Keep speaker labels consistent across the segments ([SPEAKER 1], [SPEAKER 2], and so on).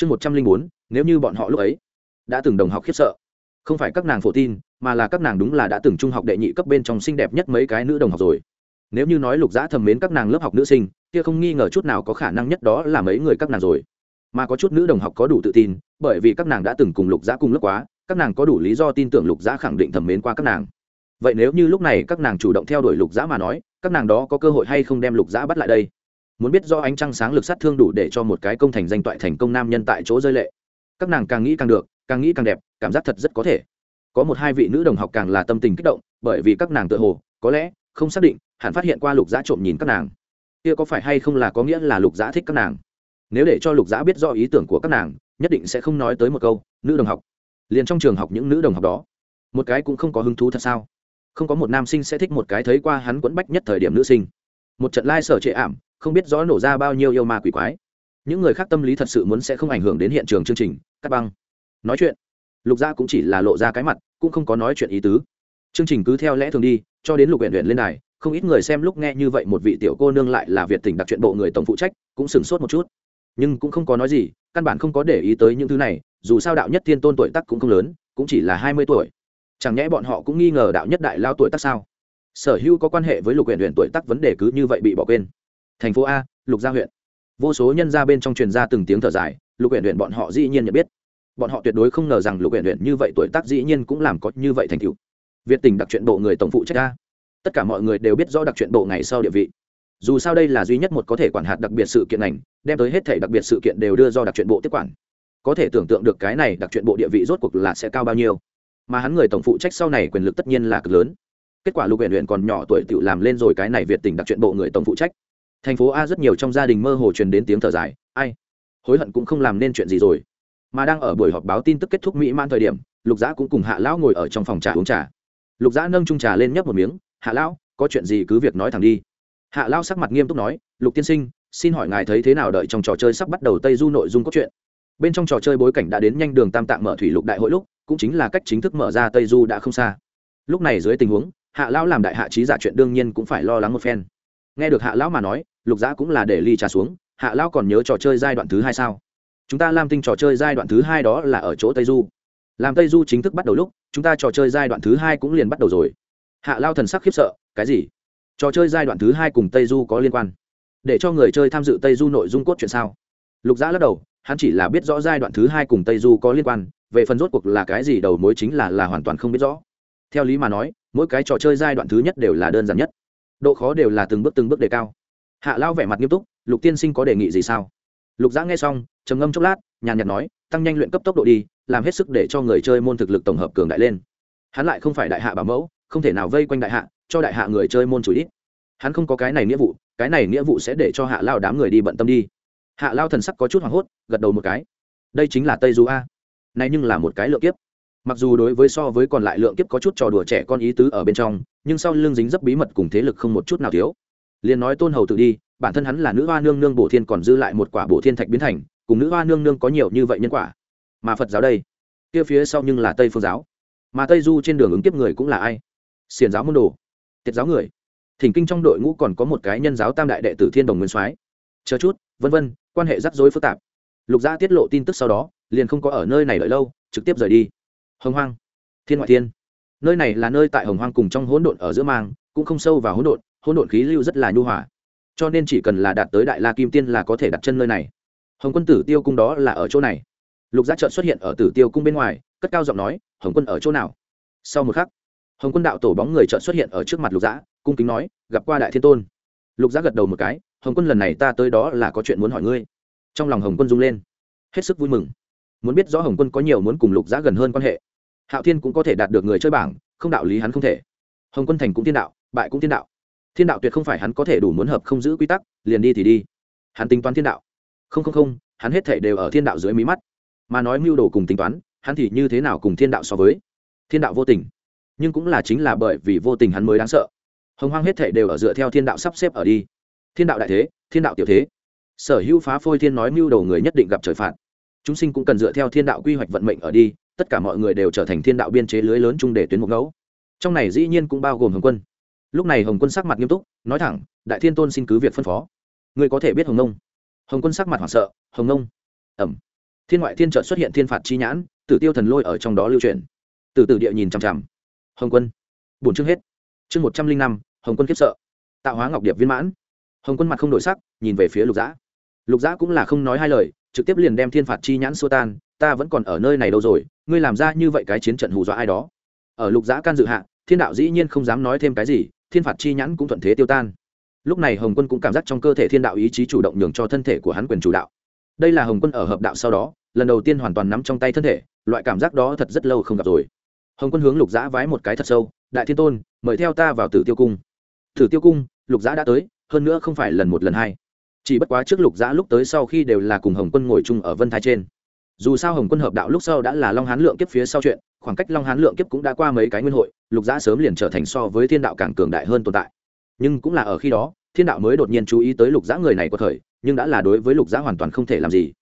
[SPEAKER 1] chương một trăm linh bốn, nếu như bọn họ lúc ấy đã từng đồng học khiếp sợ, không phải các nàng phổ tin, mà là các nàng đúng là đã từng trung học đệ nhị cấp bên trong xinh đẹp nhất mấy cái nữ đồng học rồi. Nếu như nói lục dã thầm mến các nàng lớp học nữ sinh, kia không nghi ngờ chút nào có khả năng nhất đó là mấy người các nàng rồi. Mà có chút nữ đồng học có đủ tự tin, bởi vì các nàng đã từng cùng lục dã cùng lớp quá, các nàng có đủ lý do tin tưởng lục dã khẳng định thầm mến qua các nàng. Vậy nếu như lúc này các nàng chủ động theo đuổi lục dã mà nói, các nàng đó có cơ hội hay không đem lục dã bắt lại đây? Muốn biết do ánh trăng sáng lực sát thương đủ để cho một cái công thành danh toại thành công nam nhân tại chỗ rơi lệ. Các nàng càng nghĩ càng được, càng nghĩ càng đẹp, cảm giác thật rất có thể. Có một hai vị nữ đồng học càng là tâm tình kích động, bởi vì các nàng tự hồ, có lẽ, không xác định, hẳn phát hiện qua lục giã trộm nhìn các nàng. Kia có phải hay không là có nghĩa là lục giã thích các nàng? Nếu để cho lục giã biết do ý tưởng của các nàng, nhất định sẽ không nói tới một câu, nữ đồng học. Liền trong trường học những nữ đồng học đó, một cái cũng không có hứng thú thật sao? Không có một nam sinh sẽ thích một cái thấy qua hắn quẫn bách nhất thời điểm nữ sinh. Một trận lai、like、sở trệ ảm không biết rõ nổ ra bao nhiêu yêu ma quỷ quái. Những người khác tâm lý thật sự muốn sẽ không ảnh hưởng đến hiện trường chương trình, cắt băng. Nói chuyện. Lục gia cũng chỉ là lộ ra cái mặt, cũng không có nói chuyện ý tứ. Chương trình cứ theo lẽ thường đi, cho đến lục huyện huyện lên này không ít người xem lúc nghe như vậy một vị tiểu cô nương lại là việt tỉnh đặc chuyện bộ người tổng phụ trách, cũng sửng sốt một chút. Nhưng cũng không có nói gì, căn bản không có để ý tới những thứ này, dù sao đạo nhất thiên tôn tuổi tác cũng không lớn, cũng chỉ là hai mươi tuổi. Chẳng nhẽ bọn họ cũng nghi ngờ đạo nhất đại lao tuổi tác sao? Sở hữu có quan hệ với lục huyện huyện tuổi tác vấn đề cứ như vậy bị bỏ quên thành phố a, lục gia huyện. Vô số nhân gia bên trong truyền ra từng tiếng thở dài, lục huyện huyện bọn họ dĩ nhiên nhận biết. Bọn họ tuyệt đối không ngờ rằng lục huyện huyện như vậy tuổi tác dĩ nhiên cũng làm có như vậy thành tựu. Việt tình đặc truyện bộ người tổng phụ trách ra tất cả mọi người đều biết rõ đặc truyện bộ ngày sau địa vị. Dù sao đây là duy nhất một có thể quản hạt đặc biệt sự kiện ngành, đem tới hết thể đặc biệt sự kiện đều đưa do đặc truyện bộ tiếp quản. Có thể tưởng tượng được cái này đặc truyện bộ địa vị rốt cuộc là sẽ cao bao nhiêu. Mà hắn người tổng phụ trách sau này quyền lực tất nhiên là cực lớn. Kết quả lục huyện huyện còn nhỏ tuổi tự làm lên rồi cái này việt tình đặc truyện bộ người tổng phụ trách thành phố a rất nhiều trong gia đình mơ hồ truyền đến tiếng thở dài, ai? Hối hận cũng không làm nên chuyện gì rồi. Mà đang ở buổi họp báo tin tức kết thúc mỹ man thời điểm, lục giã cũng cùng hạ lão ngồi ở trong phòng trà uống trà. Lục giã nâng trung trà lên nhấp một miếng, hạ lão, có chuyện gì cứ việc nói thẳng đi. Hạ lão sắc mặt nghiêm túc nói, lục tiên sinh, xin hỏi ngài thấy thế nào đợi trong trò chơi sắp bắt đầu tây du nội dung cốt truyện? Bên trong trò chơi bối cảnh đã đến nhanh đường tam tạng mở thủy lục đại hội lúc, cũng chính là cách chính thức mở ra tây du đã không xa. Lúc này dưới tình huống, hạ lão làm đại hạ trí giả chuyện đương nhiên cũng phải lo lắng một phen nghe được hạ lão mà nói, lục giã cũng là để ly trà xuống, hạ lão còn nhớ trò chơi giai đoạn thứ hai sao? Chúng ta làm tinh trò chơi giai đoạn thứ hai đó là ở chỗ tây du. Làm tây du chính thức bắt đầu lúc, chúng ta trò chơi giai đoạn thứ hai cũng liền bắt đầu rồi. Hạ lao thần sắc khiếp sợ, cái gì? Trò chơi giai đoạn thứ hai cùng tây du có liên quan? Để cho người chơi tham dự tây du nội dung cốt chuyện sao? Lục giã lắc đầu, hắn chỉ là biết rõ giai đoạn thứ hai cùng tây du có liên quan, về phần rốt cuộc là cái gì đầu mối chính là là hoàn toàn không biết rõ. Theo lý mà nói, mỗi cái trò chơi giai đoạn thứ nhất đều là đơn giản nhất độ khó đều là từng bước từng bước đề cao. Hạ lao vẻ mặt nghiêm túc, lục tiên sinh có đề nghị gì sao? Lục giã nghe xong, trầm ngâm chốc lát, nhàn nhạt nói, tăng nhanh luyện cấp tốc độ đi, làm hết sức để cho người chơi môn thực lực tổng hợp cường đại lên. Hắn lại không phải đại hạ bảo mẫu, không thể nào vây quanh đại hạ, cho đại hạ người chơi môn chủ ít hắn không có cái này nghĩa vụ, cái này nghĩa vụ sẽ để cho hạ lao đám người đi bận tâm đi. Hạ lao thần sắc có chút hoảng hốt, gật đầu một cái. Đây chính là tây du a. Này nhưng là một cái lựa kiếp mặc dù đối với so với còn lại lượng kiếp có chút trò đùa trẻ con ý tứ ở bên trong, nhưng sau lưng dính dấp bí mật cùng thế lực không một chút nào thiếu. Liền nói tôn hầu tự đi, bản thân hắn là nữ hoa nương nương bổ thiên còn dư lại một quả bổ thiên thạch biến thành, cùng nữ hoa nương nương có nhiều như vậy nhân quả. Mà phật giáo đây, kia phía sau nhưng là tây phương giáo. Mà tây du trên đường ứng kiếp người cũng là ai? Xiền giáo môn đồ tiết giáo người. Thỉnh kinh trong đội ngũ còn có một cái nhân giáo tam đại đệ tử thiên đồng nguyên soái. Chờ chút, vân vân, quan hệ rắc rối phức tạp. Lục gia tiết lộ tin tức sau đó, liền không có ở nơi này đợi lâu, trực tiếp rời đi hồng hoang. Thiên ngoại thiên. Nơi này là nơi tại hồng hoang cùng trong hỗn độn ở giữa mang, cũng không sâu vào hỗn độn hỗn độn khí lưu rất là nhu hòa. Cho nên chỉ cần là đạt tới đại la kim tiên là có thể đặt chân nơi này. Hồng quân tử tiêu cung đó là ở chỗ này. Lục giác trợn xuất hiện ở tử tiêu cung bên ngoài, cất cao giọng nói, hồng quân ở chỗ nào? Sau một khắc, hồng quân đạo tổ bóng người trợn xuất hiện ở trước mặt lục giã cung kính nói, gặp qua đại thiên tôn. Lục giã gật đầu một cái, hồng quân lần này ta tới đó là có chuyện muốn hỏi ngươi. Trong lòng hồng quân rung lên, hết sức vui mừng muốn biết rõ hồng quân có nhiều muốn cùng lục giã gần hơn quan hệ. Hạo thiên cũng có thể đạt được người chơi bảng, không đạo lý hắn không thể. Hồng quân thành cũng thiên đạo, bại cũng thiên đạo. Thiên đạo tuyệt không phải hắn có thể đủ muốn hợp không giữ quy tắc, liền đi thì đi. Hắn tính toán thiên đạo. Không không không, hắn hết thể đều ở thiên đạo dưới mí mắt. Mà nói mưu đồ cùng tính toán, hắn thì như thế nào cùng thiên đạo so với? Thiên đạo vô tình. Nhưng cũng là chính là bởi vì vô tình hắn mới đáng sợ. Hồng hoang hết thể đều ở dựa theo thiên đạo sắp xếp ở đi. Thiên đạo đại thế, thiên đạo tiểu thế. Sở hữu phá phôi thiên nói mưu đồ người nhất định gặp trời phạt chúng sinh cũng cần dựa theo thiên đạo quy hoạch vận mệnh ở đi, tất cả mọi người đều trở thành thiên đạo biên chế lưới lớn chung để tuyến một ngẫu. Trong này dĩ nhiên cũng bao gồm hồng quân. Lúc này hồng quân sắc mặt nghiêm túc, nói thẳng, đại thiên tôn xin cứ việc phân phó. Ngươi có thể biết hồng nông hồng quân sắc mặt hoảng sợ, hồng nông ẩm thiên ngoại thiên trợ xuất hiện thiên phạt chi nhãn, tử tiêu thần lôi ở trong đó lưu truyền từ từ địa nhìn chằm chằm. Hồng quân. Bổn chương hết. Chương một trăm linh năm, hồng quân kiếp sợ. Tạo hóa ngọc điệp viên mãn. Hồng quân mặt không đổi sắc, nhìn về phía lục giã lục giã cũng là không nói hai lời trực tiếp liền đem thiên phạt chi nhãn xua tan, ta vẫn còn ở nơi này đâu rồi, ngươi làm ra như vậy cái chiến trận hù dọa ai đó. Ở lục giã can dự hạ, thiên đạo dĩ nhiên không dám nói thêm cái gì, thiên phạt chi nhãn cũng thuận thế tiêu tan. Lúc này hồng quân cũng cảm giác trong cơ thể thiên đạo ý chí chủ động nhường cho thân thể của hắn quyền chủ đạo. Đây là hồng quân ở hợp đạo sau đó, lần đầu tiên hoàn toàn nắm trong tay thân thể, loại cảm giác đó thật rất lâu không gặp rồi. Hồng quân hướng lục giã vái một cái thật sâu, đại thiên tôn, mời theo ta vào tử tiêu cung. Tử tiêu cung, lục giã đã tới, hơn nữa không phải lần một lần hai chỉ bất quá trước lục giã lúc tới sau khi đều là cùng hồng quân ngồi chung ở vân thái trên. Dù sao hồng quân hợp đạo lúc sau đã là long hán lượng kiếp phía sau chuyện, khoảng cách long hán lượng kiếp cũng đã qua mấy cái nguyên hội, lục giã sớm liền trở thành so với thiên đạo càng cường đại hơn tồn tại. Nhưng cũng là ở khi đó, thiên đạo mới đột nhiên chú ý tới lục giã người này có thời, nhưng đã là đối với lục giã hoàn toàn không thể làm gì.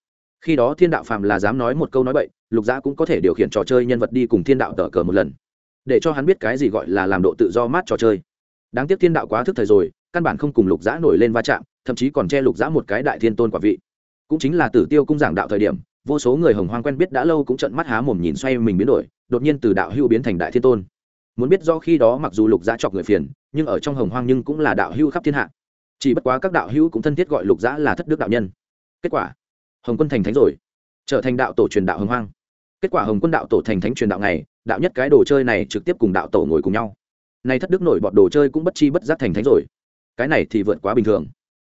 [SPEAKER 1] Khi đó thiên đạo phạm là dám nói một câu nói bậy, lục giã cũng có thể điều khiển trò chơi nhân vật đi cùng thiên đạo tờ cờ một lần. Để cho hắn biết cái gì gọi là làm độ tự do mát trò chơi. Đáng tiếc thiên đạo quá thức thời rồi, căn bản không cùng lục giã nổi lên va chạm thậm chí còn che lục giã một cái đại thiên tôn quả vị. Cũng chính là tử tiêu cung giảng đạo thời điểm, vô số người hồng hoang quen biết đã lâu cũng trận mắt há mồm nhìn xoay mình biến đổi, đột nhiên từ đạo hưu biến thành đại thiên tôn. Muốn biết do khi đó mặc dù lục giã chọc người phiền, nhưng ở trong hồng hoang nhưng cũng là đạo hưu khắp thiên hạ. Chỉ bất quá các đạo hưu cũng thân thiết gọi lục giã là thất đức đạo nhân. Kết quả, hồng quân thành thánh rồi, trở thành đạo tổ truyền đạo hồng hoang. Kết quả hồng quân đạo tổ thành thánh truyền đạo này đạo nhất cái đồ chơi này trực tiếp cùng đạo tổ ngồi cùng nhau. Nay thất đức nổi bọn đồ chơi cũng bất chi bất giác thành thánh rồi. Cái này thì vượt quá bình thường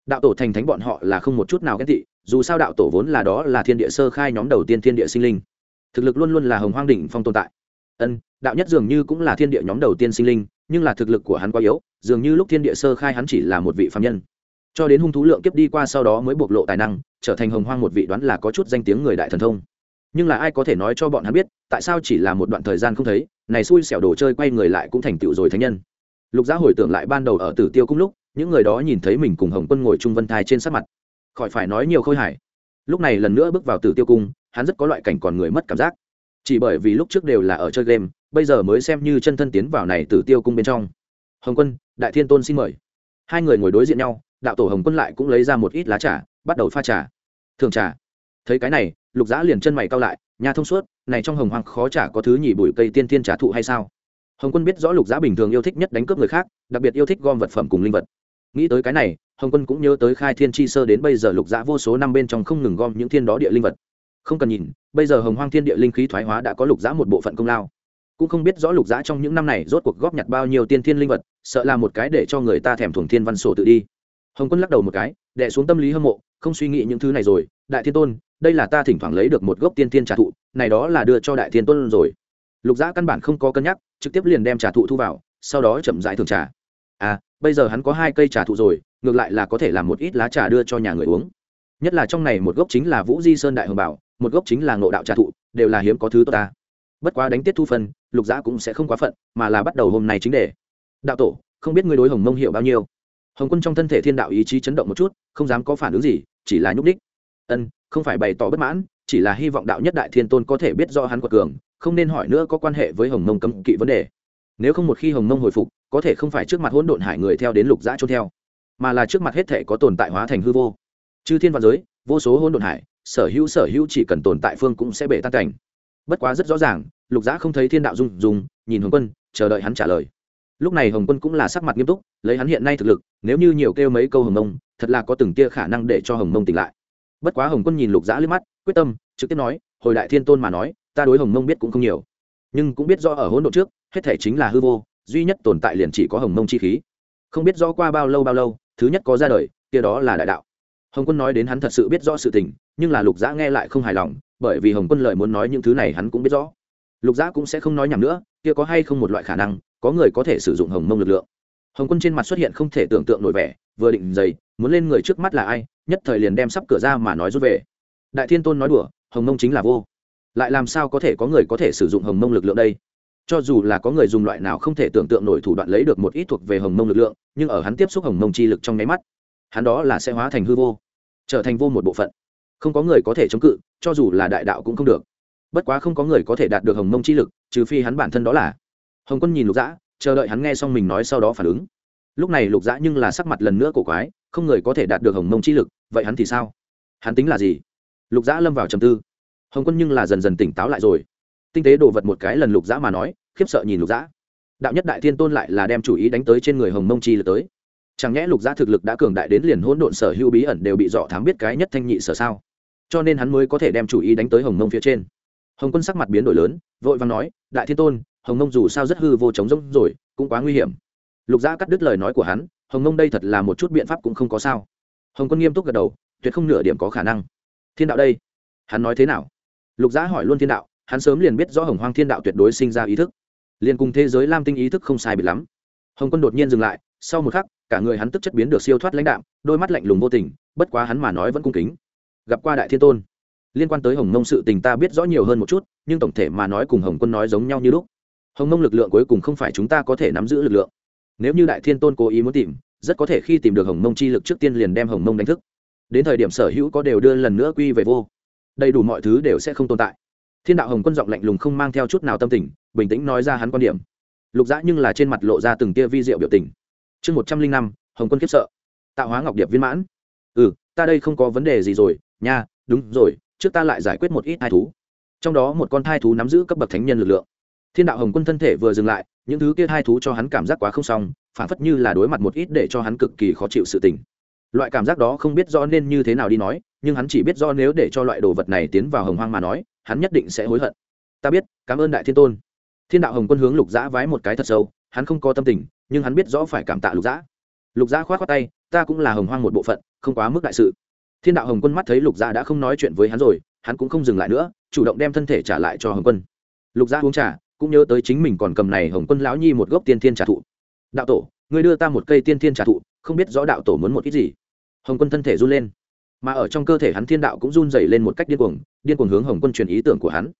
[SPEAKER 1] đạo tổ thành thánh bọn họ là không một chút nào ghét thị dù sao đạo tổ vốn là đó là thiên địa sơ khai nhóm đầu tiên thiên địa sinh linh. Thực lực luôn luôn là hồng hoang đỉnh phong tồn tại. Ân, đạo nhất dường như cũng là thiên địa nhóm đầu tiên sinh linh, nhưng là thực lực của hắn quá yếu, dường như lúc thiên địa sơ khai hắn chỉ là một vị phạm nhân. Cho đến hung thú lượng kiếp đi qua sau đó mới bộc lộ tài năng, trở thành hồng hoang một vị đoán là có chút danh tiếng người đại thần thông. Nhưng là ai có thể nói cho bọn hắn biết, tại sao chỉ là một đoạn thời gian không thấy, này xui xẻo đồ chơi quay người lại cũng thành tựu rồi thánh nhân. Lục giá hồi tưởng lại ban đầu ở tử tiêu cung lúc những người đó nhìn thấy mình cùng hồng quân ngồi trung vân thai trên sát mặt. Khỏi phải nói nhiều khôi hài. Lúc này lần nữa bước vào tử tiêu cung, hắn rất có loại cảnh còn người mất cảm giác. Chỉ bởi vì lúc trước đều là ở chơi game, bây giờ mới xem như chân thân tiến vào này tử tiêu cung bên trong. Hồng quân, đại thiên tôn xin mời. Hai người ngồi đối diện nhau, đạo tổ hồng quân lại cũng lấy ra một ít lá trà, bắt đầu pha trà. Thường trà. Thấy cái này, lục giã liền chân mày cao lại, nhà thông suốt, này trong hồng Hoàng khó chả có thứ nhỉ bụi cây tiên tiên trà thụ hay sao? Hồng quân biết rõ lục giã bình thường yêu thích nhất đánh cướp người khác, đặc biệt yêu thích gom vật phẩm cùng linh vật nghĩ tới cái này, hồng quân cũng nhớ tới khai thiên chi sơ đến bây giờ lục dã vô số năm bên trong không ngừng gom những thiên đó địa linh vật. Không cần nhìn, bây giờ hồng hoang thiên địa linh khí thoái hóa đã có lục dã một bộ phận công lao. Cũng không biết rõ lục dã trong những năm này rốt cuộc góp nhặt bao nhiêu tiên thiên linh vật, sợ là một cái để cho người ta thèm thuồng thiên văn sổ tự đi. Hồng quân lắc đầu một cái đẻ xuống tâm lý hâm mộ, không suy nghĩ những thứ này rồi, đại thiên tôn, đây là ta thỉnh thoảng lấy được một gốc tiên thiên trả thụ, này đó là đưa cho đại thiên tôn rồi. Lục dã căn bản không có cân nhắc, trực tiếp liền đem trả thụ thu vào, sau đó chậm rãi thường trả. à bây giờ hắn có hai cây trà thụ rồi, ngược lại là có thể làm một ít lá trà đưa cho nhà người uống. Nhất là trong này một gốc chính là vũ di sơn đại hồng bảo, một gốc chính là ngộ đạo trà thụ, đều là hiếm có thứ tốt ta. Bất quá đánh tiết thu phân, lục giã cũng sẽ không quá phận, mà là bắt đầu hôm nay chính để đạo tổ, không biết ngươi đối hồng mông hiểu bao nhiêu? Hồng quân trong thân thể thiên đạo ý chí chấn động một chút, không dám có phản ứng gì, chỉ là nhúc đích ân, không phải bày tỏ bất mãn, chỉ là hy vọng đạo nhất đại thiên tôn có thể biết do hắn quật cường, không nên hỏi nữa có quan hệ với hồng mông cấm kỵ vấn đề. Nếu không một khi hồng mông hồi phục có thể không phải trước mặt hỗn độn hải người theo đến lục giã trốn theo, mà là trước mặt hết thể có tồn tại hóa thành hư vô. Chư thiên văn giới, vô số hỗn độn hải, sở hữu sở hữu chỉ cần tồn tại phương cũng sẽ bể tan cảnh. Bất quá rất rõ ràng, lục giã không thấy thiên đạo dung dùng nhìn hồng quân, chờ đợi hắn trả lời. Lúc này hồng quân cũng là sắc mặt nghiêm túc, lấy hắn hiện nay thực lực, nếu như nhiều kêu mấy câu hồng mông, thật là có từng tia khả năng để cho hồng mông tỉnh lại. Bất quá hồng quân nhìn lục giã liếc mắt, quyết tâm, trực tiếp nói, hồi đại thiên tôn mà nói, ta đối hồng mông biết cũng không nhiều, nhưng cũng biết do ở hỗn độ trước, hết thể chính là hư vô duy nhất tồn tại liền chỉ có hồng mông chi khí. Không biết rõ qua bao lâu bao lâu, thứ nhất có ra đời, kia đó là đại đạo. Hồng quân nói đến hắn thật sự biết rõ sự tình, nhưng là lục giã nghe lại không hài lòng, bởi vì hồng quân lời muốn nói những thứ này hắn cũng biết rõ. Lục giã cũng sẽ không nói nhầm nữa, kia có hay không một loại khả năng, có người có thể sử dụng hồng mông lực lượng. Hồng quân trên mặt xuất hiện không thể tưởng tượng nổi vẻ, vừa định dày muốn lên người trước mắt là ai, nhất thời liền đem sắp cửa ra mà nói rút về. Đại thiên tôn nói đùa, hồng mông chính là vô. Lại làm sao có thể có người có thể sử dụng hồng mông lực lượng đây? Cho dù là có người dùng loại nào không thể tưởng tượng nổi thủ đoạn lấy được một ít thuộc về hồng mông lực lượng, nhưng ở hắn tiếp xúc hồng mông chi lực trong nháy mắt, hắn đó là sẽ hóa thành hư vô, trở thành vô một bộ phận. Không có người có thể chống cự, cho dù là đại đạo cũng không được. Bất quá không có người có thể đạt được hồng mông chi lực, trừ phi hắn bản thân đó là. Hồng quân nhìn lục dã, chờ đợi hắn nghe xong mình nói sau đó phản ứng. Lúc này lục dã nhưng là sắc mặt lần nữa cổ quái, không người có thể đạt được hồng mông chi lực, vậy hắn thì sao? Hắn tính là gì? Lục dã lâm vào trầm tư. Hồng quân nhưng là dần dần tỉnh táo lại rồi. Tinh tế đồ vật một cái lần lục dã mà nói khiếp sợ nhìn lục giã đạo nhất đại thiên tôn lại là đem chủ ý đánh tới trên người hồng mông chi lượt tới. Chẳng nhẽ lục giã thực lực đã cường đại đến liền hỗn độn sở hữu bí ẩn đều bị dọ thám biết cái nhất thanh nhị sở sao? Cho nên hắn mới có thể đem chủ ý đánh tới hồng mông phía trên. Hồng quân sắc mặt biến đổi lớn, vội vàng nói, đại thiên tôn, hồng mông dù sao rất hư vô chống rỗng rồi, cũng quá nguy hiểm. Lục giã cắt đứt lời nói của hắn, hồng mông đây thật là một chút biện pháp cũng không có sao. Hồng quân nghiêm túc gật đầu, tuyệt không nửa điểm có khả năng. Thiên đạo đây, hắn nói thế nào? Lục giã hỏi luôn thiên đạo hắn sớm liền biết rõ hồng hoang thiên đạo tuyệt đối sinh ra ý thức. Liền cùng thế giới lam tinh ý thức không sai biệt lắm. Hồng quân đột nhiên dừng lại, sau một khắc, cả người hắn tức chất biến được siêu thoát lãnh đạm, đôi mắt lạnh lùng vô tình, bất quá hắn mà nói vẫn cung kính. Gặp qua đại thiên tôn, liên quan tới hồng mông sự tình ta biết rõ nhiều hơn một chút, nhưng tổng thể mà nói cùng hồng quân nói giống nhau như lúc. Hồng mông lực lượng cuối cùng không phải chúng ta có thể nắm giữ lực lượng. Nếu như đại thiên tôn cố ý muốn tìm, rất có thể khi tìm được hồng mông chi lực trước tiên liền đem hồng mông đánh thức. Đến thời điểm sở hữu có đều đưa lần nữa quy về vô. Đầy đủ mọi thứ đều sẽ không tồn tại thiên đạo hồng quân giọng lạnh lùng không mang theo chút nào tâm tình, bình tĩnh nói ra hắn quan điểm. Lục dã nhưng là trên mặt lộ ra từng tia vi diệu biểu tình. Chương một trăm linh năm, hồng quân khiếp sợ. Tạo hóa ngọc điệp viên mãn. Ừ ta đây không có vấn đề gì rồi, nha, đúng rồi, trước ta lại giải quyết một ít thai thú. Trong đó một con thai thú nắm giữ cấp bậc thánh nhân lực lượng. Thiên đạo hồng quân thân thể vừa dừng lại, những thứ kia thai thú cho hắn cảm giác quá không xong, phản phất như là đối mặt một ít để cho hắn cực kỳ khó chịu sự tình. Loại cảm giác đó không biết rõ nên như thế nào đi nói nhưng hắn chỉ biết do nếu để cho loại đồ vật này tiến vào hồng hoang mà nói, hắn nhất định sẽ hối hận. Ta biết, cảm ơn đại thiên tôn. Thiên đạo hồng quân hướng lục giã vái một cái thật sâu, hắn không có tâm tình, nhưng hắn biết rõ phải cảm tạ lục giã. Lục giã k h o á t khoác tay, ta cũng là hồng hoang một bộ phận, không quá mức đại sự. Thiên đạo hồng quân mắt thấy lục giã đã không nói chuyện với hắn rồi, hắn cũng không dừng lại nữa, chủ động đem thân thể trả lại cho hồng quân. Lục giã uống trà, cũng nhớ tới chính mình còn cầm này hồng quân lão nhi một gốc tiên thiên trả thụ. Đạo tổ người đưa ta một cây tiên thiên trả thụ, không biết rõ đạo tổ muốn một ít gì. Hồng quân thân thể run lên mà ở trong cơ thể hắn thiên đạo cũng run dày lên một cách điên cuồng điên cuồng hướng hồng quân truyền ý tưởng của hắn.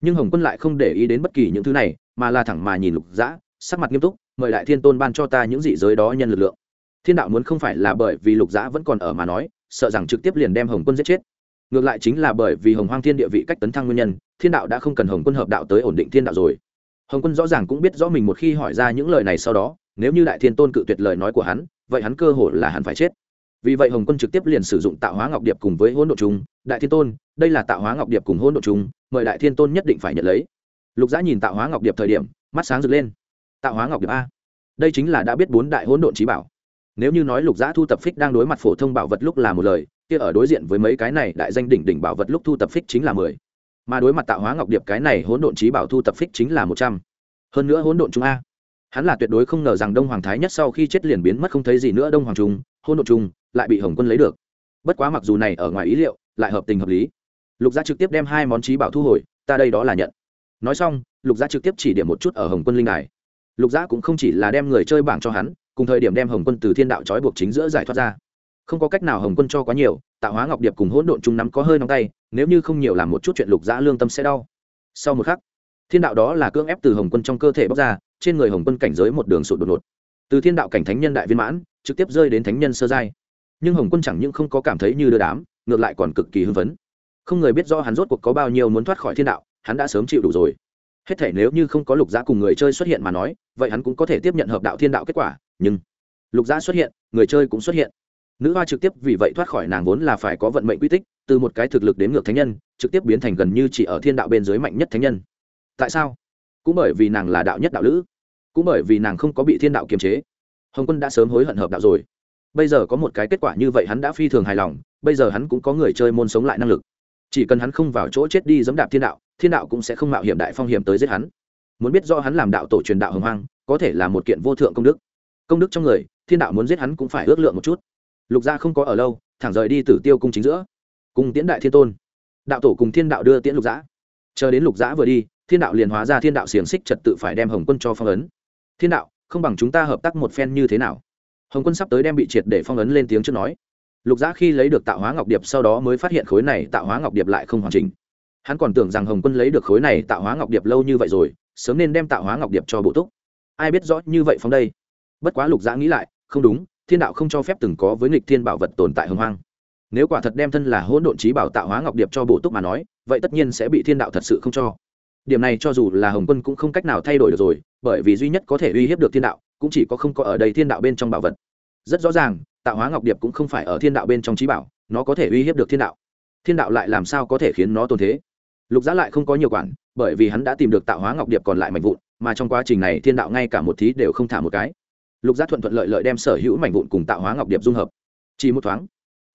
[SPEAKER 1] Nhưng hồng quân lại không để ý đến bất kỳ những thứ này, mà là thẳng mà nhìn lục dã, sắc mặt nghiêm túc, mời đại thiên tôn ban cho ta những dị giới đó nhân lực lượng. Thiên đạo muốn không phải là bởi vì lục dã vẫn còn ở mà nói, sợ rằng trực tiếp liền đem hồng quân giết chết. Ngược lại chính là bởi vì hồng hoang thiên địa vị cách tấn thăng nguyên nhân, thiên đạo đã không cần hồng quân hợp đạo tới ổn định thiên đạo rồi. Hồng quân rõ ràng cũng biết rõ mình một khi hỏi ra những lời này sau đó, nếu như đại thiên tôn cự tuyệt lời nói của hắn, vậy hắn cơ hồ là hắn phải chết vì vậy hồng quân trực tiếp liền sử dụng tạo hóa ngọc điệp cùng với hỗn độ chúng đại thiên tôn, đây là tạo hóa ngọc điệp cùng hỗn độ chúng mời đại thiên tôn nhất định phải nhận lấy. Lục giã nhìn tạo hóa ngọc điệp thời điểm, mắt sáng rực lên. Tạo hóa ngọc điệp a. Đây chính là đã biết bốn đại hỗn độn trí bảo. Nếu như nói lục giã thu tập phích đang đối mặt phổ thông bảo vật lúc là một lời, kia ở đối diện với mấy cái này đại danh đỉnh đỉnh bảo vật lúc thu tập phích chính là mười. Mà đối mặt tạo hóa ngọc điệp cái này hỗn độn trí bảo thu tập phích chính là một trăm. Hơn nữa hỗn độn chúng a. Hắn là tuyệt đối không ngờ rằng đông hoàng thái nhất sau khi chết liền biến mất không thấy gì nữa đông hoàng trung hỗn độn chung, lại bị hồng quân lấy được. Bất quá mặc dù này ở ngoài ý liệu, lại hợp tình hợp lý. Lục gia trực tiếp đem hai món trí bảo thu hồi, ta đây đó là nhận. Nói xong, lục gia trực tiếp chỉ điểm một chút ở hồng quân linh đài. Lục gia cũng không chỉ là đem người chơi bảng cho hắn, cùng thời điểm đem hồng quân từ thiên đạo trói buộc chính giữa giải thoát ra. Không có cách nào hồng quân cho quá nhiều tạo hóa ngọc điệp cùng hỗn độn chung nắm có hơi nóng tay, nếu như không nhiều làm một chút chuyện lục giã lương tâm sẽ đau. Sau một khắc, thiên đạo đó là cưỡng ép từ hồng quân trong cơ thể bóc ra, trên người hồng quân cảnh giới một đường sụt đột ngột từ thiên đạo cảnh thánh nhân đại viên mãn, trực tiếp rơi đến thánh nhân sơ giai. Nhưng hồng quân chẳng những không có cảm thấy như đưa đám, ngược lại còn cực kỳ hưng phấn. Không người biết do hắn rốt cuộc có bao nhiêu muốn thoát khỏi thiên đạo, hắn đã sớm chịu đủ rồi. Hết thể nếu như không có lục giã cùng người chơi xuất hiện mà nói, vậy hắn cũng có thể tiếp nhận hợp đạo thiên đạo kết quả, nhưng lục giã xuất hiện, người chơi cũng xuất hiện. Nữ hoa trực tiếp vì vậy thoát khỏi nàng vốn là phải có vận mệnh quy tích, từ một cái thực lực đến ngược thánh nhân, trực tiếp biến thành gần như chỉ ở thiên đạo bên dưới mạnh nhất thánh nhân. Tại sao? Cũng bởi vì nàng là đạo nhất đạo lữ cũng bởi vì nàng không có bị thiên đạo kiềm chế. Hồng quân đã sớm hối hận hợp đạo rồi. Bây giờ có một cái kết quả như vậy hắn đã phi thường hài lòng, bây giờ hắn cũng có người chơi môn sống lại năng lực. Chỉ cần hắn không vào chỗ chết đi dẫm đạp thiên đạo thiên đạo cũng sẽ không mạo hiểm đại phong hiểm tới giết hắn. Muốn biết do hắn làm đạo tổ truyền đạo hồng hoang, có thể là một kiện vô thượng công đức. Công đức trong người, thiên đạo muốn giết hắn cũng phải ước lượng một chút. Lục gia không có ở lâu, thẳng rời đi tử tiêu cung chính giữa. Cùng tiễn đại thiên tôn, đạo tổ cùng thiên đạo đưa tiễn lục giã chờ đến lục giã vừa đi, thiên đạo liền hóa ra thiên đạo xiềng xích trật tự phải đem hồng quân cho phong ấn thiên đạo, không bằng chúng ta hợp tác một phen như thế nào? Hồng quân sắp tới đem bị triệt để phong ấn lên tiếng trước nói. Lục giã khi lấy được tạo hóa ngọc điệp sau đó mới phát hiện khối này tạo hóa ngọc điệp lại không hoàn chỉnh. Hắn còn tưởng rằng hồng quân lấy được khối này tạo hóa ngọc điệp lâu như vậy rồi, sớm nên đem tạo hóa ngọc điệp cho bộ túc. Ai biết rõ như vậy phong đây? Bất quá lục giã nghĩ lại, không đúng, thiên đạo không cho phép từng có với nghịch thiên bảo vật tồn tại hồng hoang. Nếu quả thật đem thân là hỗn độn trí bảo tạo hóa ngọc điệp cho bổ túc mà nói, vậy tất nhiên sẽ bị thiên đạo thật sự không cho điểm này cho dù là hồng quân cũng không cách nào thay đổi được rồi, bởi vì duy nhất có thể uy hiếp được thiên đạo, cũng chỉ có không có ở đây thiên đạo bên trong bảo vật. Rất rõ ràng, tạo hóa ngọc điệp cũng không phải ở thiên đạo bên trong trí bảo, nó có thể uy hiếp được thiên đạo. Thiên đạo lại làm sao có thể khiến nó tồn thế? Lục giá lại không có nhiều quản, bởi vì hắn đã tìm được tạo hóa ngọc điệp còn lại mảnh vụn, mà trong quá trình này thiên đạo ngay cả một thí đều không thả một cái. Lục giá thuận thuận lợi lợi đem sở hữu mảnh vụn cùng tạo hóa ngọc điệp dung hợp. Chỉ một thoáng,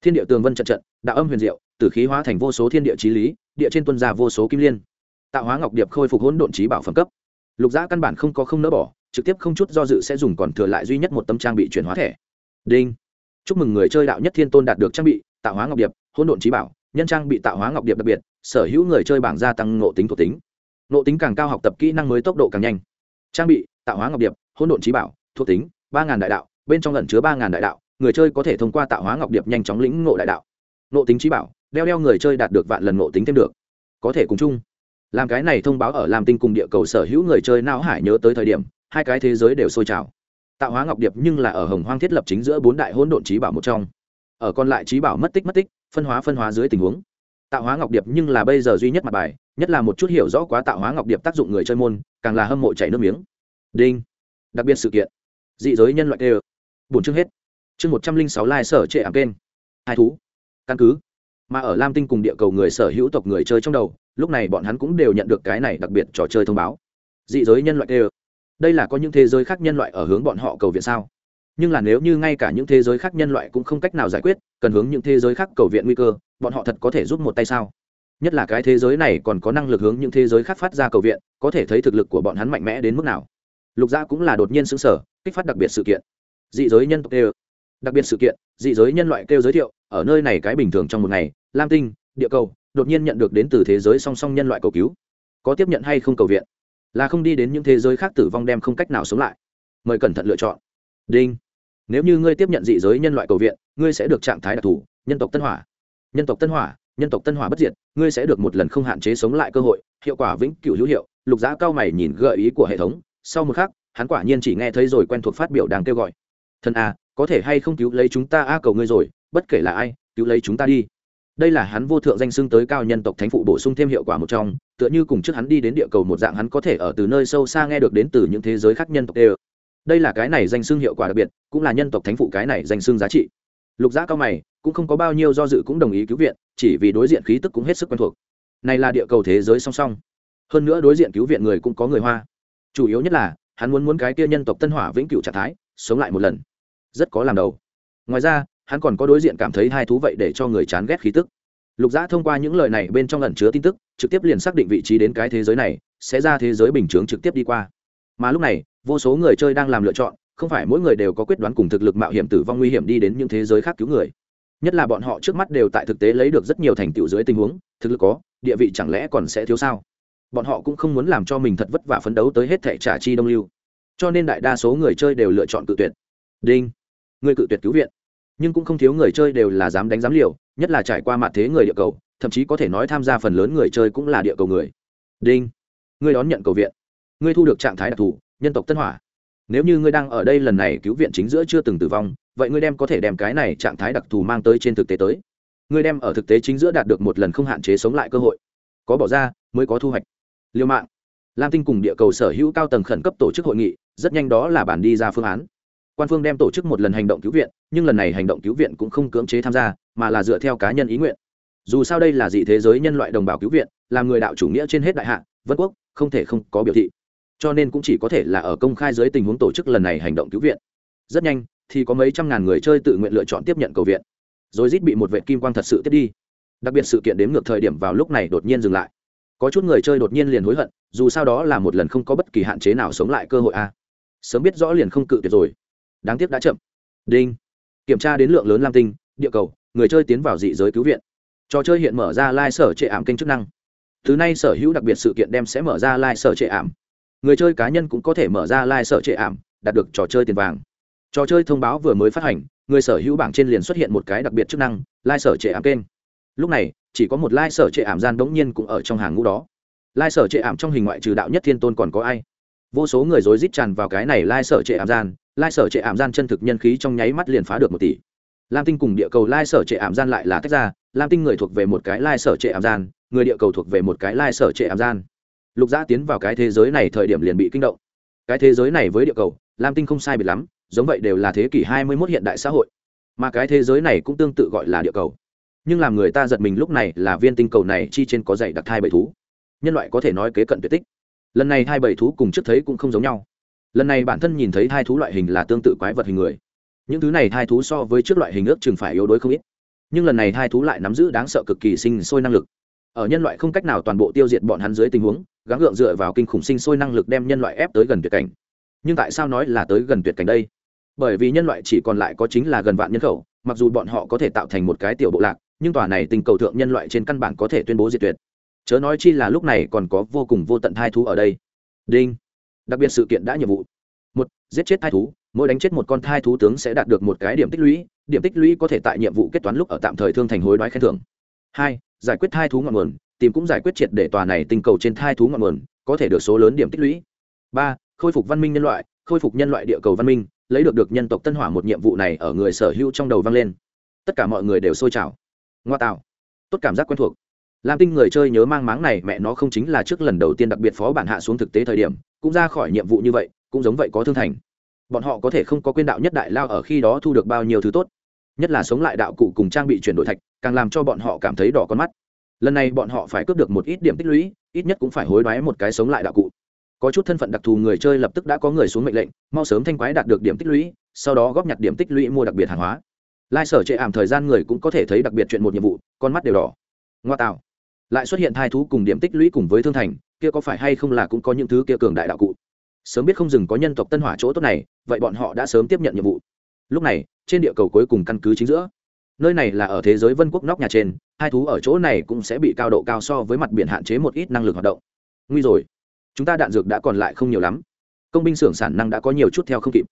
[SPEAKER 1] thiên địa tường vân trận trận, đạo âm huyền diệu, từ khí hóa thành vô số thiên địa trí lý, địa trên tuân ra vô số kim liên tạo hóa ngọc điệp khôi phục hỗn độn trí bảo phẩm cấp. Lục giã căn bản không có không nỡ bỏ, trực tiếp không chút do dự sẽ dùng còn thừa lại duy nhất một tâm trang bị chuyển hóa thẻ. Đinh. Chúc mừng người chơi đạo nhất thiên tôn đạt được trang bị, tạo hóa ngọc điệp, hỗn độn trí bảo, nhân trang bị tạo hóa ngọc điệp đặc biệt, sở hữu người chơi bảng gia tăng ngộ tính thuộc tính. Ngộ tính càng cao học tập kỹ năng mới tốc độ càng nhanh. Trang bị, tạo hóa ngọc điệp, hỗn độn trí bảo, thuộc tính, ba ngàn đại đạo, bên trong lẩn chứa ba ngàn đại đạo, người chơi có thể thông qua tạo hóa ngọc điệp nhanh chóng lĩnh ngộ đại đạo. Ngộ tính trí bảo, đeo đeo người chơi đạt được vạn lần ngộ tính thêm được. Có thể cùng chung làm cái này thông báo ở làm tinh cùng địa cầu sở hữu người chơi não hải nhớ tới thời điểm, hai cái thế giới đều sôi trào. Tạo hóa ngọc điệp nhưng là ở hồng hoang thiết lập chính giữa bốn đại hỗn độn trí bảo một trong. Ở còn lại trí bảo mất tích mất tích, phân hóa phân hóa dưới tình huống. Tạo hóa ngọc điệp nhưng là bây giờ duy nhất mặt bài, nhất là một chút hiểu rõ quá tạo hóa ngọc điệp tác dụng người chơi môn, càng là hâm mộ chảy nước miếng. Đinh. Đặc biệt sự kiện. Dị giới nhân loại đều. Bổn chương hết. Chương một trăm linh sáu lai sở trệ ảm kênh. Hai thú. Căn cứ. Mà ở lam tinh cùng địa cầu người sở hữu tộc người chơi trong đầu lúc này bọn hắn cũng đều nhận được cái này đặc biệt trò chơi thông báo. Dị giới nhân loại tê đây là có những thế giới khác nhân loại ở hướng bọn họ cầu viện sao? Nhưng là nếu như ngay cả những thế giới khác nhân loại cũng không cách nào giải quyết, cần hướng những thế giới khác cầu viện nguy cơ, bọn họ thật có thể giúp một tay sao? Nhất là cái thế giới này còn có năng lực hướng những thế giới khác phát ra cầu viện, có thể thấy thực lực của bọn hắn mạnh mẽ đến mức nào? Lục gia cũng là đột nhiên xứng sở kích phát đặc biệt sự kiện. Dị giới nhân tộc kêu đặc biệt sự kiện, dị giới nhân loại kêu giới thiệu, ở nơi này cái bình thường trong một ngày, lam tinh, địa cầu đột nhiên nhận được đến từ thế giới song song nhân loại cầu cứu. Có tiếp nhận hay không cầu viện? Là không đi đến những thế giới khác tử vong đem không cách nào sống lại. Mời cẩn thận lựa chọn. Đinh. Nếu như ngươi tiếp nhận dị giới nhân loại cầu viện, ngươi sẽ được trạng thái đặc thù, nhân tộc tân hỏa. Nhân tộc tân hỏa, nhân tộc tân hỏa bất diệt, ngươi sẽ được một lần không hạn chế sống lại cơ hội, hiệu quả vĩnh cửu hữu hiệu. Lục giá cao mày nhìn gợi ý của hệ thống. Sau một khắc, hắn quả nhiên chỉ nghe thấy rồi quen thuộc phát biểu đang kêu gọi. Thần a có thể hay không cứu lấy chúng ta? A, cầu ngươi rồi, bất kể là ai, cứu lấy chúng ta đi đây là hắn vô thượng danh xưng tới cao nhân tộc thánh phụ bổ sung thêm hiệu quả một trong, tựa như cùng trước hắn đi đến địa cầu một dạng hắn có thể ở từ nơi sâu xa nghe được đến từ những thế giới khác nhân tộc đều. Đây là cái này danh xưng hiệu quả đặc biệt, cũng là nhân tộc thánh phụ cái này danh xưng giá trị. Lục giã cao mày, cũng không có bao nhiêu do dự cũng đồng ý cứu viện, chỉ vì đối diện khí tức cũng hết sức quen thuộc. Này là địa cầu thế giới song song. Hơn nữa đối diện cứu viện người cũng có người hoa. Chủ yếu nhất là, hắn muốn muốn cái kia nhân tộc tân hỏa vĩnh cửu trạng thái, sống lại một lần. Rất có làm đầu. Ngoài ra hắn còn có đối diện cảm thấy hai thú vậy để cho người chán ghét khí tức. Lục giã thông qua những lời này bên trong lần chứa tin tức, trực tiếp liền xác định vị trí đến cái thế giới này, sẽ ra thế giới bình chướng trực tiếp đi qua. Mà lúc này, vô số người chơi đang làm lựa chọn, không phải mỗi người đều có quyết đoán cùng thực lực mạo hiểm tử vong nguy hiểm đi đến những thế giới khác cứu người. Nhất là bọn họ trước mắt đều tại thực tế lấy được rất nhiều thành tựu dưới tình huống, thực lực có, địa vị chẳng lẽ còn sẽ thiếu sao? Bọn họ cũng không muốn làm cho mình thật vất vả phấn đấu tới hết thẻ trả chi đông lưu. Cho nên đại đa số người chơi đều lựa chọn cự tuyệt. Đinh. Người cự tuyệt cứu viện nhưng cũng không thiếu người chơi đều là dám đánh dám liều, nhất là trải qua mặt thế người địa cầu, thậm chí có thể nói tham gia phần lớn người chơi cũng là địa cầu người. Đinh, ngươi đón nhận cầu viện. Ngươi thu được trạng thái đặc thù, nhân tộc tân hỏa. Nếu như ngươi đang ở đây lần này cứu viện chính giữa chưa từng tử vong, vậy ngươi đem có thể đem cái này trạng thái đặc thù mang tới trên thực tế tới. Ngươi đem ở thực tế chính giữa đạt được một lần không hạn chế sống lại cơ hội. Có bỏ ra, mới có thu hoạch. Liêu mạng. Lam tinh cùng địa cầu sở hữu cao tầng khẩn cấp tổ chức hội nghị, rất nhanh đó là bản đi ra phương án quan phương đem tổ chức một lần hành động cứu viện, nhưng lần này hành động cứu viện cũng không cưỡng chế tham gia, mà là dựa theo cá nhân ý nguyện. Dù sao đây là dị thế giới nhân loại đồng bào cứu viện, là người đạo chủ nghĩa trên hết đại hạ, vân quốc, không thể không có biểu thị. Cho nên cũng chỉ có thể là ở công khai dưới tình huống tổ chức lần này hành động cứu viện. Rất nhanh, thì có mấy trăm ngàn người chơi tự nguyện lựa chọn tiếp nhận cầu viện. Rồi rít bị một vệ kim quang thật sự tiếp đi. Đặc biệt sự kiện đếm ngược thời điểm vào lúc này đột nhiên dừng lại. Có chút người chơi đột nhiên liền hối hận, dù sao đó là một lần không có bất kỳ hạn chế nào sống lại cơ hội a. Sớm biết rõ liền không cự tuyệt rồi đáng tiếc đã chậm. Đinh. Kiểm tra đến lượng lớn lam tinh, địa cầu, người chơi tiến vào dị giới cứu viện. Trò chơi hiện mở ra lai、like、sở trệ ảm kênh chức năng. Thứ này sở hữu đặc biệt sự kiện đem sẽ mở ra lai、like、sở trệ ảm. Người chơi cá nhân cũng có thể mở ra lai、like、sở trệ ảm, đạt được trò chơi tiền vàng. Trò chơi thông báo vừa mới phát hành, người sở hữu bảng trên liền xuất hiện một cái đặc biệt chức năng, lai、like、sở trệ ảm kênh. Lúc này, chỉ có một lai、like、sở trệ ảm gian đống nhiên cũng ở trong hàng ngũ đó. Lai-sở trệ ảm trong hình ngoại trừ đạo nhất thiên tôn còn có ai? Vô số người rối rít tràn vào cái này lai-sở trệ ảm gian lai sở trệ ảm gian chân thực nhân khí trong nháy mắt liền phá được một tỷ. Lam tinh cùng địa cầu lai sở trệ ảm gian lại là tách ra, lam tinh người thuộc về một cái lai sở trệ ảm gian, người địa cầu thuộc về một cái lai sở trệ ảm gian. Lục giã tiến vào cái thế giới này thời điểm liền bị kinh động. Cái thế giới này với địa cầu, lam tinh không sai biệt lắm, giống vậy đều là thế kỷ hai mươi 21 hiện đại xã hội. Mà cái thế giới này cũng tương tự gọi là địa cầu. Nhưng làm người ta giật mình lúc này là viên tinh cầu này chi trên có dạy đặc thai bầy thú. Nhân loại có thể nói kế cận tuyệt tích. Lần này hai bầy thú cùng trước thấy cũng không giống nhau lần này bản thân nhìn thấy hai thú loại hình là tương tự quái vật hình người. Những thứ này hai thú so với trước loại hình ước chừng phải yếu đuối không ít. Nhưng lần này hai thú lại nắm giữ đáng sợ cực kỳ sinh sôi năng lực. Ở nhân loại không cách nào toàn bộ tiêu diệt bọn hắn dưới tình huống, gắng gượng dựa vào kinh khủng sinh sôi năng lực đem nhân loại ép tới gần tuyệt cảnh. Nhưng tại sao nói là tới gần tuyệt cảnh đây? Bởi vì nhân loại chỉ còn lại có chính là gần vạn nhân khẩu, mặc dù bọn họ có thể tạo thành một cái tiểu bộ lạc, nhưng tòa này tình cầu thượng nhân loại trên căn bản có thể tuyên bố diệt tuyệt. Chớ nói chi là lúc này còn có vô cùng vô tận thai thú ở đây. Đinh đặc biệt sự kiện đã nhiệm vụ. Một, giết chết thai thú. Mỗi đánh chết một con thai thú tướng sẽ đạt được một cái điểm tích lũy. Điểm tích lũy có thể tại nhiệm vụ kết toán lúc ở tạm thời thương thành hối đoái khen thưởng. Hai, giải quyết thai thú ngọn nguồn. Tìm cũng giải quyết triệt để tòa này tình cầu trên thai thú ngọn nguồn, có thể được số lớn điểm tích lũy. Ba, khôi phục văn minh nhân loại. Khôi phục nhân loại địa cầu văn minh, lấy được được nhân tộc tân hỏa một nhiệm vụ này ở người sở hữu trong đầu vang lên. Tất cả mọi người đều sôi trào. Ngoa tạo. Tốt cảm giác quen thuộc. Lam tinh người chơi nhớ mang máng này, mẹ nó không chính là trước lần đầu tiên đặc biệt phó bản hạ xuống thực tế thời điểm cũng ra khỏi nhiệm vụ như vậy, cũng giống vậy có thương thành. Bọn họ có thể không có quyên đạo nhất đại lao ở khi đó thu được bao nhiêu thứ tốt, nhất là sống lại đạo cụ cùng trang bị chuyển đổi thạch, càng làm cho bọn họ cảm thấy đỏ con mắt. Lần này bọn họ phải cướp được một ít điểm tích lũy, ít nhất cũng phải hối đoái một cái sống lại đạo cụ. Có chút thân phận đặc thù người chơi lập tức đã có người xuống mệnh lệnh, mau sớm thanh quái đạt được điểm tích lũy, sau đó góp nhặt điểm tích lũy mua đặc biệt hàng hóa. Lai sở chệ ảm thời gian người cũng có thể thấy đặc biệt chuyện một nhiệm vụ, con mắt đều đỏ. Ngoa tạo. Lại xuất hiện thai thú cùng điểm tích lũy cùng với thương thành kia có phải hay không là cũng có những thứ kia cường đại đạo cụ? Sớm biết không dừng có nhân tộc tân hỏa chỗ tốt này, vậy bọn họ đã sớm tiếp nhận nhiệm vụ. Lúc này, trên địa cầu cuối cùng căn cứ chính giữa. Nơi này là ở thế giới vân quốc nóc nhà trên, hai thú ở chỗ này cũng sẽ bị cao độ cao so với mặt biển hạn chế một ít năng lực hoạt động. Nguy rồi. Chúng ta đạn dược đã còn lại không nhiều lắm. Công binh xưởng sản năng đã có nhiều chút theo không kịp.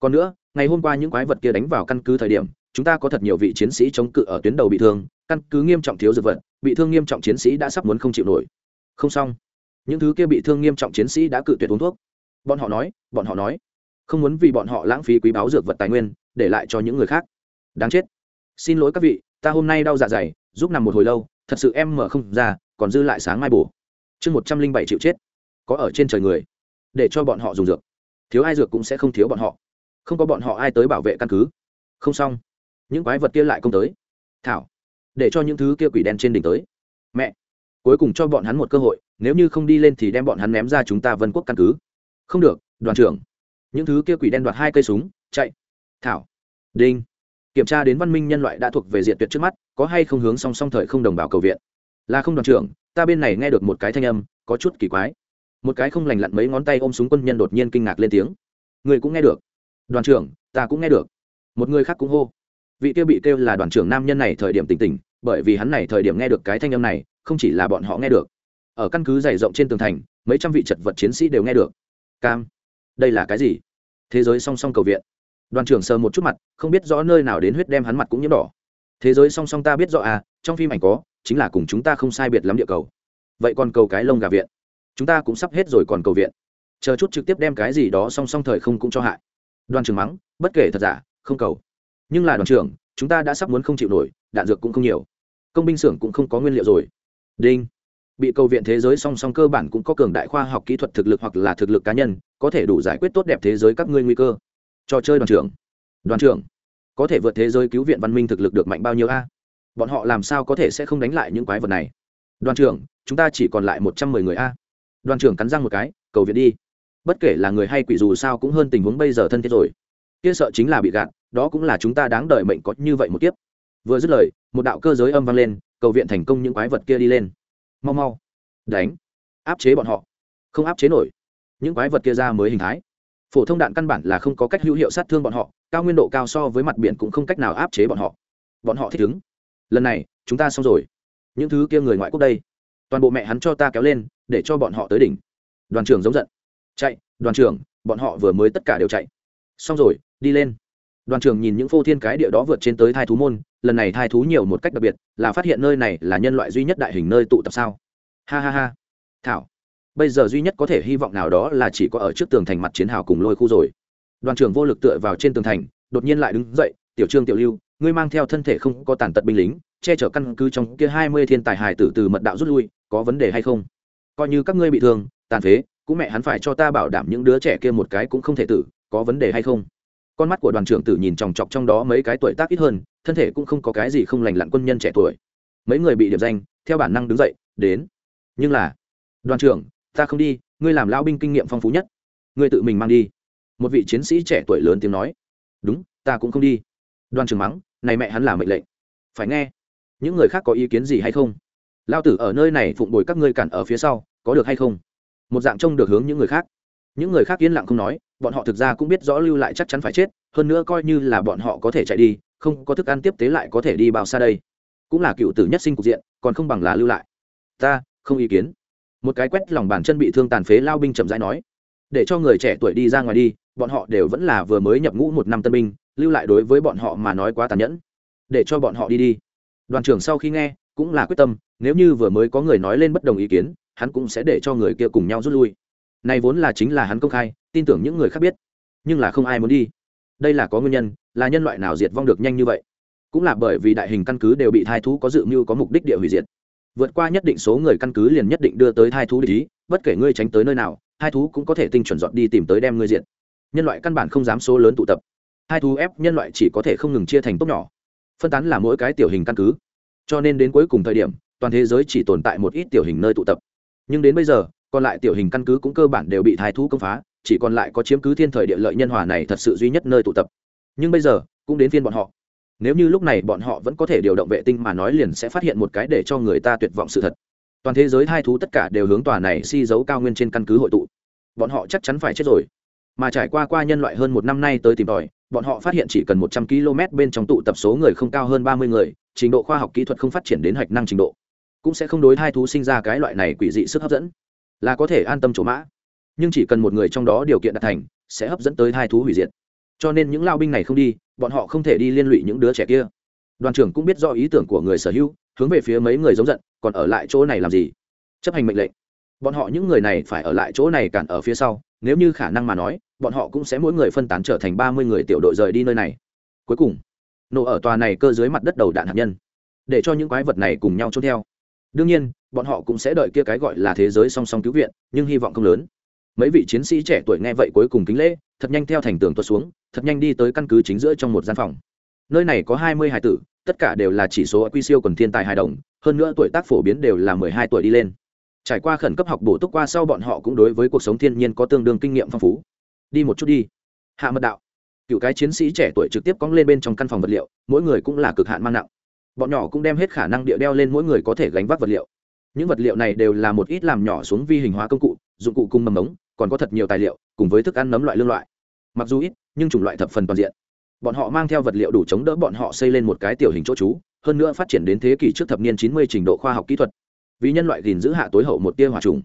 [SPEAKER 1] Còn nữa, ngày hôm qua những quái vật kia đánh vào căn cứ thời điểm, chúng ta có thật nhiều vị chiến sĩ chống cự ở tuyến đầu bị thương, căn cứ nghiêm trọng thiếu dược vật, bị thương nghiêm trọng chiến sĩ đã sắp muốn không chịu nổi. Không xong những thứ kia bị thương nghiêm trọng chiến sĩ đã cự tuyệt uống thuốc. Bọn họ nói, bọn họ nói, không muốn vì bọn họ lãng phí quý báu dược vật tài nguyên, để lại cho những người khác. Đáng chết. Xin lỗi các vị, ta hôm nay đau dạ dày, giúp nằm một hồi lâu, thật sự em mở không ra, còn dư lại sáng mai bổ. Chương một trăm linh bảy triệu chết. Có ở trên trời người, để cho bọn họ dùng dược. Thiếu ai dược cũng sẽ không thiếu bọn họ. Không có bọn họ ai tới bảo vệ căn cứ. Không xong. Những quái vật kia lại công tới. Thảo, để cho những thứ kia quỷ đen trên đỉnh tới. Mẹ cuối cùng cho bọn hắn một cơ hội, nếu như không đi lên thì đem bọn hắn ném ra chúng ta vân quốc căn cứ. Không được, đoàn trưởng. Những thứ kia quỷ đen đoạt hai cây súng, chạy. Thảo. Đinh. Kiểm tra đến văn minh nhân loại đã thuộc về diện tuyệt trước mắt, có hay không hướng song song thời không đồng bào cầu viện? Là không, đoàn trưởng, ta bên này nghe được một cái thanh âm, có chút kỳ quái. Một cái không lành lặn mấy ngón tay ôm súng quân nhân đột nhiên kinh ngạc lên tiếng. Người cũng nghe được. Đoàn trưởng, ta cũng nghe được. Một người khác cũng hô. Vị kia bị kêu là đoàn trưởng nam nhân này thời điểm tỉnh tỉnh bởi vì hắn này thời điểm nghe được cái thanh âm này, không chỉ là bọn họ nghe được, ở căn cứ dày rộng trên tường thành, mấy trăm vị chật vật chiến sĩ đều nghe được. Cam, đây là cái gì? Thế giới song song cầu viện. Đoàn trưởng sờ một chút mặt, không biết rõ nơi nào đến huyết đem hắn mặt cũng nhiễm đỏ. Thế giới song song ta biết rõ à trong phim ảnh có, chính là cùng chúng ta không sai biệt lắm địa cầu. Vậy còn cầu cái lông gà viện. Chúng ta cũng sắp hết rồi còn cầu viện. Chờ chút trực tiếp đem cái gì đó song song thời không cũng cho hại. Đoàn trưởng mắng, bất kể thật giả, không cầu. Nhưng là đoàn trưởng chúng ta đã sắp muốn không chịu nổi, đạn dược cũng không nhiều. Công binh xưởng cũng không có nguyên liệu rồi. Đinh. Bị cầu viện thế giới song song cơ bản cũng có cường đại khoa học kỹ thuật thực lực hoặc là thực lực cá nhân, có thể đủ giải quyết tốt đẹp thế giới các ngươi nguy cơ. Trò chơi đoàn trưởng. Đoàn trưởng. Có thể vượt thế giới cứu viện văn minh thực lực được mạnh bao nhiêu a? Bọn họ làm sao có thể sẽ không đánh lại những quái vật này? Đoàn trưởng, chúng ta chỉ còn lại một trăm mười người a. Đoàn trưởng cắn răng một cái, cầu viện đi. Bất kể là người hay quỷ dù sao cũng hơn tình huống bây giờ thân thiết rồi. Kia sợ chính là bị gạt đó cũng là chúng ta đáng đợi mệnh có như vậy một kiếp. Vừa dứt lời, một đạo cơ giới âm vang lên, cầu viện thành công những quái vật kia đi lên. Mau mau. Đánh. Áp chế bọn họ. Không áp chế nổi. Những quái vật kia ra mới hình thái. Phổ thông đạn căn bản là không có cách hữu hiệu sát thương bọn họ, cao nguyên độ cao so với mặt biển cũng không cách nào áp chế bọn họ. Bọn họ thích ứng. Lần này, chúng ta xong rồi. Những thứ kia người ngoại quốc đây. Toàn bộ mẹ hắn cho ta kéo lên, để cho bọn họ tới đỉnh. Đoàn trưởng giống giận. Chạy, đoàn trưởng, bọn họ vừa mới tất cả đều chạy. Xong rồi, đi lên đoàn trưởng nhìn những phô thiên cái địa đó vượt trên tới thai thú môn, lần này thai thú nhiều một cách đặc biệt, là phát hiện nơi này là nhân loại duy nhất đại hình nơi tụ tập sao? Ha ha ha. Thảo, bây giờ duy nhất có thể hy vọng nào đó là chỉ có ở trước tường thành mặt chiến hào cùng lôi khu rồi. Đoàn trưởng vô lực tựa vào trên tường thành, đột nhiên lại đứng dậy, tiểu trương, tiểu lưu, ngươi mang theo thân thể không có tàn tật binh lính, che chở căn cứ trong kia hai mươi thiên tài hài tử từ mật đạo rút lui, có vấn đề hay không? Coi như các ngươi bị thương, tàn phế, cũng mẹ hắn phải cho ta bảo đảm những đứa trẻ kia một cái cũng không thể tử, có vấn đề hay không? Con mắt của đoàn trưởng tử nhìn chòng chọc trong đó mấy cái tuổi tác ít hơn, thân thể cũng không có cái gì không lành lặn quân nhân trẻ tuổi. Mấy người bị điểm danh, theo bản năng đứng dậy, đến. Nhưng là, đoàn trưởng, ta không đi, ngươi làm lao binh kinh nghiệm phong phú nhất. Ngươi tự mình mang đi. Một vị chiến sĩ trẻ tuổi lớn tiếng nói. Đúng, ta cũng không đi. Đoàn trưởng mắng, này mẹ hắn là mệnh lệnh. Phải nghe, những người khác có ý kiến gì hay không? Lao tử ở nơi này phụng bồi các ngươi cản ở phía sau, có được hay không? Một dạng trông được hướng những người khác. Những người khác yên lặng không nói bọn họ thực ra cũng biết rõ lưu lại chắc chắn phải chết, hơn nữa coi như là bọn họ có thể chạy đi, không có thức ăn tiếp tế lại có thể đi bao xa đây. Cũng là cựu tử nhất sinh cục diện, còn không bằng là lưu lại. Ta, không ý kiến. Một cái quét lòng bàn chân bị thương tàn phế lao binh chậm rãi nói. Để cho người trẻ tuổi đi ra ngoài đi, bọn họ đều vẫn là vừa mới nhập ngũ một năm tân binh, lưu lại đối với bọn họ mà nói quá tàn nhẫn. Để cho bọn họ đi đi. Đoàn trưởng sau khi nghe, cũng là quyết tâm, nếu như vừa mới có người nói lên bất đồng ý kiến, hắn cũng sẽ để cho người kia cùng nhau rút lui. Này vốn là chính là hắn công khai tin tưởng những người khác biết. Nhưng là không ai muốn đi. Đây là có nguyên nhân, là nhân loại nào diệt vong được nhanh như vậy? Cũng là bởi vì đại hình căn cứ đều bị thai thú có dự mưu có mục đích địa hủy diệt. Vượt qua nhất định số người căn cứ liền nhất định đưa tới thai thú để ý, bất kể ngươi tránh tới nơi nào hai thú cũng có thể tinh chuẩn dọn đi tìm tới đem ngươi diện nhân loại căn bản không dám số lớn tụ tập. Hai thú ép nhân loại chỉ có thể không ngừng chia thành tốc nhỏ. Phân tán là mỗi cái tiểu hình căn cứ. Cho nên đến cuối cùng thời điểm, toàn thế giới chỉ tồn tại một ít tiểu hình nơi tụ tập. Nhưng đến bây giờ, còn lại tiểu hình căn cứ cũng cơ bản đều bị thái thú công phá chỉ còn lại có chiếm cứ thiên thời địa lợi nhân hòa này thật sự duy nhất nơi tụ tập. Nhưng bây giờ, cũng đến phiên bọn họ. Nếu như lúc này bọn họ vẫn có thể điều động vệ tinh mà nói liền sẽ phát hiện một cái để cho người ta tuyệt vọng sự thật. Toàn thế giới hai thú tất cả đều hướng tòa này si dấu cao nguyên trên căn cứ hội tụ. Bọn họ chắc chắn phải chết rồi. Mà trải qua qua nhân loại hơn một năm nay tới tìm tòi, bọn họ phát hiện chỉ cần một trăm km bên trong tụ tập số người không cao hơn ba mươi người, trình độ khoa học kỹ thuật không phát triển đến hạch năng trình độ, cũng sẽ không đối hai thú sinh ra cái loại này quỷ dị sức hấp dẫn. Là có thể an tâm chỗ mã nhưng chỉ cần một người trong đó điều kiện đạt thành, sẽ hấp dẫn tới hai thú hủy diệt. Cho nên những lao binh này không đi, bọn họ không thể đi liên lụy những đứa trẻ kia. Đoàn trưởng cũng biết do ý tưởng của người sở hữu, hướng về phía mấy người giống giận, còn ở lại chỗ này làm gì? Chấp hành mệnh lệnh. Bọn họ những người này phải ở lại chỗ này cản ở phía sau, nếu như khả năng mà nói, bọn họ cũng sẽ mỗi người phân tán trở thành ba mươi người tiểu đội rời đi nơi này. Cuối cùng, nổ ở tòa này cơ dưới mặt đất đầu đạn hạt nhân, để cho những quái vật này cùng nhau trốn theo. Đương nhiên, bọn họ cũng sẽ đợi kia cái gọi là thế giới song song cứu viện, nhưng hy vọng không lớn mấy vị chiến sĩ trẻ tuổi nghe vậy cuối cùng kính lễ, thật nhanh theo thành tường tuột xuống, thật nhanh đi tới căn cứ chính giữa trong một gian phòng. Nơi này có hai mươi hải tử, tất cả đều là chỉ số quy siêu còn thiên tài hài đồng, hơn nữa tuổi tác phổ biến đều là mười hai tuổi đi lên. Trải qua khẩn cấp học bổ túc qua sau bọn họ cũng đối với cuộc sống thiên nhiên có tương đương kinh nghiệm phong phú. Đi một chút đi. Hạ mật đạo. Cựu cái chiến sĩ trẻ tuổi trực tiếp cong lên bên trong căn phòng vật liệu, mỗi người cũng là cực hạn mang nặng. Bọn nhỏ cũng đem hết khả năng địa đeo lên mỗi người có thể gánh vác vật liệu. Những vật liệu này đều là một ít làm nhỏ xuống vi hình hóa công cụ, dụng cụ cung mầm ống còn có thật nhiều tài liệu, cùng với thức ăn nấm loại lương loại. Mặc dù ít, nhưng chủng loại thập phần toàn diện. Bọn họ mang theo vật liệu đủ chống đỡ bọn họ xây lên một cái tiểu hình chỗ trú, hơn nữa phát triển đến thế kỷ trước thập niên chín mươi trình độ khoa học kỹ thuật. Vì nhân loại gìn giữ hạ tối hậu một tia hòa trùng.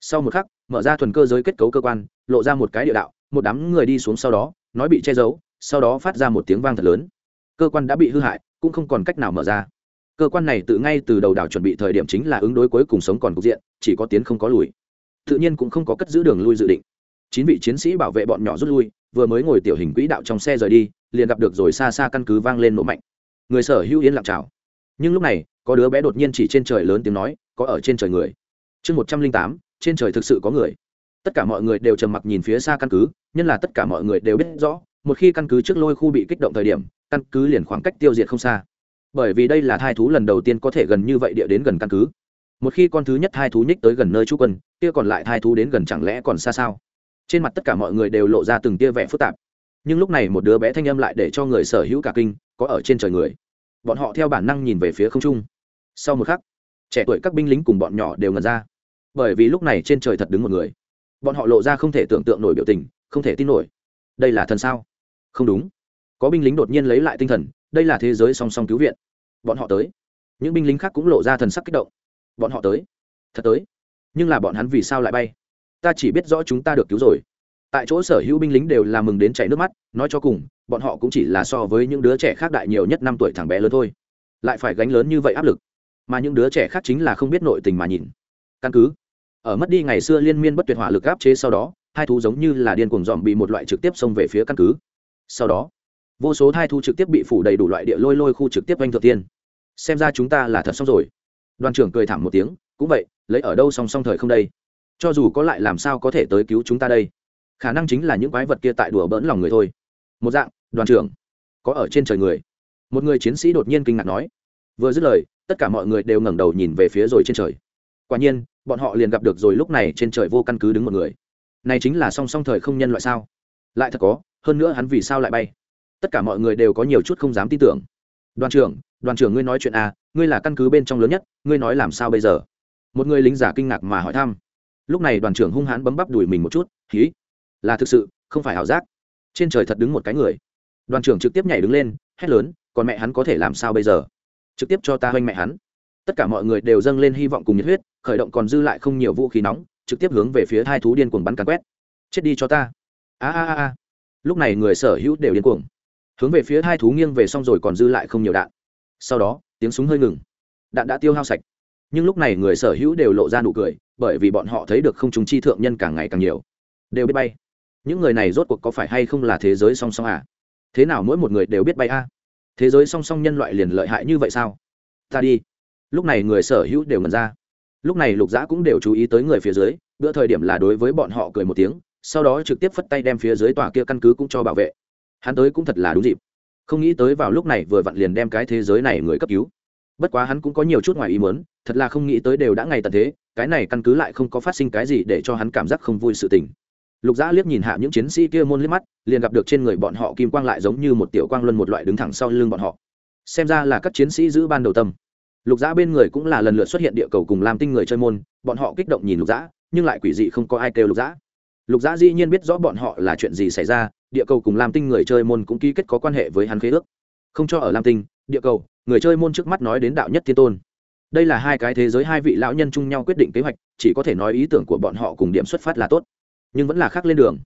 [SPEAKER 1] Sau một khắc, mở ra thuần cơ giới kết cấu cơ quan, lộ ra một cái địa đạo, một đám người đi xuống sau đó, nói bị che giấu, sau đó phát ra một tiếng vang thật lớn. Cơ quan đã bị hư hại, cũng không còn cách nào mở ra. Cơ quan này tự ngay từ đầu đảo chuẩn bị thời điểm chính là ứng đối cuối cùng sống còn cục diện, chỉ có tiến không có lùi tự nhiên cũng không có cất giữ đường lui dự định. Chín vị chiến sĩ bảo vệ bọn nhỏ rút lui, vừa mới ngồi tiểu hình quỹ đạo trong xe rời đi, liền gặp được rồi xa xa căn cứ vang lên nổ mạnh. Người sở hữu yên lặng chào. Nhưng lúc này, có đứa bé đột nhiên chỉ trên trời lớn tiếng nói, có ở trên trời người. Chương một trăm linh tám, trên trời thực sự có người. Tất cả mọi người đều trầm mặc nhìn phía xa căn cứ, nhân là tất cả mọi người đều biết rõ, một khi căn cứ trước lôi khu bị kích động thời điểm, căn cứ liền khoảng cách tiêu diệt không xa. Bởi vì đây là thai thú lần đầu tiên có thể gần như vậy địa đến gần căn cứ. Một khi con thứ nhất thai thú nhích tới gần nơi trú quân kia còn lại thai thú đến gần chẳng lẽ còn xa sao? Trên mặt tất cả mọi người đều lộ ra từng tia vẻ phức tạp. Nhưng lúc này một đứa bé thanh âm lại để cho người sở hữu cả kinh, có ở trên trời người. Bọn họ theo bản năng nhìn về phía không trung. Sau một khắc, trẻ tuổi các binh lính cùng bọn nhỏ đều ngần ra. Bởi vì lúc này trên trời thật đứng một người. Bọn họ lộ ra không thể tưởng tượng nổi biểu tình, không thể tin nổi. Đây là thần sao? Không đúng. Có binh lính đột nhiên lấy lại tinh thần, đây là thế giới song song cứu viện. Bọn họ tới. Những binh lính khác cũng lộ ra thần sắc kích động. Bọn họ tới. Thật tới nhưng là bọn hắn vì sao lại bay? Ta chỉ biết rõ chúng ta được cứu rồi. Tại chỗ sở hữu binh lính đều là mừng đến chảy nước mắt, nói cho cùng, bọn họ cũng chỉ là so với những đứa trẻ khác đại nhiều nhất năm tuổi thằng bé lớn thôi. Lại phải gánh lớn như vậy áp lực, mà những đứa trẻ khác chính là không biết nội tình mà nhìn. Căn cứ, ở mất đi ngày xưa liên miên bất tuyệt hỏa lực áp chế sau đó, hai thú giống như là điên cuồng dòm bị một loại trực tiếp xông về phía căn cứ. Sau đó, vô số thai thú trực tiếp bị phủ đầy đủ loại địa lôi lôi khu trực tiếp oanh thượng tiên. Xem ra chúng ta là thật xong rồi. Đoàn trưởng cười thảm một tiếng, cũng vậy lấy ở đâu song song thời không đây? Cho dù có lại làm sao có thể tới cứu chúng ta đây? Khả năng chính là những quái vật kia tại đùa bỡn lòng người thôi. Một dạng, đoàn trưởng, có ở trên trời người. Một người chiến sĩ đột nhiên kinh ngạc nói. Vừa dứt lời, tất cả mọi người đều ngẩng đầu nhìn về phía rồi trên trời. Quả nhiên, bọn họ liền gặp được rồi lúc này trên trời vô căn cứ đứng một người. Này chính là song song thời không nhân loại sao? Lại thật có, hơn nữa hắn vì sao lại bay? Tất cả mọi người đều có nhiều chút không dám tin tưởng. Đoàn trưởng đoàn trưởng ngươi nói chuyện à ngươi là căn cứ bên trong lớn nhất, ngươi nói làm sao bây giờ? Một người lính giả kinh ngạc mà hỏi thăm. Lúc này đoàn trưởng hung hãn bấm bắp đùi mình một chút, hí, là thực sự, không phải ảo giác. Trên trời thật đứng một cái người. Đoàn trưởng trực tiếp nhảy đứng lên, hét lớn, còn mẹ hắn có thể làm sao bây giờ? Trực tiếp cho ta hoanh mẹ hắn. Tất cả mọi người đều dâng lên hy vọng cùng nhiệt huyết, khởi động còn dư lại không nhiều vũ khí nóng, trực tiếp hướng về phía hai thú điên cuồng bắn càn quét. Chết đi cho ta. A a a a. Lúc này người sở hữu đều điên cuồng. Hướng về phía hai thú nghiêng về xong rồi còn dư lại không nhiều đạn. Sau đó, tiếng súng hơi ngừng. Đạn đã tiêu hao sạch nhưng lúc này người sở hữu đều lộ ra nụ cười, bởi vì bọn họ thấy được không chúng chi thượng nhân càng ngày càng nhiều. Đều biết bay. Những người này rốt cuộc có phải hay không là thế giới song song à? Thế nào mỗi một người đều biết bay a thế giới song song nhân loại liền lợi hại như vậy sao? Ta đi. Lúc này người sở hữu đều ngần ra. Lúc này lục dã cũng đều chú ý tới người phía dưới, bữa thời điểm là đối với bọn họ cười một tiếng, sau đó trực tiếp phất tay đem phía dưới tòa kia căn cứ cũng cho bảo vệ. Hắn tới cũng thật là đúng dịp. Không nghĩ tới vào lúc này vừa vặn liền đem cái thế giới này người cấp cứu. Bất quá hắn cũng có nhiều chút ngoài ý muốn thật là không nghĩ tới đều đã ngày tận thế, cái này căn cứ lại không có phát sinh cái gì để cho hắn cảm giác không vui sự tình. Lục dã liếc nhìn hạ những chiến sĩ kia môn liếc mắt, liền gặp được trên người bọn họ kim quang lại giống như một tiểu quang luân một loại đứng thẳng sau lưng bọn họ. Xem ra là các chiến sĩ giữ ban đầu tâm. Lục dã bên người cũng là lần lượt xuất hiện địa cầu cùng làm tinh người chơi môn, bọn họ kích động nhìn lục dã, nhưng lại quỷ dị không có ai kêu lục dã. Lục dã dĩ nhiên biết rõ bọn họ là chuyện gì xảy ra, địa cầu cùng lam tinh người chơi môn cũng ký kết có quan hệ với hắn khế ước. Không cho ở lam tinh, địa cầu, người chơi môn trước mắt nói đến đạo nhất thiên tôn đây là hai cái thế giới hai vị lão nhân chung nhau quyết định kế hoạch, chỉ có thể nói ý tưởng của bọn họ cùng điểm xuất phát là tốt. Nhưng vẫn là khác lên đường.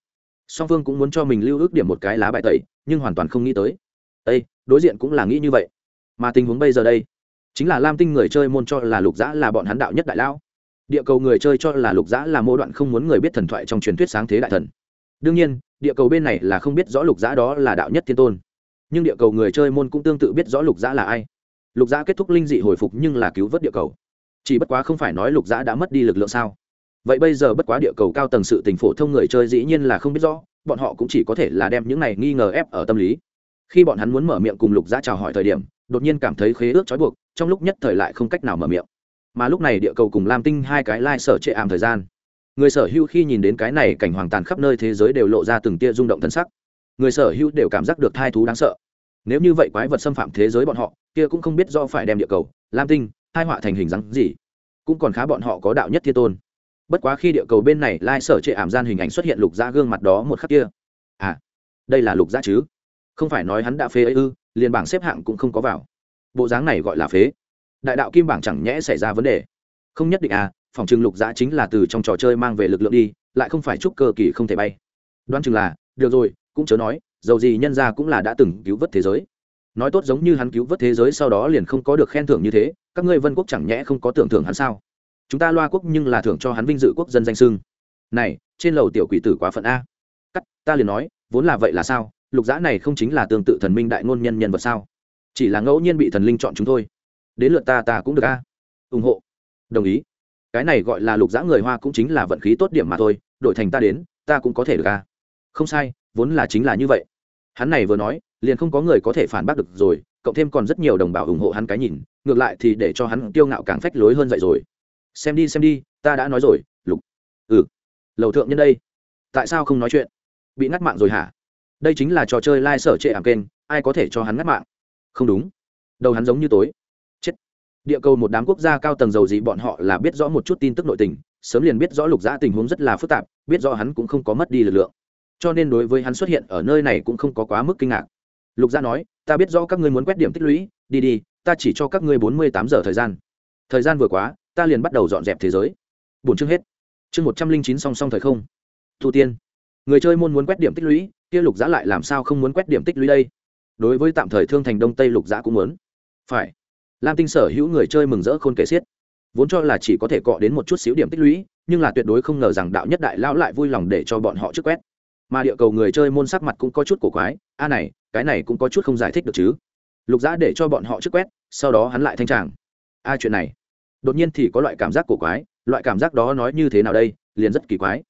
[SPEAKER 1] Song phương cũng muốn cho mình lưu ước điểm một cái lá bài tẩy, nhưng hoàn toàn không nghĩ tới. Ây đối diện cũng là nghĩ như vậy. Mà tình huống bây giờ đây, chính là lam tinh người chơi môn cho là lục dã là bọn hắn đạo nhất đại lão. Địa cầu người chơi cho là lục dã là mô đoạn không muốn người biết thần thoại trong truyền thuyết sáng thế đại thần. Đương nhiên, địa cầu bên này là không biết rõ lục dã đó là đạo nhất thiên tôn. Nhưng địa cầu người chơi môn cũng tương tự biết rõ lục dã là ai lục Giã kết thúc linh dị hồi phục nhưng là cứu vớt địa cầu. Chỉ bất quá không phải nói lục Giã đã mất đi lực lượng sao? Vậy bây giờ bất quá địa cầu cao tầng sự tình phổ thông người chơi dĩ nhiên là không biết rõ, bọn họ cũng chỉ có thể là đem những này nghi ngờ ép ở tâm lý. Khi bọn hắn muốn mở miệng cùng lục Giã chào hỏi thời điểm, đột nhiên cảm thấy khế ước trói buộc, trong lúc nhất thời lại không cách nào mở miệng. Mà lúc này địa cầu cùng lam tinh hai cái lai、like、sở trệ ảm thời gian. Người sở hữu khi nhìn đến cái này cảnh hoàng tàn khắp nơi thế giới đều lộ ra từng tia rung động thân sắc. Người sở hữu đều cảm giác được thai thú đáng sợ. Nếu như vậy quái vật xâm phạm thế giới bọn họ kia cũng không biết do phải đem địa cầu, lam tinh hai họa thành hình dáng gì, cũng còn khá bọn họ có đạo nhất thiên tôn. Bất quá khi địa cầu bên này lai sở trệ ảm gian hình ảnh xuất hiện lục gia gương mặt đó một khắc kia. À đây là lục gia chứ? Không phải nói hắn đã phế ấy ư, liền bảng xếp hạng cũng không có vào. Bộ dáng này gọi là phế. Đại đạo kim bảng chẳng nhẽ xảy ra vấn đề. Không nhất định à phòng trừng lục giã chính là từ trong trò chơi mang về lực lượng đi, lại không phải chúc cơ kỳ không thể bay. Đoán chừng là, được rồi, cũng chớ nói, dầu gì nhân ra cũng là đã từng cứu vớt thế giới nói tốt giống như hắn cứu vớt thế giới sau đó liền không có được khen thưởng như thế, các ngươi vân quốc chẳng nhẽ không có tưởng thưởng hắn sao? Chúng ta loa quốc nhưng là thưởng cho hắn vinh dự quốc dân danh sưng này, trên lầu tiểu quỷ tử quá phận a. Cắt, ta liền nói, vốn là vậy là sao? Lục giã này không chính là tương tự thần minh đại ngôn nhân nhân vật sao? Chỉ là ngẫu nhiên bị thần linh chọn chúng thôi. Đến lượt ta ta cũng được a. Ủng hộ. Đồng ý. Cái này gọi là lục giã người hoa cũng chính là vận khí tốt điểm mà thôi, đổi thành ta đến, ta cũng có thể được a. Không sai, vốn là chính là như vậy. Hắn này vừa nói liền không có người có thể phản bác được rồi, cộng thêm còn rất nhiều đồng bào ủng hộ hắn cái nhìn, ngược lại thì để cho hắn tiêu ngạo càng phách lối hơn vậy rồi. Xem đi xem đi, ta đã nói rồi, lục. Ừ. Lầu thượng nhân đây. Tại sao không nói chuyện? Bị ngắt mạng rồi hả? Đây chính là trò chơi lai、like、sở trệ ảm kênh, ai có thể cho hắn ngắt mạng? Không đúng. Đầu hắn giống như tối. Chết. Địa cầu một đám quốc gia cao tầng giàu gì bọn họ là biết rõ một chút tin tức nội tình, sớm liền biết rõ lục giã tình huống rất là phức tạp, biết rõ hắn cũng không có mất đi lực lượng. Cho nên đối với hắn xuất hiện ở nơi này cũng không có quá mức kinh ngạc lục Gia nói, ta biết rõ các ngươi muốn quét điểm tích lũy, đi đi, ta chỉ cho các ngươi bốn mươi tám giờ thời gian. Thời gian vừa quá, ta liền bắt đầu dọn dẹp thế giới. Bốn chương hết. Chương một trăm linh chín song song thời không. Thu tiên. Người chơi môn muốn quét điểm tích lũy, kia lục giã lại làm sao không muốn quét điểm tích lũy đây? Đối với tạm thời thương thành đông tây lục giã cũng muốn. Phải. Lam tinh sở hữu người chơi mừng rỡ khôn kể xiết. Vốn cho là chỉ có thể cọ đến một chút xíu điểm tích lũy, nhưng là tuyệt đối không ngờ rằng đạo nhất đại lão lại vui lòng để cho bọn họ trước quét. Mà địa cầu người chơi môn sắc mặt cũng có chút cổ quái, a này cái này cũng có chút không giải thích được chứ. Lục giã để cho bọn họ trước quét, sau đó hắn lại thanh tràng. A, chuyện này. Đột nhiên thì có loại cảm giác cổ quái, loại cảm giác đó nói như thế nào đây, liền rất kỳ quái.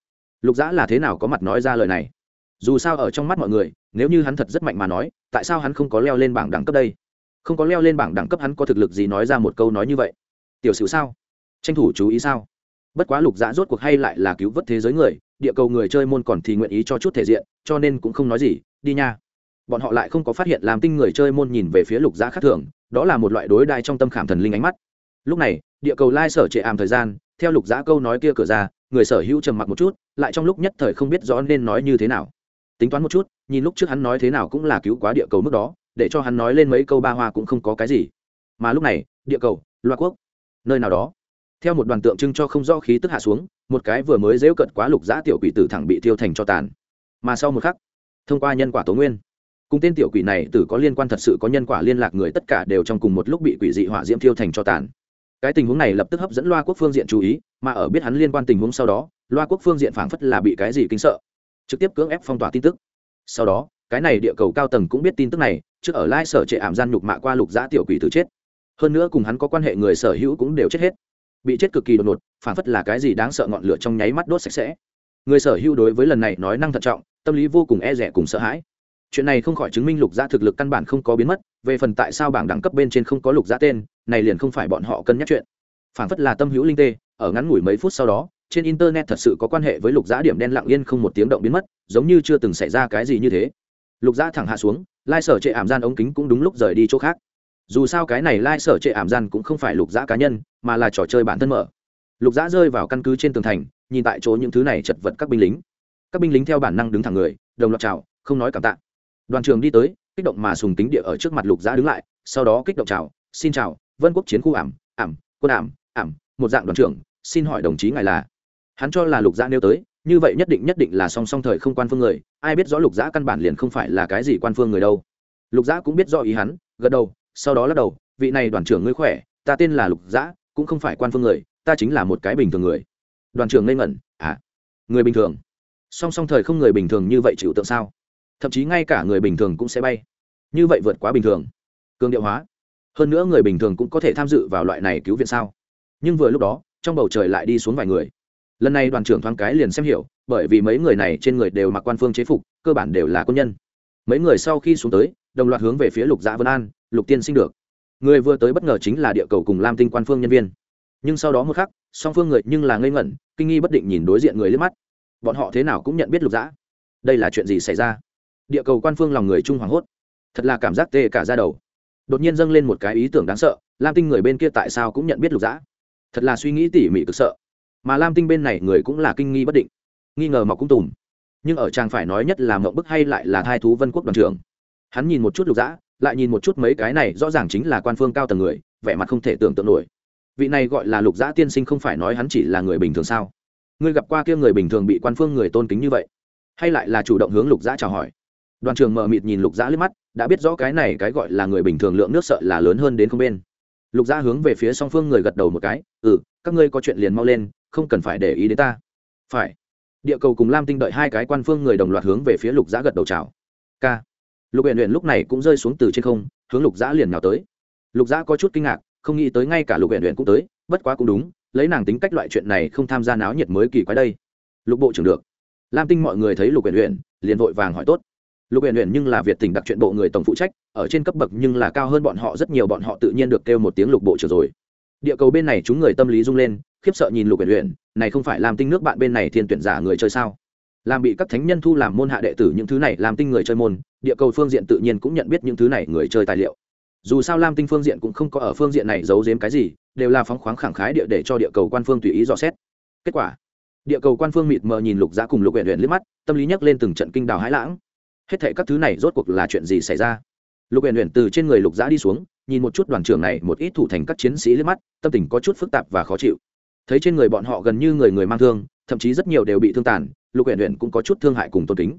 [SPEAKER 1] Lục giã là thế nào có mặt nói ra lời này? Dù sao ở trong mắt mọi người, nếu như hắn thật rất mạnh mà nói, tại sao hắn không có leo lên bảng đẳng cấp đây? Không có leo lên bảng đẳng cấp hắn có thực lực gì nói ra một câu nói như vậy? Tiểu sử sao? Tranh thủ chú ý sao? Bất quá lục giã rốt cuộc hay lại là cứu vớt thế giới người, địa cầu người chơi môn còn thì nguyện ý cho chút thể diện, cho nên cũng không nói gì, đi nha bọn họ lại không có phát hiện làm tinh người chơi môn nhìn về phía lục dã khác thường, đó là một loại đối đai trong tâm khảm thần linh ánh mắt. Lúc này, địa cầu lai sở trệ ảm thời gian, theo lục dã câu nói kia cửa ra, người sở hữu trầm mặc một chút, lại trong lúc nhất thời không biết rõ nên nói như thế nào. Tính toán một chút, nhìn lúc trước hắn nói thế nào cũng là cứu quá địa cầu mức đó, để cho hắn nói lên mấy câu ba hoa cũng không có cái gì. Mà lúc này, địa cầu, loa quốc, nơi nào đó. Theo một đoàn tượng trưng cho không rõ khí tức hạ xuống, một cái vừa mới dễu cận quá lục giã tiểu quỷ tử thẳng bị tiêu thành cho tàn. Mà sau một khắc, thông qua nhân quả tố nguyên cùng tên tiểu quỷ này tử có liên quan thật sự có nhân quả liên lạc người tất cả đều trong cùng một lúc bị quỷ dị hỏa diễm thiêu thành cho tàn. Cái tình huống này lập tức hấp dẫn loa quốc phương diện chú ý, mà ở biết hắn liên quan tình huống sau đó, loa quốc phương diện phảng phất là bị cái gì kinh sợ, trực tiếp cưỡng ép phong tỏa tin tức. Sau đó, cái này địa cầu cao tầng cũng biết tin tức này, trước ở lai sở trệ ảm gian nhục mạ qua lục giã tiểu quỷ tử chết. Hơn nữa cùng hắn có quan hệ người sở hữu cũng đều chết hết. Bị chết cực kỳ đột ngột phản phất là cái gì đáng sợ ngọn lửa trong nháy mắt đốt sạch sẽ. Người sở hữu đối với lần này nói năng thận trọng, tâm lý vô cùng e rẻ cùng sợ hãi chuyện này không khỏi chứng minh lục gia thực lực căn bản không có biến mất, về phần tại sao bảng đẳng cấp bên trên không có lục gia tên, này liền không phải bọn họ cân nhắc chuyện. Phản phất là tâm hữu linh tê, ở ngắn ngủi mấy phút sau đó, trên internet thật sự có quan hệ với lục gia điểm đen lặng yên không một tiếng động biến mất, giống như chưa từng xảy ra cái gì như thế. Lục gia thẳng hạ xuống, lai sở trệ ảm gian ống kính cũng đúng lúc rời đi chỗ khác. Dù sao cái này lai sở trệ ảm gian cũng không phải lục gia cá nhân, mà là trò chơi bản thân mở. Lục gia rơi vào căn cứ trên tường thành, nhìn tại chỗ những thứ này chật vật các binh lính. Các binh lính theo bản năng đứng thẳng người, đồng loạt chào, không nói cảm tạ đoàn trường đi tới, kích động mà sùng tính địa ở trước mặt lục giã đứng lại, sau đó kích động chào, xin chào, vân quốc chiến khu ảm ảm, quân ảm ảm, một dạng đoàn trưởng, xin hỏi đồng chí ngài là? Hắn cho là lục giã nêu tới, như vậy nhất định nhất định là song song thời không quan phương người, ai biết rõ lục giã căn bản liền không phải là cái gì quan phương người đâu. Lục giã cũng biết rõ ý hắn, gật đầu, sau đó lắc đầu, vị này đoàn trưởng ngươi khỏe, ta tên là lục giã, cũng không phải quan phương người, ta chính là một cái bình thường người. Đoàn trưởng ngây ngẩn à người bình thường? Song song thời không người bình thường như vậy chịu tượng sao? Thậm chí ngay cả người bình thường cũng sẽ bay. Như vậy vượt quá bình thường. Cường điệu hóa. Hơn nữa người bình thường cũng có thể tham dự vào loại này cứu viện sao? Nhưng vừa lúc đó, trong bầu trời lại đi xuống vài người. Lần này đoàn trưởng thoáng cái liền xem hiểu, bởi vì mấy người này trên người đều mặc quan phương chế phục, cơ bản đều là quân nhân. Mấy người sau khi xuống tới, đồng loạt hướng về phía lục dạ vân an, lục tiên sinh được. Người vừa tới bất ngờ chính là địa cầu cùng lam tinh quan phương nhân viên. Nhưng sau đó một khắc, song phương người nhưng là ngây ngẩn, kinh nghi bất định nhìn đối diện người liếc mắt. Bọn họ thế nào cũng nhận biết lục dã đây là chuyện gì xảy ra? Địa cầu quan phương lòng người trung hoảng hốt. Thật là cảm giác tê cả ra đầu. Đột nhiên dâng lên một cái ý tưởng đáng sợ, lam tinh người bên kia tại sao cũng nhận biết lục dã. Thật là suy nghĩ tỉ mỉ cực sợ. Mà lam tinh bên này người cũng là kinh nghi bất định. Nghi ngờ mọc cũng tùm. Nhưng ở chàng phải nói nhất là mộng bức hay lại là thai thú vân quốc đoàn trưởng. Hắn nhìn một chút lục dã, lại nhìn một chút mấy cái này rõ ràng chính là quan phương cao tầng người, vẻ mặt không thể tưởng tượng nổi. Vị này gọi là lục dã tiên sinh không phải nói hắn chỉ là người bình thường sao? Ngươi gặp qua kia người bình thường bị quan phương người tôn kính như vậy? Hay lại là chủ động hướng lục dã chào hỏi? Đoàn trường mờ mịt nhìn lục Giã liếc mắt, đã biết rõ cái này cái gọi là người bình thường lượng nước sợ là lớn hơn đến không bên. Lục Giã hướng về phía song phương người gật đầu một cái ừ các ngươi có chuyện liền mau lên, không cần phải để ý đến ta. Phải. Địa cầu cùng lam tinh đợi hai cái quan phương người đồng loạt hướng về phía lục Giã gật đầu chào. K lục huyện huyện lúc này cũng rơi xuống từ trên không, hướng lục Giã liền nào tới. Lục Giã có chút kinh ngạc, không nghĩ tới ngay cả lục huyện huyện cũng tới, bất quá cũng đúng, lấy nàng tính cách loại chuyện này không tham gia náo nhiệt mới kỳ quái đây. Lục bộ trưởng được. Lam tinh mọi người thấy lục huyện huyện liền vội vàng hỏi tốt lục huyện huyện nhưng là việt tỉnh đặc chuyện bộ người tổng phụ trách, ở trên cấp bậc nhưng là cao hơn bọn họ rất nhiều, bọn họ tự nhiên được kêu một tiếng lục bộ trưởng rồi. Địa cầu bên này chúng người tâm lý rung lên, khiếp sợ nhìn lục huyện huyện này không phải làm tinh nước bạn bên này thiên tuyển giả người chơi sao? Làm bị các thánh nhân thu làm môn hạ đệ tử những thứ này làm tinh người chơi môn, địa cầu phương diện tự nhiên cũng nhận biết những thứ này người chơi tài liệu. Dù sao lam tinh phương diện cũng không có ở phương diện này giấu giếm cái gì, đều là phóng khoáng khẳng khái địa để cho địa cầu quan phương tùy ý dò xét. Kết quả, địa cầu quan phương mịt mờ nhìn lục giã cùng lục huyện huyện liếc mắt, tâm lý nhắc lên từng trận kinh đào hãi lãng hết thệ các thứ này rốt cuộc là chuyện gì xảy ra? Lục huyện huyện từ trên người lục giã đi xuống, nhìn một chút đoàn trưởng này, một ít thủ thành các chiến sĩ liếc mắt, tâm tình có chút phức tạp và khó chịu. Thấy trên người bọn họ gần như người người mang thương, thậm chí rất nhiều đều bị thương tàn, lục huyện huyện cũng có chút thương hại cùng tôn kính.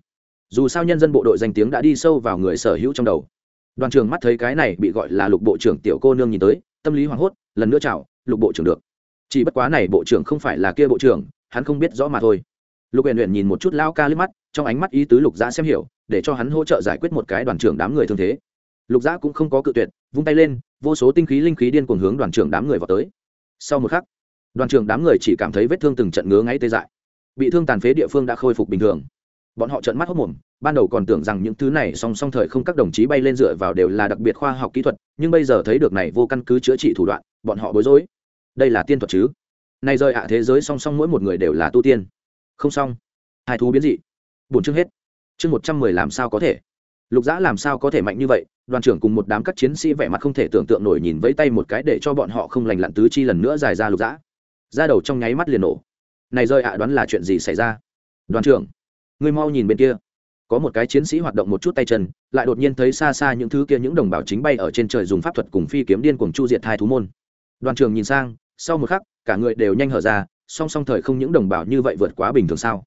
[SPEAKER 1] Dù sao nhân dân bộ đội danh tiếng đã đi sâu vào người sở hữu trong đầu. Đoàn trưởng mắt thấy cái này bị gọi là lục bộ trưởng tiểu cô nương nhìn tới, tâm lý hoảng hốt, lần nữa chào, lục bộ trưởng được. Chỉ bất quá này bộ trưởng không phải là kia bộ trưởng, hắn không biết rõ mà thôi lục huyện huyện nhìn một chút lao ca liếc mắt, trong ánh mắt ý tứ lục giã xem hiểu, để cho hắn hỗ trợ giải quyết một cái đoàn trưởng đám người thương thế. Lục giã cũng không có cự tuyệt, vung tay lên, vô số tinh khí linh khí điên cuồng hướng đoàn trưởng đám người vào tới. Sau một khắc, đoàn trưởng đám người chỉ cảm thấy vết thương từng trận ngứa ngáy tê dại, bị thương tàn phế địa phương đã khôi phục bình thường. Bọn họ trợn mắt hốc mồm, ban đầu còn tưởng rằng những thứ này song song thời không các đồng chí bay lên dựa vào đều là đặc biệt khoa học kỹ thuật, nhưng bây giờ thấy được này vô căn cứ chữa trị thủ đoạn, bọn họ bối rối. Đây là tiên thuật chứ? Này rơi ạ thế giới song song mỗi một người đều là tu tiên không xong. Hai thú biến dị. Bổn chương hết. Chương một trăm mười làm sao có thể? Lục dã làm sao có thể mạnh như vậy? Đoàn trưởng cùng một đám các chiến sĩ vẻ mặt không thể tưởng tượng nổi nhìn vẫy tay một cái để cho bọn họ không lành lặn tứ chi lần nữa dài ra lục dã. Ra đầu trong nháy mắt liền nổ. Này rơi ạ, đoán là chuyện gì xảy ra? Đoàn trưởng người mau nhìn bên kia. Có một cái chiến sĩ hoạt động một chút tay chân, lại đột nhiên thấy xa xa những thứ kia những đồng bào chính bay ở trên trời dùng pháp thuật cùng phi kiếm điên cùng chu diệt hai thú môn. Đoàn trưởng nhìn sang, sau một khắc, cả người đều nhanh hở ra song song thời không những đồng bào như vậy vượt quá bình thường sao?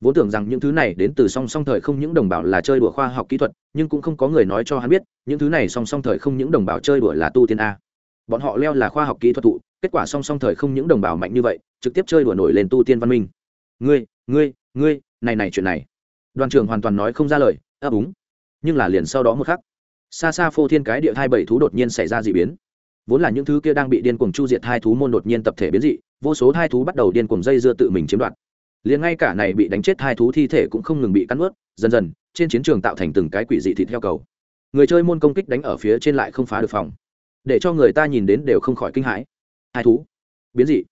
[SPEAKER 1] Vốn tưởng rằng những thứ này đến từ song song thời không những đồng bào là chơi đùa khoa học kỹ thuật, nhưng cũng không có người nói cho hắn biết, những thứ này song song thời không những đồng bào chơi đùa là tu tiên a. Bọn họ leo là khoa học kỹ thuật thụ, kết quả song song thời không những đồng bào mạnh như vậy, trực tiếp chơi đùa nổi lên tu tiên văn minh. Ngươi ngươi ngươi, này này chuyện này. Đoàn trưởng hoàn toàn nói không ra lời, ấp úng. Nhưng là liền sau đó một khắc, xa xa phô thiên cái địa hai bảy thú đột nhiên xảy ra d ị biến vốn là những thứ kia đang bị điên cuồng chu diệt hai thú môn đột nhiên tập thể biến dị, vô số hai thú bắt đầu điên cuồng dây dưa tự mình chiếm đoạt. Liền ngay cả này bị đánh chết hai thú thi thể cũng không ngừng bị cắn ướt dần dần, trên chiến trường tạo thành từng cái quỷ dị thịt theo cầu. Người chơi môn công kích đánh ở phía trên lại không phá được phòng. Để cho người ta nhìn đến đều không khỏi kinh hãi. Hai thú, biến dị.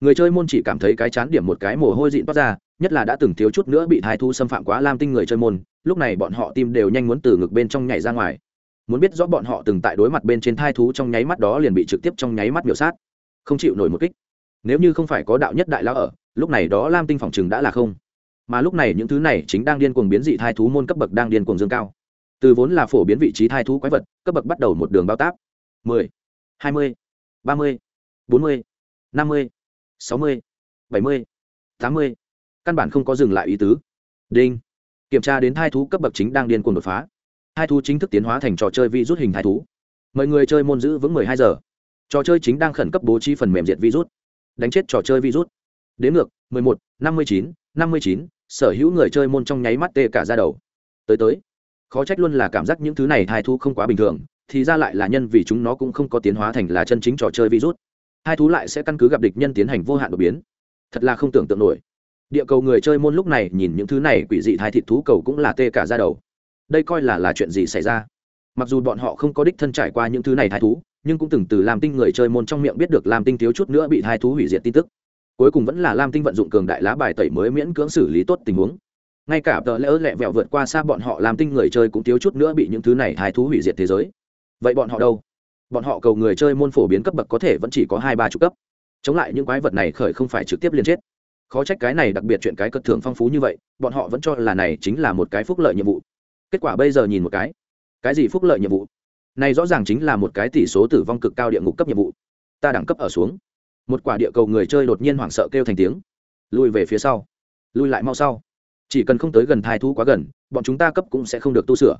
[SPEAKER 1] Người chơi môn chỉ cảm thấy cái chán điểm một cái mồ hôi dịn toát ra, nhất là đã từng thiếu chút nữa bị thai thú xâm phạm quá lam tinh người chơi môn, lúc này bọn họ tim đều nhanh muốn từ ngực bên trong nhảy ra ngoài muốn biết rõ bọn họ từng tại đối mặt bên trên thai thú trong nháy mắt đó liền bị trực tiếp trong nháy mắt biểu sát. Không chịu nổi một kích. Nếu như không phải có đạo nhất đại lão ở, lúc này đó lam tinh phòng chừng đã là không. Mà lúc này những thứ này chính đang điên cuồng biến dị thai thú môn cấp bậc đang điên cuồng dương cao. Từ vốn là phổ biến vị trí thai thú quái vật, cấp bậc bắt đầu một đường bao táp. Mười, hai mươi, ba mươi, bốn mươi, năm mươi, sáu mươi, bảy mươi, tám mươi. Căn bản không có dừng lại ý tứ. Đinh. Kiểm tra đến thai thú cấp bậc chính đang điên cuồng đột phá hai thú chính thức tiến hóa thành trò chơi virus hình thái thú. Mời người chơi môn giữ vững mười hai giờ. Trò chơi chính đang khẩn cấp bố trí phần mềm diệt virus. Đánh chết trò chơi virus. Đến ngược, mười một, năm mươi chín, năm mươi chín, sở hữu người chơi môn trong nháy mắt tê cả ra đầu. Tới tới. Khó trách luôn là cảm giác những thứ này hai thú không quá bình thường, thì ra lại là nhân vì chúng nó cũng không có tiến hóa thành là chân chính trò chơi virus. Hai thú lại sẽ căn cứ gặp địch nhân tiến hành vô hạn đột biến. Thật là không tưởng tượng nổi. Địa cầu người chơi môn lúc này nhìn những thứ này quỷ dị thai thịt thú cầu cũng là tê cả ra đầu đây coi là là chuyện gì xảy ra? Mặc dù bọn họ không có đích thân trải qua những thứ này thái thú, nhưng cũng từng từ làm tinh người chơi môn trong miệng biết được làm tinh thiếu chút nữa bị thái thú hủy diệt tin tức. Cuối cùng vẫn là lam tinh vận dụng cường đại lá bài tẩy mới miễn cưỡng xử lý tốt tình huống. Ngay cả tờ lỡ lẹ vẹo vượt qua xa bọn họ làm tinh người chơi cũng thiếu chút nữa bị những thứ này thái thú hủy diệt thế giới. Vậy bọn họ đâu? Bọn họ cầu người chơi môn phổ biến cấp bậc có thể vẫn chỉ có hai ba chục cấp. Chống lại những quái vật này khởi không phải trực tiếp liên chết. Khó trách cái này đặc biệt chuyện cái cất thường phong phú như vậy, bọn họ vẫn cho là này chính là một cái phúc lợi nhiệm vụ kết quả bây giờ nhìn một cái cái gì phúc lợi nhiệm vụ? Này rõ ràng chính là một cái tỷ số tử vong cực cao địa ngục cấp nhiệm vụ. Ta đẳng cấp ở xuống. Một quả địa cầu người chơi đột nhiên hoảng sợ kêu thành tiếng. Lùi về phía sau. Lùi lại mau sau. Chỉ cần không tới gần thai thú quá gần, bọn chúng ta cấp cũng sẽ không được tu sửa.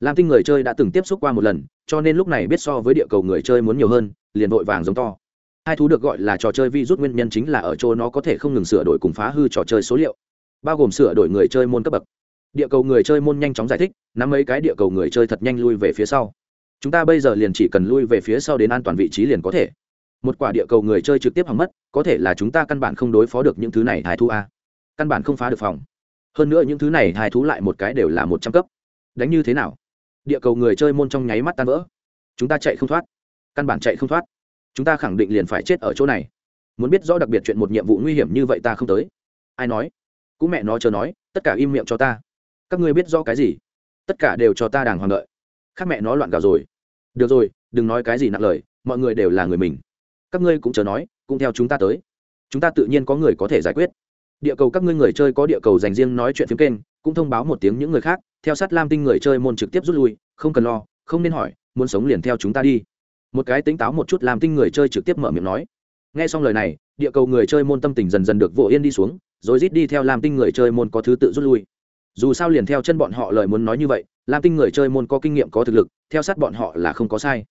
[SPEAKER 1] Lam tinh người chơi đã từng tiếp xúc qua một lần, cho nên lúc này biết so với địa cầu người chơi muốn nhiều hơn, liền vội vàng giống to. Hai thú được gọi là trò chơi vi rút nguyên nhân chính là ở chỗ nó có thể không ngừng sửa đổi cùng phá hư trò chơi số liệu, bao gồm sửa đổi người chơi môn cấp bậc địa cầu người chơi môn nhanh chóng giải thích, nắm mấy cái địa cầu người chơi thật nhanh lui về phía sau. Chúng ta bây giờ liền chỉ cần lui về phía sau đến an toàn vị trí liền có thể. Một quả địa cầu người chơi trực tiếp hỏng mất, có thể là chúng ta căn bản không đối phó được những thứ này thái thú a. Căn bản không phá được phòng. Hơn nữa những thứ này thái thú lại một cái đều là một trăm cấp. Đánh như thế nào? Địa cầu người chơi môn trong nháy mắt tan vỡ. Chúng ta chạy không thoát. Căn bản chạy không thoát. Chúng ta khẳng định liền phải chết ở chỗ này. Muốn biết rõ đặc biệt chuyện một nhiệm vụ nguy hiểm như vậy ta không tới. Ai nói? Cũng mẹ nó chờ nói, tất cả im miệng cho ta các ngươi biết rõ cái gì? Tất cả đều cho ta đàng hoàng đợi. Khác mẹ nó loạn gào rồi. Được rồi, đừng nói cái gì nặng lời, mọi người đều là người mình. Các ngươi cũng chờ nói, cũng theo chúng ta tới. Chúng ta tự nhiên có người có thể giải quyết. Địa cầu các ngươi người chơi có địa cầu dành riêng nói chuyện phiếm kênh, cũng thông báo một tiếng những người khác, theo sát lam tinh người chơi môn trực tiếp rút lui, không cần lo, không nên hỏi, muốn sống liền theo chúng ta đi. Một cái tính táo một chút làm tinh người chơi trực tiếp mở miệng nói. Nghe xong lời này, địa cầu người chơi môn tâm tình dần dần được vỗ yên đi xuống, rồi rít đi theo làm tinh người chơi môn có thứ tự rút lui dù sao liền theo chân bọn họ lời muốn nói như vậy, lam tinh người chơi môn có kinh nghiệm, có thực lực, theo sát bọn họ là không có sai.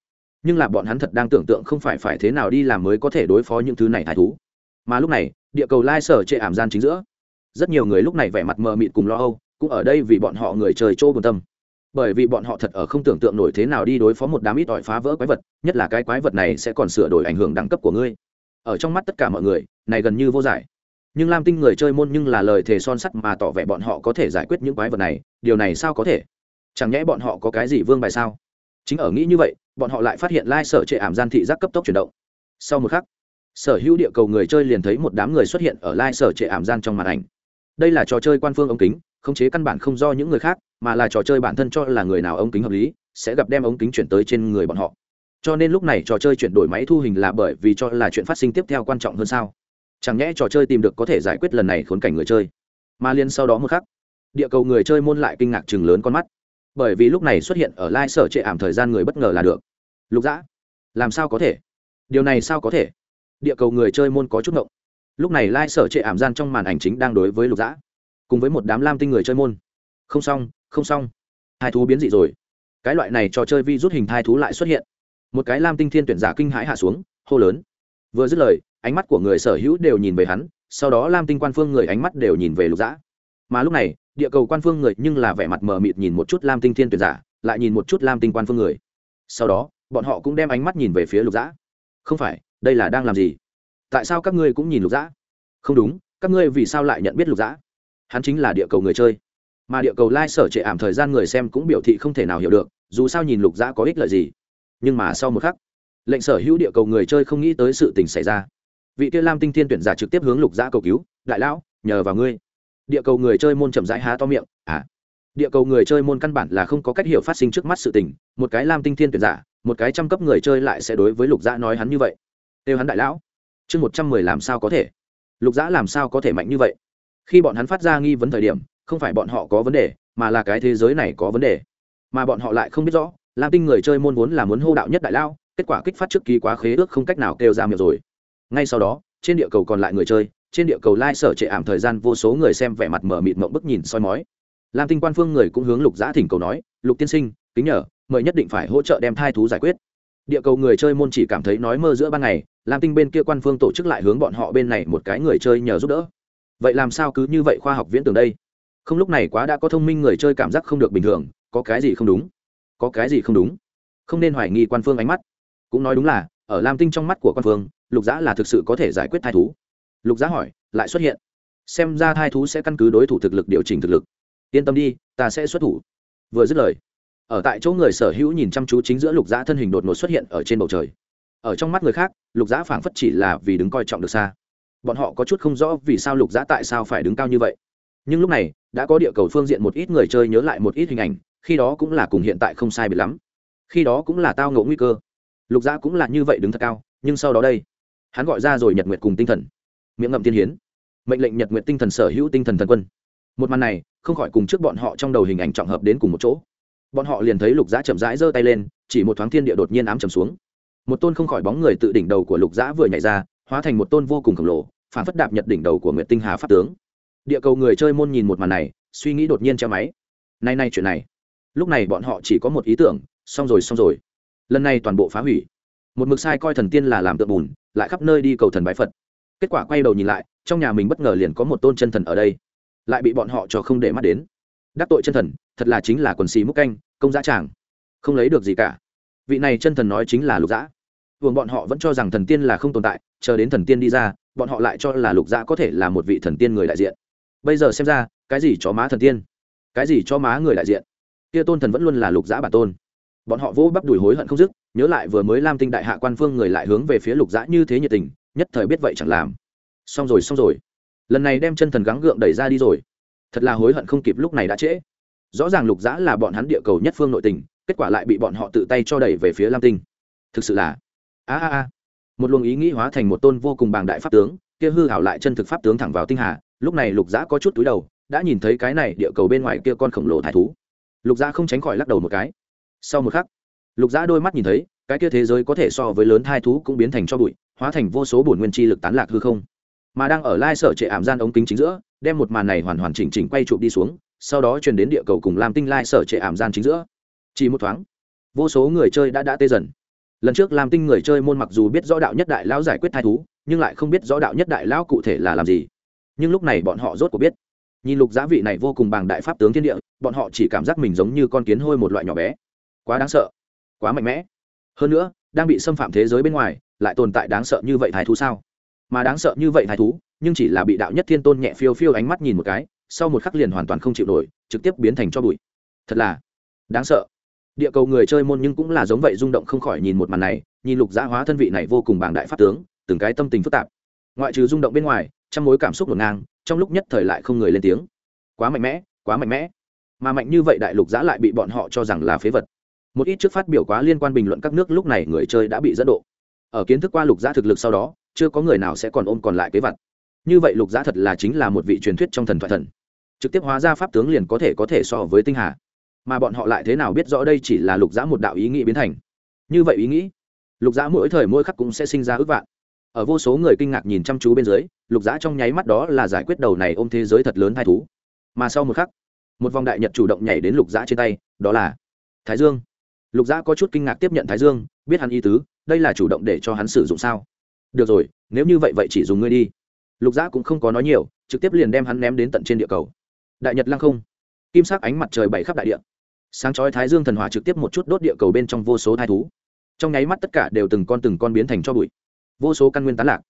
[SPEAKER 1] Nhưng là bọn hắn thật đang tưởng tượng không phải phải thế nào đi làm mới có thể đối phó những thứ này thái thú. Mà lúc này, địa cầu lai sở chệ ảm gian chính giữa. Rất nhiều người lúc này vẻ mặt mờ mịt cùng lo âu, cũng ở đây vì bọn họ người chơi chỗ buồn tâm. Bởi vì bọn họ thật ở không tưởng tượng nổi thế nào đi đối phó một đám ít ỏi phá vỡ quái vật, nhất là cái quái vật này sẽ còn sửa đổi ảnh hưởng đẳng cấp của ngươi. Ở trong mắt tất cả mọi người, này gần như vô giải nhưng lam tinh người chơi môn nhưng là lời thề son sắt mà tỏ vẻ bọn họ có thể giải quyết những quái vật này, điều này sao có thể? Chẳng nhẽ bọn họ có cái gì vương bài sao? Chính ở nghĩ như vậy, bọn họ lại phát hiện lai sở trệ ảm gian thị giác cấp tốc chuyển động. Sau một khắc, sở hữu địa cầu người chơi liền thấy một đám người xuất hiện ở lai sở trệ ảm gian trong màn ảnh. Đây là trò chơi quan phương ống kính, khống chế căn bản không do những người khác, mà là trò chơi bản thân cho là người nào ống kính hợp lý, sẽ gặp đem ống kính chuyển tới trên người bọn họ. Cho nên lúc này trò chơi chuyển đổi máy thu hình là bởi vì cho là chuyện phát sinh tiếp theo quan trọng hơn sao? Chẳng nhẽ trò chơi tìm được có thể giải quyết lần này khốn cảnh người chơi. Mà liên sau đó một khắc, địa cầu người chơi môn lại kinh ngạc chừng lớn con mắt. Bởi vì lúc này xuất hiện ở lai sở trệ ảm thời gian người bất ngờ là được. Lục dã, làm sao có thể? Điều này sao có thể? Địa cầu người chơi môn có chút ngộng. Lúc này lai sở trệ ảm gian trong màn ảnh chính đang đối với lục dã, cùng với một đám lam tinh người chơi môn. Không xong không xong. Hai thú biến dị rồi. Cái loại này trò chơi vi rút hình thai thú lại xuất hiện. Một cái lam tinh thiên tuyển giả kinh hãi hạ xuống, hô lớn. Vừa dứt lời ánh mắt của người sở hữu đều nhìn về hắn, sau đó lam tinh quan phương người ánh mắt đều nhìn về lục dã. Mà lúc này, địa cầu quan phương người nhưng là vẻ mặt mờ mịt nhìn một chút lam tinh thiên tuyển giả, lại nhìn một chút lam tinh quan phương người. Sau đó, bọn họ cũng đem ánh mắt nhìn về phía lục dã. Không phải, đây là đang làm gì? Tại sao các ngươi cũng nhìn lục dã? Không đúng, các ngươi vì sao lại nhận biết lục dã? Hắn chính là địa cầu người chơi. Mà địa cầu lai sở trệ ảm thời gian người xem cũng biểu thị không thể nào hiểu được, dù sao nhìn lục dã có ích lợi gì. Nhưng mà sau một khắc, lệnh sở hữu địa cầu người chơi không nghĩ tới sự tình xảy ra vị kia lam tinh thiên tuyển giả trực tiếp hướng lục giã cầu cứu, đại lão, nhờ vào ngươi. Địa cầu người chơi môn chậm rãi há to miệng à địa cầu người chơi môn căn bản là không có cách hiểu phát sinh trước mắt sự tình, một cái lam tinh thiên tuyển giả, một cái trăm cấp người chơi lại sẽ đối với lục giã nói hắn như vậy. Kêu hắn đại lão. Chương một trăm mười làm sao có thể? Lục giã làm sao có thể mạnh như vậy? Khi bọn hắn phát ra nghi vấn thời điểm, không phải bọn họ có vấn đề, mà là cái thế giới này có vấn đề. Mà bọn họ lại không biết rõ, lam tinh người chơi môn vốn là muốn hô đạo nhất đại lao kết quả kích phát trước kỳ quá khế ước không cách nào kêu ra miệng rồi ngay sau đó, trên địa cầu còn lại người chơi, trên địa cầu lai sở trệ ảm thời gian vô số người xem vẻ mặt mở mịt mộng bức nhìn soi mói. Lam tinh quan phương người cũng hướng lục giã thỉnh cầu nói, lục tiên sinh, kính nhờ, mời nhất định phải hỗ trợ đem thai thú giải quyết. Địa cầu người chơi môn chỉ cảm thấy nói mơ giữa ban ngày, lam tinh bên kia quan phương tổ chức lại hướng bọn họ bên này một cái người chơi nhờ giúp đỡ. Vậy làm sao cứ như vậy khoa học viễn tưởng đây? Không lúc này quá đã có thông minh người chơi cảm giác không được bình thường, có cái gì không đúng? Có cái gì không đúng? Không nên hoài nghi quan phương ánh mắt. Cũng nói đúng là, ở lam tinh trong mắt của quan phương lục giã là thực sự có thể giải quyết thai thú. Lục giã hỏi, lại xuất hiện. Xem ra thai thú sẽ căn cứ đối thủ thực lực điều chỉnh thực lực. Yên tâm đi, ta sẽ xuất thủ. Vừa dứt lời, ở tại chỗ người sở hữu nhìn chăm chú chính giữa lục giã thân hình đột ngột xuất hiện ở trên bầu trời. Ở trong mắt người khác, lục giã phảng phất chỉ là vì đứng coi trọng được xa. Bọn họ có chút không rõ vì sao lục giã tại sao phải đứng cao như vậy. Nhưng lúc này, đã có địa cầu phương diện một ít người chơi nhớ lại một ít hình ảnh, khi đó cũng là cùng hiện tại không sai bị lắm. Khi đó cũng là tao ngộ nguy cơ. Lục giã cũng là như vậy đứng thật cao, nhưng sau đó đây hắn gọi ra rồi nhật nguyệt cùng tinh thần. Miệng ngậm tiên hiến. Mệnh lệnh nhật nguyệt tinh thần sở hữu tinh thần thần quân. Một màn này, không khỏi cùng trước bọn họ trong đầu hình ảnh trọng hợp đến cùng một chỗ. Bọn họ liền thấy lục giã chậm rãi giơ tay lên, chỉ một thoáng thiên địa đột nhiên ám trầm xuống. Một tôn không khỏi bóng người tự đỉnh đầu của lục giã vừa nhảy ra, hóa thành một tôn vô cùng khổng lồ, phản phất đạp nhật đỉnh đầu của nguyệt tinh hà pháp tướng. Địa cầu người chơi môn nhìn một màn này, suy nghĩ đột nhiên treo máy. Nay nay chuyện này. Lúc này bọn họ chỉ có một ý tưởng, xong rồi xong rồi. Lần này toàn bộ phá hủy. Một mực sai coi thần tiên là làm tượng bùn lại khắp nơi đi cầu thần bái phật. Kết quả quay đầu nhìn lại, trong nhà mình bất ngờ liền có một tôn chân thần ở đây. Lại bị bọn họ cho không để mắt đến. Đắc tội chân thần, thật là chính là quần xì múc canh, công giá tràng. Không lấy được gì cả. Vị này chân thần nói chính là lục dã. Vườn bọn họ vẫn cho rằng thần tiên là không tồn tại, chờ đến thần tiên đi ra, bọn họ lại cho là lục dã có thể là một vị thần tiên người đại diện. Bây giờ xem ra, cái gì cho má thần tiên? Cái gì cho má người đại diện? Kia tôn thần vẫn luôn là lục dã bản tôn. Bọn họ vỗ bắp đùi hối hận không dứt nhớ lại vừa mới lam tinh đại hạ quan phương người lại hướng về phía lục dã như thế nhiệt tình, nhất thời biết vậy chẳng làm. Xong rồi xong rồi. Lần này đem chân thần gắng gượng đẩy ra đi rồi. Thật là hối hận không kịp lúc này đã trễ. Rõ ràng lục dã là bọn hắn địa cầu nhất phương nội tình, kết quả lại bị bọn họ tự tay cho đẩy về phía lam tinh. Thực sự là, a a a. Một luồng ý nghĩ hóa thành một tôn vô cùng bàng đại pháp tướng, kia hư hảo lại chân thực pháp tướng thẳng vào tinh hà, lúc này lục dã có chút túi đầu, đã nhìn thấy cái này địa cầu bên ngoài kia con khổng lồ thái thú. Lục dã không tránh khỏi lắc đầu một cái. Sau một khắc lục Giã đôi mắt nhìn thấy, cái kia thế giới có thể so với lớn thai thú cũng biến thành cho bụi, hóa thành vô số bổn nguyên chi lực tán lạc hư không. Mà đang ở lai sở trệ ảm gian ống kính chính giữa, đem một màn này hoàn hoàn chỉnh chỉnh quay chụp đi xuống, sau đó truyền đến địa cầu cùng làm tinh lai sở trệ ảm gian chính giữa. Chỉ một thoáng, vô số người chơi đã đã tê dần. Lần trước làm tinh người chơi môn mặc dù biết rõ đạo nhất đại lão giải quyết thai thú, nhưng lại không biết rõ đạo nhất đại lão cụ thể là làm gì. Nhưng lúc này bọn họ rốt cuộc biết. Nhìn lục giá vị này vô cùng bằng đại pháp tướng thiên địa, bọn họ chỉ cảm giác mình giống như con kiến hôi một loại nhỏ bé. Quá đáng sợ quá mạnh mẽ. Hơn nữa, đang bị xâm phạm thế giới bên ngoài, lại tồn tại đáng sợ như vậy thái thú sao? Mà đáng sợ như vậy thái thú, nhưng chỉ là bị đạo nhất thiên tôn nhẹ phiêu phiêu ánh mắt nhìn một cái, sau một khắc liền hoàn toàn không chịu nổi, trực tiếp biến thành cho bụi. Thật là đáng sợ. Địa cầu người chơi môn nhưng cũng là giống vậy rung động không khỏi nhìn một màn này, nhìn lục giã hóa thân vị này vô cùng bảng đại pháp tướng, từng cái tâm tình phức tạp. Ngoại trừ rung động bên ngoài trong mối cảm xúc ngổn ngang, trong lúc nhất thời lại không người lên tiếng. Quá mạnh mẽ, quá mạnh mẽ. Mà mạnh như vậy đại lục giã lại bị bọn họ cho rằng là phế vật một ít trước phát biểu quá liên quan bình luận các nước lúc này người chơi đã bị dẫn độ. Ở kiến thức qua lục giã thực lực sau đó, chưa có người nào sẽ còn ôm còn lại kế vật. Như vậy lục giã thật là chính là một vị truyền thuyết trong thần thoại thần. Trực tiếp hóa ra pháp tướng liền có thể có thể so với tinh hà. Mà bọn họ lại thế nào biết rõ đây chỉ là lục giã một đạo ý nghĩ biến thành? Như vậy ý nghĩ, lục giã mỗi thời mỗi khắc cũng sẽ sinh ra ước vạn. Ở vô số người kinh ngạc nhìn chăm chú bên dưới, lục giã trong nháy mắt đó là giải quyết đầu này ôm thế giới thật lớn thai thú. Mà sau một khắc, một vòng đại nhật chủ động nhảy đến lục giã trên tay, đó là thái dương lục giã có chút kinh ngạc tiếp nhận thái dương, biết hắn y tứ, đây là chủ động để cho hắn sử dụng sao? Được rồi, nếu như vậy vậy chỉ dùng ngươi đi. Lục giã cũng không có nói nhiều, trực tiếp liền đem hắn ném đến tận trên địa cầu. Đại nhật lăng không. Kim sắc ánh mặt trời bảy khắp đại địa. Sáng chói thái dương thần hỏa trực tiếp một chút đốt địa cầu bên trong vô số thai thú. Trong nháy mắt tất cả đều từng con từng con biến thành cho bụi. Vô số căn nguyên tán lạc,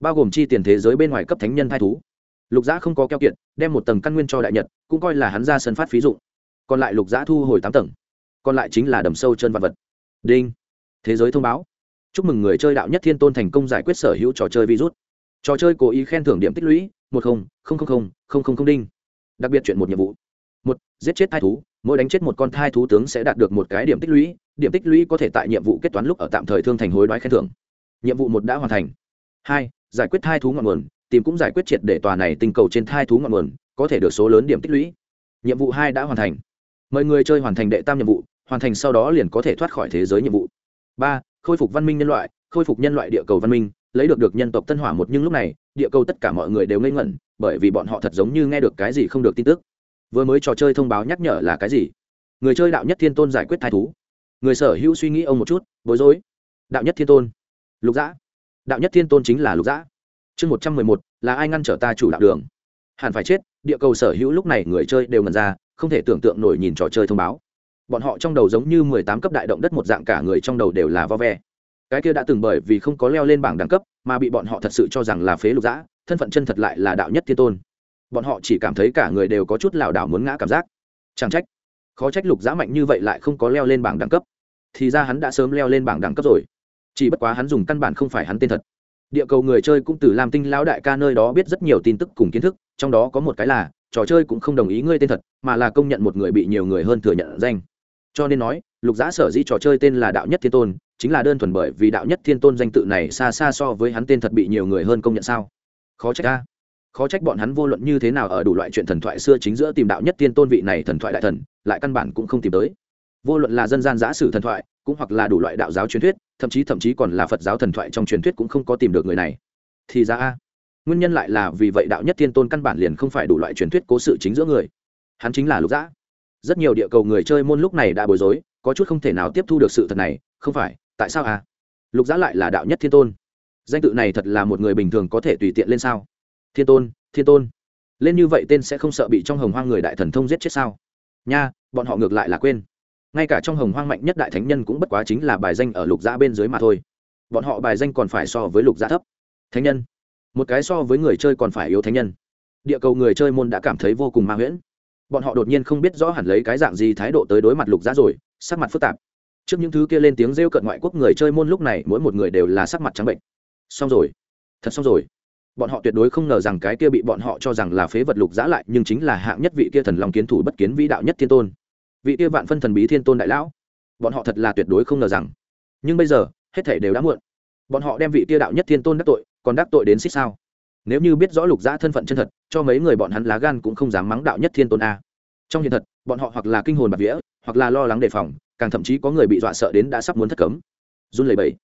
[SPEAKER 1] bao gồm chi tiền thế giới bên ngoài cấp thánh nhân thai thú. Lục giã không có keo kiện đem một tầng căn nguyên cho đại nhật, cũng coi là hắn ra sân phát phí dụng. Còn lại lục giã thu hồi tám tầng còn lại chính là đầm sâu chân vật vật. Đinh. Thế giới thông báo. Chúc mừng người chơi đạo nhất thiên tôn thành công giải quyết sở hữu trò chơi virus. Trò chơi cố ý khen thưởng điểm tích lũy, một không không không không không không đinh. Đặc biệt chuyện một nhiệm vụ. Một, giết chết thai thú. Mỗi đánh chết một con thai thú tướng sẽ đạt được một cái điểm tích lũy. Điểm tích lũy có thể tại nhiệm vụ kết toán lúc ở tạm thời thương thành hối đoái khen thưởng. Nhiệm vụ một đã hoàn thành. Hai, giải quyết thai thú ngọn nguồn. Tìm cũng giải quyết triệt để tòa này tình cầu trên thai thú ngọn nguồn, có thể được số lớn điểm tích lũy. Nhiệm vụ hai đã hoàn thành. Mời người chơi hoàn thành đệ tam nhiệm vụ hoàn thành sau đó liền có thể thoát khỏi thế giới nhiệm vụ. Ba, khôi phục văn minh nhân loại, khôi phục nhân loại địa cầu văn minh, lấy được được nhân tộc tân hỏa một nhưng lúc này, địa cầu tất cả mọi người đều ngây ngẩn, bởi vì bọn họ thật giống như nghe được cái gì không được tin tức. Vừa mới trò chơi thông báo nhắc nhở là cái gì? Người chơi đạo nhất thiên tôn giải quyết thai thú. Người sở hữu suy nghĩ ông một chút, bối rối. Đạo nhất thiên tôn. Lục dã. Đạo nhất thiên tôn chính là lục dã. Chương một trăm mười một, là ai ngăn trở ta chủ đạo đường? Hẳn phải chết, địa cầu sở hữu lúc này người chơi đều ngần ra, không thể tưởng tượng nổi nhìn trò chơi thông báo bọn họ trong đầu giống như mười tám cấp đại động đất một dạng cả người trong đầu đều là vo ve. Cái kia đã từng bởi vì không có leo lên bảng đẳng cấp, mà bị bọn họ thật sự cho rằng là phế lục dã, thân phận chân thật lại là đạo nhất thiên tôn. Bọn họ chỉ cảm thấy cả người đều có chút lảo đảo muốn ngã cảm giác. Chẳng trách, khó trách lục dã mạnh như vậy lại không có leo lên bảng đẳng cấp. Thì ra hắn đã sớm leo lên bảng đẳng cấp rồi. Chỉ bất quá hắn dùng căn bản không phải hắn tên thật. Địa cầu người chơi cũng từ làm tinh lão đại ca nơi đó biết rất nhiều tin tức cùng kiến thức, trong đó có một cái là, trò chơi cũng không đồng ý ngươi tên thật, mà là công nhận một người bị nhiều người hơn thừa nhận danh cho nên nói lục giã sở dĩ trò chơi tên là đạo nhất thiên tôn chính là đơn thuần bởi vì đạo nhất thiên tôn danh tự này xa xa so với hắn tên thật bị nhiều người hơn công nhận sao? Khó trách ta, khó trách bọn hắn vô luận như thế nào ở đủ loại chuyện thần thoại xưa chính giữa tìm đạo nhất thiên tôn vị này thần thoại đại thần lại căn bản cũng không tìm tới. Vô luận là dân gian giã sử thần thoại cũng hoặc là đủ loại đạo giáo truyền thuyết thậm chí thậm chí còn là phật giáo thần thoại trong truyền thuyết cũng không có tìm được người này. Thì ra a nguyên nhân lại là vì vậy đạo nhất thiên tôn căn bản liền không phải đủ loại truyền thuyết cố sự chính giữa người. Hắn chính là lục giã rất nhiều địa cầu người chơi môn lúc này đã bối rối, có chút không thể nào tiếp thu được sự thật này, không phải, tại sao à? Lục giã lại là đạo nhất thiên tôn. Danh tự này thật là một người bình thường có thể tùy tiện lên sao? Thiên tôn thiên tôn. Lên như vậy tên sẽ không sợ bị trong hồng hoang người đại thần thông giết chết sao? Nha, bọn họ ngược lại là quên. Ngay cả trong hồng hoang mạnh nhất đại thánh nhân cũng bất quá chính là bài danh ở lục giã bên dưới mà thôi. Bọn họ bài danh còn phải so với lục giã thấp. Thánh nhân. Một cái so với người chơi còn phải yếu thánh nhân. Địa cầu người chơi môn đã cảm thấy vô cùng ma huyễn bọn họ đột nhiên không biết rõ hẳn lấy cái dạng gì thái độ tới đối mặt lục giá rồi, sắc mặt phức tạp. Trước những thứ kia lên tiếng rêu cận ngoại quốc người chơi môn lúc này, mỗi một người đều là sắc mặt trắng bệnh. Xong rồi. Thật xong rồi. Bọn họ tuyệt đối không ngờ rằng cái kia bị bọn họ cho rằng là phế vật lục giã lại, nhưng chính là hạng nhất vị kia thần long kiến thủ bất kiến vĩ đạo nhất thiên tôn. Vị kia vạn phân thần bí thiên tôn đại lão. Bọn họ thật là tuyệt đối không ngờ rằng. Nhưng bây giờ, hết thể đều đã muộn. Bọn họ đem vị kia đạo nhất thiên tôn đắc tội, còn đắc tội đến xích sao? Nếu như biết rõ lục giã thân phận chân thật, cho mấy người bọn hắn lá gan cũng không dám mắng đạo nhất thiên tôn a. Trong hiện thật, bọn họ hoặc là kinh hồn bạc vía, hoặc là lo lắng đề phòng, càng thậm chí có người bị dọa sợ đến đã sắp muốn thất cấm. Run lẩy bẩy.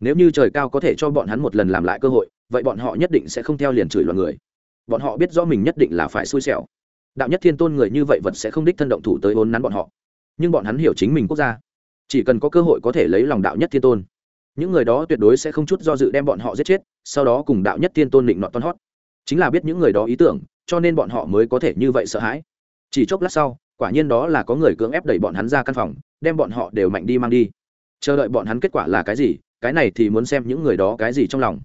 [SPEAKER 1] Nếu như trời cao có thể cho bọn hắn một lần làm lại cơ hội, vậy bọn họ nhất định sẽ không theo liền chửi loạn người. Bọn họ biết rõ mình nhất định là phải xui xẻo. Đạo nhất thiên tôn người như vậy vật sẽ không đích thân động thủ tới vốn nắn bọn họ. Nhưng bọn hắn hiểu chính mình quốc gia. Chỉ cần có cơ hội có thể lấy lòng đạo nhất thiên tôn những người đó tuyệt đối sẽ không chút do dự đem bọn họ giết chết, sau đó cùng đạo nhất tiên tôn định nọ toan hót. Chính là biết những người đó ý tưởng, cho nên bọn họ mới có thể như vậy sợ hãi. Chỉ chốc lát sau, quả nhiên đó là có người cưỡng ép đẩy bọn hắn ra căn phòng, đem bọn họ đều mạnh đi mang đi. Chờ đợi bọn hắn kết quả là cái gì, cái này thì muốn xem những người đó cái gì trong lòng.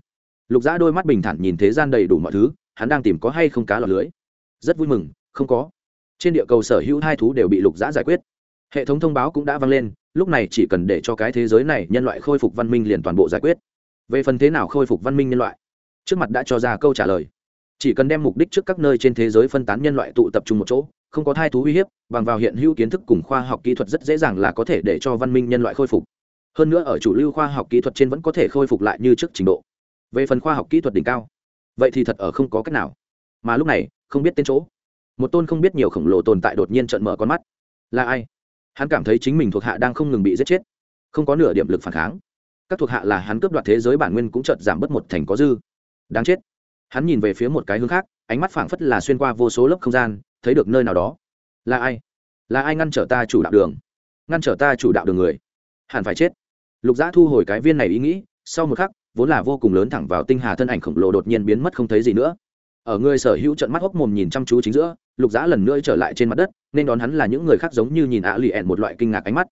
[SPEAKER 1] Lục giã đôi mắt bình thản nhìn thế gian đầy đủ mọi thứ, hắn đang tìm có hay không cá lọt lưới. Rất vui mừng, không có. Trên địa cầu sở hữu hai thú đều bị lục giã giải quyết. Hệ thống thông báo cũng đã vang lên lúc này chỉ cần để cho cái thế giới này nhân loại khôi phục văn minh liền toàn bộ giải quyết. Về phần thế nào khôi phục văn minh nhân loại? Trước mặt đã cho ra câu trả lời. Chỉ cần đem mục đích trước các nơi trên thế giới phân tán nhân loại tụ tập trung một chỗ, không có thai thú uy hiếp, bằng vào hiện hữu kiến thức cùng khoa học kỹ thuật rất dễ dàng là có thể để cho văn minh nhân loại khôi phục. Hơn nữa ở chủ lưu khoa học kỹ thuật trên vẫn có thể khôi phục lại như trước trình độ. Về phần khoa học kỹ thuật đỉnh cao, vậy thì thật ở không có cách nào. Mà lúc này, không biết tên chỗ. Một tôn không biết nhiều khổng lồ tồn tại đột nhiên trận mở con mắt. Là ai? Hắn cảm thấy chính mình thuộc hạ đang không ngừng bị giết chết, không có nửa điểm lực phản kháng. Các thuộc hạ là hắn cướp đoạt thế giới bản nguyên cũng chợt giảm bớt một thành có dư. Đáng chết. Hắn nhìn về phía một cái hướng khác, ánh mắt phảng phất là xuyên qua vô số lớp không gian, thấy được nơi nào đó. Là ai? Là ai ngăn trở ta chủ đạo đường? Ngăn trở ta chủ đạo đường người? Hẳn phải chết. Lục giã thu hồi cái viên này ý nghĩ, sau một khắc, vốn là vô cùng lớn thẳng vào tinh hà thân ảnh khổng lồ đột nhiên biến mất không thấy gì nữa. Ở người sở hữu trận mắt hốc mồm nhìn chăm chú chính giữa, lục giã lần nữa trở lại trên mặt đất nên đón hắn là những người khác giống như nhìn ạ lì ẹn một loại kinh ngạc ánh mắt.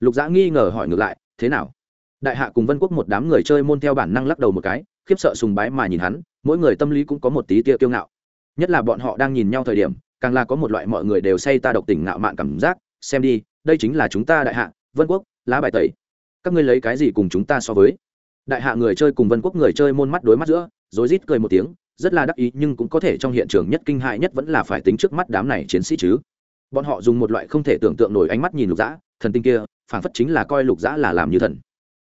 [SPEAKER 1] Lục Dã nghi ngờ hỏi ngược lại, thế nào? Đại hạ cùng vân quốc một đám người chơi môn theo bản năng lắc đầu một cái, khiếp sợ sùng bái mà nhìn hắn, mỗi người tâm lý cũng có một tí tia kiêu ngạo. Nhất là bọn họ đang nhìn nhau thời điểm, càng là có một loại mọi người đều say ta độc tình ngạo mạn cảm giác, xem đi, đây chính là chúng ta đại hạ, vân quốc, lá bài tẩy. Các ngươi lấy cái gì cùng chúng ta so với? Đại hạ người chơi cùng vân quốc người chơi môn mắt đối mắt giữa, rối rít cười một tiếng, rất là đắc ý nhưng cũng có thể trong hiện trường nhất kinh hại nhất vẫn là phải tính trước mắt đám này chiến sĩ chứ bọn họ dùng một loại không thể tưởng tượng nổi ánh mắt nhìn lục dã, thần tinh kia phản phất chính là coi lục dã là làm như thần.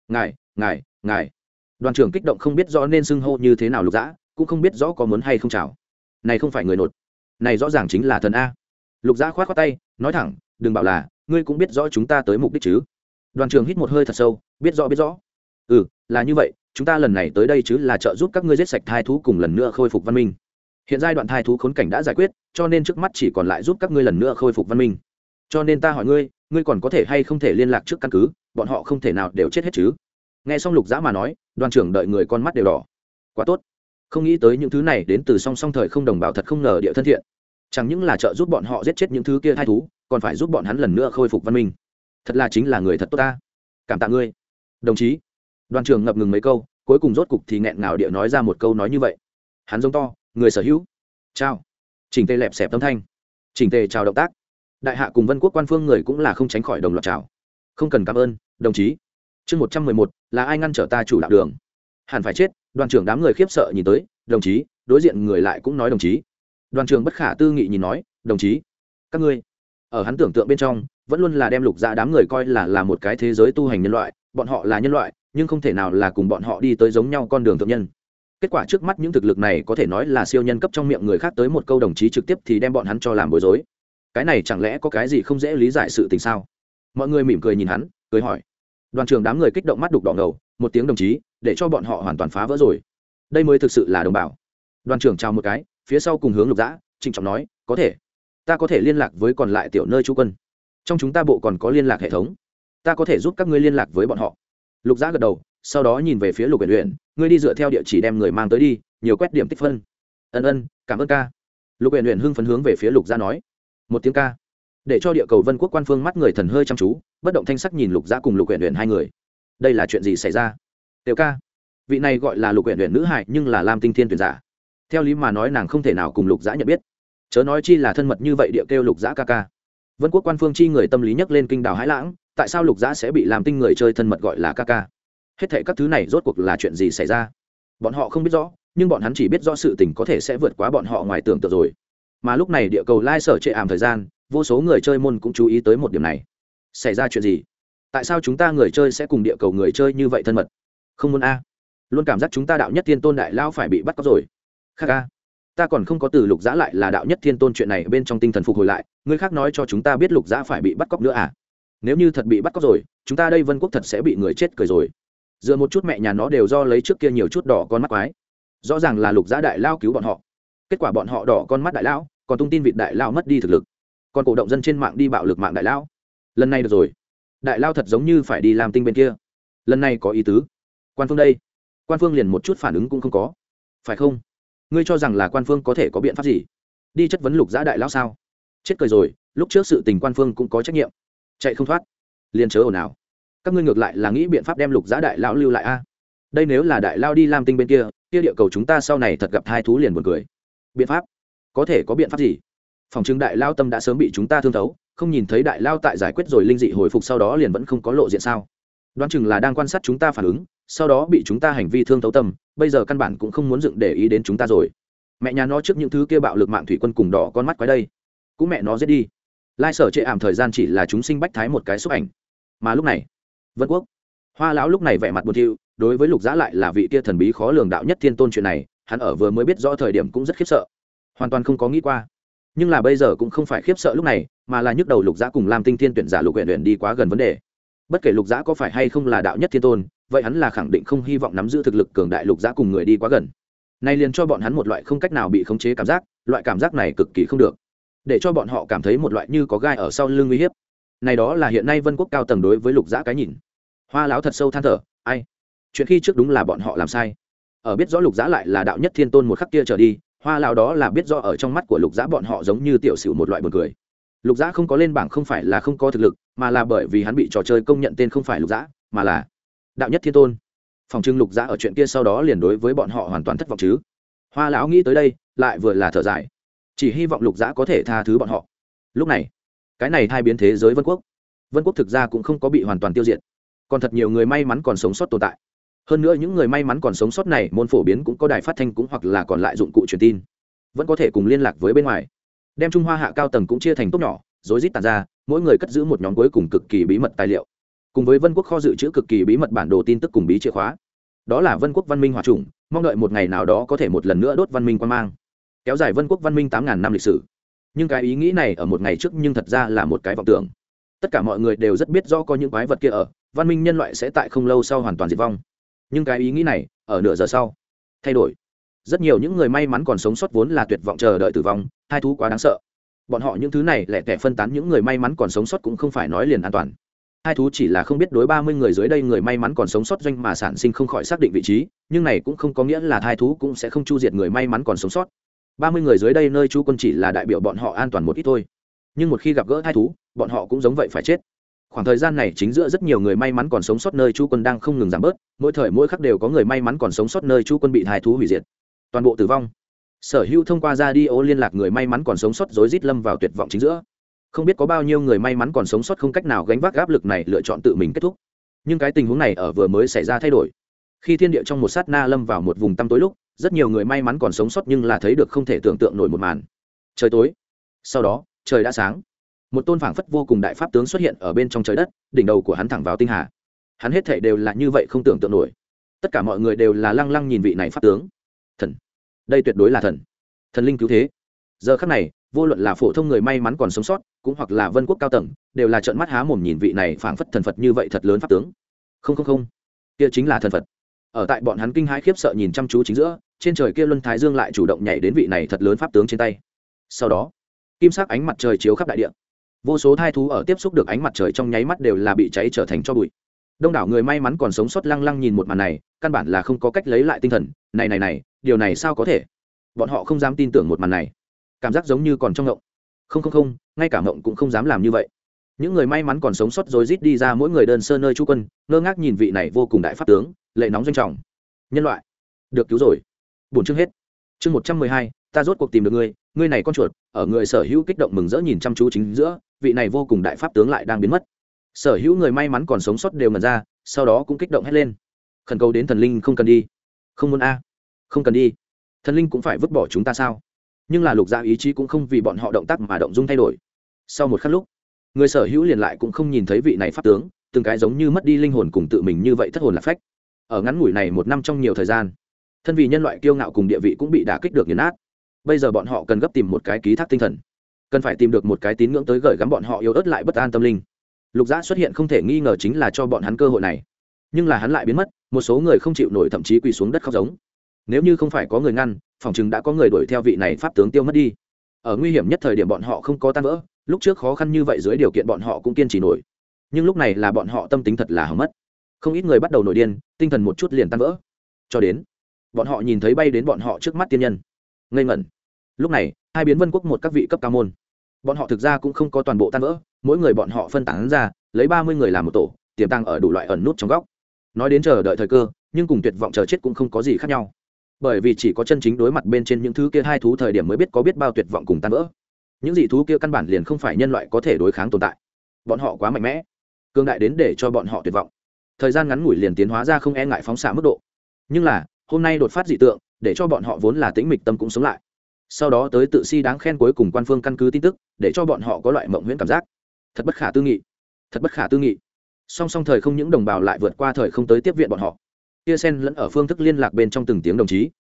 [SPEAKER 1] Ngài ngài ngài. Đoàn trưởng kích động không biết rõ nên xưng hô như thế nào lục dã, cũng không biết rõ có muốn hay không chào. Này không phải người nột. Này rõ ràng chính là thần a. Lục dã khoát khoát tay, nói thẳng, đừng bảo là, ngươi cũng biết rõ chúng ta tới mục đích chứ. Đoàn trưởng hít một hơi thật sâu, biết rõ biết rõ. Ừ là như vậy, chúng ta lần này tới đây chứ là trợ giúp các ngươi giết sạch thai thú cùng lần nữa khôi phục văn minh hiện giai đoạn thai thú khốn cảnh đã giải quyết, cho nên trước mắt chỉ còn lại giúp các ngươi lần nữa khôi phục văn minh. Cho nên ta hỏi ngươi ngươi còn có thể hay không thể liên lạc trước căn cứ, bọn họ không thể nào đều chết hết chứ? Nghe xong lục giã mà nói, đoàn trưởng đợi người con mắt đều đỏ. Quá tốt. Không nghĩ tới những thứ này đến từ song song thời không đồng bào thật không ngờ địa thân thiện. Chẳng những là trợ giúp bọn họ giết chết những thứ kia thai thú, còn phải giúp bọn hắn lần nữa khôi phục văn minh. Thật là chính là người thật tốt ta. Cảm tạ ngươi. Đồng chí. Đoàn trưởng ngập ngừng mấy câu, cuối cùng rốt cục thì nghẹn ngào địa nói ra một câu nói như vậy. Hắn giống to người sở hữu. Chào. Chỉnh tề lẹp xẹp tâm thanh. Chỉnh tề chào động tác. Đại hạ cùng vân quốc quan phương người cũng là không tránh khỏi đồng loạt chào. Không cần cảm ơn, đồng chí. Chương một trăm mười một, là ai ngăn trở ta chủ đạo đường? Hẳn phải chết, đoàn trưởng đám người khiếp sợ nhìn tới, đồng chí, đối diện người lại cũng nói đồng chí. Đoàn trưởng bất khả tư nghị nhìn nói, đồng chí, các ngươi, ở hắn tưởng tượng bên trong, vẫn luôn là đem lục dạ đám người coi là là một cái thế giới tu hành nhân loại, bọn họ là nhân loại, nhưng không thể nào là cùng bọn họ đi tới giống nhau con đường thượng nhân kết quả trước mắt những thực lực này có thể nói là siêu nhân cấp trong miệng người khác tới một câu đồng chí trực tiếp thì đem bọn hắn cho làm bối rối. Cái này chẳng lẽ có cái gì không dễ lý giải sự tình sao? Mọi người mỉm cười nhìn hắn, cười hỏi. Đoàn trưởng đám người kích động mắt đục đỏ ngầu, một tiếng đồng chí, để cho bọn họ hoàn toàn phá vỡ rồi. Đây mới thực sự là đồng bào. Đoàn trưởng chào một cái, phía sau cùng hướng lục dã, trịnh trọng nói, có thể, ta có thể liên lạc với còn lại tiểu nơi chú quân. Trong chúng ta bộ còn có liên lạc hệ thống. Ta có thể giúp các ngươi liên lạc với bọn họ. Lục dã gật đầu, sau đó nhìn về phía lục huyện huyện ngươi đi dựa theo địa chỉ đem người mang tới đi, nhiều quét điểm tích phân. Ân ân, cảm ơn ca. Lục huyện huyện hưng phấn hướng về phía lục Gia nói. Một tiếng ca. Để cho địa cầu vân quốc quan phương mắt người thần hơi chăm chú, bất động thanh sắc nhìn lục Gia cùng lục huyện huyện hai người. Đây là chuyện gì xảy ra? Tiểu ca. Vị này gọi là lục huyện huyện nữ hại nhưng là lam tinh thiên tuyển giả. Theo lý mà nói, nàng không thể nào cùng lục giã nhận biết. Chớ nói chi là thân mật như vậy địa kêu lục giã ca ca. Vân quốc quan phương chi người tâm lý nhắc lên kinh đảo hãi lãng, tại sao lục giã sẽ bị làm tinh người chơi thân mật gọi là ca ca? Hết thệ các thứ này rốt cuộc là chuyện gì xảy ra? Bọn họ không biết rõ, nhưng bọn hắn chỉ biết rõ sự tình có thể sẽ vượt quá bọn họ ngoài tưởng tượng rồi. Mà lúc này địa cầu lai sở trệ ảm thời gian, vô số người chơi môn cũng chú ý tới một điểm này. Xảy ra chuyện gì? Tại sao chúng ta người chơi sẽ cùng địa cầu người chơi như vậy thân mật? Không muốn a. Luôn cảm giác chúng ta đạo nhất thiên tôn đại lao phải bị bắt cóc rồi. Khác a. Ta còn không có từ lục giã lại là đạo nhất thiên tôn chuyện này bên trong tinh thần phục hồi lại, người khác nói cho chúng ta biết lục giã phải bị bắt cóc nữa à? Nếu như thật bị bắt cóc rồi, chúng ta đây vân quốc thật sẽ bị người chết cười rồi dựa một chút mẹ nhà nó đều do lấy trước kia nhiều chút đỏ con mắt quái. Rõ ràng là lục giã đại lao cứu bọn họ. Kết quả bọn họ đỏ con mắt đại lão còn tung tin vịt đại lao mất đi thực lực. Còn cổ động dân trên mạng đi bạo lực mạng đại lao. Lần này được rồi. Đại lao thật giống như phải đi làm tinh bên kia. Lần này có ý tứ. Quan phương đây. Quan phương liền một chút phản ứng cũng không có. Phải không? Ngươi cho rằng là quan phương có thể có biện pháp gì? Đi chất vấn lục giã đại lao sao? Chết cười rồi, lúc trước sự tình quan phương cũng có trách nhiệm. Chạy không thoát. Liền chớ ồn ào các ngươi ngược lại là nghĩ biện pháp đem lục giá đại lao lưu lại a? Đây nếu là đại lao đi làm tinh bên kia kia địa cầu chúng ta sau này thật gặp hai thú liền buồn cười. Biện pháp? Có thể có biện pháp gì? Phòng chứng đại lao tâm đã sớm bị chúng ta thương thấu, không nhìn thấy đại lao tại giải quyết rồi linh dị hồi phục sau đó liền vẫn không có lộ diện sao? Đoán chừng là đang quan sát chúng ta phản ứng, sau đó bị chúng ta hành vi thương tấu tâm, bây giờ căn bản cũng không muốn dựng để ý đến chúng ta rồi. Mẹ nhà nó trước những thứ kia bạo lực mạng thủy quân cùng đỏ con mắt quái đây. Cũng mẹ nó giết đi. Lai sở chệ ảm thời gian chỉ là chúng sinh bách thái một cái xúc ảnh. Mà lúc này vân quốc. Hoa lão lúc này vẻ mặt buồn thiu, đối với lục giã lại là vị kia thần bí khó lường đạo nhất thiên tôn chuyện này, hắn ở vừa mới biết rõ thời điểm cũng rất khiếp sợ. Hoàn toàn không có nghĩ qua. Nhưng là bây giờ cũng không phải khiếp sợ lúc này, mà là nhức đầu lục giã cùng làm tinh thiên tuyển giả lục huyện huyện đi quá gần vấn đề. Bất kể lục giã có phải hay không là đạo nhất thiên tôn, vậy hắn là khẳng định không hy vọng nắm giữ thực lực cường đại lục giã cùng người đi quá gần. Này liền cho bọn hắn một loại không cách nào bị khống chế cảm giác, loại cảm giác này cực kỳ không được. Để cho bọn họ cảm thấy một loại như có gai ở sau lưng uy hiếp. Này đó là hiện nay vân quốc cao tầng đối với lục giã cái nhìn hoa Lão thật sâu than thở, ai? Chuyện khi trước đúng là bọn họ làm sai. Ở biết rõ lục giã lại là đạo nhất thiên tôn một khắc kia trở đi, hoa lão đó là biết rõ ở trong mắt của lục giã bọn họ giống như tiểu sử một loại buồn cười. Lục giã không có lên bảng không phải là không có thực lực, mà là bởi vì hắn bị trò chơi công nhận tên không phải lục giã, mà là đạo nhất thiên tôn. Phòng trưng lục giã ở chuyện kia sau đó liền đối với bọn họ hoàn toàn thất vọng chứ. Hoa lão nghĩ tới đây, lại vừa là thở dài. Chỉ hy vọng lục giã có thể tha thứ bọn họ. Lúc này, cái này thay biến thế giới vân quốc. Vân quốc thực ra cũng không có bị hoàn toàn tiêu diệt còn thật nhiều người may mắn còn sống sót tồn tại. Hơn nữa những người may mắn còn sống sót này, môn phổ biến cũng có đài phát thanh cũng hoặc là còn lại dụng cụ truyền tin. Vẫn có thể cùng liên lạc với bên ngoài. Đem trung hoa hạ cao tầng cũng chia thành tốt nhỏ, rối rít tàn ra, mỗi người cất giữ một nhóm cuối cùng cực kỳ bí mật tài liệu. Cùng với vân quốc kho dự trữ cực kỳ bí mật bản đồ tin tức cùng bí chìa khóa. Đó là vân quốc văn minh hòa trùng, mong đợi một ngày nào đó có thể một lần nữa đốt văn minh quan mang. Kéo dài vân quốc văn minh tám ngàn năm lịch sử. Nhưng cái ý nghĩ này ở một ngày trước nhưng thật ra là một cái vọng tưởng tất cả mọi người đều rất biết rõ có những quái vật kia ở, văn minh nhân loại sẽ tại không lâu sau hoàn toàn diệt vong. Nhưng cái ý nghĩ này, ở nửa giờ sau, thay đổi. Rất nhiều những người may mắn còn sống sót vốn là tuyệt vọng chờ đợi tử vong, hai thú quá đáng sợ. Bọn họ những thứ này lẻ tẻ phân tán những người may mắn còn sống sót cũng không phải nói liền an toàn. Hai thú chỉ là không biết đối ba mươi người dưới đây người may mắn còn sống sót doanh mà sản sinh không khỏi xác định vị trí, nhưng này cũng không có nghĩa là hai thú cũng sẽ không chu diệt người may mắn còn sống sót. Ba mươi người dưới đây nơi chú quân chỉ là đại biểu bọn họ an toàn một ít thôi. Nhưng một khi gặp gỡ hai thú bọn họ cũng giống vậy phải chết. Khoảng thời gian này chính giữa rất nhiều người may mắn còn sống sót nơi chú quân đang không ngừng giảm bớt, mỗi thời mỗi khắc đều có người may mắn còn sống sót nơi chú quân bị hải thú hủy diệt. Toàn bộ tử vong. Sở hữu thông qua ra đi ô liên lạc người may mắn còn sống sót rối rít lâm vào tuyệt vọng chính giữa. Không biết có bao nhiêu người may mắn còn sống sót không cách nào gánh vác áp lực này lựa chọn tự mình kết thúc. Nhưng cái tình huống này ở vừa mới xảy ra thay đổi. Khi thiên địa trong một sát na lâm vào một vùng tăm tối lúc, rất nhiều người may mắn còn sống sót nhưng là thấy được không thể tưởng tượng nổi một màn. Trời tối. Sau đó, trời đã sáng một tôn phảng phất vô cùng đại pháp tướng xuất hiện ở bên trong trời đất, đỉnh đầu của hắn thẳng vào tinh hà. Hắn hết thể đều là như vậy không tưởng tượng nổi. Tất cả mọi người đều là lăng lăng nhìn vị này pháp tướng. Thần. Đây tuyệt đối là thần. Thần linh cứu thế. Giờ khắc này, vô luận là phổ thông người may mắn còn sống sót, cũng hoặc là vân quốc cao tầng, đều là trợn mắt há mồm nhìn vị này phảng phất thần phật như vậy thật lớn pháp tướng. Không không không. Kia chính là thần phật. Ở tại bọn hắn kinh hãi khiếp sợ nhìn chăm chú chính giữa, trên trời kia luân thái dương lại chủ động nhảy đến vị này thật lớn pháp tướng trên tay. Sau đó, kim sắc ánh mặt trời chiếu khắp đại địa vô số thai thú ở tiếp xúc được ánh mặt trời trong nháy mắt đều là bị cháy trở thành cho bụi. Đông đảo người may mắn còn sống sót lăng lăng nhìn một màn này, căn bản là không có cách lấy lại tinh thần. Này này này, điều này sao có thể? Bọn họ không dám tin tưởng một màn này. Cảm giác giống như còn trong ngộng. Không không không, ngay cả ngộng cũng không dám làm như vậy. Những người may mắn còn sống sót rồi rít đi ra mỗi người đơn sơ nơi chú quân, ngơ ngác nhìn vị này vô cùng đại pháp tướng, lệ nóng doanh trọng. Nhân loại, được cứu rồi. Bổn chương hết. Chương một trăm mười hai, ta rốt cuộc tìm được ngươi ngươi này con chuột, ở người sở hữu kích động mừng rỡ nhìn chăm chú chính giữa vị này vô cùng đại pháp tướng lại đang biến mất. Sở hữu người may mắn còn sống sót đều ngần ra, sau đó cũng kích động hét lên. Khẩn cầu đến thần linh không cần đi. Không muốn a. Không cần đi. Thần linh cũng phải vứt bỏ chúng ta sao? Nhưng là lục gia ý chí cũng không vì bọn họ động tác mà động dung thay đổi. Sau một khắc lúc, người sở hữu liền lại cũng không nhìn thấy vị này pháp tướng, từng cái giống như mất đi linh hồn cùng tự mình như vậy thất hồn lạc phách. Ở ngắn ngủi này một năm trong nhiều thời gian, thân vì nhân loại kiêu ngạo cùng địa vị cũng bị đả kích được nghiền nát. Bây giờ bọn họ cần gấp tìm một cái ký thác tinh thần cần phải tìm được một cái tín ngưỡng tới gửi gắm bọn họ yếu ớt lại bất an tâm linh. Lục giã xuất hiện không thể nghi ngờ chính là cho bọn hắn cơ hội này. Nhưng là hắn lại biến mất, một số người không chịu nổi thậm chí quỳ xuống đất khóc giống. Nếu như không phải có người ngăn, phòng chừng đã có người đuổi theo vị này pháp tướng tiêu mất đi. Ở nguy hiểm nhất thời điểm bọn họ không có tan vỡ, lúc trước khó khăn như vậy dưới điều kiện bọn họ cũng kiên trì nổi. Nhưng lúc này là bọn họ tâm tính thật là hỏng mất. Không ít người bắt đầu nổi điên, tinh thần một chút liền tan vỡ. Cho đến, bọn họ nhìn thấy bay đến bọn họ trước mắt tiên nhân. Ngây ngẩn. Lúc này hai biến vân quốc một các vị cấp cao môn. Bọn họ thực ra cũng không có toàn bộ tan vỡ, mỗi người bọn họ phân tán ra, lấy ba mươi người làm một tổ, tiềm tàng ở đủ loại ẩn nút trong góc. Nói đến chờ đợi thời cơ, nhưng cùng tuyệt vọng chờ chết cũng không có gì khác nhau. Bởi vì chỉ có chân chính đối mặt bên trên những thứ kia hai thú thời điểm mới biết có biết bao tuyệt vọng cùng tan vỡ. Những dị thú kia căn bản liền không phải nhân loại có thể đối kháng tồn tại. Bọn họ quá mạnh mẽ cương đại đến để cho bọn họ tuyệt vọng. Thời gian ngắn ngủi liền tiến hóa ra không e ngại phóng xạ mức độ. Nhưng là, hôm nay đột phát dị tượng, để cho bọn họ vốn là tĩnh mịch tâm cũng sống lại sau đó tới tự si đáng khen cuối cùng quan phương căn cứ tin tức, để cho bọn họ có loại mộng huyễn cảm giác. Thật bất khả tư nghị. Thật bất khả tư nghị. Song song thời không những đồng bào lại vượt qua thời không tới tiếp viện bọn họ. Kia sen lẫn ở phương thức liên lạc bên trong từng tiếng đồng chí.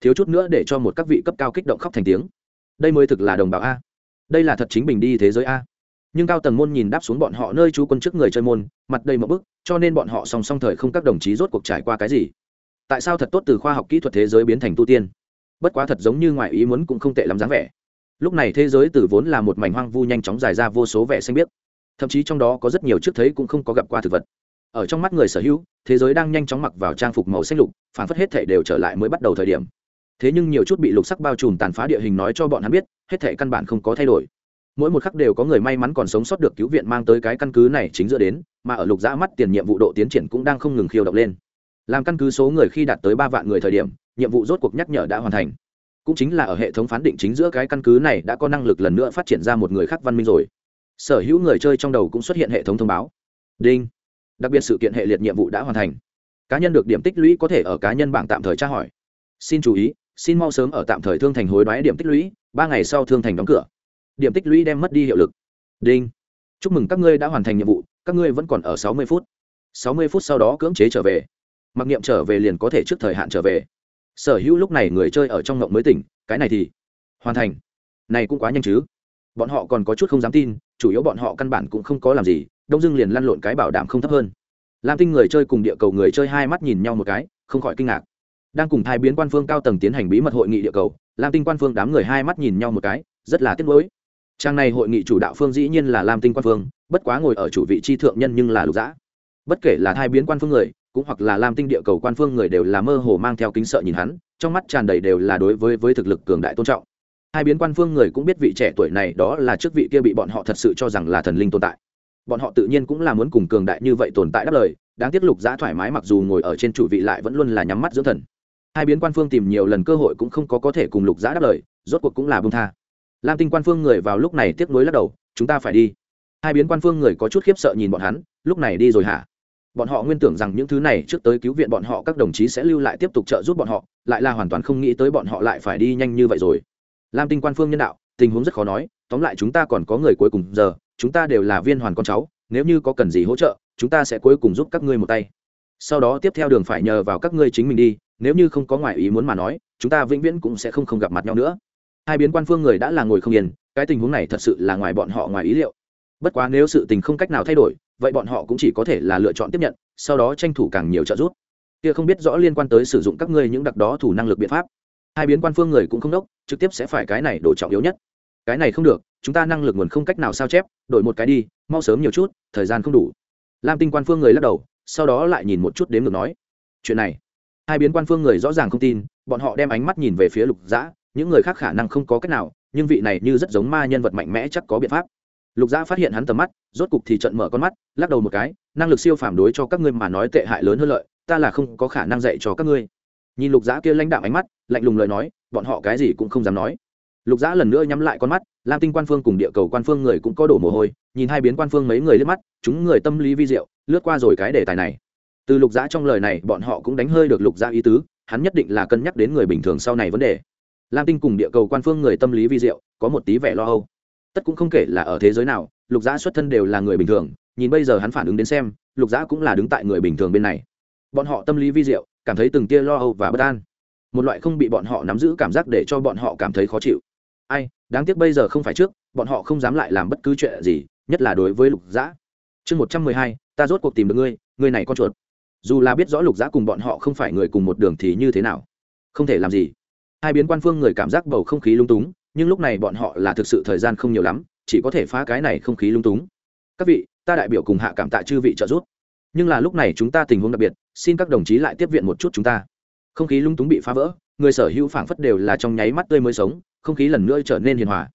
[SPEAKER 1] Thiếu chút nữa để cho một các vị cấp cao kích động khóc thành tiếng. Đây mới thực là đồng bào a. Đây là thật chính bình đi thế giới a. Nhưng cao tầng môn nhìn đáp xuống bọn họ nơi chú quân trước người chơi môn, mặt đầy một bức, cho nên bọn họ song song thời không các đồng chí rốt cuộc trải qua cái gì? Tại sao thật tốt từ khoa học kỹ thuật thế giới biến thành tu tiên? Bất quá thật giống như ngoài ý muốn cũng không tệ lắm dáng vẻ. Lúc này thế giới từ vốn là một mảnh hoang vu nhanh chóng dài ra vô số vẻ xanh biếc. Thậm chí trong đó có rất nhiều trước thấy cũng không có gặp qua thực vật. Ở trong mắt người sở hữu, thế giới đang nhanh chóng mặc vào trang phục màu xanh lục, phản phất hết thể đều trở lại mới bắt đầu thời điểm. Thế nhưng nhiều chút bị lục sắc bao trùm tàn phá địa hình nói cho bọn hắn biết, hết thể căn bản không có thay đổi. Mỗi một khắc đều có người may mắn còn sống sót được cứu viện mang tới cái căn cứ này chính giữa đến, mà ở lục giã mắt tiền nhiệm vụ độ tiến triển cũng đang không ngừng khiêu động lên làm căn cứ số người khi đạt tới ba vạn người thời điểm, nhiệm vụ rốt cuộc nhắc nhở đã hoàn thành. Cũng chính là ở hệ thống phán định chính giữa cái căn cứ này đã có năng lực lần nữa phát triển ra một người khác văn minh rồi. Sở hữu người chơi trong đầu cũng xuất hiện hệ thống thông báo. Đinh. Đặc biệt sự kiện hệ liệt nhiệm vụ đã hoàn thành. Cá nhân được điểm tích lũy có thể ở cá nhân bảng tạm thời tra hỏi. Xin chú ý, xin mau sớm ở tạm thời thương thành hối đoái điểm tích lũy, ba ngày sau thương thành đóng cửa. Điểm tích lũy đem mất đi hiệu lực. Đinh. Chúc mừng các ngươi đã hoàn thành nhiệm vụ, các ngươi vẫn còn ở sáu mươi phút. Sáu mươi phút sau đó cưỡng chế trở về mặc niệm trở về liền có thể trước thời hạn trở về. Sở hữu lúc này người chơi ở trong ngộng mới tỉnh, cái này thì hoàn thành. Này cũng quá nhanh chứ. Bọn họ còn có chút không dám tin, chủ yếu bọn họ căn bản cũng không có làm gì, đông dưng liền lăn lộn cái bảo đảm không thấp hơn. Lam tinh người chơi cùng địa cầu người chơi hai mắt nhìn nhau một cái, không khỏi kinh ngạc. Đang cùng thai biến quan phương cao tầng tiến hành bí mật hội nghị địa cầu, lam tinh quan phương đám người hai mắt nhìn nhau một cái, rất là tiếc nuối. Trang này hội nghị chủ đạo phương dĩ nhiên là lam tinh quan phương, bất quá ngồi ở chủ vị chi thượng nhân nhưng là lục dã. Bất kể là thai biến quan phương người cũng hoặc là lam tinh địa cầu quan phương người đều là mơ hồ mang theo kính sợ nhìn hắn, trong mắt tràn đầy đều là đối với với thực lực cường đại tôn trọng. Hai biến quan phương người cũng biết vị trẻ tuổi này đó là trước vị kia bị bọn họ thật sự cho rằng là thần linh tồn tại. Bọn họ tự nhiên cũng là muốn cùng cường đại như vậy tồn tại đáp lời, đáng tiếc lục giã thoải mái mặc dù ngồi ở trên chủ vị lại vẫn luôn là nhắm mắt dưỡng thần. Hai biến quan phương tìm nhiều lần cơ hội cũng không có có thể cùng lục giã đáp lời, rốt cuộc cũng là bông tha. Lam tinh quan phương người vào lúc này tiếp nối lắc đầu, chúng ta phải đi. Hai biến quan phương người có chút khiếp sợ nhìn bọn hắn, lúc này đi rồi hả? Bọn họ nguyên tưởng rằng những thứ này trước tới cứu viện bọn họ các đồng chí sẽ lưu lại tiếp tục trợ giúp bọn họ, lại là hoàn toàn không nghĩ tới bọn họ lại phải đi nhanh như vậy rồi. Lam tinh quan phương nhân đạo, tình huống rất khó nói, tóm lại chúng ta còn có người cuối cùng giờ, chúng ta đều là viên hoàn con cháu, nếu như có cần gì hỗ trợ, chúng ta sẽ cuối cùng giúp các ngươi một tay. Sau đó tiếp theo đường phải nhờ vào các ngươi chính mình đi, nếu như không có ngoại ý muốn mà nói, chúng ta vĩnh viễn cũng sẽ không không gặp mặt nhau nữa. Hai biến quan phương người đã là ngồi không yên, cái tình huống này thật sự là ngoài bọn họ ngoài ý liệu. Bất quá nếu sự tình không cách nào thay đổi vậy bọn họ cũng chỉ có thể là lựa chọn tiếp nhận, sau đó tranh thủ càng nhiều trợ giúp. Kia không biết rõ liên quan tới sử dụng các ngươi những đặc đó thủ năng lực biện pháp. Hai biến quan phương người cũng không đốc, trực tiếp sẽ phải cái này đồ trọng yếu nhất. Cái này không được, chúng ta năng lực nguồn không cách nào sao chép, đổi một cái đi, mau sớm nhiều chút, thời gian không đủ. Lam tinh quan phương người lắc đầu, sau đó lại nhìn một chút đếm ngược nói, chuyện này. Hai biến quan phương người rõ ràng không tin, bọn họ đem ánh mắt nhìn về phía lục dã, những người khác khả năng không có cách nào, nhưng vị này như rất giống ma nhân vật mạnh mẽ chắc có biện pháp lục gia phát hiện hắn tầm mắt, rốt cục thì trận mở con mắt, lắc đầu một cái, năng lực siêu phàm đối cho các ngươi mà nói tệ hại lớn hơn lợi, ta là không có khả năng dạy cho các ngươi. Nhìn lục gia kia lãnh đạo ánh mắt, lạnh lùng lời nói, bọn họ cái gì cũng không dám nói. Lục gia lần nữa nhắm lại con mắt, lam tinh quan phương cùng địa cầu quan phương người cũng có đổ mồ hôi, nhìn hai biến quan phương mấy người liếc mắt, chúng người tâm lý vi diệu, lướt qua rồi cái đề tài này. Từ lục gia trong lời này, bọn họ cũng đánh hơi được lục gia ý tứ, hắn nhất định là cân nhắc đến người bình thường sau này vấn đề. Lam tinh cùng địa cầu quan phương người tâm lý vi diệu, có một tí vẻ lo âu tất cũng không kể là ở thế giới nào, lục giã xuất thân đều là người bình thường, nhìn bây giờ hắn phản ứng đến xem, lục giã cũng là đứng tại người bình thường bên này. Bọn họ tâm lý vi diệu, cảm thấy từng tia lo âu và bất an. Một loại không bị bọn họ nắm giữ cảm giác để cho bọn họ cảm thấy khó chịu. Ai, đáng tiếc bây giờ không phải trước, bọn họ không dám lại làm bất cứ chuyện gì, nhất là đối với lục giã. Chương một trăm mười hai, ta rốt cuộc tìm được ngươi ngươi này con chuột. Dù là biết rõ lục giã cùng bọn họ không phải người cùng một đường thì như thế nào? Không thể làm gì. Hai biến quan phương người cảm giác bầu không khí lung túng nhưng lúc này bọn họ là thực sự thời gian không nhiều lắm, chỉ có thể phá cái này không khí lung túng. Các vị, ta đại biểu cùng hạ cảm tạ chư vị trợ giúp. Nhưng là lúc này chúng ta tình huống đặc biệt, xin các đồng chí lại tiếp viện một chút chúng ta. Không khí lung túng bị phá vỡ, người sở hữu phảng phất đều là trong nháy mắt tươi mới sống, không khí lần nữa trở nên hiền hòa.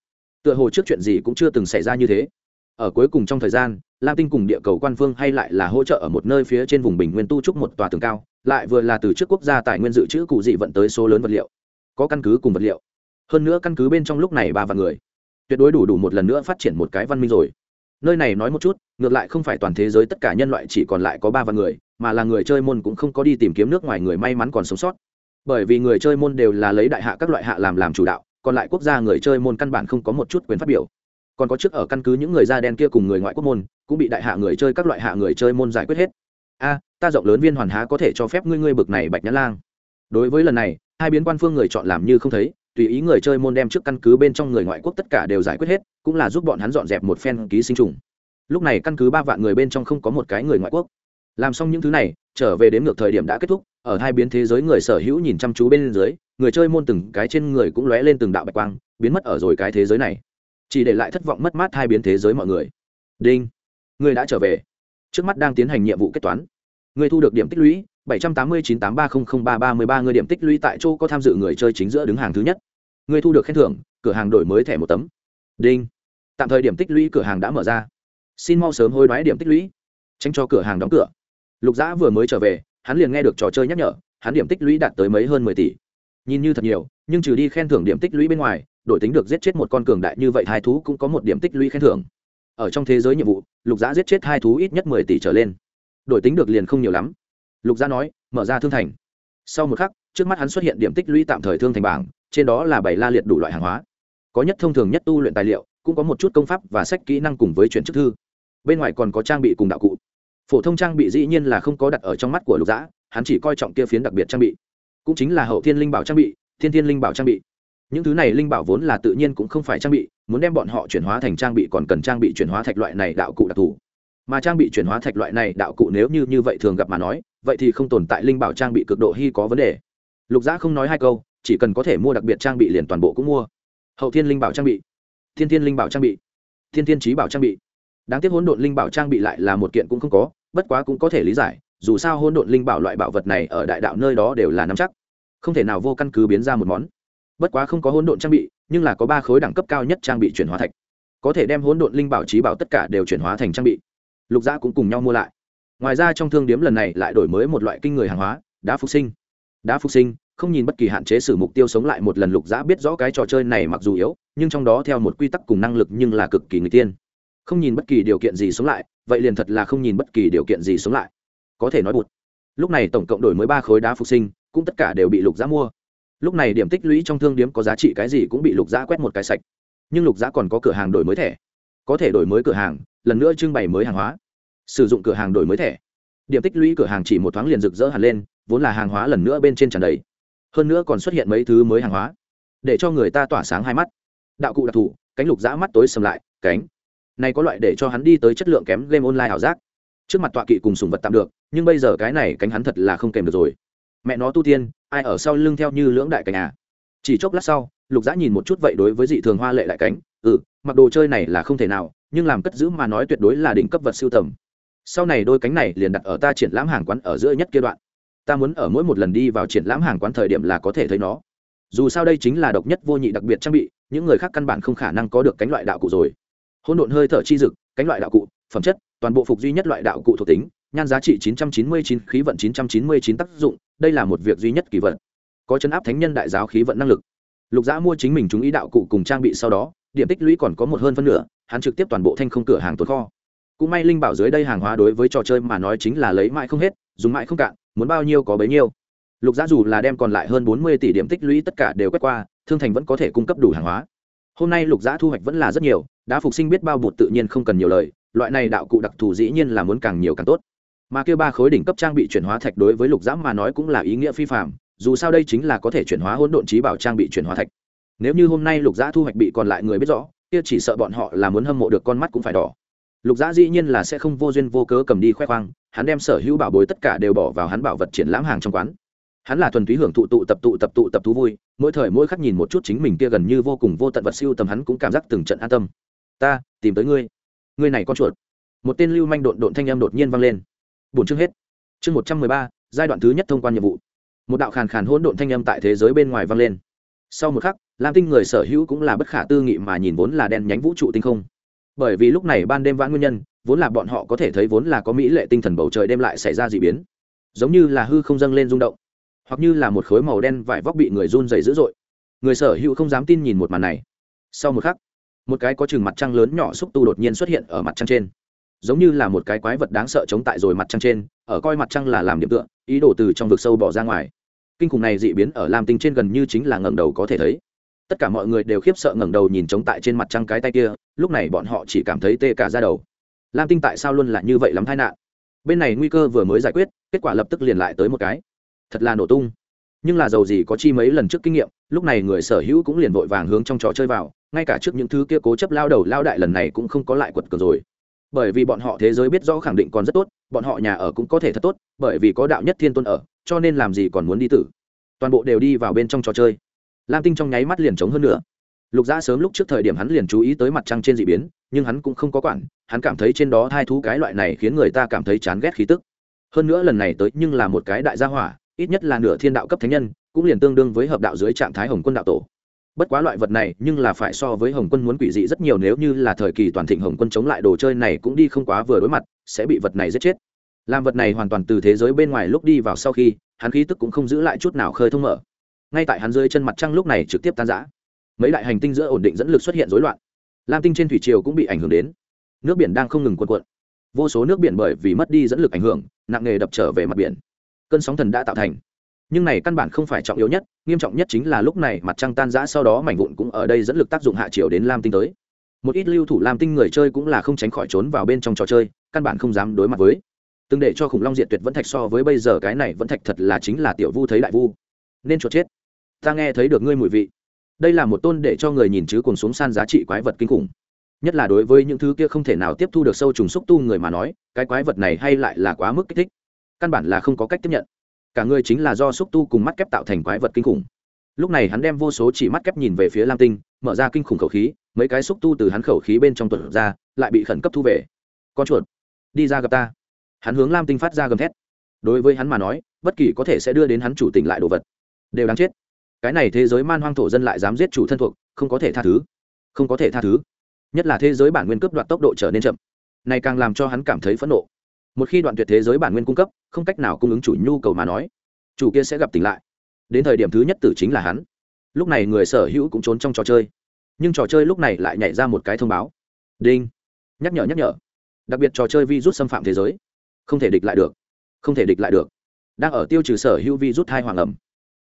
[SPEAKER 1] Tựa hồ trước chuyện gì cũng chưa từng xảy ra như thế. Ở cuối cùng trong thời gian, lam tinh cùng địa cầu quan phương hay lại là hỗ trợ ở một nơi phía trên vùng bình nguyên tu trúc một tòa tường cao, lại vừa là từ trước quốc gia tài nguyên dự trữ cụ dị vận tới số lớn vật liệu. Có căn cứ cùng vật liệu hơn nữa căn cứ bên trong lúc này ba vạn người, tuyệt đối đủ đủ một lần nữa phát triển một cái văn minh rồi. Nơi này nói một chút, ngược lại không phải toàn thế giới tất cả nhân loại chỉ còn lại có ba vạn người, mà là người chơi môn cũng không có đi tìm kiếm nước ngoài người may mắn còn sống sót. Bởi vì người chơi môn đều là lấy đại hạ các loại hạ làm làm chủ đạo, còn lại quốc gia người chơi môn căn bản không có một chút quyền phát biểu. Còn có trước ở căn cứ những người da đen kia cùng người ngoại quốc môn, cũng bị đại hạ người chơi các loại hạ người chơi môn giải quyết hết. A, ta rộng lớn viên hoàn há có thể cho phép ngươi ngươi bực này bạch nhã lang. Đối với lần này, hai biến quan phương người chọn làm như không thấy tùy ý người chơi môn đem trước căn cứ bên trong người ngoại quốc tất cả đều giải quyết hết, cũng là giúp bọn hắn dọn dẹp một phen ký sinh trùng. Lúc này căn cứ ba vạn người bên trong không có một cái người ngoại quốc. Làm xong những thứ này, trở về đến ngược thời điểm đã kết thúc, ở hai biến thế giới người sở hữu nhìn chăm chú bên dưới, người chơi môn từng cái trên người cũng lóe lên từng đạo bạch quang, biến mất ở rồi cái thế giới này. Chỉ để lại thất vọng mất mát hai biến thế giới mọi người. Đinh, người đã trở về. Trước mắt đang tiến hành nhiệm vụ kết toán. Người thu được điểm tích lũy bảy trăm tám mươi chín tám ba không không ba ba mươi ba người điểm tích lũy tại chỗ có tham dự người chơi chính giữa đứng hàng thứ nhất. Người thu được khen thưởng, cửa hàng đổi mới thẻ một tấm. Đinh. Tạm thời điểm tích lũy cửa hàng đã mở ra. Xin mau sớm hối đoái điểm tích lũy. Tránh cho cửa hàng đóng cửa. Lục Giã vừa mới trở về, hắn liền nghe được trò chơi nhắc nhở, hắn điểm tích lũy đạt tới mấy hơn mười tỷ. Nhìn như thật nhiều, nhưng trừ đi khen thưởng điểm tích lũy bên ngoài, đội tính được giết chết một con cường đại như vậy hai thú cũng có một điểm tích lũy khen thưởng. Ở trong thế giới nhiệm vụ, lục giã giết chết hai thú ít nhất mười tỷ trở lên. Đổi tính được liền không nhiều lắm lục Gia nói, mở ra thương thành. Sau một khắc, trước mắt hắn xuất hiện điểm tích lũy tạm thời thương thành bảng, trên đó là bảy la liệt đủ loại hàng hóa. Có nhất thông thường nhất tu luyện tài liệu, cũng có một chút công pháp và sách kỹ năng cùng với chuyển chức thư. Bên ngoài còn có trang bị cùng đạo cụ. Phổ thông trang bị dĩ nhiên là không có đặt ở trong mắt của lục giã hắn chỉ coi trọng kia phiến đặc biệt trang bị. Cũng chính là hậu thiên linh bảo trang bị, thiên thiên linh bảo trang bị. Những thứ này linh bảo vốn là tự nhiên cũng không phải trang bị, muốn đem bọn họ chuyển hóa thành trang bị còn cần trang bị chuyển hóa thạch loại này đạo cụ đặc thù. Mà trang bị chuyển hóa thạch loại này đạo cụ nếu như như vậy thường gặp mà nói vậy thì không tồn tại linh bảo trang bị cực độ hy có vấn đề. Lục giã không nói hai câu, chỉ cần có thể mua đặc biệt trang bị liền toàn bộ cũng mua. Hậu thiên linh bảo trang bị. Thiên thiên linh bảo trang bị. Thiên thiên trí bảo trang bị. Đáng tiếc hỗn độn linh bảo trang bị lại là một kiện cũng không có, bất quá cũng có thể lý giải, dù sao hỗn độn linh bảo loại bảo vật này ở đại đạo nơi đó đều là nắm chắc. Không thể nào vô căn cứ biến ra một món. Bất quá không có hỗn độn trang bị, nhưng là có ba khối đẳng cấp cao nhất trang bị chuyển hóa thạch. Có thể đem hỗn độn linh bảo trí bảo tất cả đều chuyển hóa thành trang bị. Lục gia cũng cùng nhau mua lại ngoài ra trong thương điếm lần này lại đổi mới một loại kinh người hàng hóa, đá phục sinh. Đá phục sinh, không nhìn bất kỳ hạn chế sử mục tiêu sống lại một lần lục giã biết rõ cái trò chơi này mặc dù yếu, nhưng trong đó theo một quy tắc cùng năng lực nhưng là cực kỳ người tiên. Không nhìn bất kỳ điều kiện gì sống lại, vậy liền thật là không nhìn bất kỳ điều kiện gì sống lại. Có thể nói bụt. Lúc này tổng cộng đổi mới ba khối đá phục sinh, cũng tất cả đều bị lục giã mua. Lúc này điểm tích lũy trong thương điếm có giá trị cái gì cũng bị lục giã quét một cái sạch. Nhưng lục giã còn có cửa hàng đổi mới thẻ. Có thể đổi mới cửa hàng, lần nữa trưng bày mới hàng hóa sử dụng cửa hàng đổi mới thẻ. Điểm tích lũy cửa hàng chỉ một thoáng liền rực rỡ hẳn lên, vốn là hàng hóa lần nữa bên trên tràn đầy. Hơn nữa còn xuất hiện mấy thứ mới hàng hóa, để cho người ta tỏa sáng hai mắt. Đạo cụ đặc thù, cánh lục giã mắt tối sầm lại, cánh. Này có loại để cho hắn đi tới chất lượng kém game online ảo giác. Trước mặt tọa kỵ cùng sùng vật tạm được, nhưng bây giờ cái này cánh hắn thật là không kèm được rồi. Mẹ nó tu tiên, ai ở sau lưng theo như lưỡng đại cánh à? Chỉ chốc lát sau, lục dã nhìn một chút vậy đối với dị thường hoa lệ đại cánh. Ừ mặc đồ chơi này là không thể nào, nhưng làm cất giữ mà nói tuyệt đối là đỉnh cấp vật siêu tầm sau này đôi cánh này liền đặt ở ta triển lãm hàng quán ở giữa nhất kia đoạn. Ta muốn ở mỗi một lần đi vào triển lãm hàng quán thời điểm là có thể thấy nó. Dù sao đây chính là độc nhất vô nhị đặc biệt trang bị, những người khác căn bản không khả năng có được cánh loại đạo cụ rồi. Hôn độn hơi thở chi dực, cánh loại đạo cụ, phẩm chất, toàn bộ phục duy nhất loại đạo cụ thuộc tính, nhan giá trị 999 khí vận 999 tác dụng, đây là một việc duy nhất kỳ vận có chấn áp thánh nhân đại giáo khí vận năng lực. Lục giã mua chính mình chúng ý đạo cụ cùng trang bị sau đó, điểm tích lũy còn có một hơn phân nửa, hắn trực tiếp toàn bộ thanh không cửa hàng tồn kho cũng may linh bảo dưới đây hàng hóa đối với trò chơi mà nói chính là lấy mãi không hết, dùng mãi không cạn, muốn bao nhiêu có bấy nhiêu. Lục giá dù là đem còn lại hơn bốn mươi tỷ điểm tích lũy tất cả đều quét qua, thương thành vẫn có thể cung cấp đủ hàng hóa. Hôm nay lục giá thu hoạch vẫn là rất nhiều đã phục sinh biết bao bụt tự nhiên không cần nhiều lời, loại này đạo cụ đặc thù dĩ nhiên là muốn càng nhiều càng tốt. Mà kêu ba khối đỉnh cấp trang bị chuyển hóa thạch đối với lục giã mà nói cũng là ý nghĩa phi phạm dù sao đây chính là có thể chuyển hóa hỗn độn trí bảo trang bị chuyển hóa thạch. Nếu như hôm nay lục giã thu hoạch bị còn lại người biết rõ, kia chỉ sợ bọn họ là muốn hâm mộ được con mắt cũng phải đỏ lục giã dĩ nhiên là sẽ không vô duyên vô cớ cầm đi khoe khoang, hắn đem sở hữu bảo bối tất cả đều bỏ vào hắn bảo vật triển lãm hàng trong quán. Hắn là thuần túy hưởng thụ tụ tập tụ tập tụ tập thú vui, mỗi thời mỗi khắc nhìn một chút chính mình kia gần như vô cùng vô tận vật siêu tầm hắn cũng cảm giác từng trận an tâm. Ta, tìm tới ngươi. Ngươi này con chuột. Một tên lưu manh độn độn thanh âm đột nhiên vang lên. Bốn chương hết. Chương một trăm mười ba, giai đoạn thứ nhất thông quan nhiệm vụ. Một đạo khàn khàn hỗn độn thanh âm tại thế giới bên ngoài vang lên. Sau một khắc, lam tinh người sở hữu cũng là bất khả tư nghị mà nhìn vốn là đen nhánh vũ trụ tinh không bởi vì lúc này ban đêm vãn nguyên nhân, vốn là bọn họ có thể thấy vốn là có mỹ lệ tinh thần bầu trời đem lại xảy ra d ị biến. Giống như là hư không dâng lên rung động, hoặc như là một khối màu đen vải vóc bị người run dày dữ dội. Người sở hữu không dám tin nhìn một màn này. Sau một khắc, một cái có chừng mặt trăng lớn nhỏ xúc tu đột nhiên xuất hiện ở mặt trăng trên. Giống như là một cái quái vật đáng sợ chống tại rồi mặt trăng trên, ở coi mặt trăng là làm điểm tựa, ý đồ từ trong vực sâu bỏ ra ngoài. Kinh khủng này dị biến ở lam tinh trên gần như chính là ngẩng đầu có thể thấy tất cả mọi người đều khiếp sợ ngẩng đầu nhìn chống tại trên mặt trăng cái tay kia, lúc này bọn họ chỉ cảm thấy tê cả ra đầu. Lam tinh tại sao luôn là như vậy lắm tai nạn? Bên này nguy cơ vừa mới giải quyết, kết quả lập tức liền lại tới một cái. Thật là nổ tung. Nhưng là giàu gì có chi mấy lần trước kinh nghiệm, lúc này người sở hữu cũng liền vội vàng hướng trong trò chơi vào, ngay cả trước những thứ kia cố chấp lao đầu lao đại lần này cũng không có lại quật cờ rồi. Bởi vì bọn họ thế giới biết rõ khẳng định còn rất tốt, bọn họ nhà ở cũng có thể thật tốt, bởi vì có đạo nhất thiên tôn ở, cho nên làm gì còn muốn đi tử. Toàn bộ đều đi vào bên trong trò chơi lam tinh trong nháy mắt liền trống hơn nữa. Lục giã sớm lúc trước thời điểm hắn liền chú ý tới mặt trăng trên d ị biến, nhưng hắn cũng không có quản, hắn cảm thấy trên đó thai thú cái loại này khiến người ta cảm thấy chán ghét khí tức. Hơn nữa lần này tới nhưng là một cái đại gia hỏa, ít nhất là nửa thiên đạo cấp thánh nhân, cũng liền tương đương với hợp đạo dưới trạng thái hồng quân đạo tổ. Bất quá loại vật này nhưng là phải so với hồng quân muốn quỷ dị rất nhiều nếu như là thời kỳ toàn thịnh hồng quân chống lại đồ chơi này cũng đi không quá vừa đối mặt, sẽ bị vật này giết chết. Làm vật này hoàn toàn từ thế giới bên ngoài lúc đi vào sau khi, hắn khí tức cũng không giữ lại chút nào khơi thông mở ngay tại hắn dưới chân mặt trăng lúc này trực tiếp tan rã, mấy đại hành tinh giữa ổn định dẫn lực xuất hiện rối loạn. Lam tinh trên thủy triều cũng bị ảnh hưởng đến. Nước biển đang không ngừng cuộn cuộn. Vô số nước biển bởi vì mất đi dẫn lực ảnh hưởng nặng nề đập trở về mặt biển. Cơn sóng thần đã tạo thành. Nhưng này căn bản không phải trọng yếu nhất nghiêm trọng nhất chính là lúc này mặt trăng tan rã sau đó mảnh vụn cũng ở đây dẫn lực tác dụng hạ chiều đến lam tinh tới. Một ít lưu thủ lam tinh người chơi cũng là không tránh khỏi trốn vào bên trong trò chơi căn bản không dám đối mặt với. Từng để cho khủng long diệt tuyệt vẫn thạch so với bây giờ cái này vẫn thạch thật là chính là tiểu vu thấy đại vu. Nên cho chết ta nghe thấy được ngươi mùi vị. Đây là một tôn để cho người nhìn chứ cùng xuống san giá trị quái vật kinh khủng. Nhất là đối với những thứ kia không thể nào tiếp thu được sâu trùng xúc tu người mà nói, cái quái vật này hay lại là quá mức kích thích. Căn bản là không có cách tiếp nhận. Cả người chính là do xúc tu cùng mắt kép tạo thành quái vật kinh khủng. Lúc này hắn đem vô số chỉ mắt kép nhìn về phía lam tinh, mở ra kinh khủng khẩu khí, mấy cái xúc tu từ hắn khẩu khí bên trong tuột ra, lại bị khẩn cấp thu về. Con chuột, đi ra gặp ta. Hắn hướng lam tinh phát ra gầm thét. Đối với hắn mà nói, bất kỳ có thể sẽ đưa đến hắn chủ tỉnh lại đồ vật, đều đáng chết cái này thế giới man hoang thổ dân lại dám giết chủ thân thuộc, không có thể tha thứ. Không có thể tha thứ. Nhất là thế giới bản nguyên cướp đoạt tốc độ trở nên chậm. Này càng làm cho hắn cảm thấy phẫn nộ. Một khi đoạn tuyệt thế giới bản nguyên cung cấp, không cách nào cung ứng chủ nhu cầu mà nói, chủ kia sẽ gặp tỉnh lại. Đến thời điểm thứ nhất tử chính là hắn. Lúc này người sở hữu cũng trốn trong trò chơi. Nhưng trò chơi lúc này lại nhảy ra một cái thông báo. Đinh. Nhắc nhở nhắc nhở. Đặc biệt trò chơi virus xâm phạm thế giới. Không thể địch lại được. Không thể địch lại được. Đang ở tiêu trừ sở hữu virus hai hoàng ẩm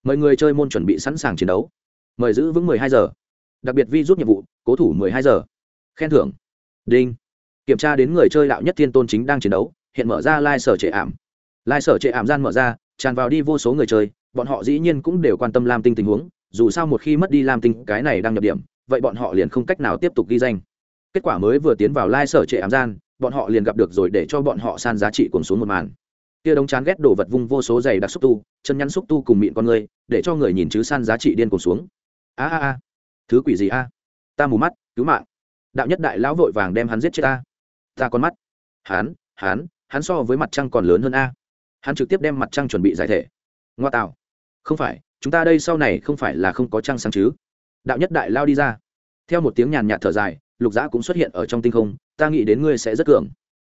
[SPEAKER 1] mời người chơi môn chuẩn bị sẵn sàng chiến đấu. Mời giữ vững 12 giờ. Đặc biệt vi rút nhiệm vụ, cố thủ 12 giờ. Khen thưởng. Đinh. Kiểm tra đến người chơi đạo nhất thiên tôn chính đang chiến đấu, hiện mở ra lai sở trệ ảm. Lai sở trệ ảm gian mở ra, tràn vào đi vô số người chơi, bọn họ dĩ nhiên cũng đều quan tâm lam tinh tình huống, dù sao một khi mất đi lam tinh, cái này đang nhập điểm, vậy bọn họ liền không cách nào tiếp tục ghi danh. Kết quả mới vừa tiến vào lai sở trệ ảm gian, bọn họ liền gặp được rồi để cho bọn họ san giá trị cuồng xuống một màn kia đống chán ghét đổ vật vung vô số giày đặc xúc tu, chân nhắn xúc tu cùng mịn con người, để cho người nhìn chứ san giá trị điên cuồng xuống. A a a. Thứ quỷ gì a? Ta mù mắt, cứu mạng. Đạo nhất đại lão vội vàng đem hắn giết chết ta. Ta con mắt. Hắn hắn hắn so với mặt trăng còn lớn hơn a. Hắn trực tiếp đem mặt trăng chuẩn bị giải thể. Ngoa tạo. Không phải, chúng ta đây sau này không phải là không có trăng sáng chứ? Đạo nhất đại lao đi ra. Theo một tiếng nhàn nhạt thở dài, lục dã cũng xuất hiện ở trong tinh không, ta nghĩ đến ngươi sẽ rất cường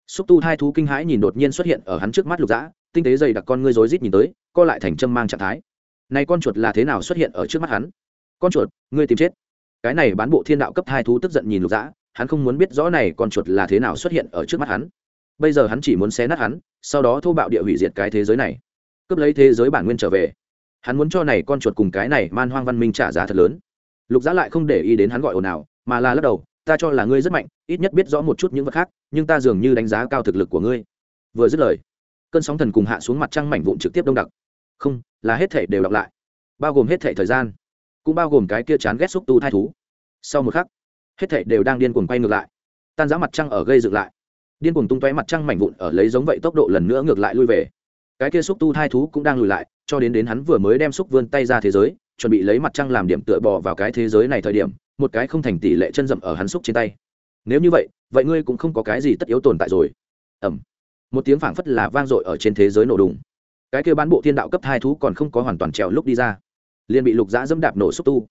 [SPEAKER 1] xúc tu hai thú kinh hãi nhìn đột nhiên xuất hiện ở hắn trước mắt lục dã, tinh tế dày đặc con ngươi rối rít nhìn tới, co lại thành châm mang trạng thái. Này con chuột là thế nào xuất hiện ở trước mắt hắn? Con chuột, ngươi tìm chết. Cái này bán bộ thiên đạo cấp hai thú tức giận nhìn lục dã, hắn không muốn biết rõ này con chuột là thế nào xuất hiện ở trước mắt hắn. Bây giờ hắn chỉ muốn xé nát hắn, sau đó thô bạo địa hủy diệt cái thế giới này. Cướp lấy thế giới bản nguyên trở về. Hắn muốn cho này con chuột cùng cái này man hoang văn minh trả giá thật lớn. Lục dã lại không để ý đến hắn gọi ồn ào, mà là lắc đầu ta cho là ngươi rất mạnh, ít nhất biết rõ một chút những vật khác, nhưng ta dường như đánh giá cao thực lực của ngươi. Vừa dứt lời, cơn sóng thần cùng hạ xuống mặt trăng mảnh vụn trực tiếp đông đặc. Không, là hết thể đều đọc lại, bao gồm hết thể thời gian, cũng bao gồm cái kia chán ghét xúc tu thai thú. Sau một khắc, hết thể đều đang điên cuồng quay ngược lại, tan giá mặt trăng ở gây dựng lại. Điên cuồng tung tóe mặt trăng mảnh vụn ở lấy giống vậy tốc độ lần nữa ngược lại lui về. Cái kia xúc tu thai thú cũng đang lùi lại, cho đến đến hắn vừa mới đem xúc vươn tay ra thế giới, chuẩn bị lấy mặt trăng làm điểm tựa bò vào cái thế giới này thời điểm một cái không thành tỷ lệ chân rậm ở hắn xúc trên tay. Nếu như vậy vậy ngươi cũng không có cái gì tất yếu tồn tại rồi. Ẩm một tiếng phảng phất là vang dội ở trên thế giới nổ đùng. Cái kia bán bộ thiên đạo cấp hai thú còn không có hoàn toàn trèo lúc đi ra. Liền bị lục giã dẫm đạp nổ xúc tu.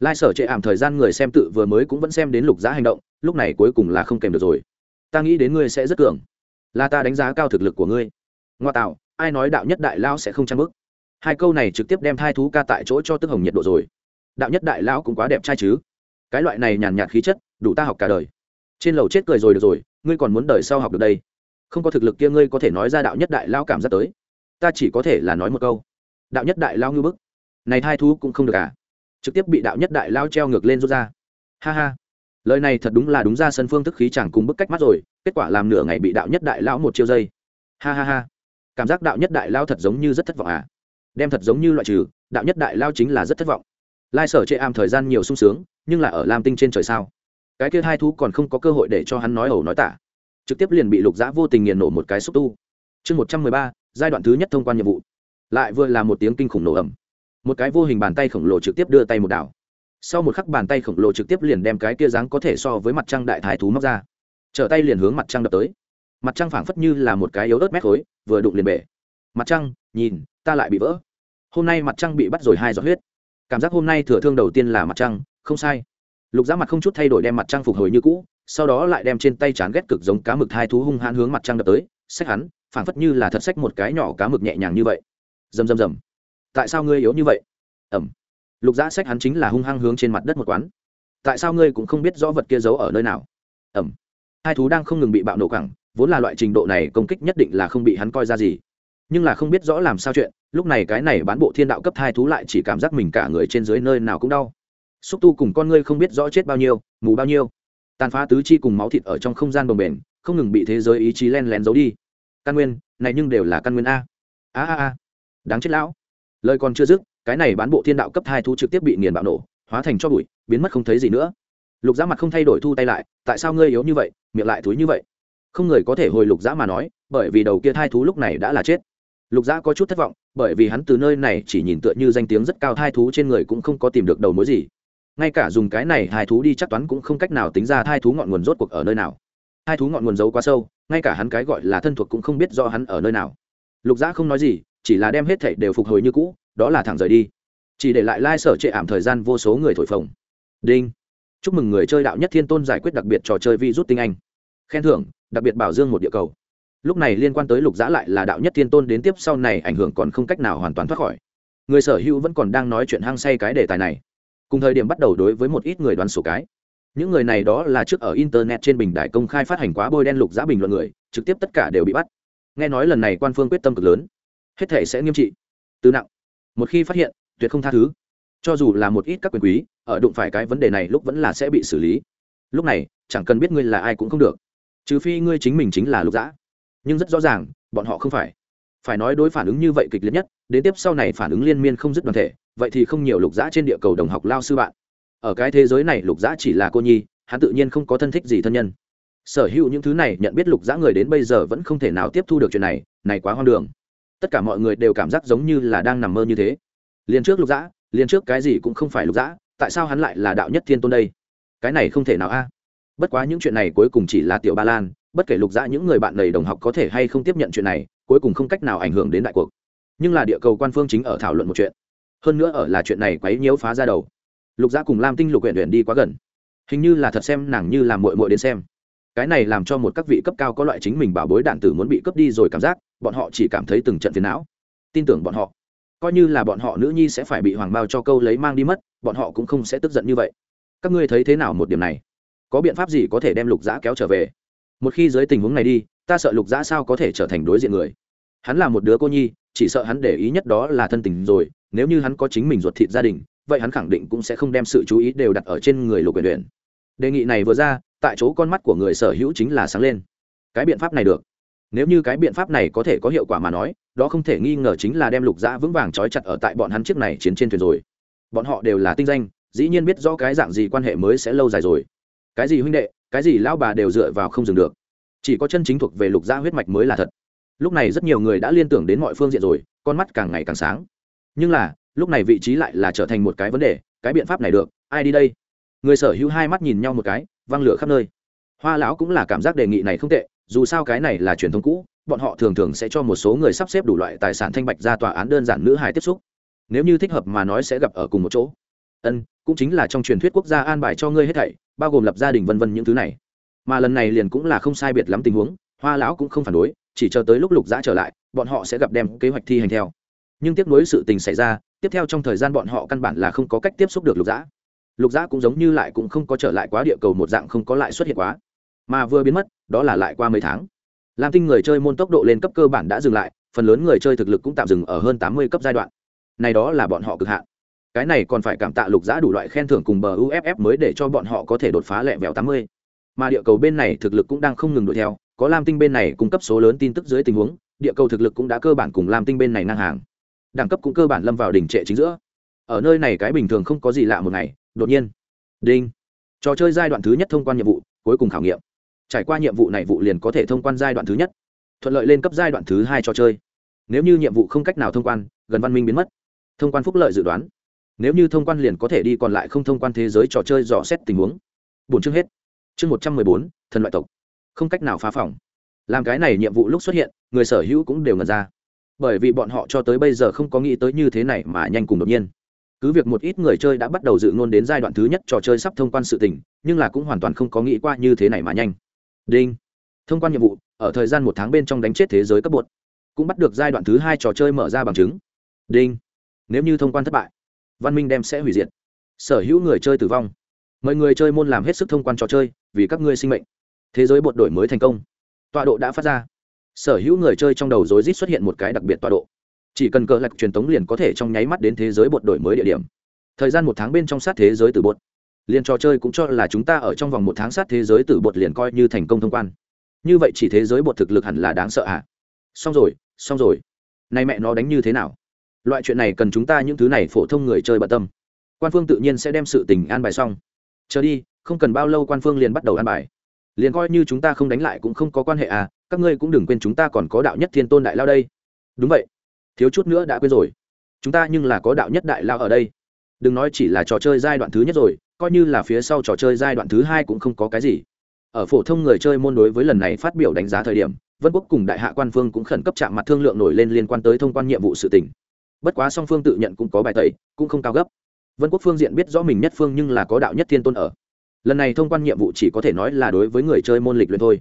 [SPEAKER 1] Lai sở chệ ảm thời gian người xem tự vừa mới cũng vẫn xem đến lục giã hành động, lúc này cuối cùng là không kèm được rồi. Ta nghĩ đến ngươi sẽ rất cường. Là ta đánh giá cao thực lực của ngươi. Ngoa tạo, ai nói đạo nhất đại lao sẽ không trang bức hai câu này trực tiếp đem thai thú ca tại chỗ cho tức hồng nhiệt độ rồi. Đạo nhất đại lão cũng quá đẹp trai chứ cái loại này nhàn nhạt khí chất, đủ ta học cả đời. Trên lầu chết cười rồi được rồi, ngươi còn muốn đời sau học được đây? Không có thực lực kia ngươi có thể nói ra đạo nhất đại lao cảm giác tới. Ta chỉ có thể là nói một câu. Đạo nhất đại lao ngư bức. Này thai thú cũng không được à? Trực tiếp bị đạo nhất đại lao treo ngược lên rút ra. Ha ha. Lời này thật đúng là đúng ra sân phương thức khí chẳng cùng bức cách mắt rồi, kết quả làm nửa ngày bị đạo nhất đại lão một chiêu dây. Ha ha ha. Cảm giác đạo nhất đại lao thật giống như rất thất vọng à? Đem thật giống như loại trừ, đạo nhất đại lao chính là rất thất vọng. Lai sở chệ am thời gian nhiều sung sướng nhưng là ở lam tinh trên trời sao? Cái kia hai thú còn không có cơ hội để cho hắn nói ẩu nói tả. Trực tiếp liền bị lục giã vô tình nghiền nổ một cái xúc tu. Chương một trăm mười ba, giai đoạn thứ nhất thông quan nhiệm vụ. Lại vừa là một tiếng kinh khủng nổ ẩm một cái vô hình bàn tay khổng lồ trực tiếp đưa tay một đảo. Sau một khắc bàn tay khổng lồ trực tiếp liền đem cái kia dáng có thể so với mặt trăng đại thái thú móc ra. Trở tay liền hướng mặt trăng đập tới. Mặt trăng phảng phất như là một cái yếu ớt mét khối, vừa đụng liền bể. Mặt trăng, nhìn, ta lại bị vỡ. Hôm nay mặt trăng bị bắt rồi hai giọt huyết. Cảm giác hôm nay thừa thương đầu tiên là mặt trăng không sai. Lục giá mặt không chút thay đổi đem mặt trăng phục hồi như cũ, sau đó lại đem trên tay chán ghét cực giống cá mực hai thú hung hãn hướng mặt trăng đập tới, xách hắn, phảng phất như là thật xách một cái nhỏ cá mực nhẹ nhàng như vậy. Rầm rầm rầm. Tại sao ngươi yếu như vậy? Ẩm lục giá xách hắn chính là hung hăng hướng trên mặt đất một quán. Tại sao ngươi cũng không biết rõ vật kia giấu ở nơi nào? Ẩm hai thú đang không ngừng bị bạo nổ cẳng vốn là loại trình độ này công kích nhất định là không bị hắn coi ra gì. Nhưng là không biết rõ làm sao chuyện, lúc này cái này bán bộ thiên đạo cấp hai thú lại chỉ cảm giác mình cả người trên dưới nơi nào cũng đau xúc tu cùng con ngươi không biết rõ chết bao nhiêu, mù bao nhiêu. Tàn phá tứ chi cùng máu thịt ở trong không gian bồng bềnh, không ngừng bị thế giới ý chí len lén giấu đi. Căn nguyên, này nhưng đều là căn nguyên a. A a a. Đáng chết lão. Lời còn chưa dứt, cái này bán bộ thiên đạo cấp hai thú trực tiếp bị nghiền bạo nổ, hóa thành cho bụi, biến mất không thấy gì nữa. Lục giá mặt không thay đổi thu tay lại, tại sao ngươi yếu như vậy, miệng lại thúi như vậy? Không người có thể hồi lục giã mà nói, bởi vì đầu kia thai thú lúc này đã là chết. Lục giã có chút thất vọng, bởi vì hắn từ nơi này chỉ nhìn tựa như danh tiếng rất cao thai thú trên người cũng không có tìm được đầu mối gì ngay cả dùng cái này hai thú đi chắc toán cũng không cách nào tính ra hai thú ngọn nguồn rốt cuộc ở nơi nào. Hai thú ngọn nguồn giấu quá sâu, ngay cả hắn cái gọi là thân thuộc cũng không biết do hắn ở nơi nào. Lục giã không nói gì, chỉ là đem hết thảy đều phục hồi như cũ, đó là thẳng rời đi. Chỉ để lại lai sở trệ ảm thời gian vô số người thổi phồng. Đinh. Chúc mừng người chơi đạo nhất thiên tôn giải quyết đặc biệt trò chơi vi rút tinh anh. Khen thưởng, đặc biệt bảo dương một địa cầu. Lúc này liên quan tới lục giã lại là đạo nhất thiên tôn đến tiếp sau này ảnh hưởng còn không cách nào hoàn toàn thoát khỏi. Người sở hữu vẫn còn đang nói chuyện hăng say cái đề tài này cùng thời điểm bắt đầu đối với một ít người đoán sổ cái. Những người này đó là trước ở internet trên bình đại công khai phát hành quá bôi đen lục giá bình luận người, trực tiếp tất cả đều bị bắt. Nghe nói lần này quan phương quyết tâm cực lớn. Hết thể sẽ nghiêm trị. Từ nặng. Một khi phát hiện, tuyệt không tha thứ. Cho dù là một ít các quyền quý, ở đụng phải cái vấn đề này lúc vẫn là sẽ bị xử lý. Lúc này, chẳng cần biết ngươi là ai cũng không được. Trừ phi ngươi chính mình chính là lục dã. Nhưng rất rõ ràng, bọn họ không phải. Phải nói đối phản ứng như vậy kịch liệt nhất, đến tiếp sau này phản ứng liên miên không dứt đoàn thể vậy thì không nhiều lục giã trên địa cầu đồng học lao sư bạn. Ở cái thế giới này lục giã chỉ là cô nhi, hắn tự nhiên không có thân thích gì thân nhân. Sở hữu những thứ này nhận biết lục giã người đến bây giờ vẫn không thể nào tiếp thu được chuyện này này quá hoang đường. Tất cả mọi người đều cảm giác giống như là đang nằm mơ như thế. Liền trước lục dã, liền trước cái gì cũng không phải lục giã tại sao hắn lại là đạo nhất thiên tôn đây? Cái này không thể nào a. Bất quá những chuyện này cuối cùng chỉ là tiểu ba lan, bất kể lục giã những người bạn đầy đồng học có thể hay không tiếp nhận chuyện này, cuối cùng không cách nào ảnh hưởng đến đại cuộc. Nhưng là địa cầu quan phương chính ở thảo luận một chuyện hơn nữa ở là chuyện này quấy nhiễu phá ra đầu. Lục gia cùng lam tinh lục huyện huyện đi quá gần. Hình như là thật xem nàng như làm mội mội đến xem. Cái này làm cho một các vị cấp cao có loại chính mình bảo bối đạn tử muốn bị cướp đi rồi cảm giác, bọn họ chỉ cảm thấy từng trận phiền não. Tin tưởng bọn họ. Coi như là bọn họ nữ nhi sẽ phải bị hoàng bao cho câu lấy mang đi mất, bọn họ cũng không sẽ tức giận như vậy. Các ngươi thấy thế nào một điểm này? Có biện pháp gì có thể đem lục giã kéo trở về? Một khi dưới tình huống này đi, ta sợ lục giã sao có thể trở thành đối diện người? Hắn là một đứa cô nhi, chỉ sợ hắn để ý nhất đó là thân tình rồi nếu như hắn có chính mình ruột thịt gia đình, vậy hắn khẳng định cũng sẽ không đem sự chú ý đều đặt ở trên người lục quyền luyện đề nghị này vừa ra, tại chỗ con mắt của người sở hữu chính là sáng lên. Cái biện pháp này được. Nếu như cái biện pháp này có thể có hiệu quả mà nói, đó không thể nghi ngờ chính là đem lục giã vững vàng trói chặt ở tại bọn hắn chiếc này chiến trên thuyền rồi. Bọn họ đều là tinh danh, dĩ nhiên biết rõ cái dạng gì quan hệ mới sẽ lâu dài rồi. Cái gì huynh đệ, cái gì lão bà đều dựa vào không dừng được. Chỉ có chân chính thuộc về lục Gia huyết mạch mới là thật. Lúc này rất nhiều người đã liên tưởng đến mọi phương diện rồi, con mắt càng ngày càng sáng nhưng là, lúc này vị trí lại là trở thành một cái vấn đề, cái biện pháp này được, ai đi đây? Người sở hữu hai mắt nhìn nhau một cái, văng lửa khắp nơi. Hoa lão cũng là cảm giác đề nghị này không tệ, dù sao cái này là truyền thống cũ, bọn họ thường thường sẽ cho một số người sắp xếp đủ loại tài sản thanh bạch ra tòa án đơn giản nữ hài tiếp xúc. Nếu như thích hợp mà nói sẽ gặp ở cùng một chỗ. Ân, cũng chính là trong truyền thuyết quốc gia an bài cho ngươi hết thảy, bao gồm lập gia đình vân vân những thứ này. Mà lần này liền cũng là không sai biệt lắm tình huống, hoa lão cũng không phản đối, chỉ chờ tới lúc lục giã trở lại, bọn họ sẽ gặp đem kế hoạch thi hành theo nhưng tiếp nối sự tình xảy ra, tiếp theo trong thời gian bọn họ căn bản là không có cách tiếp xúc được lục giã lục giã cũng giống như lại cũng không có trở lại quá địa cầu một dạng không có lại xuất hiện quá. Mà vừa biến mất, đó là lại qua mấy tháng. Lam tinh người chơi môn tốc độ lên cấp cơ bản đã dừng lại, phần lớn người chơi thực lực cũng tạm dừng ở hơn tám mươi cấp giai đoạn. Này đó là bọn họ cực hạn. Cái này còn phải cảm tạ lục giã đủ loại khen thưởng cùng bờ uff mới để cho bọn họ có thể đột phá lẹ vẹo tám mươi. Mà địa cầu bên này thực lực cũng đang không ngừng đuổi theo, có lam tinh bên này cung cấp số lớn tin tức dưới tình huống, địa cầu thực lực cũng đã cơ bản cùng lam tinh bên này ngang hàng đẳng cấp cũng cơ bản lâm vào đỉnh trệ chính giữa. Ở nơi này cái bình thường không có gì lạ một ngày, đột nhiên, đinh, trò chơi giai đoạn thứ nhất thông quan nhiệm vụ, cuối cùng khảo nghiệm. Trải qua nhiệm vụ này vụ liền có thể thông quan giai đoạn thứ nhất, thuận lợi lên cấp giai đoạn thứ hai trò chơi. Nếu như nhiệm vụ không cách nào thông quan, gần văn minh biến mất. Thông quan phúc lợi dự đoán. Nếu như thông quan liền có thể đi còn lại không thông quan thế giới trò chơi dò xét tình huống. Bốn chương hết. Chương một trăm mười bốn, thần loại tộc. Không cách nào phá phòng. Làm cái này nhiệm vụ lúc xuất hiện, người sở hữu cũng đều ngần ra bởi vì bọn họ cho tới bây giờ không có nghĩ tới như thế này mà nhanh cùng đột nhiên. Cứ việc một ít người chơi đã bắt đầu dự ngôn đến giai đoạn thứ nhất trò chơi sắp thông quan sự tình, nhưng là cũng hoàn toàn không có nghĩ qua như thế này mà nhanh. Đinh. Thông quan nhiệm vụ, ở thời gian một tháng bên trong đánh chết thế giới cấp bột. Cũng bắt được giai đoạn thứ hai trò chơi mở ra bằng chứng. Đinh. Nếu như thông quan thất bại, văn minh đem sẽ hủy diệt. Sở hữu người chơi tử vong. Mời người chơi môn làm hết sức thông quan trò chơi, vì các ngươi sinh mệnh. Thế giới bột đổi mới thành công. Tọa độ đã phát ra sở hữu người chơi trong đầu rối rít xuất hiện một cái đặc biệt tọa độ. Chỉ cần cờ lạc truyền tống liền có thể trong nháy mắt đến thế giới bột đổi mới địa điểm. Thời gian một tháng bên trong sát thế giới tử bột. Liền trò chơi cũng cho là chúng ta ở trong vòng một tháng sát thế giới tử bột liền coi như thành công thông quan. Như vậy chỉ thế giới bột thực lực hẳn là đáng sợ à? Xong rồi xong rồi. Nay mẹ nó đánh như thế nào? Loại chuyện này cần chúng ta những thứ này phổ thông người chơi bận tâm. Quan phương tự nhiên sẽ đem sự tình an bài xong. Chờ đi, không cần bao lâu quan phương liền bắt đầu an bài. Liền coi như chúng ta không đánh lại cũng không có quan hệ à các ngươi cũng đừng quên chúng ta còn có đạo nhất thiên tôn đại lao đây. Đúng vậy. Thiếu chút nữa đã quên rồi. Chúng ta nhưng là có đạo nhất đại lao ở đây. Đừng nói chỉ là trò chơi giai đoạn thứ nhất rồi, coi như là phía sau trò chơi giai đoạn thứ hai cũng không có cái gì. Ở phổ thông người chơi môn đối với lần này phát biểu đánh giá thời điểm, vân quốc cùng đại hạ quan phương cũng khẩn cấp chạm mặt thương lượng nổi lên liên quan tới thông quan nhiệm vụ sự tỉnh bất quá song phương tự nhận cũng có bài tẩy, cũng không cao gấp. Vân quốc phương diện biết rõ mình nhất phương nhưng là có đạo nhất thiên tôn ở. Lần này thông quan nhiệm vụ chỉ có thể nói là đối với người chơi môn lịch luyện thôi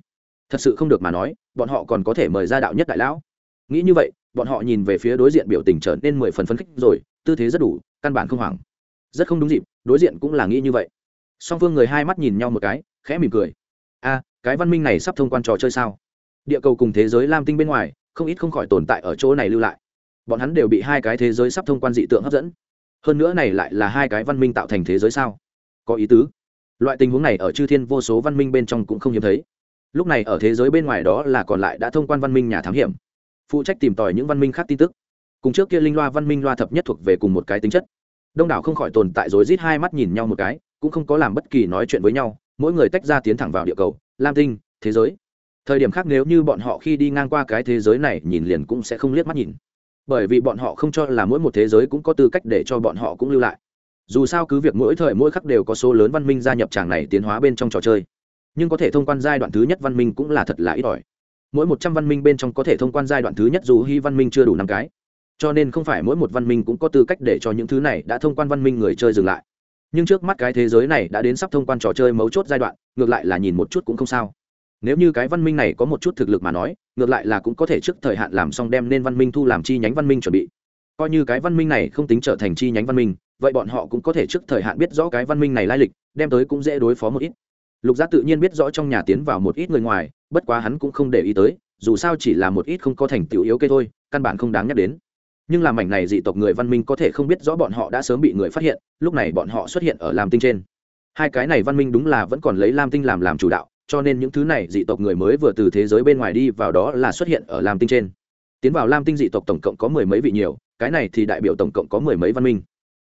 [SPEAKER 1] thật sự không được mà nói, bọn họ còn có thể mời ra đạo nhất đại lão. Nghĩ như vậy, bọn họ nhìn về phía đối diện biểu tình trở nên mười phần phấn khích rồi, tư thế rất đủ, căn bản không hoảng. Rất không đúng dịp, đối diện cũng là nghĩ như vậy. Song phương người hai mắt nhìn nhau một cái, khẽ mỉm cười. A cái văn minh này sắp thông quan trò chơi sao? Địa cầu cùng thế giới lam tinh bên ngoài, không ít không khỏi tồn tại ở chỗ này lưu lại. Bọn hắn đều bị hai cái thế giới sắp thông quan dị tượng hấp dẫn. Hơn nữa này lại là hai cái văn minh tạo thành thế giới sao? Có ý tứ. Loại tình huống này ở chư thiên vô số văn minh bên trong cũng không hiếm thấy lúc này ở thế giới bên ngoài đó là còn lại đã thông quan văn minh nhà thám hiểm, phụ trách tìm tòi những văn minh khác tin tức. Cùng trước kia linh loa văn minh loa thập nhất thuộc về cùng một cái tính chất. Đông đảo không khỏi tồn tại rối rít hai mắt nhìn nhau một cái, cũng không có làm bất kỳ nói chuyện với nhau, mỗi người tách ra tiến thẳng vào địa cầu, lam tinh, thế giới. Thời điểm khác nếu như bọn họ khi đi ngang qua cái thế giới này nhìn liền cũng sẽ không liếc mắt nhìn. Bởi vì bọn họ không cho là mỗi một thế giới cũng có tư cách để cho bọn họ cũng lưu lại. Dù sao cứ việc mỗi thời mỗi khắc đều có số lớn văn minh gia nhập tràng này tiến hóa bên trong trò chơi nhưng có thể thông quan giai đoạn thứ nhất văn minh cũng là thật là ít ỏi mỗi một trăm văn minh bên trong có thể thông quan giai đoạn thứ nhất dù hy văn minh chưa đủ năm cái cho nên không phải mỗi một văn minh cũng có tư cách để cho những thứ này đã thông quan văn minh người chơi dừng lại nhưng trước mắt cái thế giới này đã đến sắp thông quan trò chơi mấu chốt giai đoạn ngược lại là nhìn một chút cũng không sao nếu như cái văn minh này có một chút thực lực mà nói ngược lại là cũng có thể trước thời hạn làm xong đem nên văn minh thu làm chi nhánh văn minh chuẩn bị coi như cái văn minh này không tính trở thành chi nhánh văn minh vậy bọn họ cũng có thể trước thời hạn biết rõ cái văn minh này lai lịch đem tới cũng dễ đối phó một ít lục giá tự nhiên biết rõ trong nhà tiến vào một ít người ngoài, bất quá hắn cũng không để ý tới, dù sao chỉ là một ít không có thành tựu yếu kê thôi, căn bản không đáng nhắc đến. Nhưng làm mảnh này dị tộc người văn minh có thể không biết rõ bọn họ đã sớm bị người phát hiện, lúc này bọn họ xuất hiện ở lam tinh trên. Hai cái này văn minh đúng là vẫn còn lấy lam tinh làm làm chủ đạo, cho nên những thứ này dị tộc người mới vừa từ thế giới bên ngoài đi vào đó là xuất hiện ở lam tinh trên. Tiến vào lam tinh dị tộc tổng cộng có mười mấy vị nhiều, cái này thì đại biểu tổng cộng có mười mấy văn minh.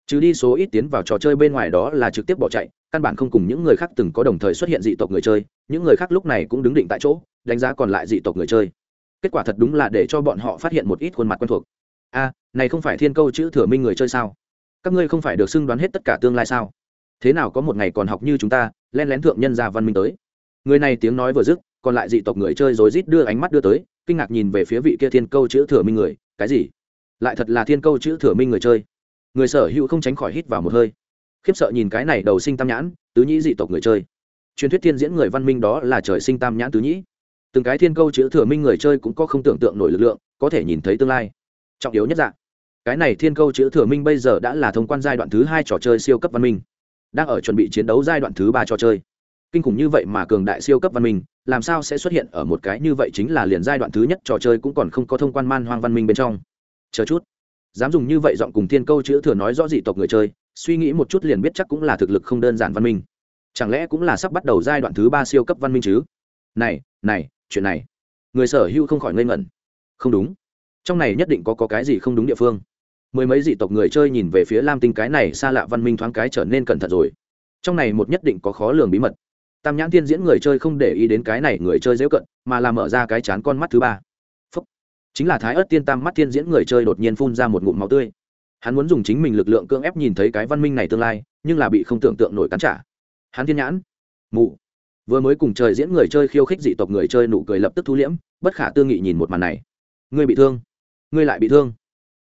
[SPEAKER 1] Trừ đi số ít tiến vào trò chơi bên ngoài đó là trực tiếp bỏ chạy căn bản không cùng những người khác từng có đồng thời xuất hiện dị tộc người chơi, những người khác lúc này cũng đứng định tại chỗ, đánh giá còn lại dị tộc người chơi. Kết quả thật đúng là để cho bọn họ phát hiện một ít khuôn mặt quen thuộc. A, này không phải thiên câu chữ thừa minh người chơi sao? Các ngươi không phải được xưng đoán hết tất cả tương lai sao? Thế nào có một ngày còn học như chúng ta len lén thượng nhân gia văn minh tới? Người này tiếng nói vừa dứt, còn lại dị tộc người chơi rối rít đưa ánh mắt đưa tới, kinh ngạc nhìn về phía vị kia thiên câu chữ thừa minh người, cái gì? Lại thật là thiên câu chữ thừa minh người chơi. Người sở hữu không tránh khỏi hít vào một hơi khiếp sợ nhìn cái này đầu sinh tam nhãn, tứ nhĩ dị tộc người chơi. Truyền thuyết thiên diễn người văn minh đó là trời sinh tam nhãn tứ nhĩ. Từng cái thiên câu chữ thừa minh người chơi cũng có không tưởng tượng nổi lực lượng, có thể nhìn thấy tương lai. Trọng yếu nhất dạng, cái này thiên câu chữ thừa minh bây giờ đã là thông quan giai đoạn thứ hai trò chơi siêu cấp văn minh. Đang ở chuẩn bị chiến đấu giai đoạn thứ ba trò chơi. Kinh khủng như vậy mà cường đại siêu cấp văn minh, làm sao sẽ xuất hiện ở một cái như vậy chính là liền giai đoạn thứ nhất trò chơi cũng còn không có thông quan man hoang văn minh bên trong. Chờ chút. Dám dùng như vậy giọng cùng thiên câu chữ thừa nói rõ dị tộc người chơi suy nghĩ một chút liền biết chắc cũng là thực lực không đơn giản văn minh. Chẳng lẽ cũng là sắp bắt đầu giai đoạn thứ ba siêu cấp văn minh chứ? Này này chuyện này. Người sở hữu không khỏi ngây ngẩn. Không đúng. Trong này nhất định có, có cái gì không đúng địa phương. Mười mấy dị tộc người chơi nhìn về phía lam tinh cái này xa lạ văn minh thoáng cái trở nên cẩn thận rồi. Trong này một nhất định có khó lường bí mật. Tam nhãn tiên diễn người chơi không để ý đến cái này người chơi dễ cận mà làm mở ra cái chán con mắt thứ ba. Phúc. chính là thái ớt tiên tam mắt tiên diễn người chơi đột nhiên phun ra một ngụm máu tươi hắn muốn dùng chính mình lực lượng cưỡng ép nhìn thấy cái văn minh này tương lai, nhưng là bị không tưởng tượng nổi cắn trả. Hắn thiên nhãn. Mụ vừa mới cùng trời diễn người chơi khiêu khích dị tộc người chơi nụ cười lập tức thu liễm, bất khả tư nghị nhìn một màn này. Ngươi bị thương. Ngươi lại bị thương.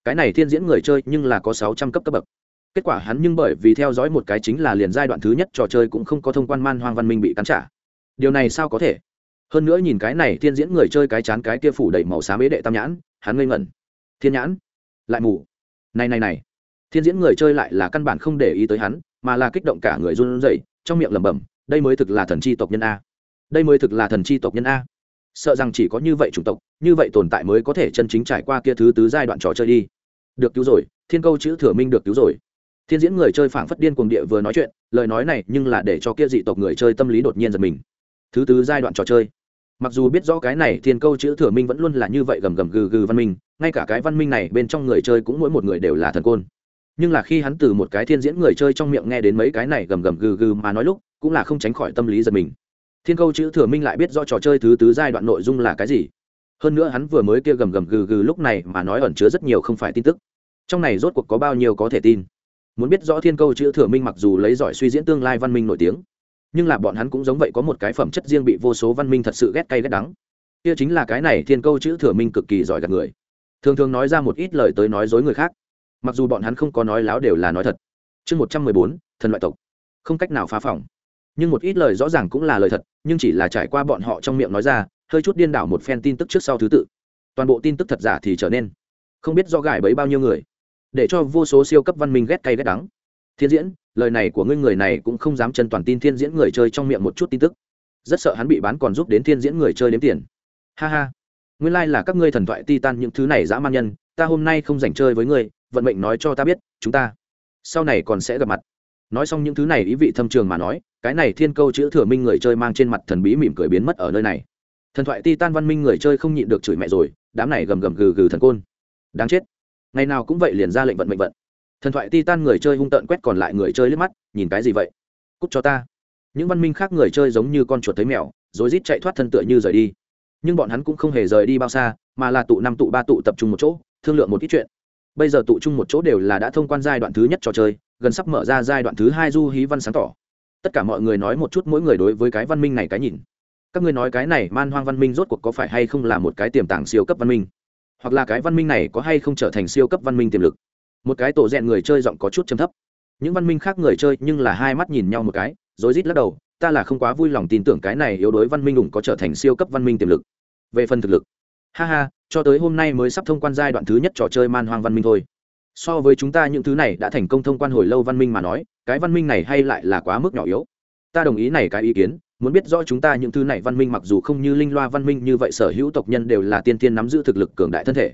[SPEAKER 1] Cái này thiên diễn người chơi nhưng là có sáu trăm cấp cấp bậc. Kết quả hắn nhưng bởi vì theo dõi một cái chính là liền giai đoạn thứ nhất trò chơi cũng không có thông quan man hoang văn minh bị cắn trả. Điều này sao có thể? Hơn nữa nhìn cái này thiên diễn người chơi cái chán cái kia phủ đầy màu xám ế đệ tam nhãn, hắn ngây ngẩn. Thiên nhãn. Lại mù này này này. Thiên diễn người chơi lại là căn bản không để ý tới hắn, mà là kích động cả người run rẩy, trong miệng lẩm bẩm, đây mới thực là thần chi tộc nhân a. Đây mới thực là thần chi tộc nhân a. Sợ rằng chỉ có như vậy chủng tộc, như vậy tồn tại mới có thể chân chính trải qua kia thứ tứ giai đoạn trò chơi đi. Được cứu rồi, thiên câu chữ thừa minh được cứu rồi. Thiên diễn người chơi phảng phất điên cuồng địa vừa nói chuyện, lời nói này nhưng là để cho kia dị tộc người chơi tâm lý đột nhiên giật mình. Thứ tứ giai đoạn trò chơi mặc dù biết rõ cái này thiên câu chữ thừa minh vẫn luôn là như vậy gầm gầm gừ gừ văn minh, ngay cả cái văn minh này bên trong người chơi cũng mỗi một người đều là thần côn. Nhưng là khi hắn từ một cái thiên diễn người chơi trong miệng nghe đến mấy cái này gầm gầm gừ gừ mà nói lúc, cũng là không tránh khỏi tâm lý giật mình. Thiên câu chữ thừa minh lại biết rõ trò chơi thứ tứ giai đoạn nội dung là cái gì. Hơn nữa hắn vừa mới kia gầm gầm gừ gừ lúc này mà nói ẩn chứa rất nhiều không phải tin tức. Trong này rốt cuộc có bao nhiêu có thể tin. Muốn biết rõ thiên câu chữ thừa minh mặc dù lấy giỏi suy diễn tương lai văn minh nổi tiếng nhưng là bọn hắn cũng giống vậy có một cái phẩm chất riêng bị vô số văn minh thật sự ghét cay ghét đắng. Kia chính là cái này thiên câu chữ thừa minh cực kỳ giỏi gạt người. Thường thường nói ra một ít lời tới nói dối người khác. Mặc dù bọn hắn không có nói láo đều là nói thật. Chương một trăm mười bốn, thần loại tộc. Không cách nào phá phỏng nhưng một ít lời rõ ràng cũng là lời thật, nhưng chỉ là trải qua bọn họ trong miệng nói ra, hơi chút điên đảo một phen tin tức trước sau thứ tự. Toàn bộ tin tức thật giả thì trở nên không biết do gài bấy bao nhiêu người, để cho vô số siêu cấp văn minh ghét cay ghét đắng. Thiên diễn lời này của ngươi người này cũng không dám chân toàn tin thiên diễn người chơi trong miệng một chút tin tức. Rất sợ hắn bị bán còn giúp đến thiên diễn người chơi đếm tiền. Ha ha. Nguyên lai、like、là các ngươi thần thoại ti tan những thứ này dã man nhân, ta hôm nay không dành chơi với ngươi, vận mệnh nói cho ta biết, chúng ta sau này còn sẽ gặp mặt. Nói xong những thứ này ý vị thâm trường mà nói, cái này thiên câu chữ thừa minh người chơi mang trên mặt thần bí mỉm cười biến mất ở nơi này. Thần thoại ti tan văn minh người chơi không nhịn được chửi mẹ rồi, đám này gầm gầm gừ gừ thần côn. Đáng chết. Ngày nào cũng vậy liền ra lệnh vận mệnh vận thần thoại ti tan người chơi hung tợn quét còn lại người chơi liếc mắt, nhìn cái gì vậy? Cút cho ta. Những văn minh khác người chơi giống như con chuột thấy mèo, rồi rít chạy thoát thân tựa như rời đi. Nhưng bọn hắn cũng không hề rời đi bao xa, mà là tụ năm tụ ba tụ tập trung một chỗ, thương lượng một ít chuyện. Bây giờ tụ chung một chỗ đều là đã thông quan giai đoạn thứ nhất trò chơi, gần sắp mở ra giai đoạn thứ hai du hí văn sáng tỏ. Tất cả mọi người nói một chút mỗi người đối với cái văn minh này cái nhìn. Các ngươi nói cái này man hoang văn minh rốt cuộc có phải hay không là một cái tiềm tàng siêu cấp văn minh? Hoặc là cái văn minh này có hay không trở thành siêu cấp văn minh tiềm lực? Một cái tổ rèn người chơi giọng có chút trầm thấp. Những văn minh khác người chơi nhưng là hai mắt nhìn nhau một cái rối rít lắc đầu, ta là không quá vui lòng tin tưởng cái này yếu đối văn minh đủng có trở thành siêu cấp văn minh tiềm lực. Về phần thực lực. Ha ha, cho tới hôm nay mới sắp thông quan giai đoạn thứ nhất trò chơi man hoang văn minh thôi. So với chúng ta những thứ này đã thành công thông quan hồi lâu văn minh mà nói, cái văn minh này hay lại là quá mức nhỏ yếu. Ta đồng ý này cái ý kiến, muốn biết rõ chúng ta những thứ này văn minh mặc dù không như linh loa văn minh như vậy sở hữu tộc nhân đều là tiên tiên nắm giữ thực lực cường đại thân thể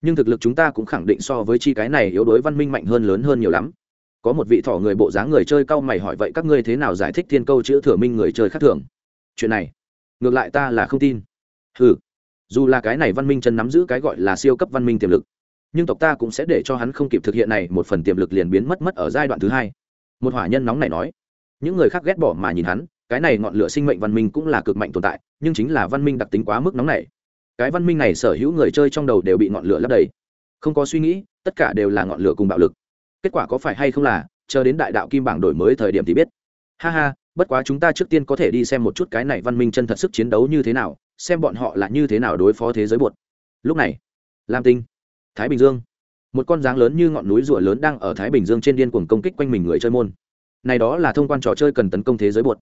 [SPEAKER 1] nhưng thực lực chúng ta cũng khẳng định so với chi cái này yếu đối văn minh mạnh hơn lớn hơn nhiều lắm. Có một vị thỏ người bộ dáng người chơi cao mày hỏi vậy các ngươi thế nào giải thích thiên câu chữ thừa minh người chơi khác thường? Chuyện này, ngược lại ta là không tin. Ừ dù là cái này văn minh chân nắm giữ cái gọi là siêu cấp văn minh tiềm lực, nhưng tộc ta cũng sẽ để cho hắn không kịp thực hiện này, một phần tiềm lực liền biến mất mất ở giai đoạn thứ hai. Một hỏa nhân nóng này nói, những người khác ghét bỏ mà nhìn hắn, cái này ngọn lửa sinh mệnh văn minh cũng là cực mạnh tồn tại, nhưng chính là văn minh đặc tính quá mức nóng này cái văn minh này sở hữu người chơi trong đầu đều bị ngọn lửa lấp đầy. Không có suy nghĩ, tất cả đều là ngọn lửa cùng bạo lực. Kết quả có phải hay không là, chờ đến đại đạo kim bảng đổi mới thời điểm thì biết. Ha ha, bất quá chúng ta trước tiên có thể đi xem một chút cái này văn minh chân thật sức chiến đấu như thế nào, xem bọn họ là như thế nào đối phó thế giới bột lúc này, lam tinh, thái bình dương, một con dáng lớn như ngọn núi rùa lớn đang ở thái bình dương trên điên cuồng công kích quanh mình người chơi môn. Này đó là thông quan trò chơi cần tấn công thế giới bột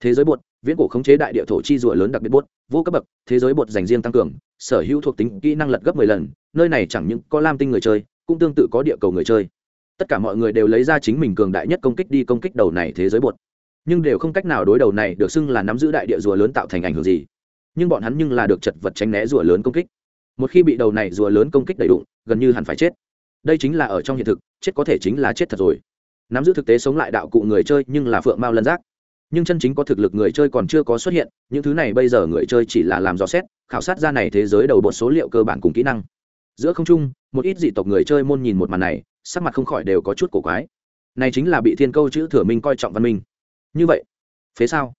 [SPEAKER 1] thế giới bột, viễn cổ khống chế đại địa thổ chi rùa lớn đặc biệt bột, vô cấp bậc, thế giới bột dành riêng tăng cường, sở hữu thuộc tính, kỹ năng lật gấp mười lần, nơi này chẳng những có lam tinh người chơi, cũng tương tự có địa cầu người chơi. Tất cả mọi người đều lấy ra chính mình cường đại nhất công kích đi công kích đầu này thế giới bột. Nhưng đều không cách nào đối đầu này được xưng là nắm giữ đại địa rùa lớn tạo thành ảnh hưởng gì. Nhưng bọn hắn nhưng là được chật vật tránh né rùa lớn công kích. Một khi bị đầu này rùa lớn công kích đầy đụng, gần như hẳn phải chết. Đây chính là ở trong hiện thực, chết có thể chính là chết thật rồi. Nắm giữ thực tế sống lại đạo cụ người chơi nhưng là phượng mao lân giác nhưng chân chính có thực lực người chơi còn chưa có xuất hiện, những thứ này bây giờ người chơi chỉ là làm dò xét, khảo sát ra này thế giới đầu bột số liệu cơ bản cùng kỹ năng. Giữa không trung, một ít dị tộc người chơi môn nhìn một màn này, sắc mặt không khỏi đều có chút cổ quái. Này chính là bị thiên câu chữ thừa minh coi trọng văn minh. Như vậy phía sau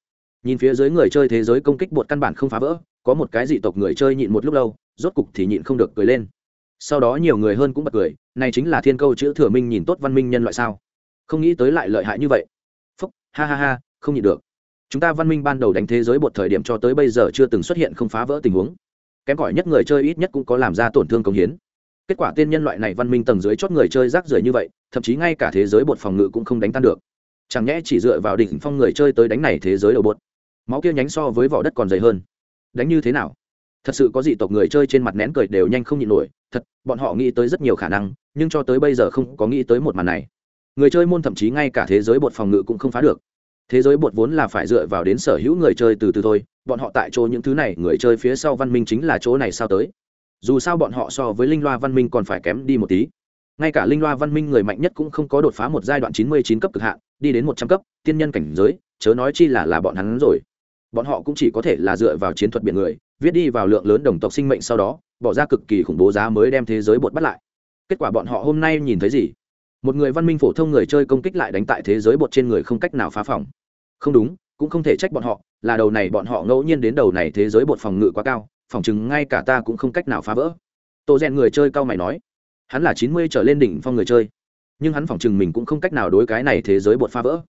[SPEAKER 1] nhìn phía dưới người chơi thế giới công kích bột căn bản không phá vỡ, có một cái dị tộc người chơi nhịn một lúc lâu, rốt cục thì nhịn không được cười lên. Sau đó nhiều người hơn cũng bật cười, này chính là thiên câu chữ thừa minh nhìn tốt văn minh nhân loại sao? Không nghĩ tới lại lợi hại như vậy. Phúc, ha ha ha không nhịn được. Chúng ta văn minh ban đầu đánh thế giới một thời điểm cho tới bây giờ chưa từng xuất hiện không phá vỡ tình huống. Kém cỏi nhất người chơi ít nhất cũng có làm ra tổn thương công hiến. Kết quả tên nhân loại này văn minh tầng dưới chót người chơi rác rưởi như vậy, thậm chí ngay cả thế giới bột phòng ngự cũng không đánh tan được. Chẳng nhẽ chỉ dựa vào đỉnh phong người chơi tới đánh này thế giới đầu bột? Máu kia nhánh so với vỏ đất còn dày hơn. Đánh như thế nào? Thật sự có dị tộc người chơi trên mặt nén cười đều nhanh không nhịn nổi, thật, bọn họ nghĩ tới rất nhiều khả năng, nhưng cho tới bây giờ không có nghĩ tới một màn này. Người chơi môn thậm chí ngay cả thế giới bột phòng ngự cũng không phá được thế giới bột vốn là phải dựa vào đến sở hữu người chơi từ từ thôi, bọn họ tại chỗ những thứ này người chơi phía sau văn minh chính là chỗ này sao tới? Dù sao bọn họ so với linh loa văn minh còn phải kém đi một tí. Ngay cả linh loa văn minh người mạnh nhất cũng không có đột phá một giai đoạn chín mươi chín cấp cực hạn, đi đến một trăm cấp, tiên nhân cảnh giới, chớ nói chi là là bọn hắn rồi. Bọn họ cũng chỉ có thể là dựa vào chiến thuật biển người, viết đi vào lượng lớn đồng tộc sinh mệnh sau đó, bỏ ra cực kỳ khủng bố giá mới đem thế giới bột bắt lại. Kết quả bọn họ hôm nay nhìn thấy gì? Một người văn minh phổ thông người chơi công kích lại đánh tại thế giới bột trên người không cách nào phá phòng không đúng, cũng không thể trách bọn họ, là đầu này bọn họ ngẫu nhiên đến đầu này thế giới bột phòng ngự quá cao, phòng chừng ngay cả ta cũng không cách nào phá vỡ. Tô rèn người chơi cao mày nói, hắn là chín mươi trở lên đỉnh phong người chơi, nhưng hắn phòng chừng mình cũng không cách nào đối cái này thế giới bột phá vỡ.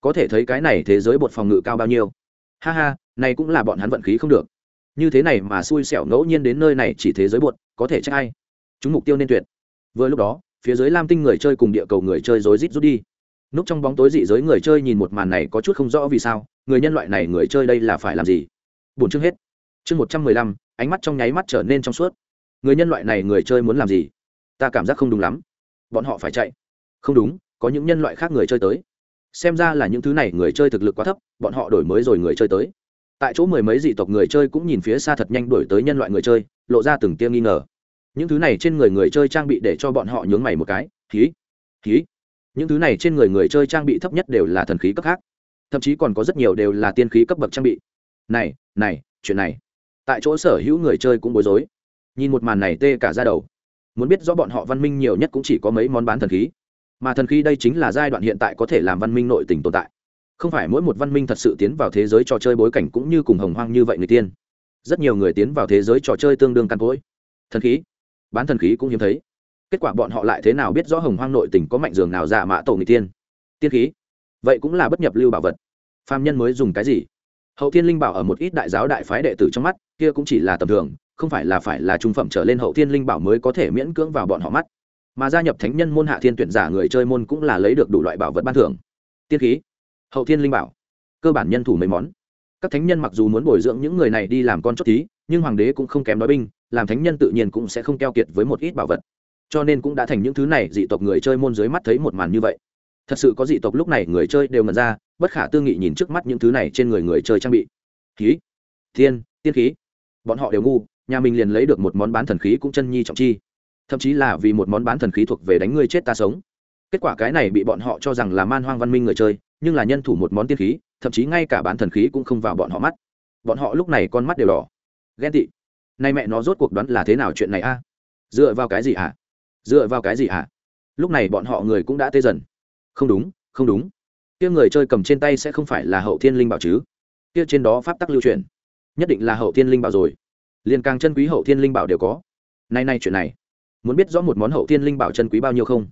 [SPEAKER 1] Có thể thấy cái này thế giới bột phòng ngự cao bao nhiêu. Ha ha, này cũng là bọn hắn vận khí không được. Như thế này mà xui xẻo ngẫu nhiên đến nơi này chỉ thế giới bột, có thể trách ai? Chúng mục tiêu nên tuyệt. Vừa lúc đó, phía dưới lam tinh người chơi cùng địa cầu người chơi rối rít rút đi núp trong bóng tối dị giới người chơi nhìn một màn này có chút không rõ vì sao, người nhân loại này người chơi đây là phải làm gì? Bốn chương hết. Chương một trăm mười lăm, ánh mắt trong nháy mắt trở nên trong suốt. Người nhân loại này người chơi muốn làm gì? Ta cảm giác không đúng lắm. Bọn họ phải chạy. Không đúng, có những nhân loại khác người chơi tới. Xem ra là những thứ này người chơi thực lực quá thấp, bọn họ đổi mới rồi người chơi tới. Tại chỗ mười mấy dị tộc người chơi cũng nhìn phía xa thật nhanh đổi tới nhân loại người chơi, lộ ra từng tiêm nghi ngờ. Những thứ này trên người người chơi trang bị để cho bọn họ nhướng mày một cái. Khí khí những thứ này trên người người chơi trang bị thấp nhất đều là thần khí cấp khác. Thậm chí còn có rất nhiều đều là tiên khí cấp bậc trang bị. Này này, chuyện này. Tại chỗ sở hữu người chơi cũng bối rối. Nhìn một màn này tê cả ra đầu. Muốn biết rõ bọn họ văn minh nhiều nhất cũng chỉ có mấy món bán thần khí. Mà thần khí đây chính là giai đoạn hiện tại có thể làm văn minh nội tình tồn tại. Không phải mỗi một văn minh thật sự tiến vào thế giới trò chơi bối cảnh cũng như cùng hồng hoang như vậy người tiên. Rất nhiều người tiến vào thế giới trò chơi tương đương căn cối. Thần khí. Bán thần khí cũng hiếm thấy kết quả bọn họ lại thế nào biết rõ hồng hoang nội tình có mạnh dường nào giả mã tổ người tiên tiên khí. Vậy cũng là bất nhập lưu bảo vật. Phàm nhân mới dùng cái gì? Hậu thiên linh bảo ở một ít đại giáo đại phái đệ tử trong mắt, kia cũng chỉ là tầm thường, không phải là phải là trung phẩm trở lên hậu thiên linh bảo mới có thể miễn cưỡng vào bọn họ mắt. Mà gia nhập thánh nhân môn hạ thiên tuyển giả người chơi môn cũng là lấy được đủ loại bảo vật ban thưởng. Tiên khí. Hậu thiên linh bảo. Cơ bản nhân thủ mấy món. Các thánh nhân mặc dù muốn bồi dưỡng những người này đi làm con chốt thí, nhưng hoàng đế cũng không kém nói binh, làm thánh nhân tự nhiên cũng sẽ không keo kiệt với một ít bảo vật cho nên cũng đã thành những thứ này dị tộc người chơi môn dưới mắt thấy một màn như vậy. Thật sự có dị tộc lúc này người chơi đều ngẩn ra, bất khả tư nghị nhìn trước mắt những thứ này trên người người chơi trang bị. Khí, thiên, tiên khí. Bọn họ đều ngu, nhà mình liền lấy được một món bán thần khí cũng chân nhi trọng chi. Thậm chí là vì một món bán thần khí thuộc về đánh ngươi chết ta sống. Kết quả cái này bị bọn họ cho rằng là man hoang văn minh người chơi, nhưng là nhân thủ một món tiên khí, thậm chí ngay cả bán thần khí cũng không vào bọn họ mắt. Bọn họ lúc này con mắt đều đỏ. Ghen tị. Nay mẹ nó rốt cuộc đoán là thế nào chuyện này a? Dựa vào cái gì à dựa vào cái gì hả? Lúc này bọn họ người cũng đã tê dần. Không đúng không đúng. Kia người chơi cầm trên tay sẽ không phải là hậu thiên linh bảo chứ? Kia trên đó pháp tắc lưu truyền. Nhất định là hậu thiên linh bảo rồi. Liền càng chân quý hậu thiên linh bảo đều có. Nay nay chuyện này, muốn biết rõ một món hậu thiên linh bảo chân quý bao nhiêu không?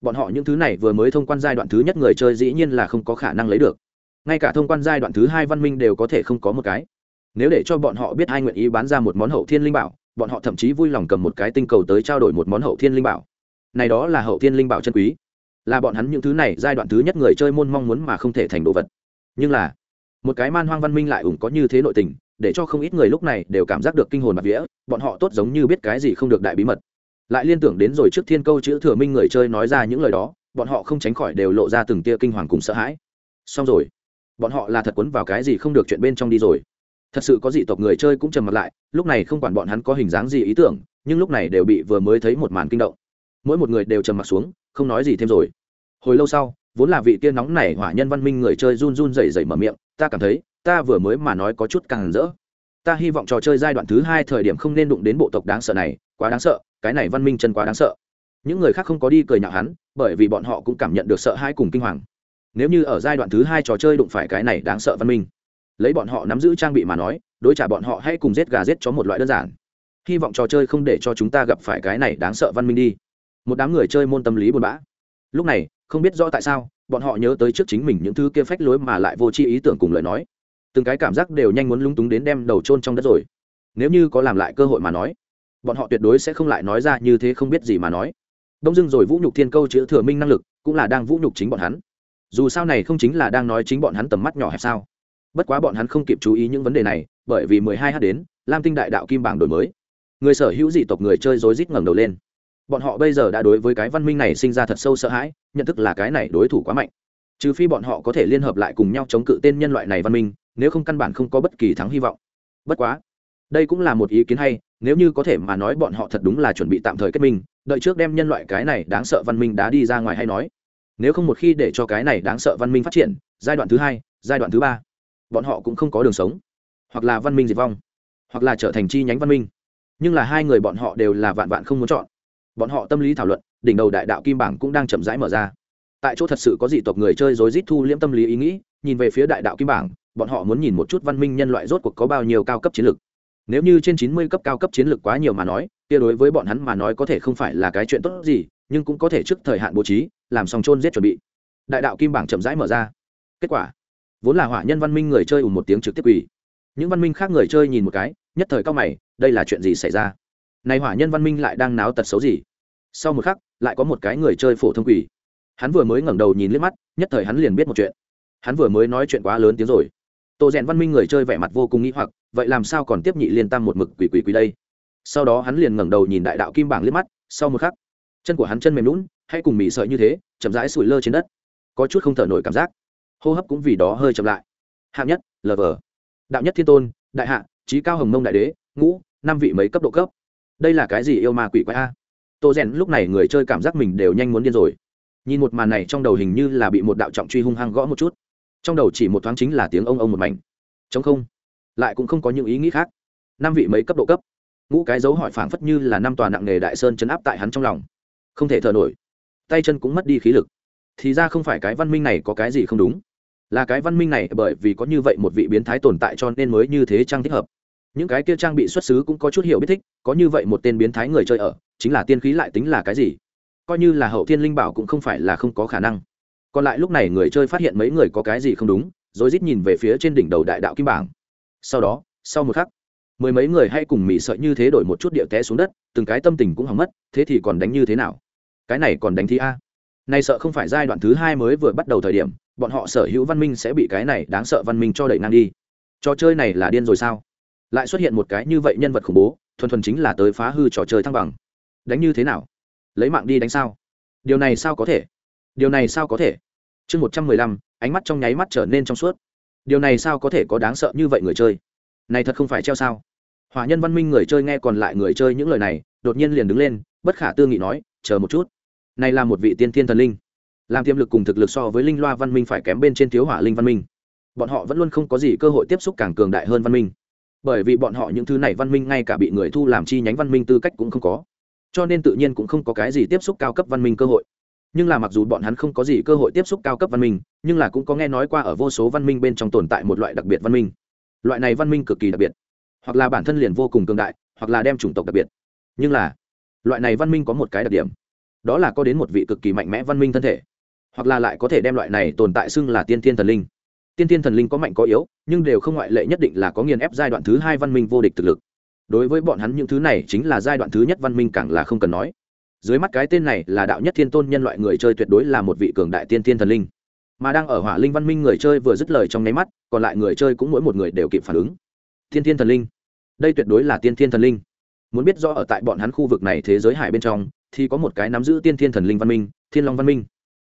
[SPEAKER 1] Bọn họ những thứ này vừa mới thông quan giai đoạn thứ nhất người chơi dĩ nhiên là không có khả năng lấy được. Ngay cả thông quan giai đoạn thứ hai văn minh đều có thể không có một cái. Nếu để cho bọn họ biết ai nguyện ý bán ra một món hậu thiên linh bảo bọn họ thậm chí vui lòng cầm một cái tinh cầu tới trao đổi một món hậu thiên linh bảo. Này đó là hậu thiên linh bảo chân quý. Là bọn hắn những thứ này giai đoạn thứ nhất người chơi môn mong muốn mà không thể thành đồ vật. Nhưng là, một cái man hoang văn minh lại ủng có như thế nội tình, để cho không ít người lúc này đều cảm giác được kinh hồn mặt vía, bọn họ tốt giống như biết cái gì không được đại bí mật. Lại liên tưởng đến rồi trước thiên câu chữ thừa minh người chơi nói ra những lời đó, bọn họ không tránh khỏi đều lộ ra từng tia kinh hoàng cùng sợ hãi. Xong rồi, bọn họ là thật quấn vào cái gì không được chuyện bên trong đi rồi thật sự có dị tộc người chơi cũng trầm mặt lại, lúc này không quản bọn hắn có hình dáng gì ý tưởng, nhưng lúc này đều bị vừa mới thấy một màn kinh động. Mỗi một người đều trầm mặt xuống, không nói gì thêm rồi. Hồi lâu sau, vốn là vị tiên nóng này hỏa nhân văn minh người chơi run run rẩy rẩy mở miệng, ta cảm thấy, ta vừa mới mà nói có chút càng rỡ. Ta hy vọng trò chơi giai đoạn thứ hai thời điểm không nên đụng đến bộ tộc đáng sợ này, quá đáng sợ, cái này văn minh chân quá đáng sợ. Những người khác không có đi cười nhạo hắn, bởi vì bọn họ cũng cảm nhận được sợ hãi cùng kinh hoàng. Nếu như ở giai đoạn thứ hai trò chơi đụng phải cái này đáng sợ văn minh lấy bọn họ nắm giữ trang bị mà nói, đối trả bọn họ hay cùng giết gà giết cho một loại đơn giản. Hy vọng trò chơi không để cho chúng ta gặp phải cái này đáng sợ văn minh đi. Một đám người chơi môn tâm lý buồn bã. Lúc này, không biết rõ tại sao, bọn họ nhớ tới trước chính mình những thứ kia phách lối mà lại vô tri ý tưởng cùng lời nói. Từng cái cảm giác đều nhanh muốn lung túng đến đem đầu chôn trong đất rồi. Nếu như có làm lại cơ hội mà nói, bọn họ tuyệt đối sẽ không lại nói ra như thế không biết gì mà nói. Đông dưng rồi vũ nhục thiên câu chữ thừa minh năng lực cũng là đang vũ nhục chính bọn hắn. Dù sao này không chính là đang nói chính bọn hắn tầm mắt nhỏ hẹp sao? Bất quá bọn hắn không kịp chú ý những vấn đề này, bởi vì mười hai h đến, lam tinh đại đạo kim bảng đổi mới. Người sở hữu dị tộc người chơi rối rít ngẩng đầu lên. Bọn họ bây giờ đã đối với cái văn minh này sinh ra thật sâu sợ hãi, nhận thức là cái này đối thủ quá mạnh. Trừ phi bọn họ có thể liên hợp lại cùng nhau chống cự tên nhân loại này văn minh, nếu không căn bản không có bất kỳ thắng hy vọng. Bất quá, đây cũng là một ý kiến hay, nếu như có thể mà nói bọn họ thật đúng là chuẩn bị tạm thời kết minh, đợi trước đem nhân loại cái này đáng sợ văn minh đã đi ra ngoài hay nói. Nếu không một khi để cho cái này đáng sợ văn minh phát triển, giai đoạn thứ hai, giai đoạn thứ ba bọn họ cũng không có đường sống. Hoặc là văn minh diệt vong, hoặc là trở thành chi nhánh văn minh. Nhưng là hai người bọn họ đều là vạn vạn không muốn chọn. Bọn họ tâm lý thảo luận, đỉnh đầu đại đạo kim bảng cũng đang chậm rãi mở ra. Tại chỗ thật sự có dị tộc người chơi rối rít thu liễm tâm lý ý nghĩ, nhìn về phía đại đạo kim bảng, bọn họ muốn nhìn một chút văn minh nhân loại rốt cuộc có bao nhiêu cao cấp chiến lược. Nếu như trên chín mươi cấp cao cấp chiến lược quá nhiều mà nói, kia đối với bọn hắn mà nói có thể không phải là cái chuyện tốt gì, nhưng cũng có thể trước thời hạn bố trí, làm xong trôn giết chuẩn bị. Đại đạo kim bảng chậm rãi mở ra. Kết quả vốn là hỏa nhân văn minh người chơi ủng một tiếng trực tiếp quỳ. Những văn minh khác người chơi nhìn một cái, nhất thời cao mày, đây là chuyện gì xảy ra? Này hỏa nhân văn minh lại đang náo tật xấu gì? Sau một khắc, lại có một cái người chơi phổ thông quỳ. Hắn vừa mới ngẩng đầu nhìn liếc mắt, nhất thời hắn liền biết một chuyện. Hắn vừa mới nói chuyện quá lớn tiếng rồi. Tô rèn văn minh người chơi vẻ mặt vô cùng nghĩ hoặc, vậy làm sao còn tiếp nhị liên tam một mực quỷ quỷ quỷ đây? Sau đó hắn liền ngẩng đầu nhìn đại đạo kim bảng liếc mắt, sau một khắc, chân của hắn chân mềm lún hay cùng mỉ sợi như thế, chậm rãi sủi lơ trên đất. Có chút không thở nổi cảm giác hô hấp cũng vì đó hơi chậm lại. Hạng nhất lv đạo nhất thiên tôn, đại hạ, trí cao hồng mông đại đế, ngũ, năm vị mấy cấp độ cấp. Đây là cái gì yêu ma quỷ quái a? Tô rèn lúc này người chơi cảm giác mình đều nhanh muốn điên rồi. Nhìn một màn này trong đầu hình như là bị một đạo trọng truy hung hăng gõ một chút. Trong đầu chỉ một thoáng chính là tiếng ông ông một mảnh. Chống không. Lại cũng không có những ý nghĩ khác. Năm vị mấy cấp độ cấp. Ngũ cái dấu hỏi phảng phất như là năm tòa nặng nghề đại sơn chấn áp tại hắn trong lòng. Không thể thở nổi. Tay chân cũng mất đi khí lực. Thì ra không phải cái văn minh này có cái gì không đúng là cái văn minh này, bởi vì có như vậy một vị biến thái tồn tại cho nên mới như thế trang thích hợp. Những cái kia trang bị xuất xứ cũng có chút hiểu biết thích, có như vậy một tên biến thái người chơi ở, chính là tiên khí lại tính là cái gì? Coi như là hậu thiên linh bảo cũng không phải là không có khả năng. Còn lại lúc này người chơi phát hiện mấy người có cái gì không đúng, rồi rít nhìn về phía trên đỉnh đầu đại đạo kim bảng. Sau đó, sau một khắc, mười mấy người hay cùng mỹ sợi như thế đổi một chút địa té xuống đất, từng cái tâm tình cũng hỏng mất, thế thì còn đánh như thế nào? Cái này còn đánh thi a. Nay sợ không phải giai đoạn thứ hai mới vừa bắt đầu thời điểm bọn họ sở hữu văn minh sẽ bị cái này đáng sợ văn minh cho đẩy ngang đi. Trò chơi này là điên rồi sao? Lại xuất hiện một cái như vậy nhân vật khủng bố, thuần thuần chính là tới phá hư trò chơi thăng bằng. Đánh như thế nào? Lấy mạng đi đánh sao? Điều này sao có thể? Điều này sao có thể? Chương một trăm mười lăm, ánh mắt trong nháy mắt trở nên trong suốt. Điều này sao có thể có đáng sợ như vậy người chơi? Này thật không phải treo sao? Hỏa nhân văn minh người chơi nghe còn lại người chơi những lời này, đột nhiên liền đứng lên, bất khả tư nghị nói, chờ một chút. Này là một vị tiên thiên thần linh làm tiềm lực cùng thực lực so với linh loa văn minh phải kém bên trên thiếu hỏa linh văn minh. Bọn họ vẫn luôn không có gì cơ hội tiếp xúc càng cường đại hơn văn minh. Bởi vì bọn họ những thứ này văn minh ngay cả bị người thu làm chi nhánh văn minh tư cách cũng không có. Cho nên tự nhiên cũng không có cái gì tiếp xúc cao cấp văn minh cơ hội. Nhưng là mặc dù bọn hắn không có gì cơ hội tiếp xúc cao cấp văn minh, nhưng là cũng có nghe nói qua ở vô số văn minh bên trong tồn tại một loại đặc biệt văn minh. Loại này văn minh cực kỳ đặc biệt. Hoặc là bản thân liền vô cùng cường đại, hoặc là đem chủng tộc đặc biệt. Nhưng là, loại này văn minh có một cái đặc điểm. Đó là có đến một vị cực kỳ mạnh mẽ văn minh thân thể hoặc là lại có thể đem loại này tồn tại xưng là tiên thiên thần linh. Tiên thiên thần linh có mạnh có yếu, nhưng đều không ngoại lệ nhất định là có nghiền ép giai đoạn thứ hai văn minh vô địch thực lực. Đối với bọn hắn những thứ này chính là giai đoạn thứ nhất văn minh càng là không cần nói. Dưới mắt cái tên này là đạo nhất thiên tôn nhân loại người chơi tuyệt đối là một vị cường đại tiên thiên thần linh. Mà đang ở hỏa linh văn minh người chơi vừa dứt lời trong nháy mắt, còn lại người chơi cũng mỗi một người đều kịp phản ứng. Tiên thiên thần linh. Đây tuyệt đối là tiên thiên thần linh. Muốn biết rõ ở tại bọn hắn khu vực này thế giới hải bên trong, thì có một cái nắm giữ tiên thiên thần linh văn minh, thiên long văn minh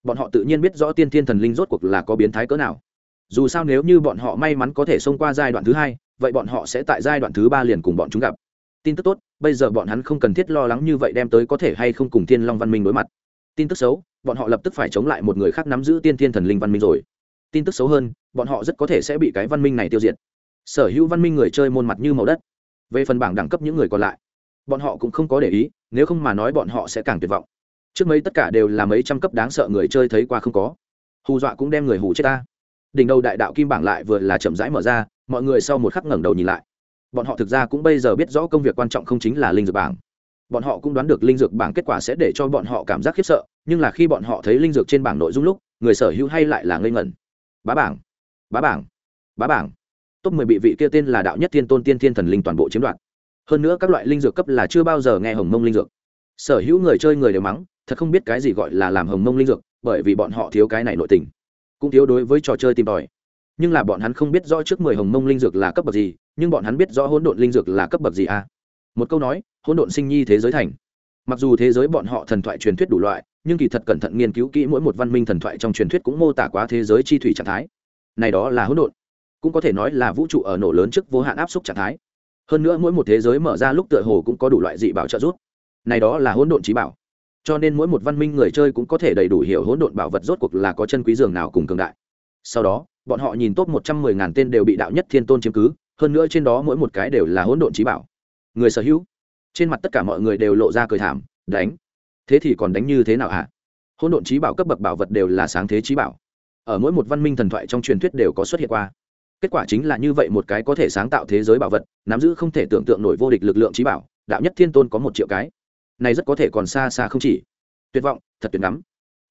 [SPEAKER 1] bọn họ tự nhiên biết rõ tiên thiên thần linh rốt cuộc là có biến thái cỡ nào. Dù sao nếu như bọn họ may mắn có thể xông qua giai đoạn thứ hai, vậy bọn họ sẽ tại giai đoạn thứ ba liền cùng bọn chúng gặp. Tin tức tốt, bây giờ bọn hắn không cần thiết lo lắng như vậy đem tới có thể hay không cùng thiên long văn minh đối mặt. Tin tức xấu, bọn họ lập tức phải chống lại một người khác nắm giữ tiên thiên thần linh văn minh rồi. Tin tức xấu hơn, bọn họ rất có thể sẽ bị cái văn minh này tiêu diệt. Sở hữu văn minh người chơi môn mặt như màu đất. Về phần bảng đẳng cấp những người còn lại, bọn họ cũng không có để ý, nếu không mà nói bọn họ sẽ càng tuyệt vọng trước mấy tất cả đều là mấy trăm cấp đáng sợ người chơi thấy qua không có. Hù dọa cũng đem người hù chết ta. Đỉnh đầu đại đạo kim bảng lại vừa là chậm rãi mở ra, mọi người sau một khắc ngẩng đầu nhìn lại. Bọn họ thực ra cũng bây giờ biết rõ công việc quan trọng không chính là linh dược bảng. Bọn họ cũng đoán được linh dược bảng kết quả sẽ để cho bọn họ cảm giác khiếp sợ, nhưng là khi bọn họ thấy linh dược trên bảng nội dung lúc, người sở hữu hay lại là ngây ngẩn. Bá bảng bá bảng bá bảng. Top mười bị vị kia tên là đạo nhất thiên tôn tiên thiên thần linh toàn bộ chiếm đoạt. Hơn nữa các loại linh dược cấp là chưa bao giờ nghe hồng mông linh dược. Sở hữu người chơi người đều mắng thật không biết cái gì gọi là làm hồng mông linh dược, bởi vì bọn họ thiếu cái này nội tình, cũng thiếu đối với trò chơi tìm tòi. Nhưng là bọn hắn không biết rõ trước mười hồng mông linh dược là cấp bậc gì, nhưng bọn hắn biết rõ hỗn độn linh dược là cấp bậc gì à? Một câu nói, hỗn độn sinh nhi thế giới thành. Mặc dù thế giới bọn họ thần thoại truyền thuyết đủ loại, nhưng kỳ thật cẩn thận nghiên cứu kỹ mỗi một văn minh thần thoại trong truyền thuyết cũng mô tả quá thế giới chi thủy trạng thái. Này đó là hỗn độn, cũng có thể nói là vũ trụ ở nổ lớn trước vô hạn áp suất trạng thái. Hơn nữa mỗi một thế giới mở ra lúc tựa hồ cũng có đủ loại dị bảo trợ giúp. Này đó là hỗn độn trí bảo cho nên mỗi một văn minh người chơi cũng có thể đầy đủ hiểu hỗn độn bảo vật rốt cuộc là có chân quý giường nào cùng cường đại. Sau đó, bọn họ nhìn top một trăm mười ngàn tên đều bị đạo nhất thiên tôn chiếm cứ, hơn nữa trên đó mỗi một cái đều là hỗn độn trí bảo. Người sở hữu, trên mặt tất cả mọi người đều lộ ra cười thảm, đánh. Thế thì còn đánh như thế nào à? hỗn độn trí bảo cấp bậc bảo vật đều là sáng thế trí bảo. Ở mỗi một văn minh thần thoại trong truyền thuyết đều có xuất hiện qua. Kết quả chính là như vậy một cái có thể sáng tạo thế giới bảo vật, nắm giữ không thể tưởng tượng nổi vô địch lực lượng trí bảo, đạo nhất thiên tôn có một triệu cái này rất có thể còn xa xa không chỉ. Tuyệt vọng, thật tuyệt lắm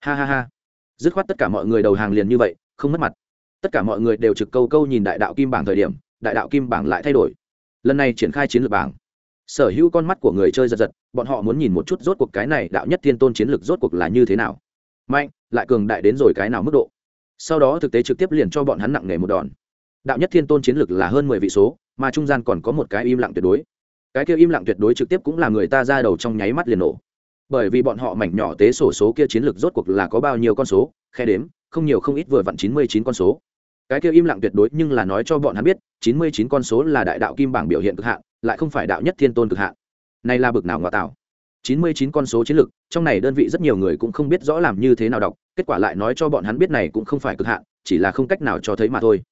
[SPEAKER 1] ha ha ha. Dứt khoát tất cả mọi người đầu hàng liền như vậy, không mất mặt. Tất cả mọi người đều trực câu câu nhìn đại đạo kim bảng thời điểm, đại đạo kim bảng lại thay đổi. Lần này triển khai chiến lược bảng. Sở hữu con mắt của người chơi giật giật, bọn họ muốn nhìn một chút rốt cuộc cái này đạo nhất thiên tôn chiến lược rốt cuộc là như thế nào. Mạnh, lại cường đại đến rồi cái nào mức độ? Sau đó thực tế trực tiếp liền cho bọn hắn nặng nề một đòn. Đạo nhất thiên tôn chiến lược là hơn mười vị số, mà trung gian còn có một cái im lặng tuyệt đối cái kia im lặng tuyệt đối trực tiếp cũng là người ta ra đầu trong nháy mắt liền nổ. Bởi vì bọn họ mảnh nhỏ tế sổ số kia chiến lược rốt cuộc là có bao nhiêu con số, khe đếm, không nhiều không ít vừa vặn chín mươi chín con số. Cái kia im lặng tuyệt đối nhưng là nói cho bọn hắn biết, chín mươi chín con số là đại đạo kim bảng biểu hiện cực hạn, lại không phải đạo nhất thiên tôn cực hạn. Này là bực nào ngọ tạo. chín mươi chín con số chiến lược, trong này đơn vị rất nhiều người cũng không biết rõ làm như thế nào đọc, kết quả lại nói cho bọn hắn biết này cũng không phải cực hạn, chỉ là không cách nào cho thấy mà thôi.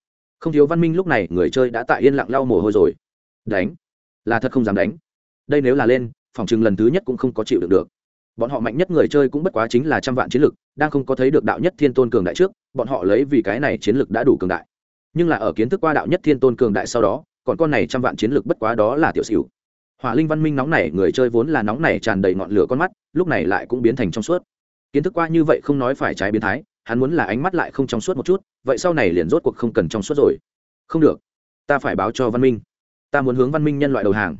[SPEAKER 1] Không thiếu văn minh lúc này, người chơi đã tại yên lặng lau mồ hôi rồi. Đánh là thật không dám đánh. Đây nếu là lên, phòng chừng lần thứ nhất cũng không có chịu được được. Bọn họ mạnh nhất người chơi cũng bất quá chính là trăm vạn chiến lực, đang không có thấy được đạo nhất thiên tôn cường đại trước, bọn họ lấy vì cái này chiến lực đã đủ cường đại. Nhưng là ở kiến thức qua đạo nhất thiên tôn cường đại sau đó, còn con này trăm vạn chiến lực bất quá đó là tiểu xỉu. Hỏa linh văn minh nóng này người chơi vốn là nóng này tràn đầy ngọn lửa con mắt, lúc này lại cũng biến thành trong suốt. Kiến thức qua như vậy không nói phải trái biến thái, hắn muốn là ánh mắt lại không trong suốt một chút, vậy sau này liền rốt cuộc không cần trong suốt rồi. Không được, ta phải báo cho văn minh ta muốn hướng văn minh nhân loại đầu hàng.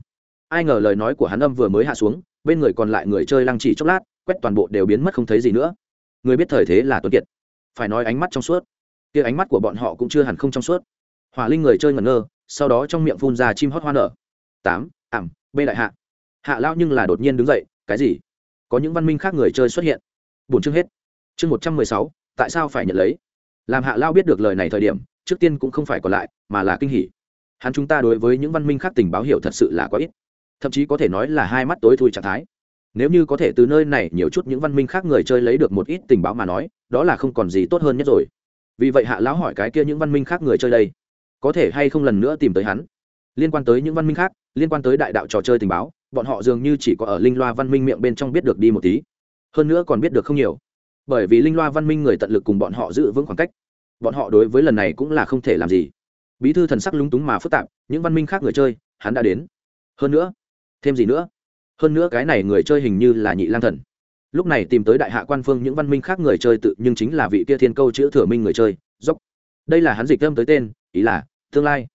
[SPEAKER 1] Ai ngờ lời nói của hắn âm vừa mới hạ xuống, bên người còn lại người chơi lăng chỉ chốc lát, quét toàn bộ đều biến mất không thấy gì nữa. Người biết thời thế là tuấn kiệt. Phải nói ánh mắt trong suốt. Kia ánh mắt của bọn họ cũng chưa hẳn không trong suốt. Hỏa linh người chơi ngẩn ngơ, sau đó trong miệng phun ra chim hót hoa nở. Tám, ảm, b đại hạ. Hạ lao nhưng là đột nhiên đứng dậy, cái gì? Có những văn minh khác người chơi xuất hiện. Bốn chương hết. Chương một trăm mười sáu, tại sao phải nhận lấy? Làm hạ lao biết được lời này thời điểm, trước tiên cũng không phải còn lại, mà là kinh hỉ hắn chúng ta đối với những văn minh khác tình báo hiểu thật sự là quá ít. Thậm chí có thể nói là hai mắt tối thui trạng thái. Nếu như có thể từ nơi này nhiều chút những văn minh khác người chơi lấy được một ít tình báo mà nói, đó là không còn gì tốt hơn nhất rồi. Vì vậy hạ lão hỏi cái kia những văn minh khác người chơi đây, có thể hay không lần nữa tìm tới hắn? Liên quan tới những văn minh khác, liên quan tới đại đạo trò chơi tình báo, bọn họ dường như chỉ có ở linh loa văn minh miệng bên trong biết được đi một tí. Hơn nữa còn biết được không nhiều. Bởi vì linh loa văn minh người tận lực cùng bọn họ giữ vững khoảng cách. Bọn họ đối với lần này cũng là không thể làm gì bí thư thần sắc lúng túng mà phức tạp, những văn minh khác người chơi, hắn đã đến. Hơn nữa, thêm gì nữa? Hơn nữa cái này người chơi hình như là nhị lang thần. Lúc này tìm tới đại hạ quan phương những văn minh khác người chơi tự nhưng chính là vị kia thiên câu chữ thừa minh người chơi, dốc. Đây là hắn dịch thơm tới tên, ý là, tương lai.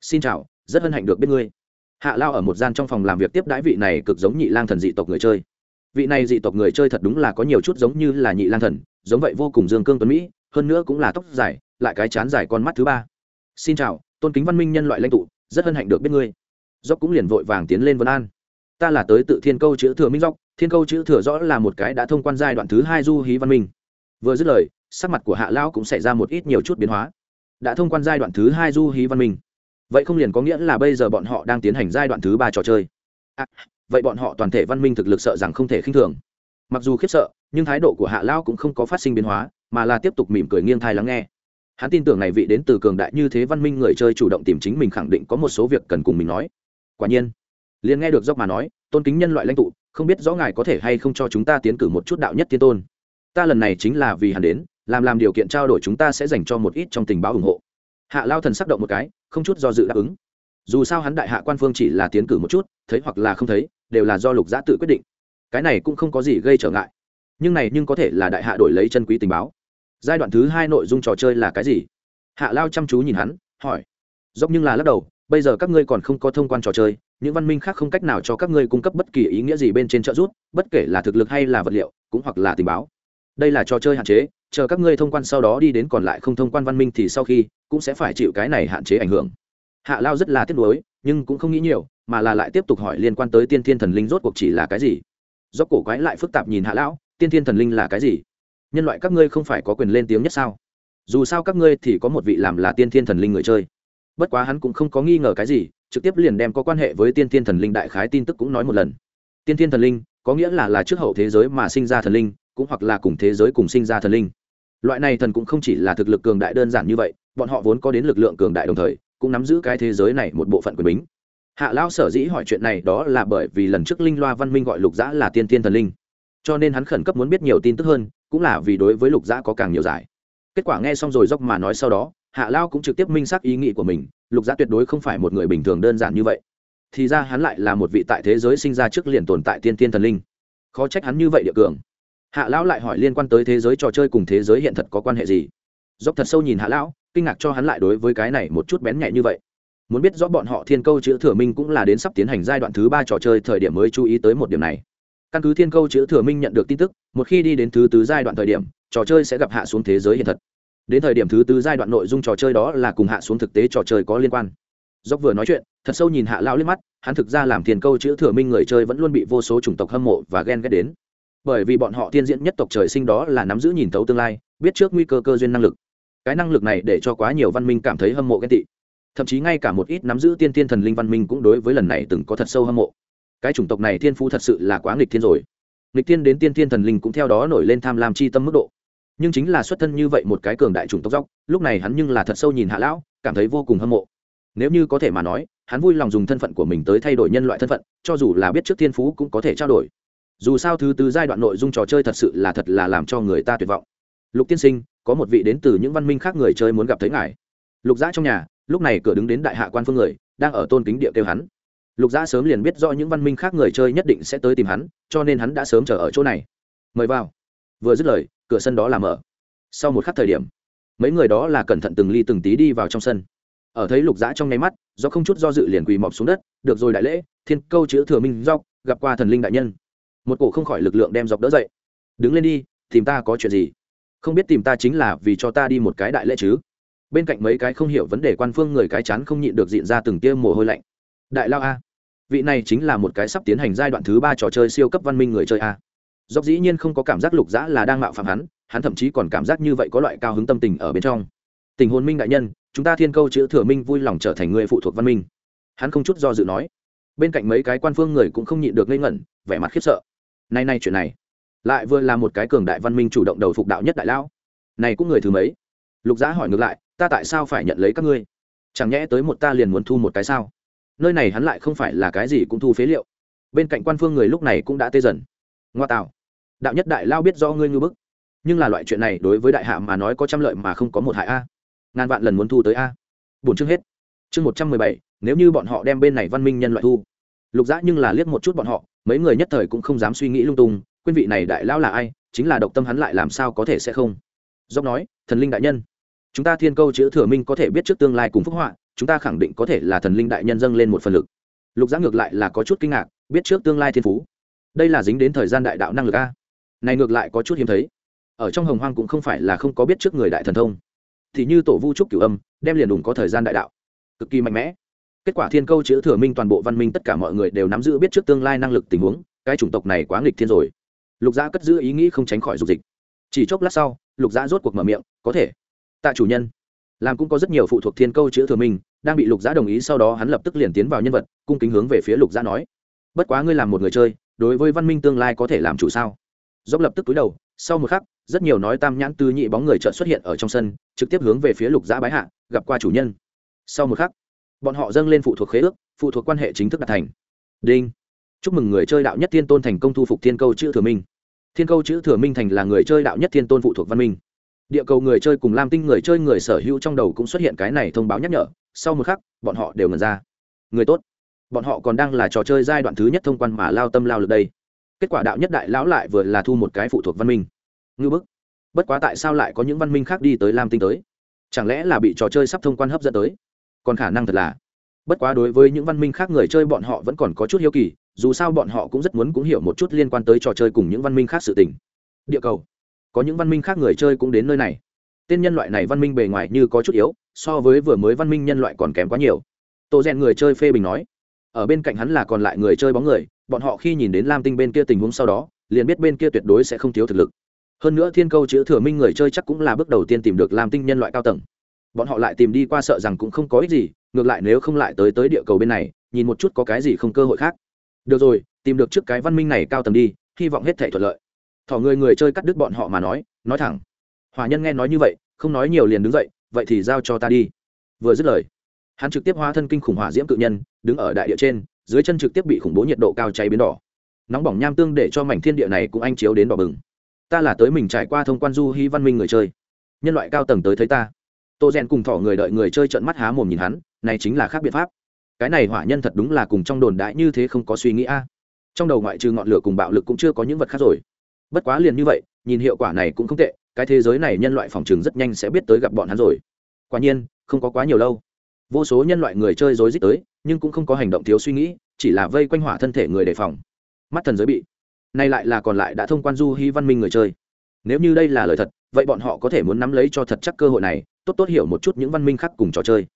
[SPEAKER 1] Xin chào, rất hân hạnh được biết ngươi. Hạ lao ở một gian trong phòng làm việc tiếp đãi vị này cực giống nhị lang thần dị tộc người chơi. Vị này dị tộc người chơi thật đúng là có nhiều chút giống như là nhị lang thần, giống vậy vô cùng dương cương tuấn mỹ, hơn nữa cũng là tóc dài, lại cái chán dài con mắt thứ ba xin chào tôn kính văn minh nhân loại lãnh tụ rất hân hạnh được biết ngươi. Dốc cũng liền vội vàng tiến lên vân an. Ta là tới tự thiên câu chữ thừa minh dốc thiên câu chữ thừa rõ là một cái đã thông quan giai đoạn thứ hai du hí văn minh. Vừa dứt lời sắc mặt của hạ lão cũng xảy ra một ít nhiều chút biến hóa. Đã thông quan giai đoạn thứ hai du hí văn minh. Vậy không liền có nghĩa là bây giờ bọn họ đang tiến hành giai đoạn thứ ba trò chơi? À, vậy bọn họ toàn thể văn minh thực lực sợ rằng không thể khinh thường. Mặc dù khiếp sợ nhưng thái độ của hạ lão cũng không có phát sinh biến hóa mà là tiếp tục mỉm cười nghiêng thai lắng nghe hắn tin tưởng này vị đến từ cường đại như thế văn minh người chơi chủ động tìm chính mình khẳng định có một số việc cần cùng mình nói. Quả nhiên, liền nghe được dốc mà nói, tôn kính nhân loại lãnh tụ, không biết rõ ngài có thể hay không cho chúng ta tiến cử một chút đạo nhất tiên tôn. Ta lần này chính là vì hắn đến, làm làm điều kiện trao đổi chúng ta sẽ dành cho một ít trong tình báo ủng hộ. Hạ lao thần sắc động một cái, không chút do dự đáp ứng. Dù sao hắn đại hạ quan phương chỉ là tiến cử một chút, thấy hoặc là không thấy, đều là do lục giã tự quyết định. Cái này cũng không có gì gây trở ngại. Nhưng này nhưng có thể là đại hạ đổi lấy chân quý tình báo giai đoạn thứ hai nội dung trò chơi là cái gì? Hạ lao chăm chú nhìn hắn, hỏi. Dốc nhưng là lắc đầu, bây giờ các ngươi còn không có thông quan trò chơi, những văn minh khác không cách nào cho các ngươi cung cấp bất kỳ ý nghĩa gì bên trên trợ giúp, bất kể là thực lực hay là vật liệu, cũng hoặc là tình báo. Đây là trò chơi hạn chế, chờ các ngươi thông quan sau đó đi đến còn lại không thông quan văn minh thì sau khi, cũng sẽ phải chịu cái này hạn chế ảnh hưởng. Hạ lao rất là tiếc nuối, nhưng cũng không nghĩ nhiều, mà là lại tiếp tục hỏi liên quan tới tiên thiên thần linh rốt cuộc chỉ là cái gì. Do cổ quái lại phức tạp nhìn hạ lão, tiên thiên thần linh là cái gì? Nhân loại các ngươi không phải có quyền lên tiếng nhất sao? Dù sao các ngươi thì có một vị làm là tiên thiên thần linh người chơi. Bất quá hắn cũng không có nghi ngờ cái gì, trực tiếp liền đem có quan hệ với tiên thiên thần linh đại khái tin tức cũng nói một lần. Tiên thiên thần linh, có nghĩa là là trước hậu thế giới mà sinh ra thần linh, cũng hoặc là cùng thế giới cùng sinh ra thần linh. Loại này thần cũng không chỉ là thực lực cường đại đơn giản như vậy, bọn họ vốn có đến lực lượng cường đại đồng thời, cũng nắm giữ cái thế giới này một bộ phận quyền bính. Hạ lao sở dĩ hỏi chuyện này đó là bởi vì lần trước linh loa văn minh gọi lục dã là tiên tiên thần linh. Cho nên hắn khẩn cấp muốn biết nhiều tin tức hơn cũng là vì đối với lục giã có càng nhiều giải. Kết quả nghe xong rồi dốc mà nói sau đó, hạ lao cũng trực tiếp minh xác ý nghĩ của mình, lục giã tuyệt đối không phải một người bình thường đơn giản như vậy. Thì ra hắn lại là một vị tại thế giới sinh ra trước liền tồn tại tiên tiên thần linh. Khó trách hắn như vậy địa cường. Hạ lão lại hỏi liên quan tới thế giới trò chơi cùng thế giới hiện thật có quan hệ gì? Dốc thật sâu nhìn hạ lão kinh ngạc cho hắn lại đối với cái này một chút bén nhạy như vậy. Muốn biết rõ bọn họ thiên câu chữ thừa minh cũng là đến sắp tiến hành giai đoạn thứ ba trò chơi thời điểm mới chú ý tới một điểm này căn cứ thiên câu chữ thừa minh nhận được tin tức, một khi đi đến thứ tứ giai đoạn thời điểm, trò chơi sẽ gặp hạ xuống thế giới hiện thật. Đến thời điểm thứ tứ giai đoạn nội dung trò chơi đó là cùng hạ xuống thực tế trò chơi có liên quan. Dốc vừa nói chuyện, thật sâu nhìn hạ lao liếc mắt, hắn thực ra làm thiên câu chữ thừa minh người chơi vẫn luôn bị vô số chủng tộc hâm mộ và ghen ghét đến. Bởi vì bọn họ thiên diễn nhất tộc trời sinh đó là nắm giữ nhìn thấu tương lai, biết trước nguy cơ cơ duyên năng lực. Cái năng lực này để cho quá nhiều văn minh cảm thấy hâm mộ ghen tị. Thậm chí ngay cả một ít nắm giữ tiên tiên thần linh văn minh cũng đối với lần này từng có thật sâu hâm mộ cái chủng tộc này thiên phú thật sự là quá nghịch thiên rồi. Nghịch thiên đến tiên thiên thần linh cũng theo đó nổi lên tham lam chi tâm mức độ. Nhưng chính là xuất thân như vậy một cái cường đại chủng tộc dốc, lúc này hắn nhưng là thật sâu nhìn hạ lão, cảm thấy vô cùng hâm mộ. Nếu như có thể mà nói, hắn vui lòng dùng thân phận của mình tới thay đổi nhân loại thân phận, cho dù là biết trước thiên phú cũng có thể trao đổi. Dù sao thứ tư giai đoạn nội dung trò chơi thật sự là thật là làm cho người ta tuyệt vọng. Lục tiên sinh, có một vị đến từ những văn minh khác người chơi muốn gặp thấy ngài. Lục giã trong nhà, lúc này cửa đứng đến đại hạ quan phương người, đang ở tôn kính địa kêu hắn lục giã sớm liền biết do những văn minh khác người chơi nhất định sẽ tới tìm hắn, cho nên hắn đã sớm chờ ở chỗ này. Mời vào. Vừa dứt lời, cửa sân đó là mở. Sau một khắc thời điểm, mấy người đó là cẩn thận từng ly từng tí đi vào trong sân. Ở thấy lục giã trong nháy mắt, do không chút do dự liền quỳ mọp xuống đất, được rồi đại lễ, thiên câu chữ thừa minh dọc, gặp qua thần linh đại nhân. Một cổ không khỏi lực lượng đem dọc đỡ dậy. Đứng lên đi, tìm ta có chuyện gì? Không biết tìm ta chính là vì cho ta đi một cái đại lễ chứ. Bên cạnh mấy cái không hiểu vấn đề quan phương người cái chán không nhịn được diện ra từng tia mồ hôi lạnh đại lao a. Vị này chính là một cái sắp tiến hành giai đoạn thứ ba trò chơi siêu cấp văn minh người chơi a. Dốc dĩ nhiên không có cảm giác lục dã là đang mạo phạm hắn hắn thậm chí còn cảm giác như vậy có loại cao hứng tâm tình ở bên trong. Tình hồn minh đại nhân, chúng ta thiên câu chữ thừa minh vui lòng trở thành người phụ thuộc văn minh. Hắn không chút do dự nói. Bên cạnh mấy cái quan phương người cũng không nhịn được ngây ngẩn, vẻ mặt khiếp sợ. Nay nay chuyện này, lại vừa là một cái cường đại văn minh chủ động đầu phục đạo nhất đại lão này cũng người thứ mấy? Lục giã hỏi ngược lại, ta tại sao phải nhận lấy các ngươi? Chẳng nhẽ tới một ta liền muốn thu một cái sao? Nơi này hắn lại không phải là cái gì cũng thu phế liệu. Bên cạnh quan phương người lúc này cũng đã tê dần. Ngoa tạo. Đạo nhất đại lao biết do ngươi ngư bức. Nhưng là loại chuyện này đối với đại hạ mà nói có trăm lợi mà không có một hại a. Ngàn vạn lần muốn thu tới a. Bốn chương hết. Chương một trăm mười bảy, nếu như bọn họ đem bên này văn minh nhân loại thu. Lục dã nhưng là liếc một chút bọn họ, mấy người nhất thời cũng không dám suy nghĩ lung tung, quên vị này đại lao là ai, chính là độc tâm hắn lại làm sao có thể sẽ không? Dốc nói, thần linh đại nhân, chúng ta thiên câu chữ thừa minh có thể biết trước tương lai cùng phúc họa chúng ta khẳng định có thể là thần linh đại nhân dâng lên một phần lực. Lục giã ngược lại là có chút kinh ngạc, biết trước tương lai thiên phú. Đây là dính đến thời gian đại đạo năng lực a. Này ngược lại có chút hiếm thấy. Ở trong hồng hoang cũng không phải là không có biết trước người đại thần thông. Thì như tổ vu trúc cửu âm, đem liền đủng có thời gian đại đạo. Cực kỳ mạnh mẽ. Kết quả thiên câu chữ thừa minh toàn bộ văn minh tất cả mọi người đều nắm giữ biết trước tương lai năng lực tình huống, cái chủng tộc này quá nghịch thiên rồi. Lục gia cất giữ ý nghĩ không tránh khỏi dục dịch. Chỉ chốc lát sau, lục gia rốt cuộc mở miệng, có thể. Tạ chủ nhân làm cũng có rất nhiều phụ thuộc thiên câu chữ thừa minh đang bị lục giã đồng ý sau đó hắn lập tức liền tiến vào nhân vật, cung kính hướng về phía lục giã nói, bất quá ngươi làm một người chơi, đối với văn minh tương lai có thể làm chủ sao? Dốc lập tức túi đầu, sau một khắc, rất nhiều nói tam nhãn tư nhị bóng người chợt xuất hiện ở trong sân, trực tiếp hướng về phía lục giã bái hạ, gặp qua chủ nhân. Sau một khắc, bọn họ dâng lên phụ thuộc khế ước, phụ thuộc quan hệ chính thức đạt thành. Đinh! Chúc mừng người chơi đạo nhất thiên tôn thành công thu phục thiên câu chữ thừa minh thiên câu chữ thừa minh thành là người chơi đạo nhất thiên tôn phụ thuộc văn minh địa cầu người chơi cùng lam tinh người chơi người sở hữu trong đầu cũng xuất hiện cái này thông báo nhắc nhở, sau một khắc, bọn họ đều ngần ra. Người tốt. Bọn họ còn đang là trò chơi giai đoạn thứ nhất thông quan mà lao tâm lao lực đây. Kết quả đạo nhất đại lão lại vừa là thu một cái phụ thuộc văn minh. Ngư bức. Bất quá tại sao lại có những văn minh khác đi tới lam tinh tới? Chẳng lẽ là bị trò chơi sắp thông quan hấp dẫn tới? Còn khả năng thật là. Bất quá đối với những văn minh khác người chơi bọn họ vẫn còn có chút hiếu kỳ, dù sao bọn họ cũng rất muốn cũng hiểu một chút liên quan tới trò chơi cùng những văn minh khác sự tình. Địa cầu có những văn minh khác người chơi cũng đến nơi này. Tên nhân loại này văn minh bề ngoài như có chút yếu, so với vừa mới văn minh nhân loại còn kém quá nhiều. Tô rèn người chơi phê bình nói, ở bên cạnh hắn là còn lại người chơi bóng người, bọn họ khi nhìn đến lam tinh bên kia tình huống sau đó, liền biết bên kia tuyệt đối sẽ không thiếu thực lực. Hơn nữa thiên câu chữ thừa minh người chơi chắc cũng là bước đầu tiên tìm được lam tinh nhân loại cao tầng. Bọn họ lại tìm đi qua sợ rằng cũng không có ích gì, ngược lại nếu không lại tới tới địa cầu bên này, nhìn một chút có cái gì không cơ hội khác. Được rồi, tìm được trước cái văn minh này cao tầng đi, hy vọng hết thể thuận lợi thỏ người người chơi cắt đứt bọn họ mà nói nói thẳng. Hòa nhân nghe nói như vậy, không nói nhiều liền đứng dậy, vậy thì giao cho ta đi. Vừa dứt lời, hắn trực tiếp hóa thân kinh khủng hỏa diễm cự nhân, đứng ở đại địa trên, dưới chân trực tiếp bị khủng bố nhiệt độ cao cháy biến đỏ. Nóng bỏng nham tương để cho mảnh thiên địa này cũng anh chiếu đến đỏ bừng. Ta là tới mình trải qua thông quan du hy văn minh người chơi. Nhân loại cao tầng tới thấy ta. Tô rèn cùng thỏ người đợi người chơi trận mắt há mồm nhìn hắn, này chính là khác biện pháp. Cái này hỏa nhân thật đúng là cùng trong đồn đại như thế không có suy nghĩ a. Trong đầu ngoại trừ ngọn lửa cùng bạo lực cũng chưa có những vật khác rồi bất quá liền như vậy, nhìn hiệu quả này cũng không tệ, cái thế giới này nhân loại phòng trường rất nhanh sẽ biết tới gặp bọn hắn rồi. Quả nhiên, không có quá nhiều lâu. Vô số nhân loại người chơi rối rít tới, nhưng cũng không có hành động thiếu suy nghĩ, chỉ là vây quanh hỏa thân thể người đề phòng. Mắt thần giới bị. Nay lại là còn lại đã thông quan du hy văn minh người chơi. Nếu như đây là lời thật, vậy bọn họ có thể muốn nắm lấy cho thật chắc cơ hội này, tốt tốt hiểu một chút những văn minh khác cùng trò chơi.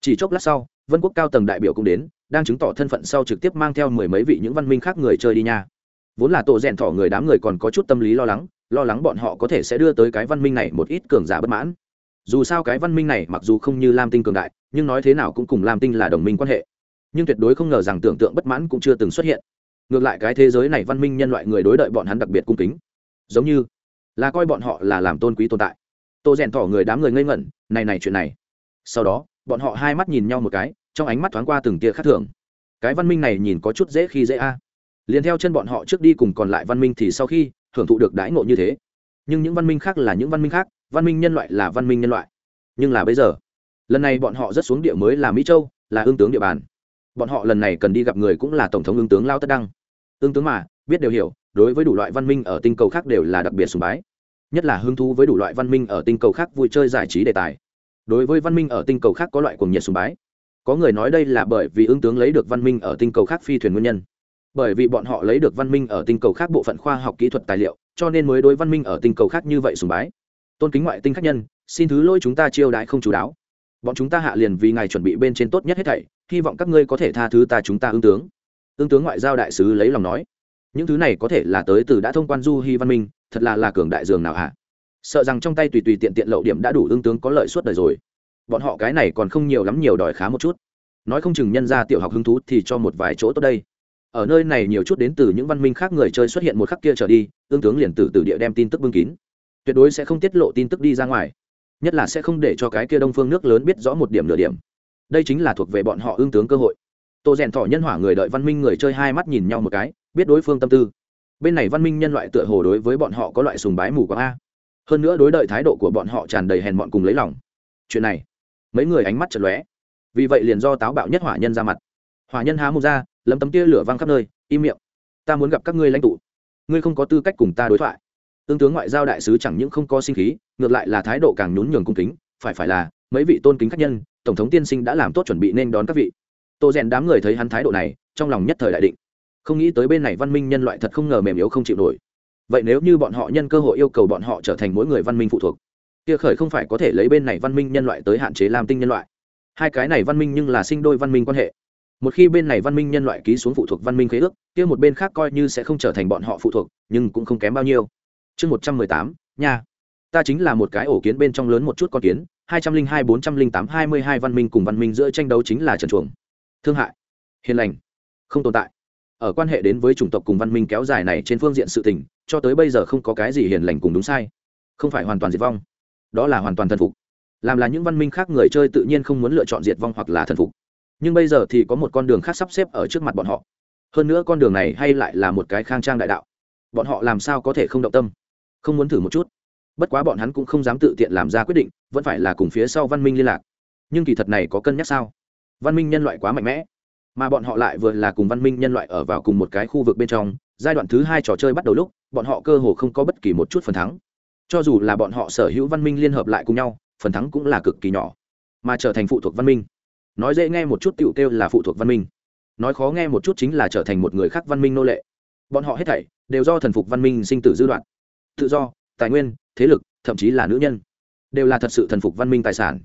[SPEAKER 1] Chỉ chốc lát sau, vân quốc cao tầng đại biểu cũng đến, đang chứng tỏ thân phận sau trực tiếp mang theo mười mấy vị những văn minh khác người chơi đi nha vốn là tổ rèn thỏ người đám người còn có chút tâm lý lo lắng lo lắng bọn họ có thể sẽ đưa tới cái văn minh này một ít cường giả bất mãn. Dù sao cái văn minh này mặc dù không như lam tinh cường đại, nhưng nói thế nào cũng cùng lam tinh là đồng minh quan hệ. Nhưng tuyệt đối không ngờ rằng tưởng tượng bất mãn cũng chưa từng xuất hiện. Ngược lại cái thế giới này văn minh nhân loại người đối đợi bọn hắn đặc biệt cung kính. Giống như là coi bọn họ là làm tôn quý tồn tại. Tô rèn thỏ người đám người ngây ngẩn, này này chuyện này. Sau đó, bọn họ hai mắt nhìn nhau một cái, trong ánh mắt thoáng qua từng tia khác thường. Cái văn minh này nhìn có chút dễ khi dễ a. à liền theo chân bọn họ trước đi cùng còn lại văn minh thì sau khi hưởng thụ được đãi ngộ như thế. Nhưng những văn minh khác là những văn minh khác, văn minh nhân loại là văn minh nhân loại. Nhưng là bây giờ, lần này bọn họ rất xuống địa mới là mỹ châu, là ương tướng địa bàn. Bọn họ lần này cần đi gặp người cũng là tổng thống ương tướng lao tất đăng. Ương tướng mà, biết đều hiểu, đối với đủ loại văn minh ở tinh cầu khác đều là đặc biệt sùng bái. Nhất là hứng thú với đủ loại văn minh ở tinh cầu khác vui chơi giải trí đề tài. Đối với văn minh ở tinh cầu khác có loại cuồng nhiệt sùng bái. Có người nói đây là bởi vì ứng tướng lấy được văn minh ở tinh cầu khác phi thuyền nguyên nhân bởi vì bọn họ lấy được văn minh ở tinh cầu khác bộ phận khoa học kỹ thuật tài liệu, cho nên mới đối văn minh ở tinh cầu khác như vậy sùng bái. Tôn kính ngoại tinh khách nhân, xin thứ lỗi chúng ta chiêu đãi không chú đáo. Bọn chúng ta hạ liền vì ngài chuẩn bị bên trên tốt nhất hết thảy, hy vọng các ngươi có thể tha thứ ta chúng ta ứng tướng. Ứng tướng ngoại giao đại sứ lấy lòng nói. Những thứ này có thể là tới từ đã thông quan du hy văn minh, thật là là cường đại dường nào hả? Sợ rằng trong tay tùy tùy tiện tiện lậu điểm đã đủ ứng tướng có lợi suốt đời rồi. Bọn họ cái này còn không nhiều lắm nhiều đòi khá một chút. Nói không chừng nhân ra tiểu học hứng thú thì cho một vài chỗ tốt đây ở nơi này nhiều chút đến từ những văn minh khác người chơi xuất hiện một khắc kia trở đi, tương tướng liền từ từ địa đem tin tức bưng kín. Tuyệt đối sẽ không tiết lộ tin tức đi ra ngoài, nhất là sẽ không để cho cái kia đông phương nước lớn biết rõ một điểm nửa điểm. Đây chính là thuộc về bọn họ ương tướng cơ hội. Tô rèn thọ nhân hỏa người đợi văn minh người chơi hai mắt nhìn nhau một cái, biết đối phương tâm tư. Bên này văn minh nhân loại tựa hồ đối với bọn họ có loại sùng bái mù quáng a. Hơn nữa đối đợi thái độ của bọn họ tràn đầy hèn bọn cùng lấy lòng. Chuyện này, mấy người ánh mắt chật lóe. Vì vậy liền do táo bạo nhất hỏa nhân ra mặt. Hỏa nhân há mục ra lấm tấm tia lửa văng khắp nơi, im miệng. Ta muốn gặp các ngươi lãnh tụ. Ngươi không có tư cách cùng ta đối thoại. Tương tướng ngoại giao đại sứ chẳng những không có sinh khí, ngược lại là thái độ càng nhún nhường cung kính, phải phải là, mấy vị tôn kính khách nhân, tổng thống tiên sinh đã làm tốt chuẩn bị nên đón các vị. Tô rèn đám người thấy hắn thái độ này, trong lòng nhất thời đại định. Không nghĩ tới bên này văn minh nhân loại thật không ngờ mềm yếu không chịu nổi. Vậy nếu như bọn họ nhân cơ hội yêu cầu bọn họ trở thành mỗi người văn minh phụ thuộc, kia khởi không phải có thể lấy bên này văn minh nhân loại tới hạn chế làm tinh nhân loại. Hai cái này văn minh nhưng là sinh đôi văn minh quan hệ một khi bên này văn minh nhân loại ký xuống phụ thuộc văn minh khế ước, kia một bên khác coi như sẽ không trở thành bọn họ phụ thuộc, nhưng cũng không kém bao nhiêu. Chương một trăm mười tám, nha. Ta chính là một cái ổ kiến bên trong lớn một chút con kiến, hai trăm linh hai, bốn trăm linh tám, hai mươi hai văn minh cùng văn minh giữa tranh đấu chính là trần chuồng. Thương hại. Hiền lành. Không tồn tại. Ở quan hệ đến với chủng tộc cùng văn minh kéo dài này trên phương diện sự tình, cho tới bây giờ không có cái gì hiền lành cùng đúng sai. Không phải hoàn toàn diệt vong. Đó là hoàn toàn thần phục. Làm là những văn minh khác người chơi tự nhiên không muốn lựa chọn diệt vong hoặc là thần phục nhưng bây giờ thì có một con đường khác sắp xếp ở trước mặt bọn họ. Hơn nữa con đường này hay lại là một cái khang trang đại đạo. Bọn họ làm sao có thể không động tâm? Không muốn thử một chút. Bất quá bọn hắn cũng không dám tự tiện làm ra quyết định, vẫn phải là cùng phía sau văn minh liên lạc. Nhưng kỳ thật này có cân nhắc sao? Văn minh nhân loại quá mạnh mẽ. Mà bọn họ lại vừa là cùng văn minh nhân loại ở vào cùng một cái khu vực bên trong, giai đoạn thứ hai trò chơi bắt đầu lúc, bọn họ cơ hồ không có bất kỳ một chút phần thắng. Cho dù là bọn họ sở hữu văn minh liên hợp lại cùng nhau, phần thắng cũng là cực kỳ nhỏ. Mà trở thành phụ thuộc văn minh nói dễ nghe một chút tựu kêu là phụ thuộc văn minh. Nói khó nghe một chút chính là trở thành một người khác văn minh nô lệ. Bọn họ hết thảy đều do thần phục văn minh sinh tử dư đoạn. Tự do, tài nguyên, thế lực, thậm chí là nữ nhân, đều là thật sự thần phục văn minh tài sản.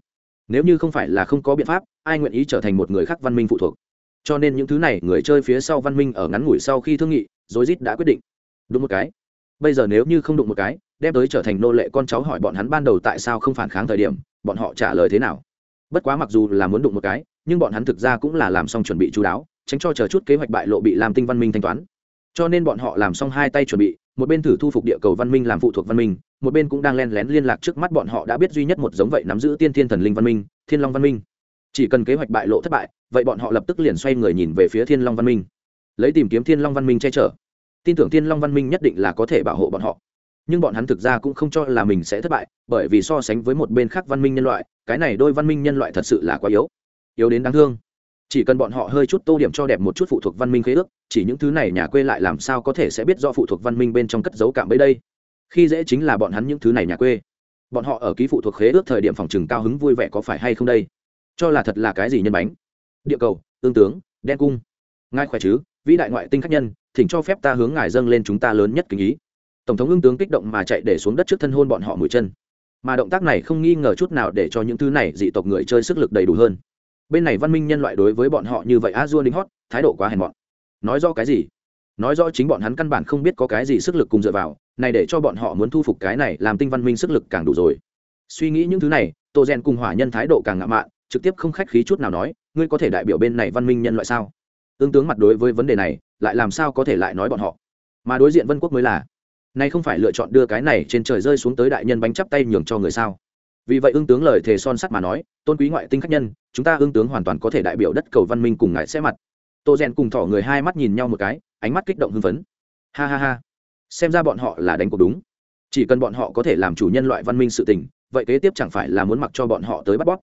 [SPEAKER 1] Nếu như không phải là không có biện pháp, ai nguyện ý trở thành một người khác văn minh phụ thuộc? Cho nên những thứ này người chơi phía sau văn minh ở ngắn ngủi sau khi thương nghị, rối rít đã quyết định. Đúng một cái. Bây giờ nếu như không đụng một cái, đem tới trở thành nô lệ con cháu hỏi bọn hắn ban đầu tại sao không phản kháng thời điểm, bọn họ trả lời thế nào? Bất quá mặc dù là muốn đụng một cái, nhưng bọn hắn thực ra cũng là làm xong chuẩn bị chú đáo, tránh cho chờ chút kế hoạch bại lộ bị làm tinh văn minh thanh toán. Cho nên bọn họ làm xong hai tay chuẩn bị, một bên thử thu phục địa cầu văn minh làm phụ thuộc văn minh, một bên cũng đang len lén liên lạc trước mắt bọn họ đã biết duy nhất một giống vậy nắm giữ tiên thiên thần linh văn minh, thiên long văn minh. Chỉ cần kế hoạch bại lộ thất bại, vậy bọn họ lập tức liền xoay người nhìn về phía thiên long văn minh. Lấy tìm kiếm thiên long văn minh che chở. Tin tưởng thiên long văn minh nhất định là có thể bảo hộ bọn họ nhưng bọn hắn thực ra cũng không cho là mình sẽ thất bại, bởi vì so sánh với một bên khác văn minh nhân loại, cái này đôi văn minh nhân loại thật sự là quá yếu. Yếu đến đáng thương. Chỉ cần bọn họ hơi chút tô điểm cho đẹp một chút phụ thuộc văn minh khế ước, chỉ những thứ này nhà quê lại làm sao có thể sẽ biết do phụ thuộc văn minh bên trong cất dấu cạm bẫy đây? Khi dễ chính là bọn hắn những thứ này nhà quê. Bọn họ ở ký phụ thuộc khế ước thời điểm phòng trừng cao hứng vui vẻ có phải hay không đây? Cho là thật là cái gì nhân bánh? Địa cầu, tương tướng, đen cung. Ngài khỏe chứ? Vĩ đại ngoại tinh khách nhân, thỉnh cho phép ta hướng ngài dâng lên chúng ta lớn nhất kính ý tổng thống ưng tướng kích động mà chạy để xuống đất trước thân hôn bọn họ mũi chân. Mà động tác này không nghi ngờ chút nào để cho những thứ này dị tộc người chơi sức lực đầy đủ hơn. Bên này văn minh nhân loại đối với bọn họ như vậy a dua đính hót, thái độ quá hèn mọn. Nói rõ cái gì? Nói rõ chính bọn hắn căn bản không biết có cái gì sức lực cùng dựa vào, này để cho bọn họ muốn thu phục cái này làm tinh văn minh sức lực càng đủ rồi. Suy nghĩ những thứ này, tô rèn cùng hỏa nhân thái độ càng ngạo mạn, trực tiếp không khách khí chút nào nói, ngươi có thể đại biểu bên này văn minh nhân loại sao? Tương tướng mặt đối với vấn đề này, lại làm sao có thể lại nói bọn họ? Mà đối diện vân quốc mới là nay không phải lựa chọn đưa cái này trên trời rơi xuống tới đại nhân bánh chắp tay nhường cho người sao? Vì vậy ương tướng lời thề son sắt mà nói, tôn quý ngoại tinh khách nhân, chúng ta ương tướng hoàn toàn có thể đại biểu đất cầu văn minh cùng ngài sẽ mặt. Tô rèn cùng thỏ người hai mắt nhìn nhau một cái, ánh mắt kích động hưng phấn. Ha ha ha. Xem ra bọn họ là đánh cuộc đúng. Chỉ cần bọn họ có thể làm chủ nhân loại văn minh sự tình, vậy kế tiếp chẳng phải là muốn mặc cho bọn họ tới bắt bóp?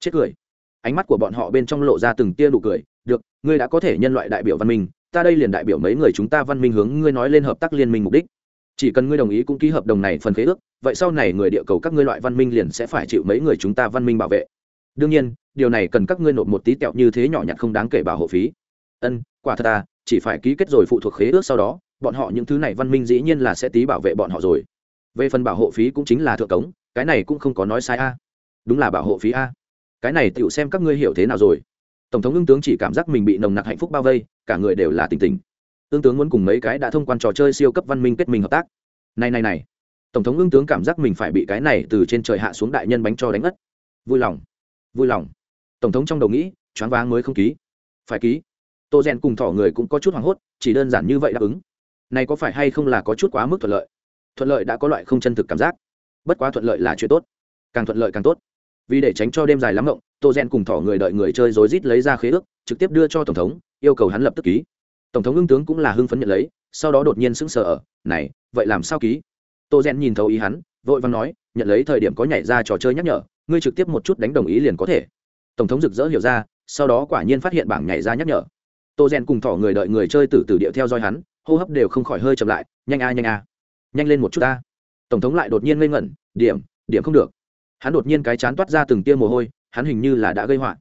[SPEAKER 1] Chết cười. Ánh mắt của bọn họ bên trong lộ ra từng tia nụ cười. Được, ngươi đã có thể nhân loại đại biểu văn minh, ta đây liền đại biểu mấy người chúng ta văn minh hướng ngươi nói lên hợp tác liên minh mục đích chỉ cần ngươi đồng ý cũng ký hợp đồng này phần khế ước, vậy sau này người địa cầu các ngươi loại văn minh liền sẽ phải chịu mấy người chúng ta văn minh bảo vệ. Đương nhiên, điều này cần các ngươi nộp một tí tẹo như thế nhỏ nhặt không đáng kể bảo hộ phí. Ân, quả thật à chỉ phải ký kết rồi phụ thuộc khế ước sau đó, bọn họ những thứ này văn minh dĩ nhiên là sẽ tí bảo vệ bọn họ rồi. Về phần bảo hộ phí cũng chính là thượng cống, cái này cũng không có nói sai a. Đúng là bảo hộ phí a. Cái này tựu xem các ngươi hiểu thế nào rồi. Tổng thống ưng tướng chỉ cảm giác mình bị nồng nặc hạnh phúc bao vây, cả người đều là tình tình ưng tướng muốn cùng mấy cái đã thông quan trò chơi siêu cấp văn minh kết minh hợp tác. Này này này. Tổng thống ương tướng cảm giác mình phải bị cái này từ trên trời hạ xuống đại nhân bánh cho đánh ất vui lòng. Vui lòng. Tổng thống trong đầu nghĩ choáng váng mới không ký. Phải ký. Tô rèn cùng thỏ người cũng có chút hoảng hốt chỉ đơn giản như vậy đáp ứng. Này có phải hay không là có chút quá mức thuận lợi? Thuận lợi đã có loại không chân thực cảm giác. Bất quá thuận lợi là chuyện tốt. Càng thuận lợi càng tốt. Vì để tránh cho đêm dài lắm mộng, tô rèn cùng thỏ người đợi người chơi rối rít lấy ra khế ước trực tiếp đưa cho tổng thống yêu cầu hắn lập tức ký tổng thống ưng tướng cũng là hưng phấn nhận lấy, sau đó đột nhiên sững sờ ở, này, vậy làm sao ký? Tô rèn nhìn thấu ý hắn, vội vàng nói, nhận lấy thời điểm có nhảy ra trò chơi nhắc nhở, ngươi trực tiếp một chút đánh đồng ý liền có thể. Tổng thống rực rỡ hiểu ra, sau đó quả nhiên phát hiện bảng nhảy ra nhắc nhở. Tô rèn cùng thỏ người đợi người chơi từ từ điệu theo dõi hắn, hô hấp đều không khỏi hơi chậm lại, nhanh a nhanh a, nhanh lên một chút ta tổng thống lại đột nhiên ngây ngẩn, điểm điểm không được. Hắn đột nhiên cái chán toát ra từng tia mồ hôi, hắn hình như là đã gây họa.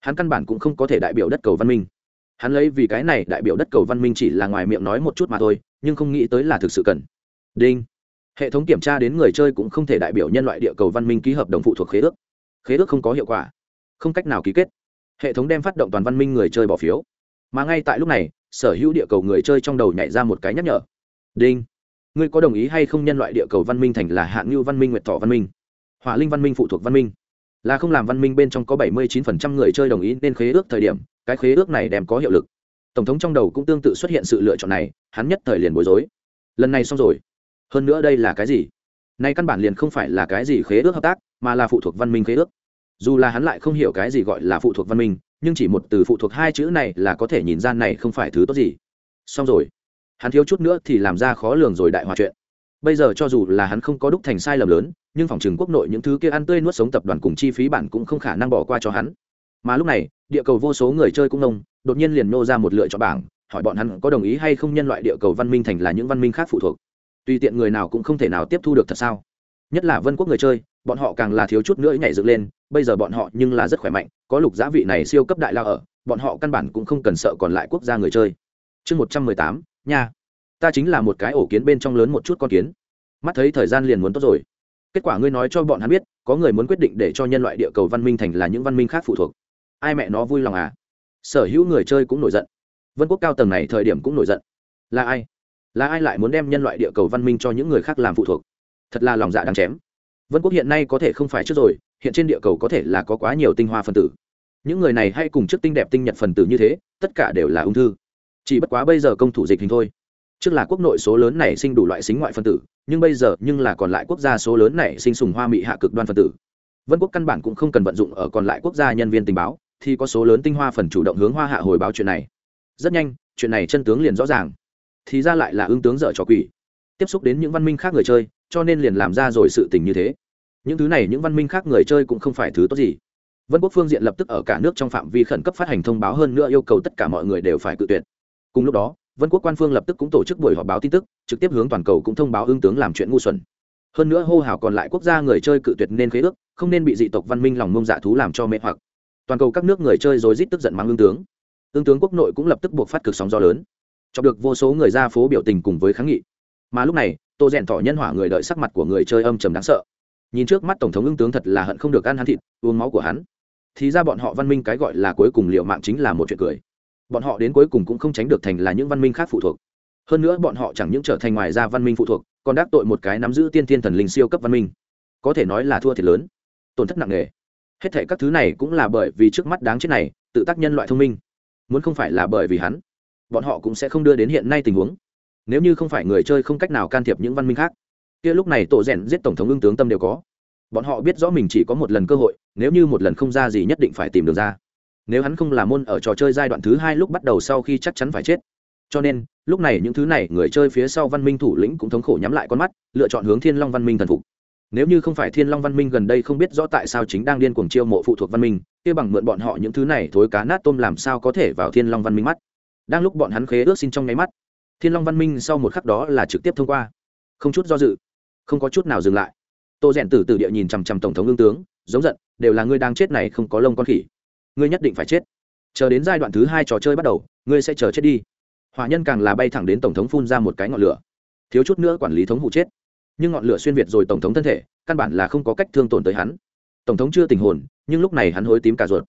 [SPEAKER 1] Hắn căn bản cũng không có thể đại biểu đất cầu văn minh hắn lấy vì cái này đại biểu đất cầu văn minh chỉ là ngoài miệng nói một chút mà thôi, nhưng không nghĩ tới là thực sự cần. Đinh. Hệ thống kiểm tra đến người chơi cũng không thể đại biểu nhân loại địa cầu văn minh ký hợp đồng phụ thuộc khế ước. Khế ước không có hiệu quả. Không cách nào ký kết. Hệ thống đem phát động toàn văn minh người chơi bỏ phiếu. Mà ngay tại lúc này, sở hữu địa cầu người chơi trong đầu nhảy ra một cái nhắc nhở. Đinh. Ngươi có đồng ý hay không nhân loại địa cầu văn minh thành là hạng như văn minh nguyệt thọ văn minh? Hỏa linh văn minh phụ thuộc văn minh là không làm văn minh bên trong có 79% người chơi đồng ý nên khế ước thời điểm, cái khế ước này đem có hiệu lực. Tổng thống trong đầu cũng tương tự xuất hiện sự lựa chọn này, hắn nhất thời liền bối rối. Lần này xong rồi. Hơn nữa đây là cái gì? Nay căn bản liền không phải là cái gì khế ước hợp tác, mà là phụ thuộc văn minh khế ước. Dù là hắn lại không hiểu cái gì gọi là phụ thuộc văn minh, nhưng chỉ một từ phụ thuộc hai chữ này là có thể nhìn ra này không phải thứ tốt gì. Xong rồi. Hắn thiếu chút nữa thì làm ra khó lường rồi đại hòa chuyện bây giờ cho dù là hắn không có đúc thành sai lầm lớn, nhưng phòng trừng quốc nội những thứ kia ăn tươi nuốt sống tập đoàn cùng chi phí bản cũng không khả năng bỏ qua cho hắn. Mà lúc này, địa cầu vô số người chơi cũng nông, đột nhiên liền nô ra một lựa chọn bảng, hỏi bọn hắn có đồng ý hay không nhân loại địa cầu văn minh thành là những văn minh khác phụ thuộc. Tùy tiện người nào cũng không thể nào tiếp thu được thật sao? Nhất là vân quốc người chơi, bọn họ càng là thiếu chút nữa nhảy dựng lên, bây giờ bọn họ nhưng là rất khỏe mạnh, có lục giá vị này siêu cấp đại lao ở, bọn họ căn bản cũng không cần sợ còn lại quốc gia người chơi. Chương một trăm mười tám, nha ta chính là một cái ổ kiến bên trong lớn một chút con kiến. Mắt thấy thời gian liền muốn tốt rồi. Kết quả ngươi nói cho bọn hắn biết, có người muốn quyết định để cho nhân loại địa cầu văn minh thành là những văn minh khác phụ thuộc. Ai mẹ nó vui lòng à? Sở hữu người chơi cũng nổi giận. Vân quốc cao tầng này thời điểm cũng nổi giận. Là ai? Là ai lại muốn đem nhân loại địa cầu văn minh cho những người khác làm phụ thuộc? Thật là lòng dạ đáng chém. Vân quốc hiện nay có thể không phải trước rồi, hiện trên địa cầu có thể là có quá nhiều tinh hoa phân tử. Những người này hay cùng trước tinh đẹp tinh nhật phần tử như thế, tất cả đều là ung thư. Chỉ bất quá bây giờ công thủ dịch hình thôi trước là quốc nội số lớn này sinh đủ loại xính ngoại phân tử, nhưng bây giờ nhưng là còn lại quốc gia số lớn này sinh sùng hoa mỹ hạ cực đoan phân tử. Vân quốc căn bản cũng không cần vận dụng ở còn lại quốc gia nhân viên tình báo, thì có số lớn tinh hoa phần chủ động hướng hoa hạ hồi báo chuyện này. Rất nhanh, chuyện này chân tướng liền rõ ràng. Thì ra lại là ứng tướng dở trò quỷ. Tiếp xúc đến những văn minh khác người chơi, cho nên liền làm ra rồi sự tình như thế. Những thứ này những văn minh khác người chơi cũng không phải thứ tốt gì. Vân quốc phương diện lập tức ở cả nước trong phạm vi khẩn cấp phát hành thông báo hơn nữa yêu cầu tất cả mọi người đều phải cự tuyệt. Cùng lúc đó vân quốc quan phương lập tức cũng tổ chức buổi họp báo tin tức trực tiếp hướng toàn cầu cũng thông báo ương tướng làm chuyện ngu xuẩn hơn nữa hô hào còn lại quốc gia người chơi cự tuyệt nên khế ước không nên bị dị tộc văn minh lòng mông dạ thú làm cho mê hoặc toàn cầu các nước người chơi rồi rít tức giận mắng ương tướng ương tướng quốc nội cũng lập tức buộc phát cực sóng gió lớn cho được vô số người ra phố biểu tình cùng với kháng nghị mà lúc này tô rèn thỏ nhân hỏa người đợi sắc mặt của người chơi âm trầm đáng sợ nhìn trước mắt tổng thống ưng tướng thật là hận không được ăn hắn thịt uống máu của hắn thì ra bọn họ văn minh cái gọi là cuối cùng liệu mạng chính là một chuyện cười bọn họ đến cuối cùng cũng không tránh được thành là những văn minh khác phụ thuộc. Hơn nữa bọn họ chẳng những trở thành ngoài ra văn minh phụ thuộc, còn đắc tội một cái nắm giữ tiên thiên thần linh siêu cấp văn minh. Có thể nói là thua thiệt lớn. Tổn thất nặng nề. Hết thể các thứ này cũng là bởi vì trước mắt đáng chết này, tự tác nhân loại thông minh. Muốn không phải là bởi vì hắn, bọn họ cũng sẽ không đưa đến hiện nay tình huống. Nếu như không phải người chơi không cách nào can thiệp những văn minh khác, kia lúc này tổ rèn giết tổng thống ưng tướng tâm đều có. Bọn họ biết rõ mình chỉ có một lần cơ hội, nếu như một lần không ra gì nhất định phải tìm được ra nếu hắn không là môn ở trò chơi giai đoạn thứ hai lúc bắt đầu sau khi chắc chắn phải chết. Cho nên, lúc này những thứ này người chơi phía sau văn minh thủ lĩnh cũng thống khổ nhắm lại con mắt, lựa chọn hướng thiên long văn minh thần phục. Nếu như không phải thiên long văn minh gần đây không biết rõ tại sao chính đang điên cuồng chiêu mộ phụ thuộc văn minh, kia bằng mượn bọn họ những thứ này thối cá nát tôm làm sao có thể vào thiên long văn minh mắt? Đang lúc bọn hắn khế ước xin trong nháy mắt, thiên long văn minh sau một khắc đó là trực tiếp thông qua. Không chút do dự, không có chút nào dừng lại. Tô rèn tử tử địa nhìn chằm chằm tổng thống ương tướng, giống giận, đều là ngươi đang chết này không có lông con khỉ ngươi nhất định phải chết. Chờ đến giai đoạn thứ hai trò chơi bắt đầu, ngươi sẽ chờ chết đi. Hỏa nhân càng là bay thẳng đến tổng thống phun ra một cái ngọn lửa. Thiếu chút nữa quản lý thống hụ chết. Nhưng ngọn lửa xuyên việt rồi tổng thống thân thể, căn bản là không có cách thương tổn tới hắn. Tổng thống chưa tình hồn, nhưng lúc này hắn hối tím cả ruột.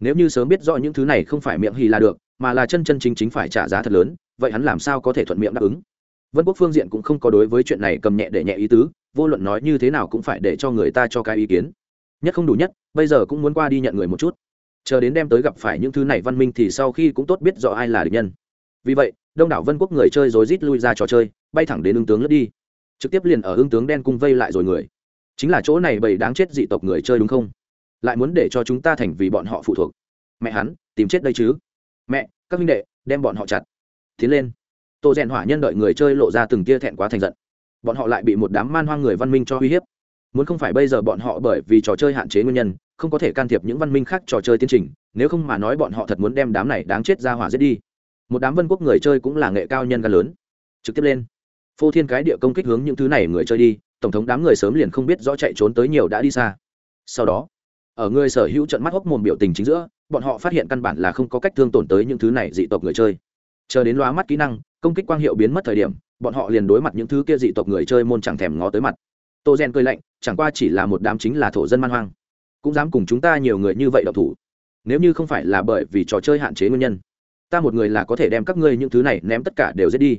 [SPEAKER 1] Nếu như sớm biết rõ những thứ này không phải miệng hì là được, mà là chân chân chính chính phải trả giá thật lớn, vậy hắn làm sao có thể thuận miệng đáp ứng? Vân quốc phương diện cũng không có đối với chuyện này cầm nhẹ để nhẹ ý tứ, vô luận nói như thế nào cũng phải để cho người ta cho cái ý kiến. Nhất không đủ nhất, bây giờ cũng muốn qua đi nhận người một chút chờ đến đem tới gặp phải những thứ này văn minh thì sau khi cũng tốt biết rõ ai là địch nhân. Vì vậy, đông đảo vân quốc người chơi rối rít lui ra trò chơi, bay thẳng đến ứng tướng lướt đi. Trực tiếp liền ở ứng tướng đen cung vây lại rồi người. Chính là chỗ này bầy đáng chết dị tộc người chơi đúng không? Lại muốn để cho chúng ta thành vì bọn họ phụ thuộc. Mẹ hắn, tìm chết đây chứ. Mẹ, các minh đệ, đem bọn họ chặt. Tiến lên. Tô rèn hỏa nhân đợi người chơi lộ ra từng tia thẹn quá thành giận. Bọn họ lại bị một đám man hoang người văn minh cho uy hiếp muốn không phải bây giờ bọn họ bởi vì trò chơi hạn chế nguyên nhân, không có thể can thiệp những văn minh khác trò chơi tiến trình, nếu không mà nói bọn họ thật muốn đem đám này đáng chết ra hỏa giết đi. Một đám vân quốc người chơi cũng là nghệ cao nhân gan lớn. Trực tiếp lên. Phô thiên cái địa công kích hướng những thứ này người chơi đi, tổng thống đám người sớm liền không biết rõ chạy trốn tới nhiều đã đi xa. Sau đó, ở người sở hữu trận mắt hốc mồm biểu tình chính giữa, bọn họ phát hiện căn bản là không có cách thương tổn tới những thứ này dị tộc người chơi. Chờ đến lóa mắt kỹ năng, công kích quang hiệu biến mất thời điểm, bọn họ liền đối mặt những thứ kia dị tộc người chơi môn chẳng thèm ngó tới mặt tô gen cười lạnh, chẳng qua chỉ là một đám chính là thổ dân man hoang. Cũng dám cùng chúng ta nhiều người như vậy độc thủ. Nếu như không phải là bởi vì trò chơi hạn chế nguyên nhân, ta một người là có thể đem các ngươi những thứ này ném tất cả đều giết đi.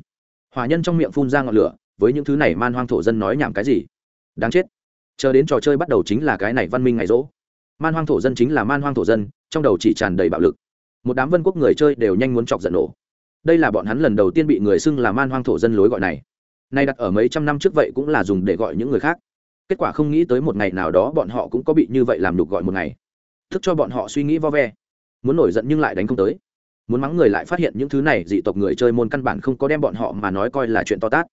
[SPEAKER 1] Hòa nhân trong miệng phun ra ngọn lửa, với những thứ này man hoang thổ dân nói nhảm cái gì? Đáng chết. Chờ đến trò chơi bắt đầu chính là cái này văn minh ngày rỗ. Man hoang thổ dân chính là man hoang thổ dân, trong đầu chỉ tràn đầy bạo lực. Một đám vân quốc người chơi đều nhanh muốn chọc giận nổ. Đây là bọn hắn lần đầu tiên bị người xưng là man hoang thổ dân lối gọi này nay đặt ở mấy trăm năm trước vậy cũng là dùng để gọi những người khác. Kết quả không nghĩ tới một ngày nào đó bọn họ cũng có bị như vậy làm đục gọi một ngày. Thức cho bọn họ suy nghĩ vo ve. Muốn nổi giận nhưng lại đánh không tới. Muốn mắng người lại phát hiện những thứ này dị tộc người chơi môn căn bản không có đem bọn họ mà nói coi là chuyện to tát.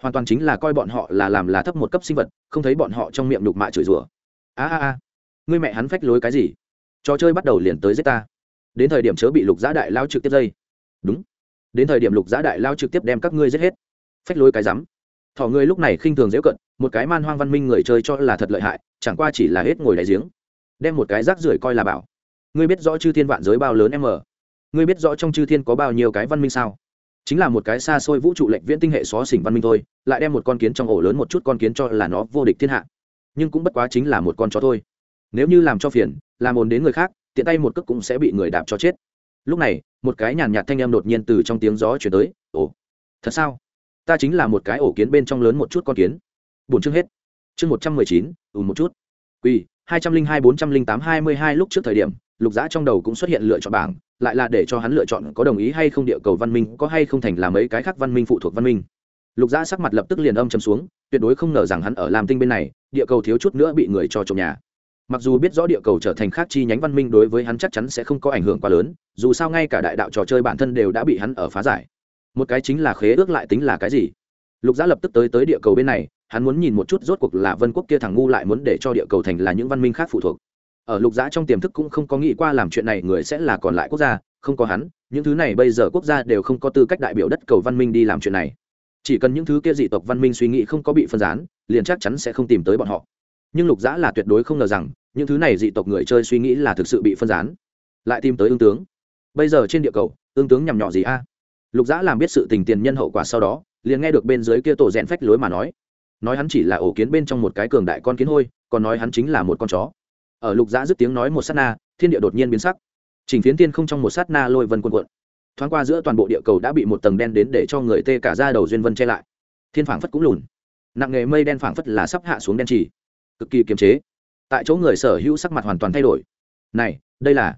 [SPEAKER 1] Hoàn toàn chính là coi bọn họ là làm là thấp một cấp sinh vật, không thấy bọn họ trong miệng đục mạ chửi rủa. A a a. Ngươi mẹ hắn phách lối cái gì? Trò chơi bắt đầu liền tới giết ta. Đến thời điểm chớ bị lục giã đại lao trực tiếp dây. Đúng. Đến thời điểm lục giã đại lao trực tiếp đem các ngươi giết hết phách lối cái rắm. Thỏ ngươi lúc này khinh thường dễ cận, một cái man hoang văn minh người chơi cho là thật lợi hại, chẳng qua chỉ là hết ngồi đại giếng. Đem một cái rác rưởi coi là bảo. Ngươi biết rõ chư thiên vạn giới bao lớn em ở ngươi biết rõ trong chư thiên có bao nhiêu cái văn minh sao? Chính là một cái xa xôi vũ trụ lệnh viễn tinh hệ xó xỉnh văn minh thôi, lại đem một con kiến trong ổ lớn một chút con kiến cho là nó vô địch thiên hạ. Nhưng cũng bất quá chính là một con chó thôi. Nếu như làm cho phiền, làm ồn đến người khác, tiện tay một cước cũng sẽ bị người đạp cho chết. Lúc này, một cái nhàn nhạt thanh em đột nhiên từ trong tiếng gió chuyển tới, ồ, thật sao? Ta chính là một cái ổ kiến bên trong lớn một chút con kiến. Bốn chương hết. Chương một trăm mười chín, ùn một chút. Quy, hai trăm linh hai bốn trăm linh tám hai mươi hai lúc trước thời điểm, lục giã trong đầu cũng xuất hiện lựa chọn bảng, lại là để cho hắn lựa chọn có đồng ý hay không địa cầu văn minh, có hay không thành làm mấy cái khác văn minh phụ thuộc văn minh. Lục giã sắc mặt lập tức liền âm chấm xuống, tuyệt đối không ngờ rằng hắn ở làm tinh bên này, địa cầu thiếu chút nữa bị người cho trộm nhà. Mặc dù biết rõ địa cầu trở thành khác chi nhánh văn minh đối với hắn chắc chắn sẽ không có ảnh hưởng quá lớn, dù sao ngay cả đại đạo trò chơi bản thân đều đã bị hắn ở phá giải một cái chính là khế ước lại tính là cái gì? Lục giã lập tức tới tới địa cầu bên này, hắn muốn nhìn một chút rốt cuộc là vân quốc kia thằng ngu lại muốn để cho địa cầu thành là những văn minh khác phụ thuộc. Ở lục giã trong tiềm thức cũng không có nghĩ qua làm chuyện này người sẽ là còn lại quốc gia, không có hắn, những thứ này bây giờ quốc gia đều không có tư cách đại biểu đất cầu văn minh đi làm chuyện này. Chỉ cần những thứ kia dị tộc văn minh suy nghĩ không có bị phân rán liền chắc chắn sẽ không tìm tới bọn họ. Nhưng lục giã là tuyệt đối không ngờ rằng, những thứ này dị tộc người chơi suy nghĩ là thực sự bị phân rán lại tìm tới ương tướng. Bây giờ trên địa cầu, ương tướng nhằm nhỏ gì a? Lục giã làm biết sự tình tiền nhân hậu quả sau đó, liền nghe được bên dưới kia tổ rèn phách lối mà nói. Nói hắn chỉ là ổ kiến bên trong một cái cường đại con kiến hôi, còn nói hắn chính là một con chó. Ở lục giã dứt tiếng nói một sát na, thiên địa đột nhiên biến sắc. Chỉnh phiến tiên không trong một sát na lôi vân quần quận thoáng qua giữa toàn bộ địa cầu đã bị một tầng đen đến để cho người tê cả ra đầu duyên vân che lại. Thiên phảng phất cũng lùn. Nặng nghề mây đen phảng phất là sắp hạ xuống đen trì. Cực kỳ kiềm chế. Tại chỗ người sở hữu sắc mặt hoàn toàn thay đổi. Này, đây là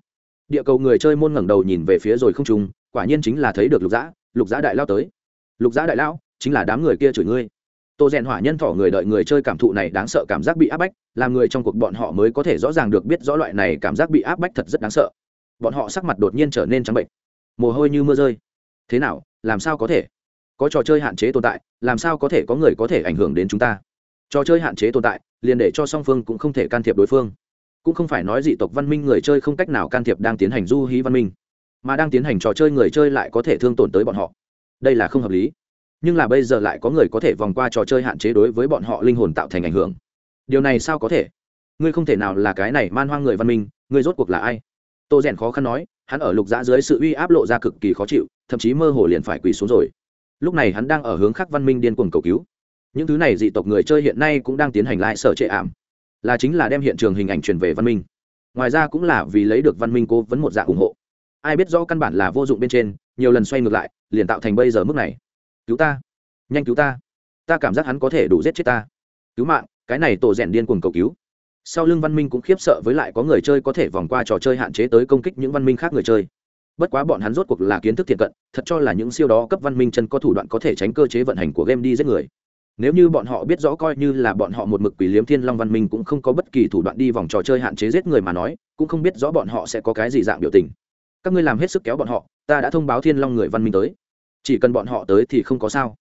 [SPEAKER 1] địa cầu người chơi môn ngẩng đầu nhìn về phía rồi không trùng quả nhiên chính là thấy được lục Giã, lục Giã đại lao tới. Lục Giã đại lao chính là đám người kia chửi ngươi. Tô rèn hỏa nhân thỏ người đợi người chơi cảm thụ này đáng sợ cảm giác bị áp bách làm người trong cuộc bọn họ mới có thể rõ ràng được biết rõ loại này cảm giác bị áp bách thật rất đáng sợ. Bọn họ sắc mặt đột nhiên trở nên trắng bệnh mồ hôi như mưa rơi. Thế nào làm sao có thể? Có trò chơi hạn chế tồn tại làm sao có thể có người có thể ảnh hưởng đến chúng ta? Trò chơi hạn chế tồn tại liền để cho song phương cũng không thể can thiệp đối phương. Cũng không phải nói dị tộc văn minh người chơi không cách nào can thiệp đang tiến hành du hí văn minh mà đang tiến hành trò chơi người chơi lại có thể thương tổn tới bọn họ. Đây là không hợp lý. Nhưng là bây giờ lại có người có thể vòng qua trò chơi hạn chế đối với bọn họ linh hồn tạo thành ảnh hưởng. Điều này sao có thể? Ngươi không thể nào là cái này man hoang người văn minh, ngươi rốt cuộc là ai? Tô rèn khó khăn nói, hắn ở lục dã dưới sự uy áp lộ ra cực kỳ khó chịu, thậm chí mơ hồ liền phải quỳ xuống rồi. Lúc này hắn đang ở hướng khác văn minh điên cuồng cầu cứu. Những thứ này dị tộc người chơi hiện nay cũng đang tiến hành lại sở trệ ảm. Là chính là đem hiện trường hình ảnh truyền về văn minh. Ngoài ra cũng là vì lấy được văn minh cố vấn một dạng ủng hộ ai biết rõ căn bản là vô dụng bên trên, nhiều lần xoay ngược lại, liền tạo thành bây giờ mức này. Cứu ta. Nhanh cứu ta. Ta cảm giác hắn có thể đủ giết chết ta. Cứu mạng, cái này tổ rèn điên cuồng cầu cứu. Sau lưng văn minh cũng khiếp sợ với lại có người chơi có thể vòng qua trò chơi hạn chế tới công kích những văn minh khác người chơi. Bất quá bọn hắn rốt cuộc là kiến thức thiện cận, thật cho là những siêu đó cấp văn minh chân có thủ đoạn có thể tránh cơ chế vận hành của game đi giết người. Nếu như bọn họ biết rõ coi như là bọn họ một mực quỷ liếm thiên long văn minh cũng không có bất kỳ thủ đoạn đi vòng trò chơi hạn chế giết người mà nói, cũng không biết rõ bọn họ sẽ có cái gì dạng biểu tình các ngươi làm hết sức kéo bọn họ, ta đã thông báo thiên long người văn minh tới. Chỉ cần bọn họ tới thì không có sao.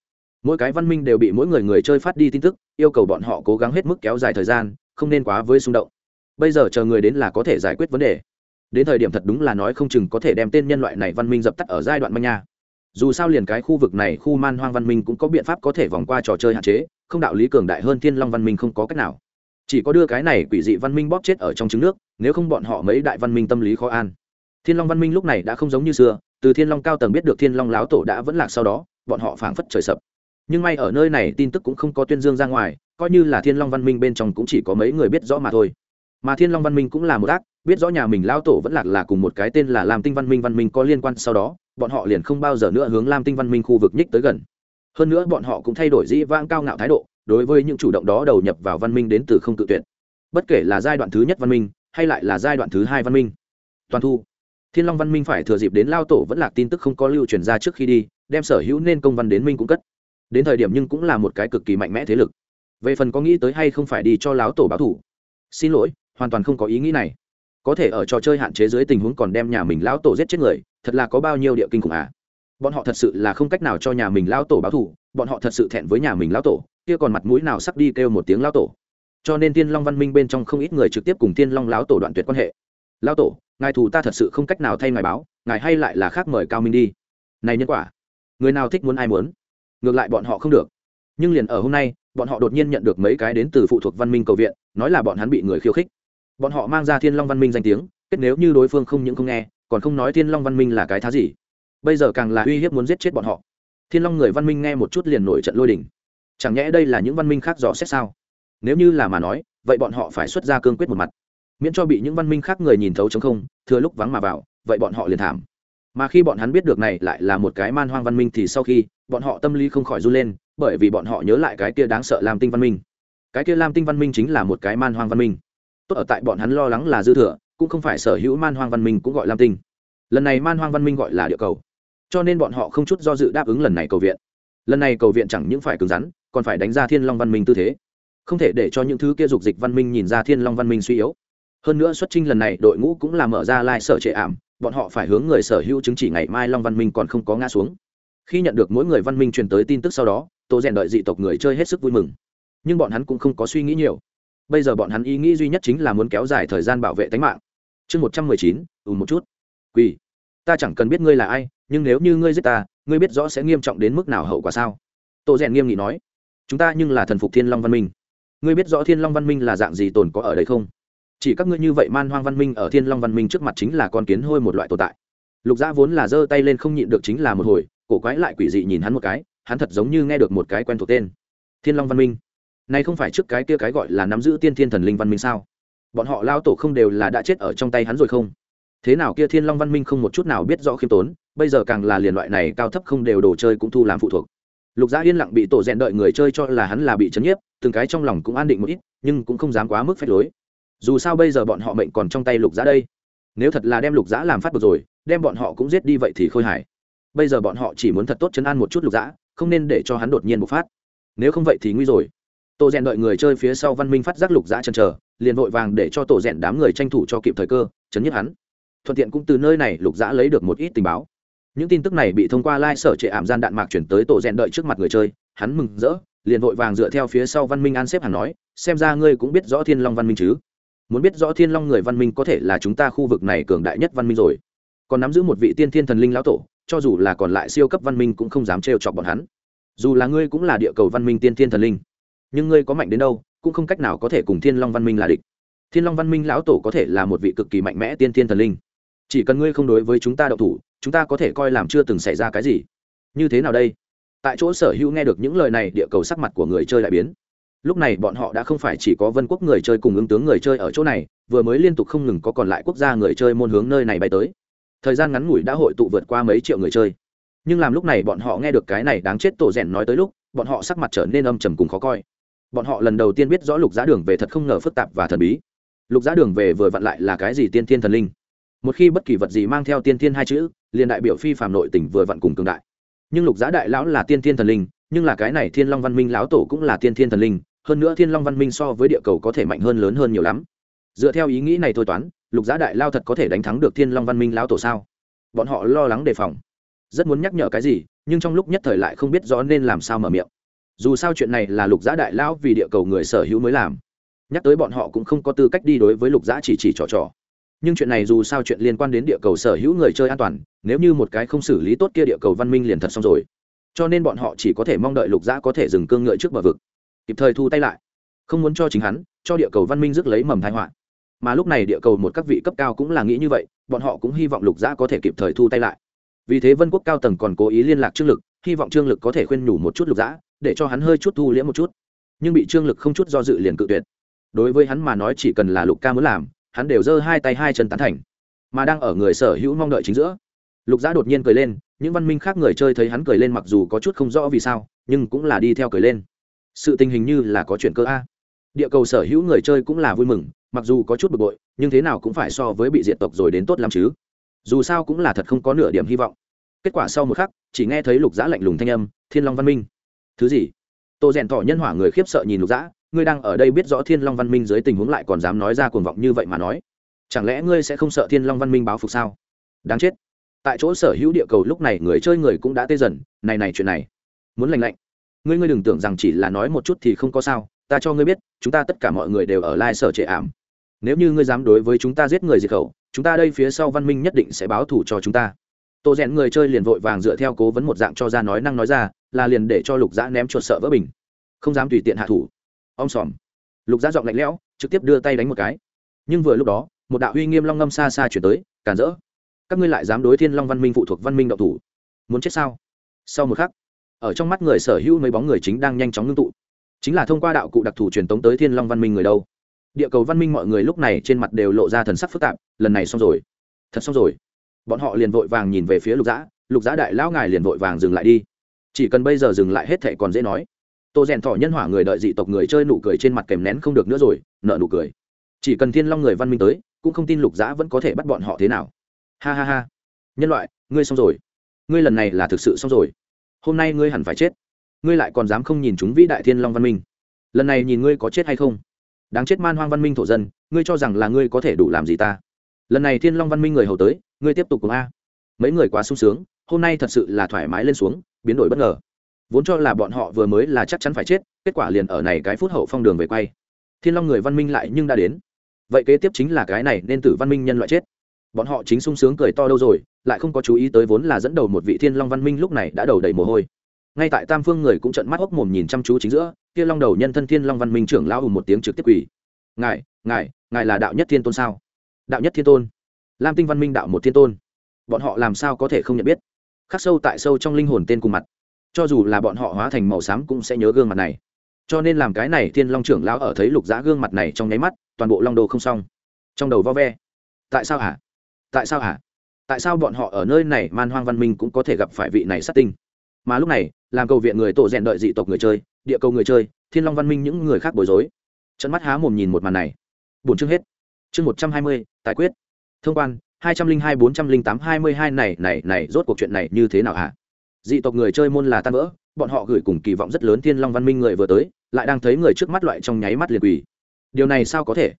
[SPEAKER 1] Mỗi cái văn minh đều bị mỗi người người chơi phát đi tin tức, yêu cầu bọn họ cố gắng hết mức kéo dài thời gian, không nên quá với xung động. Bây giờ chờ người đến là có thể giải quyết vấn đề. Đến thời điểm thật đúng là nói không chừng có thể đem tên nhân loại này văn minh dập tắt ở giai đoạn manh nha. Dù sao liền cái khu vực này khu man hoang văn minh cũng có biện pháp có thể vòng qua trò chơi hạn chế, không đạo lý cường đại hơn thiên long văn minh không có cách nào. Chỉ có đưa cái này quỷ dị văn minh bóp chết ở trong trứng nước, nếu không bọn họ mấy đại văn minh tâm lý khó an thiên long văn minh lúc này đã không giống như xưa, từ thiên long cao tầng biết được thiên long láo tổ đã vẫn lạc sau đó, bọn họ phảng phất trời sập. Nhưng may ở nơi này tin tức cũng không có tuyên dương ra ngoài, coi như là thiên long văn minh bên trong cũng chỉ có mấy người biết rõ mà thôi. Mà thiên long văn minh cũng là một ác, biết rõ nhà mình lao tổ vẫn lạc là cùng một cái tên là làm tinh văn minh văn minh có liên quan sau đó, bọn họ liền không bao giờ nữa hướng lam tinh văn minh khu vực nhích tới gần. Hơn nữa bọn họ cũng thay đổi dĩ vãng cao ngạo thái độ, đối với những chủ động đó đầu nhập vào văn minh đến từ không tự tuyển bất kể là giai đoạn thứ nhất văn minh, hay lại là giai đoạn thứ hai văn minh. Toàn thu thiên long văn minh phải thừa dịp đến lao tổ vẫn là tin tức không có lưu truyền ra trước khi đi, đem sở hữu nên công văn đến minh cũng cất. Đến thời điểm nhưng cũng là một cái cực kỳ mạnh mẽ thế lực. Về phần có nghĩ tới hay không phải đi cho láo tổ báo thủ. Xin lỗi, hoàn toàn không có ý nghĩ này. Có thể ở trò chơi hạn chế dưới tình huống còn đem nhà mình lão tổ giết chết người, thật là có bao nhiêu địa kinh khủng à. Bọn họ thật sự là không cách nào cho nhà mình lão tổ báo thù bọn họ thật sự thẹn với nhà mình lão tổ, kia còn mặt mũi nào sắp đi kêu một tiếng lão tổ. Cho nên tiên long văn minh bên trong không ít người trực tiếp cùng tiên long lão tổ đoạn tuyệt quan hệ lão tổ, ngài thù ta thật sự không cách nào thay ngài báo, ngài hay lại là khác mời cao minh đi. Này nhân quả, người nào thích muốn ai muốn? Ngược lại bọn họ không được. Nhưng liền ở hôm nay, bọn họ đột nhiên nhận được mấy cái đến từ phụ thuộc văn minh cầu viện, nói là bọn hắn bị người khiêu khích. Bọn họ mang ra thiên long văn minh danh tiếng, kết nếu như đối phương không những không nghe, còn không nói thiên long văn minh là cái thá gì. Bây giờ càng là uy hiếp muốn giết chết bọn họ. Thiên long người văn minh nghe một chút liền nổi trận lôi đình. Chẳng nhẽ đây là những văn minh khác dò xét sao? Nếu như là mà nói, vậy bọn họ phải xuất ra cương quyết một mặt miễn cho bị những văn minh khác người nhìn thấu chống không, thừa lúc vắng mà vào, vậy bọn họ liền thảm. Mà khi bọn hắn biết được này lại là một cái man hoang văn minh thì sau khi, bọn họ tâm lý không khỏi run lên, bởi vì bọn họ nhớ lại cái kia đáng sợ lam tinh văn minh. Cái kia lam tinh văn minh chính là một cái man hoang văn minh. Tốt ở tại bọn hắn lo lắng là dư thừa, cũng không phải sở hữu man hoang văn minh cũng gọi lam tinh. Lần này man hoang văn minh gọi là địa cầu. Cho nên bọn họ không chút do dự đáp ứng lần này cầu viện. Lần này cầu viện chẳng những phải cứng rắn, còn phải đánh ra thiên long văn minh tư thế. Không thể để cho những thứ kia dục dịch văn minh nhìn ra thiên long văn minh suy yếu hơn nữa xuất trinh lần này, đội ngũ cũng là mở ra lai sở trệ ảm, bọn họ phải hướng người sở hữu chứng chỉ ngày mai long văn minh còn không có ngã xuống. Khi nhận được mỗi người văn minh truyền tới tin tức sau đó, tô rèn đợi dị tộc người chơi hết sức vui mừng. Nhưng bọn hắn cũng không có suy nghĩ nhiều. Bây giờ bọn hắn ý nghĩ duy nhất chính là muốn kéo dài thời gian bảo vệ tính mạng. Chương một trăm mười chín ùn một chút. Quỳ. Ta chẳng cần biết ngươi là ai, nhưng nếu như ngươi giết ta, ngươi biết rõ sẽ nghiêm trọng đến mức nào hậu quả sao? Tô rèn nghiêm nghị nói. Chúng ta nhưng là thần phục thiên long văn minh. Ngươi biết rõ thiên long văn minh là dạng gì, tồn có ở đây không? Chỉ các ngươi như vậy man hoang văn minh ở thiên long văn minh trước mặt chính là con kiến hôi một loại tồn tại. Lục gia vốn là giơ tay lên không nhịn được chính là một hồi, cổ quái lại quỷ dị nhìn hắn một cái, hắn thật giống như nghe được một cái quen thuộc tên. Thiên long văn minh. Này không phải trước cái kia cái gọi là nắm giữ tiên thiên thần linh văn minh sao? Bọn họ lao tổ không đều là đã chết ở trong tay hắn rồi không? Thế nào kia thiên long văn minh không một chút nào biết rõ khiêm tốn, bây giờ càng là liền loại này cao thấp không đều đồ chơi cũng thu làm phụ thuộc. Lục gia yên lặng bị tổ rèn đợi người chơi cho là hắn là bị chấn nhiếp, từng cái trong lòng cũng an định một ít, nhưng cũng không dám quá mức phép lối dù sao bây giờ bọn họ mệnh còn trong tay lục giã đây. Nếu thật là đem lục giã làm phát bực rồi, đem bọn họ cũng giết đi vậy thì khôi hài. Bây giờ bọn họ chỉ muốn thật tốt chấn an một chút lục giã, không nên để cho hắn đột nhiên bộc phát. Nếu không vậy thì nguy rồi. Tổ rèn đợi người chơi phía sau văn minh phát giác lục giã chân chờ, liền vội vàng để cho tổ rèn đám người tranh thủ cho kịp thời cơ, chấn nhất hắn. Thuận tiện cũng từ nơi này lục giã lấy được một ít tình báo. Những tin tức này bị thông qua lai、like、sở trệ ảm gian đạn mạc chuyển tới tổ rèn đợi trước mặt người chơi, hắn mừng rỡ, liền vội vàng dựa theo phía sau văn minh an xếp hẳn nói, xem ra ngươi cũng biết rõ thiên long văn minh chứ? Muốn biết rõ thiên long người văn minh có thể là chúng ta khu vực này cường đại nhất văn minh rồi. Còn nắm giữ một vị tiên thiên thần linh lão tổ, cho dù là còn lại siêu cấp văn minh cũng không dám trêu chọc bọn hắn. Dù là ngươi cũng là địa cầu văn minh tiên thiên thần linh, nhưng ngươi có mạnh đến đâu, cũng không cách nào có thể cùng thiên long văn minh là địch. Thiên long văn minh lão tổ có thể là một vị cực kỳ mạnh mẽ tiên thiên thần linh. Chỉ cần ngươi không đối với chúng ta đậu thủ, chúng ta có thể coi làm chưa từng xảy ra cái gì. Như thế nào đây? Tại chỗ sở hữu nghe được những lời này, địa cầu sắc mặt của người chơi lại biến lúc này bọn họ đã không phải chỉ có vân quốc người chơi cùng ứng tướng người chơi ở chỗ này, vừa mới liên tục không ngừng có còn lại quốc gia người chơi môn hướng nơi này bay tới. Thời gian ngắn ngủi đã hội tụ vượt qua mấy triệu người chơi. Nhưng làm lúc này bọn họ nghe được cái này đáng chết tổ rèn nói tới lúc, bọn họ sắc mặt trở nên âm trầm cùng khó coi. Bọn họ lần đầu tiên biết rõ lục giá đường về thật không ngờ phức tạp và thần bí. Lục giá đường về vừa vặn lại là cái gì tiên thiên thần linh? Một khi bất kỳ vật gì mang theo tiên thiên hai chữ, liền đại biểu phi phạm nội tỉnh vừa vặn cùng cường đại. Nhưng lục giá đại lão là tiên thiên thần linh, nhưng là cái này thiên long văn minh lão tổ cũng là tiên thiên thần linh hơn nữa thiên long văn minh so với địa cầu có thể mạnh hơn lớn hơn nhiều lắm. Dựa theo ý nghĩ này thôi toán, lục giá đại lao thật có thể đánh thắng được thiên long văn minh lao tổ sao? Bọn họ lo lắng đề phòng. Rất muốn nhắc nhở cái gì, nhưng trong lúc nhất thời lại không biết rõ nên làm sao mở miệng. Dù sao chuyện này là lục giá đại lao vì địa cầu người sở hữu mới làm. Nhắc tới bọn họ cũng không có tư cách đi đối với lục giá chỉ chỉ trò trò. Nhưng chuyện này dù sao chuyện liên quan đến địa cầu sở hữu người chơi an toàn, nếu như một cái không xử lý tốt kia địa cầu văn minh liền thật xong rồi. Cho nên bọn họ chỉ có thể mong đợi lục giã có thể dừng cương ngợi trước bờ vực kịp thời thu tay lại. Không muốn cho chính hắn, cho địa cầu văn minh rước lấy mầm thai họa. Mà lúc này địa cầu một các vị cấp cao cũng là nghĩ như vậy, bọn họ cũng hy vọng lục giã có thể kịp thời thu tay lại. Vì thế vân quốc cao tầng còn cố ý liên lạc trương lực, hy vọng trương lực có thể khuyên nhủ một chút lục giã, để cho hắn hơi chút thu liễm một chút. Nhưng bị trương lực không chút do dự liền cự tuyệt. Đối với hắn mà nói chỉ cần là lục ca muốn làm, hắn đều giơ hai tay hai chân tán thành. Mà đang ở người sở hữu mong đợi chính giữa, lục giã đột nhiên cười lên, những văn minh khác người chơi thấy hắn cười lên mặc dù có chút không rõ vì sao, nhưng cũng là đi theo cười lên sự tình hình như là có chuyện cơ a. Địa cầu sở hữu người chơi cũng là vui mừng, mặc dù có chút bực bội, nhưng thế nào cũng phải so với bị diện tộc rồi đến tốt lắm chứ. Dù sao cũng là thật không có nửa điểm hy vọng. Kết quả sau một khắc, chỉ nghe thấy lục giã lạnh lùng thanh âm, thiên long văn minh. Thứ gì? Tô rèn tỏ nhân hỏa người khiếp sợ nhìn lục giã ngươi đang ở đây biết rõ thiên long văn minh dưới tình huống lại còn dám nói ra cuồng vọng như vậy mà nói. Chẳng lẽ ngươi sẽ không sợ thiên long văn minh báo phục sao? Đáng chết. Tại chỗ sở hữu địa cầu lúc này người chơi người cũng đã tê dần, này này chuyện này, muốn lành lạnh ngươi ngươi đừng tưởng rằng chỉ là nói một chút thì không có sao, ta cho ngươi biết, chúng ta tất cả mọi người đều ở lai sở trệ ảm. Nếu như ngươi dám đối với chúng ta giết người diệt khẩu, chúng ta đây phía sau văn minh nhất định sẽ báo thủ cho chúng ta. Tô rèn người chơi liền vội vàng dựa theo cố vấn một dạng cho ra nói năng nói ra, là liền để cho lục dã ném chuột sợ vỡ bình. Không dám tùy tiện hạ thủ. Om sòm. Lục dã giọng lạnh lẽo, trực tiếp đưa tay đánh một cái. Nhưng vừa lúc đó, một đạo uy nghiêm long ngâm xa xa chuyển tới cản rỡ. Các ngươi lại dám đối thiên long văn minh phụ thuộc văn minh đạo thủ. Muốn chết sao? Sau một khắc ở trong mắt người sở hữu mấy bóng người chính đang nhanh chóng ngưng tụ. Chính là thông qua đạo cụ đặc thù truyền tống tới thiên long văn minh người đâu. Địa cầu văn minh mọi người lúc này trên mặt đều lộ ra thần sắc phức tạp, lần này xong rồi. Thật xong rồi. Bọn họ liền vội vàng nhìn về phía lục giã lục giã đại lão ngài liền vội vàng dừng lại đi. Chỉ cần bây giờ dừng lại hết thệ còn dễ nói. Tô rèn thỏ nhân hỏa người đợi dị tộc người chơi nụ cười trên mặt kèm nén không được nữa rồi nợ nụ cười. Chỉ cần thiên long người văn minh tới, cũng không tin lục giã vẫn có thể bắt bọn họ thế nào. Ha ha ha. Nhân loại, ngươi xong rồi. Ngươi lần này là thực sự xong rồi hôm nay ngươi hẳn phải chết. Ngươi lại còn dám không nhìn chúng vĩ đại thiên long văn minh. Lần này nhìn ngươi có chết hay không? Đáng chết man hoang văn minh thổ dân, ngươi cho rằng là ngươi có thể đủ làm gì ta? Lần này thiên long văn minh người hầu tới, ngươi tiếp tục cùng a. Mấy người quá sung sướng, hôm nay thật sự là thoải mái lên xuống, biến đổi bất ngờ. Vốn cho là bọn họ vừa mới là chắc chắn phải chết, kết quả liền ở này cái phút hậu phong đường về quay. Thiên long người văn minh lại nhưng đã đến. Vậy kế tiếp chính là cái này, nên tử văn minh nhân loại chết. Bọn họ chính sung sướng cười to đâu rồi lại không có chú ý tới vốn là dẫn đầu một vị thiên long văn minh lúc này đã đầu đầy mồ hôi. Ngay tại tam phương người cũng trận mắt hốc mồm nhìn chăm chú chính giữa, kia long đầu nhân thân thiên long văn minh trưởng lão hùng một tiếng trực tiếp quỳ. Ngài ngài ngài là đạo nhất thiên tôn sao? Đạo nhất thiên tôn? Lam tinh văn minh đạo một thiên tôn. Bọn họ làm sao có thể không nhận biết? Khắc sâu tại sâu trong linh hồn tên cùng mặt. Cho dù là bọn họ hóa thành màu xám cũng sẽ nhớ gương mặt này. Cho nên làm cái này thiên long trưởng lão ở thấy lục giã gương mặt này trong nháy mắt, toàn bộ long đồ không xong. Trong đầu vo ve. Tại sao hả? Tại sao hả? Tại sao bọn họ ở nơi này man hoang văn minh cũng có thể gặp phải vị này sát tinh? Mà lúc này, làm cầu viện người tổ rèn đợi dị tộc người chơi, địa cầu người chơi, thiên long văn minh những người khác bối rối. Trận mắt há mồm nhìn một màn này. Bốn chương hết. Chương một trăm hai mươi, tài quyết. Thông quan, hai trăm linh hai bốn trăm linh tám hai mươi hai này này này, rốt cuộc chuyện này như thế nào hả? Dị tộc người chơi môn là tan vỡ, bọn họ gửi cùng kỳ vọng rất lớn thiên long văn minh người vừa tới, lại đang thấy người trước mắt loại trong nháy mắt liền quỳ. Điều này sao có thể?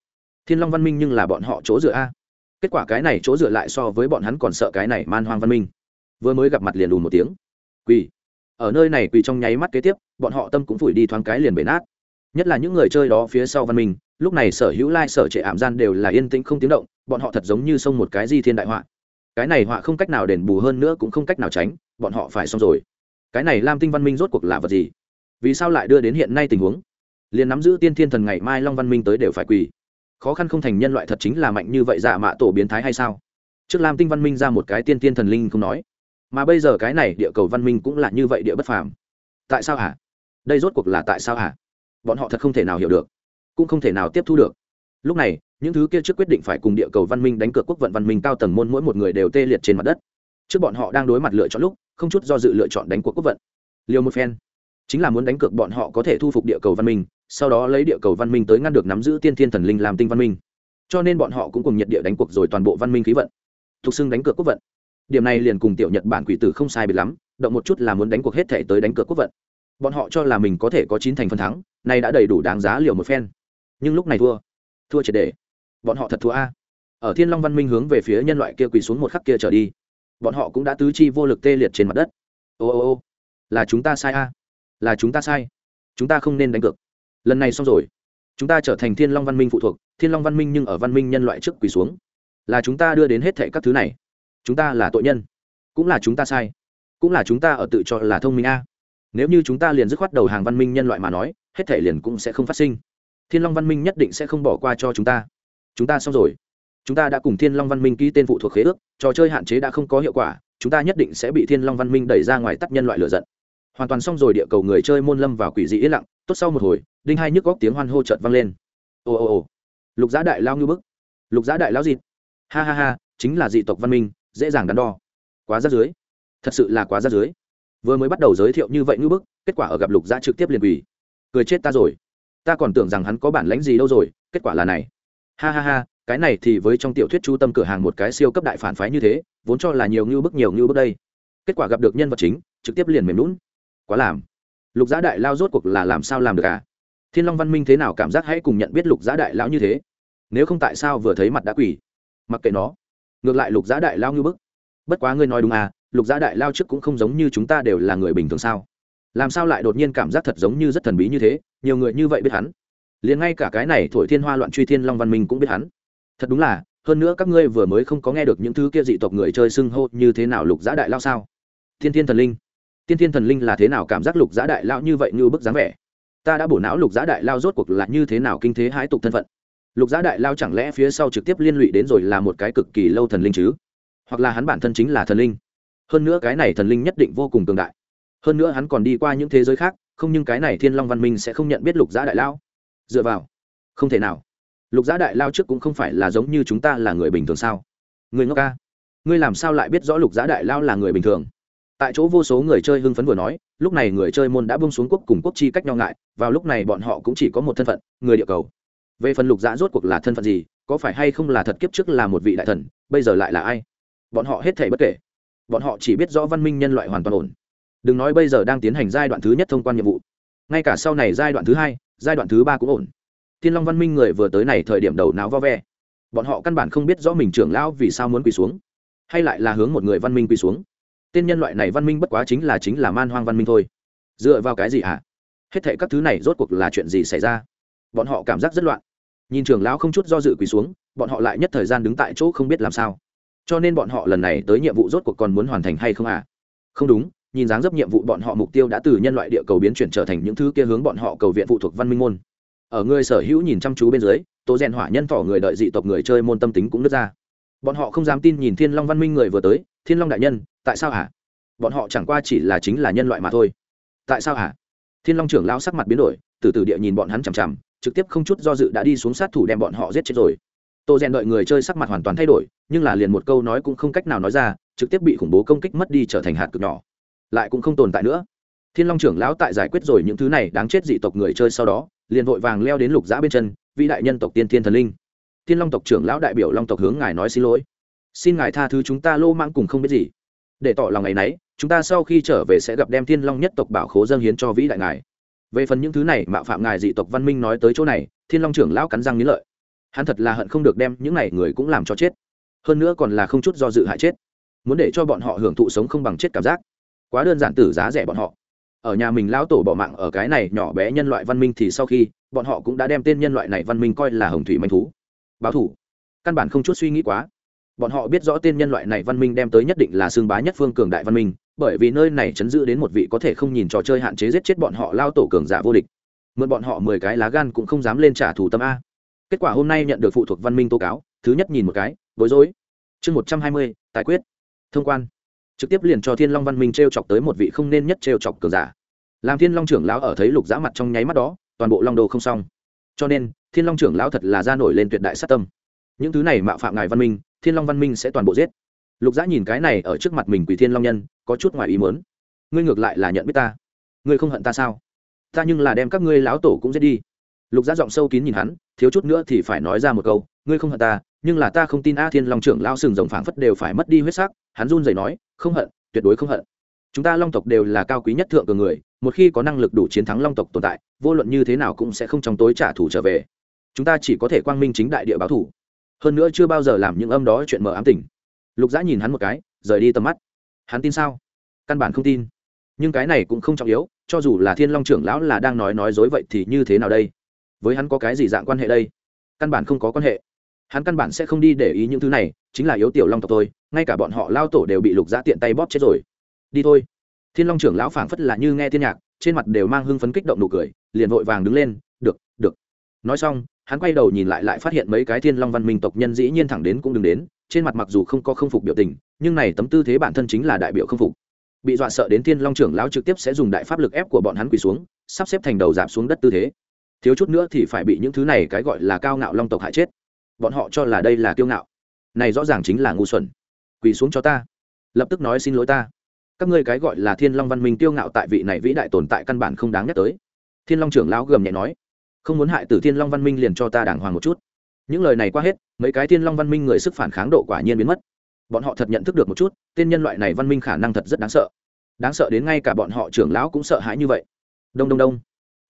[SPEAKER 1] Thiên long văn minh nhưng là bọn họ chỗ dựa a kết quả cái này chỗ dựa lại so với bọn hắn còn sợ cái này man hoang văn minh. Vừa mới gặp mặt liền đùn một tiếng. Quỳ. Ở nơi này quỳ trong nháy mắt kế tiếp, bọn họ tâm cũng phủi đi thoáng cái liền bể nát. Nhất là những người chơi đó phía sau văn minh, lúc này sở hữu lai sở trệ ảm gian đều là yên tĩnh không tiếng động, bọn họ thật giống như sông một cái di thiên đại họa. Cái này họa không cách nào đền bù hơn nữa cũng không cách nào tránh, bọn họ phải xong rồi. Cái này lam tinh văn minh rốt cuộc là vật gì? Vì sao lại đưa đến hiện nay tình huống? Liền nắm giữ tiên thiên thần ngày mai long văn minh tới đều phải quỳ khó khăn không thành nhân loại thật chính là mạnh như vậy giả mạ tổ biến thái hay sao? Trước lam tinh văn minh ra một cái tiên tiên thần linh không nói, mà bây giờ cái này địa cầu văn minh cũng là như vậy địa bất phàm. Tại sao hả? Đây rốt cuộc là tại sao hả? Bọn họ thật không thể nào hiểu được, cũng không thể nào tiếp thu được. Lúc này, những thứ kia trước quyết định phải cùng địa cầu văn minh đánh cược quốc vận văn minh cao tầng môn mỗi một người đều tê liệt trên mặt đất. Trước bọn họ đang đối mặt lựa chọn lúc, không chút do dự lựa chọn đánh cuộc quốc vận. Liều một phen, chính là muốn đánh cược bọn họ có thể thu phục địa cầu văn minh sau đó lấy địa cầu văn minh tới ngăn được nắm giữ tiên thiên thần linh làm tinh văn minh. Cho nên bọn họ cũng cùng nhiệt địa đánh cuộc rồi toàn bộ văn minh khí vận. Thuộc xưng đánh cược quốc vận. Điểm này liền cùng tiểu nhật bản quỷ tử không sai biệt lắm, động một chút là muốn đánh cuộc hết thể tới đánh cược quốc vận. Bọn họ cho là mình có thể có chín thành phần thắng, nay đã đầy đủ đáng giá liều một phen. Nhưng lúc này thua. Thua triệt để. Bọn họ thật thua a. Ở thiên long văn minh hướng về phía nhân loại kia quỳ xuống một khắc kia trở đi. Bọn họ cũng đã tứ chi vô lực tê liệt trên mặt đất. Ô ô ô. Là chúng ta sai a. Là chúng ta sai. Chúng ta không nên đánh cược lần này xong rồi. Chúng ta trở thành thiên long văn minh phụ thuộc, thiên long văn minh nhưng ở văn minh nhân loại trước quỳ xuống. Là chúng ta đưa đến hết thệ các thứ này. Chúng ta là tội nhân, cũng là chúng ta sai, cũng là chúng ta ở tự cho là thông minh a. Nếu như chúng ta liền dứt khoát đầu hàng văn minh nhân loại mà nói, hết thể liền cũng sẽ không phát sinh. Thiên long văn minh nhất định sẽ không bỏ qua cho chúng ta. Chúng ta xong rồi. Chúng ta đã cùng thiên long văn minh ký tên phụ thuộc khế ước, trò chơi hạn chế đã không có hiệu quả, chúng ta nhất định sẽ bị thiên long văn minh đẩy ra ngoài tắt nhân loại lựa giận hoàn toàn xong rồi địa cầu người chơi môn lâm vào quỷ dị yên lặng, tốt sau một hồi, đinh hai nhức góc tiếng hoan hô chợt vang lên. Ồ ồ ồ lục giá đại lao như bức. Lục giá đại lao dịt ha ha ha, chính là dị tộc văn minh, dễ dàng đắn đo. Quá rát dưới thật sự là quá rát dưới vừa mới bắt đầu giới thiệu như vậy như bức, kết quả ở gặp lục Giá trực tiếp liền quỳ. Cười chết ta rồi. Ta còn tưởng rằng hắn có bản lãnh gì đâu rồi, kết quả là này. Ha ha ha, cái này thì với trong tiểu thuyết chu tâm cửa hàng một cái siêu cấp đại phản phái như thế, vốn cho là nhiều như bức nhiều như bức đây. Kết quả gặp được nhân vật chính, trực tiếp liền mềm lún quá làm. Lục giã đại lao rốt cuộc là làm sao làm được à? Thiên long văn minh thế nào cảm giác hãy cùng nhận biết lục giã đại lão như thế? Nếu không tại sao vừa thấy mặt đã quỳ? Mặc kệ nó. Ngược lại lục giã đại lao như bức. Bất quá ngươi nói đúng à lục giã đại lao trước cũng không giống như chúng ta đều là người bình thường sao? Làm sao lại đột nhiên cảm giác thật giống như rất thần bí như thế? Nhiều người như vậy biết hắn. Liền ngay cả cái này thổi thiên hoa loạn truy thiên long văn minh cũng biết hắn. Thật đúng là, hơn nữa các ngươi vừa mới không có nghe được những thứ kia dị tộc người chơi xưng hô như thế nào lục giã đại lao sao? Thiên thiên thần linh tiên thiên thần linh là thế nào cảm giác lục giã đại lao như vậy như bức dáng vẻ? Ta đã bổ não lục giã đại lao rốt cuộc là như thế nào kinh thế hái tục thân phận? Lục giã đại lao chẳng lẽ phía sau trực tiếp liên lụy đến rồi là một cái cực kỳ lâu thần linh chứ? Hoặc là hắn bản thân chính là thần linh? Hơn nữa cái này thần linh nhất định vô cùng cường đại. Hơn nữa hắn còn đi qua những thế giới khác, không nhưng cái này thiên long văn minh sẽ không nhận biết lục giã đại lao. Dựa vào, không thể nào. Lục giã đại lao trước cũng không phải là giống như chúng ta là người bình thường sao? Người ngốc ca, ngươi làm sao lại biết rõ lục giã đại lao là người bình thường? Tại chỗ vô số người chơi hưng phấn vừa nói, lúc này người chơi môn đã bung xuống quốc cùng quốc chi cách nhau ngại, vào lúc này bọn họ cũng chỉ có một thân phận, người địa cầu. Về phần lục giã rốt cuộc là thân phận gì, có phải hay không là thật kiếp trước là một vị đại thần, bây giờ lại là ai? Bọn họ hết thể bất kể. Bọn họ chỉ biết rõ văn minh nhân loại hoàn toàn ổn. Đừng nói bây giờ đang tiến hành giai đoạn thứ nhất thông quan nhiệm vụ. Ngay cả sau này giai đoạn thứ hai, giai đoạn thứ ba cũng ổn. Thiên long văn minh người vừa tới này thời điểm đầu não vo ve. Bọn họ căn bản không biết rõ mình trưởng lão vì sao muốn quỳ xuống, hay lại là hướng một người văn minh quỳ xuống tên nhân loại này văn minh bất quá chính là chính là man hoang văn minh thôi. Dựa vào cái gì hả? Hết thệ các thứ này rốt cuộc là chuyện gì xảy ra? Bọn họ cảm giác rất loạn. Nhìn trưởng lão không chút do dự quỳ xuống, bọn họ lại nhất thời gian đứng tại chỗ không biết làm sao. Cho nên bọn họ lần này tới nhiệm vụ rốt cuộc còn muốn hoàn thành hay không à không đúng, nhìn dáng dấp nhiệm vụ bọn họ mục tiêu đã từ nhân loại địa cầu biến chuyển trở thành những thứ kia hướng bọn họ cầu viện phụ thuộc văn minh môn. Ở người sở hữu nhìn chăm chú bên dưới tố rèn hỏa nhân thỏ người đợi dị tộc người chơi môn tâm tính cũng nứt ra bọn họ không dám tin nhìn thiên long văn minh người vừa tới, thiên long đại nhân, tại sao hả? Bọn họ chẳng qua chỉ là chính là nhân loại mà thôi. Tại sao hả? Thiên long trưởng lao sắc mặt biến đổi, từ từ địa nhìn bọn hắn chằm chằm, trực tiếp không chút do dự đã đi xuống sát thủ đem bọn họ giết chết rồi. Tô rèn đợi người chơi sắc mặt hoàn toàn thay đổi, nhưng là liền một câu nói cũng không cách nào nói ra, trực tiếp bị khủng bố công kích mất đi trở thành hạt cực nhỏ. Lại cũng không tồn tại nữa. Thiên long trưởng lão tại giải quyết rồi những thứ này đáng chết dị tộc người chơi sau đó, liền vội vàng leo đến lục giã bên chân, vĩ đại nhân tộc tiên thiên thần linh thiên long tộc trưởng lão đại biểu long tộc hướng ngài nói xin lỗi. Xin ngài tha thứ chúng ta lô mang cùng không biết gì. Để tỏ lòng ngày nấy, chúng ta sau khi trở về sẽ gặp đem thiên long nhất tộc bảo khố dâng hiến cho vĩ đại ngài. Về phần những thứ này, mạo phạm ngài dị tộc văn minh nói tới chỗ này, thiên long trưởng lão cắn răng nghĩ lợi. Hắn thật là hận không được đem những này người cũng làm cho chết. Hơn nữa còn là không chút do dự hại chết. Muốn để cho bọn họ hưởng thụ sống không bằng chết cảm giác. Quá đơn giản tử giá rẻ bọn họ. Ở nhà mình lão tổ bỏ mạng ở cái này nhỏ bé nhân loại văn minh thì sau khi, bọn họ cũng đã đem tên nhân loại này văn minh coi là hồng thủy manh thú báo thủ. Căn bản không chút suy nghĩ quá. Bọn họ biết rõ tên nhân loại này văn minh đem tới nhất định là xương bá nhất phương cường đại văn minh, bởi vì nơi này chấn giữ đến một vị có thể không nhìn trò chơi hạn chế giết chết bọn họ lao tổ cường giả vô địch. Mượn bọn họ mười cái lá gan cũng không dám lên trả thù tâm a. Kết quả hôm nay nhận được phụ thuộc văn minh tố cáo, thứ nhất nhìn một cái, bối rối. Chương một trăm hai mươi, tài quyết. Thông quan. Trực tiếp liền cho thiên long văn minh t r e o chọc tới một vị không nên nhất t r e o chọc cường giả. Làm thiên long trưởng lão ở thấy lục giã mặt trong nháy mắt đó, toàn bộ long đồ không xong. Cho nên thiên long trưởng lão thật là ra nổi lên tuyệt đại sát tâm. Những thứ này mạo phạm ngài văn minh, thiên long văn minh sẽ toàn bộ giết. Lục giã nhìn cái này ở trước mặt mình quỷ thiên long nhân, có chút ngoài ý mớn ngươi ngược lại là nhận biết ta. Ngươi không hận ta sao? Ta nhưng là đem các ngươi lão tổ cũng giết đi. Lục giã giọng sâu kín nhìn hắn, thiếu chút nữa thì phải nói ra một câu, ngươi không hận ta, nhưng là ta không tin a thiên long trưởng lao sừng rồng phảng phất đều phải mất đi huyết sắc. Hắn run rẩy nói, không hận, tuyệt đối không hận. Chúng ta long tộc đều là cao quý nhất thượng cường người, một khi có năng lực đủ chiến thắng long tộc tồn tại, vô luận như thế nào cũng sẽ không trong tối trả thù trở về chúng ta chỉ có thể quang minh chính đại địa báo thủ. Hơn nữa chưa bao giờ làm những âm đó chuyện mờ ám tỉnh lục dã nhìn hắn một cái, rời đi tầm mắt. Hắn tin sao? Căn bản không tin. Nhưng cái này cũng không trọng yếu, cho dù là thiên long trưởng lão là đang nói nói dối vậy thì như thế nào đây? Với hắn có cái gì dạng quan hệ đây? Căn bản không có quan hệ. Hắn căn bản sẽ không đi để ý những thứ này, chính là yếu tiểu long tộc tôi ngay cả bọn họ lao tổ đều bị lục dã tiện tay bóp chết rồi. Đi thôi. Thiên long trưởng lão phảng phất là như nghe thiên nhạc, trên mặt đều mang hưng phấn kích động nụ cười, liền vội vàng đứng lên, được được. Nói xong hắn quay đầu nhìn lại lại phát hiện mấy cái thiên long văn minh tộc nhân dĩ nhiên thẳng đến cũng đừng đến, trên mặt mặc dù không có không phục biểu tình, nhưng này tấm tư thế bản thân chính là đại biểu không phục. Bị dọa sợ đến thiên long trưởng lão trực tiếp sẽ dùng đại pháp lực ép của bọn hắn quỳ xuống, sắp xếp thành đầu giảm xuống đất tư thế. Thiếu chút nữa thì phải bị những thứ này cái gọi là cao ngạo long tộc hại chết. Bọn họ cho là đây là kiêu ngạo. Này rõ ràng chính là ngu xuẩn. Quỳ xuống cho ta. Lập tức nói xin lỗi ta. Các ngươi cái gọi là thiên long văn minh tiêu ngạo tại vị này vĩ đại tồn tại căn bản không đáng nhắc tới. Thiên long trưởng lão gầm nhẹ nói không muốn hại tử thiên long văn minh liền cho ta đàng hoàng một chút. Những lời này qua hết, mấy cái thiên long văn minh người sức phản kháng độ quả nhiên biến mất. Bọn họ thật nhận thức được một chút, tên nhân loại này văn minh khả năng thật rất đáng sợ. Đáng sợ đến ngay cả bọn họ trưởng lão cũng sợ hãi như vậy. Đông đông đông.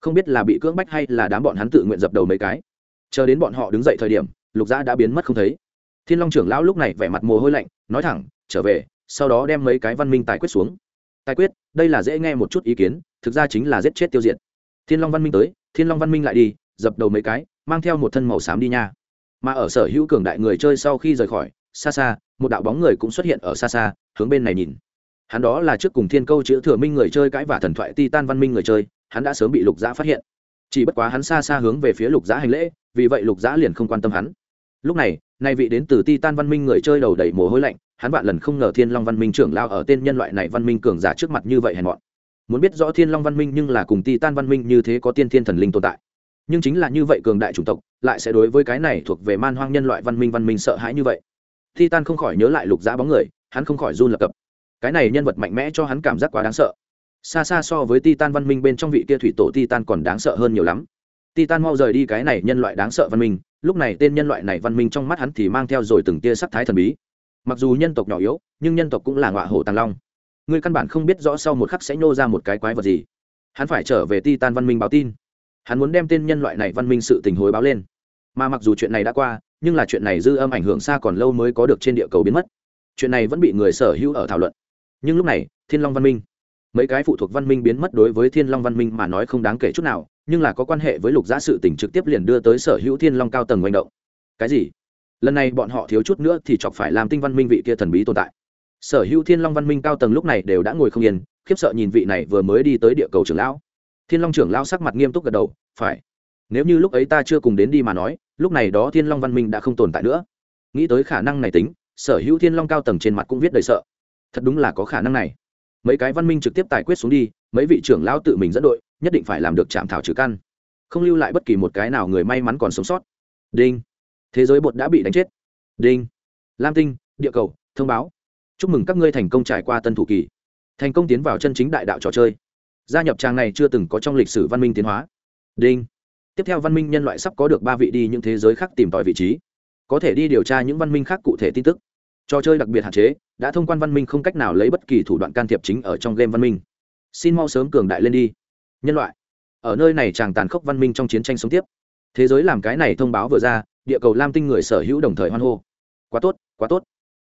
[SPEAKER 1] Không biết là bị cưỡng bách hay là đám bọn hắn tự nguyện dập đầu mấy cái. Chờ đến bọn họ đứng dậy thời điểm, lục gia đã biến mất không thấy. Thiên long trưởng lão lúc này vẻ mặt mồ hôi lạnh, nói thẳng, trở về, sau đó đem mấy cái văn minh tài quyết xuống. Tài quyết? Đây là dễ nghe một chút ý kiến, thực ra chính là giết chết tiêu diệt. Thiên long văn minh tới thiên long văn minh lại đi, dập đầu mấy cái, mang theo một thân màu xám đi nha. Mà ở sở hữu cường đại người chơi sau khi rời khỏi, xa xa, một đạo bóng người cũng xuất hiện ở xa xa, hướng bên này nhìn. Hắn đó là trước cùng thiên câu chữ thừa minh người chơi cãi và thần thoại titan văn minh người chơi, hắn đã sớm bị lục giã phát hiện. Chỉ bất quá hắn xa xa hướng về phía lục giã hành lễ, vì vậy lục giã liền không quan tâm hắn. Lúc này, nay vị đến từ titan văn minh người chơi đầu đầy mồ hôi lạnh, hắn vạn lần không ngờ thiên long văn minh trưởng lao ở tên nhân loại này văn minh cường giả trước mặt như vậy hèn mọn muốn biết rõ thiên long văn minh nhưng là cùng titan văn minh như thế có tiên thiên thần linh tồn tại. Nhưng chính là như vậy cường đại chủng tộc, lại sẽ đối với cái này thuộc về man hoang nhân loại văn minh văn minh sợ hãi như vậy. Titan không khỏi nhớ lại lục giã bóng người, hắn không khỏi run lập cập. Cái này nhân vật mạnh mẽ cho hắn cảm giác quá đáng sợ. Xa xa so với titan văn minh bên trong vị kia thủy tổ titan còn đáng sợ hơn nhiều lắm. Titan mau rời đi cái này nhân loại đáng sợ văn minh, lúc này tên nhân loại này văn minh trong mắt hắn thì mang theo rồi từng tia sắc thái thần bí. Mặc dù nhân tộc nhỏ yếu, nhưng nhân tộc cũng là ngọa hổ tàng long ngươi căn bản không biết rõ sau một khắc sẽ nhô ra một cái quái vật gì. Hắn phải trở về titan văn minh báo tin. Hắn muốn đem tên nhân loại này văn minh sự tình hối báo lên. Mà mặc dù chuyện này đã qua, nhưng là chuyện này dư âm ảnh hưởng xa còn lâu mới có được trên địa cầu biến mất. Chuyện này vẫn bị người sở hữu ở thảo luận. Nhưng lúc này, thiên long văn minh, mấy cái phụ thuộc văn minh biến mất đối với thiên long văn minh mà nói không đáng kể chút nào, nhưng là có quan hệ với lục giã sự tỉnh trực tiếp liền đưa tới sở hữu thiên long cao tầng manh động. Cái gì? Lần này bọn họ thiếu chút nữa thì chọc phải làm tinh văn minh vị kia thần bí tồn tại sở hữu thiên long văn minh cao tầng lúc này đều đã ngồi không yên, khiếp sợ nhìn vị này vừa mới đi tới địa cầu trưởng lão. Thiên long trưởng lão sắc mặt nghiêm túc gật đầu, phải. Nếu như lúc ấy ta chưa cùng đến đi mà nói, lúc này đó thiên long văn minh đã không tồn tại nữa. Nghĩ tới khả năng này tính, sở hữu thiên long cao tầng trên mặt cũng viết đầy sợ. Thật đúng là có khả năng này. Mấy cái văn minh trực tiếp tài quyết xuống đi, mấy vị trưởng lão tự mình dẫn đội, nhất định phải làm được chạm thảo trừ căn. Không lưu lại bất kỳ một cái nào người may mắn còn sống sót. Đinh. Thế giới bột đã bị đánh chết. Đinh. Lam tinh, địa cầu, thông báo chúc mừng các ngươi thành công trải qua tân thủ kỳ. Thành công tiến vào chân chính đại đạo trò chơi. Gia nhập trang này chưa từng có trong lịch sử văn minh tiến hóa. Đinh. Tiếp theo văn minh nhân loại sắp có được ba vị đi những thế giới khác tìm tòi vị trí. Có thể đi điều tra những văn minh khác cụ thể tin tức. Trò chơi đặc biệt hạn chế, đã thông quan văn minh không cách nào lấy bất kỳ thủ đoạn can thiệp chính ở trong game văn minh. Xin mau sớm cường đại lên đi. Nhân loại. Ở nơi này chàng tàn khốc văn minh trong chiến tranh sống tiếp. Thế giới làm cái này thông báo vừa ra, địa cầu lam tinh người sở hữu đồng thời hoan hô. Quá tốt quá tốt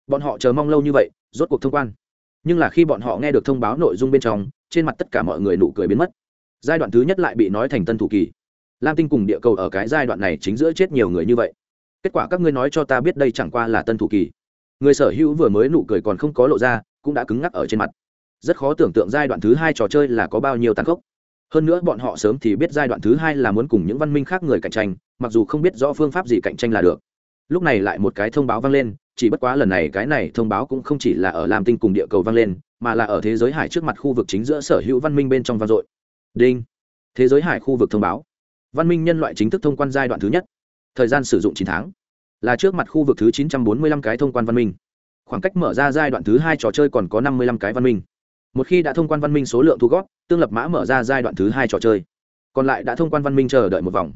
[SPEAKER 1] bọn họ chờ mong lâu như vậy, rốt cuộc thông quan. Nhưng là khi bọn họ nghe được thông báo nội dung bên trong, trên mặt tất cả mọi người nụ cười biến mất. Giai đoạn thứ nhất lại bị nói thành tân thủ kỳ. Lam tinh cùng địa cầu ở cái giai đoạn này chính giữa chết nhiều người như vậy. Kết quả các ngươi nói cho ta biết đây chẳng qua là tân thủ kỳ. Người sở hữu vừa mới nụ cười còn không có lộ ra, cũng đã cứng ngắc ở trên mặt. Rất khó tưởng tượng giai đoạn thứ hai trò chơi là có bao nhiêu tàn khốc. Hơn nữa bọn họ sớm thì biết giai đoạn thứ hai là muốn cùng những văn minh khác người cạnh tranh, mặc dù không biết rõ phương pháp gì cạnh tranh là được. Lúc này lại một cái thông báo vang lên chỉ bất quá lần này cái này thông báo cũng không chỉ là ở lam tinh cùng địa cầu vang lên, mà là ở thế giới hải trước mặt khu vực chính giữa sở hữu văn minh bên trong vang dội. Đinh. Thế giới hải khu vực thông báo. Văn minh nhân loại chính thức thông quan giai đoạn thứ nhất. Thời gian sử dụng chín tháng. Là trước mặt khu vực thứ chín trăm bốn mươi lăm cái thông quan văn minh. Khoảng cách mở ra giai đoạn thứ hai trò chơi còn có năm mươi lăm cái văn minh. Một khi đã thông quan văn minh số lượng thu góp, tương lập mã mở ra giai đoạn thứ hai trò chơi. Còn lại đã thông quan văn minh chờ đợi một vòng.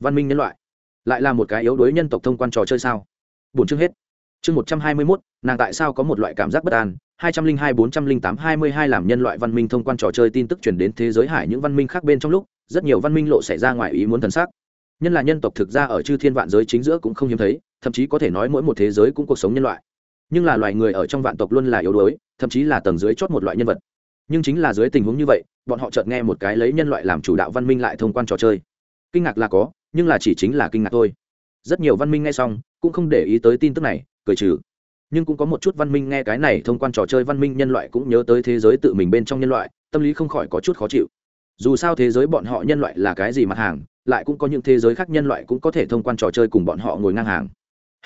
[SPEAKER 1] Văn minh nhân loại. Lại là một cái yếu đuối nhân tộc thông quan trò chơi sao? Bổn chương hết chương một trăm hai mươi mốt, nàng tại sao có một loại cảm giác bất an? Hai trăm linh hai, bốn trăm linh tám, hai mươi hai làm nhân loại văn minh thông quan trò chơi tin tức chuyển đến thế giới hải những văn minh khác bên trong lúc, rất nhiều văn minh lộ xảy ra ngoài ý muốn thần sắc. Nhân là nhân tộc thực ra ở chư thiên vạn giới chính giữa cũng không hiếm thấy, thậm chí có thể nói mỗi một thế giới cũng cuộc sống nhân loại. Nhưng là loài người ở trong vạn tộc luôn là yếu đuối, thậm chí là tầng dưới chót một loại nhân vật. Nhưng chính là dưới tình huống như vậy, bọn họ chợt nghe một cái lấy nhân loại làm chủ đạo văn minh lại thông quan trò chơi. Kinh ngạc là có, nhưng là chỉ chính là kinh ngạc thôi. Rất nhiều văn minh nghe xong, cũng không để ý tới tin tức này cười trừ. Nhưng cũng có một chút văn minh nghe cái này thông quan trò chơi văn minh nhân loại cũng nhớ tới thế giới tự mình bên trong nhân loại, tâm lý không khỏi có chút khó chịu. Dù sao thế giới bọn họ nhân loại là cái gì mặt hàng, lại cũng có những thế giới khác nhân loại cũng có thể thông quan trò chơi cùng bọn họ ngồi ngang hàng.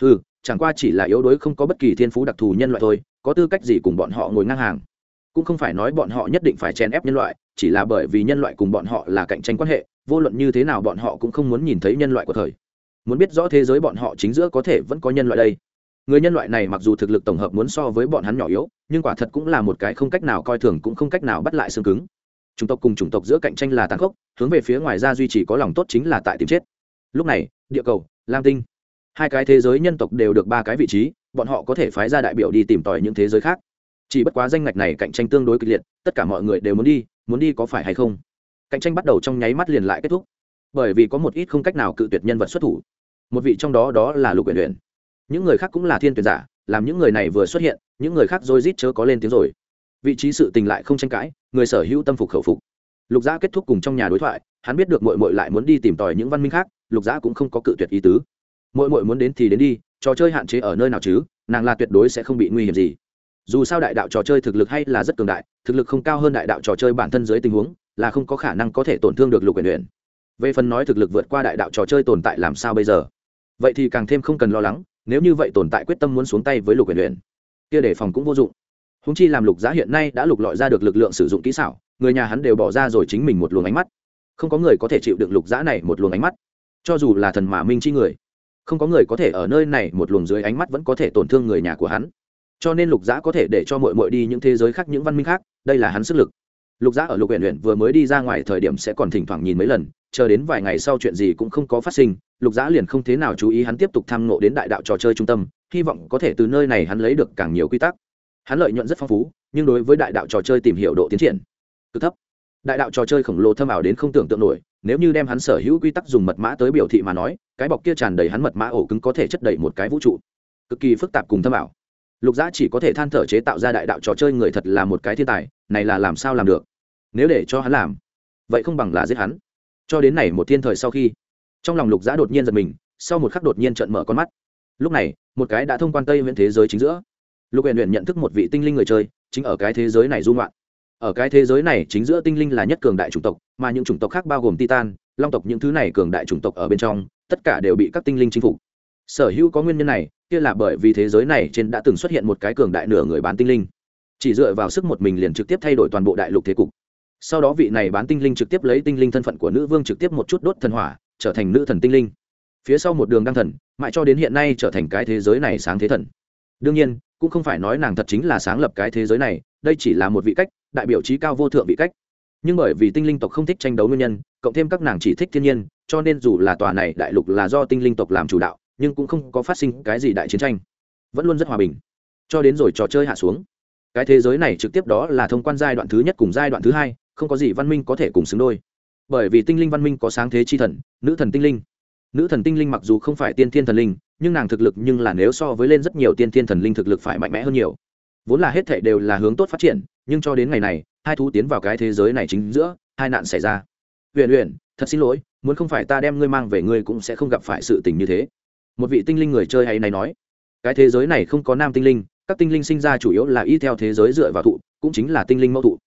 [SPEAKER 1] Ừ chẳng qua chỉ là yếu đuối không có bất kỳ thiên phú đặc thù nhân loại thôi, có tư cách gì cùng bọn họ ngồi ngang hàng? Cũng không phải nói bọn họ nhất định phải chèn ép nhân loại, chỉ là bởi vì nhân loại cùng bọn họ là cạnh tranh quan hệ, vô luận như thế nào bọn họ cũng không muốn nhìn thấy nhân loại của thời. Muốn biết rõ thế giới bọn họ chính giữa có thể vẫn có nhân loại đây người nhân loại này mặc dù thực lực tổng hợp muốn so với bọn hắn nhỏ yếu, nhưng quả thật cũng là một cái không cách nào coi thường cũng không cách nào bắt lại xương cứng. Chủng tộc cùng chủng tộc giữa cạnh tranh là tàn khốc, hướng về phía ngoài ra duy trì có lòng tốt chính là tại tìm chết. Lúc này, địa cầu, lam tinh, hai cái thế giới nhân tộc đều được ba cái vị trí, bọn họ có thể phái ra đại biểu đi tìm tòi những thế giới khác. Chỉ bất quá danh ngạch này cạnh tranh tương đối kịch liệt, tất cả mọi người đều muốn đi muốn đi có phải hay không? Cạnh tranh bắt đầu trong nháy mắt liền lại kết thúc. Bởi vì có một ít không cách nào cự tuyệt nhân vật xuất thủ. Một vị trong đó đó là lục uyển uyển những người khác cũng là thiên tuyển giả, làm những người này vừa xuất hiện, những người khác rồi rít chớ có lên tiếng rồi. Vị trí sự tình lại không tranh cãi, người sở hữu tâm phục khẩu phục. Lục giã kết thúc cùng trong nhà đối thoại, hắn biết được mội mội lại muốn đi tìm tòi những văn minh khác, lục giã cũng không có cự tuyệt ý tứ. Mội mội muốn đến thì đến đi, trò chơi hạn chế ở nơi nào chứ, nàng là tuyệt đối sẽ không bị nguy hiểm gì. Dù sao đại đạo trò chơi thực lực hay là rất cường đại, thực lực không cao hơn đại đạo trò chơi bản thân dưới tình huống, là không có khả năng có thể tổn thương được lục quyền luyện về phần nói thực lực vượt qua đại đạo trò chơi tồn tại làm sao bây giờ? Vậy thì càng thêm không cần lo lắng nếu như vậy tồn tại quyết tâm muốn xuống tay với lục huyền luyện, kia đề phòng cũng vô dụng. Húng chi làm lục giá hiện nay đã lục lọi ra được lực lượng sử dụng kỹ xảo, người nhà hắn đều bỏ ra rồi chính mình một luồng ánh mắt. Không có người có thể chịu được lục giá này một luồng ánh mắt. Cho dù là thần mà minh chi người, không có người có thể ở nơi này một luồng dưới ánh mắt vẫn có thể tổn thương người nhà của hắn. Cho nên lục giá có thể để cho mội mội đi những thế giới khác, những văn minh khác, đây là hắn sức lực lục giã ở lục huyện huyện vừa mới đi ra ngoài thời điểm sẽ còn thỉnh thoảng nhìn mấy lần, chờ đến vài ngày sau chuyện gì cũng không có phát sinh, lục giã liền không thế nào chú ý hắn tiếp tục tham nộ đến đại đạo trò chơi trung tâm, hy vọng có thể từ nơi này hắn lấy được càng nhiều quy tắc. Hắn lợi nhuận rất phong phú, nhưng đối với đại đạo trò chơi tìm hiểu độ tiến triển cực thấp. Đại đạo trò chơi khổng lồ thâm ảo đến không tưởng tượng nổi, nếu như đem hắn sở hữu quy tắc dùng mật mã tới biểu thị mà nói, cái bọc kia tràn đầy hắn mật mã ổ cứng có thể chất đầy một cái vũ trụ. Cực kỳ phức tạp cùng thâm ảo lục giã chỉ có thể than thở chế tạo ra đại đạo trò chơi người thật là một cái thiên tài, này là làm sao làm được? Nếu để cho hắn làm, vậy không bằng là giết hắn. Cho đến này một thiên thời sau khi, trong lòng lục giã đột nhiên giật mình, sau một khắc đột nhiên trận mở con mắt. Lúc này, một cái đã thông quan tây huyện thế giới chính giữa. Lục huyện huyện nhận thức một vị tinh linh người chơi, chính ở cái thế giới này dung loạn ở cái thế giới này chính giữa tinh linh là nhất cường đại chủng tộc, mà những chủng tộc khác bao gồm titan, long tộc những thứ này cường đại chủng tộc ở bên trong, tất cả đều bị các tinh linh chinh phục sở hữu có nguyên nhân này, kia là bởi vì thế giới này trên đã từng xuất hiện một cái cường đại nửa người bán tinh linh. Chỉ dựa vào sức một mình liền trực tiếp thay đổi toàn bộ đại lục thế cục. Sau đó vị này bán tinh linh trực tiếp lấy tinh linh thân phận của nữ vương trực tiếp một chút đốt thần hỏa, trở thành nữ thần tinh linh. Phía sau một đường đăng thần, mãi cho đến hiện nay trở thành cái thế giới này sáng thế thần. Đương nhiên, cũng không phải nói nàng thật chính là sáng lập cái thế giới này, đây chỉ là một vị cách, đại biểu trí cao vô thượng vị cách. Nhưng bởi vì tinh linh tộc không thích tranh đấu nguyên nhân, cộng thêm các nàng chỉ thích thiên nhiên, cho nên dù là tòa này đại lục là do tinh linh tộc làm chủ đạo nhưng cũng không có phát sinh cái gì đại chiến tranh. Vẫn luôn rất hòa bình. Cho đến rồi trò chơi hạ xuống. Cái thế giới này trực tiếp đó là thông quan giai đoạn thứ nhất cùng giai đoạn thứ hai, không có gì văn minh có thể cùng xứng đôi. Bởi vì tinh linh văn minh có sáng thế chi thần, nữ thần tinh linh. Nữ thần tinh linh mặc dù không phải tiên thiên thần linh, nhưng nàng thực lực nhưng là nếu so với lên rất nhiều tiên thiên thần linh thực lực phải mạnh mẽ hơn nhiều. Vốn là hết thệ đều là hướng tốt phát triển, nhưng cho đến ngày này, hai thú tiến vào cái thế giới này chính giữa, hai nạn xảy ra. Huyền huyền thật xin lỗi, muốn không phải ta đem ngươi mang về ngươi cũng sẽ không gặp phải sự tình như thế một vị tinh linh người chơi hay này nói, cái thế giới này không có nam tinh linh, các tinh linh sinh ra chủ yếu là y theo thế giới dựa vào thụ, cũng chính là tinh linh mẫu thụ.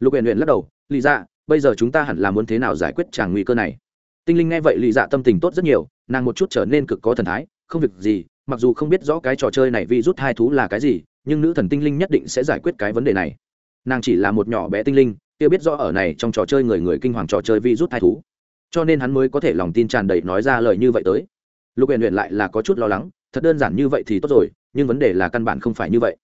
[SPEAKER 1] Lục huyện huyện lắc đầu lý dạ bây giờ chúng ta hẳn là muốn thế nào giải quyết tràng nguy cơ này? Tinh linh nghe vậy lý dạ tâm tình tốt rất nhiều, nàng một chút trở nên cực có thần thái, không việc gì, mặc dù không biết rõ cái trò chơi này vi rút hai thú là cái gì, nhưng nữ thần tinh linh nhất định sẽ giải quyết cái vấn đề này. Nàng chỉ là một nhỏ bé tinh linh, kia biết rõ ở này trong trò chơi người người kinh hoàng trò chơi vi rút hai thú, cho nên hắn mới có thể lòng tin tràn đầy nói ra lời như vậy tới lục huyện huyện lại là có chút lo lắng, thật đơn giản như vậy thì tốt rồi, nhưng vấn đề là căn bản không phải như vậy.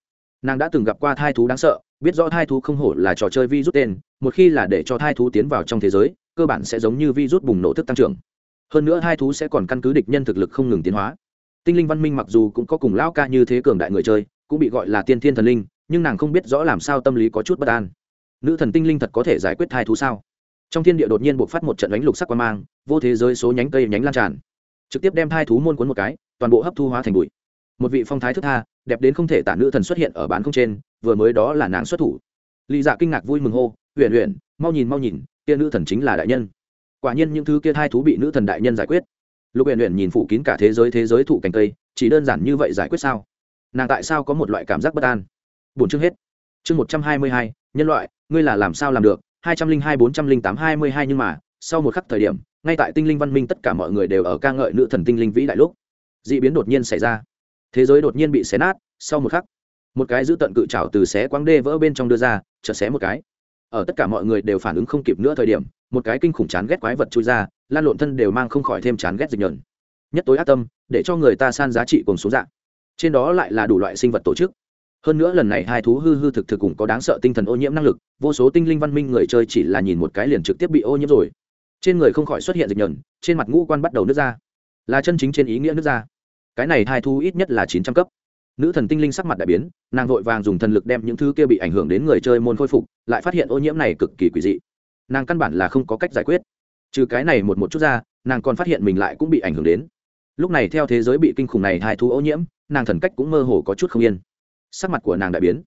[SPEAKER 1] Nàng đã từng gặp qua thai thú đáng sợ, biết rõ thai thú không hổ là trò chơi vi rút tên, một khi là để cho thai thú tiến vào trong thế giới, cơ bản sẽ giống như vi rút bùng nổ thức tăng trưởng. Hơn nữa thai thú sẽ còn căn cứ địch nhân thực lực không ngừng tiến hóa. Tinh linh văn minh mặc dù cũng có cùng lao ca như thế cường đại người chơi, cũng bị gọi là tiên thiên thần linh, nhưng nàng không biết rõ làm sao tâm lý có chút bất an. Nữ thần tinh linh thật có thể giải quyết thai thú sao? Trong thiên địa đột nhiên buộc phát một trận đánh lục sắc quan mang, vô thế giới số nhánh cây nhánh lan tràn trực tiếp đem thai thú môn cuốn một cái, toàn bộ hấp thu hóa thành bụi. Một vị phong thái thức tha, đẹp đến không thể tả nữ thần xuất hiện ở bán không trên, vừa mới đó là nàng xuất thủ. Lì dạ kinh ngạc vui mừng hô huyền huyền mau nhìn mau nhìn, kia nữ thần chính là đại nhân. Quả nhiên những thứ kia thai thú bị nữ thần đại nhân giải quyết. Lục huyền huyền nhìn phủ kín cả thế giới thế giới thụ cành cây, chỉ đơn giản như vậy giải quyết sao? Nàng tại sao có một loại cảm giác bất an? Buồn chương hết. Chương một trăm hai mươi hai, nhân loại, ngươi là làm sao làm được? Hai trăm linh hai, bốn trăm linh tám, hai mươi hai nhưng mà, sau một khắc thời điểm ngay tại tinh linh văn minh tất cả mọi người đều ở ca ngợi nữ thần tinh linh vĩ đại lúc d ị biến đột nhiên xảy ra. Thế giới đột nhiên bị xé nát, sau một khắc, một cái giữ tận cự trào từ xé quáng đê vỡ bên trong đưa ra, chợt xé một cái. Ở tất cả mọi người đều phản ứng không kịp nữa thời điểm, một cái kinh khủng chán ghét quái vật chui ra, lan lộn thân đều mang không khỏi thêm chán ghét dịch nhờn. Nhất tối ác tâm, để cho người ta san giá trị cùng số dạng. Trên đó lại là đủ loại sinh vật tổ chức. Hơn nữa lần này hai thú hư hư thực thực cùng có đáng sợ tinh thần ô nhiễm năng lực, vô số tinh linh văn minh người chơi chỉ là nhìn một cái liền trực tiếp bị ô nhiễm rồi trên người không khỏi xuất hiện dịch nhờn, trên mặt ngũ quan bắt đầu nước ra. Là chân chính trên ý nghĩa nước ra. Cái này hai thú ít nhất là chín trăm cấp. Nữ thần tinh linh sắc mặt đại biến, nàng vội vàng dùng thần lực đem những thứ kia bị ảnh hưởng đến người chơi môn khôi phục, lại phát hiện ô nhiễm này cực kỳ quỷ dị. Nàng căn bản là không có cách giải quyết. Trừ cái này một một chút ra, nàng còn phát hiện mình lại cũng bị ảnh hưởng đến. Lúc này theo thế giới bị kinh khủng này hai thú ô nhiễm, nàng thần cách cũng mơ hồ có chút không yên. Sắc mặt của nàng đại biến.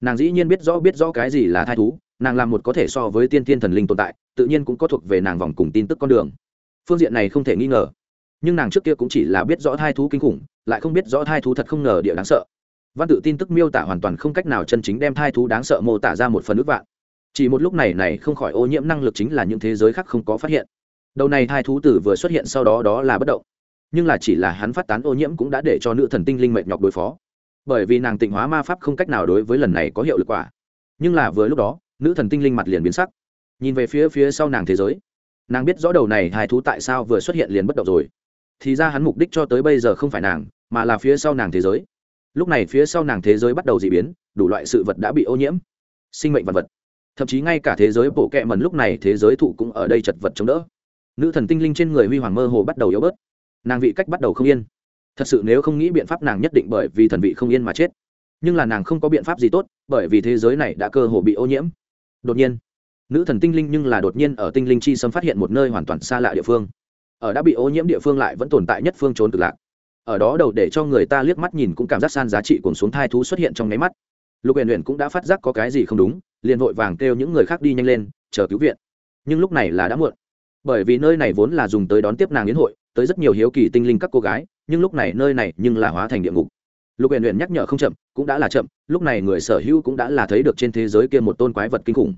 [SPEAKER 1] Nàng dĩ nhiên biết rõ biết rõ cái gì là thai thú nàng làm một có thể so với tiên tiên thần linh tồn tại, tự nhiên cũng có thuộc về nàng vòng cùng tin tức con đường. Phương diện này không thể nghi ngờ. Nhưng nàng trước kia cũng chỉ là biết rõ thai thú kinh khủng, lại không biết rõ thai thú thật không ngờ địa đáng sợ. Văn tự tin tức miêu tả hoàn toàn không cách nào chân chính đem thai thú đáng sợ mô tả ra một phần ước vạn. Chỉ một lúc này này không khỏi ô nhiễm năng lực chính là những thế giới khác không có phát hiện. Đầu này thai thú tử vừa xuất hiện sau đó đó là bất động. Nhưng là chỉ là hắn phát tán ô nhiễm cũng đã để cho nữ thần tinh linh mệt nhọc đối phó. Bởi vì nàng tịnh hóa ma pháp không cách nào đối với lần này có hiệu lực quả. Nhưng là vừa lúc đó nữ thần tinh linh mặt liền biến sắc. Nhìn về phía phía sau nàng thế giới, nàng biết rõ đầu này hài thú tại sao vừa xuất hiện liền bất động rồi. Thì ra hắn mục đích cho tới bây giờ không phải nàng, mà là phía sau nàng thế giới. Lúc này phía sau nàng thế giới bắt đầu d ị biến, đủ loại sự vật đã bị ô nhiễm. Sinh mệnh vật vật. Thậm chí ngay cả thế giới bổ kẹ mần lúc này thế giới thụ cũng ở đây chật vật chống đỡ. Nữ thần tinh linh trên người huy hoàng mơ hồ bắt đầu yếu bớt. Nàng vị cách bắt đầu không yên. Thật sự nếu không nghĩ biện pháp nàng nhất định bởi vì thần vị không yên mà chết. Nhưng là nàng không có biện pháp gì tốt, bởi vì thế giới này đã cơ hồ bị ô nhiễm đột nhiên, nữ thần tinh linh nhưng là đột nhiên ở tinh linh chi sâm phát hiện một nơi hoàn toàn xa lạ địa phương. Ở đã bị ô nhiễm địa phương lại vẫn tồn tại nhất phương trốn cực lạc. Ở đó đầu để cho người ta liếc mắt nhìn cũng cảm giác san giá trị cuồng xuống thai thú xuất hiện trong nháy mắt. Lục huyền huyền cũng đã phát giác có cái gì không đúng, liền vội vàng kêu những người khác đi nhanh lên, chờ cứu viện. Nhưng lúc này là đã muộn. Bởi vì nơi này vốn là dùng tới đón tiếp nàng đến hội, tới rất nhiều hiếu kỳ tinh linh các cô gái, nhưng lúc này nơi này nhưng là hóa thành địa ngục lục Huyền Huyền nhắc nhở không chậm cũng đã là chậm lúc này người sở hữu cũng đã là thấy được trên thế giới kia một tôn quái vật kinh khủng.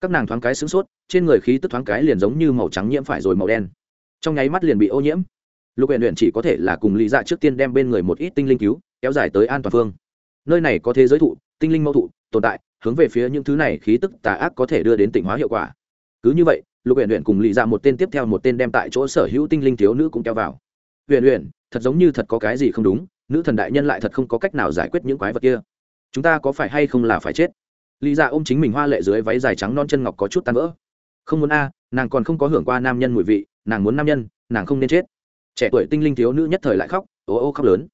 [SPEAKER 1] Các nàng thoáng cái sửng sốt trên người khí tức thoáng cái liền giống như màu trắng nhiễm phải rồi màu đen. Trong nháy mắt liền bị ô nhiễm. Lục Huyền Huyền chỉ có thể là cùng lý dạ trước tiên đem bên người một ít tinh linh cứu kéo dài tới an toàn phương. Nơi này có thế giới thụ tinh linh mẫu thụ tồn tại hướng về phía những thứ này khí tức tà ác có thể đưa đến tỉnh hóa hiệu quả. Cứ như vậy lục Huyền Huyền cùng lý dạ một tên tiếp theo một tên đem tại chỗ sở hữu tinh linh thiếu nữ cũng kéo vào. Huyền Huyền, thật giống như thật có cái gì không đúng nữ thần đại nhân lại thật không có cách nào giải quyết những quái vật kia. Chúng ta có phải hay không là phải chết? Lý ra ôm chính mình hoa lệ dưới váy dài trắng non chân ngọc có chút tan vỡ. Không muốn a, nàng còn không có hưởng qua nam nhân mùi vị, nàng muốn nam nhân, nàng không nên chết. Trẻ tuổi tinh linh thiếu nữ nhất thời lại khóc ô ô khóc lớn.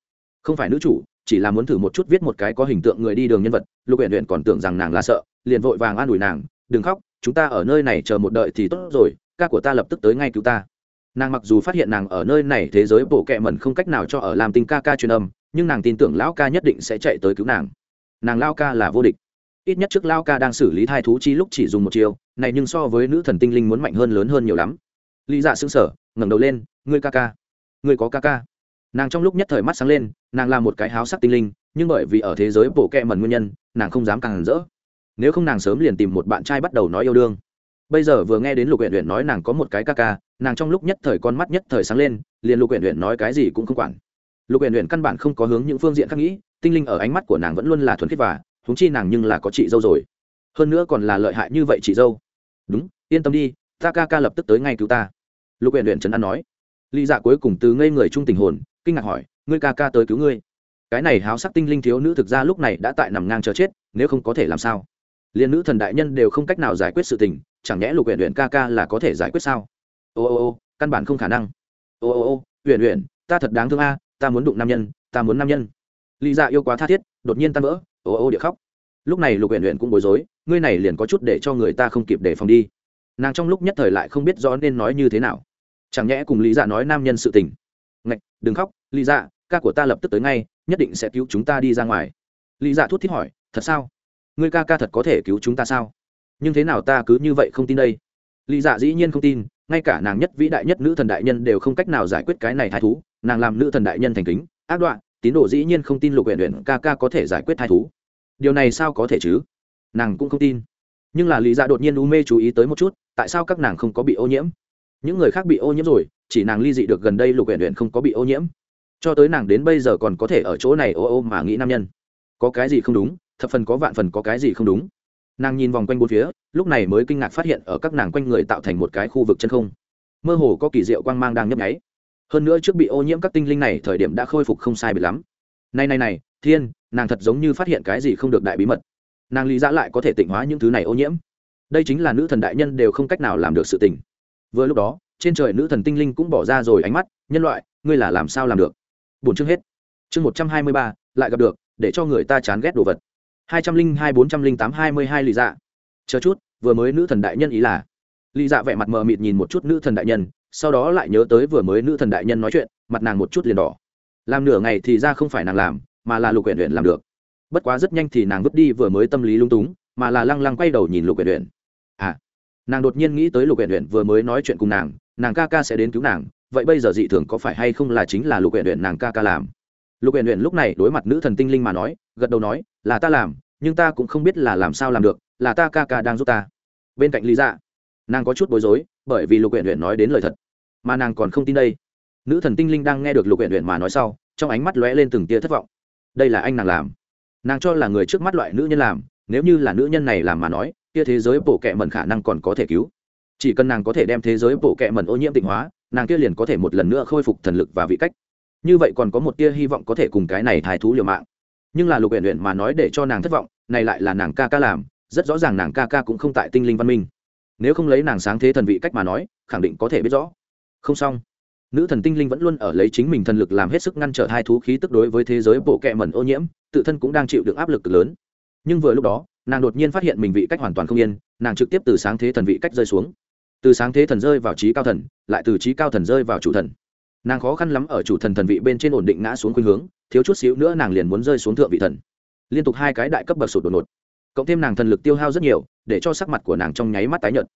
[SPEAKER 1] Không phải nữ chủ, chỉ là muốn thử một chút viết một cái có hình tượng người đi đường nhân vật, lục huyện huyện còn tưởng rằng nàng là sợ, liền vội vàng an ủi nàng, đừng khóc, chúng ta ở nơi này chờ một đợi thì tốt rồi, ca của ta lập tức tới ngay cứu ta nàng mặc dù phát hiện nàng ở nơi này thế giới bộ kệ mẩn không cách nào cho ở làm tinh ca ca truyền âm, nhưng nàng tin tưởng lão ca nhất định sẽ chạy tới cứu nàng. Nàng lao ca là vô địch. Ít nhất trước lao ca đang xử lý thai thú chi lúc chỉ dùng một chiều này nhưng so với nữ thần tinh linh muốn mạnh hơn lớn hơn nhiều lắm. Lý dạ xứng sở ngẩng đầu lên, ngươi ca ca, ngươi có ca ca? Nàng trong lúc nhất thời mắt sáng lên, nàng là một cái háo sắc tinh linh, nhưng bởi vì ở thế giới bộ kẹ mần nguyên nhân, nàng không dám càng hẳn rỡ. Nếu không nàng sớm liền tìm một bạn trai bắt đầu nói yêu đương bây giờ vừa nghe đến lục huyện huyện nói nàng có một cái ca ca, nàng trong lúc nhất thời con mắt nhất thời sáng lên, liền lục huyện huyện nói cái gì cũng không quản. Lục huyện huyện căn bản không có hướng những phương diện khác nghĩ, tinh linh ở ánh mắt của nàng vẫn luôn là thuần khiết và thúng chi nàng nhưng là có chị dâu rồi. Hơn nữa còn là lợi hại như vậy chị dâu. Đúng, yên tâm đi, ta ca ca lập tức tới ngay cứu ta. Lục huyện huyện trấn an nói. Lý dạ cuối cùng từ ngây người trung tình hồn, kinh ngạc hỏi, ngươi ca ca tới cứu ngươi? Cái này háo sắc tinh linh thiếu nữ thực ra lúc này đã tại nằm ngang chờ chết, nếu không có thể làm sao? Liên nữ thần đại nhân đều không cách nào giải quyết sự tình chẳng nhẽ lục huyện huyện ca ca là có thể giải quyết sao? Ô ô ô, căn bản không khả năng. Ô ô ô huyện huyện ta thật đáng thương a, ta muốn đụng nam nhân, ta muốn nam nhân. Lý dạ yêu quá tha thiết, đột nhiên tan vỡ. Ô ô địa khóc. Lúc này lục huyện huyện cũng bối rối, ngươi này liền có chút để cho người ta không kịp để phòng đi. Nàng trong lúc nhất thời lại không biết rõ nên nói như thế nào. Chẳng nhẽ cùng lý dạ nói nam nhân sự tình. Ngạch, đừng khóc, lý dạ ca của ta lập tức tới ngay, nhất định sẽ cứu chúng ta đi ra ngoài. Lý dạ thút thít hỏi, thật sao? Ngươi ca ca thật có thể cứu chúng ta sao? Nhưng thế nào ta cứ như vậy không tin đây? Lý dạ dĩ nhiên không tin, ngay cả nàng nhất vĩ đại nhất nữ thần đại nhân đều không cách nào giải quyết cái này thái thú, nàng làm nữ thần đại nhân thành kính, ác đoạn, tín đồ dĩ nhiên không tin lục huyện huyện ca ca có thể giải quyết thái thú. Điều này sao có thể chứ? Nàng cũng không tin. Nhưng là lý dạ đột nhiên u mê chú ý tới một chút, tại sao các nàng không có bị ô nhiễm? Những người khác bị ô nhiễm rồi, chỉ nàng ly dị được gần đây lục huyện huyện không có bị ô nhiễm. Cho tới nàng đến bây giờ còn có thể ở chỗ này ô ô mà nghĩ nam nhân. Có cái gì không đúng, thập phần có vạn phần có cái gì không đúng nàng nhìn vòng quanh bốn phía, lúc này mới kinh ngạc phát hiện ở các nàng quanh người tạo thành một cái khu vực chân không. Mơ hồ có kỳ diệu quang mang đang nhấp nháy. Hơn nữa trước bị ô nhiễm các tinh linh này, thời điểm đã khôi phục không sai biệt lắm. Này này này, thiên, nàng thật giống như phát hiện cái gì không được đại bí mật. Nàng lý giã lại có thể tịnh hóa những thứ này ô nhiễm. Đây chính là nữ thần đại nhân đều không cách nào làm được sự tình. Vừa lúc đó, trên trời nữ thần tinh linh cũng bỏ ra rồi ánh mắt, nhân loại, ngươi là làm sao làm được? Bốn chương hết. Chương một trăm hai mươi ba, lại gặp được, để cho người ta chán ghét đồ vật hai trăm linh hai bốn trăm linh tám hai mươi hai lì dạ. Chờ chút, vừa mới nữ thần đại nhân ý là. Lì dạ vẻ mặt mờ mịt nhìn một chút nữ thần đại nhân, sau đó lại nhớ tới vừa mới nữ thần đại nhân nói chuyện, mặt nàng một chút liền đỏ. Làm nửa ngày thì ra không phải nàng làm, mà là lục huyện huyện làm được. Bất quá rất nhanh thì nàng vứt đi vừa mới tâm lý lung túng, mà là lăng lăng quay đầu nhìn lục huyện huyện à nàng đột nhiên nghĩ tới lục huyện huyện vừa mới nói chuyện cùng nàng nàng ca ca sẽ đến cứu nàng, vậy bây giờ dị thường có phải hay không là chính là lục huyện huyện nàng ca ca làm? Lục huyện huyện lúc này đối mặt nữ thần tinh linh mà nói gật đầu nói, là ta làm, nhưng ta cũng không biết là làm sao làm được, là ta ca ca đang giúp ta. Bên cạnh lý dạ nàng có chút bối rối, bởi vì lục huyện huyện nói đến lời thật, mà nàng còn không tin đây. Nữ thần tinh linh đang nghe được lục huyện huyện mà nói sau, trong ánh mắt lóe lên từng tia thất vọng. Đây là anh nàng làm. Nàng cho là người trước mắt loại nữ nhân làm, nếu như là nữ nhân này làm mà nói, kia thế giới bổ kệ mẩn khả năng còn có thể cứu. Chỉ cần nàng có thể đem thế giới bổ kệ mẩn ô nhiễm tịnh hóa, nàng kia liền có thể một lần nữa khôi phục thần lực và vị cách. Như vậy còn có một tia hy vọng có thể cùng cái này thái thú liều mạng nhưng là lục huyện huyện mà nói để cho nàng thất vọng, này lại là nàng ca ca làm, rất rõ ràng nàng ca ca cũng không tại tinh linh văn minh. Nếu không lấy nàng sáng thế thần vị cách mà nói, khẳng định có thể biết rõ. Không xong. Nữ thần tinh linh vẫn luôn ở lấy chính mình thần lực làm hết sức ngăn trở hai thú khí tức đối với thế giới bộ kẹ mẩn ô nhiễm, tự thân cũng đang chịu được áp lực cực lớn. Nhưng vừa lúc đó, nàng đột nhiên phát hiện mình vị cách hoàn toàn không yên, nàng trực tiếp từ sáng thế thần vị cách rơi xuống. Từ sáng thế thần rơi vào trí cao thần, lại từ trí cao thần rơi vào chủ thần nàng khó khăn lắm ở chủ thần thần vị bên trên ổn định ngã xuống khuynh hướng, thiếu chút xíu nữa nàng liền muốn rơi xuống thượng vị thần. Liên tục hai cái đại cấp bậc sụt đột ngột. Cộng thêm nàng thần lực tiêu hao rất nhiều, để cho sắc mặt của nàng trong nháy mắt tái nhợt.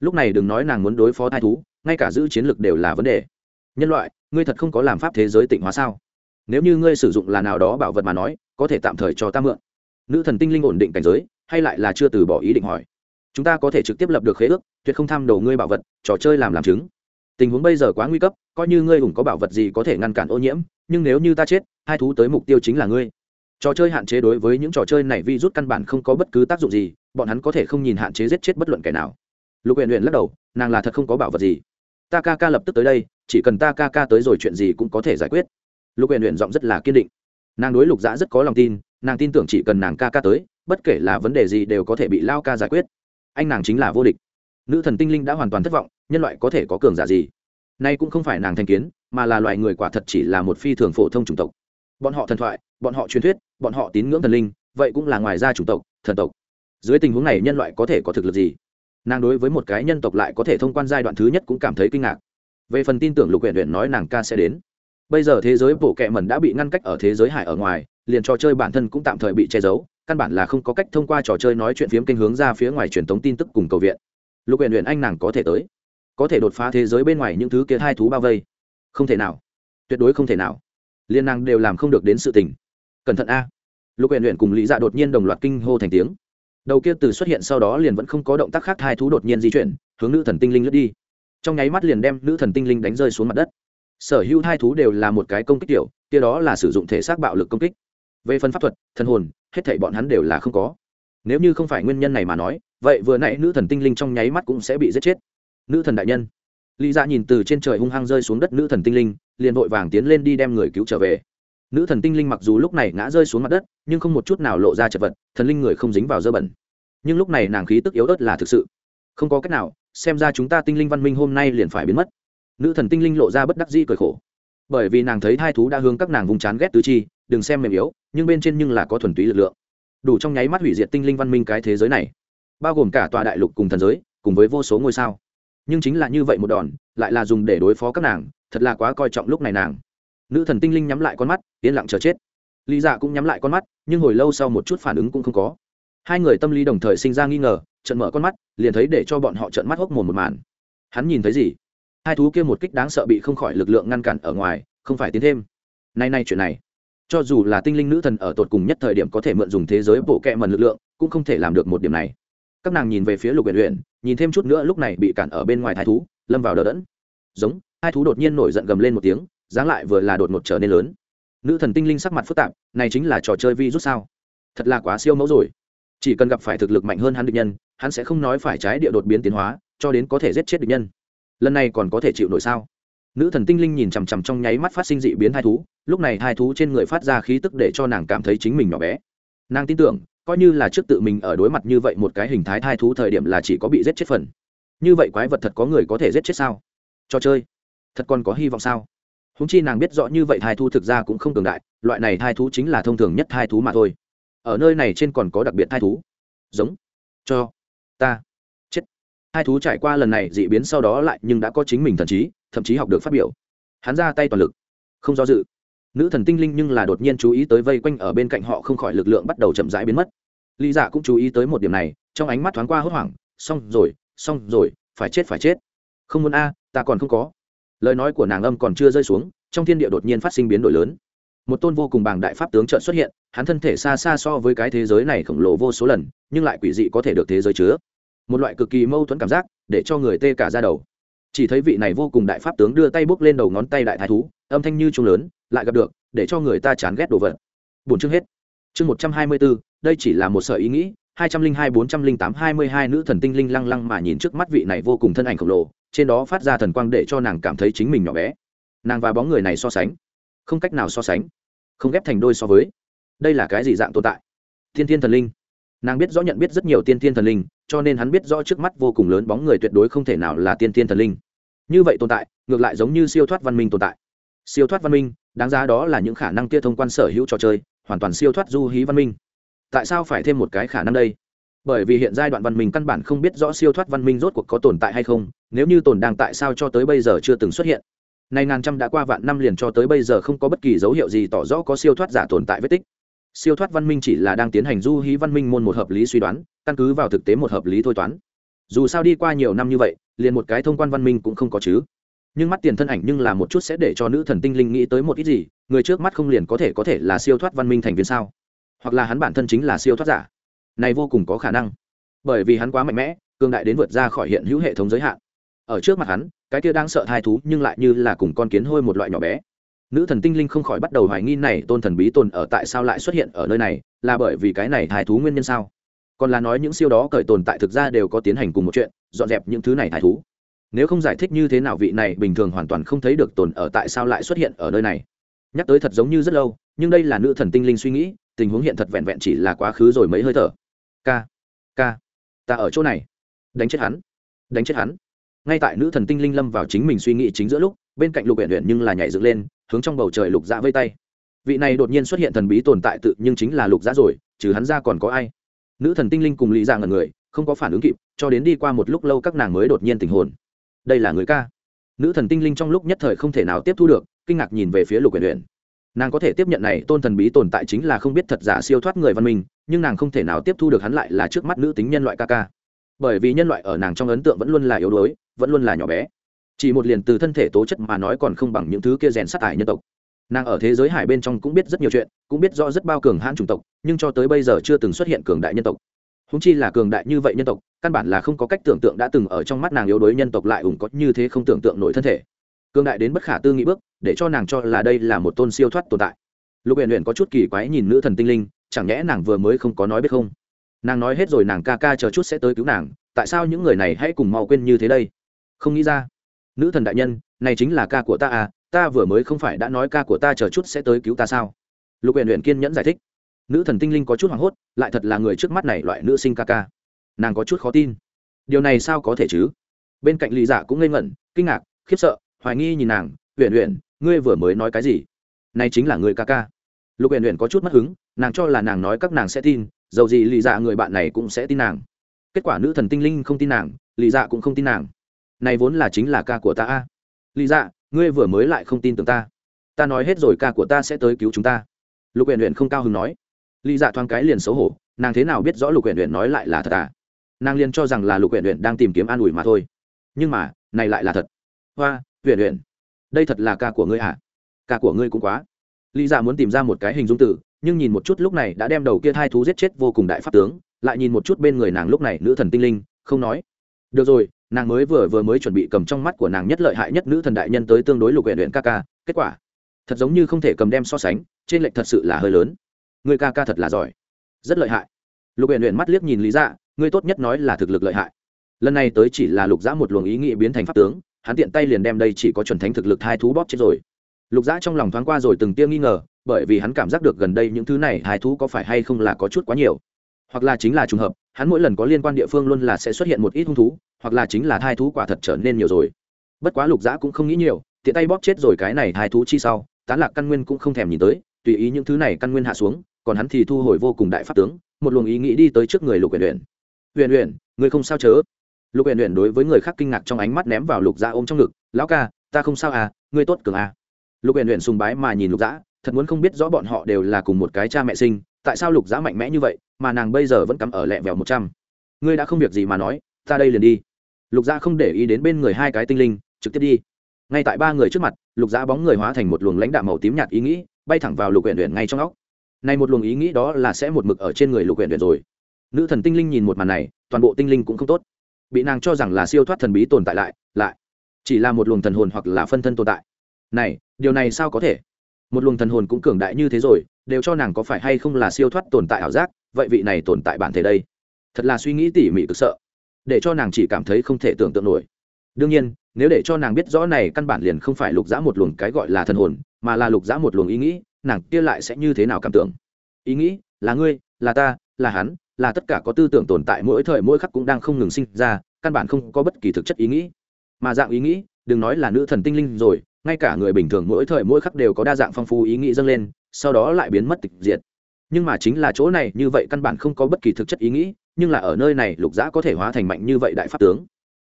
[SPEAKER 1] Lúc này đừng nói nàng muốn đối phó thai thú, ngay cả giữ chiến lược đều là vấn đề. Nhân loại, ngươi thật không có làm pháp thế giới tịnh hóa sao? Nếu như ngươi sử dụng là nào đó bảo vật mà nói, có thể tạm thời cho ta mượn. Nữ thần tinh linh ổn định cảnh giới, hay lại là chưa từ bỏ ý định hỏi. Chúng ta có thể trực tiếp lập được khế ước, tuyệt không tham đầu ngươi bảo vật, trò chơi làm làm chứng tình huống bây giờ quá nguy cấp, coi như ngươi ủng có bảo vật gì có thể ngăn cản ô nhiễm, nhưng nếu như ta chết, hai thú tới mục tiêu chính là ngươi. Trò chơi hạn chế đối với những trò chơi này vi rút căn bản không có bất cứ tác dụng gì, bọn hắn có thể không nhìn hạn chế giết chết bất luận kẻ nào. Lục huyện huyện lắc đầu, nàng là thật không có bảo vật gì. Ta ca ca lập tức tới đây, chỉ cần ta ca ca tới rồi chuyện gì cũng có thể giải quyết. Lục huyện huyện giọng rất là kiên định. Nàng đối lục dã rất có lòng tin, nàng tin tưởng chỉ cần nàng ca ca tới, bất kể là vấn đề gì đều có thể bị lao ca giải quyết. Anh nàng chính là vô địch nữ thần tinh linh đã hoàn toàn thất vọng, nhân loại có thể có cường giả gì? Nay cũng không phải nàng thành kiến, mà là loại người quả thật chỉ là một phi thường phổ thông chủng tộc. Bọn họ thần thoại, bọn họ truyền thuyết, bọn họ tín ngưỡng thần linh, vậy cũng là ngoài ra chủng tộc, thần tộc. Dưới tình huống này nhân loại có thể có thực lực gì? Nàng đối với một cái nhân tộc lại có thể thông quan giai đoạn thứ nhất cũng cảm thấy kinh ngạc. Về phần tin tưởng lục huyện huyện nói nàng ca sẽ đến. Bây giờ thế giới bộ kệ mẩn đã bị ngăn cách ở thế giới hải ở ngoài, liền trò chơi bản thân cũng tạm thời bị che giấu, căn bản là không có cách thông qua trò chơi nói chuyện phiếm kênh hướng ra phía ngoài truyền thống tin tức cùng cầu viện lục huyện huyện anh nàng có thể tới, có thể đột phá thế giới bên ngoài những thứ kia hai thú bao vây. Không thể nào, tuyệt đối không thể nào. Liên nàng đều làm không được đến sự tình. Cẩn thận a. Lục huyện huyện cùng lý dạ đột nhiên đồng loạt kinh hô thành tiếng. Đầu kia từ xuất hiện sau đó liền vẫn không có động tác khác hai thú đột nhiên di chuyển, hướng nữ thần tinh linh lướt đi. Trong nháy mắt liền đem nữ thần tinh linh đánh rơi xuống mặt đất. Sở hữu hai thú đều là một cái công kích tiểu, kia đó là sử dụng thể xác bạo lực công kích. Về phần pháp thuật, thần hồn, hết thảy bọn hắn đều là không có. Nếu như không phải nguyên nhân này mà nói vậy vừa nãy nữ thần tinh linh trong nháy mắt cũng sẽ bị giết chết. Nữ thần đại nhân. Lý ra nhìn từ trên trời hung hăng rơi xuống đất nữ thần tinh linh, liền vội vàng tiến lên đi đem người cứu trở về. Nữ thần tinh linh mặc dù lúc này ngã rơi xuống mặt đất, nhưng không một chút nào lộ ra chật vật, thần linh người không dính vào dơ bẩn. Nhưng lúc này nàng khí tức yếu ớt là thực sự. Không có cách nào, xem ra chúng ta tinh linh văn minh hôm nay liền phải biến mất. Nữ thần tinh linh lộ ra bất đắc dĩ cười khổ. Bởi vì nàng thấy hai thú đã hướng các nàng vùng chán ghét tứ chi, đừng xem mềm yếu, nhưng bên trên nhưng là có thuần túy lực lượng. Đủ trong nháy mắt hủy diệt tinh linh văn minh cái thế giới này bao gồm cả tòa đại lục cùng thần giới, cùng với vô số ngôi sao. Nhưng chính là như vậy một đòn, lại là dùng để đối phó các nàng, thật là quá coi trọng lúc này nàng. Nữ thần tinh linh nhắm lại con mắt, yên lặng chờ chết. Lý dạ cũng nhắm lại con mắt, nhưng hồi lâu sau một chút phản ứng cũng không có. Hai người tâm lý đồng thời sinh ra nghi ngờ trận mở con mắt, liền thấy để cho bọn họ trận mắt hốc mồm một màn. Hắn nhìn thấy gì? Hai thú kia một kích đáng sợ bị không khỏi lực lượng ngăn cản ở ngoài, không phải tiến thêm. Nay nay chuyện này, cho dù là tinh linh nữ thần ở tột cùng nhất thời điểm có thể mượn dùng thế giới bộ kẹ mần lực lượng, cũng không thể làm được một điểm này các nàng nhìn về phía lục huyện huyện nhìn thêm chút nữa lúc này bị cản ở bên ngoài thái thú, lâm vào đờ đẫn. Giống, hai thú đột nhiên nổi giận gầm lên một tiếng, dáng lại vừa là đột ngột trở nên lớn. Nữ thần tinh linh sắc mặt phức tạp, này chính là trò chơi vi rút sao? Thật là quá siêu mẫu rồi. Chỉ cần gặp phải thực lực mạnh hơn hắn địch nhân, hắn sẽ không nói phải trái địa đột biến tiến hóa, cho đến có thể giết chết địch nhân. Lần này còn có thể chịu nổi sao? Nữ thần tinh linh nhìn chằm chằm trong nháy mắt phát sinh dị biến hai thú, lúc này hai thú trên người phát ra khí tức để cho nàng cảm thấy chính mình nhỏ bé. Nàng tin tưởng coi như là trước tự mình ở đối mặt như vậy một cái hình thái thai thú thời điểm là chỉ có bị giết chết phần. Như vậy quái vật thật có người có thể giết chết sao? Cho chơi. Thật còn có hy vọng sao? Húng chi nàng biết rõ như vậy thai thú thực ra cũng không cường đại, loại này thai thú chính là thông thường nhất thai thú mà thôi. Ở nơi này trên còn có đặc biệt thai thú. Giống. Cho. Ta. Chết. Hai thú trải qua lần này dị biến sau đó lại nhưng đã có chính mình thần trí, thậm chí học được phát biểu. Hắn ra tay toàn lực. Không do dự. Nữ thần tinh linh nhưng là đột nhiên chú ý tới vây quanh ở bên cạnh họ không khỏi lực lượng bắt đầu chậm rãi biến mất lý giả dạ cũng chú ý tới một điểm này, trong ánh mắt thoáng qua hốt hoảng, xong rồi xong rồi, phải chết phải chết. Không muốn a, ta còn không có. Lời nói của nàng âm còn chưa rơi xuống, trong thiên địa đột nhiên phát sinh biến đổi lớn. Một tôn vô cùng bàng đại pháp tướng trợn xuất hiện, hắn thân thể xa xa so với cái thế giới này khổng lồ vô số lần, nhưng lại quỷ dị có thể được thế giới chứa. Một loại cực kỳ mâu thuẫn cảm giác, để cho người tê cả ra đầu. Chỉ thấy vị này vô cùng đại pháp tướng đưa tay bốc lên đầu ngón tay đại thái thú, âm thanh như trung lớn, lại gặp được, để cho người ta chán ghét đồ vật. Bốn chương hết. Chương một trăm hai mươi bốn đây chỉ là một sở ý nghĩ, hai trăm linh hai bốn trăm linh tám hai mươi hai nữ thần tinh linh lăng lăng mà nhìn trước mắt vị này vô cùng thân ảnh khổng lồ, trên đó phát ra thần quang để cho nàng cảm thấy chính mình nhỏ bé. Nàng và bóng người này so sánh, không cách nào so sánh, không ghép thành đôi so với. Đây là cái gì dạng tồn tại? Thiên thiên thần linh. Nàng biết rõ nhận biết rất nhiều tiên thiên thần linh, cho nên hắn biết rõ trước mắt vô cùng lớn bóng người tuyệt đối không thể nào là tiên thiên thần linh. Như vậy tồn tại, ngược lại giống như siêu thoát văn minh tồn tại. Siêu thoát văn minh, đáng giá đó là những khả năng kia thông quan sở hữu trò chơi, hoàn toàn siêu thoát du hí văn minh tại sao phải thêm một cái khả năng đây? Bởi vì hiện giai đoạn văn minh căn bản không biết rõ siêu thoát văn minh rốt cuộc có tồn tại hay không, nếu như tồn đang tại sao cho tới bây giờ chưa từng xuất hiện. Nay ngàn trăm đã qua vạn năm liền cho tới bây giờ không có bất kỳ dấu hiệu gì tỏ rõ có siêu thoát giả tồn tại vết tích. Siêu thoát văn minh chỉ là đang tiến hành du hí văn minh môn một hợp lý suy đoán, căn cứ vào thực tế một hợp lý thôi toán. Dù sao đi qua nhiều năm như vậy, liền một cái thông quan văn minh cũng không có chứ. Nhưng mắt tiền thân ảnh nhưng là một chút sẽ để cho nữ thần tinh linh nghĩ tới một ít gì, người trước mắt không liền có thể có thể là siêu thoát văn minh thành viên sao? Hoặc là hắn bản thân chính là siêu thoát giả. Này vô cùng có khả năng. Bởi vì hắn quá mạnh mẽ cương đại đến vượt ra khỏi hiện hữu hệ thống giới hạn. Ở trước mặt hắn, cái kia đang sợ thai thú nhưng lại như là cùng con kiến hôi một loại nhỏ bé. Nữ thần tinh linh không khỏi bắt đầu hoài nghi này tôn thần bí tồn ở tại sao lại xuất hiện ở nơi này, là bởi vì cái này thai thú nguyên nhân sao? Còn là nói những siêu đó cởi tồn tại thực ra đều có tiến hành cùng một chuyện, dọn dẹp những thứ này thai thú. Nếu không giải thích như thế nào vị này bình thường hoàn toàn không thấy được tồn ở tại sao lại xuất hiện ở nơi này. Nhắc tới thật giống như rất lâu, nhưng đây là nữ thần tinh linh suy nghĩ tình huống hiện thật vẹn vẹn chỉ là quá khứ rồi mấy hơi thở. K k, ta ở chỗ này. Đánh chết hắn. Đánh chết hắn. Ngay tại nữ thần tinh linh lâm vào chính mình suy nghĩ chính giữa lúc, bên cạnh lục huyện huyện nhưng là nhảy dựng lên, hướng trong bầu trời lục dã vây tay. Vị này đột nhiên xuất hiện thần bí tồn tại tự nhưng chính là lục dã rồi, trừ hắn ra còn có ai? Nữ thần tinh linh cùng lý dạ ra ngần người, không có phản ứng kịp, cho đến đi qua một lúc lâu các nàng mới đột nhiên tình hồn. Đây là người ca. Nữ thần tinh linh trong lúc nhất thời không thể nào tiếp thu được, kinh ngạc nhìn về phía lục huyện huyện nàng có thể tiếp nhận này tôn thần bí tồn tại chính là không biết thật giả siêu thoát người văn minh, nhưng nàng không thể nào tiếp thu được hắn lại là trước mắt nữ tính nhân loại ca ca. Bởi vì nhân loại ở nàng trong ấn tượng vẫn luôn là yếu đuối, vẫn luôn là nhỏ bé. Chỉ một liền từ thân thể tố chất mà nói còn không bằng những thứ kia rèn sát ải nhân tộc. Nàng ở thế giới hải bên trong cũng biết rất nhiều chuyện, cũng biết rõ rất bao cường hãn chủng tộc, nhưng cho tới bây giờ chưa từng xuất hiện cường đại nhân tộc. Húng chi là cường đại như vậy nhân tộc, căn bản là không có cách tưởng tượng đã từng ở trong mắt nàng yếu đuối nhân tộc lại ủng có như thế không tưởng tượng nổi thân thể cương đại đến bất khả tư nghị bước, để cho nàng cho là đây là một tôn siêu thoát tồn tại. Lục huyện huyện có chút kỳ quái nhìn nữ thần tinh linh, chẳng nhẽ nàng vừa mới không có nói biết không? Nàng nói hết rồi nàng ca ca chờ chút sẽ tới cứu nàng, tại sao những người này hãy cùng mau quên như thế đây? Không nghĩ ra. Nữ thần đại nhân, này chính là ca của ta à ta vừa mới không phải đã nói ca của ta chờ chút sẽ tới cứu ta sao? Lục huyện huyện kiên nhẫn giải thích. Nữ thần tinh linh có chút hoảng hốt, lại thật là người trước mắt này loại nữ sinh ca ca. Nàng có chút khó tin. Điều này sao có thể chứ? Bên cạnh lì giả dạ cũng ngây ngẩn, kinh ngạc, khiếp sợ hoài nghi nhìn nàng huyện huyện ngươi vừa mới nói cái gì? Này chính là người ca ca. Lục huyện huyện có chút mất hứng, nàng cho là nàng nói các nàng sẽ tin, dầu gì lì dạ người bạn này cũng sẽ tin nàng. Kết quả nữ thần tinh linh không tin nàng, lì dạ cũng không tin nàng. Này vốn là chính là ca của ta a. Lì dạ ngươi vừa mới lại không tin tưởng ta. Ta nói hết rồi ca của ta sẽ tới cứu chúng ta. Lục huyện huyện không cao hứng nói. Lì dạ thoáng cái liền xấu hổ, nàng thế nào biết rõ lục huyện huyện nói lại là thật à? Nàng liền cho rằng là lục huyện huyện đang tìm kiếm an ủi mà thôi. Nhưng mà, này lại là thật. Hoa huyền huyền, đây thật là ca của ngươi hả? ca của ngươi cũng quá. Lý dạ muốn tìm ra một cái hình dung tử, nhưng nhìn một chút lúc này đã đem đầu kia hai thú giết chết vô cùng đại pháp tướng, lại nhìn một chút bên người nàng lúc này nữ thần tinh linh, không nói. Được rồi, nàng mới vừa vừa mới chuẩn bị cầm trong mắt của nàng nhất lợi hại nhất nữ thần đại nhân tới tương đối lục huyện huyện ca ca, kết quả, thật giống như không thể cầm đem so sánh, trên lệnh thật sự là hơi lớn. Người ca ca thật là giỏi, rất lợi hại. Lục huyện huyện mắt liếc nhìn lý dạ ngươi tốt nhất nói là thực lực lợi hại. Lần này tới chỉ là lục giã một luồng ý nghĩ biến thành pháp tướng hắn tiện tay liền đem đây chỉ có chuẩn thánh thực lực hai thú bóp chết rồi. Lục dã trong lòng thoáng qua rồi từng tia nghi ngờ, bởi vì hắn cảm giác được gần đây những thứ này hai thú có phải hay không là có chút quá nhiều. Hoặc là chính là trùng hợp, hắn mỗi lần có liên quan địa phương luôn là sẽ xuất hiện một ít hung thú, hoặc là chính là thai thú quả thật trở nên nhiều rồi. Bất quá lục dã cũng không nghĩ nhiều, tiện tay bóp chết rồi cái này thai thú chi sau, tán lạc căn nguyên cũng không thèm nhìn tới, tùy ý những thứ này căn nguyên hạ xuống, còn hắn thì thu hồi vô cùng đại pháp tướng, một luồng ý nghĩ đi tới trước người lục huyền huyền huyền huyền người không sao chớ? Lục huyền huyền đối với người khác kinh ngạc trong ánh mắt ném vào lục Gia ôm trong ngực, lão ca, ta không sao à ngươi tốt cường à. Lục huyền huyền sùng bái mà nhìn lục dã thật muốn không biết rõ bọn họ đều là cùng một cái cha mẹ sinh, tại sao lục dã mạnh mẽ như vậy, mà nàng bây giờ vẫn cắm ở lẹ vẹo một trăm. Ngươi đã không việc gì mà nói, ta đây liền đi. Lục dã không để ý đến bên người hai cái tinh linh, trực tiếp đi. Ngay tại ba người trước mặt, lục dã bóng người hóa thành một luồng lãnh đạo màu tím nhạt ý nghĩ, bay thẳng vào lục huyện huyện ngay trong óc. Này một luồng ý nghĩ đó là sẽ một mực ở trên người lục huyện huyện rồi. Nữ thần tinh linh nhìn một màn này, toàn bộ tinh linh cũng không tốt bị nàng cho rằng là siêu thoát thần bí tồn tại lại lại chỉ là một luồng thần hồn hoặc là phân thân tồn tại. Này, điều này sao có thể? Một luồng thần hồn cũng cường đại như thế rồi, đều cho nàng có phải hay không là siêu thoát tồn tại ảo giác? Vậy vị này tồn tại bản thể đây, thật là suy nghĩ tỉ mỉ cực sợ, để cho nàng chỉ cảm thấy không thể tưởng tượng nổi. Đương nhiên, nếu để cho nàng biết rõ này căn bản liền không phải lục giã một luồng cái gọi là thần hồn, mà là lục giã một luồng ý nghĩ, nàng kia lại sẽ như thế nào cảm tưởng? Ý nghĩ, là ngươi, là ta, là hắn là tất cả có tư tưởng tồn tại mỗi thời mỗi khắc cũng đang không ngừng sinh ra, căn bản không có bất kỳ thực chất ý nghĩ. Mà dạng ý nghĩ, đừng nói là nữ thần tinh linh rồi, ngay cả người bình thường mỗi thời mỗi khắc đều có đa dạng phong phú ý nghĩ dâng lên, sau đó lại biến mất tịch diệt. Nhưng mà chính là chỗ này, như vậy căn bản không có bất kỳ thực chất ý nghĩ, nhưng là ở nơi này, lục giã có thể hóa thành mạnh như vậy đại pháp tướng.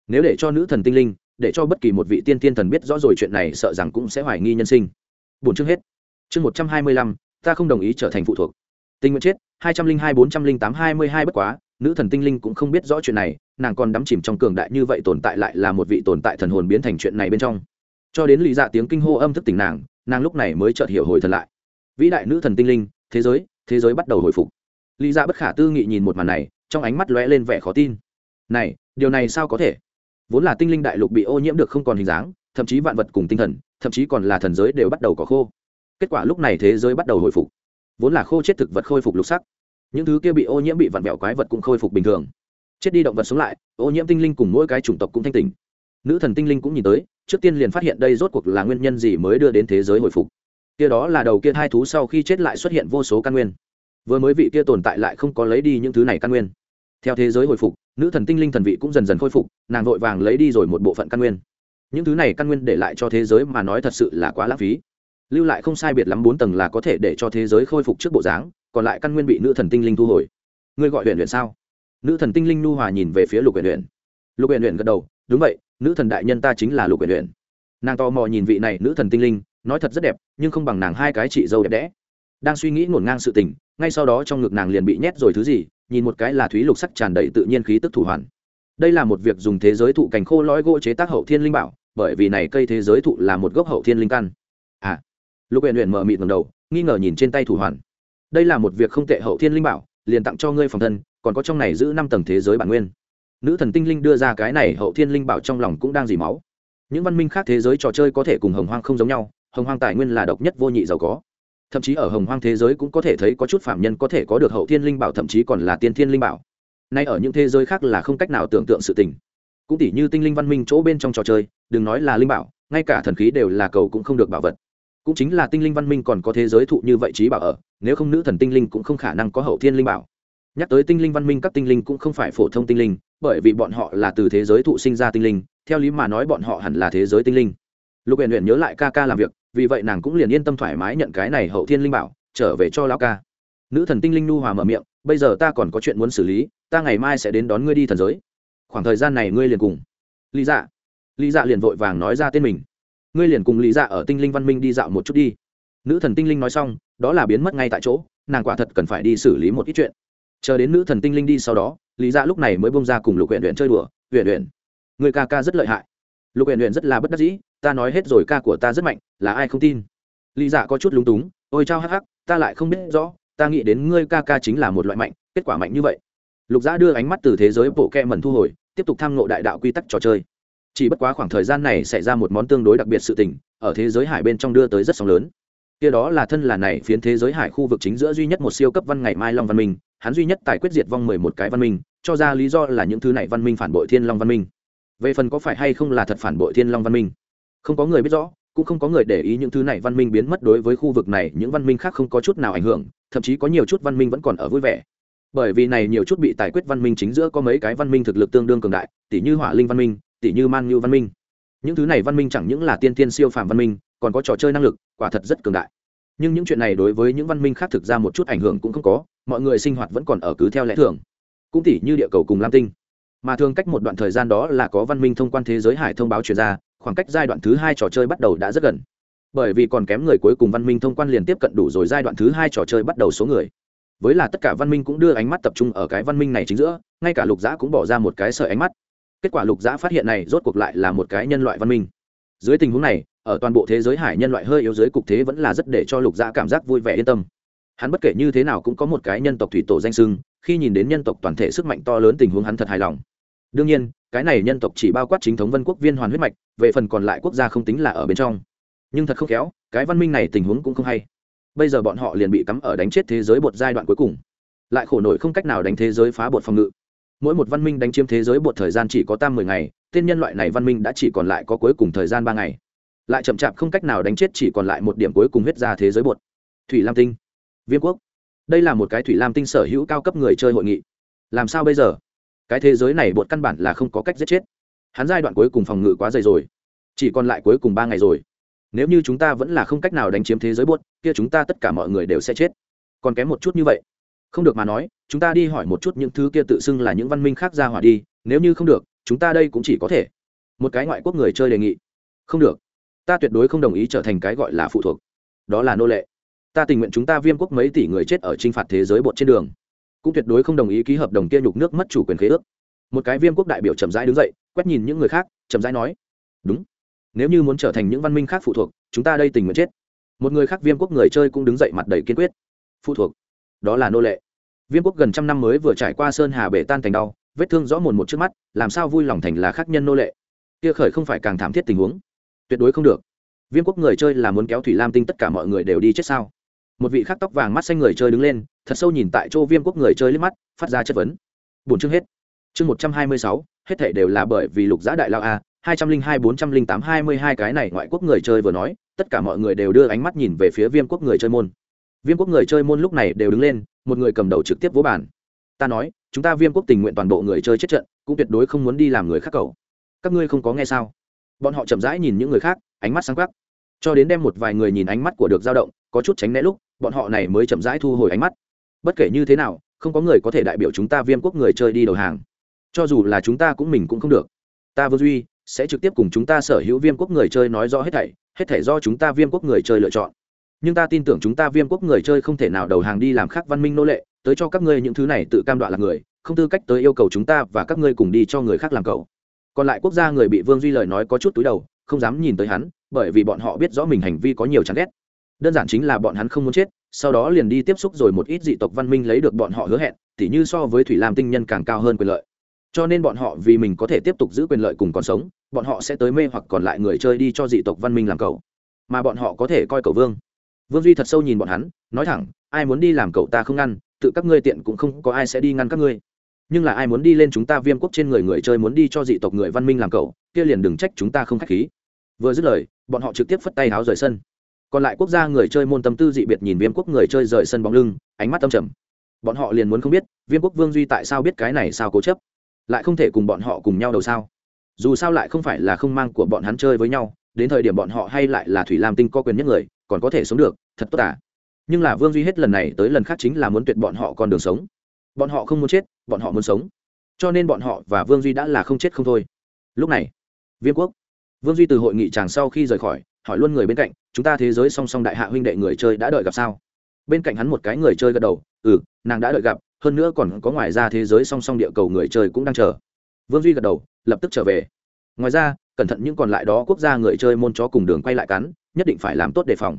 [SPEAKER 1] Nếu để cho nữ thần tinh linh, để cho bất kỳ một vị tiên tiên thần biết rõ rồi chuyện này, sợ rằng cũng sẽ hoài nghi nhân sinh. Bốn chương hết. Chương một trăm hai mươi lăm, ta không đồng ý trở thành phụ thuộc tinh nguyện chết, hai trăm linh hai, bốn trăm linh tám, hai mươi hai bất quá, nữ thần tinh linh cũng không biết rõ chuyện này, nàng còn đắm chìm trong cường đại như vậy tồn tại lại là một vị tồn tại thần hồn biến thành chuyện này bên trong. Cho đến lý dạ tiếng kinh hô âm thức tỉnh nàng nàng lúc này mới chợt hiểu hồi thần lại. Vĩ đại nữ thần tinh linh, thế giới thế giới bắt đầu hồi phục. Lý dạ bất khả tư nghị nhìn một màn này, trong ánh mắt lóe lên vẻ khó tin. Này, điều này sao có thể? Vốn là tinh linh đại lục bị ô nhiễm được không còn hình dáng, thậm chí vạn vật cùng tinh thần, thậm chí còn là thần giới đều bắt đầu có khô. Kết quả lúc này thế giới bắt đầu hồi phục vốn là khô chết thực vật khôi phục lục sắc. Những thứ kia bị ô nhiễm bị vặn vẹo quái vật cũng khôi phục bình thường. Chết đi động vật sống lại, ô nhiễm tinh linh cùng mỗi cái chủng tộc cũng thanh tình nữ thần tinh linh cũng nhìn tới, trước tiên liền phát hiện đây rốt cuộc là nguyên nhân gì mới đưa đến thế giới hồi phục. Kia đó là đầu kia hai thú sau khi chết lại xuất hiện vô số căn nguyên. Vừa mới vị kia tồn tại lại không có lấy đi những thứ này căn nguyên. Theo thế giới hồi phục, nữ thần tinh linh thần vị cũng dần dần khôi phục, nàng vội vàng lấy đi rồi một bộ phận căn nguyên. Những thứ này căn nguyên để lại cho thế giới mà nói thật sự là quá lãng phí lưu lại không sai biệt lắm bốn tầng là có thể để cho thế giới khôi phục trước bộ dáng, còn lại căn nguyên bị nữ thần tinh linh thu hồi. Ngươi gọi huyện huyện sao? Nữ thần tinh linh nu hòa nhìn về phía lục huyện huyện lục huyện huyện gật đầu, đúng vậy, nữ thần đại nhân ta chính là lục huyện huyện nàng tò mò nhìn vị này nữ thần tinh linh, nói thật rất đẹp, nhưng không bằng nàng hai cái chị dâu đẹp đẽ. Đang suy nghĩ ngổn ngang sự tình, ngay sau đó trong ngực nàng liền bị nhét rồi thứ gì, nhìn một cái là thúy lục sắc tràn đầy tự nhiên khí tức thủ hoàn. Đây là một việc dùng thế giới thụ cành khô lõi gỗ chế tác hậu thiên linh bảo, bởi vì này cây thế giới thụ là một gốc hậu thiên linh căn lục huyện huyện mở mịt ngầm đầu, nghi ngờ nhìn trên tay thủ hoàn. Đây là một việc không tệ hậu thiên linh bảo, liền tặng cho ngươi phòng thân, còn có trong này giữ năm tầng thế giới bản nguyên. Nữ thần tinh linh đưa ra cái này hậu thiên linh bảo trong lòng cũng đang dì máu. Những văn minh khác thế giới trò chơi có thể cùng hồng hoang không giống nhau, hồng hoang tài nguyên là độc nhất vô nhị giàu có. Thậm chí ở hồng hoang thế giới cũng có thể thấy có chút phạm nhân có thể có được hậu thiên linh bảo, thậm chí còn là tiên thiên linh bảo. Nay ở những thế giới khác là không cách nào tưởng tượng sự tình. Cũng tỉ như tinh linh văn minh chỗ bên trong trò chơi, đừng nói là linh bảo, ngay cả thần khí đều là cầu cũng không được bảo vật cũng chính là tinh linh văn minh còn có thế giới thụ như vậy trí bảo ở, nếu không nữ thần tinh linh cũng không khả năng có hậu thiên linh bảo. Nhắc tới tinh linh văn minh, các tinh linh cũng không phải phổ thông tinh linh, bởi vì bọn họ là từ thế giới thụ sinh ra tinh linh, theo lý mà nói bọn họ hẳn là thế giới tinh linh. Lục huyện huyện nhớ lại ca ca làm việc, vì vậy nàng cũng liền yên tâm thoải mái nhận cái này hậu thiên linh bảo, trở về cho lão ca. Nữ thần tinh linh nu hòa mở miệng, bây giờ ta còn có chuyện muốn xử lý, ta ngày mai sẽ đến đón ngươi đi thần giới. Khoảng thời gian này ngươi liền cùng. Lý dạ. Lý dạ liền vội vàng nói ra tên mình ngươi liền cùng lý dạ ở tinh linh văn minh đi dạo một chút đi. Nữ thần tinh linh nói xong, đó là biến mất ngay tại chỗ, nàng quả thật cần phải đi xử lý một ít chuyện. Chờ đến nữ thần tinh linh đi sau đó, lý dạ lúc này mới bông ra cùng lục huyện huyện chơi đùa huyện huyện người ca ca rất lợi hại. Lục huyện huyện rất là bất đắc dĩ, ta nói hết rồi ca của ta rất mạnh, là ai không tin? Lý dạ có chút lúng túng, ôi chao hắc hắc, ta lại không biết rõ, ta nghĩ đến ngươi ca ca chính là một loại mạnh, kết quả mạnh như vậy. Lục Dã đưa ánh mắt từ thế giới bộ kẹ mẩn thu hồi, tiếp tục tham ngộ đại đạo quy tắc trò chơi chỉ bất quá khoảng thời gian này xảy ra một món tương đối đặc biệt sự tình, ở thế giới hải bên trong đưa tới rất sóng lớn. Kia đó là thân là này phiến thế giới hải khu vực chính giữa duy nhất một siêu cấp văn ngày mai long văn minh, hắn duy nhất tài quyết diệt vong mười một cái văn minh, cho ra lý do là những thứ này văn minh phản bội thiên long văn minh. Về phần có phải hay không là thật phản bội thiên long văn minh? Không có người biết rõ, cũng không có người để ý những thứ này văn minh biến mất đối với khu vực này, những văn minh khác không có chút nào ảnh hưởng, thậm chí có nhiều chút văn minh vẫn còn ở vui vẻ. Bởi vì này nhiều chút bị tài quyết văn minh chính giữa có mấy cái văn minh thực lực tương đương cường đại tỷ như hỏa linh văn minh tỷ như man như văn minh. Những thứ này văn minh chẳng những là tiên tiên siêu phàm văn minh, còn có trò chơi năng lực, quả thật rất cường đại. Nhưng những chuyện này đối với những văn minh khác thực ra một chút ảnh hưởng cũng không có, mọi người sinh hoạt vẫn còn ở cứ theo lẽ thường. Cũng tỷ như địa cầu cùng lam tinh. Mà thường cách một đoạn thời gian đó là có văn minh thông quan thế giới hải thông báo chuyển ra, khoảng cách giai đoạn thứ hai trò chơi bắt đầu đã rất gần. Bởi vì còn kém người cuối cùng văn minh thông quan liền tiếp cận đủ rồi giai đoạn thứ hai trò chơi bắt đầu số người. Với là tất cả văn minh cũng đưa ánh mắt tập trung ở cái văn minh này chính giữa, ngay cả lục giã cũng bỏ ra một cái sợi ánh mắt kết quả lục giã phát hiện này rốt cuộc lại là một cái nhân loại văn minh. Dưới tình huống này, ở toàn bộ thế giới hải nhân loại hơi yếu dưới cục thế vẫn là rất để cho lục giã cảm giác vui vẻ yên tâm. Hắn bất kể như thế nào cũng có một cái nhân tộc thủy tổ danh sưng khi nhìn đến nhân tộc toàn thể sức mạnh to lớn tình huống hắn thật hài lòng. Đương nhiên, cái này nhân tộc chỉ bao quát chính thống vân quốc viên hoàn huyết mạch, về phần còn lại quốc gia không tính là ở bên trong. Nhưng thật không khéo, cái văn minh này tình huống cũng không hay. Bây giờ bọn họ liền bị cắm ở đánh chết thế giới bột giai đoạn cuối cùng. Lại khổ nổi không cách nào đánh thế giới phá bột phòng ngự mỗi một văn minh đánh chiếm thế giới bột thời gian chỉ có tam mười ngày, tên nhân loại này văn minh đã chỉ còn lại có cuối cùng thời gian ba ngày. Lại chậm chạp không cách nào đánh chết chỉ còn lại một điểm cuối cùng huyết ra thế giới bột. Thủy lam tinh. Viêm quốc. Đây là một cái thủy lam tinh sở hữu cao cấp người chơi hội nghị. Làm sao bây giờ? Cái thế giới này bột căn bản là không có cách giết chết. Hắn giai đoạn cuối cùng phòng ngự quá dày rồi. Chỉ còn lại cuối cùng ba ngày rồi. Nếu như chúng ta vẫn là không cách nào đánh chiếm thế giới bột, kia chúng ta tất cả mọi người đều sẽ chết. Còn kém một chút như vậy không được mà nói, chúng ta đi hỏi một chút những thứ kia tự xưng là những văn minh khác ra hỏa đi, nếu như không được, chúng ta đây cũng chỉ có thể. Một cái ngoại quốc người chơi đề nghị. Không được. Ta tuyệt đối không đồng ý trở thành cái gọi là phụ thuộc. Đó là nô lệ. Ta tình nguyện chúng ta viêm quốc mấy tỷ người chết ở t r i n h phạt thế giới bột trên đường. Cũng tuyệt đối không đồng ý ký hợp đồng kia nhục nước mất chủ quyền khế ước. Một cái viêm quốc đại biểu chậm rãi đứng dậy, quét nhìn những người khác, chậm rãi nói, đúng. Nếu như muốn trở thành những văn minh khác phụ thuộc, chúng ta đây tình nguyện chết. Một người khác viêm quốc người chơi cũng đứng dậy mặt đầy kiên quyết. Phụ thuộc đó là nô lệ. Viêm quốc gần trăm năm mới vừa trải qua sơn hà bể tan thành đau, vết thương rõ mồn một trước mắt, làm sao vui lòng thành là khác nhân nô lệ. Kia khởi không phải càng thảm thiết tình huống. Tuyệt đối không được. Viêm quốc người chơi là muốn kéo thủy lam tinh tất cả mọi người đều đi chết sao? Một vị khắc tóc vàng mắt xanh người chơi đứng lên, thật sâu nhìn tại chỗ viêm quốc người chơi liếc mắt, phát ra chất vấn. Bốn chương hết. Chương một trăm hai mươi sáu, hết thể đều là bởi vì lục giã đại lao a, hai trăm linh hai, bốn trăm linh tám, hai mươi hai cái này ngoại quốc người chơi vừa nói, tất cả mọi người đều đưa ánh mắt nhìn về phía viêm quốc người chơi môn viêm quốc người chơi môn lúc này đều đứng lên, một người cầm đầu trực tiếp vỗ bàn. Ta nói, chúng ta viêm quốc tình nguyện toàn bộ người chơi chết trận, cũng tuyệt đối không muốn đi làm người khác cầu. Các ngươi không có nghe sao? Bọn họ chậm rãi nhìn những người khác, ánh mắt sáng quắc. Cho đến đem một vài người nhìn ánh mắt của được dao động, có chút tránh né lúc, bọn họ này mới chậm rãi thu hồi ánh mắt. Bất kể như thế nào, không có người có thể đại biểu chúng ta viêm quốc người chơi đi đầu hàng. Cho dù là chúng ta cũng mình cũng không được. Ta Vô duy sẽ trực tiếp cùng chúng ta sở hữu viêm quốc người chơi nói rõ hết thảy hết thảy do chúng ta viêm quốc người chơi lựa chọn nhưng ta tin tưởng chúng ta viêm quốc người chơi không thể nào đầu hàng đi làm khác văn minh nô lệ, tới cho các ngươi những thứ này tự cam đoạ là người, không tư cách tới yêu cầu chúng ta và các ngươi cùng đi cho người khác làm cầu còn lại quốc gia người bị vương duy lời nói có chút túi đầu, không dám nhìn tới hắn, bởi vì bọn họ biết rõ mình hành vi có nhiều chán ghét. Đơn giản chính là bọn hắn không muốn chết, sau đó liền đi tiếp xúc rồi một ít dị tộc văn minh lấy được bọn họ hứa hẹn, tỉ như so với thủy lam tinh nhân càng cao hơn quyền lợi. Cho nên bọn họ vì mình có thể tiếp tục giữ quyền lợi cùng còn sống, bọn họ sẽ tới mê hoặc còn lại người chơi đi cho dị tộc văn minh làm cầu mà bọn họ có thể coi cầu vương vương duy thật sâu nhìn bọn hắn, nói thẳng, ai muốn đi làm cậu ta không ngăn, tự các ngươi tiện cũng không có ai sẽ đi ngăn các ngươi. Nhưng là ai muốn đi lên chúng ta viêm quốc trên người người chơi muốn đi cho dị tộc người văn minh làm cậu, kia liền đừng trách chúng ta không k h á c h khí. Vừa dứt lời, bọn họ trực tiếp phất tay háo rời sân. Còn lại quốc gia người chơi môn tâm tư dị biệt nhìn viêm quốc người chơi rời sân bóng lưng, ánh mắt tâm trầm. Bọn họ liền muốn không biết, viêm quốc vương duy tại sao biết cái này sao cố chấp? Lại không thể cùng bọn họ cùng nhau đầu sao? Dù sao lại không phải là không mang của bọn hắn chơi với nhau, đến thời điểm bọn họ hay lại là thủy lam tinh có quyền nhất người, còn có thể sống được thật tốt à. Nhưng là vương duy hết lần này tới lần khác chính là muốn tuyệt bọn họ con đường sống. Bọn họ không muốn chết, bọn họ muốn sống. Cho nên bọn họ và vương duy đã là không chết không thôi. Lúc này, viêm quốc. Vương duy từ hội nghị chàng sau khi rời khỏi, hỏi luôn người bên cạnh, chúng ta thế giới song song đại hạ huynh đệ người chơi đã đợi gặp sao? Bên cạnh hắn một cái người chơi gật đầu ừ nàng đã đợi gặp, hơn nữa còn có ngoài ra thế giới song song địa cầu người chơi cũng đang chờ. Vương duy gật đầu, lập tức trở về. Ngoài ra, cẩn thận những còn lại đó quốc gia người chơi môn chó cùng đường quay lại cắn, nhất định phải làm tốt đề phòng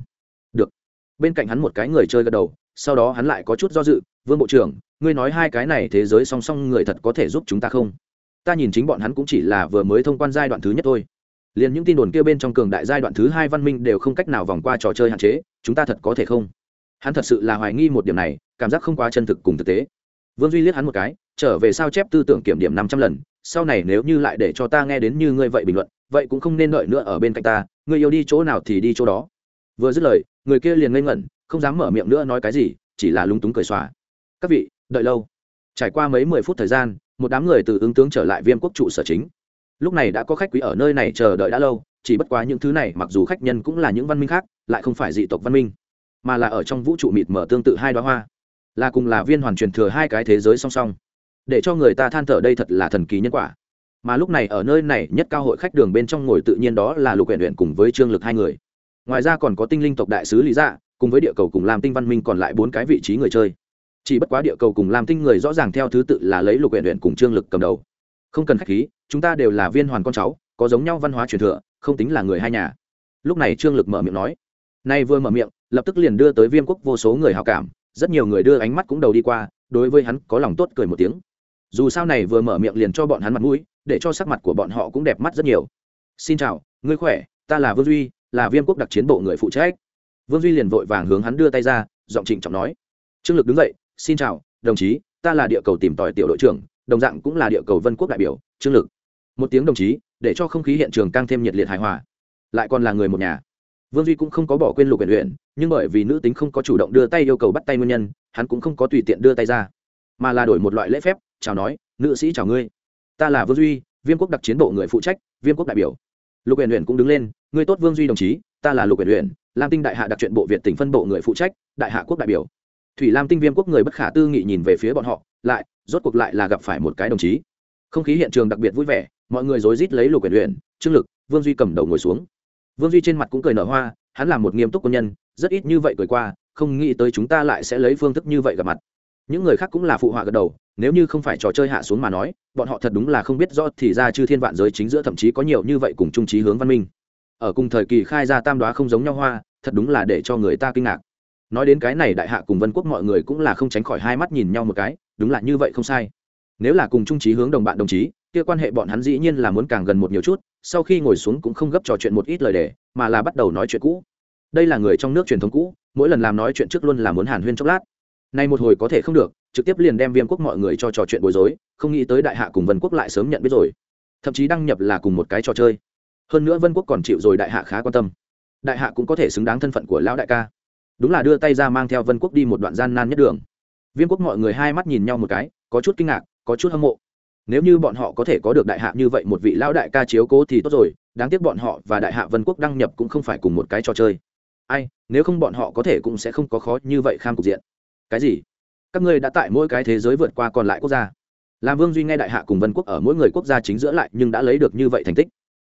[SPEAKER 1] bên cạnh hắn một cái người chơi gật đầu, sau đó hắn lại có chút do dự, vương bộ trưởng, ngươi nói hai cái này thế giới song song người thật có thể giúp chúng ta không? Ta nhìn chính bọn hắn cũng chỉ là vừa mới thông quan giai đoạn thứ nhất thôi. Liền những tin đồn kia bên trong cường đại giai đoạn thứ hai văn minh đều không cách nào vòng qua trò chơi hạn chế, chúng ta thật có thể không? Hắn thật sự là hoài nghi một điểm này, cảm giác không quá chân thực cùng thực tế. Vương duy liếc hắn một cái, trở về sao chép tư tưởng kiểm điểm năm trăm lần, sau này nếu như lại để cho ta nghe đến như ngươi vậy bình luận, vậy cũng không nên đợi nữa ở bên cạnh ta, ngươi yêu đi chỗ nào thì đi chỗ đó vừa dứt lời, người kia liền ngây ngẩn, không dám mở miệng nữa nói cái gì, chỉ là lúng túng cười xòa. Các vị, đợi lâu. Trải qua mấy mười phút thời gian, một đám người từ ứng tướng trở lại viêm quốc trụ sở chính. Lúc này đã có khách quý ở nơi này chờ đợi đã lâu, chỉ bất quá những thứ này mặc dù khách nhân cũng là những văn minh khác, lại không phải dị tộc văn minh, mà là ở trong vũ trụ mịt mở tương tự hai đoá hoa. Là cùng là viên hoàn truyền thừa hai cái thế giới song song. Để cho người ta than thở đây thật là thần kỳ nhân quả. Mà lúc này ở nơi này nhất cao hội khách đường bên trong ngồi tự nhiên đó là lục huyện huyện cùng với trương lực hai người ngoài ra còn có tinh linh tộc đại sứ lý dạ cùng với địa cầu cùng làm tinh văn minh còn lại bốn cái vị trí người chơi. Chỉ bất quá địa cầu cùng làm tinh người rõ ràng theo thứ tự là lấy lục huyện huyện cùng trương lực cầm đầu. Không cần khách khí, chúng ta đều là viên hoàn con cháu, có giống nhau văn hóa truyền thừa, không tính là người hai nhà. Lúc này trương lực mở miệng nói. Nay vừa mở miệng, lập tức liền đưa tới viêm quốc vô số người hào cảm, rất nhiều người đưa ánh mắt cũng đầu đi qua, đối với hắn có lòng tốt cười một tiếng. Dù sao này vừa mở miệng liền cho bọn hắn mặt mũi, để cho sắc mặt của bọn họ cũng đẹp mắt rất nhiều. Xin chào, ngươi khỏe, ta là vương duy là viêm quốc đặc chiến bộ người phụ trách. Vương duy liền vội vàng hướng hắn đưa tay ra, giọng trịnh trọng nói, trương lực đứng dậy, xin chào, đồng chí, ta là địa cầu tìm tòi tiểu đội trưởng, đồng dạng cũng là địa cầu vân quốc đại biểu, trương lực. Một tiếng đồng chí, để cho không khí hiện trường càng thêm nhiệt liệt hài hòa. Lại còn là người một nhà. Vương duy cũng không có bỏ quên lục huyện huyện nhưng bởi vì nữ tính không có chủ động đưa tay yêu cầu bắt tay nguyên nhân, hắn cũng không có tùy tiện đưa tay ra, mà là đổi một loại lễ phép, chào nói, nữ sĩ chào ngươi, ta là vương duy, viêm quốc đặc chiến bộ người phụ trách, viêm quốc đại biểu lục huyện huyện cũng đứng lên người tốt vương duy đồng chí, ta là lục huyện huyện lam tinh đại hạ đặc truyện bộ việt tỉnh phân bộ người phụ trách, đại hạ quốc đại biểu. Thủy lam tinh viêm quốc người bất khả tư nghị nhìn về phía bọn họ, lại, rốt cuộc lại là gặp phải một cái đồng chí. Không khí hiện trường đặc biệt vui vẻ, mọi người rối rít lấy lục huyện huyện trương lực, vương duy cầm đầu ngồi xuống. Vương duy trên mặt cũng cười nở hoa, hắn là một nghiêm túc quân nhân, rất ít như vậy cười qua, không nghĩ tới chúng ta lại sẽ lấy phương thức như vậy gặp mặt những người khác cũng là phụ họa gật đầu, nếu như không phải trò chơi hạ xuống mà nói, bọn họ thật đúng là không biết rõ thì ra chư thiên vạn giới chính giữa thậm chí có nhiều như vậy cùng trung trí hướng văn minh. Ở cùng thời kỳ khai ra tam đoá không giống nhau hoa, thật đúng là để cho người ta kinh ngạc. Nói đến cái này đại hạ cùng vân quốc mọi người cũng là không tránh khỏi hai mắt nhìn nhau một cái, đúng là như vậy không sai. Nếu là cùng trung trí hướng đồng bạn đồng chí, kia quan hệ bọn hắn dĩ nhiên là muốn càng gần một nhiều chút, sau khi ngồi xuống cũng không gấp trò chuyện một ít lời đề mà là bắt đầu nói chuyện cũ. Đây là người trong nước truyền thống cũ, mỗi lần làm nói chuyện trước luôn là muốn hàn huyên chốc lát nay một hồi có thể không được, trực tiếp liền đem viêm quốc mọi người cho trò chuyện bối rối, không nghĩ tới đại hạ cùng vân quốc lại sớm nhận biết rồi. Thậm chí đăng nhập là cùng một cái trò chơi. Hơn nữa vân quốc còn chịu rồi đại hạ khá quan tâm. Đại hạ cũng có thể xứng đáng thân phận của lão đại ca. Đúng là đưa tay ra mang theo vân quốc đi một đoạn gian nan nhất đường. Viêm quốc mọi người hai mắt nhìn nhau một cái, có chút kinh ngạc, có chút hâm mộ. Nếu như bọn họ có thể có được đại hạ như vậy một vị lão đại ca chiếu cố thì tốt rồi, đáng tiếc bọn họ và đại hạ vân quốc đăng nhập cũng không phải cùng một cái trò chơi. Ai, nếu không bọn họ có thể cũng sẽ không có khó như vậy kham cục diện cái gì? Các ngươi đã tại mỗi cái thế giới vượt qua còn lại quốc gia. Làm vương duy nghe đại hạ cùng vân quốc ở mỗi người quốc gia chính giữa lại nhưng đã lấy được như vậy thành tích.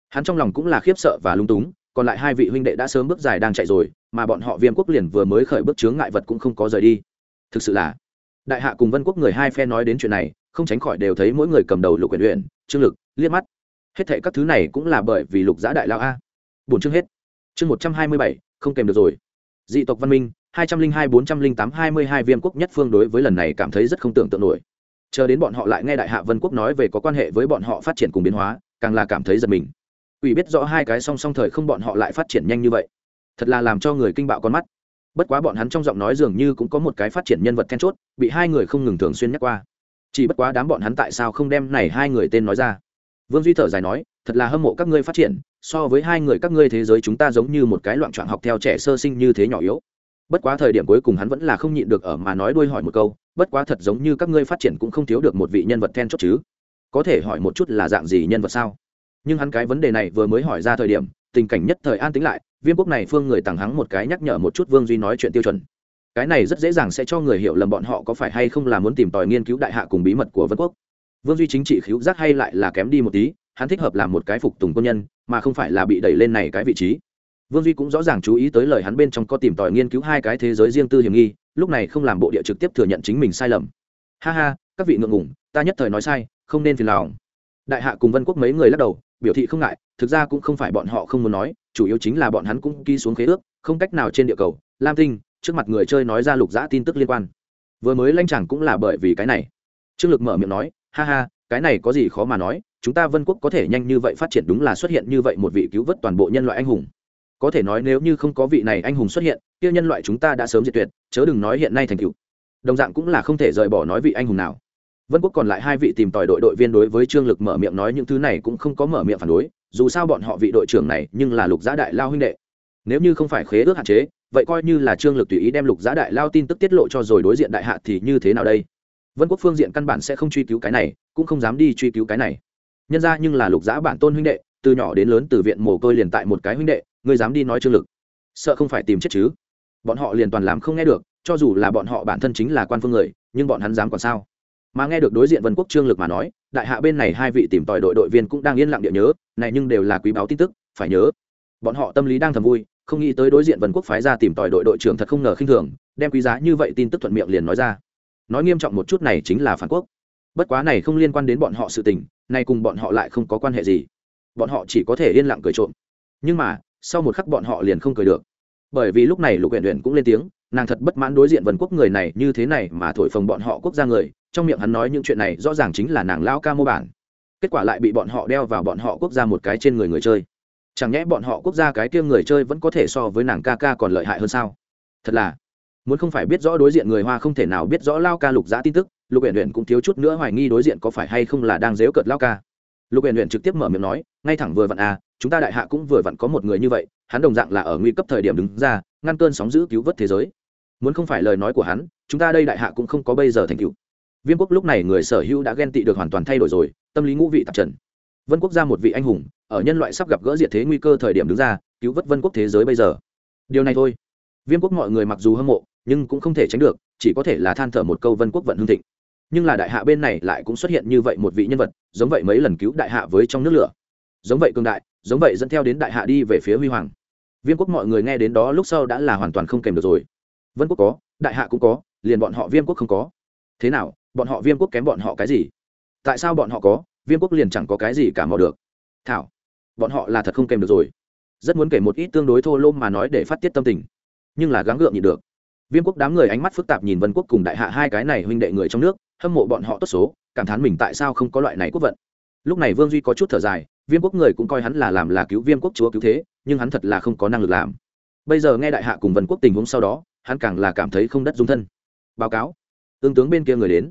[SPEAKER 1] Hắn trong lòng cũng là khiếp sợ và lung túng, còn lại hai vị huynh đệ đã sớm bước dài đang chạy rồi, mà bọn họ viêm quốc liền vừa mới khởi bước chướng ngại vật cũng không có rời đi. Thực sự là, đại hạ cùng vân quốc người hai phe nói đến chuyện này, không tránh khỏi đều thấy mỗi người cầm đầu lục quyền luyện trương lực, liếc mắt. Hết thệ các thứ này cũng là bởi vì lục giã đại lao a. Bốn chương hết. Chương một trăm hai mươi bảy, không kèm được rồi. Dị tộc văn minh hai trăm linh hai bốn trăm linh tám hai mươi hai viêm quốc nhất phương đối với lần này cảm thấy rất không tưởng tượng nổi. Chờ đến bọn họ lại nghe đại hạ vân quốc nói về có quan hệ với bọn họ phát triển cùng biến hóa, càng là cảm thấy giật mình. Ủy biết rõ hai cái song song thời không bọn họ lại phát triển nhanh như vậy. Thật là làm cho người kinh bạo con mắt. Bất quá bọn hắn trong giọng nói dường như cũng có một cái phát triển nhân vật then chốt, bị hai người không ngừng thường xuyên nhắc qua. Chỉ bất quá đám bọn hắn tại sao không đem này hai người tên nói ra? Vương duy thở dài nói, thật là hâm mộ các ngươi phát triển, so với hai người các ngươi thế giới chúng ta giống như một cái loạn trọn học theo trẻ sơ sinh như thế nhỏ yếu bất quá thời điểm cuối cùng hắn vẫn là không nhịn được ở mà nói đuôi hỏi một câu, bất quá thật giống như các ngươi phát triển cũng không thiếu được một vị nhân vật then chốt chứ. Có thể hỏi một chút là dạng gì nhân vật sao? Nhưng hắn cái vấn đề này vừa mới hỏi ra thời điểm, tình cảnh nhất thời an tính lại, viêm quốc này phương người tàng hắng một cái nhắc nhở một chút vương duy nói chuyện tiêu chuẩn. Cái này rất dễ dàng sẽ cho người hiểu lầm bọn họ có phải hay không là muốn tìm tòi nghiên cứu đại hạ cùng bí mật của vân quốc. Vương duy chính trị khíu giác hay lại là kém đi một tí, hắn thích hợp làm một cái phục tùng quân nhân, mà không phải là bị đẩy lên này cái vị trí vương duy cũng rõ ràng chú ý tới lời hắn bên trong có tìm tòi nghiên cứu hai cái thế giới riêng tư hiểm nghi, lúc này không làm bộ địa trực tiếp thừa nhận chính mình sai lầm. Ha ha, các vị ngượng ngủng ta nhất thời nói sai, không nên phiền lòng. Đại hạ cùng vân quốc mấy người lắc đầu, biểu thị không ngại, thực ra cũng không phải bọn họ không muốn nói, chủ yếu chính là bọn hắn cũng ký xuống khế ước, không cách nào trên địa cầu. Lam tinh, trước mặt người chơi nói ra lục giã tin tức liên quan. Vừa mới lanh chẳng cũng là bởi vì cái này. Trương lực mở miệng nói, ha ha, cái này có gì khó mà nói, chúng ta vân quốc có thể nhanh như vậy phát triển đúng là xuất hiện như vậy một vị cứu vớt toàn bộ nhân loại anh hùng có thể nói nếu như không có vị này anh hùng xuất hiện, kia nhân loại chúng ta đã sớm diệt tuyệt, chớ đừng nói hiện nay thành cựu đồng dạng cũng là không thể rời bỏ nói vị anh hùng nào. Vân quốc còn lại hai vị tìm tòi đội đội viên đối với trương lực mở miệng nói những thứ này cũng không có mở miệng phản đối, dù sao bọn họ vị đội trưởng này nhưng là lục giá đại lao huynh đệ. Nếu như không phải khế ước hạn chế, vậy coi như là trương lực tùy ý đem lục giá đại lao tin tức tiết lộ cho rồi đối diện đại hạ thì như thế nào đây? Vân quốc phương diện căn bản sẽ không truy cứu cái này, cũng không dám đi truy cứu cái này. Nhân ra nhưng là lục giá bản tôn huynh đệ, từ nhỏ đến lớn từ viện mồ côi liền tại một cái huynh đệ ngươi dám đi nói trương lực, sợ không phải tìm chết chứ? Bọn họ liền toàn làm không nghe được, cho dù là bọn họ bản thân chính là quan phương người, nhưng bọn hắn dám còn sao? Mà nghe được đối diện vân quốc trương lực mà nói, đại hạ bên này hai vị tìm tòi đội đội viên cũng đang yên lặng địa nhớ, này nhưng đều là quý báo tin tức, phải nhớ. Bọn họ tâm lý đang thầm vui, không nghĩ tới đối diện vân quốc phái ra tìm tòi đội đội trưởng thật không ngờ khinh thường, đem quý giá như vậy tin tức thuận miệng liền nói ra. Nói nghiêm trọng một chút này chính là phản quốc. Bất quá này không liên quan đến bọn họ sự tình, nay cùng bọn họ lại không có quan hệ gì. Bọn họ chỉ có thể yên lặng cười trộm. Nhưng mà sau một khắc bọn họ liền không cười được. Bởi vì lúc này lục huyện huyện cũng lên tiếng, nàng thật bất mãn đối diện vần quốc người này như thế này mà thổi phồng bọn họ quốc gia người, trong miệng hắn nói những chuyện này rõ ràng chính là nàng lao ca mô bản. Kết quả lại bị bọn họ đeo vào bọn họ quốc gia một cái trên người người chơi. Chẳng nhẽ bọn họ quốc gia cái kia người chơi vẫn có thể so với nàng ca ca còn lợi hại hơn sao? Thật là, muốn không phải biết rõ đối diện người hoa không thể nào biết rõ lao ca lục giã tin tức, lục huyện huyện cũng thiếu chút nữa hoài nghi đối diện có phải hay không là đang dếu cợt lao ca. Lục huyện huyện trực tiếp mở miệng nói, ngay thẳng vừa vặn à chúng ta đại hạ cũng vừa vặn có một người như vậy, hắn đồng dạng là ở nguy cấp thời điểm đứng ra, ngăn cơn sóng giữ cứu vớt thế giới. Muốn không phải lời nói của hắn, chúng ta đây đại hạ cũng không có bây giờ thành cựu viêm quốc lúc này người sở hữu đã ghen tị được hoàn toàn thay đổi rồi, tâm lý ngũ vị tạp trần. Vân quốc ra một vị anh hùng, ở nhân loại sắp gặp gỡ diệt thế nguy cơ thời điểm đứng ra, cứu vớt vân quốc thế giới bây giờ. Điều này thôi. Viêm quốc mọi người mặc dù hâm mộ, nhưng cũng không thể tránh được, chỉ có thể là than thở một câu vân quốc vận hương thịnh. Nhưng là đại hạ bên này lại cũng xuất hiện như vậy một vị nhân vật, giống vậy mấy lần cứu đại hạ với trong nước lửa. Giống vậy cương đại giống vậy dẫn theo đến đại hạ đi về phía huy hoàng. Viêm quốc mọi người nghe đến đó lúc sau đã là hoàn toàn không kèm được rồi. Vân quốc có, đại hạ cũng có, liền bọn họ viêm quốc không có. Thế nào, bọn họ viêm quốc kém bọn họ cái gì? Tại sao bọn họ có, viêm quốc liền chẳng có cái gì cả mò được. Thảo, bọn họ là thật không kèm được rồi. Rất muốn kể một ít tương đối thô lôm mà nói để phát tiết tâm tình. Nhưng là gắng gượng nhịn được. Viêm quốc đám người ánh mắt phức tạp nhìn vân quốc cùng đại hạ hai cái này huynh đệ người trong nước, hâm mộ bọn họ tốt số, cảm thán mình tại sao không có loại này quốc vận. Lúc này vương duy có chút thở dài viêm quốc người cũng coi hắn là làm là cứu viêm quốc chúa cứu thế, nhưng hắn thật là không có năng lực làm. Bây giờ nghe đại hạ cùng vân quốc tình huống sau đó, hắn càng là cảm thấy không đất dung thân. Báo cáo. Tương tướng bên kia người đến.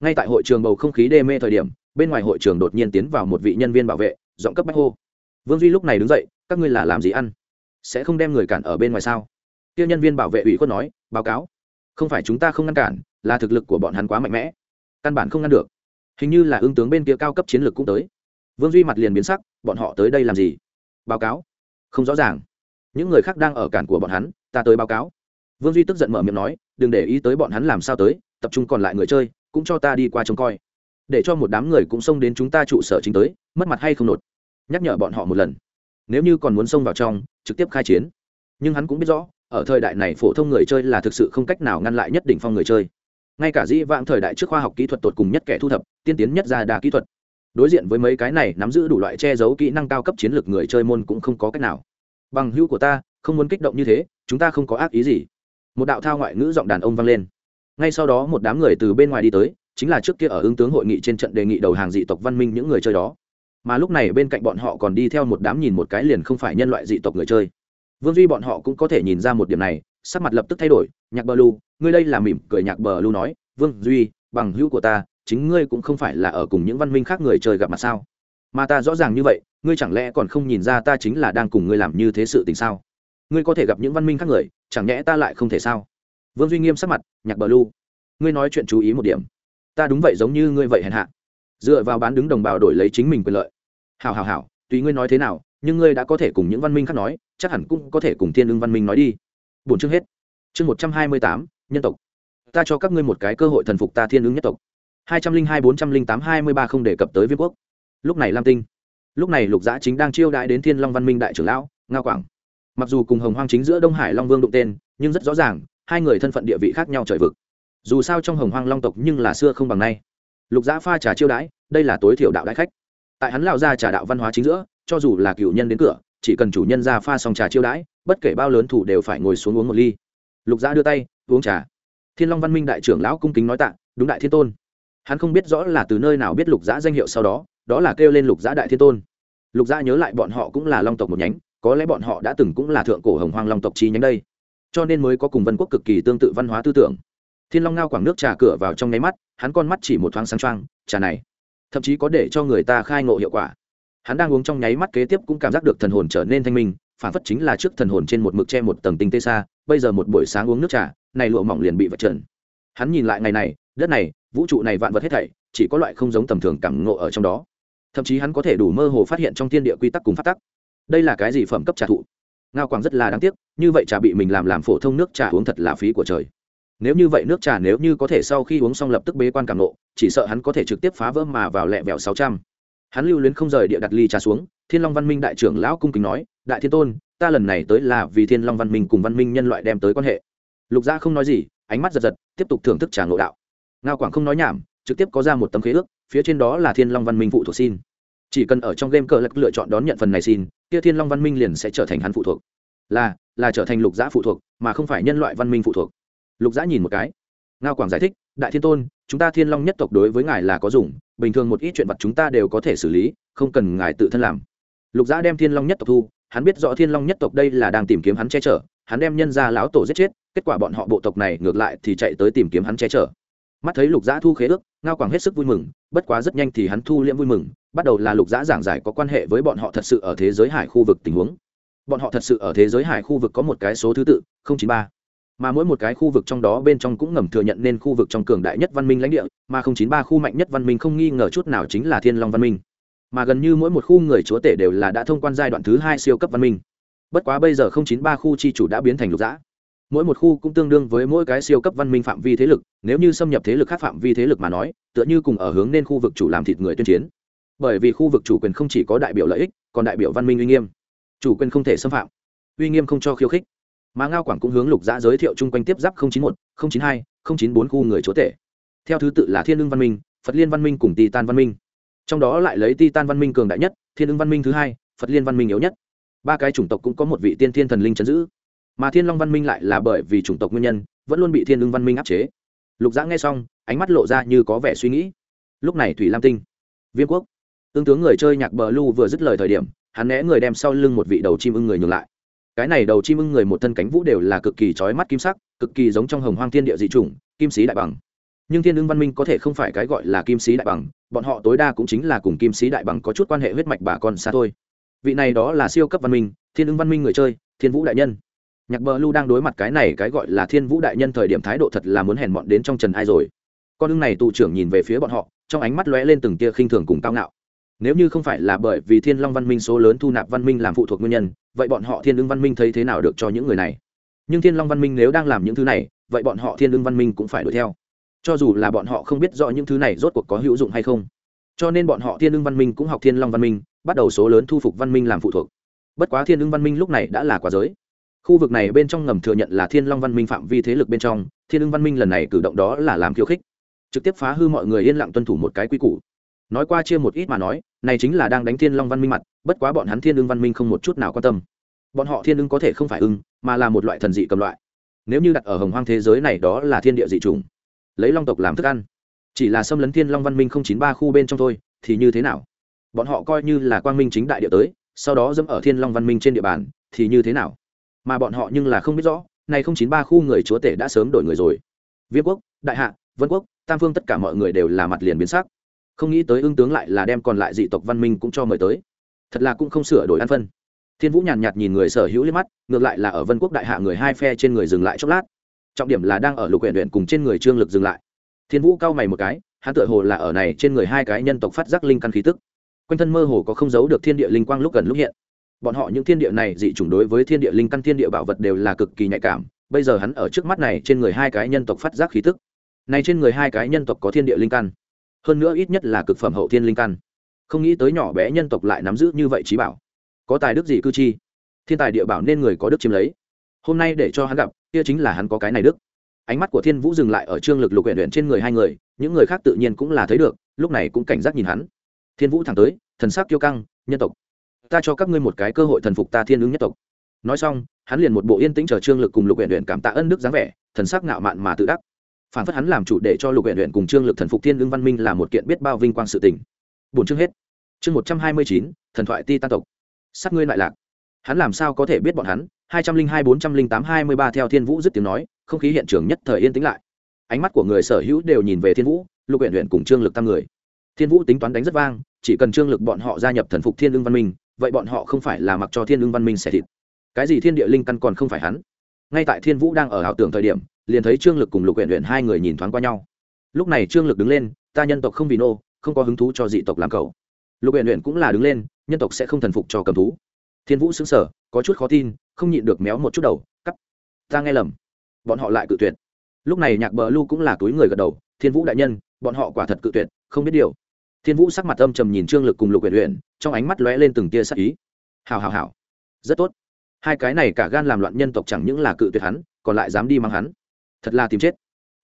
[SPEAKER 1] Ngay tại hội trường bầu không khí đê mê thời điểm, bên ngoài hội trường đột nhiên tiến vào một vị nhân viên bảo vệ, giọng cấp bách hô. Vương duy lúc này đứng dậy, các ngươi là làm gì ăn? Sẽ không đem người cản ở bên ngoài sao? Tiêu nhân viên bảo vệ ủy khuất nói, báo cáo. Không phải chúng ta không ngăn cản, là thực lực của bọn hắn quá mạnh mẽ. Căn bản không ngăn được. Hình như là ứng tướng bên kia cao cấp chiến lược cũng tới vương duy mặt liền biến sắc, bọn họ tới đây làm gì? Báo cáo. Không rõ ràng. Những người khác đang ở cản của bọn hắn, ta tới báo cáo. Vương duy tức giận mở miệng nói, đừng để ý tới bọn hắn làm sao tới, tập trung còn lại người chơi, cũng cho ta đi qua trông coi. Để cho một đám người cũng xông đến chúng ta trụ sở chính tới, mất mặt hay không nột. Nhắc nhở bọn họ một lần. Nếu như còn muốn xông vào trong, trực tiếp khai chiến. Nhưng hắn cũng biết rõ, ở thời đại này phổ thông người chơi là thực sự không cách nào ngăn lại nhất định phong người chơi. Ngay cả dĩ vãng thời đại trước khoa học kỹ thuật tột cùng nhất kẻ thu thập, tiên tiến nhất ra đa kỹ thuật đối diện với mấy cái này nắm giữ đủ loại che giấu kỹ năng cao cấp chiến lược người chơi môn cũng không có cách nào. Bằng hữu của ta, không muốn kích động như thế, chúng ta không có ác ý gì. Một đạo thao ngoại ngữ giọng đàn ông vang lên. Ngay sau đó một đám người từ bên ngoài đi tới, chính là trước kia ở ứng tướng hội nghị trên trận đề nghị đầu hàng dị tộc văn minh những người chơi đó. Mà lúc này bên cạnh bọn họ còn đi theo một đám nhìn một cái liền không phải nhân loại dị tộc người chơi. Vương duy bọn họ cũng có thể nhìn ra một điểm này, sắc mặt lập tức thay đổi, nhạc bờ lu, ngươi đây là mỉm cười nhạc bờ lu nói, vương duy, bằng hữu của ta chính ngươi cũng không phải là ở cùng những văn minh khác người chơi gặp mặt sao? Mà ta rõ ràng như vậy, ngươi chẳng lẽ còn không nhìn ra ta chính là đang cùng ngươi làm như thế sự tình sao? Ngươi có thể gặp những văn minh khác người, chẳng nhẽ ta lại không thể sao? Vương duy nghiêm sắc mặt, nhạc bờ lu. Ngươi nói chuyện chú ý một điểm. Ta đúng vậy giống như ngươi vậy hèn hạ. Dựa vào bán đứng đồng bào đổi lấy chính mình quyền lợi. Hào hào hào tùy ngươi nói thế nào, nhưng ngươi đã có thể cùng những văn minh khác nói, chắc hẳn cũng có thể cùng thiên ưng văn minh nói đi. Bốn chương hết. Chương một trăm hai mươi tám, nhân tộc. Ta cho các ngươi một cái cơ hội thần phục ta thiên ưng nhất tộc hai trăm linh hai bốn trăm linh tám hai mươi ba không đề cập tới viêm quốc. Lúc này lam tinh, lúc này lục giã chính đang chiêu đãi đến thiên long văn minh đại trưởng lão nga quảng. Mặc dù cùng hồng hoang chính giữa đông hải long vương đụng tên, nhưng rất rõ ràng, hai người thân phận địa vị khác nhau trời vực. Dù sao trong hồng hoang long tộc nhưng là xưa không bằng nay. Lục giã pha trà chiêu đãi, đây là tối thiểu đạo đại khách. Tại hắn lão ra trà đạo văn hóa chính giữa, cho dù là cựu nhân đến cửa, chỉ cần chủ nhân ra pha xong trà chiêu đãi, bất kể bao lớn thủ đều phải ngồi xuống uống một ly. Lục giã đưa tay, uống trà. Thiên long văn minh đại trưởng lão cung kính nói tạ, đúng đại thiên tôn hắn không biết rõ là từ nơi nào biết lục giã danh hiệu sau đó đó là kêu lên lục giã đại thiên tôn. Lục giã nhớ lại bọn họ cũng là long tộc một nhánh, có lẽ bọn họ đã từng cũng là thượng cổ hồng hoang long tộc chi nhánh đây. Cho nên mới có cùng vân quốc cực kỳ tương tự văn hóa tư tưởng. Thiên long ngao quảng nước trà cửa vào trong nháy mắt, hắn con mắt chỉ một thoáng sáng trăng trà này, thậm chí có để cho người ta khai ngộ hiệu quả. Hắn đang uống trong nháy mắt kế tiếp cũng cảm giác được thần hồn trở nên thanh minh, phản phất chính là trước thần hồn trên một mực che một tầng tinh tê xa, bây giờ một buổi sáng uống nước trà, này lụa mỏng liền bị vật trần. Hắn nhìn lại ngày này đất này, vũ trụ này vạn vật hết thảy, chỉ có loại không giống tầm thường cảm ngộ ở trong đó. Thậm chí hắn có thể đủ mơ hồ phát hiện trong thiên địa quy tắc cùng phát tắc. Đây là cái gì phẩm cấp trà thụ ngao quảng rất là đáng tiếc, như vậy trà bị mình làm làm phổ thông nước trà uống thật là phí của trời. Nếu như vậy nước trà nếu như có thể sau khi uống xong lập tức bế quan cảm nộ chỉ sợ hắn có thể trực tiếp phá vỡ mà vào lẹ vẹo sáu trăm. Hắn lưu luyến không rời địa đặt ly trà xuống, thiên long văn minh đại trưởng lão cung kính nói, đại thiên tôn, ta lần này tới là vì thiên long văn minh cùng văn minh nhân loại đem tới quan hệ. Lục gia không nói gì, ánh mắt giật giật, tiếp tục thưởng thức trà ngộ đạo ngao quảng không nói nhảm, trực tiếp có ra một tấm khế ước, phía trên đó là thiên long văn minh phụ thuộc xin. Chỉ cần ở trong game cờ lật lựa chọn đón nhận phần này xin, kia thiên long văn minh liền sẽ trở thành hắn phụ thuộc. Là là trở thành lục giã phụ thuộc, mà không phải nhân loại văn minh phụ thuộc. Lục giã nhìn một cái. Ngao quảng giải thích, đại thiên tôn, chúng ta thiên long nhất tộc đối với ngài là có dùng, bình thường một ít chuyện vật chúng ta đều có thể xử lý, không cần ngài tự thân làm. Lục giã đem thiên long nhất tộc thu, hắn biết rõ thiên long nhất tộc đây là đang tìm kiếm hắn che chở, hắn đem nhân ra lão tổ giết chết, kết quả bọn họ bộ tộc này ngược lại thì chạy tới tìm kiếm hắn che chở mắt thấy lục giã thu khế ước, ngao quảng hết sức vui mừng, bất quá rất nhanh thì hắn thu liễm vui mừng, bắt đầu là lục giã giảng giải có quan hệ với bọn họ thật sự ở thế giới hải khu vực tình huống. Bọn họ thật sự ở thế giới hải khu vực có một cái số thứ tự chín ba. Mà mỗi một cái khu vực trong đó bên trong cũng ngầm thừa nhận nên khu vực trong cường đại nhất văn minh lãnh địa, mà chín ba khu mạnh nhất văn minh không nghi ngờ chút nào chính là thiên long văn minh. Mà gần như mỗi một khu người chúa tể đều là đã thông quan giai đoạn thứ hai siêu cấp văn minh. Bất quá bây giờ chín ba khu chi chủ đã biến thành lục giã mỗi một khu cũng tương đương với mỗi cái siêu cấp văn minh phạm vi thế lực, nếu như xâm nhập thế lực khác phạm vi thế lực mà nói, tựa như cùng ở hướng nên khu vực chủ làm thịt người tuyên chiến. Bởi vì khu vực chủ quyền không chỉ có đại biểu lợi ích, còn đại biểu văn minh uy nghiêm. Chủ quyền không thể xâm phạm, uy nghiêm không cho khiêu khích. Mà ngao quảng cũng hướng lục giã giới thiệu chung quanh tiếp giáp chín một chín hai chín bốn khu người chúa tể. Theo thứ tự là thiên lương văn minh, phật liên văn minh cùng titan văn minh. Trong đó lại lấy titan văn minh cường đại nhất, thiên lương văn minh thứ hai, phật liên văn minh yếu nhất. Ba cái chủng tộc cũng có một vị tiên thiên thần linh chấn giữ mà thiên long văn minh lại là bởi vì chủng tộc nguyên nhân, vẫn luôn bị thiên lương văn minh áp chế. Lục giã nghe xong, ánh mắt lộ ra như có vẻ suy nghĩ. Lúc này thủy lam tinh, viêm quốc, tương tướng người chơi nhạc bờ lu vừa dứt lời thời điểm, hắn né người đem sau lưng một vị đầu chim ưng người nhường lại. Cái này đầu chim ưng người một thân cánh vũ đều là cực kỳ trói mắt kim sắc, cực kỳ giống trong hồng hoang thiên địa dị chủng, kim sĩ đại bằng. Nhưng thiên ưng văn minh có thể không phải cái gọi là kim sĩ đại bằng, bọn họ tối đa cũng chính là cùng kim sĩ đại bằng có chút quan hệ huyết mạch bà con xa thôi. Vị này đó là siêu cấp văn minh, thiên ưng văn minh người chơi, thiên vũ đại nhân nhạc bờ lu đang đối mặt cái này cái gọi là thiên vũ đại nhân thời điểm thái độ thật là muốn hèn mọn đến trong trần ai rồi. Con ưng này tù trưởng nhìn về phía bọn họ, trong ánh mắt lóe lên từng tia khinh thường cùng cao ngạo. Nếu như không phải là bởi vì thiên long văn minh số lớn thu nạp văn minh làm phụ thuộc nguyên nhân, vậy bọn họ thiên ưng văn minh thấy thế nào được cho những người này? Nhưng thiên long văn minh nếu đang làm những thứ này, vậy bọn họ thiên ưng văn minh cũng phải đuổi theo. Cho dù là bọn họ không biết rõ những thứ này rốt cuộc có hữu dụng hay không. Cho nên bọn họ thiên ưng văn minh cũng học thiên long văn minh, bắt đầu số lớn thu phục văn minh làm phụ thuộc. Bất quá thiên ưng văn minh lúc này đã là quả giới khu vực này bên trong ngầm thừa nhận là thiên long văn minh phạm vi thế lực bên trong, thiên ưng văn minh lần này cử động đó là làm khiêu khích. Trực tiếp phá hư mọi người yên lặng tuân thủ một cái quy củ. Nói qua chia một ít mà nói, này chính là đang đánh thiên long văn minh mặt, bất quá bọn hắn thiên ưng văn minh không một chút nào quan tâm. Bọn họ thiên ưng có thể không phải ưng, mà là một loại thần dị cầm loại. Nếu như đặt ở hồng hoang thế giới này đó là thiên địa dị t lấy long tộc làm thức ăn. Chỉ là xâm lấn thiên long văn minh không chín ba khu bên trong thôi, thì như thế nào? Bọn họ coi như là quang minh chính đại địa tới, sau đó dẫm ở thiên long văn minh trên địa bàn, thì như thế nào? Mà bọn họ nhưng là không biết rõ này không chín ba khu người chúa tể đã sớm đổi người rồi. Viêm quốc đại hạ vân quốc tam phương tất cả mọi người đều là mặt liền biến sắc. Không nghĩ tới ưng tướng lại là đem còn lại dị tộc văn minh cũng cho mời tới. Thật là cũng không sửa đổi ăn phân. Thiên vũ nhàn nhạt, nhìn người sở hữu liếc mắt ngược lại là ở vân quốc đại hạ người hai phe trên người dừng lại chốc lát. Trọng điểm là đang ở lục huyện huyện cùng trên người trương lực dừng lại. Thiên vũ cau mày một cái hắn tựa hồ là ở này trên người hai cái nhân tộc phát giác linh căn khí tức. Quanh thân mơ hồ có không giấu được thiên địa linh quang lúc gần lúc hiện bọn họ những thiên địa này dị chủng đối với thiên địa linh căn, thiên địa bảo vật đều là cực kỳ nhạy cảm. Bây giờ hắn ở trước mắt này, trên người hai cái nhân tộc phát giác khí tức. Này trên người hai cái nhân tộc có thiên địa linh căn, hơn nữa ít nhất là cực phẩm hậu thiên linh căn. Không nghĩ tới nhỏ bé nhân tộc lại nắm giữ như vậy trí bảo. Có tài đức gì cư chi? Thiên tài địa bảo nên người có đức chiếm lấy. Hôm nay để cho hắn gặp, kia chính là hắn có cái này đức. Ánh mắt của thiên vũ dừng lại ở trương lực lục huyện huyện trên người hai người, những người khác tự nhiên cũng là thấy được, lúc này cũng cảnh giác nhìn hắn. Thiên vũ thẳng tới, thần sắc kiêu căng, nhân tộc ta cho các ngươi một cái cơ hội thần phục ta thiên ứng nhất tộc. Nói xong, hắn liền một bộ yên tĩnh chờ trương lực cùng lục huyện huyện cảm tạ ân đức dáng vẻ, thần sắc ngạo mạn mà tự đắc. Phản phất hắn làm chủ để cho lục huyện huyện cùng trương lực thần phục thiên ứng văn minh là một kiện biết bao vinh quang sự tình. Bốn chương hết. Chương một trăm hai mươi chín, thần thoại ti tan tộc. Sắc ngươi lại lạc. Hắn làm sao có thể biết bọn hắn? hai trăm linh hai bốn trăm linh tám hai mươi ba theo thiên vũ dứt tiếng nói, không khí hiện trường nhất thời yên tĩnh lại. Ánh mắt của người sở hữu đều nhìn về thiên vũ, lục huyện huyện cùng trương lực tam người. Thiên vũ tính toán đánh rất vang, chỉ cần trương lực bọn họ gia nhập thần phục thiên ưng văn minh vậy bọn họ không phải là mặc cho thiên ưng văn minh xẻ thịt. Cái gì thiên địa linh căn còn không phải hắn? Ngay tại thiên vũ đang ở ảo tưởng thời điểm, liền thấy trương lực cùng lục huyện huyện hai người nhìn thoáng qua nhau. Lúc này trương lực đứng lên, ta nhân tộc không vì nô, không có hứng thú cho dị tộc làm cầu lục huyện huyện cũng là đứng lên, nhân tộc sẽ không thần phục cho cầm thú. Thiên vũ xứng sở có chút khó tin, không nhịn được méo một chút đầu, cắt, ta nghe lầm. Bọn họ lại cự tuyệt. Lúc này nhạc bờ lu cũng là túi người gật đầu, thiên vũ đại nhân, bọn họ quả thật cự tuyệt, không biết điều thiên vũ sắc mặt âm trầm nhìn trương lực cùng lục huyện huyện trong ánh mắt lóe lên từng tia sắc ý. Hào hào hào rất tốt. Hai cái này cả gan làm loạn nhân tộc chẳng những là cự tuyệt hắn, còn lại dám đi mang hắn. Thật là tìm chết.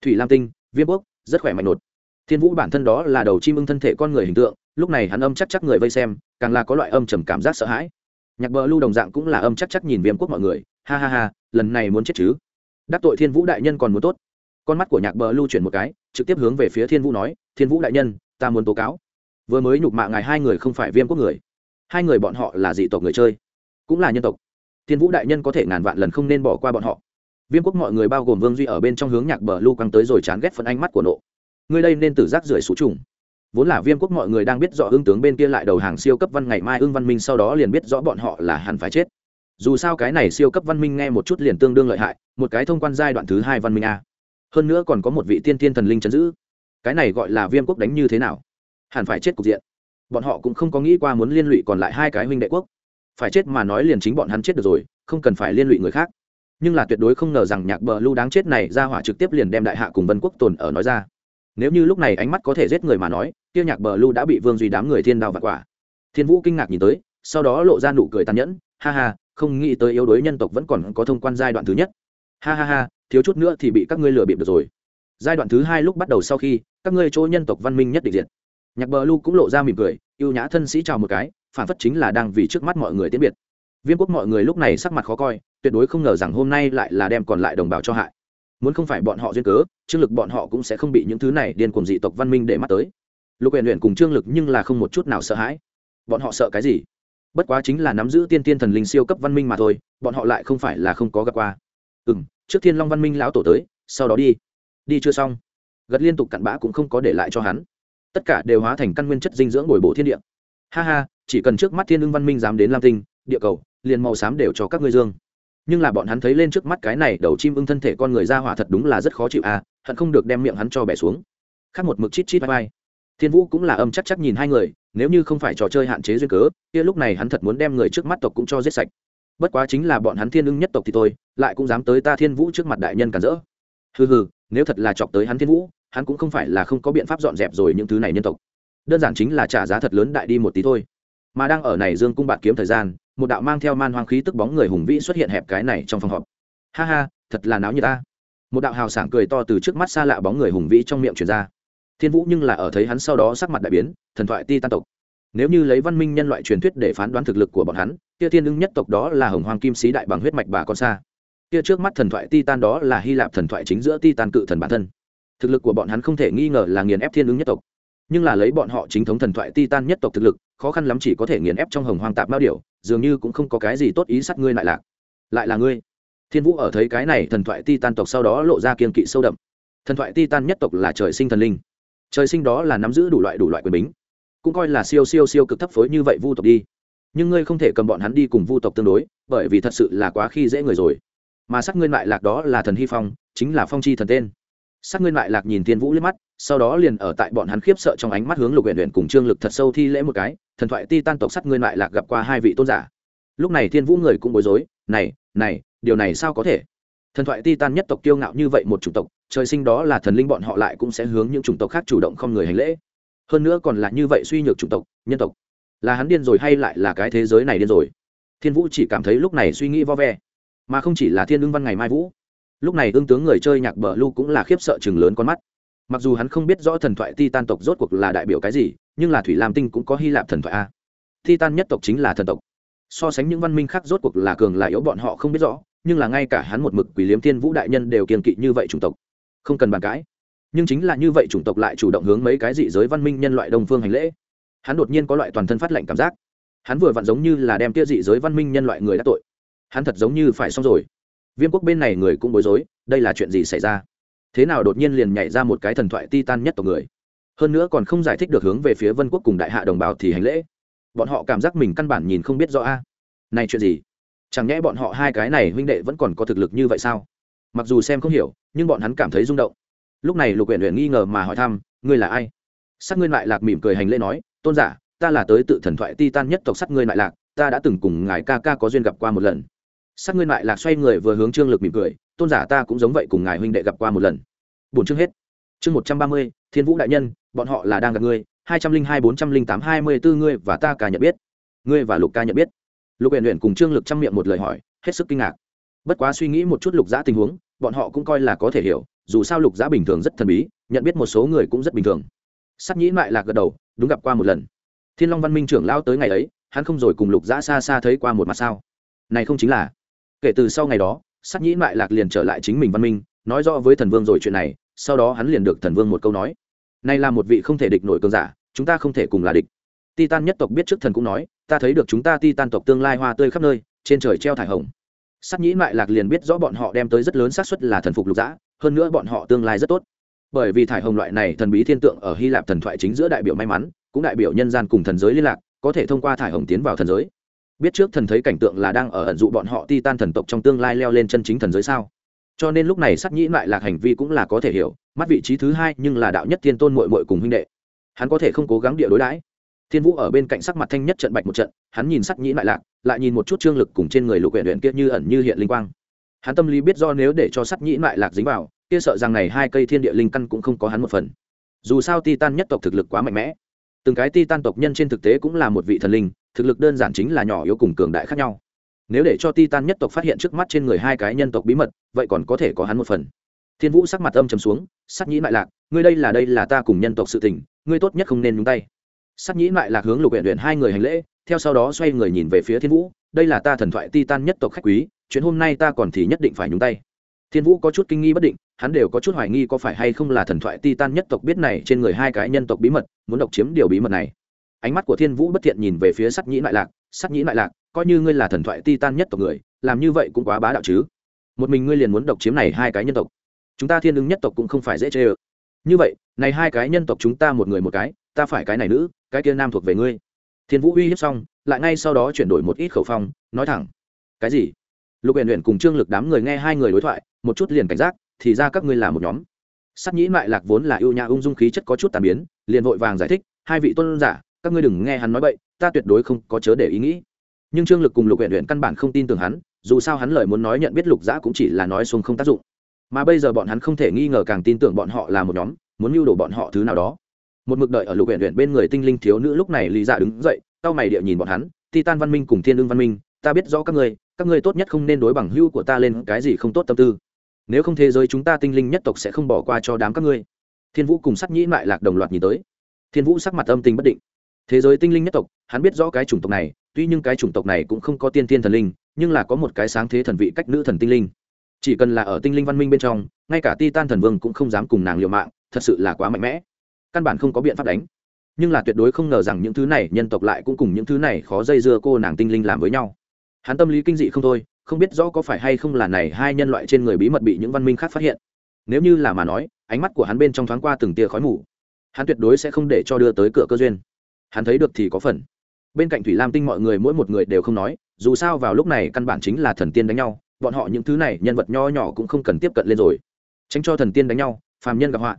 [SPEAKER 1] Thủy lam tinh, viêm quốc, rất khỏe mạnh nột. Thiên vũ bản thân đó là đầu chim ưng thân thể con người hình tượng, lúc này hắn âm chắc chắc người vây xem, càng là có loại âm trầm cảm giác sợ hãi. Nhạc bờ lưu đồng dạng cũng là âm chắc chắc nhìn viêm quốc mọi người, ha ha ha, lần này muốn chết chứ? Đắc tội thiên vũ đại nhân còn muốn tốt. Con mắt của nhạc bờ lưu chuyển một cái, trực tiếp hướng về phía thiên vũ nói, thiên vũ đại nhân, ta muốn tố cáo vừa mới nhục mạ ngài hai người không phải viêm quốc người. Hai người bọn họ là dị tộc người chơi, cũng là nhân tộc. Thiên vũ đại nhân có thể ngàn vạn lần không nên bỏ qua bọn họ. Viêm quốc mọi người bao gồm vương duy ở bên trong hướng nhạc bờ lưu căng tới rồi chán ghét phần ánh mắt của nộ. Ngươi đây nên tử giác rưởi sủ trùng. Vốn là viêm quốc mọi người đang biết rõ ương tướng bên kia lại đầu hàng siêu cấp văn ngày mai ương văn minh sau đó liền biết rõ bọn họ là hẳn phải chết. Dù sao cái này siêu cấp văn minh nghe một chút liền tương đương lợi hại, một cái thông quan giai đoạn thứ hai văn minh a. Hơn nữa còn có một vị tiên thiên thần linh chấn giữ. Cái này gọi là viêm quốc đánh như thế nào? Hẳn phải chết cục diện. Bọn họ cũng không có nghĩ qua muốn liên lụy còn lại hai cái huynh đệ quốc. Phải chết mà nói liền chính bọn hắn chết được rồi, không cần phải liên lụy người khác. Nhưng là tuyệt đối không ngờ rằng nhạc bờ lưu đáng chết này ra hỏa trực tiếp liền đem đại hạ cùng vân quốc tồn ở nói ra. Nếu như lúc này ánh mắt có thể giết người mà nói tiêu nhạc bờ lưu đã bị vương duy đám người thiên đao vặt quả. Thiên vũ kinh ngạc nhìn tới, sau đó lộ ra nụ cười tàn nhẫn, ha ha, không nghĩ tới yếu đuối nhân tộc vẫn còn có thông quan giai đoạn thứ nhất. Ha ha ha, thiếu chút nữa thì bị các ngươi lừa bịp được rồi. Giai đoạn thứ hai lúc bắt đầu sau khi, các ngươi chỗ nhân tộc văn minh nhất định diệt nhạc bờ lu cũng lộ ra mỉm cười y ê u nhã thân sĩ chào một cái, phản phất chính là đang vì trước mắt mọi người tiễn biệt. Viêm quốc mọi người lúc này sắc mặt khó coi, tuyệt đối không ngờ rằng hôm nay lại là đem còn lại đồng bào cho hại. Muốn không phải bọn họ duyên cớ, trương lực bọn họ cũng sẽ không bị những thứ này điên cùng dị tộc văn minh để mắt tới. Lục huyện huyện cùng trương lực nhưng là không một chút nào sợ hãi. Bọn họ sợ cái gì? Bất quá chính là nắm giữ tiên tiên thần linh siêu cấp văn minh mà thôi, bọn họ lại không phải là không có gặp qua. Ừ m trước thiên long văn minh lão tổ tới, sau đó đi. Đi chưa xong. Gật liên tục cặn bã cũng không có để lại cho hắn tất cả đều hóa thành căn nguyên chất dinh dưỡng bồi bổ thiên địa. Ha ha, chỉ cần trước mắt thiên ưng văn minh dám đến lam tinh, địa cầu, liền màu xám đều cho các ngươi dương. Nhưng là bọn hắn thấy lên trước mắt cái này đầu chim ưng thân thể con người ra hỏa thật đúng là rất khó chịu à hận không được đem miệng hắn cho bẻ xuống. Khác một mực chít chít bay bay. thiên vũ cũng là âm chắc chắc nhìn hai người, nếu như không phải trò chơi hạn chế duyên cớ, kia lúc này hắn thật muốn đem người trước mắt tộc cũng cho giết sạch. Bất quá chính là bọn hắn thiên ưng nhất tộc thì tôi lại cũng dám tới ta thiên vũ trước mặt đại nhân cản rỡ. Hừ hừ, nếu thật là chọc tới hắn thiên vũ hắn cũng không phải là không có biện pháp dọn dẹp rồi những thứ này nhân tộc. Đơn giản chính là trả giá thật lớn đại đi một tí thôi. Mà đang ở này dương cung bạt kiếm thời gian, một đạo mang theo man hoang khí tức bóng người hùng vĩ xuất hiện hẹp cái này trong phòng họp. Ha ha, thật là náo như ta. Một đạo hào sảng cười to từ trước mắt xa lạ bóng người hùng vĩ trong miệng truyền ra. Thiên vũ nhưng là ở thấy hắn sau đó sắc mặt đại biến, thần thoại ti tan tộc. Nếu như lấy văn minh nhân loại truyền thuyết để phán đoán thực lực của bọn hắn, kia thiên ưng nhất tộc đó là hồng hoàng kim sĩ đại bằng huyết mạch bà con xa. Kia trước mắt thần thoại titan đó là hy lạp thần thoại chính giữa titan cự thần bản thân thực lực của bọn hắn không thể nghi ngờ là nghiền ép thiên ứng nhất tộc. Nhưng là lấy bọn họ chính thống thần thoại titan nhất tộc thực lực, khó khăn lắm chỉ có thể nghiền ép trong hồng hoang tạp mao điểu, dường như cũng không có cái gì tốt ý sát ngươi lại lạc. Lại là ngươi. Thiên vũ ở thấy cái này thần thoại titan tộc sau đó lộ ra kiên kỵ sâu đậm. Thần thoại titan nhất tộc là trời sinh thần linh. Trời sinh đó là nắm giữ đủ loại đủ loại quyền bính. Cũng coi là siêu siêu siêu cực thấp phối như vậy vu tộc đi. Nhưng ngươi không thể cầm bọn hắn đi cùng vu tộc tương đối, bởi vì thật sự là quá khi dễ người rồi. Mà sắc ngươi lại lạc đó là thần hy phong, chính là phong chi thần tên sắc ngươi lại lạc nhìn thiên vũ liếc mắt, sau đó liền ở tại bọn hắn khiếp sợ trong ánh mắt hướng lục huyện huyện cùng trương lực thật sâu thi lễ một cái, thần thoại ti tan tộc Sát ngươi lại lạc gặp qua hai vị tôn giả. Lúc này thiên vũ người cũng bối rối, này này, điều này sao có thể? Thần thoại ti tan nhất tộc kiêu ngạo như vậy một chủng tộc, trời sinh đó là thần linh bọn họ lại cũng sẽ hướng những chủng tộc khác chủ động không người hành lễ. Hơn nữa còn là như vậy suy nhược chủng tộc, nhân tộc. Là hắn điên rồi hay lại là cái thế giới này điên rồi? Thiên vũ chỉ cảm thấy lúc này suy nghĩ vo ve. Mà không chỉ là thiên ưng văn ngày mai vũ lúc này ương tướng người chơi nhạc bờ lu cũng là khiếp sợ chừng lớn con mắt. Mặc dù hắn không biết rõ thần thoại ti tan tộc rốt cuộc là đại biểu cái gì, nhưng là thủy lam tinh cũng có hy lạp thần thoại a. Ti tan nhất tộc chính là thần tộc. So sánh những văn minh khác rốt cuộc là cường là yếu bọn họ không biết rõ, nhưng là ngay cả hắn một mực quỷ liếm thiên vũ đại nhân đều kiên kỵ như vậy chủng tộc. Không cần bàn cãi. Nhưng chính là như vậy chủng tộc lại chủ động hướng mấy cái dị giới văn minh nhân loại đông phương hành lễ. Hắn đột nhiên có loại toàn thân phát lệnh cảm giác. Hắn vừa vặn giống như là đem tia dị giới văn minh nhân loại người đã tội. Hắn thật giống như phải xong rồi viêm quốc bên này người cũng bối rối, đây là chuyện gì xảy ra? Thế nào đột nhiên liền nhảy ra một cái thần thoại titan nhất tộc người? Hơn nữa còn không giải thích được hướng về phía vân quốc cùng đại hạ đồng bào thì hành lễ. Bọn họ cảm giác mình căn bản nhìn không biết rõ a. Này chuyện gì? Chẳng nhẽ bọn họ hai cái này huynh đệ vẫn còn có thực lực như vậy sao? Mặc dù xem không hiểu, nhưng bọn hắn cảm thấy rung động. Lúc này lục huyện huyện nghi ngờ mà hỏi thăm, ngươi là ai? Sắc ngươi lại lạc mỉm cười hành lễ nói, tôn giả, ta là tới tự thần thoại titan nhất tộc sắc ngươi lại lạc, ta đã từng cùng ngài ca ca có duyên gặp qua một lần sắc ngươi lại lạc xoay người vừa hướng trương lực mỉm cười, tôn giả ta cũng giống vậy cùng ngài huynh đệ gặp qua một lần. Bốn chương hết. Chương một trăm ba mươi, thiên vũ đại nhân, bọn họ là đang gặp ngươi, hai trăm linh hai bốn trăm linh tám hai mươi bốn ngươi và ta ca nhận biết. Ngươi và lục ca nhận biết. Lục huyện huyện cùng trương lực chăm miệng một lời hỏi, hết sức kinh ngạc. Bất quá suy nghĩ một chút lục giã tình huống, bọn họ cũng coi là có thể hiểu, dù sao lục giã bình thường rất thần bí, nhận biết một số người cũng rất bình thường. Sắc nhĩ lại lạc gật đầu, đúng gặp qua một lần. Thiên long văn minh trưởng lao tới ngày ấy, hắn không rồi cùng lục giã xa xa thấy qua một mặt sao. Này không chính là kể từ sau ngày đó sắc nhĩ mại lạc liền trở lại chính mình văn minh, nói rõ với thần vương rồi chuyện này, sau đó hắn liền được thần vương một câu nói. Nay là một vị không thể địch nổi cơn giả, chúng ta không thể cùng là địch. Titan nhất tộc biết trước thần cũng nói, ta thấy được chúng ta titan tộc tương lai hoa tươi khắp nơi, trên trời treo thải hồng. Sắc nhĩ mại lạc liền biết rõ bọn họ đem tới rất lớn xác suất là thần phục lục dã hơn nữa bọn họ tương lai rất tốt. Bởi vì thải hồng loại này thần bí thiên tượng ở hy lạp thần thoại chính giữa đại biểu may mắn, cũng đại biểu nhân gian cùng thần giới liên lạc, có thể thông qua thải hồng tiến vào thần giới biết trước thần thấy cảnh tượng là đang ở ẩn dụ bọn họ ti tan thần tộc trong tương lai leo lên chân chính thần giới sao? Cho nên lúc này sắc nhĩ lại lạc hành vi cũng là có thể hiểu, mắt vị trí thứ hai nhưng là đạo nhất thiên tôn mội mội cùng huynh đệ. Hắn có thể không cố gắng địa đối đãi. Thiên vũ ở bên cạnh sắc mặt thanh nhất trận bạch một trận, hắn nhìn sắc nhĩ lại lạc, lại nhìn một chút trương lực cùng trên người lục huyện huyện kia như ẩn như hiện linh quang. Hắn tâm lý biết do nếu để cho sắc nhĩ lại lạc dính vào, kia sợ rằng này hai cây thiên địa linh căn cũng không có hắn một phần. Dù sao ti tan nhất tộc thực lực quá mạnh mẽ. Từng cái ti tan tộc nhân trên thực tế cũng là một vị thần linh thực lực đơn giản chính là nhỏ yếu cùng cường đại khác nhau. Nếu để cho titan nhất tộc phát hiện trước mắt trên người hai cái nhân tộc bí mật, vậy còn có thể có hắn một phần. Thiên vũ sắc mặt âm trầm xuống, sắc nhĩ lại lạc, ngươi đây là đây là ta cùng nhân tộc sự tình, ngươi tốt nhất không nên nhúng tay. Sắc nhĩ lại lạc hướng lục huyện huyện hai người hành lễ, theo sau đó xoay người nhìn về phía thiên vũ, đây là ta thần thoại titan nhất tộc khách quý, chuyện hôm nay ta còn thì nhất định phải nhúng tay. Thiên vũ có chút kinh nghi bất định, hắn đều có chút hoài nghi có phải hay không là thần thoại titan nhất tộc biết này trên người hai cái nhân tộc bí mật, muốn độc chiếm điều bí mật này ánh mắt của thiên vũ bất thiện nhìn về phía Sắt nhĩ lại lạc, Sắt nhĩ lại lạc, coi như ngươi là thần thoại titan nhất tộc người, làm như vậy cũng quá bá đạo chứ. Một mình ngươi liền muốn độc chiếm này hai cái nhân tộc. Chúng ta thiên ứng nhất tộc cũng không phải dễ chê ơ. Như vậy, này hai cái nhân tộc chúng ta một người một cái, ta phải cái này nữ, cái kia nam thuộc về ngươi. Thiên vũ uy hiếp xong, lại ngay sau đó chuyển đổi một ít khẩu phong, nói thẳng, cái gì? Lục huyện huyện cùng trương lực đám người nghe hai người đối thoại, một chút liền cảnh giác, thì ra các ngươi là một nhóm. Sắt nhĩ mại lạc vốn là ưu nhã ung dung khí chất có chút tàn biến, liền vội vàng giải thích, hai vị tôn giả các ngươi đừng nghe hắn nói bậy, ta tuyệt đối không có chớ để ý nghĩ. Nhưng trương lực cùng lục huyện huyện căn bản không tin tưởng hắn, dù sao hắn lời muốn nói nhận biết lục giã cũng chỉ là nói xuông không tác dụng. Mà bây giờ bọn hắn không thể nghi ngờ càng tin tưởng bọn họ là một nhóm, muốn mưu đồ bọn họ thứ nào đó. Một mực đợi ở lục huyện huyện bên người tinh linh thiếu nữ lúc này lý dạ đứng dậy tao mày địa nhìn bọn hắn, titan văn minh cùng thiên đương văn minh, ta biết rõ các ngươi các ngươi tốt nhất không nên đối bằng hữu của ta lên cái gì không tốt tâm tư. Nếu không thế giới chúng ta tinh linh nhất tộc sẽ không bỏ qua cho đám các ngươi. Thiên vũ cùng sắc nhĩ lại lạc đồng loạt nhìn tới. Thiên vũ sắc mặt âm tình bất định thế giới tinh linh nhất tộc, hắn biết rõ cái chủng tộc này, tuy nhưng cái chủng tộc này cũng không có tiên tiên thần linh, nhưng là có một cái sáng thế thần vị cách nữ thần tinh linh. Chỉ cần là ở tinh linh văn minh bên trong, ngay cả ti tan thần vương cũng không dám cùng nàng liều mạng, thật sự là quá mạnh mẽ. Căn bản không có biện pháp đánh. Nhưng là tuyệt đối không ngờ rằng những thứ này nhân tộc lại cũng cùng những thứ này khó dây dưa cô nàng tinh linh làm với nhau. Hắn tâm lý kinh dị không thôi, không biết rõ có phải hay không là này hai nhân loại trên người bí mật bị những văn minh khác phát hiện. Nếu như là mà nói, ánh mắt của hắn bên trong thoáng qua từng tia khói mù. Hắn tuyệt đối sẽ không để cho đưa tới cửa cơ duyên hắn thấy được thì có phần. Bên cạnh thủy lam tinh mọi người mỗi một người đều không nói, dù sao vào lúc này căn bản chính là thần tiên đánh nhau, bọn họ những thứ này nhân vật nho nhỏ cũng không cần tiếp cận lên rồi. Tránh cho thần tiên đánh nhau, phàm nhân gặp họa.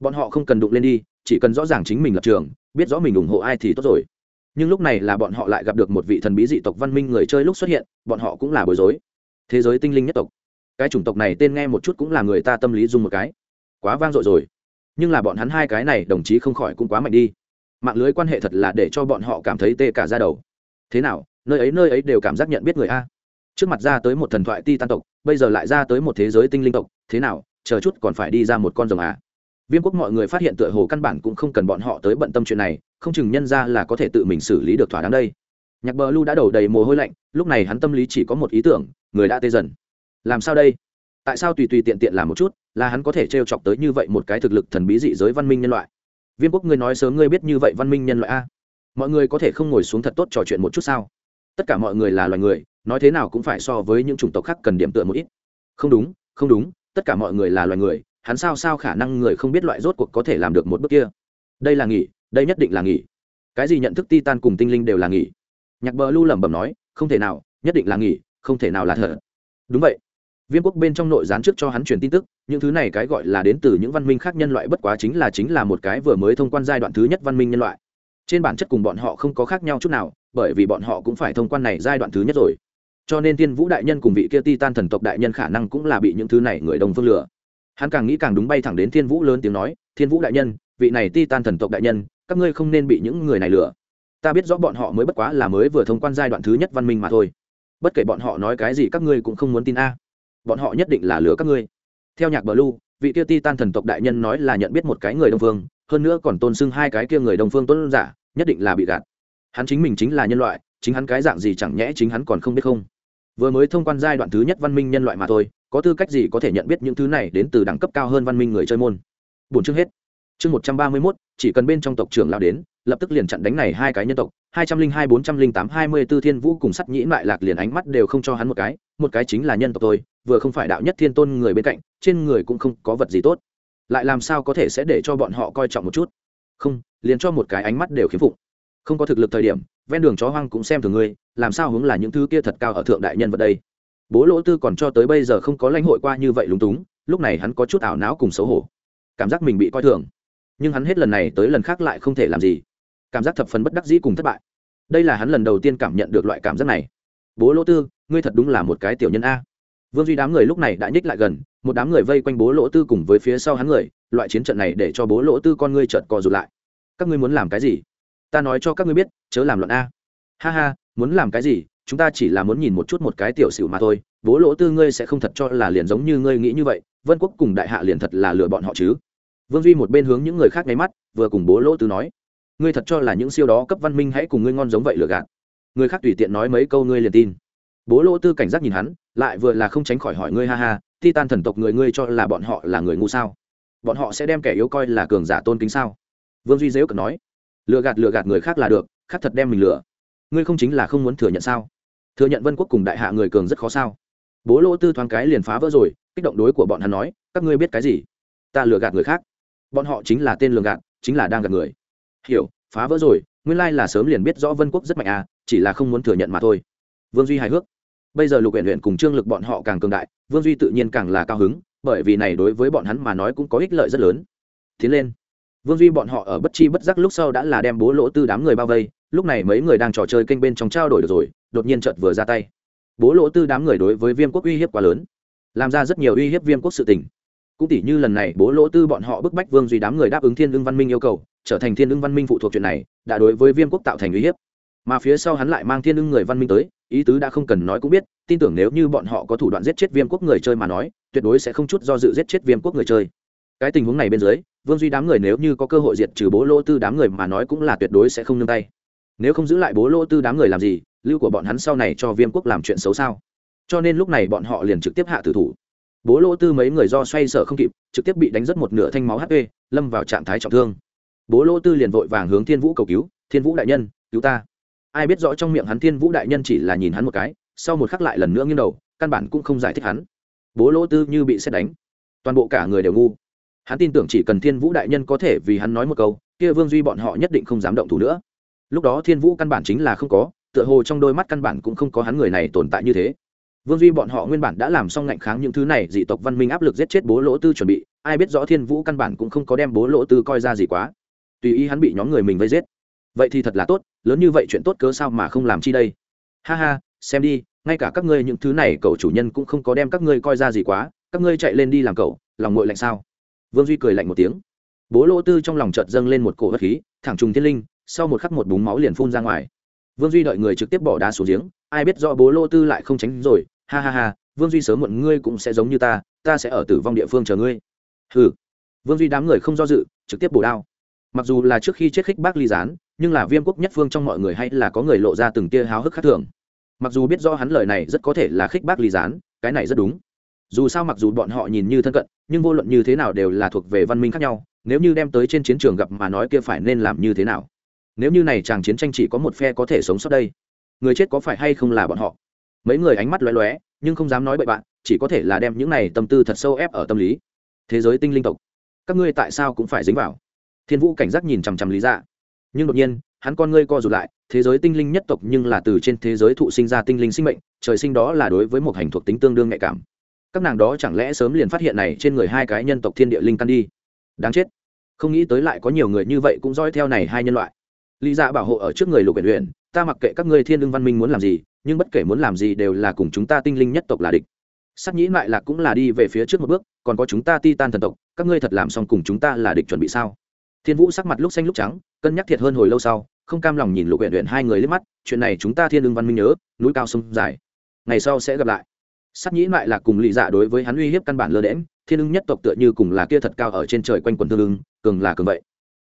[SPEAKER 1] Bọn họ không cần đụng lên đi, chỉ cần rõ ràng chính mình lập trường, biết rõ mình ủng hộ ai thì tốt rồi. Nhưng lúc này là bọn họ lại gặp được một vị thần bí dị tộc văn minh người chơi lúc xuất hiện, bọn họ cũng là bối rối. Thế giới tinh linh nhất tộc. Cái chủng tộc này tên nghe một chút cũng là người ta tâm lý dùng một cái. Quá vang dội rồi. Nhưng là bọn hắn hai cái này đồng chí không khỏi cũng quá mạnh đi mạng lưới quan hệ thật là để cho bọn họ cảm thấy tê cả ra đầu. Thế nào, nơi ấy nơi ấy đều cảm giác nhận biết người a. Trước mặt ra tới một thần thoại ti tan tộc, bây giờ lại ra tới một thế giới tinh linh tộc, thế nào, chờ chút còn phải đi ra một con rồng à viêm quốc mọi người phát hiện tựa hồ căn bản cũng không cần bọn họ tới bận tâm chuyện này, không chừng nhân ra là có thể tự mình xử lý được thỏa đáng đây. Nhạc bờ lu đã đổ đầy mồ hôi lạnh, lúc này hắn tâm lý chỉ có một ý tưởng, người đã tê dần. Làm sao đây? Tại sao tùy tùy tiện tiện làm một chút, là hắn có thể t chọc tới như vậy một cái thực lực thần bí dị giới văn minh nhân loại? Viêm quốc, ngươi nói sớm ngươi biết như vậy văn minh nhân loại a. Mọi người có thể không ngồi xuống thật tốt trò chuyện một chút sao? Tất cả mọi người là loài người, nói thế nào cũng phải so với những chủng tộc khác cần điểm tựa một ít. Không đúng không đúng, tất cả mọi người là loài người, hắn sao sao khả năng người không biết loại rốt cuộc có thể làm được một bước kia? Đây là nghỉ, đây nhất định là nghỉ. Cái gì nhận thức ti tan cùng tinh linh đều là nghỉ. Nhạc bờ lưu lẩm bẩm nói, không thể nào, nhất định là nghỉ, không thể nào là thật. Đúng vậy viêm quốc bên trong nội gián trước cho hắn truyền tin tức, những thứ này cái gọi là đến từ những văn minh khác nhân loại bất quá chính là chính là một cái vừa mới thông quan giai đoạn thứ nhất văn minh nhân loại. Trên bản chất cùng bọn họ không có khác nhau chút nào, bởi vì bọn họ cũng phải thông quan này giai đoạn thứ nhất rồi. Cho nên thiên vũ đại nhân cùng vị kia ti tan thần tộc đại nhân khả năng cũng là bị những thứ này người đồng phương lừa. Hắn càng nghĩ càng đúng bay thẳng đến thiên vũ lớn tiếng nói, thiên vũ đại nhân, vị này ti tan thần tộc đại nhân, các ngươi không nên bị những người này lừa. Ta biết rõ bọn họ mới bất quá là mới vừa thông quan giai đoạn thứ nhất văn minh mà thôi. Bất kể bọn họ nói cái gì các ngươi cũng không muốn tin a bọn họ nhất định là lừa các ngươi. Theo nhạc bờ lu vị kia ti tan thần tộc đại nhân nói là nhận biết một cái người đông phương, hơn nữa còn tôn xưng hai cái kia người đông phương tôn giả, nhất định là bị gạt. Hắn chính mình chính là nhân loại, chính hắn cái dạng gì chẳng nhẽ chính hắn còn không biết không? Vừa mới thông quan giai đoạn thứ nhất văn minh nhân loại mà thôi, có tư cách gì có thể nhận biết những thứ này đến từ đẳng cấp cao hơn văn minh người chơi môn? Buồn chương hết chương một trăm ba mươi mốt, chỉ cần bên trong tộc trưởng lao đến, lập tức liền chặn đánh này hai cái nhân tộc. hai trăm linh hai, bốn trăm linh tám, hai mươi b ố thiên vũ cùng sắt nhĩ lại lạc liền ánh mắt đều không cho hắn một cái. Một cái chính là nhân tộc tôi, vừa không phải đạo nhất thiên tôn người bên cạnh, trên người cũng không có vật gì tốt. Lại làm sao có thể sẽ để cho bọn họ coi trọng một chút? Không, liền cho một cái ánh mắt đều khiếm phụng. Không có thực lực thời điểm, ven đường chó hoang cũng xem thường ngươi, làm sao hướng là những thứ kia thật cao ở thượng đại nhân vật đây? Bố lỗ tư còn cho tới bây giờ không có lãnh hội qua như vậy lúng túng, lúc này hắn có chút ảo não cùng xấu hổ. Cảm giác mình bị coi thường nhưng hắn hết lần này tới lần khác lại không thể làm gì. Cảm giác thập phần bất đắc dĩ cùng thất bại. Đây là hắn lần đầu tiên cảm nhận được loại cảm giác này. Bố lỗ tư, ngươi thật đúng là một cái tiểu nhân a. Vương duy đám người lúc này đã nhích lại gần, một đám người vây quanh bố lỗ tư cùng với phía sau hắn người, loại chiến trận này để cho bố lỗ tư con ngươi trợt cò rụt lại. Các ngươi muốn làm cái gì? Ta nói cho các ngươi biết, chớ làm luận a. Ha ha, muốn làm cái gì? Chúng ta chỉ là muốn nhìn một chút một cái tiểu xỉu mà thôi. Bố lỗ tư ngươi sẽ không thật cho là liền giống như ngươi nghĩ như vậy. Vân quốc cùng đại hạ liền thật là lừa bọn họ chứ vương duy một bên hướng những người khác nháy mắt, vừa cùng bố lỗ tư nói, ngươi thật cho là những siêu đó cấp văn minh hãy cùng ngươi ngon giống vậy lừa gạt. Người khác tùy tiện nói mấy câu ngươi liền tin. Bố lỗ tư cảnh giác nhìn hắn, lại vừa là không tránh khỏi hỏi ngươi ha ha ti tan thần tộc người ngươi cho là bọn họ là người ngu sao? Bọn họ sẽ đem kẻ yếu coi là cường giả tôn kính sao? Vương duy dễu cần nói, lừa gạt lừa gạt người khác là được, khác thật đem mình lừa. Ngươi không chính là không muốn thừa nhận sao? Thừa nhận vân quốc cùng đại hạ người cường rất khó sao? Bố lỗ tư thoáng cái liền phá vỡ rồi, kích động đối của bọn hắn nói, các ngươi biết cái gì? Ta lừa gạt người khác bọn họ chính là tên lường gạt, chính là đang gạt người. Hiểu, phá vỡ rồi, nguyên lai là sớm liền biết rõ vân quốc rất mạnh à chỉ là không muốn thừa nhận mà thôi. Vương duy hài hước. Bây giờ lục huyện huyện cùng trương lực bọn họ càng cường đại, vương duy tự nhiên càng là cao hứng, bởi vì này đối với bọn hắn mà nói cũng có ích lợi rất lớn. Tiến lên. Vương duy bọn họ ở bất chi bất giác lúc sau đã là đem bố lỗ tư đám người bao vây, lúc này mấy người đang trò chơi kênh bên trong trao đổi được rồi, đột nhiên chợt vừa ra tay. Bố lỗ tư đám người đối với viêm quốc uy hiếp quá lớn, làm ra rất nhiều uy hiếp viêm quốc sự tình cũng tỷ như lần này, bố lỗ tư bọn họ bức bách vương duy đám người đáp ứng thiên ưng văn minh yêu cầu, trở thành thiên ưng văn minh phụ thuộc chuyện này, đã đối với viêm quốc tạo thành uy hiếp. Mà phía sau hắn lại mang thiên ưng người văn minh tới, ý tứ đã không cần nói cũng biết, tin tưởng nếu như bọn họ có thủ đoạn giết chết viêm quốc người chơi mà nói, tuyệt đối sẽ không chút do dự giết chết viêm quốc người chơi. Cái tình huống này bên dưới, vương duy đám người nếu như có cơ hội diệt trừ bố lỗ tư đám người mà nói cũng là tuyệt đối sẽ không nương tay. Nếu không giữ lại bố lỗ tư đám người làm gì, lưu của bọn hắn sau này cho viêm quốc làm chuyện xấu sao? Cho nên lúc này bọn họ liền trực tiếp hạ tử thủ bố lỗ tư mấy người do xoay sở không kịp, trực tiếp bị đánh rất một nửa thanh máu hp lâm vào trạng thái trọng thương. Bố lỗ tư liền vội vàng hướng thiên vũ cầu cứu, thiên vũ đại nhân, cứu ta. Ai biết rõ trong miệng hắn thiên vũ đại nhân chỉ là nhìn hắn một cái, sau một khắc lại lần nữa nghiêng đầu, căn bản cũng không giải thích hắn. Bố lỗ tư như bị xét đánh. Toàn bộ cả người đều ngu. Hắn tin tưởng chỉ cần thiên vũ đại nhân có thể vì hắn nói một câu, kia vương duy bọn họ nhất định không dám động thủ nữa. Lúc đó thiên vũ căn bản chính là không có, tựa hồ trong đôi mắt căn bản cũng không có hắn người này tồn tại như thế vương duy bọn họ nguyên bản đã làm xong ngạnh kháng những thứ này, dị tộc văn minh áp lực giết chết bố lỗ tư chuẩn bị, ai biết rõ thiên vũ căn bản cũng không có đem bố lỗ tư coi ra gì quá. Tùy ý hắn bị nhóm người mình vây giết. Vậy thì thật là tốt, lớn như vậy chuyện tốt cớ sao mà không làm chi đây? Ha ha, xem đi, ngay cả các ngươi những thứ này cậu chủ nhân cũng không có đem các ngươi coi ra gì quá, các ngươi chạy lên đi làm cậu, lòng ngội lạnh sao? Vương duy cười lạnh một tiếng. Bố lỗ tư trong lòng chợt dâng lên một cổ bất khí, thẳng trùng thiên linh, sau một khắc một búng máu liền phun ra ngoài. Vương duy đợi người trực tiếp bỏ đá xuống giếng, ai biết do bố lỗ tư lại không tránh rồi ha ha ha, vương duy sớm muộn ngươi cũng sẽ giống như ta ta sẽ ở tử vong địa phương chờ ngươi. Hừ. Vương duy đám người không do dự, trực tiếp bổ đao. Mặc dù là trước khi chết khích bác ly gián, nhưng là viêm quốc nhất phương trong mọi người hay là có người lộ ra từng tia háo hức khác thường. Mặc dù biết do hắn lời này rất có thể là khích bác ly gián, cái này rất đúng. Dù sao mặc dù bọn họ nhìn như thân cận, nhưng vô luận như thế nào đều là thuộc về văn minh khác nhau, nếu như đem tới trên chiến trường gặp mà nói kia phải nên làm như thế nào? Nếu như này chàng chiến tranh chỉ có một phe có thể sống sót đây, người chết có phải hay không là bọn họ? Mấy người ánh mắt lóe lóe, nhưng không dám nói bậy bạn, chỉ có thể là đem những này tâm tư thật sâu ép ở tâm lý. Thế giới tinh linh tộc, các ngươi tại sao cũng phải dính vào? Thiên vũ cảnh giác nhìn chằm chằm lý dạ. Nhưng đột nhiên, hắn con ngươi co rụt lại, thế giới tinh linh nhất tộc nhưng là từ trên thế giới thụ sinh ra tinh linh sinh mệnh, trời sinh đó là đối với một hành thuộc tính tương đương nhạy cảm. Các nàng đó chẳng lẽ sớm liền phát hiện này trên người hai cái nhân tộc thiên địa linh căn đi? Đáng chết. Không nghĩ tới lại có nhiều người như vậy cũng dõi theo này hai nhân loại. Lý dạ bảo hộ ở trước người lục huyện huyện ta mặc kệ các ngươi thiên lương văn minh muốn làm gì, nhưng bất kể muốn làm gì đều là cùng chúng ta tinh linh nhất tộc là địch. Sắc nhĩ lại lạc cũng là đi về phía trước một bước, còn có chúng ta ti tan thần tộc, các ngươi thật làm xong cùng chúng ta là địch chuẩn bị sao? Thiên vũ sắc mặt lúc xanh lúc trắng, cân nhắc thiệt hơn hồi lâu sau, không cam lòng nhìn lục huyện huyện hai người liếc mắt, chuyện này chúng ta thiên lương văn minh nhớ, núi cao sông dài. Ngày sau sẽ gặp lại. Sắc nhĩ lại lạc cùng lì dạ đối với hắn uy hiếp căn bản lơ đễm thiên ưng nhất tộc tựa như cùng là kia thật cao ở trên trời quanh quần tương ưng, cường là cường vậy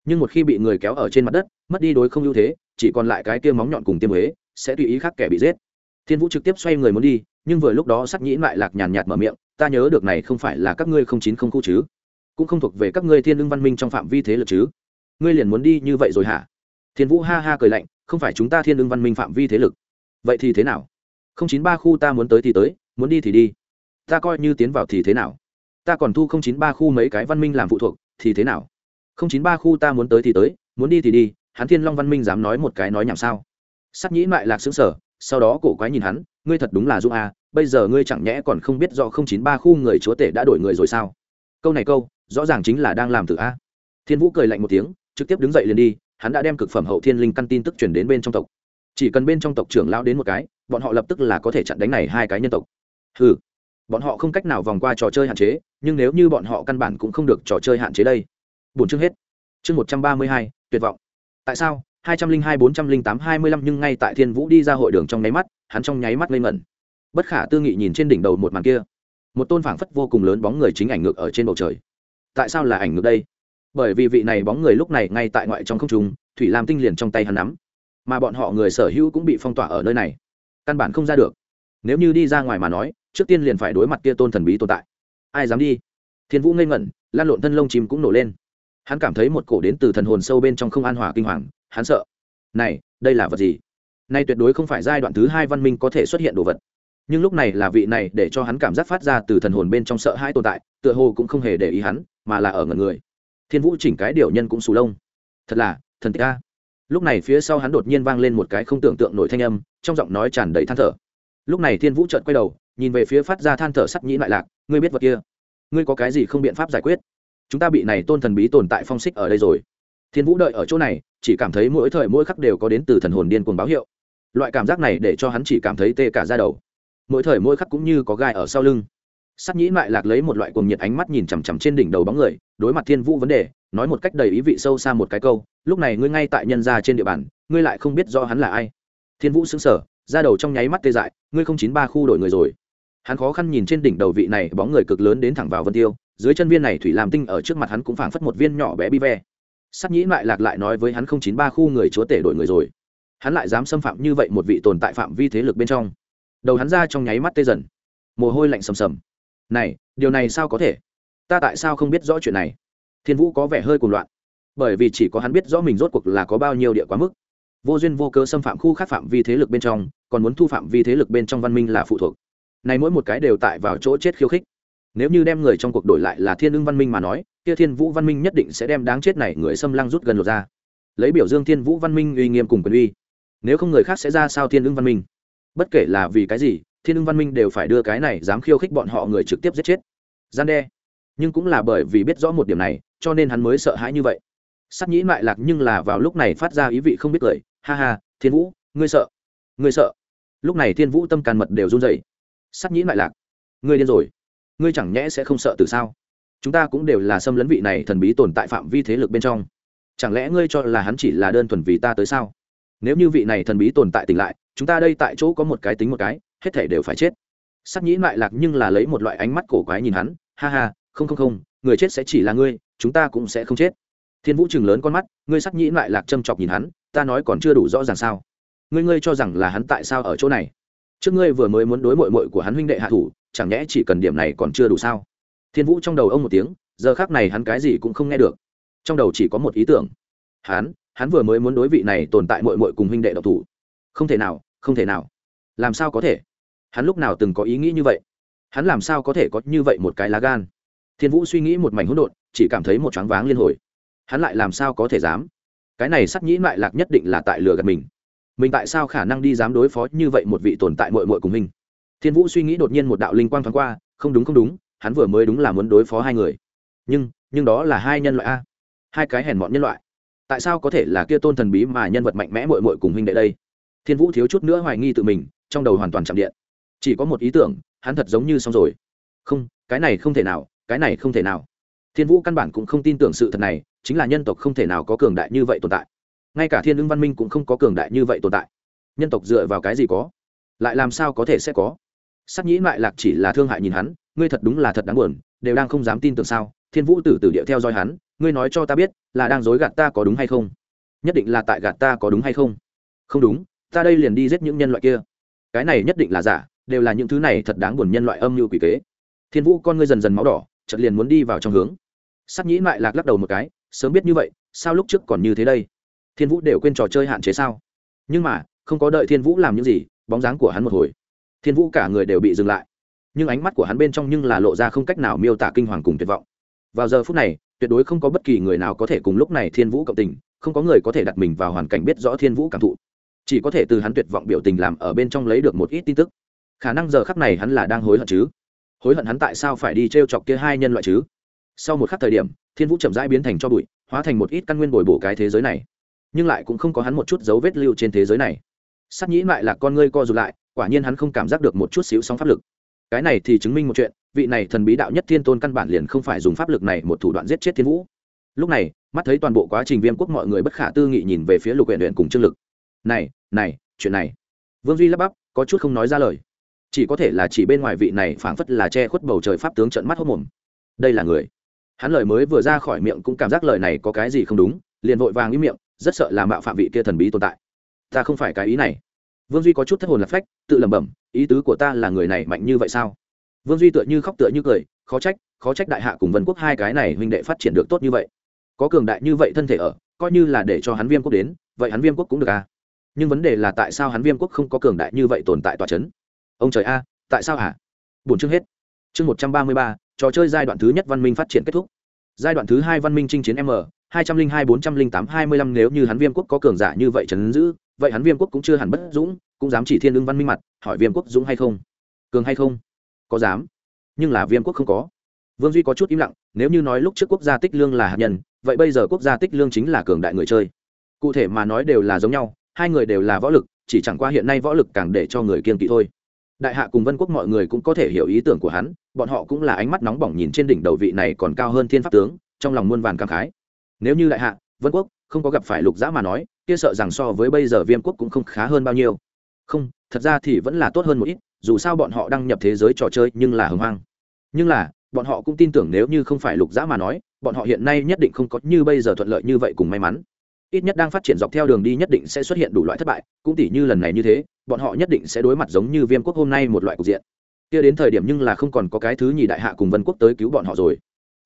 [SPEAKER 1] nhưng một khi bị người kéo ở trên mặt đất, mất đi đối không ưu thế, chỉ còn lại cái kia móng nhọn cùng tiêm huế, sẽ tùy ý khác kẻ bị giết. Thiên vũ trực tiếp xoay người muốn đi, nhưng vừa lúc đó sắc nhĩ lại lạc nhàn nhạt mở miệng, ta nhớ được này không phải là các ngươi không chín không khu chứ? Cũng không thuộc về các ngươi thiên ưng văn minh trong phạm vi thế lực chứ? Ngươi liền muốn đi như vậy rồi hả? Thiên vũ ha ha cười lạnh, không phải chúng ta thiên ưng văn minh phạm vi thế lực. Vậy thì thế nào? Không chín ba khu ta muốn tới thì tới, muốn đi thì đi. Ta coi như tiến vào thì thế nào? Ta còn thu không chín ba khu mấy cái văn minh làm phụ thuộc, thì thế nào? Không chín ba khu ta muốn tới thì tới, muốn đi thì đi, hắn thiên long văn minh dám nói một cái nói nhảm sao? Sắc nhĩ mại lạc xứng sở sau đó cổ quái nhìn hắn, ngươi thật đúng là dung a à, bây giờ ngươi chẳng nhẽ còn không biết rõ không chín ba khu người chúa tể đã đổi người rồi sao? Câu này câu, rõ ràng chính là đang làm từ a. Thiên vũ cười lạnh một tiếng, trực tiếp đứng dậy liền đi, hắn đã đem cực phẩm hậu thiên linh căn tin tức chuyển đến bên trong tộc. Chỉ cần bên trong tộc trưởng lão đến một cái, bọn họ lập tức là có thể chặn đánh này hai cái nhân tộc. Ừ bọn họ không cách nào vòng qua trò chơi hạn chế, nhưng nếu như bọn họ căn bản cũng không được trò chơi hạn chế đây bốn chương hết. Chương một trăm ba mươi hai, tuyệt vọng. Tại sao? hai trăm linh hai, bốn trăm linh tám, hai mươi lăm, nhưng ngay tại thiên vũ đi ra hội đường trong nháy mắt, hắn trong nháy mắt ngây ngẩn. Bất khả tư nghị nhìn trên đỉnh đầu một màn kia. Một tôn phảng phất vô cùng lớn bóng người chính ảnh ngược ở trên bầu trời. Tại sao là ảnh ngược đây? Bởi vì vị này bóng người lúc này ngay tại ngoại trong không trung, thủy lam tinh liền trong tay hắn nắm. Mà bọn họ người sở hữu cũng bị phong tỏa ở nơi này. Căn bản không ra được. Nếu như đi ra ngoài mà nói, trước tiên liền phải đối mặt kia tôn thần bí tồn tại. Ai dám đi? Thiên vũ ngây ngẩn, lan lộn thân lông chim cũng nổ lên hắn cảm thấy một cổ đến từ thần hồn sâu bên trong không an hòa kinh hoàng, hắn sợ. Này, đây là vật gì? Nay tuyệt đối không phải giai đoạn thứ hai văn minh có thể xuất hiện đồ vật. Nhưng lúc này là vị này để cho hắn cảm giác phát ra từ thần hồn bên trong sợ hãi tồn tại, tựa hồ cũng không hề để ý hắn, mà là ở ngần người. Thiên vũ chỉnh cái điều nhân cũng sù lông. Thật là, thần tích a. Lúc này phía sau hắn đột nhiên vang lên một cái không tưởng tượng nổi thanh âm, trong giọng nói tràn đầy than thở. Lúc này thiên vũ trợn quay đầu, nhìn về phía phát ra than thở sắt nhĩ lại lạc, ngươi biết vật kia? Ngươi có cái gì không biện pháp giải quyết? Chúng ta bị này tôn thần bí tồn tại phong xích ở đây rồi. Thiên vũ đợi ở chỗ này, chỉ cảm thấy mỗi thời mỗi khắc đều có đến từ thần hồn điên cuồng báo hiệu. Loại cảm giác này để cho hắn chỉ cảm thấy tê cả ra đầu. Mỗi thời mỗi khắc cũng như có gai ở sau lưng. Sắt nhĩ lại lạc lấy một loại cuồng nhiệt ánh mắt nhìn chằm chằm trên đỉnh đầu bóng người, đối mặt thiên vũ vấn đề, nói một cách đầy ý vị sâu xa một cái câu, lúc này ngươi ngay tại nhân gia trên địa bàn, ngươi lại không biết do hắn là ai. Thiên vũ xứng sở ra đầu trong nháy mắt tê dại, ngươi không chín ba khu đổi người rồi. Hắn khó khăn nhìn trên đỉnh đầu vị này, bóng người cực lớn đến thẳng vào vân tiêu dưới chân viên này thủy làm tinh ở trước mặt hắn cũng phảng phất một viên nhỏ bé bi ve. Sắt nhĩ lại lạc lại nói với hắn không chín ba khu người chúa tể đổi người rồi. Hắn lại dám xâm phạm như vậy một vị tồn tại phạm vi thế lực bên trong. Đầu hắn ra trong nháy mắt tê dần. Mồ hôi lạnh sầm sầm. Này, điều này sao có thể? Ta tại sao không biết rõ chuyện này? Thiên vũ có vẻ hơi cuồng loạn. Bởi vì chỉ có hắn biết rõ mình rốt cuộc là có bao nhiêu địa quá mức. Vô duyên vô cớ xâm phạm khu khác phạm vi thế lực bên trong, còn muốn thu phạm vi thế lực bên trong văn minh là phụ thuộc. Này mỗi một cái đều tại vào chỗ chết khiêu khích nếu như đem người trong cuộc đổi lại là thiên ưng văn minh mà nói, kia thiên vũ văn minh nhất định sẽ đem đáng chết này người xâm lăng rút gần lột ra. Lấy biểu dương thiên vũ văn minh uy nghiêm cùng quyền uy. Nếu không người khác sẽ ra sao thiên ưng văn minh? Bất kể là vì cái gì, thiên ưng văn minh đều phải đưa cái này dám khiêu khích bọn họ người trực tiếp giết chết. Gian đe. Nhưng cũng là bởi vì biết rõ một điểm này, cho nên hắn mới sợ hãi như vậy. Sắc nhĩ mại lạc nhưng là vào lúc này phát ra ý vị không biết cười. Ha ha, thiên vũ, ngươi sợ. Ngươi sợ. Lúc này thiên vũ tâm càn mật đều run dậy sắc nhĩ mại lạc. Ngươi điên rồi ngươi chẳng nhẽ sẽ không sợ từ sao? Chúng ta cũng đều là xâm lấn vị này thần bí tồn tại phạm vi thế lực bên trong. Chẳng lẽ ngươi cho là hắn chỉ là đơn thuần vì ta tới sao? Nếu như vị này thần bí tồn tại tỉnh lại, chúng ta đây tại chỗ có một cái tính một cái, hết thể đều phải chết. Sắc nhĩ lại lạc nhưng là lấy một loại ánh mắt cổ quái nhìn hắn, ha ha, không không không, người chết sẽ chỉ là ngươi, chúng ta cũng sẽ không chết. Thiên vũ chừng lớn con mắt, ngươi sắc nhĩ lại lạc châm chọc nhìn hắn, ta nói còn chưa đủ rõ ràng sao? Ngươi ngươi cho rằng là hắn tại sao ở chỗ này? Trước ngươi vừa mới muốn đối mội mội của hắn huynh đệ hạ thủ chẳng nhẽ chỉ cần điểm này còn chưa đủ sao? Thiên vũ trong đầu ông một tiếng, giờ khác này hắn cái gì cũng không nghe được. Trong đầu chỉ có một ý tưởng. Hắn hắn vừa mới muốn đối vị này tồn tại mội mội cùng huynh đệ độc thủ. Không thể nào, không thể nào. Làm sao có thể? Hắn lúc nào từng có ý nghĩ như vậy? Hắn làm sao có thể có như vậy một cái lá gan? Thiên vũ suy nghĩ một mảnh hỗn độn, chỉ cảm thấy một choáng váng liên hồi. Hắn lại làm sao có thể dám? Cái này sắc nhĩ mại lạc nhất định là tại lừa gạt mình. Mình tại sao khả năng đi dám đối phó như vậy một vị tồn tại mội mội cùng mình thiên vũ suy nghĩ đột nhiên một đạo linh quang thoáng qua, không đúng không đúng, hắn vừa mới đúng là muốn đối phó hai người. Nhưng nhưng đó là hai nhân loại a. Hai cái hèn mọn nhân loại. Tại sao có thể là kia tôn thần bí mà nhân vật mạnh mẽ mội mội cùng huynh đệ đây? Thiên vũ thiếu chút nữa hoài nghi tự mình, trong đầu hoàn toàn chạm điện. Chỉ có một ý tưởng, hắn thật giống như xong rồi. Không, cái này không thể nào, cái này không thể nào. Thiên vũ căn bản cũng không tin tưởng sự thật này, chính là nhân tộc không thể nào có cường đại như vậy tồn tại. Ngay cả thiên ứng văn minh cũng không có cường đại như vậy tồn tại. Nhân tộc dựa vào cái gì có? Lại làm sao có thể sẽ có? Sắc nhĩ lại lạc chỉ là thương hại nhìn hắn, ngươi thật đúng là thật đáng buồn, đều đang không dám tin tưởng sao? Thiên vũ tử tử điệu theo dõi hắn, ngươi nói cho ta biết, là đang dối gạt ta có đúng hay không? Nhất định là tại gạt ta có đúng hay không? Không đúng, ta đây liền đi giết những nhân loại kia. Cái này nhất định là giả, đều là những thứ này thật đáng buồn nhân loại âm mưu quỷ kế. Thiên vũ con ngươi dần dần máu đỏ, chợt liền muốn đi vào trong hướng. Sắc nhĩ lại lạc lắc đầu một cái, sớm biết như vậy, sao lúc trước còn như thế đây? Thiên vũ đều quên trò chơi hạn chế sao? Nhưng mà, không có đợi thiên vũ làm những gì, bóng dáng của hắn một hồi thiên vũ cả người đều bị dừng lại. Nhưng ánh mắt của hắn bên trong nhưng là lộ ra không cách nào miêu tả kinh hoàng cùng tuyệt vọng. Vào giờ phút này, tuyệt đối không có bất kỳ người nào có thể cùng lúc này thiên vũ cộng tình, không có người có thể đặt mình vào hoàn cảnh biết rõ thiên vũ cảm thụ. Chỉ có thể từ hắn tuyệt vọng biểu tình làm ở bên trong lấy được một ít tin tức. Khả năng giờ khắc này hắn là đang hối hận chứ? Hối hận hắn tại sao phải đi t r e o chọc kia hai nhân loại chứ? Sau một khắc thời điểm, thiên vũ chậm rãi biến thành cho bụi, hóa thành một ít căn nguyên bồi bổ cái thế giới này. Nhưng lại cũng không có hắn một chút dấu vết lưu trên thế giới này. Sắc nhĩ lại là con ngươi co rụt lại quả nhiên hắn không cảm giác được một chút xíu sóng pháp lực. Cái này thì chứng minh một chuyện, vị này thần bí đạo nhất thiên tôn căn bản liền không phải dùng pháp lực này một thủ đoạn giết chết thiên vũ. Lúc này, mắt thấy toàn bộ quá trình viêm quốc mọi người bất khả tư nghị nhìn về phía lục huyện huyện cùng trương lực. Này này, chuyện này. Vương duy lắp bắp, có chút không nói ra lời. Chỉ có thể là chỉ bên ngoài vị này phảng phất là che khuất bầu trời pháp tướng trận mắt hốc mồm. Đây là người. Hắn lời mới vừa ra khỏi miệng cũng cảm giác lời này có cái gì không đúng, liền vội vàng ý miệng, rất sợ là mạo phạm vị kia thần bí tồn tại. Ta không phải cái ý này vương duy có chút thất hồn lạc phách, tự lẩm bẩm, ý tứ của ta là người này mạnh như vậy sao? Vương duy tựa như khóc tựa như cười, khó trách khó trách đại hạ cùng vân quốc hai cái này huynh đệ phát triển được tốt như vậy. Có cường đại như vậy thân thể ở, coi như là để cho hắn viêm quốc đến, vậy hắn viêm quốc cũng được à? Nhưng vấn đề là tại sao hắn viêm quốc không có cường đại như vậy tồn tại tòa c h ấ n ông trời a, tại sao hả? Bốn chương hết. Chương một trăm ba mươi ba, trò chơi giai đoạn thứ nhất văn minh phát triển kết thúc. Giai đoạn thứ hai văn minh chinh chiến m, hai trăm linh hai bốn trăm linh tám hai mươi lăm nếu như hắn viêm quốc có cường giả như vậy chấn giữ vậy hắn viêm quốc cũng chưa hẳn bất dũng, cũng dám chỉ thiên lương văn minh mặt, hỏi viêm quốc dũng hay không? Cường hay không? Có dám. Nhưng là viêm quốc không có. Vương duy có chút im lặng, nếu như nói lúc trước quốc gia tích lương là hạt nhân, vậy bây giờ quốc gia tích lương chính là cường đại người chơi. Cụ thể mà nói đều là giống nhau, hai người đều là võ lực, chỉ chẳng qua hiện nay võ lực càng để cho người kiên kỵ thôi. Đại hạ cùng vân quốc mọi người cũng có thể hiểu ý tưởng của hắn, bọn họ cũng là ánh mắt nóng bỏng nhìn trên đỉnh đầu vị này còn cao hơn thiên pháp tướng, trong lòng muôn vàn cảm khái. Nếu như đại hạ, vân quốc không có gặp phải lục dã mà nói kia sợ rằng so với bây giờ viêm quốc cũng không khá hơn bao nhiêu. Không, thật ra thì vẫn là tốt hơn một ít, dù sao bọn họ đăng nhập thế giới trò chơi nhưng là hưng hoang. Nhưng là, bọn họ cũng tin tưởng nếu như không phải lục giã mà nói, bọn họ hiện nay nhất định không có như bây giờ thuận lợi như vậy cùng may mắn. Ít nhất đang phát triển dọc theo đường đi nhất định sẽ xuất hiện đủ loại thất bại, cũng tỷ như lần này như thế, bọn họ nhất định sẽ đối mặt giống như viêm quốc hôm nay một loại cục diện. Kia đến thời điểm nhưng là không còn có cái thứ nhì đại hạ cùng vân quốc tới cứu bọn họ rồi.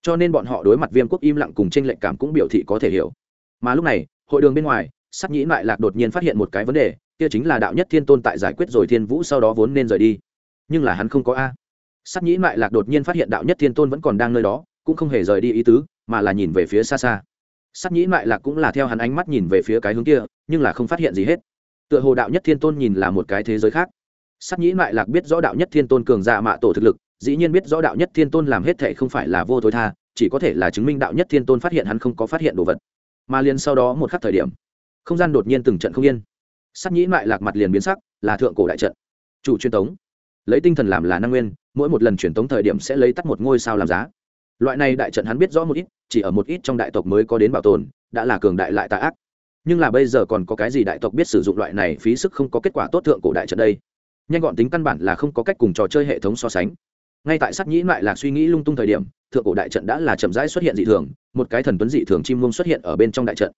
[SPEAKER 1] Cho nên bọn họ đối mặt viêm quốc im lặng cùng tranh lệch cảm cũng biểu thị có thể hiểu. Mà lúc này, hội đường bên ngoài sắc nhĩ lại lạc đột nhiên phát hiện một cái vấn đề, kia chính là đạo nhất thiên tôn tại giải quyết rồi thiên vũ sau đó vốn nên rời đi. Nhưng là hắn không có a. Sắc nhĩ lại lạc đột nhiên phát hiện đạo nhất thiên tôn vẫn còn đang nơi đó, cũng không hề rời đi ý tứ, mà là nhìn về phía xa xa. Sắc nhĩ lại lạc cũng là theo hắn ánh mắt nhìn về phía cái hướng kia, nhưng là không phát hiện gì hết. Tựa hồ đạo nhất thiên tôn nhìn là một cái thế giới khác. Sắc nhĩ lại lạc biết rõ đạo nhất thiên tôn cường dạ mạ tổ thực lực, dĩ nhiên biết rõ đạo nhất thiên tôn làm hết thệ không phải là vô thối tha, chỉ có thể là chứng minh đạo nhất thiên tôn phát hiện hắn không có phát hiện đồ vật. Mà liền sau đó một khắc thời điểm không gian đột nhiên từng trận không yên. Sắc nhĩ lại lạc mặt liền biến sắc, là thượng cổ đại trận. Chủ truyền tống. Lấy tinh thần làm là năng nguyên, mỗi một lần truyền tống thời điểm sẽ lấy tắt một ngôi sao làm giá. Loại này đại trận hắn biết rõ một ít, chỉ ở một ít trong đại tộc mới có đến bảo tồn, đã là cường đại lại tà ác. Nhưng là bây giờ còn có cái gì đại tộc biết sử dụng loại này phí sức không có kết quả tốt thượng cổ đại trận đây? Nhanh gọn tính căn bản là không có cách cùng trò chơi hệ thống so sánh. Ngay tại sắc nhĩ lại là suy nghĩ lung tung thời điểm, thượng cổ đại trận đã là chậm rãi xuất hiện dị thường, một cái thần tuấn dị thường chim mông xuất hiện ở bên trong đại trận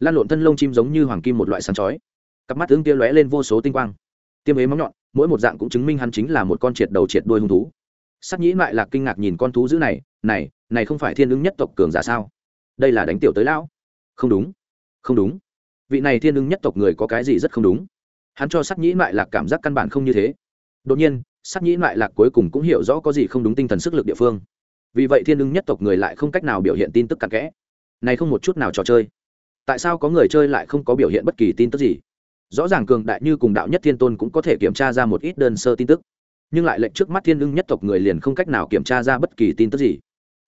[SPEAKER 1] lan lộn thân lông chim giống như hoàng kim một loại sáng chói. Cặp mắt tướng tia lóe lên vô số tinh quang. Tiêm ế móng nhọn, mỗi một dạng cũng chứng minh hắn chính là một con triệt đầu triệt đuôi hung thú. Sắc nhĩ lại là kinh ngạc nhìn con thú dữ này này này không phải thiên ứng nhất tộc cường giả sao? Đây là đánh tiểu tới lão. Không đúng không đúng. Vị này thiên ứng nhất tộc người có cái gì rất không đúng? Hắn cho sắc nhĩ lại lạc cảm giác căn bản không như thế. Đột nhiên sắc nhĩ lại lạc cuối cùng cũng hiểu rõ có gì không đúng tinh thần sức lực địa phương. Vì vậy thiên ứng nhất tộc người lại không cách nào biểu hiện tin tức cặn kẽ. Này không một chút nào trò chơi tại sao có người chơi lại không có biểu hiện bất kỳ tin tức gì? Rõ ràng cường đại như cùng đạo nhất thiên tôn cũng có thể kiểm tra ra một ít đơn sơ tin tức, nhưng lại lệnh trước mắt thiên lưng nhất tộc người liền không cách nào kiểm tra ra bất kỳ tin tức gì.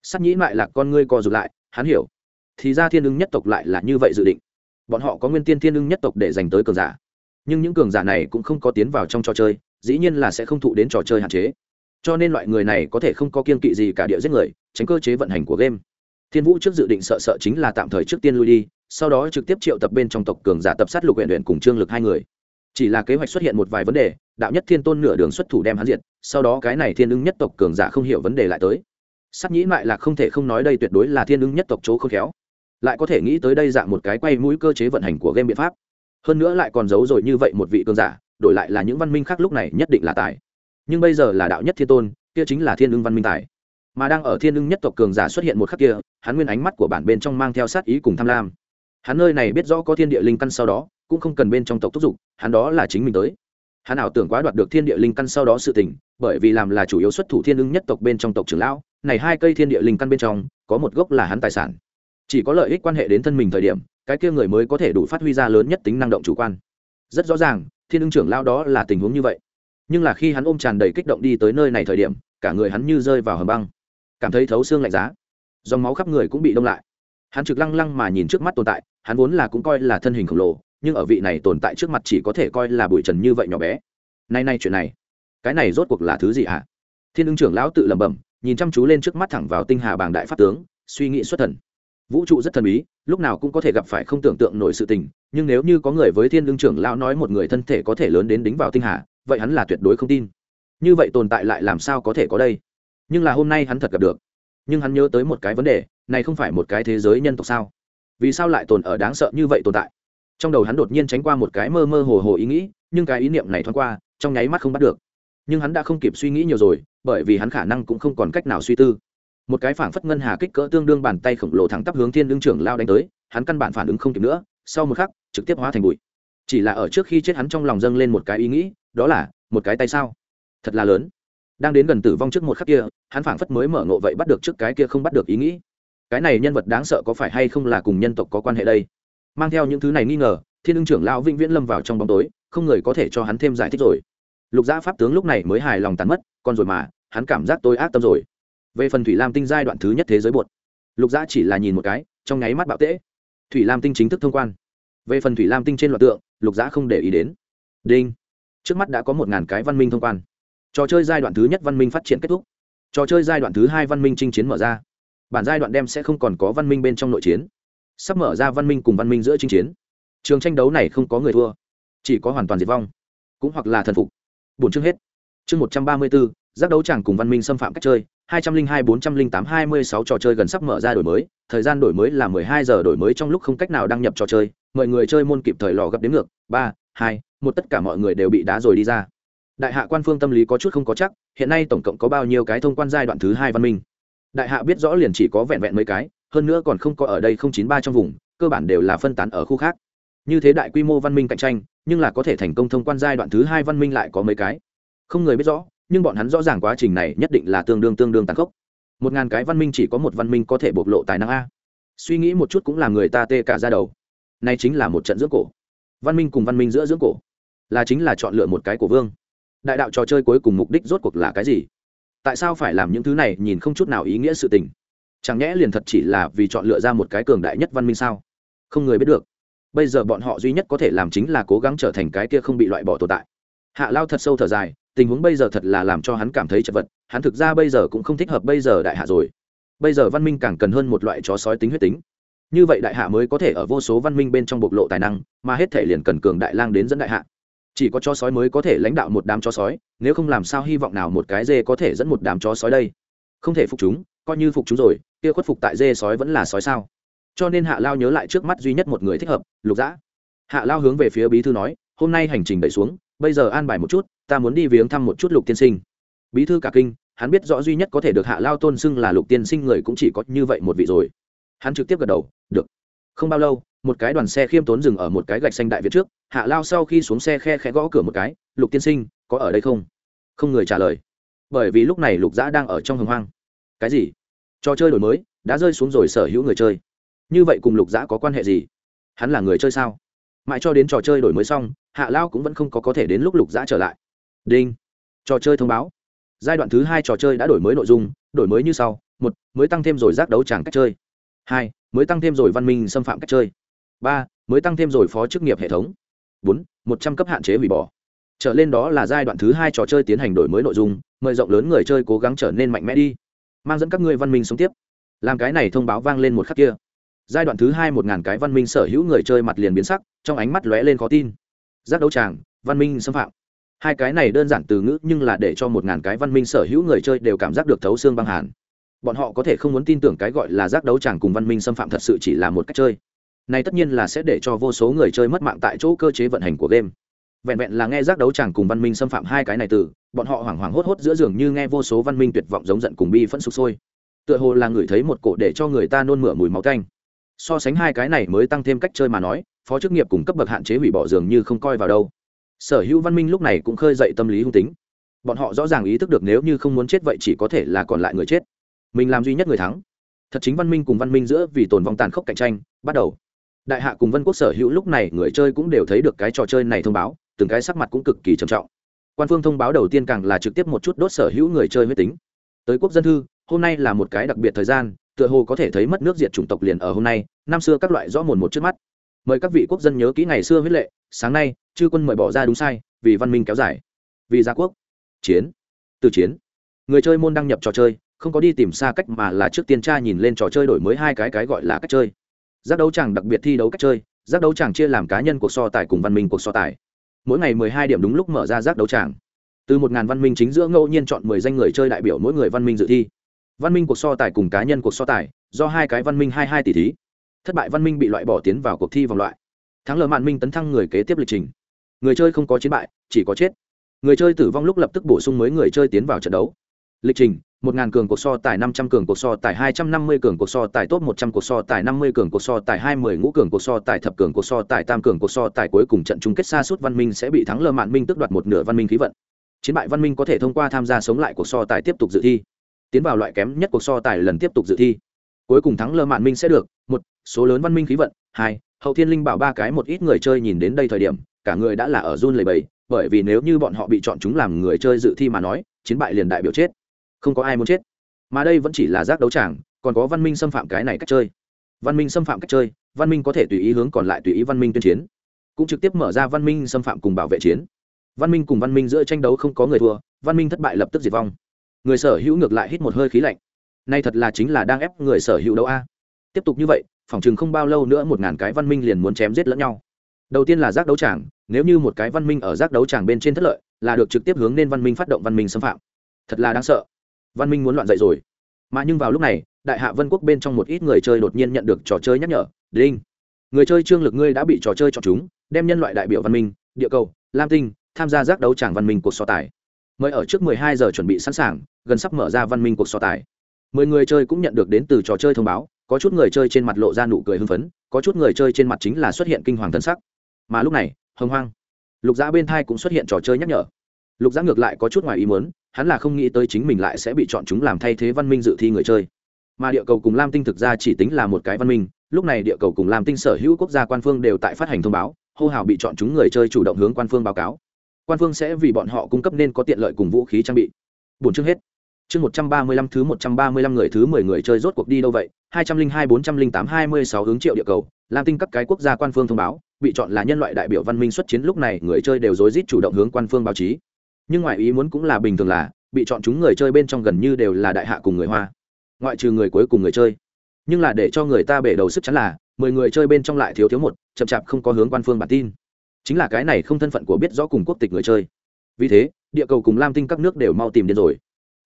[SPEAKER 1] Sắt nhĩ lại là con ngươi co rụt lại, hắn hiểu. Thì ra thiên lưng nhất tộc lại là như vậy dự định. Bọn họ có nguyên tiên thiên lưng nhất tộc để dành tới cường giả. Nhưng những cường giả này cũng không có tiến vào trong trò chơi, dĩ nhiên là sẽ không thụ đến trò chơi hạn chế. Cho nên loại người này có thể không có kiên kỵ gì cả địa giết người, tránh cơ chế vận hành của game. Thiên vũ trước dự định sợ sợ chính là tạm thời trước tiên lui đi sau đó trực tiếp triệu tập bên trong tộc cường giả tập sát lục huyện huyện cùng trương lực hai người. Chỉ là kế hoạch xuất hiện một vài vấn đề, đạo nhất thiên tôn nửa đường xuất thủ đem hắn diệt, sau đó cái này thiên ưng nhất tộc cường giả không hiểu vấn đề lại tới. Sắt nhĩ lại là không thể không nói đây tuyệt đối là thiên ưng nhất tộc chỗ không khéo. Lại có thể nghĩ tới đây dạng một cái quay mũi cơ chế vận hành của game biện pháp. Hơn nữa lại còn giấu rồi như vậy một vị cường giả, đổi lại là những văn minh khác lúc này nhất định là tài. Nhưng bây giờ là đạo nhất thiên tôn, kia chính là thiên ưng văn minh tài. Mà đang ở thiên ưng nhất tộc cường giả xuất hiện một khắc kia, hắn nguyên ánh mắt của bản bên trong mang theo sát ý cùng tham lam hắn nơi này biết rõ có thiên địa linh căn sau đó, cũng không cần bên trong tộc thúc giục, hắn đó là chính mình tới. Hắn ảo tưởng quá đoạt được thiên địa linh căn sau đó sự tình, bởi vì làm là chủ yếu xuất thủ thiên ưng nhất tộc bên trong tộc trưởng lão, này hai cây thiên địa linh căn bên trong, có một gốc là hắn tài sản. Chỉ có lợi ích quan hệ đến thân mình thời điểm, cái kia người mới có thể đủ phát huy ra lớn nhất tính năng động chủ quan. Rất rõ ràng, thiên ưng trưởng lão đó là tình huống như vậy. Nhưng là khi hắn ôm tràn đầy kích động đi tới nơi này thời điểm, cả người hắn như rơi vào hầm băng. Cảm thấy thấu xương lạnh giá. Dòng máu khắp người cũng bị đông lại. Hắn trực lăng lăng mà nhìn trước mắt tồn tại hắn vốn là cũng coi là thân hình khổng lồ, nhưng ở vị này tồn tại trước mặt chỉ có thể coi là bụi trần như vậy nhỏ bé. Nay nay chuyện này, cái này rốt cuộc là thứ gì hả? Thiên ưng trưởng lão tự lẩm bẩm, nhìn chăm chú lên trước mắt thẳng vào tinh hà bàng đại pháp tướng, suy nghĩ xuất thần. Vũ trụ rất thần bí, lúc nào cũng có thể gặp phải không tưởng tượng nổi sự tình, nhưng nếu như có người với thiên ưng trưởng lão nói một người thân thể có thể lớn đến đính vào tinh hà, vậy hắn là tuyệt đối không tin. Như vậy tồn tại lại làm sao có thể có đây? Nhưng là hôm nay hắn thật gặp được. Nhưng hắn nhớ tới một cái vấn đề, này không phải một cái thế giới nhân tộc sao? Vì sao lại tồn ở đáng sợ như vậy tồn tại? Trong đầu hắn đột nhiên tránh qua một cái mơ mơ hồ hồ ý nghĩ, nhưng cái ý niệm này thoáng qua, trong nháy mắt không bắt được. Nhưng hắn đã không kịp suy nghĩ nhiều rồi, bởi vì hắn khả năng cũng không còn cách nào suy tư. Một cái phảng phất ngân hà kích cỡ tương đương bàn tay khổng lồ thẳng tắp hướng thiên đương trưởng lao đánh tới, hắn căn bản phản ứng không kịp nữa, sau một khắc, trực tiếp hóa thành bụi. Chỉ là ở trước khi chết hắn trong lòng dâng lên một cái ý nghĩ, đó là, một cái tay sao? Thật là lớn. Đang đến gần tử vong trước một khắc kia, hắn phảng phất mới mở ngộ vậy bắt được trước cái kia không bắt được ý nghĩ cái này nhân vật đáng sợ có phải hay không là cùng nhân tộc có quan hệ đây? Mang theo những thứ này nghi ngờ, thiên ưng trưởng lão vĩnh viễn lâm vào trong bóng tối, không người có thể cho hắn thêm giải thích rồi. Lục gia pháp tướng lúc này mới hài lòng tàn mất còn rồi mà, hắn cảm giác tôi ác tâm rồi. Về phần thủy lam tinh giai đoạn thứ nhất thế giới bột lục gia chỉ là nhìn một cái, trong nháy mắt bạo tễ. Thủy lam tinh chính thức thông quan. Về phần thủy lam tinh trên loạt tượng, lục gia không để ý đến. Đinh. Trước mắt đã có một ngàn cái văn minh thông quan. Trò chơi giai đoạn thứ nhất văn minh phát triển kết thúc. Trò chơi giai đoạn thứ hai văn minh chinh chiến mở ra bản giai đoạn đem sẽ không còn có văn minh bên trong nội chiến. Sắp mở ra văn minh cùng văn minh giữa chinh chiến. Trường tranh đấu này không có người thua, chỉ có hoàn toàn diệt vong, cũng hoặc là thần phục. Bốn chương hết. Chương một trăm ba mươi bốn, giác đấu chẳng cùng văn minh xâm phạm cách chơi, hai trăm linh hai bốn trăm linh tám hai mươi sáu trò chơi gần sắp mở ra đổi mới, thời gian đổi mới là mười hai giờ đổi mới trong lúc không cách nào đăng nhập trò chơi, mọi người chơi môn kịp thời lò gấp đến ngược, ba, hai, một tất cả mọi người đều bị đá rồi đi ra. Đại hạ quan phương tâm lý có chút không có chắc, hiện nay tổng cộng có bao nhiêu cái thông quan giai đoạn thứ hai văn minh? Đại hạ biết rõ liền chỉ có vẹn vẹn mấy cái, hơn nữa còn không có ở đây không chín ba trong vùng, cơ bản đều là phân tán ở khu khác. Như thế đại quy mô văn minh cạnh tranh, nhưng là có thể thành công thông quan giai đoạn thứ hai văn minh lại có mấy cái. Không người biết rõ, nhưng bọn hắn rõ ràng quá trình này nhất định là tương đương tương đương tàn khốc. Một ngàn cái văn minh chỉ có một văn minh có thể bộc lộ tài năng a. Suy nghĩ một chút cũng làm người ta tê cả ra đầu. Nay chính là một trận dưỡng cổ. Văn minh cùng văn minh giữa dưỡng cổ. Là chính là chọn lựa một cái của vương. Đại đạo trò chơi cuối cùng mục đích rốt cuộc là cái gì? Tại sao phải làm những thứ này nhìn không chút nào ý nghĩa sự tình? Chẳng nhẽ liền thật chỉ là vì chọn lựa ra một cái cường đại nhất văn minh sao? Không người biết được. Bây giờ bọn họ duy nhất có thể làm chính là cố gắng trở thành cái kia không bị loại bỏ tồn tại. Hạ lao thật sâu thở dài, tình huống bây giờ thật là làm cho hắn cảm thấy chật vật, hắn thực ra bây giờ cũng không thích hợp bây giờ đại hạ rồi. Bây giờ văn minh càng cần hơn một loại chó sói tính huyết tính. Như vậy đại hạ mới có thể ở vô số văn minh bên trong bộc lộ tài năng, mà hết thể liền cần cường đại lang đến dẫn đại hạ chỉ có chó sói mới có thể lãnh đạo một đám chó sói, nếu không làm sao hy vọng nào một cái dê có thể dẫn một đám chó sói đây? Không thể phục chúng, coi như phục chúng rồi, kia khuất phục tại dê sói vẫn là sói sao? Cho nên hạ lao nhớ lại trước mắt duy nhất một người thích hợp, lục dã. Hạ lao hướng về phía bí thư nói, hôm nay hành trình đẩy xuống, bây giờ an bài một chút, ta muốn đi viếng thăm một chút lục tiên sinh. Bí thư cả kinh, hắn biết rõ duy nhất có thể được hạ lao tôn xưng là lục tiên sinh người cũng chỉ có như vậy một vị rồi. Hắn trực tiếp gật đầu, được. Không bao lâu một cái đoàn xe khiêm tốn dừng ở một cái gạch xanh đại việt trước, hạ lao sau khi xuống xe khe khẽ gõ cửa một cái, lục tiên sinh, có ở đây không? Không người trả lời. Bởi vì lúc này lục dã đang ở trong hồng hoang. Cái gì? Trò chơi đổi mới, đã rơi xuống rồi sở hữu người chơi. Như vậy cùng lục dã có quan hệ gì? Hắn là người chơi sao? Mãi cho đến trò chơi đổi mới xong, hạ lao cũng vẫn không có có thể đến lúc lục dã trở lại. Đinh, trò chơi thông báo. Giai đoạn thứ hai trò chơi đã đổi mới nội dung, đổi mới như sau, một, mới tăng thêm rồi giác đấu tràng cách chơi. Hai, mới tăng thêm rồi văn minh xâm phạm cách chơi ba, mới tăng thêm rồi phó chức nghiệp hệ thống. Bốn, một trăm cấp hạn chế hủy bỏ. Trở lên đó là giai đoạn thứ hai trò chơi tiến hành đổi mới nội dung, mời rộng lớn người chơi cố gắng trở nên mạnh mẽ đi. Mang dẫn các ngươi văn minh sống tiếp. Làm cái này thông báo vang lên một khắc kia. Giai đoạn thứ hai một ngàn cái văn minh sở hữu người chơi mặt liền biến sắc, trong ánh mắt lóe lên khó tin. Giác đấu tràng, văn minh xâm phạm. Hai cái này đơn giản từ ngữ nhưng là để cho một ngàn cái văn minh sở hữu người chơi đều cảm giác được thấu xương băng hàn. Bọn họ có thể không muốn tin tưởng cái gọi là giác đấu tràng cùng văn minh xâm phạm thật sự chỉ là một cách chơi này tất nhiên là sẽ để cho vô số người chơi mất mạng tại chỗ cơ chế vận hành của game. Vẹn vẹn là nghe giác đấu tràng cùng văn minh xâm phạm hai cái này từ, bọn họ hoảng hoảng hốt hốt giữa giường như nghe vô số văn minh tuyệt vọng giống giận cùng bi phẫn sụp sôi. Tựa hồ là người thấy một cổ để cho người ta nôn mửa mùi máu canh. So sánh hai cái này mới tăng thêm cách chơi mà nói, phó chức nghiệp cùng cấp bậc hạn chế hủy bỏ giường như không coi vào đâu. Sở hữu văn minh lúc này cũng khơi dậy tâm lý hung tính. Bọn họ rõ ràng ý thức được nếu như không muốn chết vậy chỉ có thể là còn lại người chết. Mình làm duy nhất người thắng. Thật chính văn minh cùng văn minh giữa vì tồn vong tàn khốc cạnh tranh, bắt đầu đại hạ cùng vân quốc sở hữu lúc này người chơi cũng đều thấy được cái trò chơi này thông báo, từng cái sắc mặt cũng cực kỳ trầm trọng. Quan phương thông báo đầu tiên càng là trực tiếp một chút đốt sở hữu người chơi huyết tính. Tới quốc dân thư, hôm nay là một cái đặc biệt thời gian, tựa hồ có thể thấy mất nước diệt chủng tộc liền ở hôm nay, năm xưa các loại rõ mồn một trước mắt. Mời các vị quốc dân nhớ kỹ ngày xưa huyết lệ, sáng nay, chư quân mời bỏ ra đúng sai, vì văn minh kéo dài. Vì gia quốc. Chiến. Từ chiến. Người chơi môn đăng nhập trò chơi, không có đi tìm xa cách mà là trước tiên tra nhìn lên trò chơi đổi mới hai cái cái gọi là cách chơi giác đấu chẳng đặc biệt thi đấu cách chơi, giác đấu chẳng chia làm cá nhân cuộc so tài cùng văn minh cuộc so tài. Mỗi ngày mười hai điểm đúng lúc mở ra giác đấu chẳng. từ một ngàn văn minh chính giữa ngẫu nhiên chọn mười danh người chơi đại biểu mỗi người văn minh dự thi. Văn minh cuộc so tài cùng cá nhân cuộc so tài, do hai cái văn minh hai hai tỷ thí. Thất bại văn minh bị loại bỏ tiến vào cuộc thi vòng loại. Thắng lợi mạn minh tấn thăng người kế tiếp lịch trình. Người chơi không có chiến bại, chỉ có chết. Người chơi tử vong lúc lập tức bổ sung mới người chơi tiến vào trận đấu. Lịch trình một ngàn cường cuộc so tài năm trăm cường cuộc so tài hai trăm năm mươi cường cuộc so tài top một trăm cuộc so tài năm mươi cường cuộc so tài hai mươi ngũ cường cuộc so tài thập cường cuộc so tài tam cường cuộc so tài cuối cùng trận chung kết xa suốt văn minh sẽ bị thắng lơ mạn minh tức đoạt một nửa văn minh khí vận chiến bại văn minh có thể thông qua tham gia sống lại cuộc so tài tiếp tục dự thi tiến vào loại kém nhất cuộc so tài lần tiếp tục dự thi cuối cùng thắng lơ mạn minh sẽ được một số lớn văn minh khí vận hai hậu thiên linh bảo ba cái một ít người chơi nhìn đến đây thời điểm cả người đã là ở run lầy bầy bởi vì nếu như bọn họ bị chọn chúng làm người chơi dự thi mà nói chiến bại liền đại biểu chết không có ai muốn chết mà đây vẫn chỉ là giác đấu tràng còn có văn minh xâm phạm cái này cách chơi văn minh xâm phạm cách chơi văn minh có thể tùy ý hướng còn lại tùy ý văn minh tuyên chiến cũng trực tiếp mở ra văn minh xâm phạm cùng bảo vệ chiến văn minh cùng văn minh giữa tranh đấu không có người thua văn minh thất bại lập tức diệt vong người sở hữu ngược lại hít một hơi khí lạnh nay thật là chính là đang ép người sở hữu đấu a tiếp tục như vậy phòng chừng không bao lâu nữa một ngàn cái văn minh liền muốn chém giết lẫn nhau đầu tiên là giác đấu tràng nếu như một cái văn minh ở giác đấu tràng bên trên thất lợi là được trực tiếp hướng nên văn minh phát động văn minh xâm phạm thật là đáng sợ văn minh muốn loạn dậy rồi. Mà nhưng vào lúc này, đại hạ vân quốc bên trong một ít người chơi đột nhiên nhận được trò chơi nhắc nhở, đinh, người chơi trương lực ngươi đã bị trò chơi chọn chúng, đem nhân loại đại biểu văn minh, địa cầu, lam tinh, tham gia giác đấu tràng văn minh cuộc so tài. Mời ở trước 12 giờ chuẩn bị sẵn sàng, gần sắp mở ra văn minh cuộc so tài. Mười người chơi cũng nhận được đến từ trò chơi thông báo, có chút người chơi trên mặt lộ ra nụ cười hưng phấn, có chút người chơi trên mặt chính là xuất hiện kinh hoàng thân sắc. Mà lúc này, hồng hoang, lục giã bên thai cũng xuất hiện trò chơi nhắc nhở. Lục giã ngược lại có chút ngoài ý muốn hắn là không nghĩ tới chính mình lại sẽ bị chọn chúng làm thay thế văn minh dự thi người chơi. Mà địa cầu cùng lam tinh thực ra chỉ tính là một cái văn minh, lúc này địa cầu cùng lam tinh sở hữu quốc gia quan phương đều tại phát hành thông báo, hô hào bị chọn chúng người chơi chủ động hướng quan phương báo cáo. Quan phương sẽ vì bọn họ cung cấp nên có tiện lợi cùng vũ khí trang bị. Bốn chương hết. Chương một trăm ba mươi lăm, thứ một trăm ba mươi lăm người thứ mười người chơi rốt cuộc đi đâu vậy? hai trăm linh hai, bốn trăm linh tám, hai mươi sáu hướng triệu địa cầu, lam tinh các cái quốc gia quan phương thông báo, bị chọn là nhân loại đại biểu văn minh xuất chiến lúc này, người chơi đều rối rít chủ động hướng quan phương báo chí nhưng ngoài ý muốn cũng là bình thường là, bị chọn chúng người chơi bên trong gần như đều là đại hạ cùng người hoa. Ngoại trừ người cuối cùng người chơi. Nhưng là để cho người ta bể đầu sức chắn là, mười người chơi bên trong lại thiếu thiếu một, chậm chạp không có hướng quan phương bản tin. Chính là cái này không thân phận của biết rõ cùng quốc tịch người chơi. Vì thế, địa cầu cùng lam tinh các nước đều mau tìm đến rồi.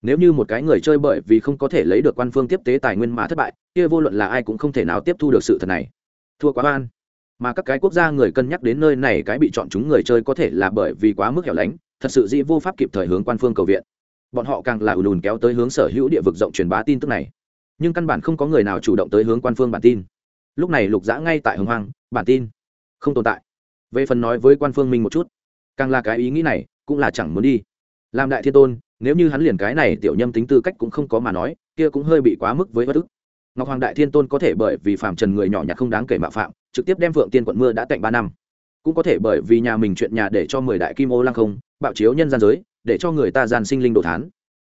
[SPEAKER 1] Nếu như một cái người chơi bởi vì không có thể lấy được quan phương tiếp tế tài nguyên mà thất bại, kia vô luận là ai cũng không thể nào tiếp thu được sự thật này. Thua quá oan. Mà các cái quốc gia người cân nhắc đến nơi này cái bị chọn chúng người chơi có thể là bởi vì quá mức hẻo lánh thật sự dĩ vô pháp kịp thời hướng quan phương cầu viện. Bọn họ càng là ùn ùn kéo tới hướng sở hữu địa vực rộng truyền bá tin tức này. Nhưng căn bản không có người nào chủ động tới hướng quan phương bản tin. Lúc này lục dã ngay tại hồng hoang, bản tin không tồn tại. Về phần nói với quan phương minh một chút, càng là cái ý nghĩ này cũng là chẳng muốn đi. Làm đại thiên tôn, nếu như hắn liền cái này tiểu nhâm tính tư cách cũng không có mà nói, kia cũng hơi bị quá mức với bất ức. Ngọc hoàng đại thiên tôn có thể bởi vì phạm trần người nhỏ nhặt không đáng kể mạo phạm, trực tiếp đem vượng tiên quận mưa đã tạnh ba năm cũng có thể bởi vì nhà mình chuyện nhà để cho mười đại kim ô lăng không, bạo chiếu nhân gian giới, để cho người ta gian sinh linh đồ thán.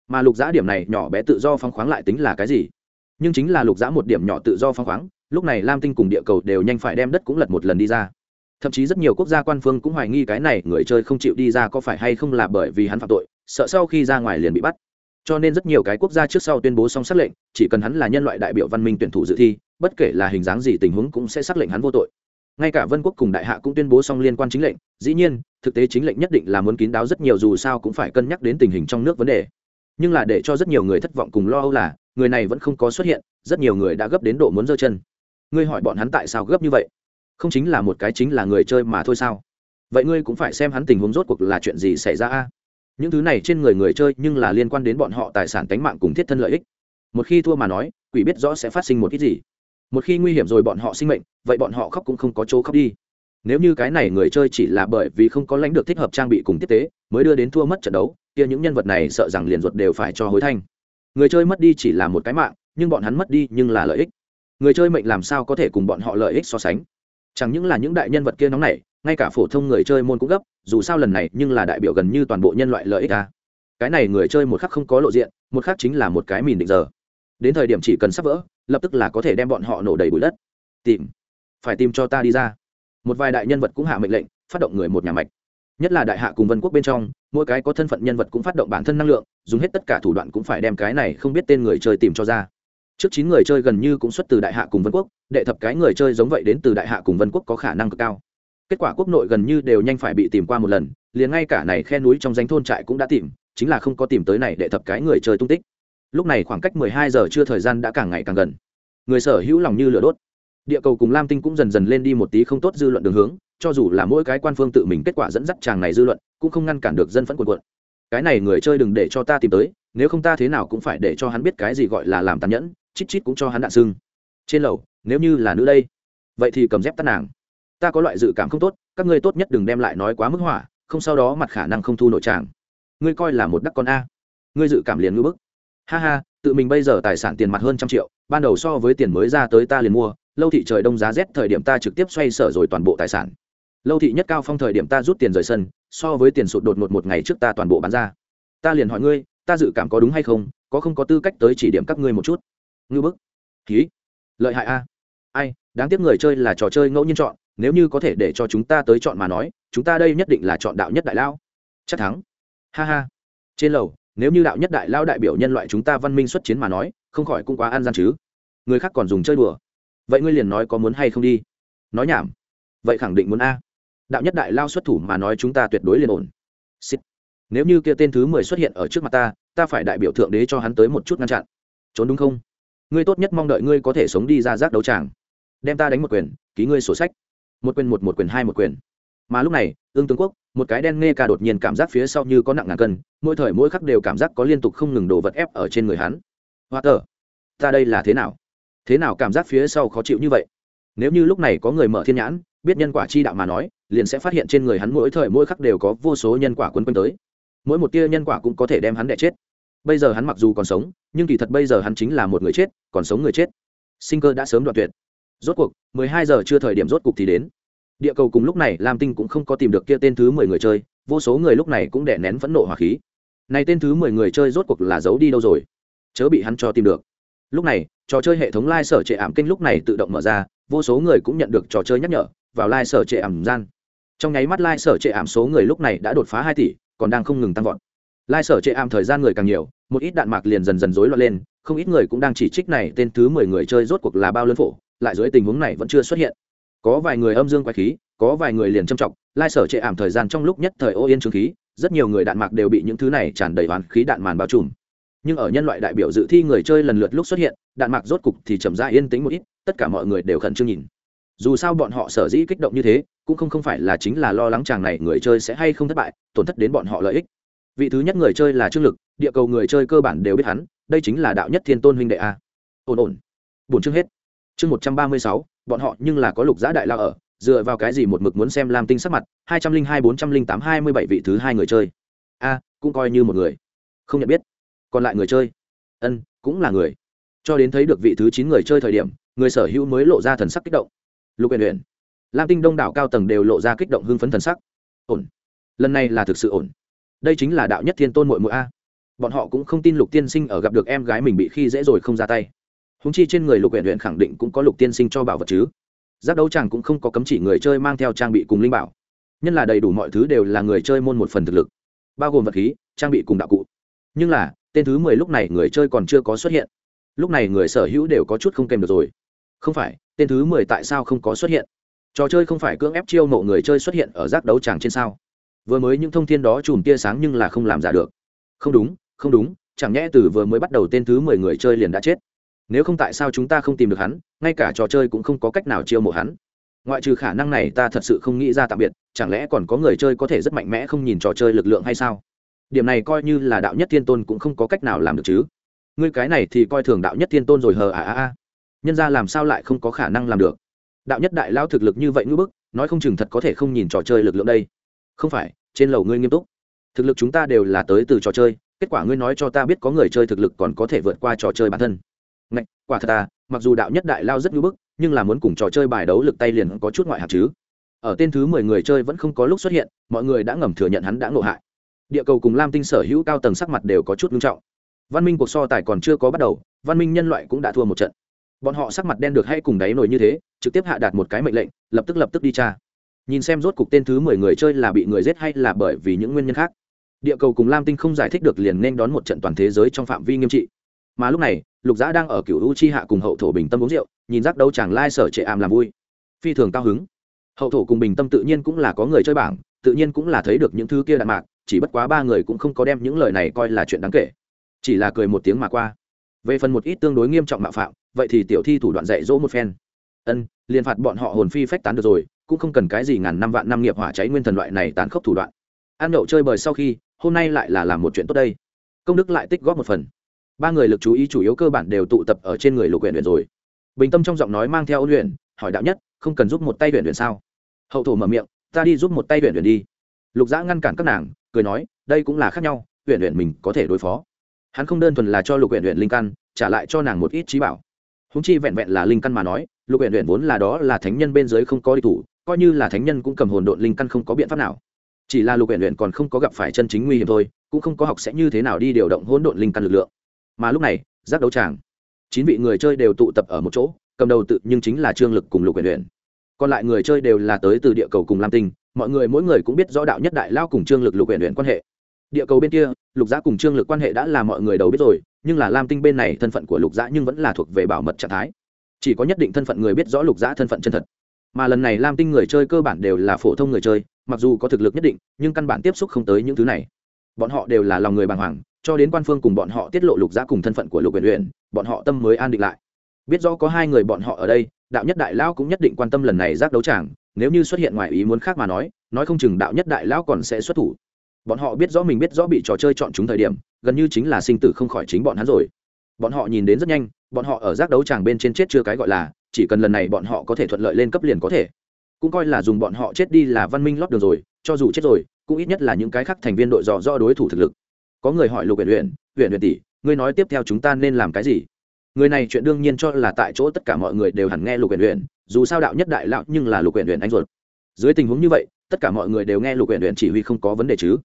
[SPEAKER 1] Mà lục giã điểm này nhỏ bé tự do phóng khoáng lại tính là cái gì? Nhưng chính là lục giã một điểm nhỏ tự do phóng khoáng, lúc này lam tinh cùng địa cầu đều nhanh phải đem đất cũng lật một lần đi ra. Thậm chí rất nhiều quốc gia quan phương cũng hoài nghi cái này người chơi không chịu đi ra có phải hay không là bởi vì hắn phạm tội, sợ sau khi ra ngoài liền bị bắt. Cho nên rất nhiều cái quốc gia trước sau tuyên bố xong xác lệnh, chỉ cần hắn là nhân loại đại biểu văn minh tuyển thủ dự thi, bất kể là hình dáng gì tình huống cũng sẽ xác lệnh hắn vô tội ngay cả vân quốc cùng đại hạ cũng tuyên bố xong liên quan chính lệnh, dĩ nhiên, thực tế chính lệnh nhất định là muốn kín đáo rất nhiều dù sao cũng phải cân nhắc đến tình hình trong nước vấn đề. Nhưng là để cho rất nhiều người thất vọng cùng lo âu là, người này vẫn không có xuất hiện, rất nhiều người đã gấp đến độ muốn giơ chân. Ngươi hỏi bọn hắn tại sao gấp như vậy? Không chính là một cái chính là người chơi mà thôi sao? Vậy ngươi cũng phải xem hắn tình huống rốt cuộc là chuyện gì xảy ra a. Những thứ này trên người người chơi nhưng là liên quan đến bọn họ tài sản tánh mạng cùng thiết thân lợi ích. Một khi thua mà nói, quỷ biết rõ sẽ phát sinh một ít gì một khi nguy hiểm rồi bọn họ sinh mệnh, vậy bọn họ khóc cũng không có chỗ khóc đi. Nếu như cái này người chơi chỉ là bởi vì không có lãnh được thích hợp trang bị cùng tiếp tế, mới đưa đến thua mất trận đấu, kia những nhân vật này sợ rằng liền ruột đều phải cho hối thanh. Người chơi mất đi chỉ là một cái mạng, nhưng bọn hắn mất đi nhưng là lợi ích. Người chơi mệnh làm sao có thể cùng bọn họ lợi ích so sánh? Chẳng những là những đại nhân vật kia nóng này ngay cả phổ thông người chơi môn cũng gấp, dù sao lần này nhưng là đại biểu gần như toàn bộ nhân loại lợi ích à. cái này người chơi một khắc không có lộ diện, một khắc chính là một cái mìn định giờ đến thời điểm chỉ cần sắp vỡ, lập tức là có thể đem bọn họ nổ đầy bụi đất. Tìm, phải tìm cho ta đi ra. Một vài đại nhân vật cũng hạ mệnh lệnh, phát động người một nhà mạch. Nhất là đại hạ cùng vân quốc bên trong, mỗi cái có thân phận nhân vật cũng phát động bản thân năng lượng, dùng hết tất cả thủ đoạn cũng phải đem cái này không biết tên người chơi tìm cho ra. Trước chín người chơi gần như cũng xuất từ đại hạ cùng vân quốc, đệ thập cái người chơi giống vậy đến từ đại hạ cùng vân quốc có khả năng cực cao. Kết quả quốc nội gần như đều nhanh phải bị tìm qua một lần, liền ngay cả này khe núi trong danh thôn trại cũng đã tìm, chính là không có tìm tới này đệ thập cái người chơi tung tích lúc này khoảng cách mười hai giờ chưa thời gian đã càng ngày càng gần. Người sở hữu lòng như lửa đốt. Địa cầu cùng lam tinh cũng dần dần lên đi một tí không tốt dư luận đường hướng, cho dù là mỗi cái quan phương tự mình kết quả dẫn dắt chàng này dư luận, cũng không ngăn cản được dân phẫn quần quận cái này người chơi đừng để cho ta tìm tới, nếu không ta thế nào cũng phải để cho hắn biết cái gì gọi là làm tàn nhẫn, chít chít cũng cho hắn đạn sưng. Trên lầu, nếu như là nữ đây, vậy thì cầm dép tắt nàng. Ta có loại dự cảm không tốt, các ngươi tốt nhất đừng đem lại nói quá mức hỏa, không sau đó mặt khả năng không thu nội tràng ngươi coi là một đắc con a. Ngươi dự cảm liền ngưỡng bức ha ha, tự mình bây giờ tài sản tiền mặt hơn trăm triệu, ban đầu so với tiền mới ra tới ta liền mua, lâu thị trời đông giá rét thời điểm ta trực tiếp xoay sở rồi toàn bộ tài sản. Lâu thị nhất cao phong thời điểm ta rút tiền rời sân, so với tiền sụt đột ngột một ngày trước ta toàn bộ bán ra. Ta liền hỏi ngươi, ta dự cảm có đúng hay không, có không có tư cách tới chỉ điểm các ngươi một chút? Ngư bức. Ký. Lợi hại a. Ai, đáng tiếc người chơi là trò chơi ngẫu nhiên chọn, nếu như có thể để cho chúng ta tới chọn mà nói, chúng ta đây nhất định là chọn đạo nhất đại lao. Chắc thắng. Ha ha. Trên lầu nếu như đạo nhất đại lao đại biểu nhân loại chúng ta văn minh xuất chiến mà nói, không khỏi cũng quá an gian chứ. Người khác còn dùng chơi đùa. Vậy ngươi liền nói có muốn hay không đi? Nói nhảm. Vậy khẳng định muốn a. Đạo nhất đại lao xuất thủ mà nói chúng ta tuyệt đối liền ổn. Xịt. nếu như kia tên thứ mười xuất hiện ở trước mặt ta ta phải đại biểu thượng đế cho hắn tới một chút ngăn chặn. Trốn đúng không? Ngươi tốt nhất mong đợi ngươi có thể sống đi ra rác đấu tràng. Đem ta đánh một quyền, ký ngươi sổ sách. Một quyền một một quyền hai, một quyền mà lúc này, ương tướng quốc, một cái đen nghe ca đột nhiên cảm giác phía sau như có nặng ngàn cân, mỗi thời mỗi khắc đều cảm giác có liên tục không ngừng đổ vật ép ở trên người hắn. Hoa tờ, ta đây là thế nào? Thế nào cảm giác phía sau khó chịu như vậy? Nếu như lúc này có người mở thiên nhãn, biết nhân quả chi đạo mà nói, liền sẽ phát hiện trên người hắn mỗi thời mỗi khắc đều có vô số nhân quả quấn quanh tới. Mỗi một tia nhân quả cũng có thể đem hắn đẻ chết. Bây giờ hắn mặc dù còn sống, nhưng kỳ thật bây giờ hắn chính là một người chết, còn sống người chết. Sinh cơ đã sớm đoạn tuyệt. Rốt cuộc, mười hai giờ chưa thời điểm rốt cuộc thì đến địa cầu cùng lúc này, lam tinh cũng không có tìm được kia tên thứ mười người chơi, vô số người lúc này cũng đè nén phẫn nộ hỏa khí. Này tên thứ mười người chơi rốt cuộc là giấu đi đâu rồi? Chớ bị hắn cho tìm được. Lúc này, trò chơi hệ thống lai、like、sở trệ ảm kênh lúc này tự động mở ra, vô số người cũng nhận được trò chơi nhắc nhở, vào lai、like、sở trệ ảm gian. Trong nháy mắt lai、like、sở trệ ảm số người lúc này đã đột phá hai tỷ, còn đang không ngừng tăng vọt. Lai、like、sở trệ ảm thời gian người càng nhiều, một ít đạn mạc liền dần dần rối loạn lên, không ít người cũng đang chỉ trích này tên thứ mười người chơi rốt cuộc là bao lớn phổ, lại dưới tình huống này vẫn chưa xuất hiện có vài người âm dương quái khí, có vài người liền châm trọng lai sở chệ ảm thời gian trong lúc nhất thời ô yên trường khí, rất nhiều người đạn mạc đều bị những thứ này tràn đầy oán khí đạn màn bao trùm. Nhưng ở nhân loại đại biểu dự thi người chơi lần lượt lúc xuất hiện, đạn mạc rốt cục thì chậm ra yên tĩnh một ít, tất cả mọi người đều khẩn trương nhìn. Dù sao bọn họ sở dĩ kích động như thế, cũng không không phải là chính là lo lắng chàng này người chơi sẽ hay không thất bại, tổn thất đến bọn họ lợi ích. Vị thứ nhất người chơi là trương lực, địa cầu người chơi cơ bản đều biết hắn, đây chính là đạo nhất thiên tôn huynh đệ a. Ổn ổn. Bổn chương hết. Chương một trăm ba mươi sáu bọn họ nhưng là có lục giã đại lao ở, dựa vào cái gì một mực muốn xem lam tinh sắc mặt, hai trăm linh hai, bốn trăm linh tám, hai mươi bảy vị thứ hai người chơi. A, cũng coi như một người. Không nhận biết. Còn lại người chơi? Ân, cũng là người. Cho đến thấy được vị thứ chín người chơi thời điểm, người sở hữu mới lộ ra thần sắc kích động. Lục huyện huyện lam tinh đông đảo cao tầng đều lộ ra kích động hưng phấn thần sắc. Ổn. Lần này là thực sự ổn. Đây chính là đạo nhất thiên tôn mội mội a. Bọn họ cũng không tin lục tiên sinh ở gặp được em gái mình bị khi dễ rồi không ra tay húng chi trên người lục huyện huyện khẳng định cũng có lục tiên sinh cho bảo vật chứ. Giác đấu chàng cũng không có cấm chỉ người chơi mang theo trang bị cùng linh bảo. Nhân là đầy đủ mọi thứ đều là người chơi môn một phần thực lực. Bao gồm vật khí, trang bị cùng đạo cụ. Nhưng là, tên thứ mười lúc này người chơi còn chưa có xuất hiện. Lúc này người sở hữu đều có chút không kèm được rồi. Không phải, tên thứ mười tại sao không có xuất hiện? Trò chơi không phải cưỡng ép chiêu mộ người chơi xuất hiện ở giác đấu tràng trên sao? Vừa mới những thông tin đó chùm tia sáng nhưng là không làm giả được. Không đúng không đúng, chẳng nhẽ từ vừa mới bắt đầu tên thứ mười người chơi liền đã chết nếu không tại sao chúng ta không tìm được hắn, ngay cả trò chơi cũng không có cách nào chiêu mộ hắn. Ngoại trừ khả năng này ta thật sự không nghĩ ra tạm biệt, chẳng lẽ còn có người chơi có thể rất mạnh mẽ không nhìn trò chơi lực lượng hay sao? Điểm này coi như là đạo nhất thiên tôn cũng không có cách nào làm được chứ. Ngươi cái này thì coi thường đạo nhất thiên tôn rồi hờ à à à. Nhân ra làm sao lại không có khả năng làm được? Đạo nhất đại lao thực lực như vậy ngữ bức, nói không chừng thật có thể không nhìn trò chơi lực lượng đây. Không phải, trên lầu ngươi nghiêm túc. Thực lực chúng ta đều là tới từ trò chơi, kết quả ngươi nói cho ta biết có người chơi thực lực còn có thể vượt qua trò chơi bản thân. Ngạch, quả thật à mặc dù đạo nhất đại lao rất ngữ bức nhưng là muốn cùng trò chơi bài đấu lực tay liền có chút ngoại hạt chứ. Ở tên thứ mười người chơi vẫn không có lúc xuất hiện mọi người đã ngầm thừa nhận hắn đã ngộ hại. Địa cầu cùng lam tinh sở hữu cao tầng sắc mặt đều có chút nghiêm trọng. Văn minh cuộc so tài còn chưa có bắt đầu văn minh nhân loại cũng đã thua một trận. Bọn họ sắc mặt đen được hay cùng đáy nổi như thế trực tiếp hạ đạt một cái mệnh lệnh lập tức lập tức đi tra. Nhìn xem rốt cục tên thứ mười người chơi là bị người giết hay là bởi vì những nguyên nhân khác địa cầu cùng lam tinh không giải thích được liền nên đón một trận toàn thế giới trong phạm vi nghiêm trị. Mà lúc này lục giã đang ở cựu u chi hạ cùng hậu thổ bình tâm uống rượu, nhìn rắc đấu chàng lai sở trệ ảm làm vui. Phi thường cao hứng. Hậu thổ cùng bình tâm tự nhiên cũng là có người chơi bảng, tự nhiên cũng là thấy được những thứ kia đạn mạc, chỉ bất quá ba người cũng không có đem những lời này coi là chuyện đáng kể. Chỉ là cười một tiếng mà qua. Về phần một ít tương đối nghiêm trọng mạo phạm, vậy thì tiểu thi thủ đoạn dạy dỗ một phen. Ân, liền phạt bọn họ hồn phi phách tán được rồi, cũng không cần cái gì ngàn năm vạn năm nghiệp hỏa cháy nguyên thần loại này tán khốc thủ đoạn. Ăn nhậu chơi bời sau khi, hôm nay lại là làm một chuyện tốt đây. Công đức lại tích góp một phần ba người lực chú ý chủ yếu cơ bản đều tụ tập ở trên người lục huyện huyện rồi. Bình tâm trong giọng nói mang theo ôn luyện, hỏi đạo nhất, không cần giúp một tay huyện huyện sao? Hậu thổ mở miệng, ta đi giúp một tay huyện huyện đi. Lục giã ngăn cản các nàng, cười nói, đây cũng là khác nhau, huyện huyện mình có thể đối phó. Hắn không đơn thuần là cho lục huyện huyện linh căn, trả lại cho nàng một ít trí bảo. Húng chi vẹn vẹn là linh căn mà nói, lục huyện huyện vốn là đó là thánh nhân bên dưới không có đi thủ, coi như là thánh nhân cũng cầm hồn độn linh căn không có biện pháp nào. Chỉ là lục huyện huyện còn không có gặp phải chân chính nguy hiểm thôi, cũng không có học sẽ như thế nào đi điều động hỗn độn linh căn lực lượng mà lúc này, giác đấu tràng, chín vị người chơi đều tụ tập ở một chỗ, cầm đầu tự nhưng chính là trương lực cùng lục huyện huyện còn lại người chơi đều là tới từ địa cầu cùng lam tinh, mọi người mỗi người cũng biết rõ đạo nhất đại lao cùng trương lực lục huyện huyện quan hệ. Địa cầu bên kia, lục giã cùng trương lực quan hệ đã là mọi người đầu biết rồi, nhưng là lam tinh bên này thân phận của lục giã nhưng vẫn là thuộc về bảo mật trạng thái. Chỉ có nhất định thân phận người biết rõ lục giã thân phận chân thật. Mà lần này lam tinh người chơi cơ bản đều là phổ thông người chơi, mặc dù có thực lực nhất định, nhưng căn bản tiếp xúc không tới những thứ này. Bọn họ đều là lòng người bàng hoàng cho đến quan phương cùng bọn họ tiết lộ lục giã cùng thân phận của lục uyển uyển, bọn họ tâm mới an định lại. Biết rõ có hai người bọn họ ở đây đạo nhất đại lão cũng nhất định quan tâm lần này giác đấu tràng nếu như xuất hiện ngoài ý muốn khác mà nói nói không chừng đạo nhất đại lão còn sẽ xuất thủ. Bọn họ biết rõ mình biết rõ bị trò chơi chọn chúng thời điểm gần như chính là sinh tử không khỏi chính bọn hắn rồi. Bọn họ nhìn đến rất nhanh bọn họ ở giác đấu tràng bên trên chết chưa cái gọi là chỉ cần lần này bọn họ có thể thuận lợi lên cấp liền có thể. Cũng coi là dùng bọn họ chết đi là văn minh lót đường rồi cho dù chết rồi cũng ít nhất là những cái khác thành viên đội dò do đối thủ thực lực có người hỏi lục huyện huyện huyện huyện tỷ ngươi nói tiếp theo chúng ta nên làm cái gì? Người này chuyện đương nhiên cho là tại chỗ tất cả mọi người đều hẳn nghe lục huyện huyện dù sao đạo nhất đại lão nhưng là lục huyện huyện anh ruột. Dưới tình huống như vậy tất cả mọi người đều nghe lục huyện huyện chỉ huy không có vấn đề chứ.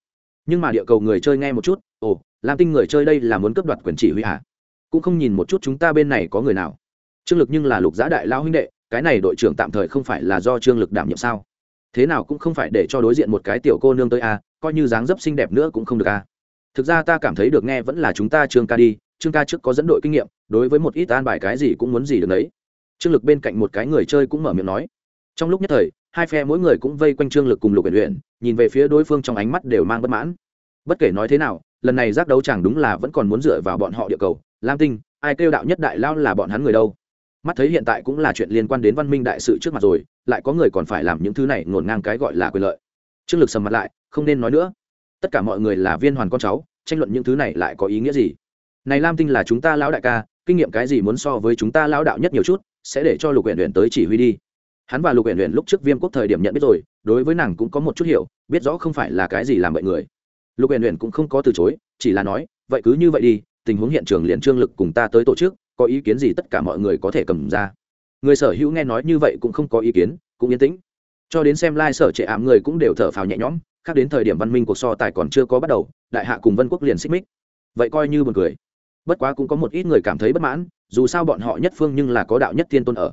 [SPEAKER 1] Nhưng mà địa cầu người chơi nghe một chút ồ lam tinh người chơi đây là muốn cướp đoạt quyền chỉ huy à cũng không nhìn một chút chúng ta bên này có người nào. Trương lực nhưng là lục giã đại lao huynh đệ cái này đội trưởng tạm thời không phải là do trương lực đảm nhiệm sao? Thế nào cũng không phải để cho đối diện một cái tiểu cô nương tới a à, coi như dáng dấp xinh đẹp nữa cũng không được a à thực ra ta cảm thấy được nghe vẫn là chúng ta trương ca đi, trương ca trước có dẫn đội kinh nghiệm, đối với một ít an bài cái gì cũng muốn gì được đấy. Trương lực bên cạnh một cái người chơi cũng mở miệng nói. Trong lúc nhất thời, hai phe mỗi người cũng vây quanh trương lực cùng lục huyện huyện nhìn về phía đối phương trong ánh mắt đều mang bất mãn. Bất kể nói thế nào, lần này giác đấu chẳng đúng là vẫn còn muốn dựa vào bọn họ địa cầu. Lam tinh, ai kêu đạo nhất đại lao là bọn hắn người đâu? Mắt thấy hiện tại cũng là chuyện liên quan đến văn minh đại sự trước mặt rồi, lại có người còn phải làm những thứ này ngổn ngang cái gọi là quyền lợi. Trương lực sầm mặt lại, không nên nói nữa tất cả mọi người là viên hoàn con cháu, tranh luận những thứ này lại có ý nghĩa gì? Này lam tinh là chúng ta lão đại ca, kinh nghiệm cái gì muốn so với chúng ta lão đạo nhất nhiều chút, sẽ để cho lục huyện huyện tới chỉ huy đi. Hắn và lục huyện huyện lúc trước viêm quốc thời điểm nhận biết rồi, đối với nàng cũng có một chút hiểu, biết rõ không phải là cái gì làm bậy người. Lục huyện huyện cũng không có từ chối, chỉ là nói, vậy cứ như vậy đi, tình huống hiện trường liền trương lực cùng ta tới tổ chức, có ý kiến gì tất cả mọi người có thể cầm ra. Người sở hữu nghe nói như vậy cũng không có ý kiến, cũng yên tĩnh. Cho đến xem lai、like、sở trệ ảm người cũng đều thở phào nhẹ nhõm khác đến thời điểm văn minh cuộc so tài còn chưa có bắt đầu, đại hạ cùng vân quốc liền xích mích. Vậy coi như b u ồ n cười. Bất quá cũng có một ít người cảm thấy bất mãn, dù sao bọn họ nhất phương nhưng là có đạo nhất thiên tôn ở.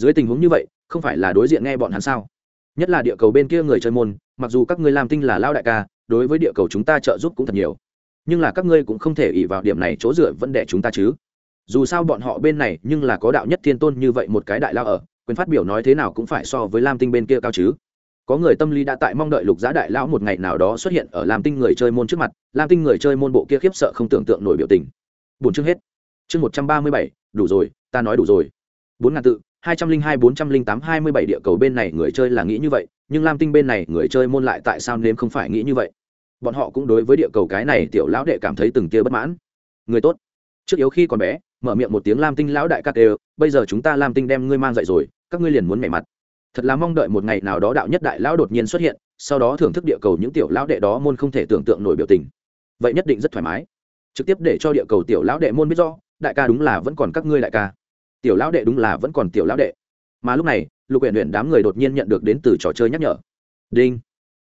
[SPEAKER 1] Dưới tình huống như vậy, không phải là đối diện nghe bọn hắn sao? Nhất là địa cầu bên kia người chơi môn, mặc dù các ngươi làm tinh là lao đại ca, đối với địa cầu chúng ta trợ giúp cũng thật nhiều. Nhưng là các ngươi cũng không thể ỉ vào điểm này chỗ dựa vấn đề chúng ta chứ. Dù sao bọn họ bên này nhưng là có đạo nhất thiên tôn như vậy một cái đại lao ở, quyền phát biểu nói thế nào cũng phải so với lam tinh bên kia cao chứ có người tâm lý đã tại mong đợi lục giá đại lão một ngày nào đó xuất hiện ở lam tinh người chơi môn trước mặt, lam tinh người chơi môn bộ kia khiếp sợ không tưởng tượng nổi biểu tình. Bốn chương hết. Chương một trăm ba mươi bảy, đủ rồi, ta nói đủ rồi. Bốn ngàn tự, hai trăm linh hai, bốn trăm linh tám, hai mươi bảy địa cầu bên này người chơi là nghĩ như vậy, nhưng lam tinh bên này người chơi môn lại tại sao nếm không phải nghĩ như vậy? Bọn họ cũng đối với địa cầu cái này tiểu lão đệ cảm thấy từng tia bất mãn. Người tốt. Trước yếu khi còn bé, mở miệng một tiếng lam tinh lão đại các đều, bây giờ chúng ta lam tinh đem ngươi mang dậy rồi, các ngươi liền muốn mẻ mặt thật là mong đợi một ngày nào đó đạo nhất đại lão đột nhiên xuất hiện, sau đó thưởng thức địa cầu những tiểu lão đệ đó môn không thể tưởng tượng nổi biểu tình. Vậy nhất định rất thoải mái. Trực tiếp để cho địa cầu tiểu lão đệ môn biết do đại ca đúng là vẫn còn các ngươi đại ca. Tiểu lão đệ đúng là vẫn còn tiểu lão đệ. Mà lúc này, lục huyện huyện đám người đột nhiên nhận được đến từ trò chơi nhắc nhở. Đinh.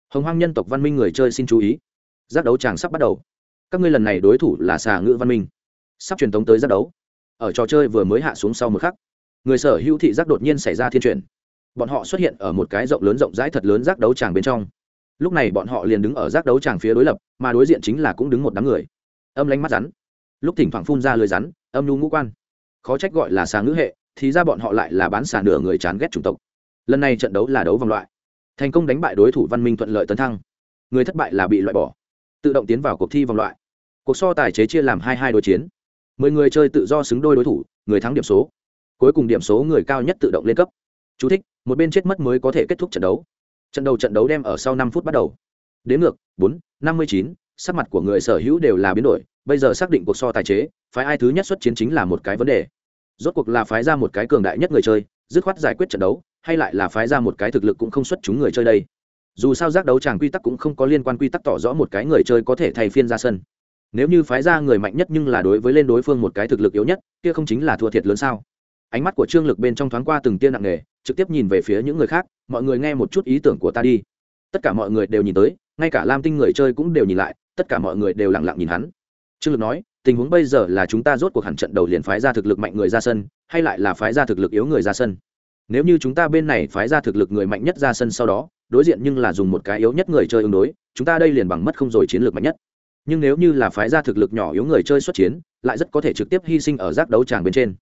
[SPEAKER 1] Hồng hoang nhân tộc văn minh người chơi xin chú ý. Giác đấu tràng sắp bắt đầu. Các ngươi lần này đối thủ là xà ngữ văn minh. Sắp truyền tống tới giác đấu. Ở trò chơi vừa mới hạ xuống sau một khắc, người sở hữu thị giác đột nhiên xảy ra thiên chuyển bọn họ xuất hiện ở một cái rộng lớn rộng rãi thật lớn giác đấu tràng bên trong. Lúc này bọn họ liền đứng ở giác đấu tràng phía đối lập mà đối diện chính là cũng đứng một đám người. Âm lánh mắt rắn. Lúc thỉnh thoảng phun ra lưới rắn âm nhu ngũ quan. Khó trách gọi là xà ngữ hệ thì ra bọn họ lại là bán xà nửa người chán ghét chủng tộc. Lần này trận đấu là đấu vòng loại. Thành công đánh bại đối thủ văn minh thuận lợi tấn thăng. Người thất bại là bị loại bỏ. Tự động tiến vào cuộc thi vòng loại. Cuộc so tài chế chia làm hai hai đối chiến. Mười người chơi tự do xứng đôi đối thủ người thắng điểm số. Cuối cùng điểm số người cao nhất tự động lên cấp. Chú thích, một bên chết mất mới có thể kết thúc trận đấu. Trận đầu trận đấu đem ở sau năm phút bắt đầu. Đến ngược, bốn, năm mươi chín, sắc mặt của người sở hữu đều là biến đổi, bây giờ xác định cuộc so tài chế, phái ai thứ nhất xuất chiến chính là một cái vấn đề. Rốt cuộc là phái ra một cái cường đại nhất người chơi, dứt khoát giải quyết trận đấu, hay lại là phái ra một cái thực lực cũng không xuất chúng người chơi đây. Dù sao giác đấu tràng quy tắc cũng không có liên quan quy tắc tỏ rõ một cái người chơi có thể thay phiên ra sân. Nếu như phái ra người mạnh nhất nhưng là đối với lên đối phương một cái thực lực yếu nhất, kia không chính là thua thiệt lớn sao? Ánh mắt của trương lực bên trong thoáng qua từng tiên nặng nề trực tiếp nhìn về phía những người khác, mọi người nghe một chút ý tưởng của ta đi. Tất cả mọi người đều nhìn tới, ngay cả lam tinh người chơi cũng đều nhìn lại, tất cả mọi người đều lặng lặng nhìn hắn. Trương lực nói, tình huống bây giờ là chúng ta rốt cuộc hẳn trận đầu liền phái ra thực lực mạnh người ra sân, hay lại là phái ra thực lực yếu người ra sân? Nếu như chúng ta bên này phái ra thực lực người mạnh nhất ra sân sau đó, đối diện nhưng là dùng một cái yếu nhất người chơi ứng đối, chúng ta đây liền bằng mất không rồi chiến lược mạnh nhất. Nhưng nếu như là phái ra thực lực nhỏ yếu người chơi xuất chiến, lại rất có thể trực tiếp hy sinh ở giác đấu tràng bên trên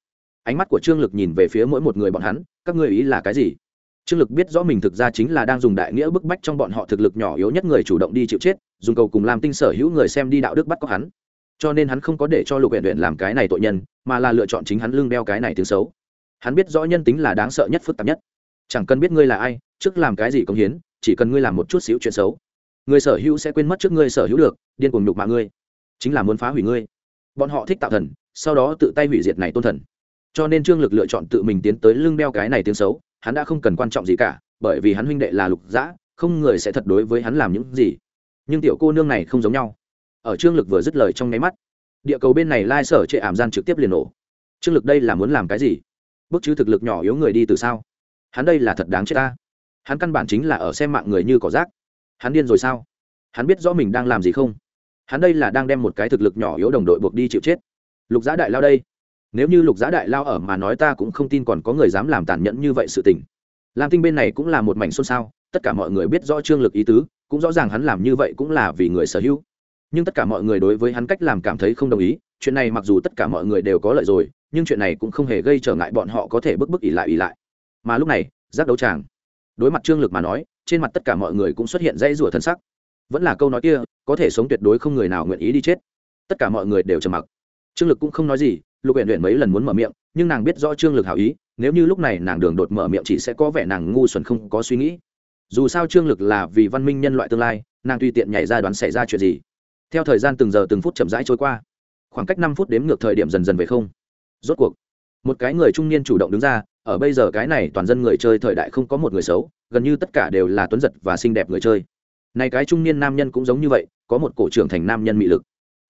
[SPEAKER 1] ánh mắt của trương lực nhìn về phía mỗi một người bọn hắn, các ngươi ý là cái gì? Trương lực biết rõ mình thực ra chính là đang dùng đại nghĩa bức bách trong bọn họ thực lực nhỏ yếu nhất người chủ động đi chịu chết, dùng cầu cùng làm tinh sở hữu người xem đi đạo đức bắt có hắn. Cho nên hắn không có để cho lục huyện huyện làm cái này tội nhân, mà là lựa chọn chính hắn lưng đeo cái này tiếng xấu. Hắn biết rõ nhân tính là đáng sợ nhất, phức tạp nhất. Chẳng cần biết ngươi là ai, trước làm cái gì công hiến, chỉ cần ngươi làm một chút xíu chuyện xấu. Người sở hữu sẽ quên mất trước ngươi sở hữu được, điên cuồng nhục mạ ngươi. Chính là muốn phá hủy ngươi. Bọn họ thích tạo thần, sau đó tự tay hủy diệt này tôn thần cho nên trương lực lựa chọn tự mình tiến tới lưng đeo cái này tiếng xấu, hắn đã không cần quan trọng gì cả, bởi vì hắn huynh đệ là lục dã, không người sẽ thật đối với hắn làm những gì. Nhưng tiểu cô nương này không giống nhau. Ở trương lực vừa dứt lời trong nháy mắt, địa cầu bên này lai sở trệ ảm gian trực tiếp liền nổ. Trương lực đây là muốn làm cái gì? Bức chứ thực lực nhỏ yếu người đi từ sao? Hắn đây là thật đáng chết ta. Hắn căn bản chính là ở xem mạng người như cỏ rác. Hắn điên rồi sao? Hắn biết rõ mình đang làm gì không? Hắn đây là đang đem một cái thực lực nhỏ yếu đồng đội buộc đi chịu chết. Lục giã đại lao đây nếu như lục giá đại lao ở mà nói ta cũng không tin còn có người dám làm tàn nhẫn như vậy sự tình. Lam tinh bên này cũng là một mảnh xôn xao, tất cả mọi người biết rõ trương lực ý tứ, cũng rõ ràng hắn làm như vậy cũng là vì người sở hữu. Nhưng tất cả mọi người đối với hắn cách làm cảm thấy không đồng ý, chuyện này mặc dù tất cả mọi người đều có lợi rồi, nhưng chuyện này cũng không hề gây trở ngại bọn họ có thể bức bức ỉ lại ỉ lại. Mà lúc này, giác đấu tràng. Đối mặt trương lực mà nói, trên mặt tất cả mọi người cũng xuất hiện dãy rủa thân sắc. Vẫn là câu nói kia, có thể sống tuyệt đối không người nào nguyện ý đi chết. Tất cả mọi người đều trầm mặc. Trương lực cũng không nói gì lục huyện huyện mấy lần muốn mở miệng, nhưng nàng biết rõ trương lực hảo ý, nếu như lúc này nàng đường đột mở miệng chỉ sẽ có vẻ nàng ngu xuẩn không có suy nghĩ. Dù sao trương lực là vì văn minh nhân loại tương lai, nàng tùy tiện nhảy ra đoán xảy ra chuyện gì. Theo thời gian từng giờ từng phút chậm rãi trôi qua, khoảng cách năm phút đếm ngược thời điểm dần dần về không. Rốt cuộc, một cái người trung niên chủ động đứng ra, ở bây giờ cái này toàn dân người chơi thời đại không có một người xấu, gần như tất cả đều là tuấn giật và xinh đẹp người chơi. Này cái trung niên nam nhân cũng giống như vậy, có một cổ trưởng thành nam nhân mị lực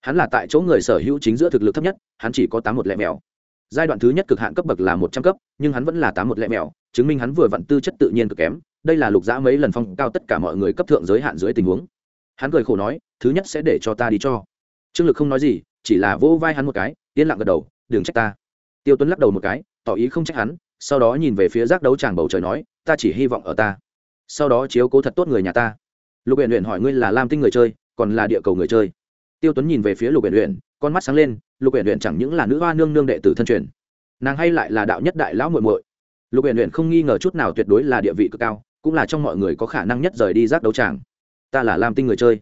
[SPEAKER 1] hắn là tại chỗ người sở hữu chính giữa thực lực thấp nhất, hắn chỉ có tám một lẻ mèo. Giai đoạn thứ nhất cực hạn cấp bậc là một trăm cấp, nhưng hắn vẫn là tám một lẻ mèo, chứng minh hắn vừa vặn tư chất tự nhiên cực kém, đây là lục giã mấy lần phong cao tất cả mọi người cấp thượng giới hạn dưới tình huống. Hắn cười khổ nói, thứ nhất sẽ để cho ta đi cho. Trương lực không nói gì, chỉ là vỗ vai hắn một cái, yên lặng gật đầu, đừng trách ta. Tiêu tuấn lắc đầu một cái, tỏ ý không trách hắn, sau đó nhìn về phía giác đấu tràng bầu trời nói, ta chỉ hy vọng ở ta. Sau đó chiếu cố thật tốt người nhà ta. Lục huyện huyện hỏi ngươi là lam tinh người chơi, còn là địa cầu người chơi? Tiêu tuấn nhìn về phía lục Uyển Uyển, con mắt sáng lên lục Uyển Uyển chẳng những là nữ hoa nương nương đệ tử thân truyền nàng hay lại là đạo nhất đại lão muội muội. Lục Uyển Uyển không nghi ngờ chút nào tuyệt đối là địa vị cực cao cũng là trong mọi người có khả năng nhất rời đi giác đấu tràng. Ta là lam tinh người chơi.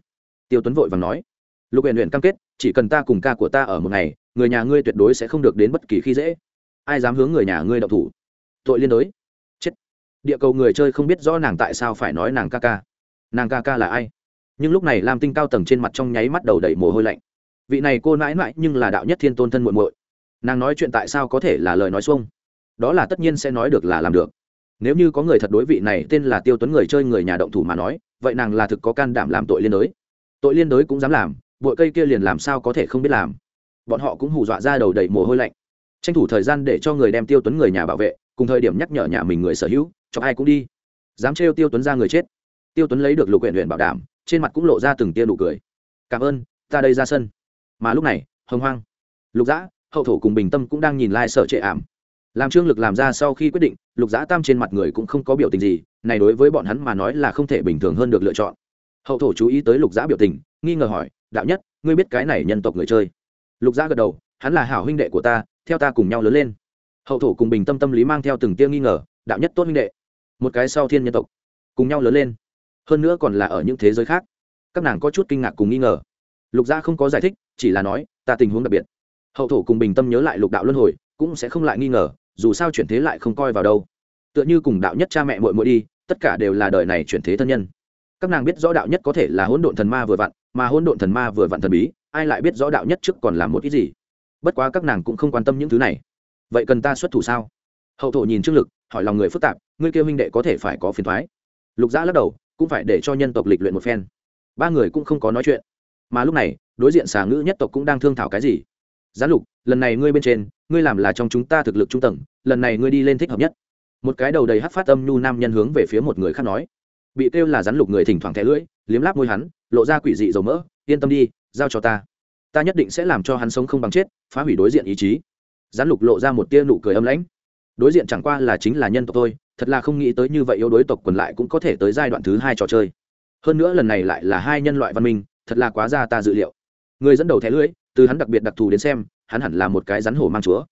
[SPEAKER 1] Tiêu tuấn vội vàng nói. Lục Uyển Uyển cam kết chỉ cần ta cùng ca của ta ở một ngày người nhà ngươi tuyệt đối sẽ không được đến bất kỳ khi dễ. Ai dám hướng người nhà ngươi động thủ? Tội liên đối chết. Địa cầu người chơi không biết rõ nàng tại sao phải nói nàng ca ca. Nàng ca ca là ai? Nhưng lúc này lam tinh cao tầng trên mặt trong nháy mắt đầu đầy mồ hôi lạnh vị này cô mãi mãi nhưng là đạo nhất thiên tôn thân muội muội nàng nói chuyện tại sao có thể là lời nói xuông đó là tất nhiên sẽ nói được là làm được nếu như có người thật đối vị này tên là tiêu tuấn người chơi người nhà động thủ mà nói vậy nàng là thực có can đảm làm tội liên đối tội liên đối cũng dám làm bội cây kia liền làm sao có thể không biết làm bọn họ cũng hù dọa ra đầu đầy mồ hôi lạnh tranh thủ thời gian để cho người đem tiêu tuấn người nhà bảo vệ cùng thời điểm nhắc nhở nhà mình người sở hữu cho ai cũng đi dám trêu tiêu tuấn ra người chết tiêu tuấn lấy được lục huyện huyện bảo đảm trên mặt cũng lộ ra từng tia nụ cười. Cảm ơn, ta đây ra sân. Mà lúc này, hồng hoang, lục dã, hậu thổ cùng bình tâm cũng đang nhìn lai、like、sợ trệ ảm. Làm trương lực làm ra sau khi quyết định, lục dã tam trên mặt người cũng không có biểu tình gì, này đối với bọn hắn mà nói là không thể bình thường hơn được lựa chọn. Hậu thổ chú ý tới lục dã biểu tình, nghi ngờ hỏi, đạo nhất, ngươi biết cái này nhân tộc người chơi? Lục dã gật đầu, hắn là hảo huynh đệ của ta, theo ta cùng nhau lớn lên. Hậu thổ cùng bình tâm tâm lý mang theo từng tia nghi ngờ, đạo nhất tốt huynh đệ. Một cái sau thiên nhân tộc, cùng nhau lớn lên hơn nữa còn là ở những thế giới khác. Các nàng có chút kinh ngạc cùng nghi ngờ. Lục gia không có giải thích, chỉ là nói, ta tình huống đặc biệt. Hậu thổ cùng bình tâm nhớ lại lục đạo luân hồi, cũng sẽ không lại nghi ngờ, dù sao chuyển thế lại không coi vào đâu. Tựa như cùng đạo nhất cha mẹ mội mội đi, tất cả đều là đời này chuyển thế thân nhân. Các nàng biết rõ đạo nhất có thể là hỗn độn thần ma vừa vặn, mà hỗn độn thần ma vừa vặn thần bí, ai lại biết rõ đạo nhất trước còn làm một ít gì? Bất quá các nàng cũng không quan tâm những thứ này. Vậy cần ta xuất thủ sao? Hậu thổ nhìn trương lực, hỏi lòng người phức tạp, ngươi kêu huynh đệ có thể phải có phiền thoái? Lục giã lắc đầu cũng phải để cho nhân tộc lịch luyện một phen. Ba người cũng không có nói chuyện. Mà lúc này, đối diện xà ngữ nhất tộc cũng đang thương thảo cái gì? Gián lục, lần này ngươi bên trên, ngươi làm là trong chúng ta thực lực trung tầng, lần này ngươi đi lên thích hợp nhất. Một cái đầu đầy hát phát âm nhu nam nhân hướng về phía một người khác nói. Bị kêu là rắn lục người thỉnh thoảng thẻ lưỡi, liếm láp môi hắn, lộ ra quỷ dị dầu mỡ, yên tâm đi, giao cho ta. Ta nhất định sẽ làm cho hắn sống không bằng chết, phá hủy đối diện ý chí. Rắn lục lộ ra một tia nụ cười âm lãnh. Đối diện chẳng qua là chính là nhân tộc tôi thật là không nghĩ tới như vậy yếu đối tộc quần lại cũng có thể tới giai đoạn thứ hai trò chơi. Hơn nữa lần này lại là hai nhân loại văn minh, thật là quá ra ta dự liệu. Người dẫn đầu thẻ lưỡi, từ hắn đặc biệt đặc thù đến xem, hắn hẳn là một cái rắn hổ mang chúa.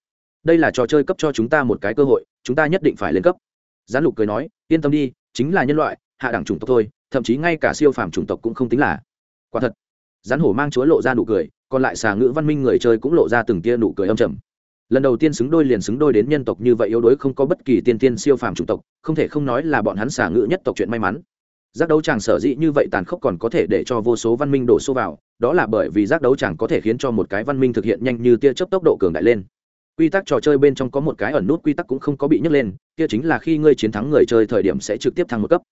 [SPEAKER 1] Đây là trò chơi cấp cho chúng ta một cái cơ hội, chúng ta nhất định phải lên cấp. Gián lục cười nói, yên tâm đi, chính là nhân loại, hạ đẳng chủng tộc thôi, thậm chí ngay cả siêu phàm chủng tộc cũng không tính là. Quả thật, rắn hổ mang chúa lộ ra nụ cười, còn lại xà ngữ văn minh người chơi cũng lộ ra từng tia nụ cười âm trầm lần đầu tiên xứng đôi liền xứng đôi đến nhân tộc như vậy yếu đuối không có bất kỳ tiên tiên siêu phàm chủng tộc, không thể không nói là bọn hắn xả ngữ nhất tộc chuyện may mắn. Giác đấu chàng sở dĩ như vậy tàn khốc còn có thể để cho vô số văn minh đổ xô vào, đó là bởi vì giác đấu chàng có thể khiến cho một cái văn minh thực hiện nhanh như tia chớp tốc độ cường đại lên. Quy tắc trò chơi bên trong có một cái ẩn nút quy tắc cũng không có bị nhấc lên, kia chính là khi ngươi chiến thắng người chơi thời điểm sẽ trực tiếp thăng một cấp.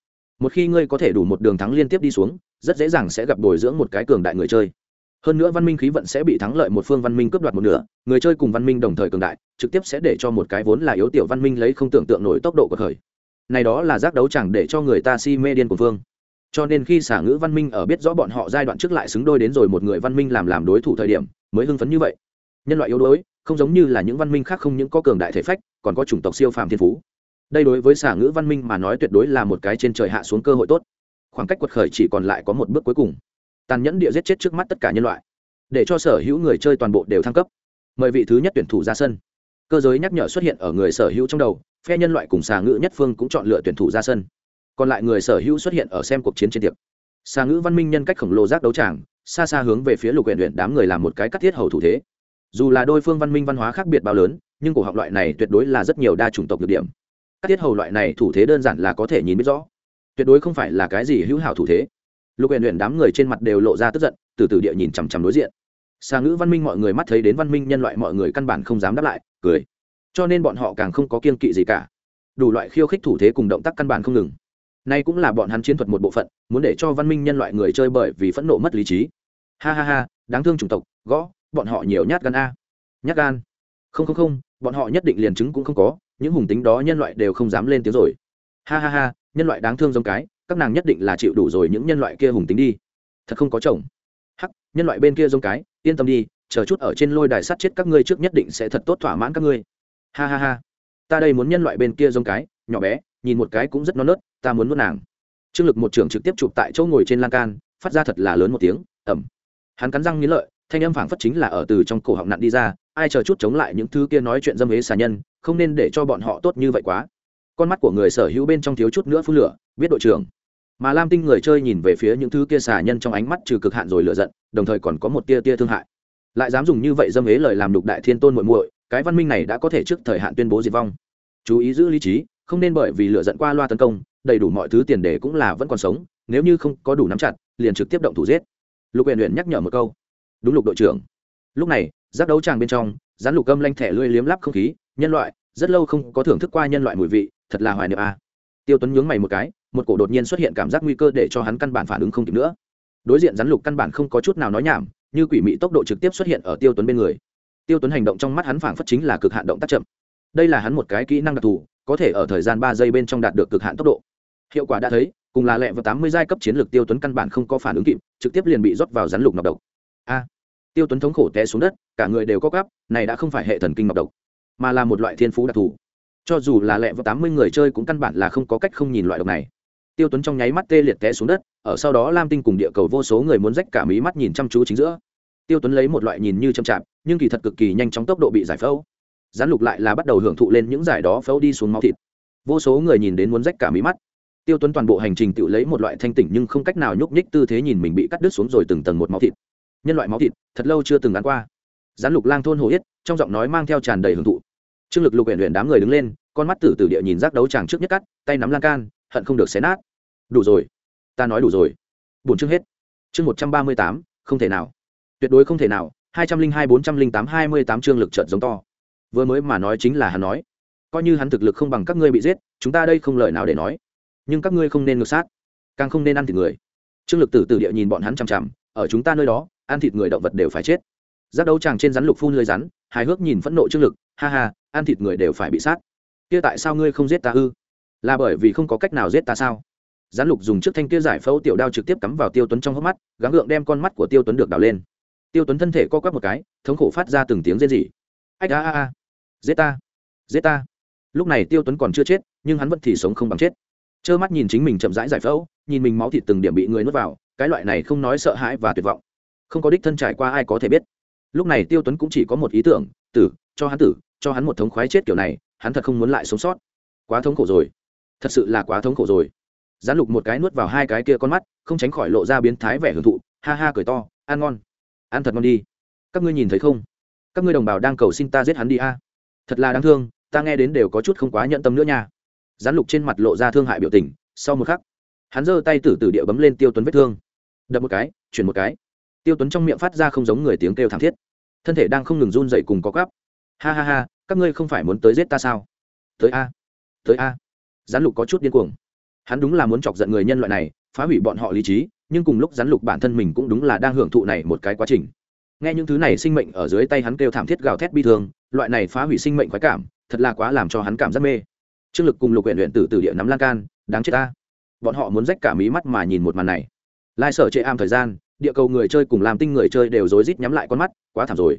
[SPEAKER 1] Một khi ngươi có thể đủ một đường thắng liên tiếp đi xuống, rất dễ dàng sẽ gặp bồi dưỡng một cái cường đại người chơi hơn nữa văn minh khí vận sẽ bị thắng lợi một phương văn minh cướp đoạt một nửa, người chơi cùng văn minh đồng thời cường đại, trực tiếp sẽ để cho một cái vốn là yếu tiểu văn minh lấy không tưởng tượng nổi tốc độ của thời. Này đó là giác đấu chẳng để cho người ta si mê điên của phương cho nên khi xả ngữ văn minh ở biết rõ bọn họ giai đoạn trước lại xứng đôi đến rồi một người văn minh làm làm đối thủ thời điểm, mới hưng phấn như vậy. Nhân loại yếu đuối, không giống như là những văn minh khác không những có cường đại thể phách, còn có chủng tộc siêu phàm thiên phú. Đây đối với xả ngữ văn minh mà nói tuyệt đối là một cái trên trời hạ xuống cơ hội tốt. Khoảng cách quật khởi chỉ còn lại có một bước cuối cùng tàn nhẫn địa giết chết trước mắt tất cả nhân loại, để cho sở hữu người chơi toàn bộ đều thăng cấp. Mời vị thứ nhất tuyển thủ ra sân. Cơ giới nhắc nhở xuất hiện ở người sở hữu trong đầu, phe nhân loại cùng xà ngữ nhất phương cũng chọn lựa tuyển thủ ra sân. Còn lại người sở hữu xuất hiện ở xem cuộc chiến trên tiệc. Xà ngữ văn minh nhân cách khổng lồ giác đấu tràng, xa xa hướng về phía lục huyện huyện đám người làm một cái cắt thiết hầu thủ thế. Dù là đôi phương văn minh văn hóa khác biệt bao lớn, nhưng cổ học loại này tuyệt đối là rất nhiều đa chủng tộc được điểm. Các tiết hầu loại này thủ thế đơn giản là có thể nhìn biết rõ. Tuyệt đối không phải là cái gì hữu hảo thủ thế lục huyện huyện đám người trên mặt đều lộ ra tức giận, từ từ địa nhìn chằm chằm đối diện. Xà ngữ văn minh mọi người mắt thấy đến văn minh nhân loại mọi người căn bản không dám đáp lại, cười. Cho nên bọn họ càng không có kiên kỵ gì cả. Đủ loại khiêu khích thủ thế cùng động tác căn bản không ngừng. Nay cũng là bọn hắn chiến thuật một bộ phận, muốn để cho văn minh nhân loại người chơi bởi vì phẫn nộ mất lý trí. Ha ha ha, đáng thương chủng tộc, gõ, bọn họ nhiều nhát gan a. Nhát gan? Không không không, bọn họ nhất định liền chứng cũng không có, những hùng tính đó nhân loại đều không dám lên tiếng rồi. Ha ha ha, nhân loại đáng thương giống cái các nàng nhất định là chịu đủ rồi những nhân loại kia hùng tính đi. Thật không có chồng. Hắc, nhân loại bên kia giống cái, yên tâm đi, chờ chút ở trên lôi đài sắt chết các ngươi trước nhất định sẽ thật tốt thỏa mãn các ngươi. Ha ha ha. Ta đây muốn nhân loại bên kia giống cái, nhỏ bé, nhìn một cái cũng rất non nớt, ta muốn nuốt nàng. Trương lực một trưởng trực tiếp chụp tại chỗ ngồi trên lan can, phát ra thật là lớn một tiếng ẩm hắn cắn răng nghĩ lợi, thanh âm phảng phất chính là ở từ trong cổ họng nặn đi ra, ai chờ chút chống lại những thứ kia nói chuyện dâm hế xà nhân, không nên để cho bọn họ tốt như vậy quá. Con mắt của người sở hữu bên trong thiếu chút nữa phun lửa, biết đội trưởng mà lam tinh người chơi nhìn về phía những thứ kia xà nhân trong ánh mắt trừ cực hạn rồi lựa giận, đồng thời còn có một tia tia thương hại. Lại dám dùng như vậy dâm ế lời làm đục đại thiên tôn muội muội, cái văn minh này đã có thể trước thời hạn tuyên bố diệt vong. Chú ý giữ lý trí, không nên bởi vì lựa giận qua loa tấn công, đầy đủ mọi thứ tiền đề cũng là vẫn còn sống, nếu như không có đủ nắm chặt, liền trực tiếp động thủ giết. Lục huyện huyện nhắc nhở một câu. Đúng lục đội trưởng. Lúc này, giác đấu tràng bên trong, rắn lục âm lanh thẻ lưỡi liếm lắp không khí, nhân loại, rất lâu không có thưởng thức qua nhân loại mùi vị, thật là hoài niệm a. à tiêu tuấn nhướng mày một cái, một cổ đột nhiên xuất hiện cảm giác nguy cơ để cho hắn căn bản phản ứng không kịp nữa. Đối diện rắn lục căn bản không có chút nào nói nhảm, như quỷ mị tốc độ trực tiếp xuất hiện ở tiêu tuấn bên người. Tiêu tuấn hành động trong mắt hắn phảng phất chính là cực hạn động tác chậm. Đây là hắn một cái kỹ năng đặc thù, có thể ở thời gian ba giây bên trong đạt được cực hạn tốc độ. Hiệu quả đã thấy, cùng là lẹ và tám mươi giai cấp chiến lược tiêu tuấn căn bản không có phản ứng kịp, trực tiếp liền bị rót vào rắn lục nọc độc. A! Tiêu tuấn thống khổ té xuống đất, cả người đều có gắp này đã không phải hệ thần kinh nọc độc, mà là một loại thiên phú đặc thù cho dù là lẹ vào tám mươi người chơi cũng căn bản là không có cách không nhìn loại độc này. Tiêu tuấn trong nháy mắt tê liệt té xuống đất, ở sau đó lam tinh cùng địa cầu vô số người muốn rách cả mí mắt nhìn chăm chú chính giữa. Tiêu tuấn lấy một loại nhìn như chậm chạp, nhưng kỳ thật cực kỳ nhanh chóng tốc độ bị giải phẫu. Gián lục lại là bắt đầu hưởng thụ lên những giải đó phẫu đi xuống máu thịt. Vô số người nhìn đến muốn rách cả mí mắt. Tiêu tuấn toàn bộ hành trình tự lấy một loại thanh tỉnh nhưng không cách nào nhúc nhích tư thế nhìn mình bị cắt đứt xuống rồi từng tầng một máu thịt. Nhân loại máu thịt, thật lâu chưa từng ăn qua. Gián lục lang thôn hồ yết, trong giọng nói mang theo tràn đầy hưởng thụ trương lực lục huyện huyện đám người đứng lên, con mắt tử từ địa nhìn rác đấu tràng trước nhất cắt, tay nắm lan can, hận không được xé nát. Đủ rồi, ta nói đủ rồi. Bổn chương hết. Chương một trăm ba mươi tám, không thể nào. Tuyệt đối không thể nào, hai trăm linh hai bốn trăm linh tám hai mươi tám chương lực trợt giống to. Vừa mới mà nói chính là hắn nói. Coi như hắn thực lực không bằng các ngươi bị giết, chúng ta đây không lời nào để nói. Nhưng các ngươi không nên ngược sát, càng không nên ăn thịt người. Trương lực tử từ địa nhìn bọn hắn chằm chằm, ở chúng ta nơi đó, ăn thịt người động vật đều phải chết. Giác đấu chàng trên rắn lục phun lưới rắn, hài hước nhìn phẫn nộ trương lực, ha ha ăn thịt người đều phải bị sát. Kia tại sao ngươi không giết ta ư? Là bởi vì không có cách nào giết ta sao? Gián lục dùng chiếc thanh kia giải phẫu tiểu đao trực tiếp cắm vào tiêu tuấn trong hốc mắt, gắng gượng đem con mắt của tiêu tuấn được đào lên. Tiêu tuấn thân thể co quắp một cái, thống khổ phát ra từng tiếng rên rỉ. Ách a a a, giết ta giết ta. Lúc này tiêu tuấn còn chưa chết, nhưng hắn vẫn thì sống không bằng chết. Trơ mắt nhìn chính mình chậm rãi giải phẫu, nhìn mình máu thịt từng điểm bị người nuốt vào, cái loại này không nói sợ hãi và tuyệt vọng. Không có đích thân trải qua ai có thể biết. Lúc này tiêu tuấn cũng chỉ có một ý tưởng, tử, cho hắn tử cho hắn một thống khoái chết kiểu này, hắn thật không muốn lại sống sót. Quá thống khổ rồi. Thật sự là quá thống khổ rồi. Gián lục một cái nuốt vào hai cái kia con mắt, không tránh khỏi lộ ra biến thái vẻ hưởng thụ, ha ha cười to, ăn ngon. Ăn thật ngon đi. Các ngươi nhìn thấy không? Các ngươi đồng bào đang cầu xin ta giết hắn đi a. Thật là đáng thương, ta nghe đến đều có chút không quá nhận tâm nữa nha. Gián lục trên mặt lộ ra thương hại biểu tình, sau một khắc, hắn giơ tay tử tử địa bấm lên tiêu tuấn vết thương. Đập một cái, chuyển một cái. Tiêu tuấn trong miệng phát ra không giống người tiếng kêu thảm thiết. Thân thể đang không ngừng run dậy cùng có cắp ha ha ha, các ngươi không phải muốn tới giết ta sao? Tới a tới a. Gián lục có chút điên cuồng. Hắn đúng là muốn chọc giận người nhân loại này, phá hủy bọn họ lý trí, nhưng cùng lúc gián lục bản thân mình cũng đúng là đang hưởng thụ này một cái quá trình. Nghe những thứ này sinh mệnh ở dưới tay hắn kêu thảm thiết gào thét bi thương, loại này phá hủy sinh mệnh khoái cảm, thật là quá làm cho hắn cảm giác mê. Trương lực cùng lục huyện huyện tử tử địa nắm lan can, đáng chết ta. Bọn họ muốn rách cả mí mắt mà nhìn một màn này. Lai sở chệ am thời gian, địa cầu người chơi cùng làm tinh người chơi đều rối rít nhắm lại con mắt, quá thảm rồi.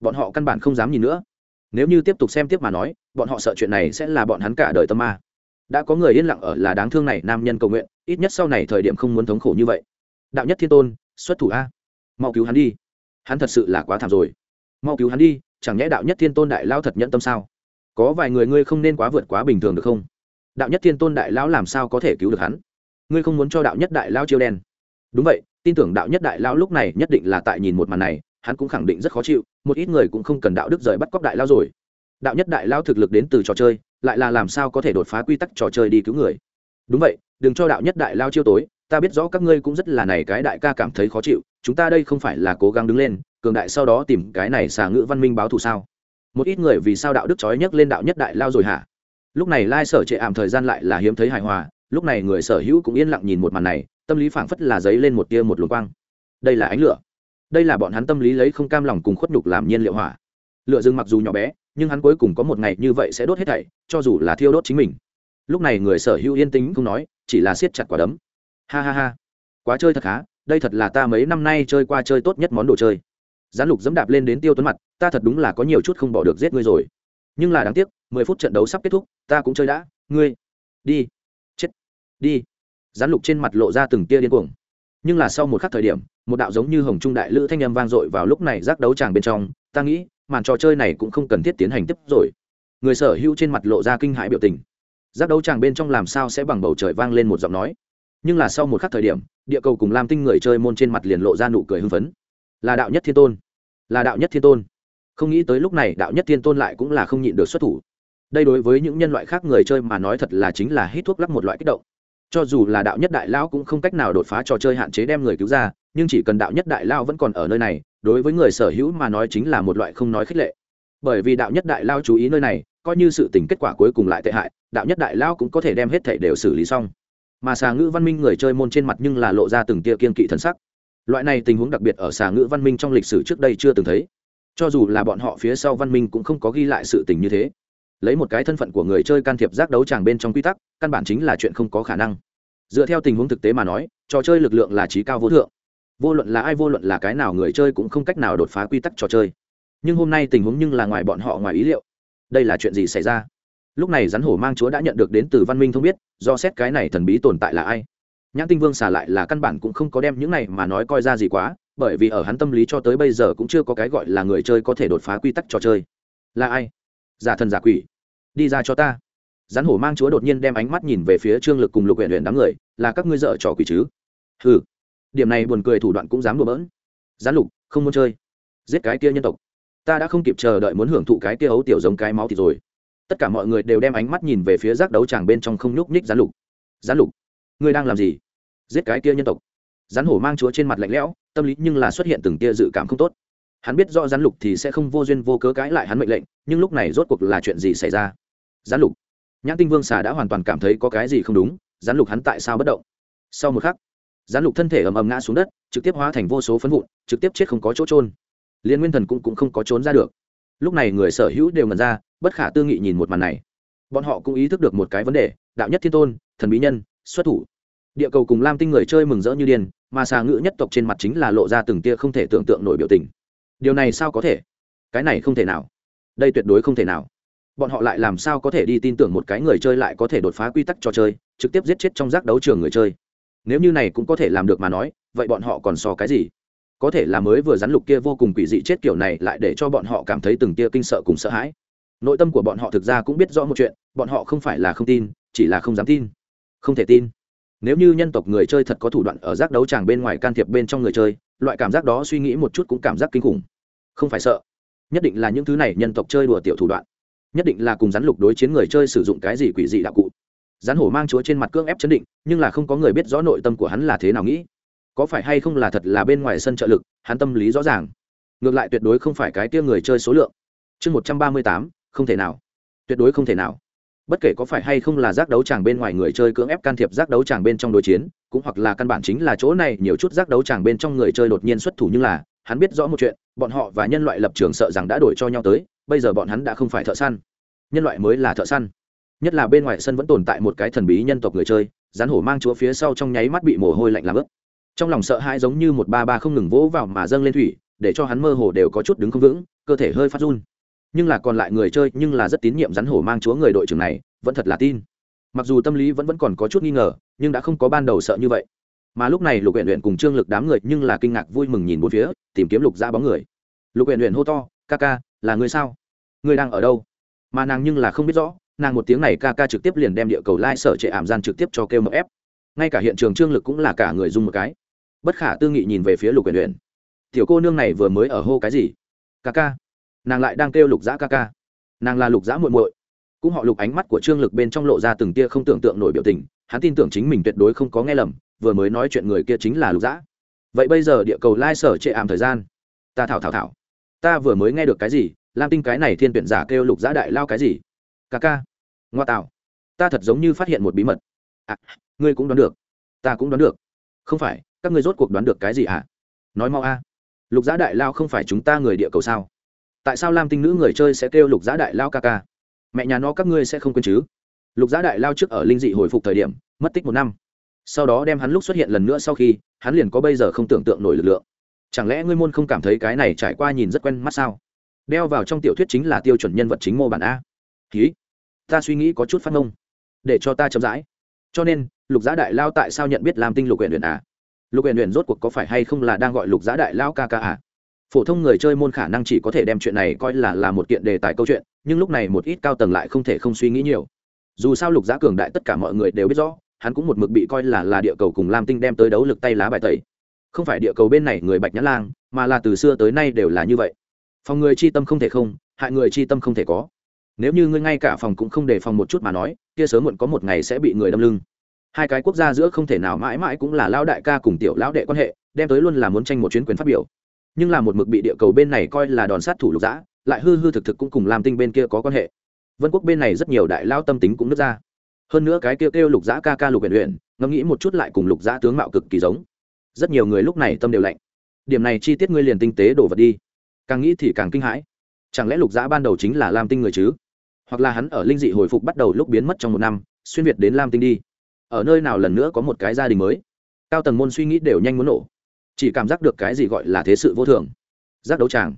[SPEAKER 1] Bọn họ căn bản không dám nhìn nữa nếu như tiếp tục xem tiếp mà nói, bọn họ sợ chuyện này sẽ là bọn hắn cả đời tâm ma. Đã có người yên lặng ở là đáng thương này, nam nhân cầu nguyện, ít nhất sau này thời điểm không muốn thống khổ như vậy. Đạo nhất thiên tôn, xuất thủ a. Mau cứu hắn đi. Hắn thật sự là quá thảm rồi. Mau cứu hắn đi, chẳng nhẽ đạo nhất thiên tôn đại lao thật nhẫn tâm sao? Có vài người ngươi không nên quá vượt quá bình thường được không? Đạo nhất thiên tôn đại lão làm sao có thể cứu được hắn? Ngươi không muốn cho đạo nhất đại lao chiêu đen. Đúng vậy, tin tưởng đạo nhất đại lao lúc này nhất định là tại nhìn một màn này, hắn cũng khẳng định rất khó chịu một ít người cũng không cần đạo đức rời bắt cóc đại lao rồi. Đạo nhất đại lao thực lực đến từ trò chơi, lại là làm sao có thể đột phá quy tắc trò chơi đi cứu người. Đúng vậy, đừng cho đạo nhất đại lao chiêu tối, ta biết rõ các ngươi cũng rất là này cái đại ca cảm thấy khó chịu, chúng ta đây không phải là cố gắng đứng lên, cường đại sau đó tìm cái này xà ngữ văn minh báo thù sao? Một ít người vì sao đạo đức trói nhấc lên đạo nhất đại lao rồi hả? Lúc này lai sở trệ ảm thời gian lại là hiếm thấy hài hòa, lúc này người sở hữu cũng yên lặng nhìn một màn này, tâm lý phảng phất là giấy lên một tia một luồng quang. Đây là ánh lửa đây là bọn hắn tâm lý lấy không cam lòng cùng khuất nhục làm nhiên liệu hỏa. Lựa rừng mặc dù nhỏ bé, nhưng hắn cuối cùng có một ngày như vậy sẽ đốt hết thảy, cho dù là thiêu đốt chính mình. Lúc này người sở hữu yên tĩnh không nói, chỉ là siết chặt quả đấm. Ha ha ha. Quá chơi thật khá đây thật là ta mấy năm nay chơi qua chơi tốt nhất món đồ chơi. Gián lục dẫm đạp lên đến tiêu tuấn mặt, ta thật đúng là có nhiều chút không bỏ được giết ngươi rồi. Nhưng là đáng tiếc, mười phút trận đấu sắp kết thúc, ta cũng chơi đã. Ngươi, đi. Chết. Đi. Gián lục trên mặt lộ ra từng tia điên cuồng nhưng là sau một khắc thời điểm, một đạo giống như hồng trung đại lữ thanh âm vang dội vào lúc này giác đấu tràng bên trong, ta nghĩ, màn trò chơi này cũng không cần thiết tiến hành tiếp rồi. Người sở hữu trên mặt lộ ra kinh hãi biểu tình. Giác đấu tràng bên trong làm sao sẽ bằng bầu trời vang lên một giọng nói? Nhưng là sau một khắc thời điểm, địa cầu cùng lam tinh người chơi môn trên mặt liền lộ ra nụ cười hưng phấn. Là đạo nhất thiên tôn. Là đạo nhất thiên tôn. Không nghĩ tới lúc này đạo nhất thiên tôn lại cũng là không nhịn được xuất thủ. Đây đối với những nhân loại khác người chơi mà nói thật là chính là hít thuốc lắc một loại kích động cho dù là đạo nhất đại lão cũng không cách nào đột phá trò chơi hạn chế đem người cứu ra, nhưng chỉ cần đạo nhất đại lao vẫn còn ở nơi này, đối với người sở hữu mà nói chính là một loại không nói khích lệ. Bởi vì đạo nhất đại lao chú ý nơi này, coi như sự tình kết quả cuối cùng lại tệ hại, đạo nhất đại lao cũng có thể đem hết thảy đều xử lý xong. Mà xà ngữ văn minh người chơi môn trên mặt nhưng là lộ ra từng tia kiên kỵ thần sắc. Loại này tình huống đặc biệt ở xà ngữ văn minh trong lịch sử trước đây chưa từng thấy. Cho dù là bọn họ phía sau văn minh cũng không có ghi lại sự tình như thế lấy một cái thân phận của người chơi can thiệp giác đấu tràng bên trong quy tắc, căn bản chính là chuyện không có khả năng. Dựa theo tình huống thực tế mà nói, trò chơi lực lượng là trí cao vô thượng. Vô luận là ai, vô luận là cái nào người chơi cũng không cách nào đột phá quy tắc trò chơi. Nhưng hôm nay tình huống nhưng là ngoài bọn họ ngoài ý liệu. Đây là chuyện gì xảy ra? Lúc này rắn hổ mang chúa đã nhận được đến từ văn minh thông biết, do xét cái này thần bí tồn tại là ai. Nhãn tinh vương xả lại là căn bản cũng không có đem những này mà nói coi ra gì quá, bởi vì ở hắn tâm lý cho tới bây giờ cũng chưa có cái gọi là người chơi có thể đột phá quy tắc trò chơi. Là ai? Giả thần giả quỷ. Đi ra cho ta. Rắn hổ mang chúa đột nhiên đem ánh mắt nhìn về phía trương lực cùng lục huyện huyện đám người, là các ngươi dợ trò quỷ chứ? Ừ điểm này buồn cười thủ đoạn cũng dám đùa bỡn. Rắn lục, không muốn chơi. Giết cái kia nhân tộc. Ta đã không kịp chờ đợi muốn hưởng thụ cái kia ấu tiểu giống cái máu thì rồi. Tất cả mọi người đều đem ánh mắt nhìn về phía giác đấu tràng bên trong không nhúc nhích rắn lục. Rắn lục, ngươi đang làm gì? Giết cái kia nhân tộc. Rắn hổ mang chúa trên mặt lạnh lẽo, tâm lý nhưng là xuất hiện từng tia dự cảm không tốt hắn biết rõ gián lục thì sẽ không vô duyên vô cớ cãi lại hắn mệnh lệnh nhưng lúc này rốt cuộc là chuyện gì xảy ra? Gián lục. Nhãn tinh vương xà đã hoàn toàn cảm thấy có cái gì không đúng gián lục hắn tại sao bất động? Sau một khắc gián lục thân thể ầm ầm ngã xuống đất trực tiếp hóa thành vô số phấn vụn trực tiếp chết không có chỗ trôn liên nguyên thần cũng, cũng không có trốn ra được. Lúc này người sở hữu đều ngần ra bất khả tư nghị nhìn một màn này. Bọn họ cũng ý thức được một cái vấn đề đạo nhất thiên tôn thần bí nhân xuất thủ. Địa cầu cùng lam tinh người chơi mừng rỡ như điên mà xà ngữ nhất tộc trên mặt chính là lộ ra từng tia không thể tưởng tượng nổi biểu tình điều này sao có thể? Cái này không thể nào. Đây tuyệt đối không thể nào. Bọn họ lại làm sao có thể đi tin tưởng một cái người chơi lại có thể đột phá quy tắc trò chơi, trực tiếp giết chết trong giác đấu trường người chơi? Nếu như này cũng có thể làm được mà nói, vậy bọn họ còn so cái gì? Có thể là mới vừa rắn lục kia vô cùng quỷ dị chết kiểu này lại để cho bọn họ cảm thấy từng tia kinh sợ cùng sợ hãi. Nội tâm của bọn họ thực ra cũng biết rõ một chuyện, bọn họ không phải là không tin, chỉ là không dám tin. Không thể tin. Nếu như nhân tộc người chơi thật có thủ đoạn ở giác đấu tràng bên ngoài can thiệp bên trong người chơi, loại cảm giác đó suy nghĩ một chút cũng cảm giác kinh khủng không phải sợ. Nhất định là những thứ này nhân tộc chơi đùa tiểu thủ đoạn. Nhất định là cùng rắn lục đối chiến người chơi sử dụng cái gì quỷ dị đạo cụ. Rắn hổ mang chúa trên mặt cưỡng ép chấn định, nhưng là không có người biết rõ nội tâm của hắn là thế nào nghĩ. Có phải hay không là thật là bên ngoài sân trợ lực, hắn tâm lý rõ ràng. Ngược lại tuyệt đối không phải cái tia người chơi số lượng. Chương một trăm ba mươi tám, không thể nào. Tuyệt đối không thể nào. Bất kể có phải hay không là giác đấu tràng bên ngoài người chơi cưỡng ép can thiệp giác đấu tràng bên trong đối chiến, cũng hoặc là căn bản chính là chỗ này, nhiều chút giác đấu tràng bên trong người chơi đột nhiên xuất thủ nhưng là hắn biết rõ một chuyện, bọn họ và nhân loại lập trường sợ rằng đã đổi cho nhau tới, bây giờ bọn hắn đã không phải thợ săn. Nhân loại mới là thợ săn. Nhất là bên ngoài sân vẫn tồn tại một cái thần bí nhân tộc người chơi, rắn hổ mang chúa phía sau trong nháy mắt bị mồ hôi lạnh làm ướt. Trong lòng sợ hãi giống như một ba ba không ngừng vỗ vào mà dâng lên thủy, để cho hắn mơ hồ đều có chút đứng không vững, cơ thể hơi phát run. Nhưng là còn lại người chơi, nhưng là rất tín nhiệm rắn hổ mang chúa người đội trưởng này, vẫn thật là tin. Mặc dù tâm lý vẫn vẫn còn có chút nghi ngờ, nhưng đã không có ban đầu sợ như vậy mà lúc này lục huyện huyện cùng trương lực đám người nhưng là kinh ngạc vui mừng nhìn bốn phía, tìm kiếm lục ra bóng người. Lục huyện huyện hô to, ca ca, là người sao? Người đang ở đâu? Mà nàng nhưng là không biết rõ, nàng một tiếng này ca ca trực tiếp liền đem địa cầu lai sở trệ ảm gian trực tiếp cho kêu mậu ép. Ngay cả hiện trường trương lực cũng là cả người dung một cái. Bất khả tư nghị nhìn về phía lục huyện huyện tiểu cô nương này vừa mới ở hô cái gì? Ca ca. Nàng lại đang kêu lục dã ca ca. Nàng là lục dã muội muội. Cũng họ lục ánh mắt của trương lực bên trong lộ ra từng tia không tưởng tượng nổi biểu tình, hắn tin tưởng chính mình tuyệt đối không có nghe lầm vừa mới nói chuyện người kia chính là lục dã. Vậy bây giờ địa cầu lai sở trệ ảm thời gian. Ta thảo thảo thảo. Ta vừa mới nghe được cái gì? Lam tinh cái này thiên tuyển giả kêu lục dã đại lao cái gì? Ca ca. Ngoa tạo. Ta thật giống như phát hiện một bí mật. À ngươi cũng đoán được. Ta cũng đoán được. Không phải, các ngươi rốt cuộc đoán được cái gì ạ à? nói mau a. Lục giã đại lao không phải chúng ta người địa cầu sao? Tại sao lam tinh nữ người chơi sẽ kêu lục giã đại lao ca ca? Mẹ nhà nó các ngươi sẽ không quên chứ? Lục giã đại lao trước ở linh dị hồi phục thời điểm, mất tích một năm sau đó đem hắn lúc xuất hiện lần nữa sau khi, hắn liền có bây giờ không tưởng tượng nổi lực lượng. Chẳng lẽ ngươi môn không cảm thấy cái này trải qua nhìn rất quen mắt sao? Đeo vào trong tiểu thuyết chính là tiêu chuẩn nhân vật chính mô bản a. Ký ta suy nghĩ có chút phát ngông. Để cho ta chậm rãi. Cho nên, lục giã đại lao tại sao nhận biết làm tinh lục huyện huyện à lục huyện huyện rốt cuộc có phải hay không là đang gọi lục giã đại lao ca ca à phổ thông người chơi môn khả năng chỉ có thể đem chuyện này coi là là một kiện đề tài câu chuyện, nhưng lúc này một ít cao tầng lại không thể không suy nghĩ nhiều. Dù sao lục giã cường đại tất cả mọi người đều biết rõ hắn cũng một mực bị coi là là địa cầu cùng lam tinh đem tới đấu lực tay lá bài tẩy. Không phải địa cầu bên này người bạch nhã lang, mà là từ xưa tới nay đều là như vậy. Phòng người chi tâm không thể không, hại người chi tâm không thể có. Nếu như ngươi ngay cả phòng cũng không đề phòng một chút mà nói, kia sớm muộn có một ngày sẽ bị người đâm lưng. Hai cái quốc gia giữa không thể nào mãi mãi cũng là lão đại ca cùng tiểu lão đệ quan hệ, đem tới luôn là muốn tranh một chuyến quyền phát biểu. Nhưng là một mực bị địa cầu bên này coi là đòn sát thủ lục dã, lại hư hư thực thực cũng cùng làm tinh bên kia có quan hệ. Vân quốc bên này rất nhiều đại lao tâm tính cũng nứt ra hơn nữa cái kêu kêu lục giã ca ca lục huyện huyện ngẫm nghĩ một chút lại cùng lục giã tướng mạo cực kỳ giống. Rất nhiều người lúc này tâm đều lạnh. Điểm này chi tiết ngươi liền tinh tế đổ vật đi. Càng nghĩ thì càng kinh hãi. Chẳng lẽ lục giã ban đầu chính là lam tinh người chứ? Hoặc là hắn ở linh dị hồi phục bắt đầu lúc biến mất trong một năm xuyên việt đến lam tinh đi. Ở nơi nào lần nữa có một cái gia đình mới? Cao tầng môn suy nghĩ đều nhanh muốn nổ. Chỉ cảm giác được cái gì gọi là thế sự vô thường. Giác đấu tràng.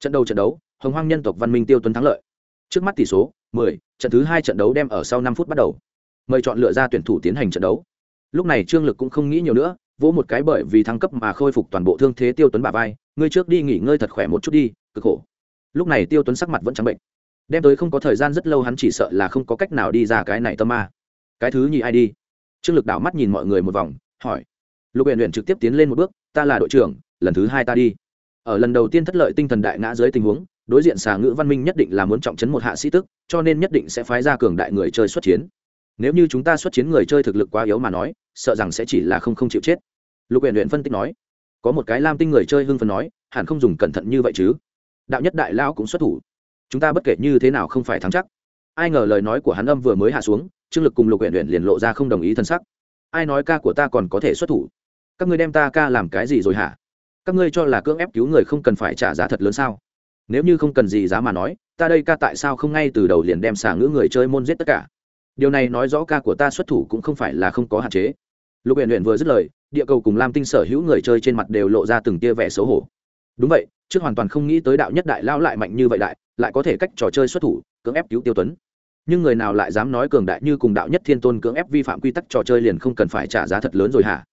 [SPEAKER 1] Trận đấu trận đấu hồng hoang nhân tộc văn minh tiêu tuấn thắng lợi. Trước mắt tỷ số 10, trận thứ hai trận đấu đem ở sau năm phút bắt đầu mời chọn lựa ra tuyển thủ tiến hành trận đấu. Lúc này trương lực cũng không nghĩ nhiều nữa, vỗ một cái bởi vì thăng cấp mà khôi phục toàn bộ thương thế tiêu tuấn bà vai, ngươi trước đi nghỉ ngơi thật khỏe một chút đi, cực khổ. Lúc này tiêu tuấn sắc mặt vẫn trắng bệnh. Đem tới không có thời gian rất lâu hắn chỉ sợ là không có cách nào đi ra cái này tâm ma. Cái thứ nhì ai đi? Trương lực đảo mắt nhìn mọi người một vòng, hỏi. Lục huyện huyện trực tiếp tiến lên một bước, ta là đội trưởng, lần thứ hai ta đi. Ở lần đầu tiên thất lợi tinh thần đại ngã dưới tình huống, đối diện xà ngữ văn minh nhất định là muốn trọng chấn một hạ sĩ tức, cho nên nhất định sẽ phái ra cường đại người chơi xuất chiến nếu như chúng ta xuất chiến người chơi thực lực quá yếu mà nói, sợ rằng sẽ chỉ là không không chịu chết. Lục huyện huyện phân tích nói, có một cái lam tinh người chơi hưng phần nói, hẳn không dùng cẩn thận như vậy chứ. Đạo nhất đại lão cũng xuất thủ. Chúng ta bất kể như thế nào không phải thắng chắc. Ai ngờ lời nói của hắn âm vừa mới hạ xuống, trương lực cùng lục huyện huyện liền lộ ra không đồng ý thân sắc. Ai nói ca của ta còn có thể xuất thủ? Các ngươi đem ta ca làm cái gì rồi hả? Các ngươi cho là cưỡng ép cứu người không cần phải trả giá thật lớn sao? Nếu như không cần gì giá mà nói, ta đây ca tại sao không ngay từ đầu liền đem xả ngữ người chơi môn giết tất cả? Điều này nói rõ ca của ta xuất thủ cũng không phải là không có hạn chế. Lục huyện huyện vừa dứt lời, địa cầu cùng lam tinh sở hữu người chơi trên mặt đều lộ ra từng tia vẻ xấu hổ. Đúng vậy, trước hoàn toàn không nghĩ tới đạo nhất đại lao lại mạnh như vậy đại, lại có thể cách trò chơi xuất thủ, cưỡng ép cứu tiêu tuấn. Nhưng người nào lại dám nói cường đại như cùng đạo nhất thiên tôn cưỡng ép vi phạm quy tắc trò chơi liền không cần phải trả giá thật lớn rồi hả?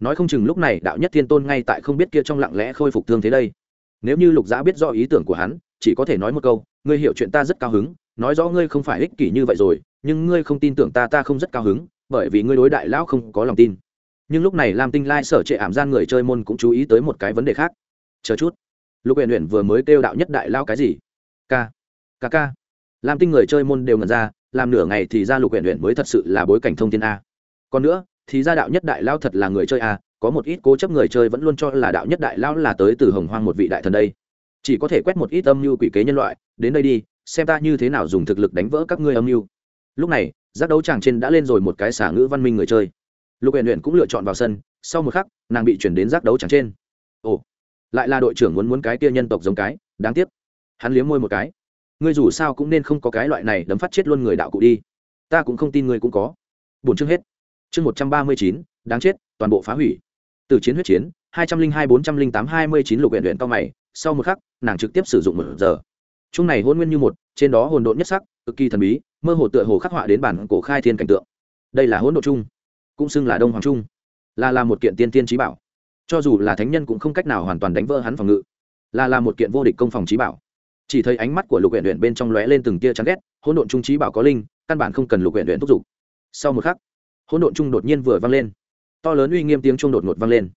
[SPEAKER 1] Nói không chừng lúc này đạo nhất thiên tôn ngay tại không biết kia trong lặng lẽ khôi phục thương thế đây. Nếu như lục giã biết rõ ý tưởng của hắn, chỉ có thể nói một câu, ngươi hiểu chuyện ta rất cao hứng, nói rõ ngươi không phải ích kỷ như vậy rồi nhưng ngươi không tin tưởng ta ta không rất cao hứng, bởi vì ngươi đối đại lão không có lòng tin. Nhưng lúc này lam tinh lai sở trệ ảm gian người chơi môn cũng chú ý tới một cái vấn đề khác. Chờ chút. Lục huyện huyện vừa mới kêu đạo nhất đại lao cái gì? K k k lam tinh người chơi môn đều ngần ra, làm nửa ngày thì ra lục huyện huyện mới thật sự là bối cảnh thông tin a. Còn nữa, thì ra đạo nhất đại lao thật là người chơi a, có một ít cố chấp người chơi vẫn luôn cho là đạo nhất đại lao là tới từ hồng hoang một vị đại thần đây. Chỉ có thể quét một ít âm mưu quỷ kế nhân loại, đến đây đi, xem ta như thế nào dùng thực lực đánh vỡ các ngươi âm mưu lúc này, giác đấu tràng trên đã lên rồi một cái xả ngữ văn minh người chơi. Lục huyện huyện cũng lựa chọn vào sân, sau một khắc, nàng bị chuyển đến giác đấu tràng trên. Ồ, lại là đội trưởng muốn muốn cái kia nhân tộc giống cái, đáng tiếc. Hắn liếm môi một cái. Ngươi dù sao cũng nên không có cái loại này đấm phát chết luôn người đạo cụ đi. Ta cũng không tin ngươi cũng có. Bốn chương hết. Chương một trăm ba mươi chín, đáng chết, toàn bộ phá hủy. Từ chiến huyết chiến, hai trăm linh hai bốn trăm linh tám hai mươi chín lục huyện huyện cao mày, sau một khắc, nàng trực tiếp sử dụng một giờ. Chung này hôn nguyên như một, trên đó hồn độn nhất sắc cực kỳ thần bí, mơ hồ tựa hồ khắc họa đến bản cổ khai thiên cảnh tượng. Đây là hỗn độ chung, cũng xưng là đông hoàng trung là là một kiện tiên tiên trí bảo. Cho dù là thánh nhân cũng không cách nào hoàn toàn đánh vỡ hắn phòng ngự. Là là một kiện vô địch công phòng trí bảo. Chỉ thấy ánh mắt của lục huyện huyện bên trong lóe lên từng tia chán ghét, hỗn độn trung trí bảo có linh, căn bản không cần lục huyện huyện thúc giục. Sau một khắc, hỗn độn trung đột nhiên vừa vang lên. To lớn uy nghiêm tiếng trung đột ngột vang lên.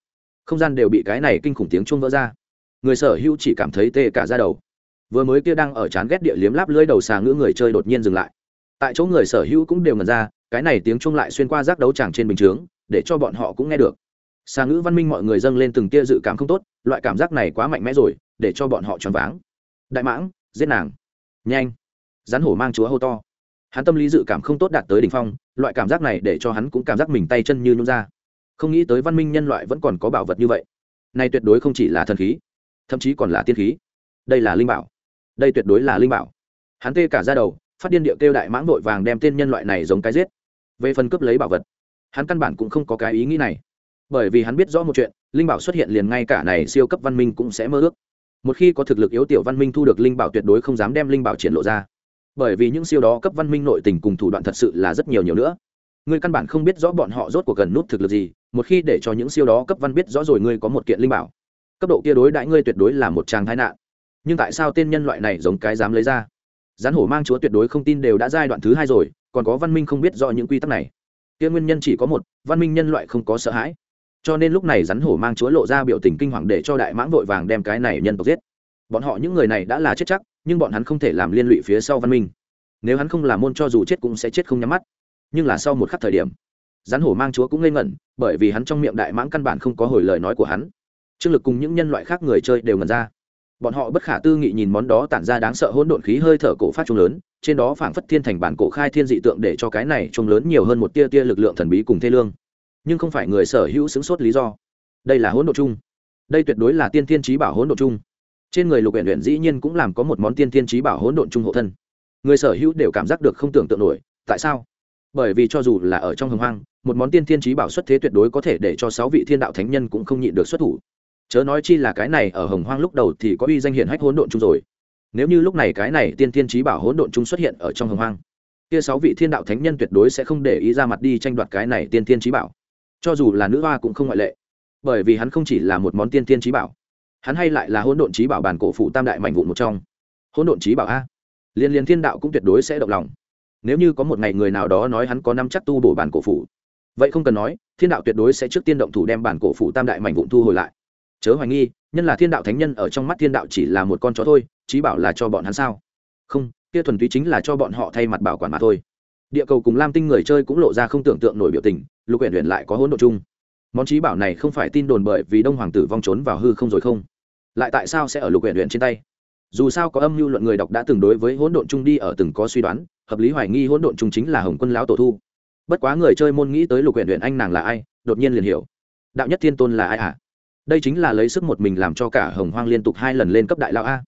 [SPEAKER 1] Không gian đều bị cái này kinh khủng tiếng trung vỡ ra. Người sở hữu chỉ cảm thấy tê cả ra đầu vừa mới kia đang ở chán ghét địa liếm láp lưỡi đầu xà ngữ người chơi đột nhiên dừng lại. Tại chỗ người sở hữu cũng đều ngần ra, cái này tiếng chuông lại xuyên qua giác đấu tràng trên bình chướng, để cho bọn họ cũng nghe được. Xà ngữ văn minh mọi người dâng lên từng tia dự cảm không tốt, loại cảm giác này quá mạnh mẽ rồi, để cho bọn họ choáng váng. Đại mãng, giết nàng. Nhanh. Rắn hổ mang chúa hô to. Hắn tâm lý dự cảm không tốt đạt tới đỉnh phong, loại cảm giác này để cho hắn cũng cảm giác mình tay chân như nhún ra. Không nghĩ tới văn minh nhân loại vẫn còn có bảo vật như vậy. Này tuyệt đối không chỉ là thần khí, thậm chí còn là tiên khí. Đây là linh bảo đây tuyệt đối là linh bảo. Hắn tê cả ra đầu, phát điên địa kêu đại mãng vội vàng đem tên nhân loại này giống cái giết. Về phần cướp lấy bảo vật, hắn căn bản cũng không có cái ý nghĩ này. Bởi vì hắn biết rõ một chuyện, linh bảo xuất hiện liền ngay cả này siêu cấp văn minh cũng sẽ mơ ước. Một khi có thực lực yếu tiểu văn minh thu được linh bảo tuyệt đối không dám đem linh bảo triển lộ ra. Bởi vì những siêu đó cấp văn minh nội tình cùng thủ đoạn thật sự là rất nhiều nhiều nữa. Ngươi căn bản không biết rõ bọn họ rốt cuộc gần nút thực lực gì, một khi để cho những siêu đó cấp văn biết rõ rồi ngươi có một kiện linh bảo, cấp độ kia đối đãi ngươi tuyệt đối là một tràng thái nạn nhưng tại sao tên nhân loại này giống cái dám lấy ra? Rắn hổ mang chúa tuyệt đối không tin đều đã giai đoạn thứ hai rồi, còn có văn minh không biết rõ những quy tắc này. Kia nguyên nhân chỉ có một, văn minh nhân loại không có sợ hãi. Cho nên lúc này rắn hổ mang chúa lộ ra biểu tình kinh hoàng để cho đại mãng vội vàng đem cái này nhân tộc giết. Bọn họ những người này đã là chết chắc, nhưng bọn hắn không thể làm liên lụy phía sau văn minh. Nếu hắn không làm môn cho dù chết cũng sẽ chết không nhắm mắt. Nhưng là sau một khắc thời điểm rắn hổ mang chúa cũng ngây ngẩn, bởi vì hắn trong miệng đại mãng căn bản không có hồi lời nói của hắn. Trương lực cùng những nhân loại khác người chơi đều ngẩn ra bọn họ bất khả tư nghị nhìn món đó tản ra đáng sợ hỗn độn khí hơi thở cổ phát trung lớn, trên đó phảng phất thiên thành bản cổ khai thiên dị tượng để cho cái này trung lớn nhiều hơn một tia tia lực lượng thần bí cùng thê lương. Nhưng không phải người sở hữu xứng suốt lý do. Đây là hỗn độn chung đây tuyệt đối là tiên thiên trí bảo hỗn độn chung trên người lục huyện uyển dĩ nhiên cũng làm có một món tiên thiên trí bảo hỗn độn chung hộ thân. Người sở hữu đều cảm giác được không tưởng tượng nổi, tại sao? Bởi vì cho dù là ở trong hồng hoang, một món tiên thiên trí bảo xuất thế tuyệt đối có thể để cho sáu vị thiên đạo thánh nhân cũng không nhịn được xuất thủ chớ nói chi là cái này ở hồng hoang lúc đầu thì có uy danh hiện hách hỗn độn chung rồi. Nếu như lúc này cái này tiên thiên trí bảo hỗn độn chung xuất hiện ở trong hồng hoang, kia sáu vị thiên đạo thánh nhân tuyệt đối sẽ không để ý ra mặt đi tranh đoạt cái này tiên thiên trí bảo. Cho dù là nữ hoa cũng không ngoại lệ, bởi vì hắn không chỉ là một món tiên tiên trí bảo, hắn hay lại là hỗn độn trí bảo bản cổ phụ tam đại mạnh vụn một trong. Hỗn độn trí bảo a? Liên liên thiên đạo cũng tuyệt đối sẽ động lòng. Nếu như có một ngày người nào đó nói hắn có năm chắc tu bổ bản cổ phủ, vậy không cần nói, thiên đạo tuyệt đối sẽ trước tiên động thủ đem bản cổ phủ tam đại mạnh vụn thu hồi lại chớ hoài nghi, nhân là thiên đạo thánh nhân ở trong mắt thiên đạo chỉ là một con chó thôi trí bảo là cho bọn hắn sao? Không, kia thuần túy chính là cho bọn họ thay mặt bảo quản mà thôi. Địa cầu cùng lam tinh người chơi cũng lộ ra không tưởng tượng nổi biểu tình, lục huyện huyện lại có hỗn độ chung. Món trí bảo này không phải tin đồn bởi vì đông hoàng tử vong trốn vào hư không rồi không? Lại tại sao sẽ ở lục huyện huyện trên tay? Dù sao có âm mưu luận người đọc đã từng đối với hỗn độn chung đi ở từng có suy đoán, hợp lý hoài nghi hỗn độn chung chính là hồng quân lão tổ thu. Bất quá người chơi môn nghĩ tới lục huyện huyện anh nàng là ai, đột nhiên liền hiểu. Đạo nhất thiên tôn là ai ạ à? Đây chính là lấy sức một mình làm cho cả hồng hoang liên tục hai lần lên cấp đại lao a.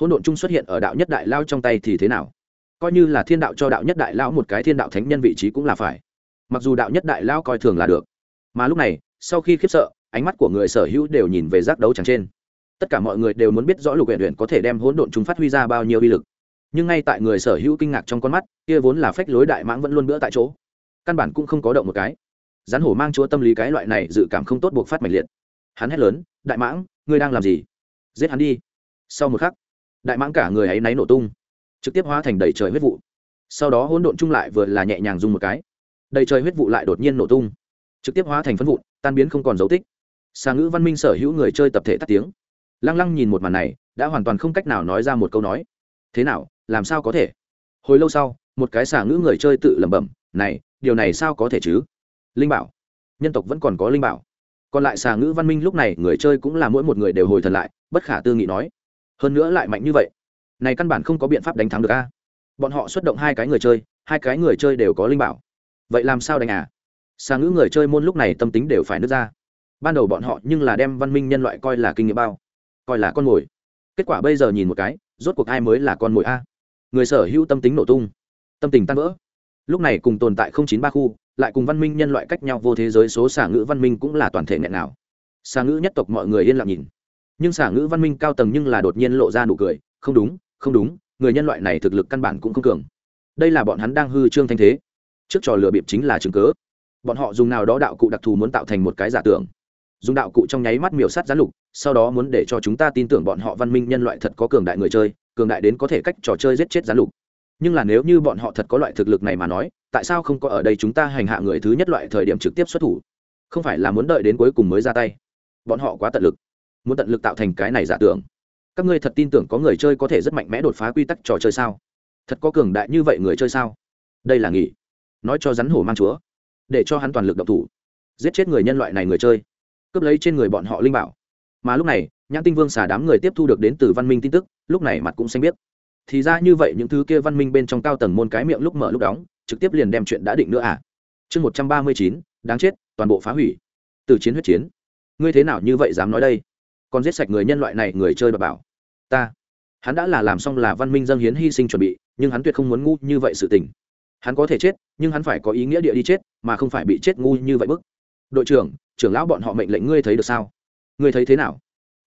[SPEAKER 1] Hỗn độn chung xuất hiện ở đạo nhất đại lao trong tay thì thế nào? Coi như là thiên đạo cho đạo nhất đại lão một cái thiên đạo thánh nhân vị trí cũng là phải. Mặc dù đạo nhất đại lão coi thường là được, mà lúc này, sau khi khiếp sợ, ánh mắt của người sở hữu đều nhìn về giác đấu chẳng trên. Tất cả mọi người đều muốn biết rõ lục huyện huyện có thể đem hỗn độn chúng phát huy ra bao nhiêu uy lực. Nhưng ngay tại người sở hữu kinh ngạc trong con mắt, kia vốn là phách lối đại mãng vẫn luôn bữa tại chỗ. Căn bản cũng không có động một cái. Rắn hổ mang chúa tâm lý cái loại này dự cảm không tốt buộc phát mạnh liệt hắn hét lớn, đại mãng, ngươi đang làm gì? Giết hắn đi. Sau một khắc, đại mãng cả người ấy náy nổ tung, trực tiếp hóa thành đầy trời huyết vụ. Sau đó hỗn độn chung lại vừa là nhẹ nhàng dùng một cái. Đầy trời huyết vụ lại đột nhiên nổ tung, trực tiếp hóa thành phân vụn, tan biến không còn dấu tích. Xà ngữ văn minh sở hữu người chơi tập thể tắt tiếng. Lăng lăng nhìn một màn này, đã hoàn toàn không cách nào nói ra một câu nói. Thế nào, làm sao có thể? Hồi lâu sau, một cái xà ngữ người chơi tự lẩm bẩm, này, điều này sao có thể chứ? Linh bảo, nhân tộc vẫn còn có linh bảo còn lại xà ngữ văn minh lúc này, người chơi cũng là mỗi một người đều hồi thần lại, bất khả tư nghị nói. Hơn nữa lại mạnh như vậy. Này căn bản không có biện pháp đánh thắng được a. Bọn họ xuất động hai cái người chơi, hai cái người chơi đều có linh bảo. Vậy làm sao đánh à? Xà ngữ người chơi môn lúc này tâm tính đều phải nứt ra. Ban đầu bọn họ nhưng là đem văn minh nhân loại coi là kinh nghiệm bao, coi là con mồi. Kết quả bây giờ nhìn một cái, rốt cuộc ai mới là con mồi a? Người sở hữu tâm tính nổ tung. Tâm tình tan vỡ lúc này cùng tồn tại không chín ba khu, lại cùng văn minh nhân loại cách nhau vô thế giới số xả ngữ văn minh cũng là toàn thể nghẹn nào. Xả ngữ nhất tộc mọi người yên lặng nhìn. Nhưng xả ngữ văn minh cao tầng nhưng là đột nhiên lộ ra nụ cười, không đúng không đúng, người nhân loại này thực lực căn bản cũng không cường. Đây là bọn hắn đang hư trương thanh thế. Trước trò lừa bịp chính là chứng cớ bọn họ dùng nào đó đạo cụ đặc thù muốn tạo thành một cái giả tưởng. Dùng đạo cụ trong nháy mắt miểu sát gián lục, sau đó muốn để cho chúng ta tin tưởng bọn họ văn minh nhân loại thật có cường đại người chơi, cường đại đến có thể cách trò chơi giết chết gián lục nhưng là nếu như bọn họ thật có loại thực lực này mà nói, tại sao không có ở đây chúng ta hành hạ người thứ nhất loại thời điểm trực tiếp xuất thủ? Không phải là muốn đợi đến cuối cùng mới ra tay? Bọn họ quá tận lực. Muốn tận lực tạo thành cái này giả tưởng. Các ngươi thật tin tưởng có người chơi có thể rất mạnh mẽ đột phá quy tắc trò chơi sao? Thật có cường đại như vậy người chơi sao? Đây là nghỉ. Nói cho rắn hổ mang chúa. Để cho hắn toàn lực độc thủ. Giết chết người nhân loại này người chơi. Cướp lấy trên người bọn họ linh bảo. Mà lúc này, nhãn tinh vương xả đám người tiếp thu được đến từ văn minh tin tức, lúc này mặt cũng xanh biết thì ra như vậy những thứ kia văn minh bên trong cao tầng môn cái miệng lúc mở lúc đóng, trực tiếp liền đem chuyện đã định nữa à? Chương một trăm ba mươi chín, đáng chết, toàn bộ phá hủy. Từ chiến huyết chiến. Ngươi thế nào như vậy dám nói đây? Còn giết sạch người nhân loại này, người chơi bà bảo. Ta. Hắn đã là làm xong là văn minh dâng hiến hy sinh chuẩn bị, nhưng hắn tuyệt không muốn ngu như vậy sự tình. Hắn có thể chết, nhưng hắn phải có ý nghĩa địa đi chết, mà không phải bị chết ngu như vậy bức. Đội trưởng trưởng lão bọn họ mệnh lệnh ngươi thấy được sao? Ngươi thấy thế nào?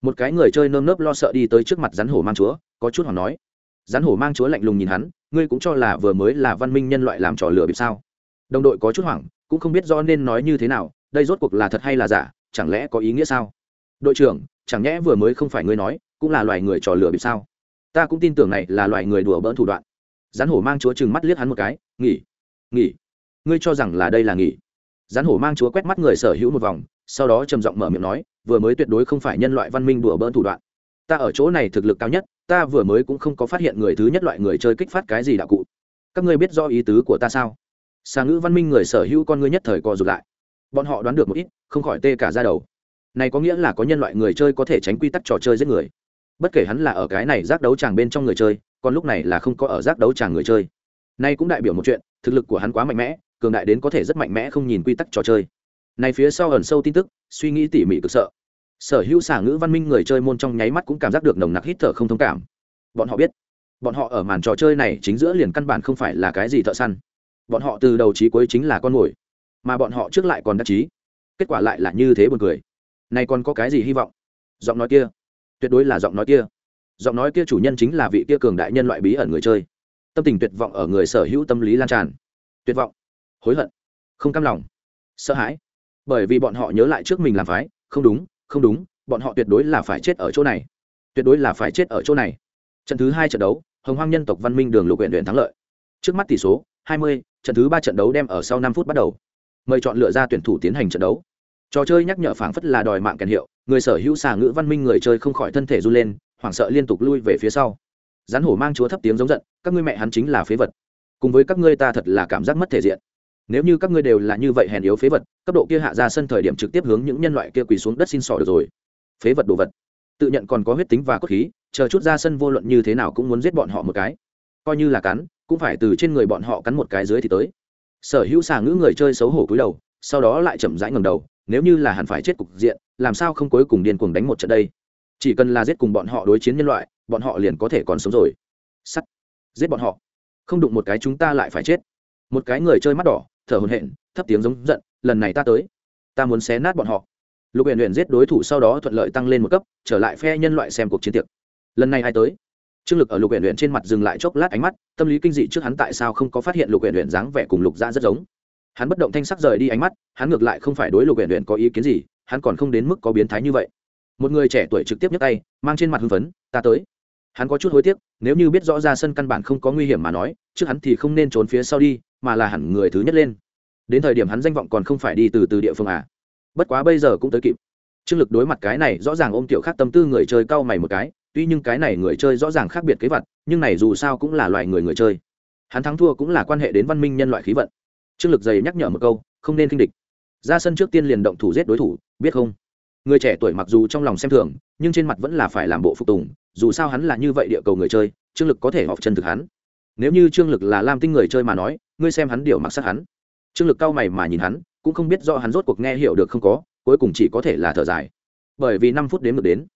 [SPEAKER 1] Một cái người chơi nơm nớp lo sợ đi tới trước mặt rắn hổ mang chúa, có chút hòn nói rắn hổ mang chúa lạnh lùng nhìn hắn, ngươi cũng cho là vừa mới là văn minh nhân loại làm trò lừa bịp sao? Đồng đội có chút hoảng, cũng không biết do nên nói như thế nào, đây rốt cuộc là thật hay là giả, chẳng lẽ có ý nghĩa sao? Đội trưởng, chẳng nhẽ vừa mới không phải ngươi nói, cũng là loài người trò lừa bịp sao? Ta cũng tin tưởng này là loài người đùa bỡn thủ đoạn. Rắn hổ mang chúa chừng mắt liếc hắn một cái, nghỉ nghỉ. Ngươi cho rằng là đây là nghỉ. Rắn hổ mang chúa quét mắt người sở hữu một vòng, sau đó trầm giọng mở miệng nói, vừa mới tuyệt đối không phải nhân loại văn minh đùa bỡn thủ đoạn ta ở chỗ này thực lực cao nhất, ta vừa mới cũng không có phát hiện người thứ nhất loại người chơi kích phát cái gì đạo cụ. Các ngươi biết do ý tứ của ta sao? Xà ngữ văn minh người sở hữu con ngươi nhất thời co rụt lại. Bọn họ đoán được một ít, không khỏi tê cả ra đầu. Này có nghĩa là có nhân loại người chơi có thể tránh quy tắc trò chơi giết người. Bất kể hắn là ở cái này giác đấu tràng bên trong người chơi, còn lúc này là không có ở giác đấu tràng người chơi. Nay cũng đại biểu một chuyện, thực lực của hắn quá mạnh mẽ, cường đại đến có thể rất mạnh mẽ không nhìn quy tắc trò chơi. Này phía sau ẩn sâu tin tức, suy nghĩ tỉ mỉ cực sợ sở hữu xả ngữ văn minh người chơi môn trong nháy mắt cũng cảm giác được nồng nặc hít thở không thông cảm. Bọn họ biết, bọn họ ở màn trò chơi này chính giữa liền căn bản không phải là cái gì thợ săn. Bọn họ từ đầu trí cuối chính là con mồi, mà bọn họ trước lại còn đắc chí. Kết quả lại là như thế buồn cười. Nay còn có cái gì hy vọng? Giọng nói kia, tuyệt đối là giọng nói kia. Giọng nói kia chủ nhân chính là vị kia cường đại nhân loại bí ẩn người chơi. Tâm tình tuyệt vọng ở người sở hữu tâm lý lan tràn. Tuyệt vọng, hối hận, không cam lòng, sợ hãi. Bởi vì bọn họ nhớ lại trước mình làm phái, không đúng không đúng bọn họ tuyệt đối là phải chết ở chỗ này. Tuyệt đối là phải chết ở chỗ này. Trận thứ hai trận đấu hồng hoang nhân tộc văn minh đường lục huyện huyện thắng lợi. Trước mắt tỷ số 20, trận thứ ba trận đấu đem ở sau năm phút bắt đầu. Mời chọn lựa ra tuyển thủ tiến hành trận đấu. Trò chơi nhắc nhở phảng phất là đòi mạng kèn hiệu người sở hữu xà ngữ văn minh người chơi không khỏi thân thể run lên hoảng sợ liên tục lui về phía sau. Rắn hổ mang chúa thấp tiếng giống giận các ngươi mẹ hắn chính là phế vật. Cùng với các ngươi ta thật là cảm giác mất thể diện nếu như các ngươi đều là như vậy hèn yếu phế vật, cấp độ kia hạ ra sân thời điểm trực tiếp hướng những nhân loại kia quỳ xuống đất xin sỏ được rồi. Phế vật đồ vật. Tự nhận còn có huyết tính và cốt khí, chờ chút ra sân vô luận như thế nào cũng muốn giết bọn họ một cái. Coi như là cắn, cũng phải từ trên người bọn họ cắn một cái dưới thì tới. Sở hữu xà ngữ người chơi xấu hổ cúi đầu, sau đó lại chậm rãi ngầm đầu, nếu như là hẳn phải chết cục diện, làm sao không cuối cùng điên cuồng đánh một trận đây? Chỉ cần là giết cùng bọn họ đối chiến nhân loại, bọn họ liền có thể còn sống rồi. Sắt. Giết bọn họ. Không đụng một cái chúng ta lại phải chết. Một cái người chơi mắt đỏ thở hổn hển, thấp tiếng giống giận, lần này ta tới, ta muốn xé nát bọn họ. Lục huyện huyện giết đối thủ sau đó thuận lợi tăng lên một cấp, trở lại phe nhân loại xem cuộc chiến tiệc. Lần này ai tới? Trương lực ở lục huyện huyện trên mặt dừng lại chốc lát ánh mắt, tâm lý kinh dị trước hắn tại sao không có phát hiện lục huyện huyện dáng vẻ cùng lục gia rất giống. Hắn bất động thanh sắc rời đi ánh mắt, hắn ngược lại không phải đối lục huyện huyện có ý kiến gì, hắn còn không đến mức có biến thái như vậy. Một người trẻ tuổi trực tiếp nhấc tay, mang trên mặt hưng phấn, ta tới. Hắn có chút hối tiếc, nếu như biết rõ ra sân căn bản không có nguy hiểm mà nói, trước hắn thì không nên trốn phía sau đi, mà là hẳn người thứ nhất lên đến thời điểm hắn danh vọng còn không phải đi từ từ địa phương à. Bất quá bây giờ cũng tới kịp. Trương lực đối mặt cái này rõ ràng ôm tiểu khác tâm tư người chơi cau mày một cái, tuy nhưng cái này người chơi rõ ràng khác biệt kế vật, nhưng này dù sao cũng là loại người người chơi. Hắn thắng thua cũng là quan hệ đến văn minh nhân loại khí vận. Trương lực dày nhắc nhở một câu, không nên kinh địch. Ra sân trước tiên liền động thủ giết đối thủ, biết không? Người trẻ tuổi mặc dù trong lòng xem thường, nhưng trên mặt vẫn là phải làm bộ phục tùng, dù sao hắn là như vậy địa cầu người chơi, trương lực có thể họp chân thực hắn. Nếu như trương lực là lam tinh người chơi mà nói, ngươi xem hắn điều mặc sắc hắn trương lực cao mày mà nhìn hắn, cũng không biết do hắn rốt cuộc nghe hiểu được không có, cuối cùng chỉ có thể là thở dài. Bởi vì năm phút đếm ngược đến,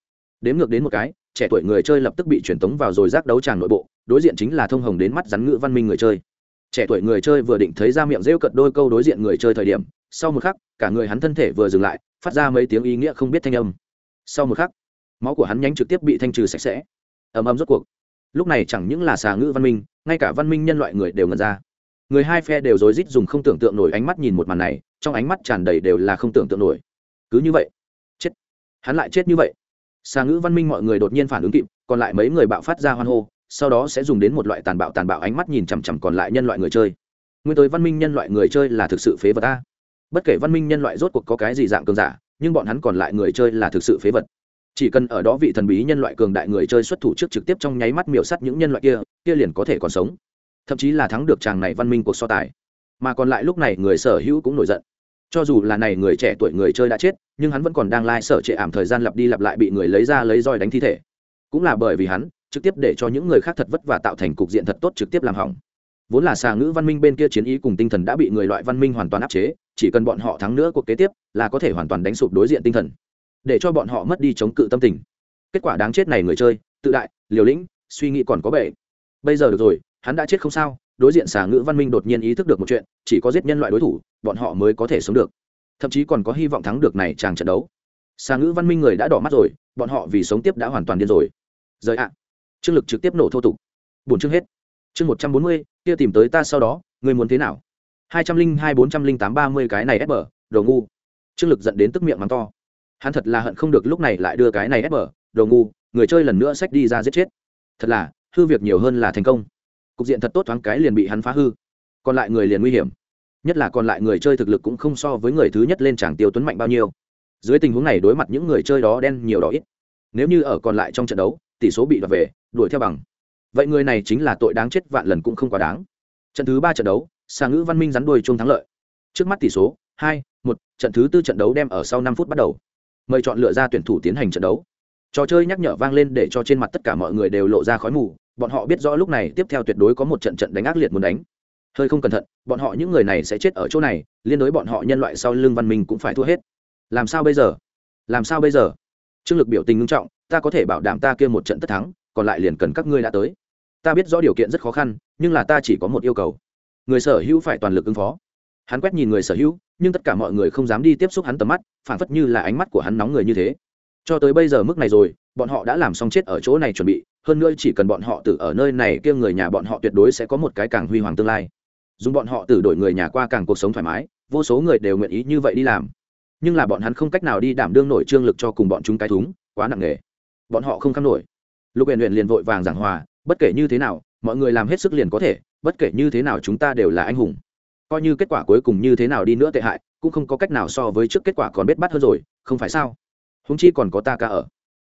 [SPEAKER 1] đếm ngược đến một cái, trẻ tuổi người chơi lập tức bị truyền tống vào rồi giác đấu tràng nội bộ, đối diện chính là thông hồng đến mắt rắn ngữ văn minh người chơi. Trẻ tuổi người chơi vừa định thấy ra miệng rêu cận đôi câu đối diện người chơi thời điểm, sau một khắc, cả người hắn thân thể vừa dừng lại, phát ra mấy tiếng ý nghĩa không biết thanh âm. Sau một khắc, máu của hắn nhánh trực tiếp bị thanh trừ sạch sẽ. Ầm ầm rốt cuộc. Lúc này chẳng những là xà ngữ văn minh, ngay cả văn minh nhân loại người đều ngần ra người hai phe đều rối rít dùng không tưởng tượng nổi ánh mắt nhìn một màn này, trong ánh mắt tràn đầy đều là không tưởng tượng nổi. Cứ như vậy, chết. Hắn lại chết như vậy. Xà ngữ văn minh mọi người đột nhiên phản ứng kịp, còn lại mấy người bạo phát ra hoan hô, sau đó sẽ dùng đến một loại tàn bạo tàn bạo ánh mắt nhìn chằm chằm còn lại nhân loại người chơi. Nguyên tới văn minh nhân loại người chơi là thực sự phế vật ta bất kể văn minh nhân loại rốt cuộc có cái gì dạng cường giả, nhưng bọn hắn còn lại người chơi là thực sự phế vật. Chỉ cần ở đó vị thần bí nhân loại cường đại người chơi xuất thủ trước trực tiếp trong nháy mắt miểu sắt những nhân loại kia kia liền có thể còn sống thậm chí là thắng được chàng này văn minh cuộc so tài. Mà còn lại lúc này người sở hữu cũng nổi giận. Cho dù là này người trẻ tuổi người chơi đã chết, nhưng hắn vẫn còn đang lai sở trệ ảm thời gian lặp đi lặp lại bị người lấy ra lấy roi đánh thi thể. Cũng là bởi vì hắn, trực tiếp để cho những người khác thật vất vả tạo thành cục diện thật tốt trực tiếp làm hỏng. Vốn là xà ngữ văn minh bên kia chiến ý cùng tinh thần đã bị người loại văn minh hoàn toàn áp chế, chỉ cần bọn họ thắng nữa cuộc kế tiếp, là có thể hoàn toàn đánh sụp đối diện tinh thần. Để cho bọn họ mất đi chống cự tâm tình. Kết quả đáng chết này người chơi, tự đại, liều lĩnh, suy nghĩ còn có bệ. Bây giờ được rồi hắn đã chết không sao, đối diện xà ngữ văn minh đột nhiên ý thức được một chuyện, chỉ có giết nhân loại đối thủ, bọn họ mới có thể sống được. Thậm chí còn có hy vọng thắng được này chàng trận đấu. Xà ngữ văn minh người đã đỏ mắt rồi, bọn họ vì sống tiếp đã hoàn toàn điên rồi. Rời ạ. À. trương lực trực tiếp nổ thô tục. Bốn chương hết. Chương một trăm bốn mươi, kia tìm tới ta sau đó, người muốn thế nào? Hai trăm linh hai bốn trăm linh tám ba mươi cái này ép bờ, đồ ngu. Trương lực dẫn đến tức miệng mắng to. Hắn thật là hận không được lúc này lại đưa cái này ép bờ, đồ ngu, người chơi lần nữa xách đi ra giết chết. Thật là, hư việc nhiều hơn là thành công cục diện thật tốt thoáng cái liền bị hắn phá hư. Còn lại người liền nguy hiểm. Nhất là còn lại người chơi thực lực cũng không so với người thứ nhất lên tràng tiêu tuấn mạnh bao nhiêu. Dưới tình huống này đối mặt những người chơi đó đen nhiều đó ít. Nếu như ở còn lại trong trận đấu, tỷ số bị đoạt về, đuổi theo bằng. Vậy người này chính là tội đáng chết vạn lần cũng không quá đáng. Trận thứ ba trận đấu, xà ngữ văn minh rắn đuôi chung thắng lợi. Trước mắt tỷ số, hai, một, trận thứ tư trận đấu đem ở sau năm phút bắt đầu. Mời chọn lựa ra tuyển thủ tiến hành trận đấu. Trò chơi nhắc nhở vang lên để cho trên mặt tất cả mọi người đều lộ ra khói mù bọn họ biết rõ lúc này tiếp theo tuyệt đối có một trận trận đánh ác liệt muốn đánh. Hơi không cẩn thận, bọn họ những người này sẽ chết ở chỗ này, liên đối bọn họ nhân loại sau lưng văn minh cũng phải thua hết. Làm sao bây giờ? Làm sao bây giờ? Trương lực biểu tình nghiêm trọng, ta có thể bảo đảm ta kia một trận tất thắng, còn lại liền cần các ngươi đã tới. Ta biết rõ điều kiện rất khó khăn, nhưng là ta chỉ có một yêu cầu. Người sở hữu phải toàn lực ứng phó. Hắn quét nhìn người sở hữu, nhưng tất cả mọi người không dám đi tiếp xúc hắn tầm mắt phản phất như là ánh mắt của hắn nóng người như thế. Cho tới bây giờ mức này rồi bọn họ đã làm xong chết ở chỗ này chuẩn bị, hơn nữa chỉ cần bọn họ tử ở nơi này kia người nhà bọn họ tuyệt đối sẽ có một cái càng huy hoàng tương lai. Dùng bọn họ tử đổi người nhà qua càng cuộc sống thoải mái, vô số người đều nguyện ý như vậy đi làm. Nhưng là bọn hắn không cách nào đi đảm đương nổi trương lực cho cùng bọn chúng cái thúng, quá nặng nề. Bọn họ không kham nổi. Lục huyện luyện liền vội vàng giảng hòa, bất kể như thế nào, mọi người làm hết sức liền có thể, bất kể như thế nào chúng ta đều là anh hùng. Coi như kết quả cuối cùng như thế nào đi nữa tệ hại, cũng không có cách nào so với trước kết quả còn biết bắt hơn rồi, không phải sao? Húng chi còn có ta ca ở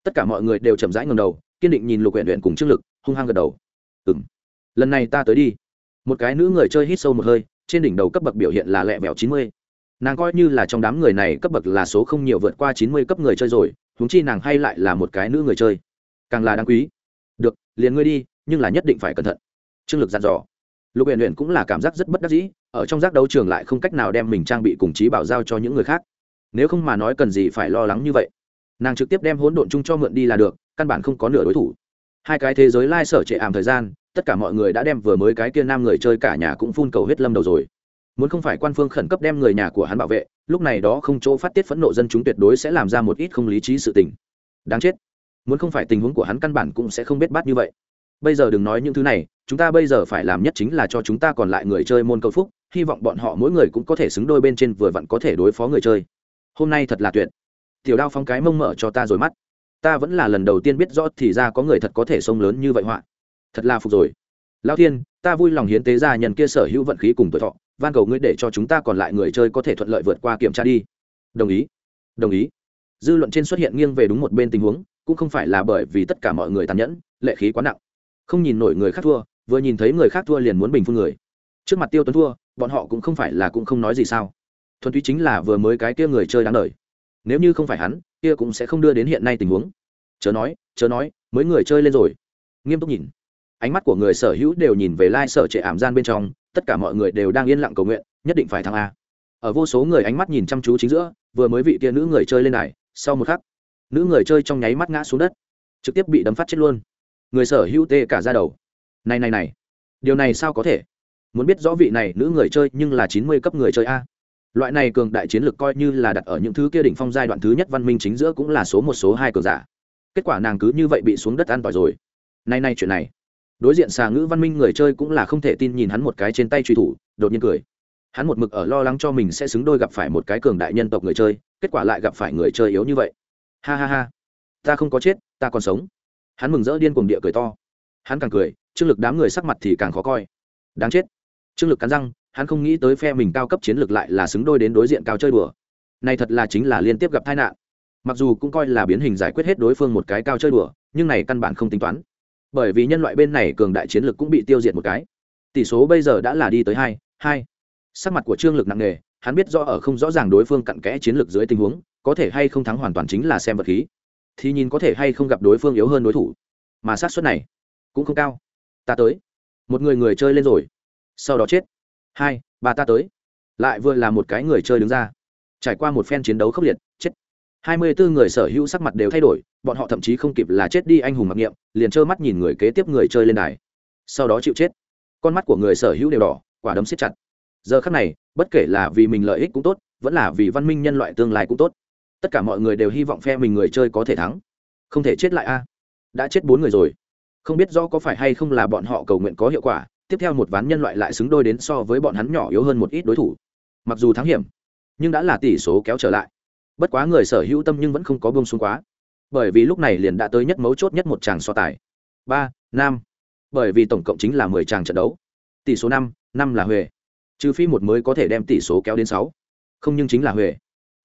[SPEAKER 1] tất cả mọi người đều chậm rãi ngầm đầu, kiên định nhìn lục huyện huyện cùng trương lực, hung hăng gật đầu. Ừng lần này ta tới đi. Một cái nữ người chơi hít sâu một hơi, trên đỉnh đầu cấp bậc biểu hiện là lẹ vẹo chín mươi. Nàng coi như là trong đám người này cấp bậc là số không nhiều vượt qua chín mươi cấp người chơi rồi húng chi nàng hay lại là một cái nữ người chơi. Càng là đáng quý. Được, liền ngươi đi, nhưng là nhất định phải cẩn thận. Trương lực dặn dò. Lục huyện huyện cũng là cảm giác rất bất đắc dĩ, ở trong giác đấu trường lại không cách nào đem mình trang bị cùng trí bảo giao cho những người khác. Nếu không mà nói cần gì phải lo lắng như vậy nàng trực tiếp đem hỗn độn chung cho mượn đi là được, căn bản không có nửa đối thủ. Hai cái thế giới lai sở trệ ảm thời gian, tất cả mọi người đã đem vừa mới cái kia nam người chơi cả nhà cũng phun cầu huyết lâm đầu rồi. Muốn không phải quan phương khẩn cấp đem người nhà của hắn bảo vệ, lúc này đó không chỗ phát tiết phẫn nộ dân chúng tuyệt đối sẽ làm ra một ít không lý trí sự tình. Đáng chết. Muốn không phải tình huống của hắn căn bản cũng sẽ không biết bát như vậy. Bây giờ đừng nói những thứ này, chúng ta bây giờ phải làm nhất chính là cho chúng ta còn lại người chơi môn cầu phúc, hy vọng bọn họ mỗi người cũng có thể xứng đôi bên trên vừa vặn có thể đối phó người chơi. Hôm nay thật là tuyệt tiểu đao phong cái mông mở cho ta rồi mắt. Ta vẫn là lần đầu tiên biết rõ thì ra có người thật có thể sông lớn như vậy họa. Thật là phục rồi. Lao thiên, ta vui lòng hiến tế gia nhân kia sở hữu vận khí cùng tuổi thọ, van cầu ngươi để cho chúng ta còn lại người chơi có thể thuận lợi vượt qua kiểm tra đi. Đồng ý. Đồng ý. Dư luận trên xuất hiện nghiêng về đúng một bên tình huống, cũng không phải là bởi vì tất cả mọi người tàn nhẫn, lệ khí quá nặng. Không nhìn nổi người khác thua, vừa nhìn thấy người khác thua liền muốn bình phương người. Trước mặt tiêu tuấn thua, bọn họ cũng không phải là cũng không nói gì sao. Thuần túy chính là vừa mới cái kia người chơi đáng đời nếu như không phải hắn, kia cũng sẽ không đưa đến hiện nay tình huống. Chớ nói chớ nói, mới người chơi lên rồi. Nghiêm túc nhìn. Ánh mắt của người sở hữu đều nhìn về lai、like、sở sở trệ ảm gian bên trong, tất cả mọi người đều đang yên lặng cầu nguyện, nhất định phải thắng a. Ở vô số người ánh mắt nhìn chăm chú chính giữa, vừa mới vị kia nữ người chơi lên này, sau một khắc, nữ người chơi trong nháy mắt ngã xuống đất, trực tiếp bị đấm phát chết luôn. Người sở hữu tê cả ra đầu. Này này này, điều này sao có thể? Muốn biết rõ vị này nữ người chơi nhưng là chín mươi cấp người chơi a loại này cường đại chiến lược coi như là đặt ở những thứ kia đỉnh phong giai đoạn thứ nhất văn minh chính giữa cũng là số một, số hai cường giả. Kết quả nàng cứ như vậy bị xuống đất an tỏi rồi. Nay nay chuyện này. Đối diện xà ngữ văn minh người chơi cũng là không thể tin nhìn hắn một cái trên tay truy thủ, đột nhiên cười. Hắn một mực ở lo lắng cho mình sẽ xứng đôi gặp phải một cái cường đại nhân tộc người chơi, kết quả lại gặp phải người chơi yếu như vậy. Ha ha ha. Ta không có chết, ta còn sống. Hắn mừng rỡ điên cuồng địa cười to. Hắn càng cười, trương lực đám người sắc mặt thì càng khó coi. Đáng chết. Trương lực cắn răng hắn không nghĩ tới phe mình cao cấp chiến lược lại là xứng đôi đến đối diện cao chơi đùa. Này thật là chính là liên tiếp gặp tai nạn. Mặc dù cũng coi là biến hình giải quyết hết đối phương một cái cao chơi đùa, nhưng này căn bản không tính toán. Bởi vì nhân loại bên này cường đại chiến lược cũng bị tiêu diệt một cái. Tỷ số bây giờ đã là đi tới hai hai. Sắc mặt của trương lực nặng nề, hắn biết rõ ở không rõ ràng đối phương cặn kẽ chiến lược dưới tình huống, có thể hay không thắng hoàn toàn chính là xem vật khí. Thì nhìn có thể hay không gặp đối phương yếu hơn đối thủ. Mà sát suất này cũng không cao. Ta tới. Một người người chơi lên rồi. Sau đó chết hai ba ta tới. Lại vừa là một cái người chơi đứng ra. Trải qua một phen chiến đấu khốc liệt, chết. Hai mươi bốn người sở hữu sắc mặt đều thay đổi, bọn họ thậm chí không kịp là chết đi anh hùng mặc niệm, liền trơ mắt nhìn người kế tiếp người chơi lên đài. Sau đó chịu chết. Con mắt của người sở hữu đều đỏ, quả đấm siết chặt. Giờ khắc này, bất kể là vì mình lợi ích cũng tốt, vẫn là vì văn minh nhân loại tương lai cũng tốt. Tất cả mọi người đều hy vọng phe mình người chơi có thể thắng. Không thể chết lại a. Đã chết bốn người rồi. Không biết do có phải hay không là bọn họ cầu nguyện có hiệu quả tiếp theo một ván nhân loại lại xứng đôi đến so với bọn hắn nhỏ yếu hơn một ít đối thủ. Mặc dù thắng hiểm, nhưng đã là tỷ số kéo trở lại. Bất quá người sở hữu tâm nhưng vẫn không có bông xuống quá. Bởi vì lúc này liền đã tới nhất mấu chốt nhất một tràng so tài. Ba, năm. Bởi vì tổng cộng chính là mười tràng trận đấu. Tỷ số năm năm là huệ. Trừ phi một mới có thể đem tỷ số kéo đến sáu. Không nhưng chính là huệ.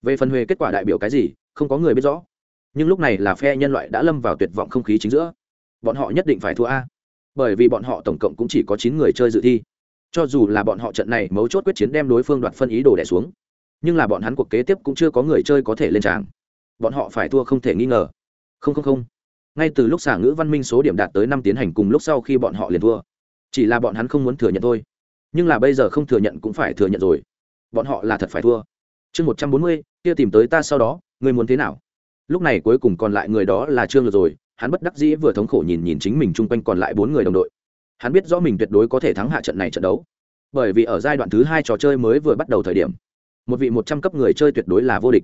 [SPEAKER 1] Về phần huệ kết quả đại biểu cái gì, không có người biết rõ. Nhưng lúc này là phe nhân loại đã lâm vào tuyệt vọng không khí chính giữa. Bọn họ nhất định phải thua a bởi vì bọn họ tổng cộng cũng chỉ có chín người chơi dự thi. Cho dù là bọn họ trận này mấu chốt quyết chiến đem đối phương đoạt phân ý đồ đẻ xuống, nhưng là bọn hắn cuộc kế tiếp cũng chưa có người chơi có thể lên tràng. Bọn họ phải thua không thể nghi ngờ. Không không không. Ngay từ lúc xả ngữ văn minh số điểm đạt tới năm tiến hành cùng lúc sau khi bọn họ liền thua. Chỉ là bọn hắn không muốn thừa nhận thôi. Nhưng là bây giờ không thừa nhận cũng phải thừa nhận rồi. Bọn họ là thật phải thua. Chương một trăm bốn mươi, kia tìm tới ta sau đó, ngươi muốn thế nào? Lúc này cuối cùng còn lại người đó là trương lược rồi hắn bất đắc dĩ vừa thống khổ nhìn nhìn chính mình chung quanh còn lại bốn người đồng đội. Hắn biết rõ mình tuyệt đối có thể thắng hạ trận này trận đấu. Bởi vì ở giai đoạn thứ hai trò chơi mới vừa bắt đầu thời điểm, một vị một trăm cấp người chơi tuyệt đối là vô địch.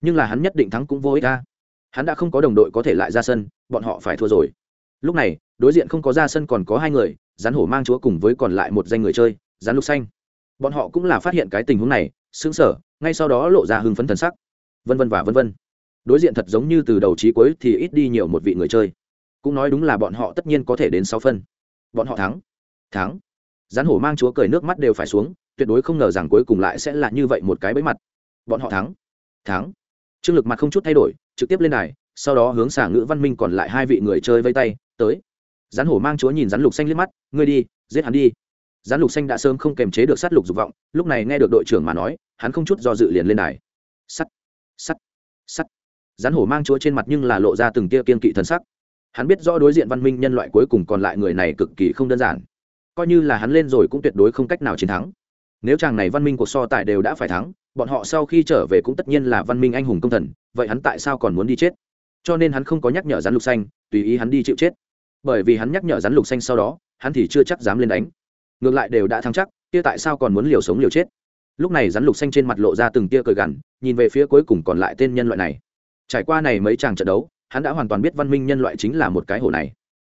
[SPEAKER 1] Nhưng là hắn nhất định thắng cũng vô ích ta hắn đã không có đồng đội có thể lại ra sân, bọn họ phải thua rồi. Lúc này, đối diện không có ra sân còn có hai người, rắn hổ mang chúa cùng với còn lại một danh người chơi, rắn lục xanh. Bọn họ cũng là phát hiện cái tình huống này xứng sở ngay sau đó lộ ra hưng phấn thần sắc. Vân vân và vân vân đối diện thật giống như từ đầu chí cuối thì ít đi nhiều một vị người chơi. Cũng nói đúng là bọn họ tất nhiên có thể đến sáu phân. Bọn họ thắng. Thắng. Rắn hổ mang chúa cười nước mắt đều phải xuống, tuyệt đối không ngờ rằng cuối cùng lại sẽ là như vậy một cái bẫy mặt. Bọn họ thắng. Thắng. Trương lực mặt không chút thay đổi, trực tiếp lên đài, sau đó hướng xả ngữ văn minh còn lại hai vị người chơi vây tay, tới. Rắn hổ mang chúa nhìn rắn lục xanh liếc mắt, ngươi đi, giết hắn đi. Rắn lục xanh đã sớm không kềm chế được sát lục dục vọng, lúc này nghe được đội trưởng mà nói, hắn không chút do dự liền lên đài. Sắt sắt sắt rắn hổ mang chúa trên mặt nhưng là lộ ra từng tia kiên kỵ thân sắc. Hắn biết rõ đối diện văn minh nhân loại cuối cùng còn lại người này cực kỳ không đơn giản. Coi như là hắn lên rồi cũng tuyệt đối không cách nào chiến thắng. Nếu chàng này văn minh cuộc so tài đều đã phải thắng, bọn họ sau khi trở về cũng tất nhiên là văn minh anh hùng công thần, vậy hắn tại sao còn muốn đi chết? Cho nên hắn không có nhắc nhở rắn lục xanh, tùy ý hắn đi chịu chết. Bởi vì hắn nhắc nhở rắn lục xanh sau đó, hắn thì chưa chắc dám lên đánh. Ngược lại đều đã thắng chắc, kia tại sao còn muốn liều sống liều chết? Lúc này rắn lục xanh trên mặt lộ ra từng tia cười gằn, nhìn về phía cuối cùng còn lại tên nhân loại này trải qua này mấy chàng trận đấu, hắn đã hoàn toàn biết văn minh nhân loại chính là một cái hồ này.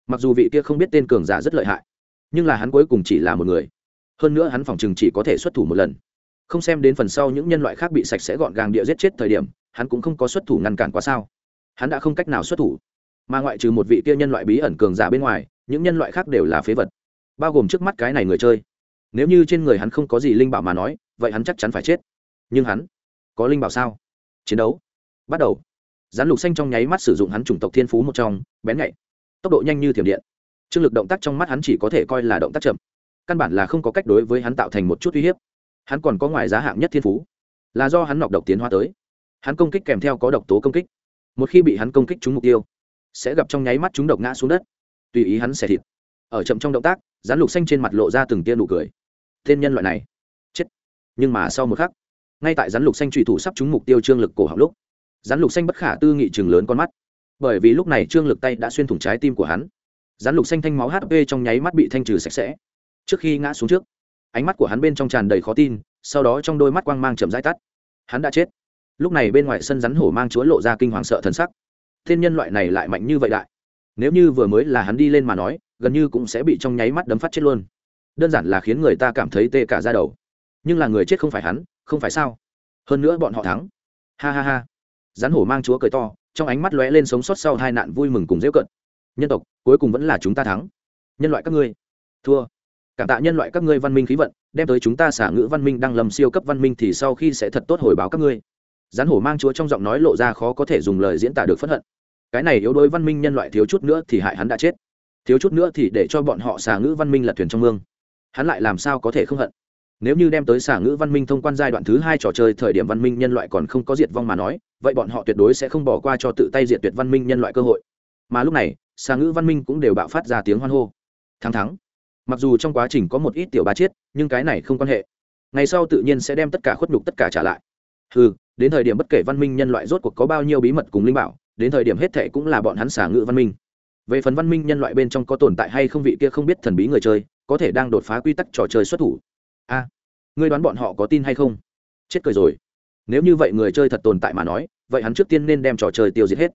[SPEAKER 1] Mặc dù vị kia không biết tên cường giả rất lợi hại, nhưng là hắn cuối cùng chỉ là một người. Hơn nữa hắn phòng chừng chỉ có thể xuất thủ một lần. Không xem đến phần sau những nhân loại khác bị sạch sẽ gọn gàng địa giết chết thời điểm, hắn cũng không có xuất thủ ngăn cản quá sao. Hắn đã không cách nào xuất thủ. Mà ngoại trừ một vị kia nhân loại bí ẩn cường giả bên ngoài, những nhân loại khác đều là phế vật. Bao gồm trước mắt cái này người chơi. Nếu như trên người hắn không có gì linh bảo mà nói, vậy hắn chắc chắn phải chết. Nhưng hắn có linh bảo sao? Chiến đấu. Bắt đầu rắn lục xanh trong nháy mắt sử dụng hắn chủng tộc thiên phú một trong, bén nhạy. Tốc độ nhanh như thiểm điện. Trương lực động tác trong mắt hắn chỉ có thể coi là động tác chậm. Căn bản là không có cách đối với hắn tạo thành một chút uy hiếp. Hắn còn có ngoài giá hạng nhất thiên phú. Là do hắn nọc độc tiến hóa tới. Hắn công kích kèm theo có độc tố công kích. Một khi bị hắn công kích trúng mục tiêu, sẽ gặp trong nháy mắt chúng độc ngã xuống đất. Tùy ý hắn xẻ thịt. Ở chậm trong động tác, rắn lục xanh trên mặt lộ ra từng tia nụ cười. Tên nhân loại này. Chết. Nhưng mà sau một khắc, ngay tại rắn lục xanh trùy thủ sắp trúng mục tiêu trương lực cổ họng lúc rắn lục xanh bất khả tư nghị chừng lớn con mắt. Bởi vì lúc này trương lực tay đã xuyên thủng trái tim của hắn. Rắn lục xanh thanh máu hp trong nháy mắt bị thanh trừ sạch sẽ. Trước khi ngã xuống trước, ánh mắt của hắn bên trong tràn đầy khó tin, sau đó trong đôi mắt quang mang chậm rãi tắt. Hắn đã chết. Lúc này bên ngoài sân rắn hổ mang chúa lộ ra kinh hoàng sợ thần sắc. Thiên nhân loại này lại mạnh như vậy đại. Nếu như vừa mới là hắn đi lên mà nói, gần như cũng sẽ bị trong nháy mắt đấm phát chết luôn. Đơn giản là khiến người ta cảm thấy tê cả ra đầu. Nhưng là người chết không phải hắn, không phải sao? Hơn nữa bọn họ thắng. Ha ha ha rắn hổ mang chúa cười to, trong ánh mắt lóe lên sống sót sau hai nạn vui mừng cùng dễ cận nhân tộc, cuối cùng vẫn là chúng ta thắng. Nhân loại các ngươi. Thua. Cảm tạ nhân loại các ngươi văn minh khí vận, đem tới chúng ta xả ngữ văn minh đang lầm siêu cấp văn minh thì sau khi sẽ thật tốt hồi báo các ngươi. Rắn hổ mang chúa trong giọng nói lộ ra khó có thể dùng lời diễn tả được phẫn hận. Cái này yếu đuối văn minh nhân loại thiếu chút nữa thì hại hắn đã chết. Thiếu chút nữa thì để cho bọn họ xả ngữ văn minh lật thuyền trong mương. Hắn lại làm sao có thể không hận? Nếu như đem tới xả ngữ văn minh thông quan giai đoạn thứ hai trò chơi thời điểm văn minh nhân loại còn không có diệt vong mà nói, vậy bọn họ tuyệt đối sẽ không bỏ qua cho tự tay diệt tuyệt văn minh nhân loại cơ hội. Mà lúc này, xả ngữ văn minh cũng đều bạo phát ra tiếng hoan hô. Thắng thắng. Mặc dù trong quá trình có một ít tiểu ba chết, nhưng cái này không quan hệ. Ngày sau tự nhiên sẽ đem tất cả khuất nhục tất cả trả lại. Ừ đến thời điểm bất kể văn minh nhân loại rốt cuộc có bao nhiêu bí mật cùng linh bảo, đến thời điểm hết thệ cũng là bọn hắn xả Ngữ văn minh. Về phần văn minh nhân loại bên trong có tồn tại hay không vị kia không biết thần bí người chơi, có thể đang đột phá quy tắc trò chơi xuất thủ a, ngươi đoán bọn họ có tin hay không? Chết cười rồi. Nếu như vậy người chơi thật tồn tại mà nói, vậy hắn trước tiên nên đem trò chơi tiêu diệt hết.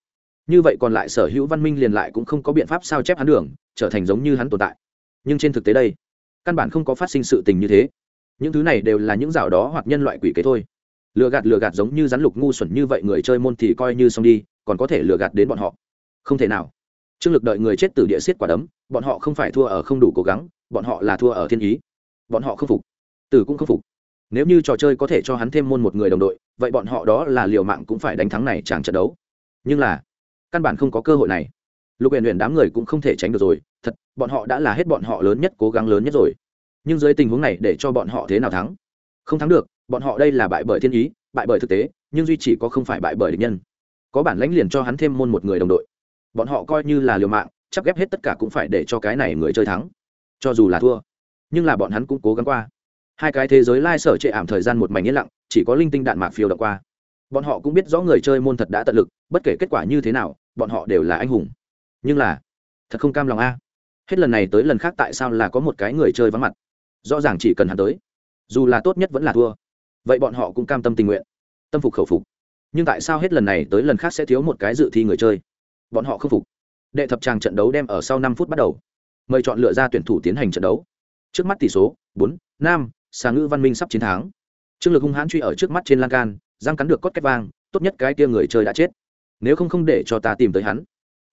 [SPEAKER 1] Như vậy còn lại sở hữu văn minh liền lại cũng không có biện pháp sao chép hắn đường, trở thành giống như hắn tồn tại. Nhưng trên thực tế đây, căn bản không có phát sinh sự tình như thế. Những thứ này đều là những rào đó hoặc nhân loại quỷ kế thôi. Lừa gạt lừa gạt giống như rắn lục ngu xuẩn như vậy người chơi môn thì coi như xong đi, còn có thể lừa gạt đến bọn họ. Không thể nào. Trương lực đợi người chết từ địa xiết quả đấm, bọn họ không phải thua ở không đủ cố gắng, bọn họ là thua ở thiên ý. Bọn họ không phục tử cũng không phục. Nếu như trò chơi có thể cho hắn thêm môn một người đồng đội, vậy bọn họ đó là liều mạng cũng phải đánh thắng này chẳng trận đấu. Nhưng là, căn bản không có cơ hội này. Lục huyện huyện đám người cũng không thể tránh được rồi, thật, bọn họ đã là hết bọn họ lớn nhất, cố gắng lớn nhất rồi. Nhưng dưới tình huống này để cho bọn họ thế nào thắng? Không thắng được, bọn họ đây là bại bởi thiên ý, bại bởi thực tế, nhưng duy chỉ có không phải bại bởi địch nhân. Có bản lãnh liền cho hắn thêm môn một người đồng đội. Bọn họ coi như là liều mạng chắc ghép hết tất cả cũng phải để cho cái này người chơi thắng. Cho dù là thua, nhưng là bọn hắn cũng cố gắng qua hai cái thế giới lai sở trệ ảm thời gian một mảnh yên lặng, chỉ có linh tinh đạn mạc phiêu đọc qua. Bọn họ cũng biết rõ người chơi môn thật đã tận lực, bất kể kết quả như thế nào, bọn họ đều là anh hùng. Nhưng là, thật không cam lòng a. Hết lần này tới lần khác tại sao là có một cái người chơi vắng mặt? Rõ ràng chỉ cần hắn tới, dù là tốt nhất vẫn là thua. Vậy bọn họ cũng cam tâm tình nguyện, tâm phục khẩu phục. Nhưng tại sao hết lần này tới lần khác sẽ thiếu một cái dự thi người chơi? Bọn họ không phục. Đệ thập tràng trận đấu đem ở sau năm phút bắt đầu. Mời chọn lựa ra tuyển thủ tiến hành trận đấu. Trước mắt tỷ số, bốn, năm xà ngữ văn minh sắp chiến thắng. Trương lực hung hãn truy ở trước mắt trên lan can, răng cắn được cốt cách vang, tốt nhất cái kia người chơi đã chết. Nếu không không để cho ta tìm tới hắn.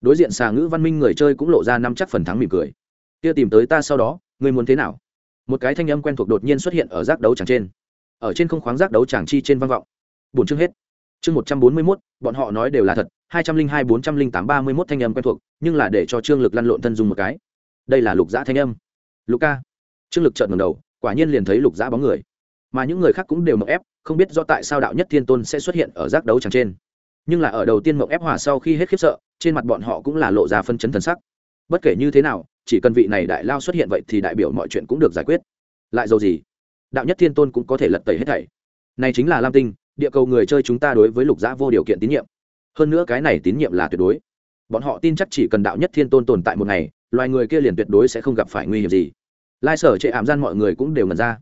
[SPEAKER 1] Đối diện xà ngữ văn minh người chơi cũng lộ ra năm chắc phần thắng mỉm cười. Kia tìm tới ta sau đó, ngươi muốn thế nào? Một cái thanh âm quen thuộc đột nhiên xuất hiện ở giác đấu tràng trên. Ở trên không khoáng giác đấu tràng chi trên vang vọng. Bốn chương hết. Chương một trăm bốn mươi mốt, bọn họ nói đều là thật. Hai trăm linh hai, bốn trăm linh tám, ba mươi mốt thanh âm quen thuộc, nhưng là để cho trương lực lăn lộn thân dùng một cái. Đây là lục dã thanh âm. Lục ca. Trương lực trợn ngầm đầu quả nhiên liền thấy lục giã bóng người. Mà những người khác cũng đều mộng ép, không biết do tại sao đạo nhất thiên tôn sẽ xuất hiện ở giác đấu tràng trên. Nhưng là ở đầu tiên mộng ép hòa sau khi hết khiếp sợ, trên mặt bọn họ cũng là lộ ra phân chấn thần sắc. Bất kể như thế nào, chỉ cần vị này đại lao xuất hiện vậy thì đại biểu mọi chuyện cũng được giải quyết. Lại dầu gì, đạo nhất thiên tôn cũng có thể lật tẩy hết thảy. Này chính là lam tinh, địa cầu người chơi chúng ta đối với lục giã vô điều kiện tín nhiệm. Hơn nữa cái này tín nhiệm là tuyệt đối. Bọn họ tin chắc chỉ cần đạo nhất thiên tôn tồn tại một ngày, loài người kia liền tuyệt đối sẽ không gặp phải nguy hiểm gì lai sở trệ ảm gian mọi người cũng đều ngần ra.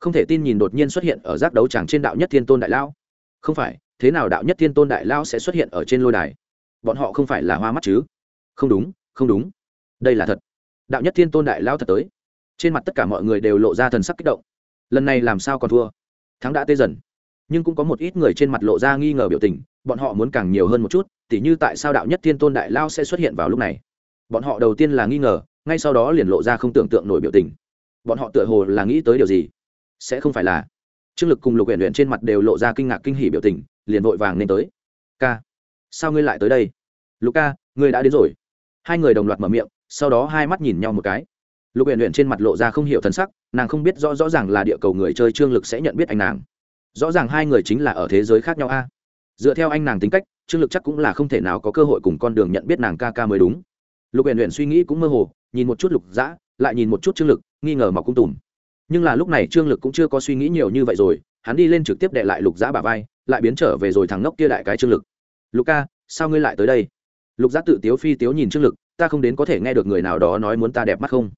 [SPEAKER 1] Không thể tin nhìn đột nhiên xuất hiện ở giác đấu tràng trên đạo nhất thiên tôn đại lao không phải, thế nào đạo nhất thiên tôn đại lao sẽ xuất hiện ở trên lôi đài? Bọn họ không phải là hoa mắt chứ? Không đúng không đúng. Đây là thật. Đạo nhất thiên tôn đại lao thật tới. Trên mặt tất cả mọi người đều lộ ra thần sắc kích động. Lần này làm sao còn thua? Thắng đã tê dần. Nhưng cũng có một ít người trên mặt lộ ra nghi ngờ biểu tình, bọn họ muốn càng nhiều hơn một chút, tỉ như tại sao đạo nhất thiên tôn đại lao sẽ xuất hiện vào lúc này? Bọn họ đầu tiên là nghi ngờ, ngay sau đó liền lộ ra không tưởng tượng nổi biểu tình bọn họ tựa hồ là nghĩ tới điều gì? Sẽ không phải là trương lực cùng lục huyện huyện trên mặt đều lộ ra kinh ngạc kinh hỉ biểu tình, liền vội vàng nên tới. Ca, sao ngươi lại tới đây? Lục ca, ngươi đã đến rồi. Hai người đồng loạt mở miệng, sau đó hai mắt nhìn nhau một cái. Lục huyện huyện trên mặt lộ ra không hiểu thân sắc, nàng không biết rõ rõ ràng là địa cầu người chơi trương lực sẽ nhận biết anh nàng. Rõ ràng hai người chính là ở thế giới khác nhau a. Dựa theo anh nàng tính cách, trương lực chắc cũng là không thể nào có cơ hội cùng con đường nhận biết nàng ca ca mới đúng. Lục huyện huyện suy nghĩ cũng mơ hồ, nhìn một chút lục dã, lại nhìn một chút trương lực nghi ngờ mọc cung tùm. Nhưng là lúc này trương lực cũng chưa có suy nghĩ nhiều như vậy rồi, hắn đi lên trực tiếp đệ lại lục dã bà vai, lại biến trở về rồi thằng ngốc kia đại cái trương lực. Lục ca, sao ngươi lại tới đây? Lục dã tự tiếu phi tiếu nhìn trương lực, ta không đến có thể nghe được người nào đó nói muốn ta đẹp mắt không?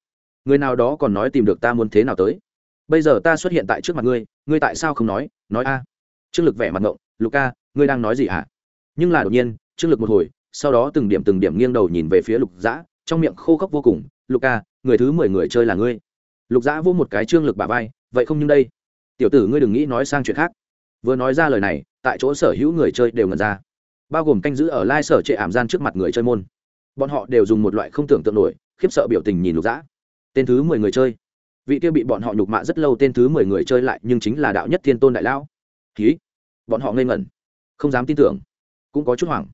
[SPEAKER 1] Người nào đó còn nói tìm được ta muốn thế nào tới? Bây giờ ta xuất hiện tại trước mặt ngươi ngươi tại sao không nói? Nói a. Trương lực vẻ mặt ngộng, lục ca, ngươi đang nói gì hả? Nhưng là đột nhiên, trương lực một hồi, sau đó từng điểm từng điểm nghiêng đầu nhìn về phía lục dã trong miệng khô khốc vô cùng, lục ca, người thứ mười người chơi là ngươi lục dã vô một cái trương lực bà vai, vậy không nhưng đây, tiểu tử ngươi đừng nghĩ nói sang chuyện khác. Vừa nói ra lời này, tại chỗ sở hữu người chơi đều ngần ra, bao gồm canh giữ ở lai sở trệ ảm gian trước mặt người chơi môn. Bọn họ đều dùng một loại không tưởng tượng nổi, khiếp sợ biểu tình nhìn lục dã tên thứ mười người chơi. Vị kia bị bọn họ nhục mạ rất lâu tên thứ mười người chơi lại nhưng chính là đạo nhất thiên tôn đại lão. Ký bọn họ ngây ngẩn, không dám tin tưởng, cũng có chút hoảng.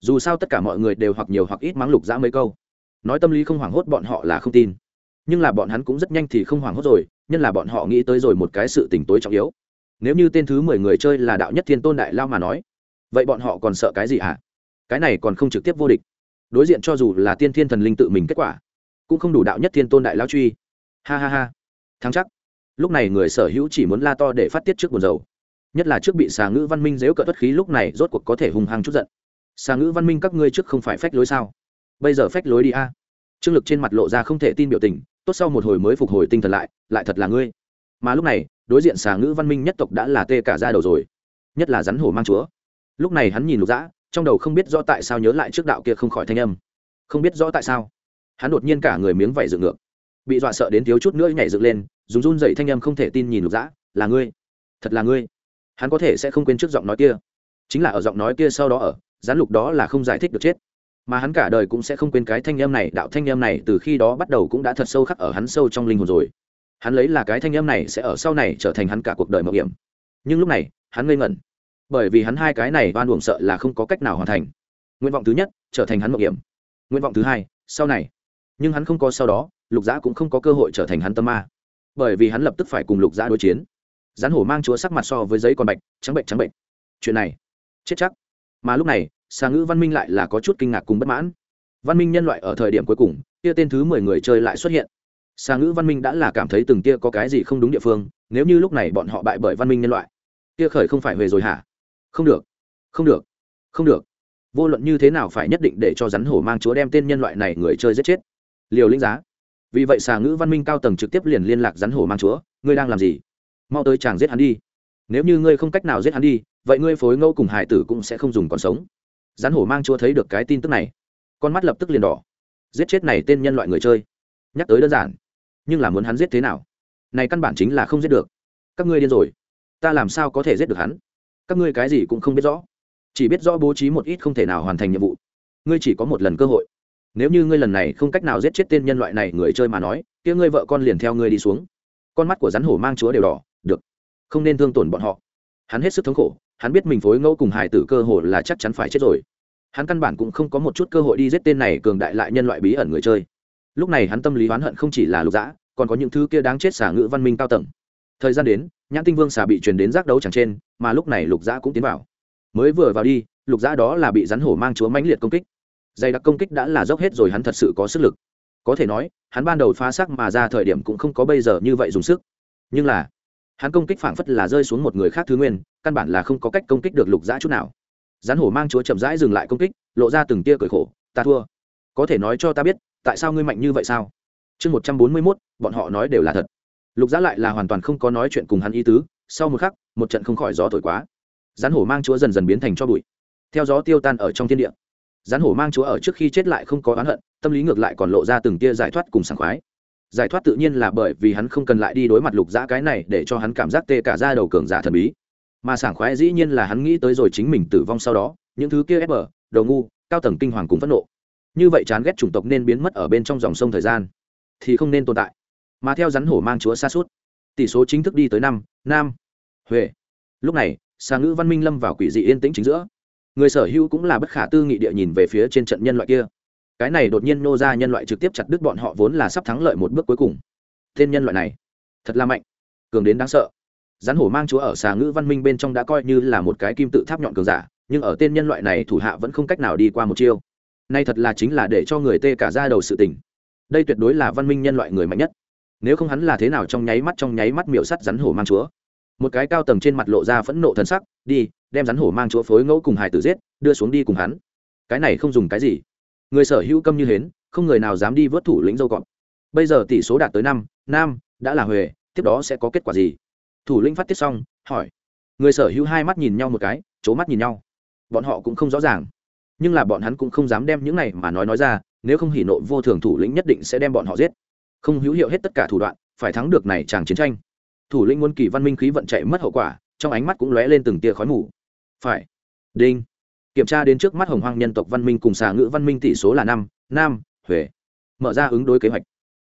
[SPEAKER 1] Dù sao tất cả mọi người đều hoặc nhiều hoặc ít mắng lục dã mấy câu. Nói tâm lý không hoảng hốt bọn họ là không tin nhưng là bọn hắn cũng rất nhanh thì không hoảng hốt rồi, nhân là bọn họ nghĩ tới rồi một cái sự tình tối trọng yếu. Nếu như tên thứ mười người chơi là đạo nhất thiên tôn đại lao mà nói, vậy bọn họ còn sợ cái gì hả? Cái này còn không trực tiếp vô địch. Đối diện cho dù là tiên thiên thần linh tự mình kết quả, cũng không đủ đạo nhất thiên tôn đại lao truy. Ha ha ha. Thắng chắc. Lúc này người sở hữu chỉ muốn la to để phát tiết trước buồn dầu nhất là trước bị xà ngữ văn minh dếu cợt bất khí lúc này rốt cuộc có thể hung hăng chút giận. Xà ngữ văn minh các ngươi trước không phải phách lối sao? Bây giờ phách lối đi a. Trương lực trên mặt lộ ra không thể tin biểu tình tốt sau một hồi mới phục hồi tinh thần lại lại thật là ngươi. Mà lúc này, đối diện xà ngữ văn minh nhất tộc đã là tê cả ra đầu rồi, nhất là rắn hổ mang chúa. Lúc này hắn nhìn lục dã, trong đầu không biết rõ tại sao nhớ lại trước đạo kia không khỏi thanh âm. Không biết rõ tại sao, hắn đột nhiên cả người miếng vẩy dựng ngược, bị dọa sợ đến thiếu chút nữa nhảy dựng lên, dùng run dậy thanh âm không thể tin nhìn lục dã, là ngươi, thật là ngươi. Hắn có thể sẽ không quên trước giọng nói kia, chính là ở giọng nói kia sau đó ở, rắn lục đó là không giải thích được chết mà hắn cả đời cũng sẽ không quên cái thanh âm này, đạo thanh âm này từ khi đó bắt đầu cũng đã thật sâu khắc ở hắn sâu trong linh hồn rồi. Hắn lấy là cái thanh âm này sẽ ở sau này trở thành hắn cả cuộc đời mạo hiểm. Nhưng lúc này, hắn ngây ngẩn. Bởi vì hắn hai cái này oan uổng sợ là không có cách nào hoàn thành. Nguyện vọng thứ nhất, trở thành hắn mạo hiểm. Nguyện vọng thứ hai, sau này. Nhưng hắn không có sau đó, lục giã cũng không có cơ hội trở thành hắn tâm ma. Bởi vì hắn lập tức phải cùng lục giã đối chiến. Rắn hổ mang chúa sắc mặt so với giấy con bạch, trắng bệnh trắng bệnh. Chuyện này, chết chắc. Mà lúc này xà ngữ văn minh lại là có chút kinh ngạc cùng bất mãn. Văn minh nhân loại ở thời điểm cuối cùng tia tên thứ mười người chơi lại xuất hiện. Xà ngữ văn minh đã là cảm thấy từng tia có cái gì không đúng địa phương, nếu như lúc này bọn họ bại bởi văn minh nhân loại tia khởi không phải về rồi hả? Không được không được không được. Vô luận như thế nào phải nhất định để cho rắn hổ mang chúa đem tên nhân loại này người chơi giết chết. Liều lĩnh giá. Vì vậy xà ngữ văn minh cao tầng trực tiếp liền liên lạc rắn hổ mang chúa, ngươi đang làm gì? Mau tới chàng giết hắn đi. Nếu như ngươi không cách nào giết hắn đi, vậy ngươi phối ngẫu cùng hải tử cũng sẽ không dùng còn sống rắn hổ mang chúa thấy được cái tin tức này, con mắt lập tức liền đỏ. Giết chết này tên nhân loại người chơi. Nhắc tới đơn giản, nhưng là muốn hắn giết thế nào? Này căn bản chính là không giết được. Các ngươi điên rồi. Ta làm sao có thể giết được hắn? Các ngươi cái gì cũng không biết rõ. Chỉ biết rõ bố trí một ít không thể nào hoàn thành nhiệm vụ. Ngươi chỉ có một lần cơ hội. Nếu như ngươi lần này không cách nào giết chết tên nhân loại này người chơi mà nói, kia ngươi vợ con liền theo ngươi đi xuống. Con mắt của rắn hổ mang chúa đều đỏ. Được. Không nên thương tổn bọn họ. Hắn hết sức thống khổ hắn biết mình phối ngẫu cùng hải tử cơ hội là chắc chắn phải chết rồi. Hắn căn bản cũng không có một chút cơ hội đi giết tên này cường đại lại nhân loại bí ẩn người chơi. Lúc này hắn tâm lý oán hận không chỉ là lục dã, còn có những thứ kia đáng chết xả ngữ văn minh cao tầng. Thời gian đến, nhãn tinh vương xà bị truyền đến giác đấu chẳng trên, mà lúc này lục dã cũng tiến vào. Mới vừa vào đi, lục dã đó là bị rắn hổ mang chúa mãnh liệt công kích. Dày đặc công kích đã là dốc hết rồi, hắn thật sự có sức lực. Có thể nói, hắn ban đầu phá sắc mà ra thời điểm cũng không có bây giờ như vậy dùng sức. Nhưng là, hắn công kích phảng phất là rơi xuống một người khác thứ nguyên căn bản là không có cách công kích được lục dã chút nào. Rắn hổ mang chúa chậm rãi dừng lại công kích, lộ ra từng tia cởi khổ, ta thua. Có thể nói cho ta biết, tại sao ngươi mạnh như vậy sao? Chương một trăm bốn mươi mốt, bọn họ nói đều là thật. Lục dã lại là hoàn toàn không có nói chuyện cùng hắn ý tứ, sau một khắc, một trận không khỏi gió thổi quá. Rắn hổ mang chúa dần dần biến thành cho bụi. Theo gió tiêu tan ở trong thiên địa rắn hổ mang chúa ở trước khi chết lại không có oán hận, tâm lý ngược lại còn lộ ra từng tia giải thoát cùng sảng khoái. Giải thoát tự nhiên là bởi vì hắn không cần lại đi đối mặt lục dã cái này để cho hắn cảm giác tê cả ra đầu cường giả thần bí mà sảng khoái dĩ nhiên là hắn nghĩ tới rồi chính mình tử vong sau đó, những thứ kia ép bờ đầu ngu, cao tầng kinh hoàng cùng phẫn nộ. Như vậy chán ghét chủng tộc nên biến mất ở bên trong dòng sông thời gian, thì không nên tồn tại. Mà theo rắn hổ mang chúa xa suốt, tỷ số chính thức đi tới năm, nam, huệ. Lúc này xà ngữ văn minh lâm vào quỷ dị yên tĩnh chính giữa. Người sở hữu cũng là bất khả tư nghị địa nhìn về phía trên trận nhân loại kia. Cái này đột nhiên nô ra nhân loại trực tiếp chặt đứt bọn họ vốn là sắp thắng lợi một bước cuối cùng. Tên nhân loại này, thật là mạnh, cường đến đáng sợ rắn hổ mang chúa ở xà ngữ văn minh bên trong đã coi như là một cái kim tự tháp nhọn cường giả, nhưng ở tên nhân loại này thủ hạ vẫn không cách nào đi qua một chiêu. Nay thật là chính là để cho người tê cả ra đầu sự tình. Đây tuyệt đối là văn minh nhân loại người mạnh nhất. Nếu không hắn là thế nào trong nháy mắt trong nháy mắt miểu sắt rắn hổ mang chúa? Một cái cao tầng trên mặt lộ ra phẫn nộ thân sắc, đi, đem rắn hổ mang chúa phối ngẫu cùng hải tử giết, đưa xuống đi cùng hắn. Cái này không dùng cái gì. Người sở hữu câm như hến, không người nào dám đi vớt thủ lĩnh dâu cọp. Bây giờ tỷ số đạt tới năm, nam, đã là huề tiếp đó sẽ có kết quả gì? Thủ lĩnh phát tiết xong, hỏi. Người sở hữu hai mắt nhìn nhau một cái c mắt nhìn nhau. Bọn họ cũng không rõ ràng. Nhưng là bọn hắn cũng không dám đem những này mà nói nói ra, nếu không hỉ nộ vô thường thủ lĩnh nhất định sẽ đem bọn họ giết. Không hữu hiệu hết tất cả thủ đoạn, phải thắng được này chàng chiến tranh. Thủ lĩnh muốn kỳ văn minh khí vận chạy mất hậu quả, trong ánh mắt cũng lóe lên từng tia khói mù. Phải. Đinh. Kiểm tra đến trước mắt hồng hoang nhân tộc văn minh cùng xà ngữ văn minh tỷ số là năm, nam huế mở ra ứng đối kế hoạch.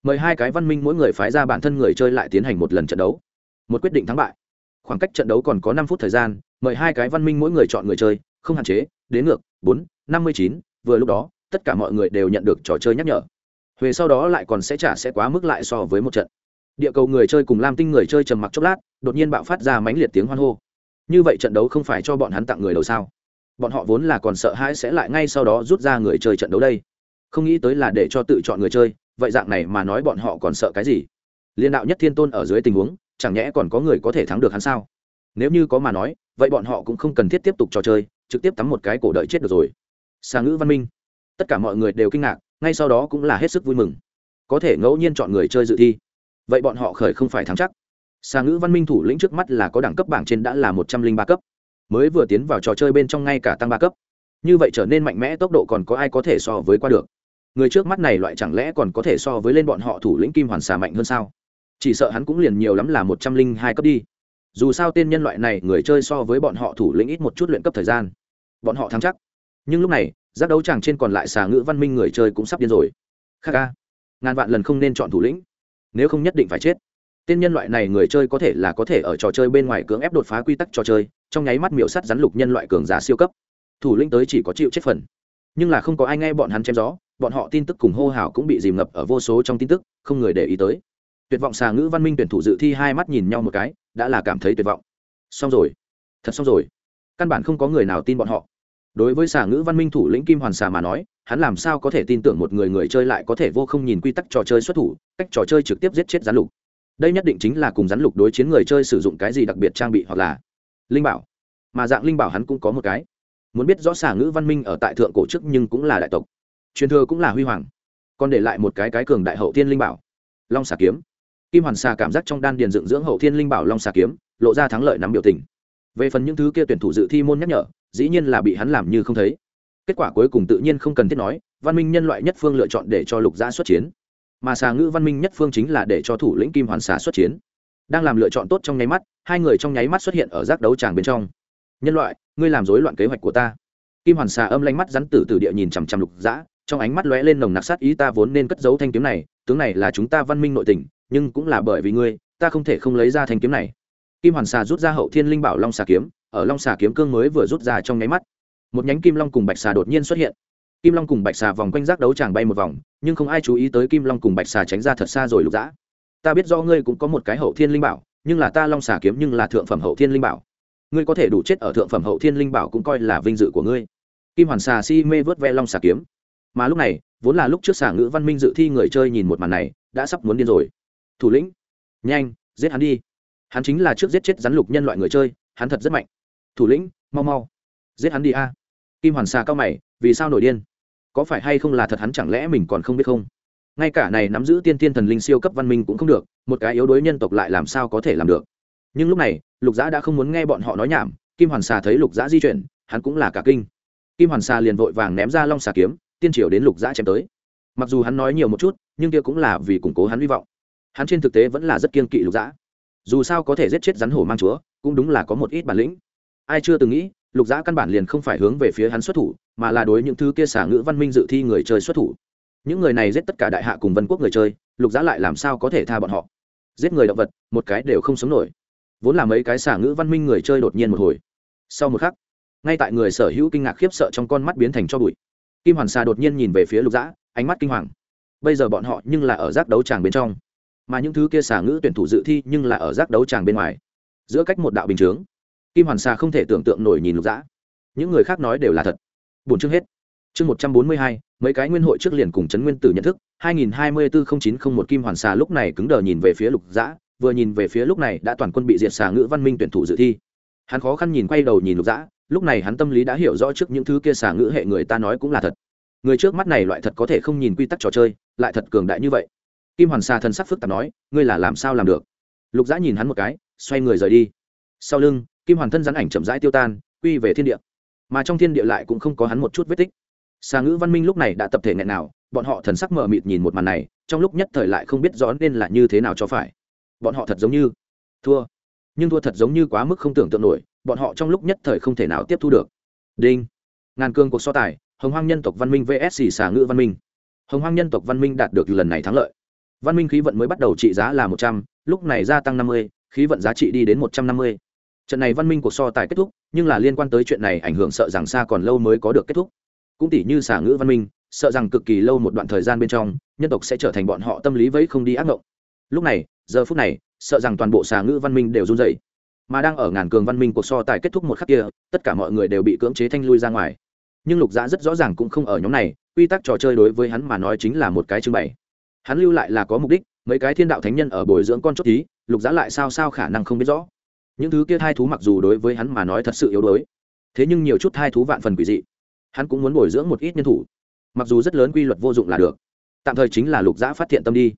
[SPEAKER 1] Mời hai cái văn minh mỗi người phái ra bản thân người chơi lại tiến hành một lần trận đấu một quyết định thắng bại. Khoảng cách trận đấu còn có năm phút thời gian, mời hai cái văn minh mỗi người chọn người chơi, không hạn chế, đến ngược, bốn, năm mươi chín, vừa lúc đó, tất cả mọi người đều nhận được trò chơi nhắc nhở. Huế sau đó lại còn sẽ trả sẽ quá mức lại so với một trận. Địa cầu người chơi cùng lam tinh người chơi trầm mặc chốc lát, đột nhiên bạo phát ra mãnh liệt tiếng hoan hô. Như vậy trận đấu không phải cho bọn hắn tặng người đầu sao? Bọn họ vốn là còn sợ hãi sẽ lại ngay sau đó rút ra người chơi trận đấu đây. Không nghĩ tới là để cho tự chọn người chơi, vậy dạng này mà nói bọn họ còn sợ cái gì? Liên đạo nhất thiên tôn ở dưới tình huống chẳng nhẽ còn có người có thể thắng được hắn sao? Nếu như có mà nói, vậy bọn họ cũng không cần thiết tiếp tục trò chơi, trực tiếp tắm một cái cổ đợi chết được rồi. Xà ngữ văn minh. Tất cả mọi người đều kinh ngạc, ngay sau đó cũng là hết sức vui mừng. Có thể ngẫu nhiên chọn người chơi dự thi. Vậy bọn họ khởi không phải thắng chắc. Xà ngữ văn minh thủ lĩnh trước mắt là có đẳng cấp bảng trên đã là một trăm linh ba cấp. Mới vừa tiến vào trò chơi bên trong ngay cả tăng ba cấp. Như vậy trở nên mạnh mẽ, tốc độ còn có ai có thể so với qua được? Người trước mắt này loại chẳng lẽ còn có thể so với lên bọn họ thủ lĩnh kim hoàn xà mạnh hơn sao? Chỉ sợ hắn cũng liền nhiều lắm là một trăm linh hai cấp đi. Dù sao tên nhân loại này người chơi so với bọn họ thủ lĩnh ít một chút luyện cấp thời gian. Bọn họ thắng chắc. Nhưng lúc này, giác đấu chàng trên còn lại xà ngữ văn minh người chơi cũng sắp điên rồi. Kha kha ngàn vạn lần không nên chọn thủ lĩnh. Nếu không nhất định phải chết. Tên nhân loại này người chơi có thể là có thể ở trò chơi bên ngoài cưỡng ép đột phá quy tắc trò chơi, trong nháy mắt miểu sắt rắn lục nhân loại cường giả siêu cấp. Thủ lĩnh tới chỉ có chịu chết phần. Nhưng là không có ai nghe bọn hắn chém gió, bọn họ tin tức cùng hô hào cũng bị dìm ngập ở vô số trong tin tức, không người để ý tới tuyệt vọng xà ngữ văn minh tuyển thủ dự thi hai mắt nhìn nhau một cái, đã là cảm thấy tuyệt vọng. Xong rồi. Thật xong rồi. Căn bản không có người nào tin bọn họ. Đối với xà ngữ văn minh thủ lĩnh kim hoàn xà mà nói, hắn làm sao có thể tin tưởng một người người chơi lại có thể vô không nhìn quy tắc trò chơi xuất thủ, cách trò chơi trực tiếp giết chết rắn lục. Đây nhất định chính là cùng rắn lục đối chiến người chơi sử dụng cái gì đặc biệt trang bị hoặc là linh bảo. Mà dạng linh bảo hắn cũng có một cái. Muốn biết rõ xà ngữ văn minh ở tại thượng cổ chức nhưng cũng là đại tộc. Truyền thừa cũng là huy hoàng. Còn để lại một cái cái cường đại hậu tiên linh bảo. Long xà kiếm kim hoàn xà cảm giác trong đan điền dựng dưỡng hậu thiên linh bảo long xà kiếm, lộ ra thắng lợi nắm biểu tình. Về phần những thứ kia tuyển thủ dự thi môn nhắc nhở, dĩ nhiên là bị hắn làm như không thấy. Kết quả cuối cùng tự nhiên không cần thiết nói, văn minh nhân loại nhất phương lựa chọn để cho lục gia xuất chiến. Mà xà ngữ văn minh nhất phương chính là để cho thủ lĩnh kim hoàn xà xuất chiến. Đang làm lựa chọn tốt trong nháy mắt, hai người trong nháy mắt xuất hiện ở giác đấu tràng bên trong. Nhân loại, ngươi làm rối loạn kế hoạch của ta. Kim hoàn xà âm lanh mắt rắn tử từ địa nhìn chằm chằm lục dã trong ánh mắt lóe lên nồng nặc sát ý, ta vốn nên cất giấu thanh kiếm này, tướng này là chúng ta văn minh nội tình nhưng cũng là bởi vì ngươi, ta không thể không lấy ra thanh kiếm này. Kim hoàn xà rút ra hậu thiên linh bảo long xà kiếm, ở long xà kiếm cương mới vừa rút ra trong nháy mắt, một nhánh kim long cùng bạch xà đột nhiên xuất hiện. Kim long cùng bạch xà vòng quanh giác đấu tràng bay một vòng, nhưng không ai chú ý tới kim long cùng bạch xà tránh ra thật xa rồi lục dã. Ta biết do ngươi cũng có một cái hậu thiên linh bảo, nhưng là ta long xà kiếm nhưng là thượng phẩm hậu thiên linh bảo. Ngươi có thể đủ chết ở thượng phẩm hậu thiên linh bảo cũng coi là vinh dự của ngươi. Kim hoàn xà si mê vớt ve long xà kiếm. Mà lúc này, vốn là lúc trước xà ngữ văn minh dự thi người chơi nhìn một màn này, đã sắp muốn điên rồi thủ lĩnh. Nhanh, giết hắn đi. Hắn chính là trước giết chết rắn lục nhân loại người chơi, hắn thật rất mạnh. Thủ lĩnh, mau mau. Giết hắn đi a. Kim hoàn xà cao mày, vì sao nổi điên? Có phải hay không là thật hắn chẳng lẽ mình còn không biết không? Ngay cả này nắm giữ tiên tiên thần linh siêu cấp văn minh cũng không được, một cái yếu đuối nhân tộc lại làm sao có thể làm được? Nhưng lúc này, lục giã đã không muốn nghe bọn họ nói nhảm, kim hoàn xà thấy lục giã di chuyển, hắn cũng là cả kinh. Kim hoàn xà liền vội vàng ném ra long xà kiếm, tiên triều đến lục giã chém tới. Mặc dù hắn nói nhiều một chút, nhưng kia cũng là vì củng cố hắn hy vọng hắn trên thực tế vẫn là rất kiên kỵ lục dã, dù sao có thể giết chết rắn hổ mang chúa cũng đúng là có một ít bản lĩnh. Ai chưa từng nghĩ lục dã căn bản liền không phải hướng về phía hắn xuất thủ mà là đối những thứ kia xả ngữ văn minh dự thi người chơi xuất thủ. Những người này giết tất cả đại hạ cùng vân quốc người chơi lục dã lại làm sao có thể tha bọn họ? Giết người động vật một cái đều không sống nổi. Vốn là mấy cái xả ngữ văn minh người chơi đột nhiên một hồi. Sau một khắc ngay tại người sở hữu kinh ngạc khiếp sợ trong con mắt biến thành cho bụi. Kim hoàn xà đột nhiên nhìn về phía lục dã, ánh mắt kinh hoàng. Bây giờ bọn họ nhưng là ở giác đấu tràng bên trong mà những thứ kia xà ngữ tuyển thủ dự thi nhưng là ở giác đấu tràng bên ngoài, giữa cách một đạo bình chướng. Kim hoàn xà không thể tưởng tượng nổi nhìn lục dã. Những người khác nói đều là thật. Bốn chương hết. Chương một trăm bốn mươi hai, mấy cái nguyên hội trước liền cùng trấn nguyên tử nhận thức, hai nghìn hai mươi bốn chín không một kim hoàn xà lúc này cứng đờ nhìn về phía lục dã, vừa nhìn về phía lúc này đã toàn quân bị diệt xà ngữ văn minh tuyển thủ dự thi. Hắn khó khăn nhìn quay đầu nhìn lục dã, lúc này hắn tâm lý đã hiểu rõ trước những thứ kia xà ngữ hệ người ta nói cũng là thật. Người trước mắt này loại thật có thể không nhìn quy tắc trò chơi, lại thật cường đại như vậy kim hoàn xà thần sắc phức tạp nói, ngươi là làm sao làm được? Lục dã nhìn hắn một cái, xoay người rời đi. Sau lưng, kim hoàn thân rắn ảnh chậm rãi tiêu tan, quy về thiên địa. Mà trong thiên địa lại cũng không có hắn một chút vết tích. Xà ngữ văn minh lúc này đã tập thể nghẹn nào, bọn họ thần sắc mờ mịt nhìn một màn này, trong lúc nhất thời lại không biết rõ nên là như thế nào cho phải. Bọn họ thật giống như thua. Nhưng thua thật giống như quá mức không tưởng tượng nổi, bọn họ trong lúc nhất thời không thể nào tiếp thu được. Đinh. Ngàn cương cuộc so tài, hồng hoang nhân tộc văn minh vsc xà ngữ văn minh. Hồng hoang nhân tộc văn minh đạt được lần này thắng lợi văn minh khí vận mới bắt đầu trị giá là một trăm, lúc này gia tăng năm mươi, khí vận giá trị đi đến một trăm năm mươi. Trận này văn minh cuộc so tài kết thúc, nhưng là liên quan tới chuyện này ảnh hưởng sợ rằng xa còn lâu mới có được kết thúc. Cũng tỷ như xả ngữ văn minh, sợ rằng cực kỳ lâu một đoạn thời gian bên trong, nhân tộc sẽ trở thành bọn họ tâm lý vẫy không đi ác mộng lúc này, giờ phút này, sợ rằng toàn bộ xà ngữ văn minh đều run dậy mà đang ở ngàn cường văn minh cuộc so tài kết thúc một khắc kia, tất cả mọi người đều bị cưỡng chế thanh lui ra ngoài. Nhưng lục dã rất rõ ràng cũng không ở nhóm này, quy tắc trò chơi đối với hắn mà nói chính là một cái trưng bày hắn lưu lại là có mục đích, mấy cái thiên đạo thánh nhân ở bồi dưỡng con chốt tí lục giã lại sao sao khả năng không biết rõ. Những thứ kia thai thú mặc dù đối với hắn mà nói thật sự yếu đuối, thế nhưng nhiều chút thai thú vạn phần quỷ dị. Hắn cũng muốn bồi dưỡng một ít nhân thủ, mặc dù rất lớn quy luật vô dụng là được, tạm thời chính là lục giã phát hiện tâm đi.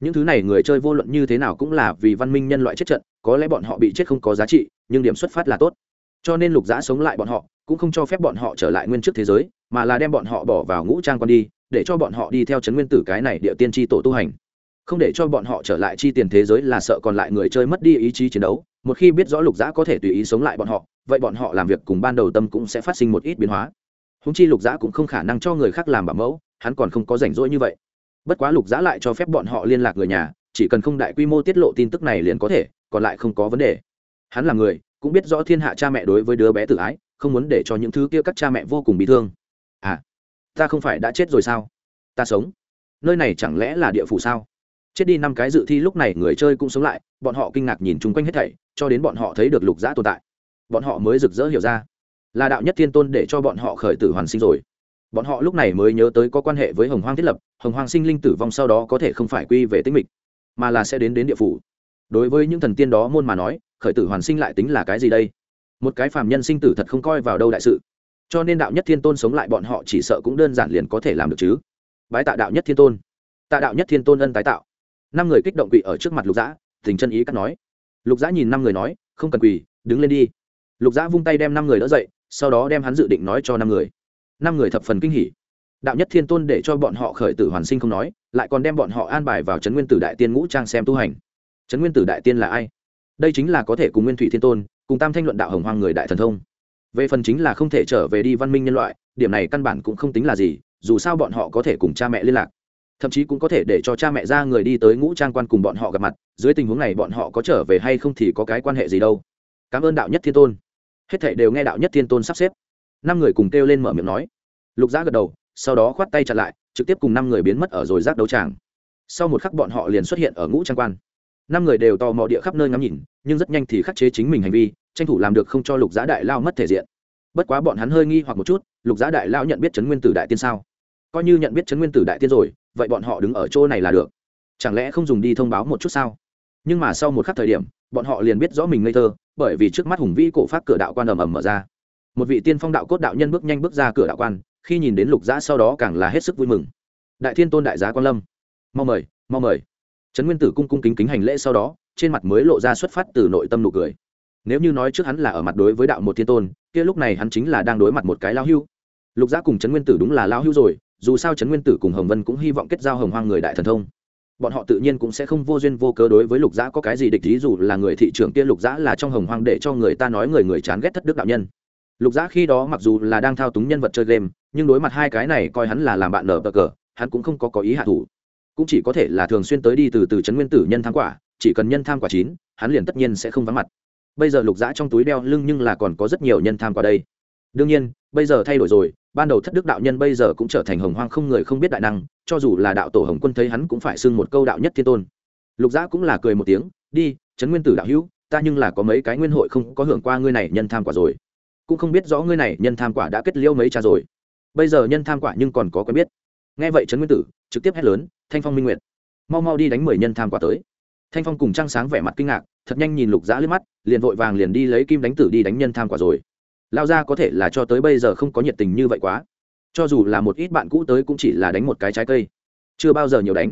[SPEAKER 1] Những thứ này người chơi vô luận như thế nào cũng là vì văn minh nhân loại chết trận, có lẽ bọn họ bị chết không có giá trị, nhưng điểm xuất phát là tốt. Cho nên lục giã sống lại bọn họ, cũng không cho phép bọn họ trở lại nguyên trước thế giới, mà là đem bọn họ bỏ vào ngũ trang con đi để cho bọn họ đi theo chấn nguyên tử cái này địa tiên tri tổ tu hành. Không để cho bọn họ trở lại chi tiền thế giới là sợ còn lại người chơi mất đi ý chí chiến đấu, một khi biết rõ lục giã có thể tùy ý sống lại bọn họ, vậy bọn họ làm việc cùng ban đầu tâm cũng sẽ phát sinh một ít biến hóa. Húng chi lục giã cũng không khả năng cho người khác làm bảo mẫu, hắn còn không có rảnh rỗi như vậy. Bất quá lục giã lại cho phép bọn họ liên lạc người nhà, chỉ cần không đại quy mô tiết lộ tin tức này liền có thể, còn lại không có vấn đề. Hắn là người, cũng biết rõ thiên hạ cha mẹ đối với đứa bé tự ái, không muốn để cho những thứ kia các cha mẹ vô cùng bị thương ta không phải đã chết rồi sao? Ta sống. Nơi này chẳng lẽ là địa phủ sao? Chết đi năm cái dự thi lúc này người chơi cũng sống lại, bọn họ kinh ngạc nhìn chung quanh hết thảy, cho đến bọn họ thấy được lục giã tồn tại. Bọn họ mới rực rỡ hiểu ra, là đạo nhất thiên tôn để cho bọn họ khởi tử hoàn sinh rồi. Bọn họ lúc này mới nhớ tới có quan hệ với hồng hoang thiết lập, hồng hoang sinh linh tử vong sau đó có thể không phải quy về tính mịch, mà là sẽ đến đến địa phủ. Đối với những thần tiên đó môn mà nói, khởi tử hoàn sinh lại tính là cái gì đây? Một cái phàm nhân sinh tử thật không coi vào đâu đại sự cho nên đạo nhất thiên tôn sống lại bọn họ chỉ sợ cũng đơn giản liền có thể làm được chứ. Bái tạ đạo nhất thiên tôn. Tạ đạo nhất thiên tôn ân tái tạo. Năm người kích động quỵ ở trước mặt lục dã, tình chân ý cắt nói. Lục dã nhìn năm người nói, không cần quỳ, đứng lên đi. Lục dã vung tay đem năm người đỡ dậy, sau đó đem hắn dự định nói cho năm người. Năm người thập phần kinh hỉ. Đạo nhất thiên tôn để cho bọn họ khởi tử hoàn sinh không nói, lại còn đem bọn họ an bài vào trấn nguyên tử đại tiên ngũ trang xem tu hành. Trấn nguyên tử đại tiên là ai? Đây chính là có thể cùng nguyên thủy thiên tôn, cùng tam thanh luận đạo hồng hoang người đại thần thông về phần chính là không thể trở về đi văn minh nhân loại, điểm này căn bản cũng không tính là gì, dù sao bọn họ có thể cùng cha mẹ liên lạc. Thậm chí cũng có thể để cho cha mẹ ra người đi tới ngũ trang quan cùng bọn họ gặp mặt, dưới tình huống này bọn họ có trở về hay không thì có cái quan hệ gì đâu. Cảm ơn đạo nhất thiên tôn. Hết thảy đều nghe đạo nhất thiên tôn sắp xếp. Năm người cùng kêu lên mở miệng nói. Lục giã gật đầu, sau đó khoát tay chặt lại, trực tiếp cùng năm người biến mất ở rồi rác đấu tràng. Sau một khắc bọn họ liền xuất hiện ở ngũ trang quan. Năm người đều tò mò địa khắp nơi ngắm nhìn, nhưng rất nhanh thì khắc chế chính mình hành vi tranh thủ làm được không cho lục Giá đại lao mất thể diện. Bất quá bọn hắn hơi nghi hoặc một chút, lục Giá đại lao nhận biết trấn nguyên tử đại tiên sao? Coi như nhận biết trấn nguyên tử đại tiên rồi, vậy bọn họ đứng ở chỗ này là được. Chẳng lẽ không dùng đi thông báo một chút sao? Nhưng mà sau một khắc thời điểm, bọn họ liền biết rõ mình ngây thơ, bởi vì trước mắt hùng vĩ cổ phát cửa đạo quan ầm ầm mở ra. Một vị tiên phong đạo cốt đạo nhân bước nhanh bước ra cửa đạo quan, khi nhìn đến lục giã sau đó càng là hết sức vui mừng. Đại thiên tôn đại giá quan lâm, mau mời mau mời. Trấn nguyên tử cung cung kính kính hành lễ sau đó, trên mặt mới lộ ra xuất phát từ nội tâm nụ cười nếu như nói trước hắn là ở mặt đối với đạo một thiên tôn, kia lúc này hắn chính là đang đối mặt một cái lao hưu. Lục giá cùng trấn nguyên tử đúng là lao hưu rồi, dù sao trấn nguyên tử cùng hồng vân cũng hy vọng kết giao hồng hoang người đại thần thông. Bọn họ tự nhiên cũng sẽ không vô duyên vô cớ đối với lục giã có cái gì địch ý, dù là người thị trưởng kia lục giã là trong hồng hoang để cho người ta nói người người chán ghét thất đức đạo nhân. Lục giã khi đó mặc dù là đang thao túng nhân vật chơi game, nhưng đối mặt hai cái này coi hắn là làm bạn nở bờ cờ, hắn cũng không có có ý hạ thủ. Cũng chỉ có thể là thường xuyên tới đi từ từ trấn nguyên tử nhân tham quả, chỉ cần nhân tham quả chín, hắn liền tất nhiên sẽ không vắng mặt bây giờ lục giã trong túi đeo lưng nhưng là còn có rất nhiều nhân tham qua đây. Đương nhiên, bây giờ thay đổi rồi, ban đầu thất đức đạo nhân bây giờ cũng trở thành hồng hoang không người không biết đại năng, cho dù là đạo tổ hồng quân thấy hắn cũng phải xưng một câu đạo nhất thiên tôn. Lục giã cũng là cười một tiếng, đi, trấn nguyên tử đạo hữu, ta nhưng là có mấy cái nguyên hội không có hưởng qua ngươi này nhân tham quả rồi. Cũng không biết rõ ngươi này nhân tham quả đã kết liêu mấy cha rồi. Bây giờ nhân tham quả nhưng còn có quen biết. Nghe vậy trấn nguyên tử trực tiếp hét lớn, thanh phong minh nguyệt, mau mau đi đánh mười nhân tham quả tới thanh phong cùng trăng sáng vẻ mặt kinh ngạc, thật nhanh nhìn lục giã liếc mắt, liền vội vàng liền đi lấy kim đánh tử đi đánh nhân tham quả rồi. Lao ra có thể là cho tới bây giờ không có nhiệt tình như vậy quá. Cho dù là một ít bạn cũ tới cũng chỉ là đánh một cái trái cây. Chưa bao giờ nhiều đánh.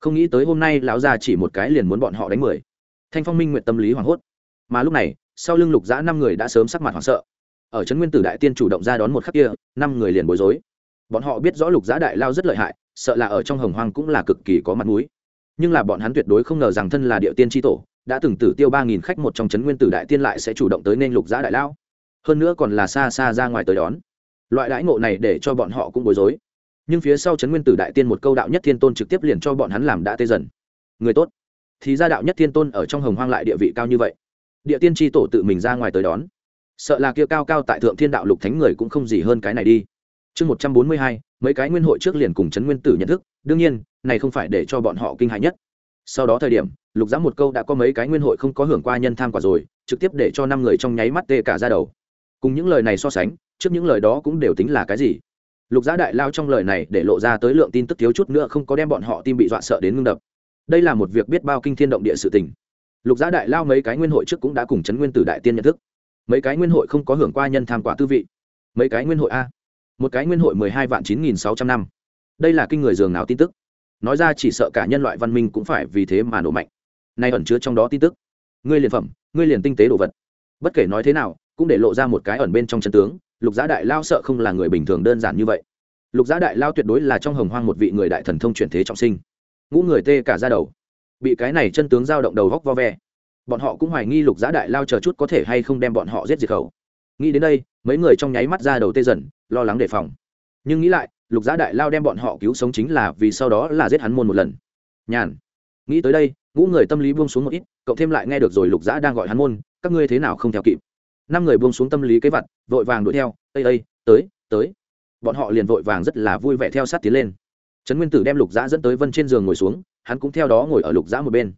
[SPEAKER 1] Không nghĩ tới hôm nay lão ra chỉ một cái liền muốn bọn họ đánh mười. Thanh phong minh nguyện tâm lý hoảng hốt. Mà lúc này, sau lưng lục giã năm người đã sớm sắc mặt hoảng sợ. Ở trấn nguyên tử đại tiên chủ động ra đón một khắc kia, năm người liền bối rối. Bọn họ biết rõ lục giã đại lao rất lợi hại, sợ là ở trong hồng hoang cũng là cực kỳ có mặt mũi nhưng là bọn hắn tuyệt đối không ngờ rằng thân là địa tiên tri tổ, đã từng tử tiêu ba nghìn khách một trong trấn nguyên tử đại tiên lại sẽ chủ động tới nên lục giã đại lao. Hơn nữa còn là xa xa ra ngoài tới đón. Loại đãi ngộ này để cho bọn họ cũng bối rối. Nhưng phía sau trấn nguyên tử đại tiên một câu đạo nhất thiên tôn trực tiếp liền cho bọn hắn làm đã tê dần. Người tốt. Thì ra đạo nhất thiên tôn ở trong hồng hoang lại địa vị cao như vậy. Địa tiên tri tổ tự mình ra ngoài tới đón. Sợ là kia cao cao tại thượng thiên đạo lục thánh người cũng không gì hơn cái này đi chương một trăm bốn mươi hai, mấy cái nguyên hội trước liền cùng trấn nguyên tử nhận thức, đương nhiên, này không phải để cho bọn họ kinh hại nhất. Sau đó thời điểm, lục giã một câu đã có mấy cái nguyên hội không có hưởng qua nhân tham quả rồi, trực tiếp để cho năm người trong nháy mắt tê cả ra đầu. Cùng những lời này so sánh, trước những lời đó cũng đều tính là cái gì? Lục giã đại lao trong lời này để lộ ra tới lượng tin tức thiếu chút nữa không có đem bọn họ tim bị dọa sợ đến ngưng đập. Đây là một việc biết bao kinh thiên động địa sự tình. Lục giã đại lao mấy cái nguyên hội trước cũng đã cùng chấn nguyên tử đại tiên nhận thức. Mấy cái nguyên hội không có hưởng qua nhân tham quả tư vị. Mấy cái nguyên hội a một cái nguyên hội mười hai vạn chín nghìn sáu trăm năm. Đây là kinh người dường nào tin tức? Nói ra chỉ sợ cả nhân loại văn minh cũng phải vì thế mà nổ mạnh. Nay ẩn chứa trong đó tin tức. Ngươi liền phẩm, ngươi liền tinh tế đồ vật. Bất kể nói thế nào, cũng để lộ ra một cái ẩn bên trong chân tướng, lục giá đại lao sợ không là người bình thường đơn giản như vậy. Lục giá đại lao tuyệt đối là trong hồng hoang một vị người đại thần thông chuyển thế trọng sinh. Ngũ người tê cả ra đầu. Bị cái này chân tướng giao động đầu góc vo ve. Bọn họ cũng hoài nghi lục giá đại lao chờ chút có thể hay không đem bọn họ giết diệt khẩu nghĩ đến đây, mấy người trong nháy mắt ra đầu tê dần, lo lắng đề phòng. Nhưng nghĩ lại, lục giá đại lao đem bọn họ cứu sống chính là vì sau đó là giết hắn môn một lần. Nhàn. Nghĩ tới đây, ngũ người tâm lý buông xuống một ít, cậu thêm lại nghe được rồi lục giã đang gọi hắn môn, các ngươi thế nào không theo kịp? Năm người buông xuống tâm lý kế vặt, vội vàng đuổi theo ây ây tới tới. Bọn họ liền vội vàng rất là vui vẻ theo sát tiến lên. Trấn nguyên tử đem lục giã dẫn tới vân trên giường ngồi xuống, hắn cũng theo đó ngồi ở lục giã một bên.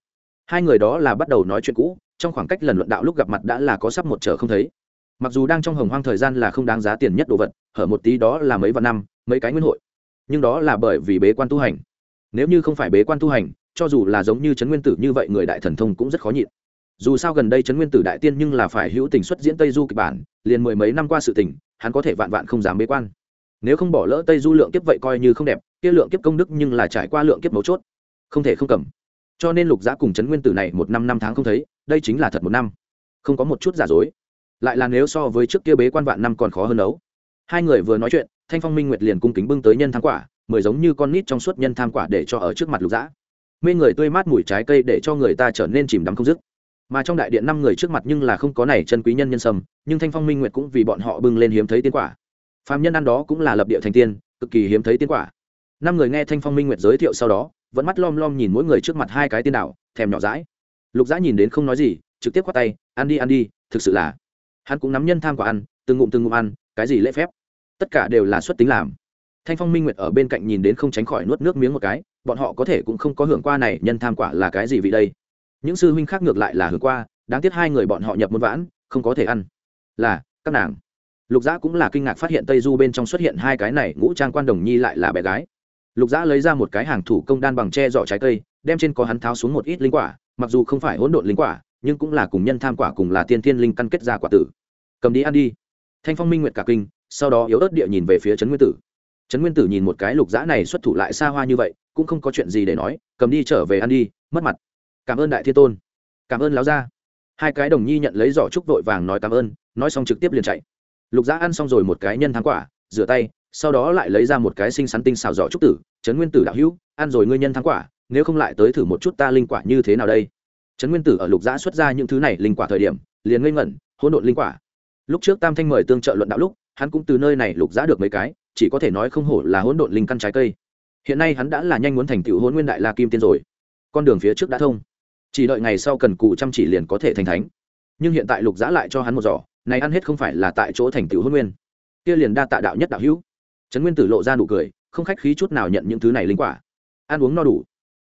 [SPEAKER 1] Hai người đó là bắt đầu nói chuyện cũ, trong khoảng cách lần luận đạo lúc gặp mặt đã là có sắp một trở không thấy mặc dù đang trong hồng hoang thời gian là không đáng giá tiền nhất đồ vật, hở một tí đó là mấy vạn năm, mấy cái nguyên hội. Nhưng đó là bởi vì bế quan tu hành. Nếu như không phải bế quan tu hành, cho dù là giống như trấn nguyên tử như vậy người đại thần thông cũng rất khó nhịn. Dù sao gần đây trấn nguyên tử đại tiên nhưng là phải hữu tình xuất diễn tây du kịch bản, liền mười mấy năm qua sự tình, hắn có thể vạn vạn không dám bế quan. Nếu không bỏ lỡ tây du lượng kiếp vậy coi như không đẹp, kia lượng kiếp công đức nhưng là trải qua lượng kiếp mấu chốt. Không thể không cầm. Cho nên lục giá cùng trấn nguyên tử này một năm năm tháng không thấy, đây chính là thật một năm. Không có một chút giả dối lại là nếu so với trước kia bế quan vạn năm còn khó hơn đấu hai người vừa nói chuyện, thanh phong, minh nguyệt liền cung kính bưng tới nhân tham quả, mười giống như con nít trong suốt nhân tham quả để cho ở trước mặt lục dã. Mê người tươi mát mùi trái cây để cho người ta trở nên chìm đắm không dứt. Mà trong đại điện năm người trước mặt nhưng là không có này chân quý nhân nhân sâm, nhưng thanh phong, minh nguyệt cũng vì bọn họ bưng lên hiếm thấy tiên quả. Phàm nhân ăn đó cũng là lập địa thành tiên, cực kỳ hiếm thấy tiên quả. Năm người nghe thanh phong, minh nguyệt giới thiệu sau đó, vẫn mắt lom lom nhìn mỗi người trước mặt hai cái tiên đảo, thèm nhỏ rãi lục dã nhìn đến không nói gì, trực tiếp khoát tay, ăn đi ăn đi, thực sự là hắn cũng nắm nhân tham quả ăn, từng ngụm từng ngụm ăn, cái gì lễ phép? Tất cả đều là xuất tính làm. Thanh phong minh nguyệt ở bên cạnh nhìn đến không tránh khỏi nuốt nước miếng một cái, bọn họ có thể cũng không có hưởng qua này nhân tham quả là cái gì vị đây. Những sư huynh khác ngược lại là hưởng qua, đáng tiếc hai người bọn họ nhập môn vãn, không có thể ăn. Là, các nàng. Lục giã cũng là kinh ngạc phát hiện tây du bên trong xuất hiện hai cái này, ngũ trang quan đồng nhi lại là bé gái. Lục giã lấy ra một cái hàng thủ công đan bằng tre giỏ trái cây, đem trên có hắn tháo xuống một ít linh quả, mặc dù không phải hỗn độn linh quả, nhưng cũng là cùng nhân tham quả cùng là tiên thiên linh căn kết ra quả tử cầm đi ăn đi. Thanh phong minh nguyệt cả kinh, sau đó yếu ớt địa nhìn về phía trấn nguyên tử. Trấn nguyên tử nhìn một cái lục dã này xuất thủ lại xa hoa như vậy, cũng không có chuyện gì để nói, cầm đi trở về ăn đi, mất mặt. Cảm ơn đại thiên tôn. Cảm ơn láo gia. Hai cái đồng nhi nhận lấy giỏ trúc vội vàng nói cảm ơn, nói xong trực tiếp liền chạy. Lục dã ăn xong rồi một cái nhân thắng quả, rửa tay, sau đó lại lấy ra một cái xinh xắn tinh xào giỏ trúc tử. Trấn nguyên tử đạo hữu, ăn rồi ngươi nhân thắng quả, nếu không lại tới thử một chút ta linh quả như thế nào đây? Trấn nguyên tử ở lục dã xuất ra những thứ này linh quả thời điểm, liền ngây ngẩn, hỗn độn linh quả lúc trước tam thanh mời tương trợ luận đạo lúc, hắn cũng từ nơi này lục giã được mấy cái, chỉ có thể nói không hổ là hỗn độn linh căn trái cây. Hiện nay hắn đã là nhanh muốn thành tựu hôn nguyên đại la kim tiên rồi. Con đường phía trước đã thông. Chỉ đợi ngày sau cần cù chăm chỉ liền có thể thành thánh. Nhưng hiện tại lục giã lại cho hắn một giỏ, này ăn hết không phải là tại chỗ thành tựu hôn nguyên. Kia liền đa tạ đạo nhất đạo hữu. Trấn nguyên tử lộ ra nụ cười, không khách khí chút nào nhận những thứ này linh quả. Ăn uống no đủ.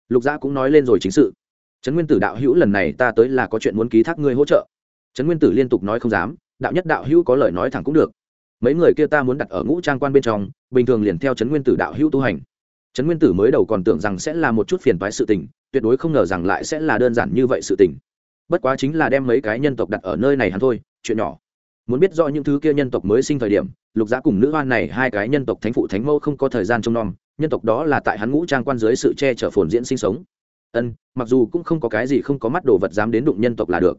[SPEAKER 1] Lục giã cũng nói lên rồi chính sự. Trấn nguyên tử đạo hữu lần này ta tới là có chuyện muốn ký thác ngươi hỗ trợ. Trấn nguyên tử liên tục nói không dám đạo nhất đạo hữu có lời nói thẳng cũng được. Mấy người kia ta muốn đặt ở ngũ trang quan bên trong, bình thường liền theo trấn nguyên tử đạo hữu tu hành. Trấn nguyên tử mới đầu còn tưởng rằng sẽ là một chút phiền toái sự tình, tuyệt đối không ngờ rằng lại sẽ là đơn giản như vậy sự tình. Bất quá chính là đem mấy cái nhân tộc đặt ở nơi này hắn thôi, chuyện nhỏ. Muốn biết rõ những thứ kia nhân tộc mới sinh thời điểm, lục giá cùng nữ hoan này hai cái nhân tộc thánh phụ thánh mẫu không có thời gian trông nom, nhân tộc đó là tại hắn ngũ trang quan dưới sự che chở phồn diễn sinh sống. Ân, mặc dù cũng không có cái gì không có mắt đồ vật dám đến đụng nhân tộc là được.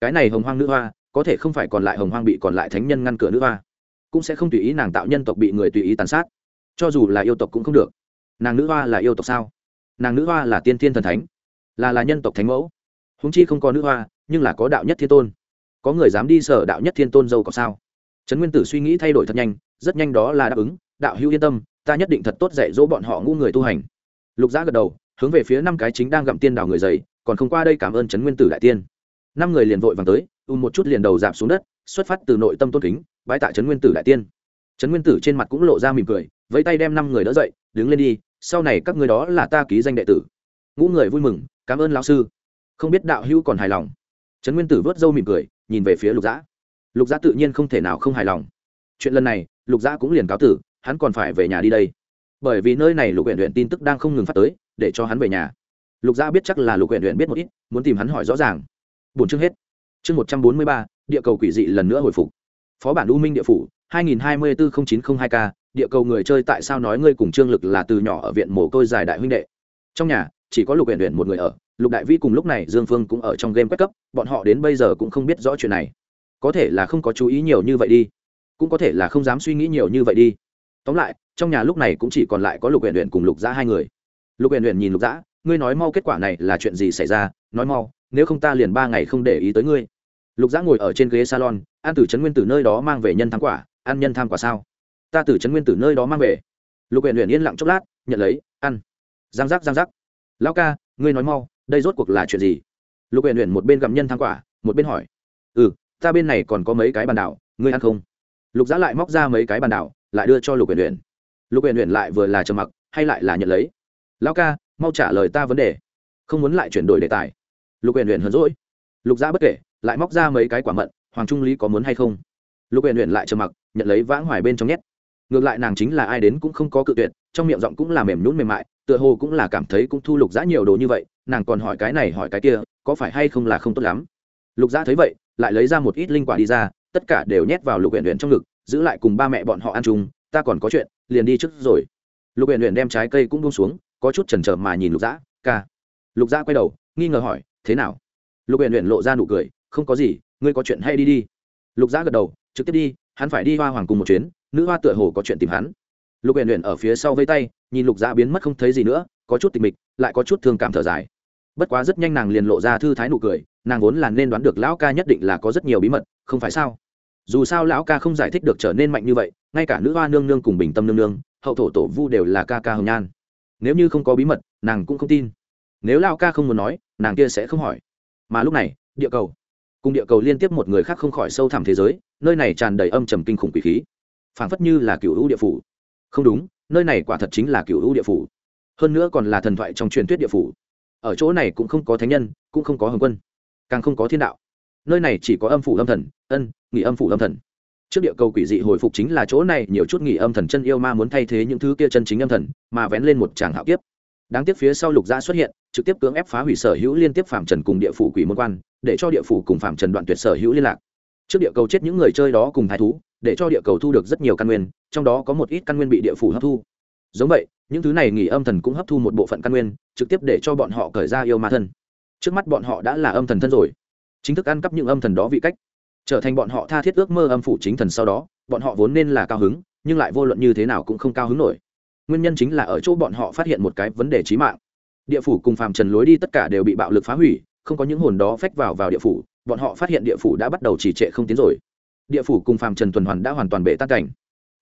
[SPEAKER 1] Cái này hồng hoang nữ hoa có thể không phải còn lại hồng hoang bị còn lại thánh nhân ngăn cửa nữ hoa, cũng sẽ không tùy ý nàng tạo nhân tộc bị người tùy ý tàn sát. Cho dù là yêu tộc cũng không được. Nàng nữ hoa là yêu tộc sao? Nàng nữ hoa là tiên thiên thần thánh, là là nhân tộc thánh mẫu. Húng chi không có nữ hoa, nhưng là có đạo nhất thiên tôn. Có người dám đi sở đạo nhất thiên tôn dâu có sao? Trấn nguyên tử suy nghĩ thay đổi thật nhanh, rất nhanh đó là đáp ứng, đạo hữu yên tâm, ta nhất định thật tốt dạy dỗ bọn họ ngu người tu hành. Lục giã gật đầu, hướng về phía năm cái chính đang gặm tiên đào người dày còn không qua đây cảm ơn trấn nguyên tử đại tiên năm người liền vội vàng tới ùm một chút liền đầu giảm xuống đất, xuất phát từ nội tâm tôn kính bãi tại trấn nguyên tử đại tiên. Trấn nguyên tử trên mặt cũng lộ ra mỉm cười, vẫy tay đem năm người đỡ dậy, đứng lên đi, sau này các người đó là ta ký danh đệ tử. Ngũ người vui mừng, cảm ơn lão sư. Không biết đạo hữu còn hài lòng. Trấn nguyên tử vớt râu mỉm cười, nhìn về phía lục dã. Lục dã tự nhiên không thể nào không hài lòng. Chuyện lần này, lục dã cũng liền cáo tử, hắn còn phải về nhà đi đây. Bởi vì nơi này lục huyện huyện tin tức đang không ngừng phát tới, để cho hắn về nhà. Lục dã biết chắc là lục huyện huyện biết một ít, muốn tìm hắn hỏi rõ ràng bốn chương hết. Chương một trăm bốn mươi ba, địa cầu quỷ dị lần nữa hồi phục. Phó bản u minh địa phủ 2024-0902 k, địa cầu người chơi tại sao nói ngươi cùng trương lực là từ nhỏ ở viện mồ côi dài đại huynh đệ? Trong nhà, chỉ có lục huyện huyện một người ở, lục đại vi cùng lúc này dương phương cũng ở trong game quét cấp, bọn họ đến bây giờ cũng không biết rõ chuyện này. Có thể là không có chú ý nhiều như vậy đi, cũng có thể là không dám suy nghĩ nhiều như vậy đi. Tóm lại, trong nhà lúc này cũng chỉ còn lại có lục huyện huyện cùng lục giã hai người. Lục huyện huyện nhìn lục giã ngươi nói mau kết quả này là chuyện gì xảy ra? Nói mau nếu không ta liền ba ngày không để ý tới ngươi. Lục giã ngồi ở trên ghế salon, an Tử trấn nguyên từ nơi đó mang về nhân thắng quả, ăn nhân tham quả sao? Ta Tử trấn nguyên từ nơi đó mang về. Lục huyện huyện yên lặng chốc lát, nhận lấy, ăn. Giang giác giang giác. Lão ca, ngươi nói mau, đây rốt cuộc là chuyện gì? Lục huyện huyện một bên gặm nhân tham quả, một bên hỏi. Ừ ta bên này còn có mấy cái bàn đảo, ngươi ăn không? Lục giã lại móc ra mấy cái bàn đảo, lại đưa cho lục huyện huyện lục huyện huyện lại vừa là trầm mặc, hay lại là nhận lấy. Lão ca, mau trả lời ta vấn đề. Không muốn lại chuyển đổi đề tài lục Uyển Uyển hờn rỗi lục Gia bất kể, lại móc ra mấy cái quả mận, hoàng trung lý có muốn hay không? Lục Uyển Uyển lại trầm mặc, nhận lấy vãng hoài bên trong nhét. Ngược lại nàng chính là ai đến cũng không có cự tuyệt, trong miệng giọng cũng là mềm nhún mềm mại, tựa hồ cũng là cảm thấy cũng thu lục giã nhiều đồ như vậy, nàng còn hỏi cái này hỏi cái kia, có phải hay không là không tốt lắm? Lục giã thấy vậy, lại lấy ra một ít linh quả đi ra, tất cả đều nhét vào lục huyện huyện trong ngực, giữ lại cùng ba mẹ bọn họ ăn chung, ta còn có chuyện, liền đi trước rồi. Lục huyện huyện đem trái cây cũng buông xuống, có chút chần chờ mà nhìn lục giã, ca. Lục giã quay đầu, nghi ngờ hỏi thế nào? Lục huyện huyện lộ ra nụ cười, không có gì, ngươi có chuyện hay đi đi. Lục giã gật đầu, trực tiếp đi, hắn phải đi hoa hoàng cùng một chuyến, nữ hoa tựa hồ có chuyện tìm hắn. Lục huyện huyện ở phía sau vây tay, nhìn lục giã biến mất không thấy gì nữa, có chút tịch mịch, lại có chút thương cảm thở dài. Bất quá rất nhanh nàng liền lộ ra thư thái nụ cười, nàng vốn là nên đoán được lão ca nhất định là có rất nhiều bí mật, không phải sao? Dù sao lão ca không giải thích được trở nên mạnh như vậy, ngay cả nữ hoa nương nương cùng bình tâm nương nương, hậu thổ tổ vu đều là ca ca hồng nhan. Nếu như không có bí mật, nàng cũng không tin nếu lão ca không muốn nói, nàng kia sẽ không hỏi. Mà lúc này, địa cầu. Cùng địa cầu liên tiếp một người khác không khỏi sâu thẳm thế giới, nơi này tràn đầy âm trầm kinh khủng quỷ khí. Phảng phất như là cựu hữu địa phủ. Không đúng, nơi này quả thật chính là cựu hữu địa phủ. Hơn nữa còn là thần thoại trong truyền thuyết địa phủ. Ở chỗ này cũng không có thánh nhân, cũng không có hồng quân. Càng không có thiên đạo. Nơi này chỉ có âm phủ âm thần, ân, nghỉ âm phủ âm thần. Trước địa cầu quỷ dị hồi phục chính là chỗ này, nhiều chút nghỉ âm thần chân yêu ma muốn thay thế những thứ kia chân chính âm thần, mà vén lên một tràng hạo kiếp đáng tiếc phía sau lục gia xuất hiện, trực tiếp cưỡng ép phá hủy sở hữu liên tiếp phạm trần cùng địa phủ quỷ môn quan, để cho địa phủ cùng phạm trần đoạn tuyệt sở hữu liên lạc. Trước địa cầu chết những người chơi đó cùng thái thú, để cho địa cầu thu được rất nhiều căn nguyên, trong đó có một ít căn nguyên bị địa phủ hấp thu. Giống vậy, những thứ này nghỉ âm thần cũng hấp thu một bộ phận căn nguyên, trực tiếp để cho bọn họ cởi ra yêu ma thân. Trước mắt bọn họ đã là âm thần thân rồi. Chính thức ăn cắp những âm thần đó vị cách. Trở thành bọn họ tha thiết ước mơ âm phủ chính thần sau đó, bọn họ vốn nên là cao hứng, nhưng lại vô luận như thế nào cũng không cao hứng nổi nguyên nhân chính là ở chỗ bọn họ phát hiện một cái vấn đề chí mạng. Địa phủ cùng phàm trần lối đi tất cả đều bị bạo lực phá hủy, không có những hồn đó phách vào vào địa phủ, bọn họ phát hiện địa phủ đã bắt đầu trì trệ không tiến rồi. Địa phủ cùng phàm trần tuần hoàn đã hoàn toàn bể tan cảnh.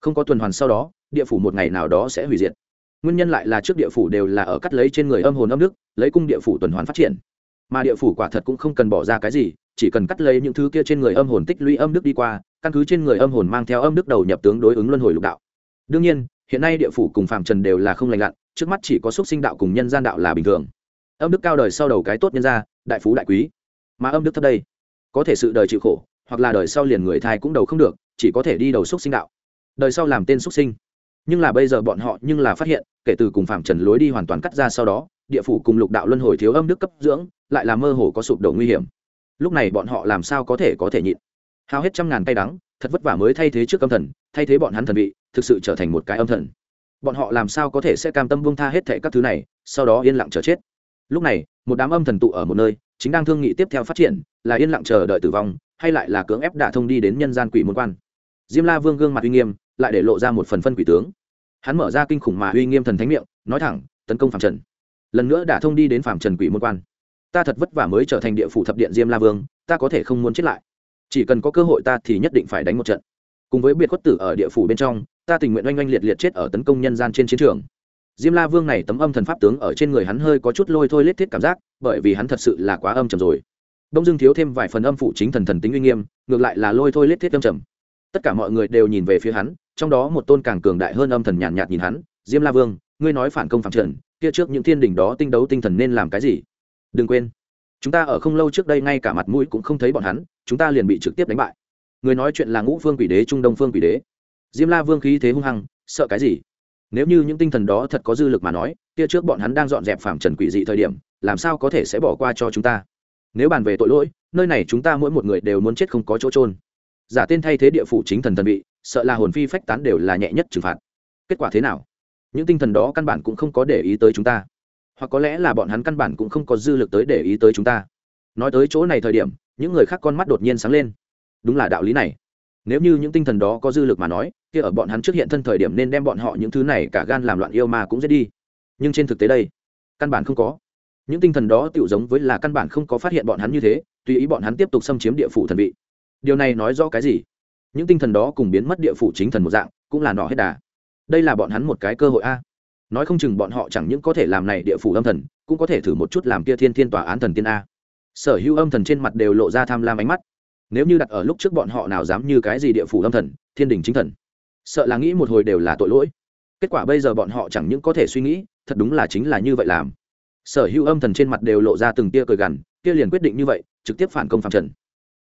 [SPEAKER 1] Không có tuần hoàn sau đó, địa phủ một ngày nào đó sẽ hủy diệt. Nguyên nhân lại là trước địa phủ đều là ở cắt lấy trên người âm hồn âm đức, lấy cung địa phủ tuần hoàn phát triển. Mà địa phủ quả thật cũng không cần bỏ ra cái gì, chỉ cần cắt lấy những thứ kia trên người âm hồn tích lũy âm đức đi qua, căn cứ trên người âm hồn mang theo âm đức đầu nhập tướng đối ứng luân hồi lục đạo. Đương nhiên hiện nay địa phủ cùng phàm trần đều là không lành lặn, trước mắt chỉ có xúc sinh đạo cùng nhân gian đạo là bình thường. Âm đức cao đời sau đầu cái tốt nhân gia, đại phú đại quý. Mà âm đức thấp đây, có thể sự đời chịu khổ, hoặc là đời sau liền người thai cũng đầu không được, chỉ có thể đi đầu xúc sinh đạo. Đời sau làm tên xúc sinh. Nhưng là bây giờ bọn họ nhưng là phát hiện, kể từ cùng phạm trần lối đi hoàn toàn cắt ra sau đó, địa phủ cùng lục đạo luân hồi thiếu âm đức cấp dưỡng, lại là mơ hồ có sụp đổ nguy hiểm. Lúc này bọn họ làm sao có thể có thể nhịn? Hao hết trăm ngàn tay đắng thật vất vả mới thay thế trước âm thần, thay thế bọn hắn thần vị, thực sự trở thành một cái âm thần. Bọn họ làm sao có thể sẽ cam tâm buông tha hết thệ các thứ này, sau đó yên lặng chờ chết. Lúc này, một đám âm thần tụ ở một nơi, chính đang thương nghị tiếp theo phát triển, là yên lặng chờ đợi tử vong, hay lại là cưỡng ép đả thông đi đến nhân gian quỷ môn quan. Diêm la vương gương mặt uy nghiêm, lại để lộ ra một phần phân quỷ tướng. Hắn mở ra kinh khủng mà uy nghiêm thần thánh miệng, nói thẳng, tấn công phạm trần. Lần nữa đả thông đi đến phạm trần quỷ môn quan. Ta thật vất vả mới trở thành địa phủ thập điện diêm la vương, ta có thể không muốn chết lại chỉ cần có cơ hội ta thì nhất định phải đánh một trận. Cùng với biệt khuất tử ở địa phủ bên trong ta tình nguyện oanh oanh liệt liệt chết ở tấn công nhân gian trên chiến trường. Diêm la vương này tấm âm thần pháp tướng ở trên người hắn hơi có chút lôi thôi lết thiết cảm giác bởi vì hắn thật sự là quá âm trầm rồi. Đông dương thiếu thêm vài phần âm phụ chính thần thần tính uy nghiêm ngược lại là lôi thôi lết thiết âm trầm. Tất cả mọi người đều nhìn về phía hắn trong đó một tôn càng cường đại hơn âm thần nhàn nhạt, nhạt nhìn hắn diêm la vương ngươi nói phản công phạm trần kia trước những thiên đình đó tinh đấu tinh thần nên làm cái gì? Đừng quên chúng ta ở không lâu trước đây ngay cả mặt mũi cũng không thấy bọn hắn chúng ta liền bị trực tiếp đánh bại. Người nói chuyện là ngũ phương quỷ đế, trung đông phương quỷ đế. Diêm la vương khí thế hung hăng, sợ cái gì? Nếu như những tinh thần đó thật có dư lực mà nói, kia trước bọn hắn đang dọn dẹp phạm trần quỷ dị thời điểm, làm sao có thể sẽ bỏ qua cho chúng ta? Nếu bàn về tội lỗi, nơi này chúng ta mỗi một người đều muốn chết không có chỗ trôn giả tên thay thế địa phủ chính thần thần vị, sợ là hồn phi phách tán đều là nhẹ nhất trừng phạt. Kết quả thế nào? Những tinh thần đó căn bản cũng không có để ý tới chúng ta. Hoặc có lẽ là bọn hắn căn bản cũng không có dư lực tới để ý tới chúng ta. Nói tới chỗ này thời điểm những người khác con mắt đột nhiên sáng lên. Đúng là đạo lý này. Nếu như những tinh thần đó có dư lực mà nói, kia ở bọn hắn trước hiện thân thời điểm nên đem bọn họ những thứ này cả gan làm loạn yêu mà cũng giết đi. Nhưng trên thực tế đây, căn bản không có. Những tinh thần đó tựu giống với là căn bản không có phát hiện bọn hắn như thế, tùy ý bọn hắn tiếp tục xâm chiếm địa phủ thần vị. Điều này nói rõ cái gì? Những tinh thần đó cùng biến mất địa phủ chính thần một dạng, cũng là nọ hết đà. Đây là bọn hắn một cái cơ hội a. Nói không chừng bọn họ chẳng những có thể làm này địa phủ âm thần, cũng có thể thử một chút làm kia thiên thiên tòa án thần tiên a sở hữu âm thần trên mặt đều lộ ra tham lam ánh mắt. Nếu như đặt ở lúc trước bọn họ nào dám như cái gì địa phủ âm thần, thiên đình chính thần, sợ là nghĩ một hồi đều là tội lỗi. Kết quả bây giờ bọn họ chẳng những có thể suy nghĩ, thật đúng là chính là như vậy làm. Sở hữu âm thần trên mặt đều lộ ra từng tia cười gằn, kia liền quyết định như vậy, trực tiếp phản công phạm trần.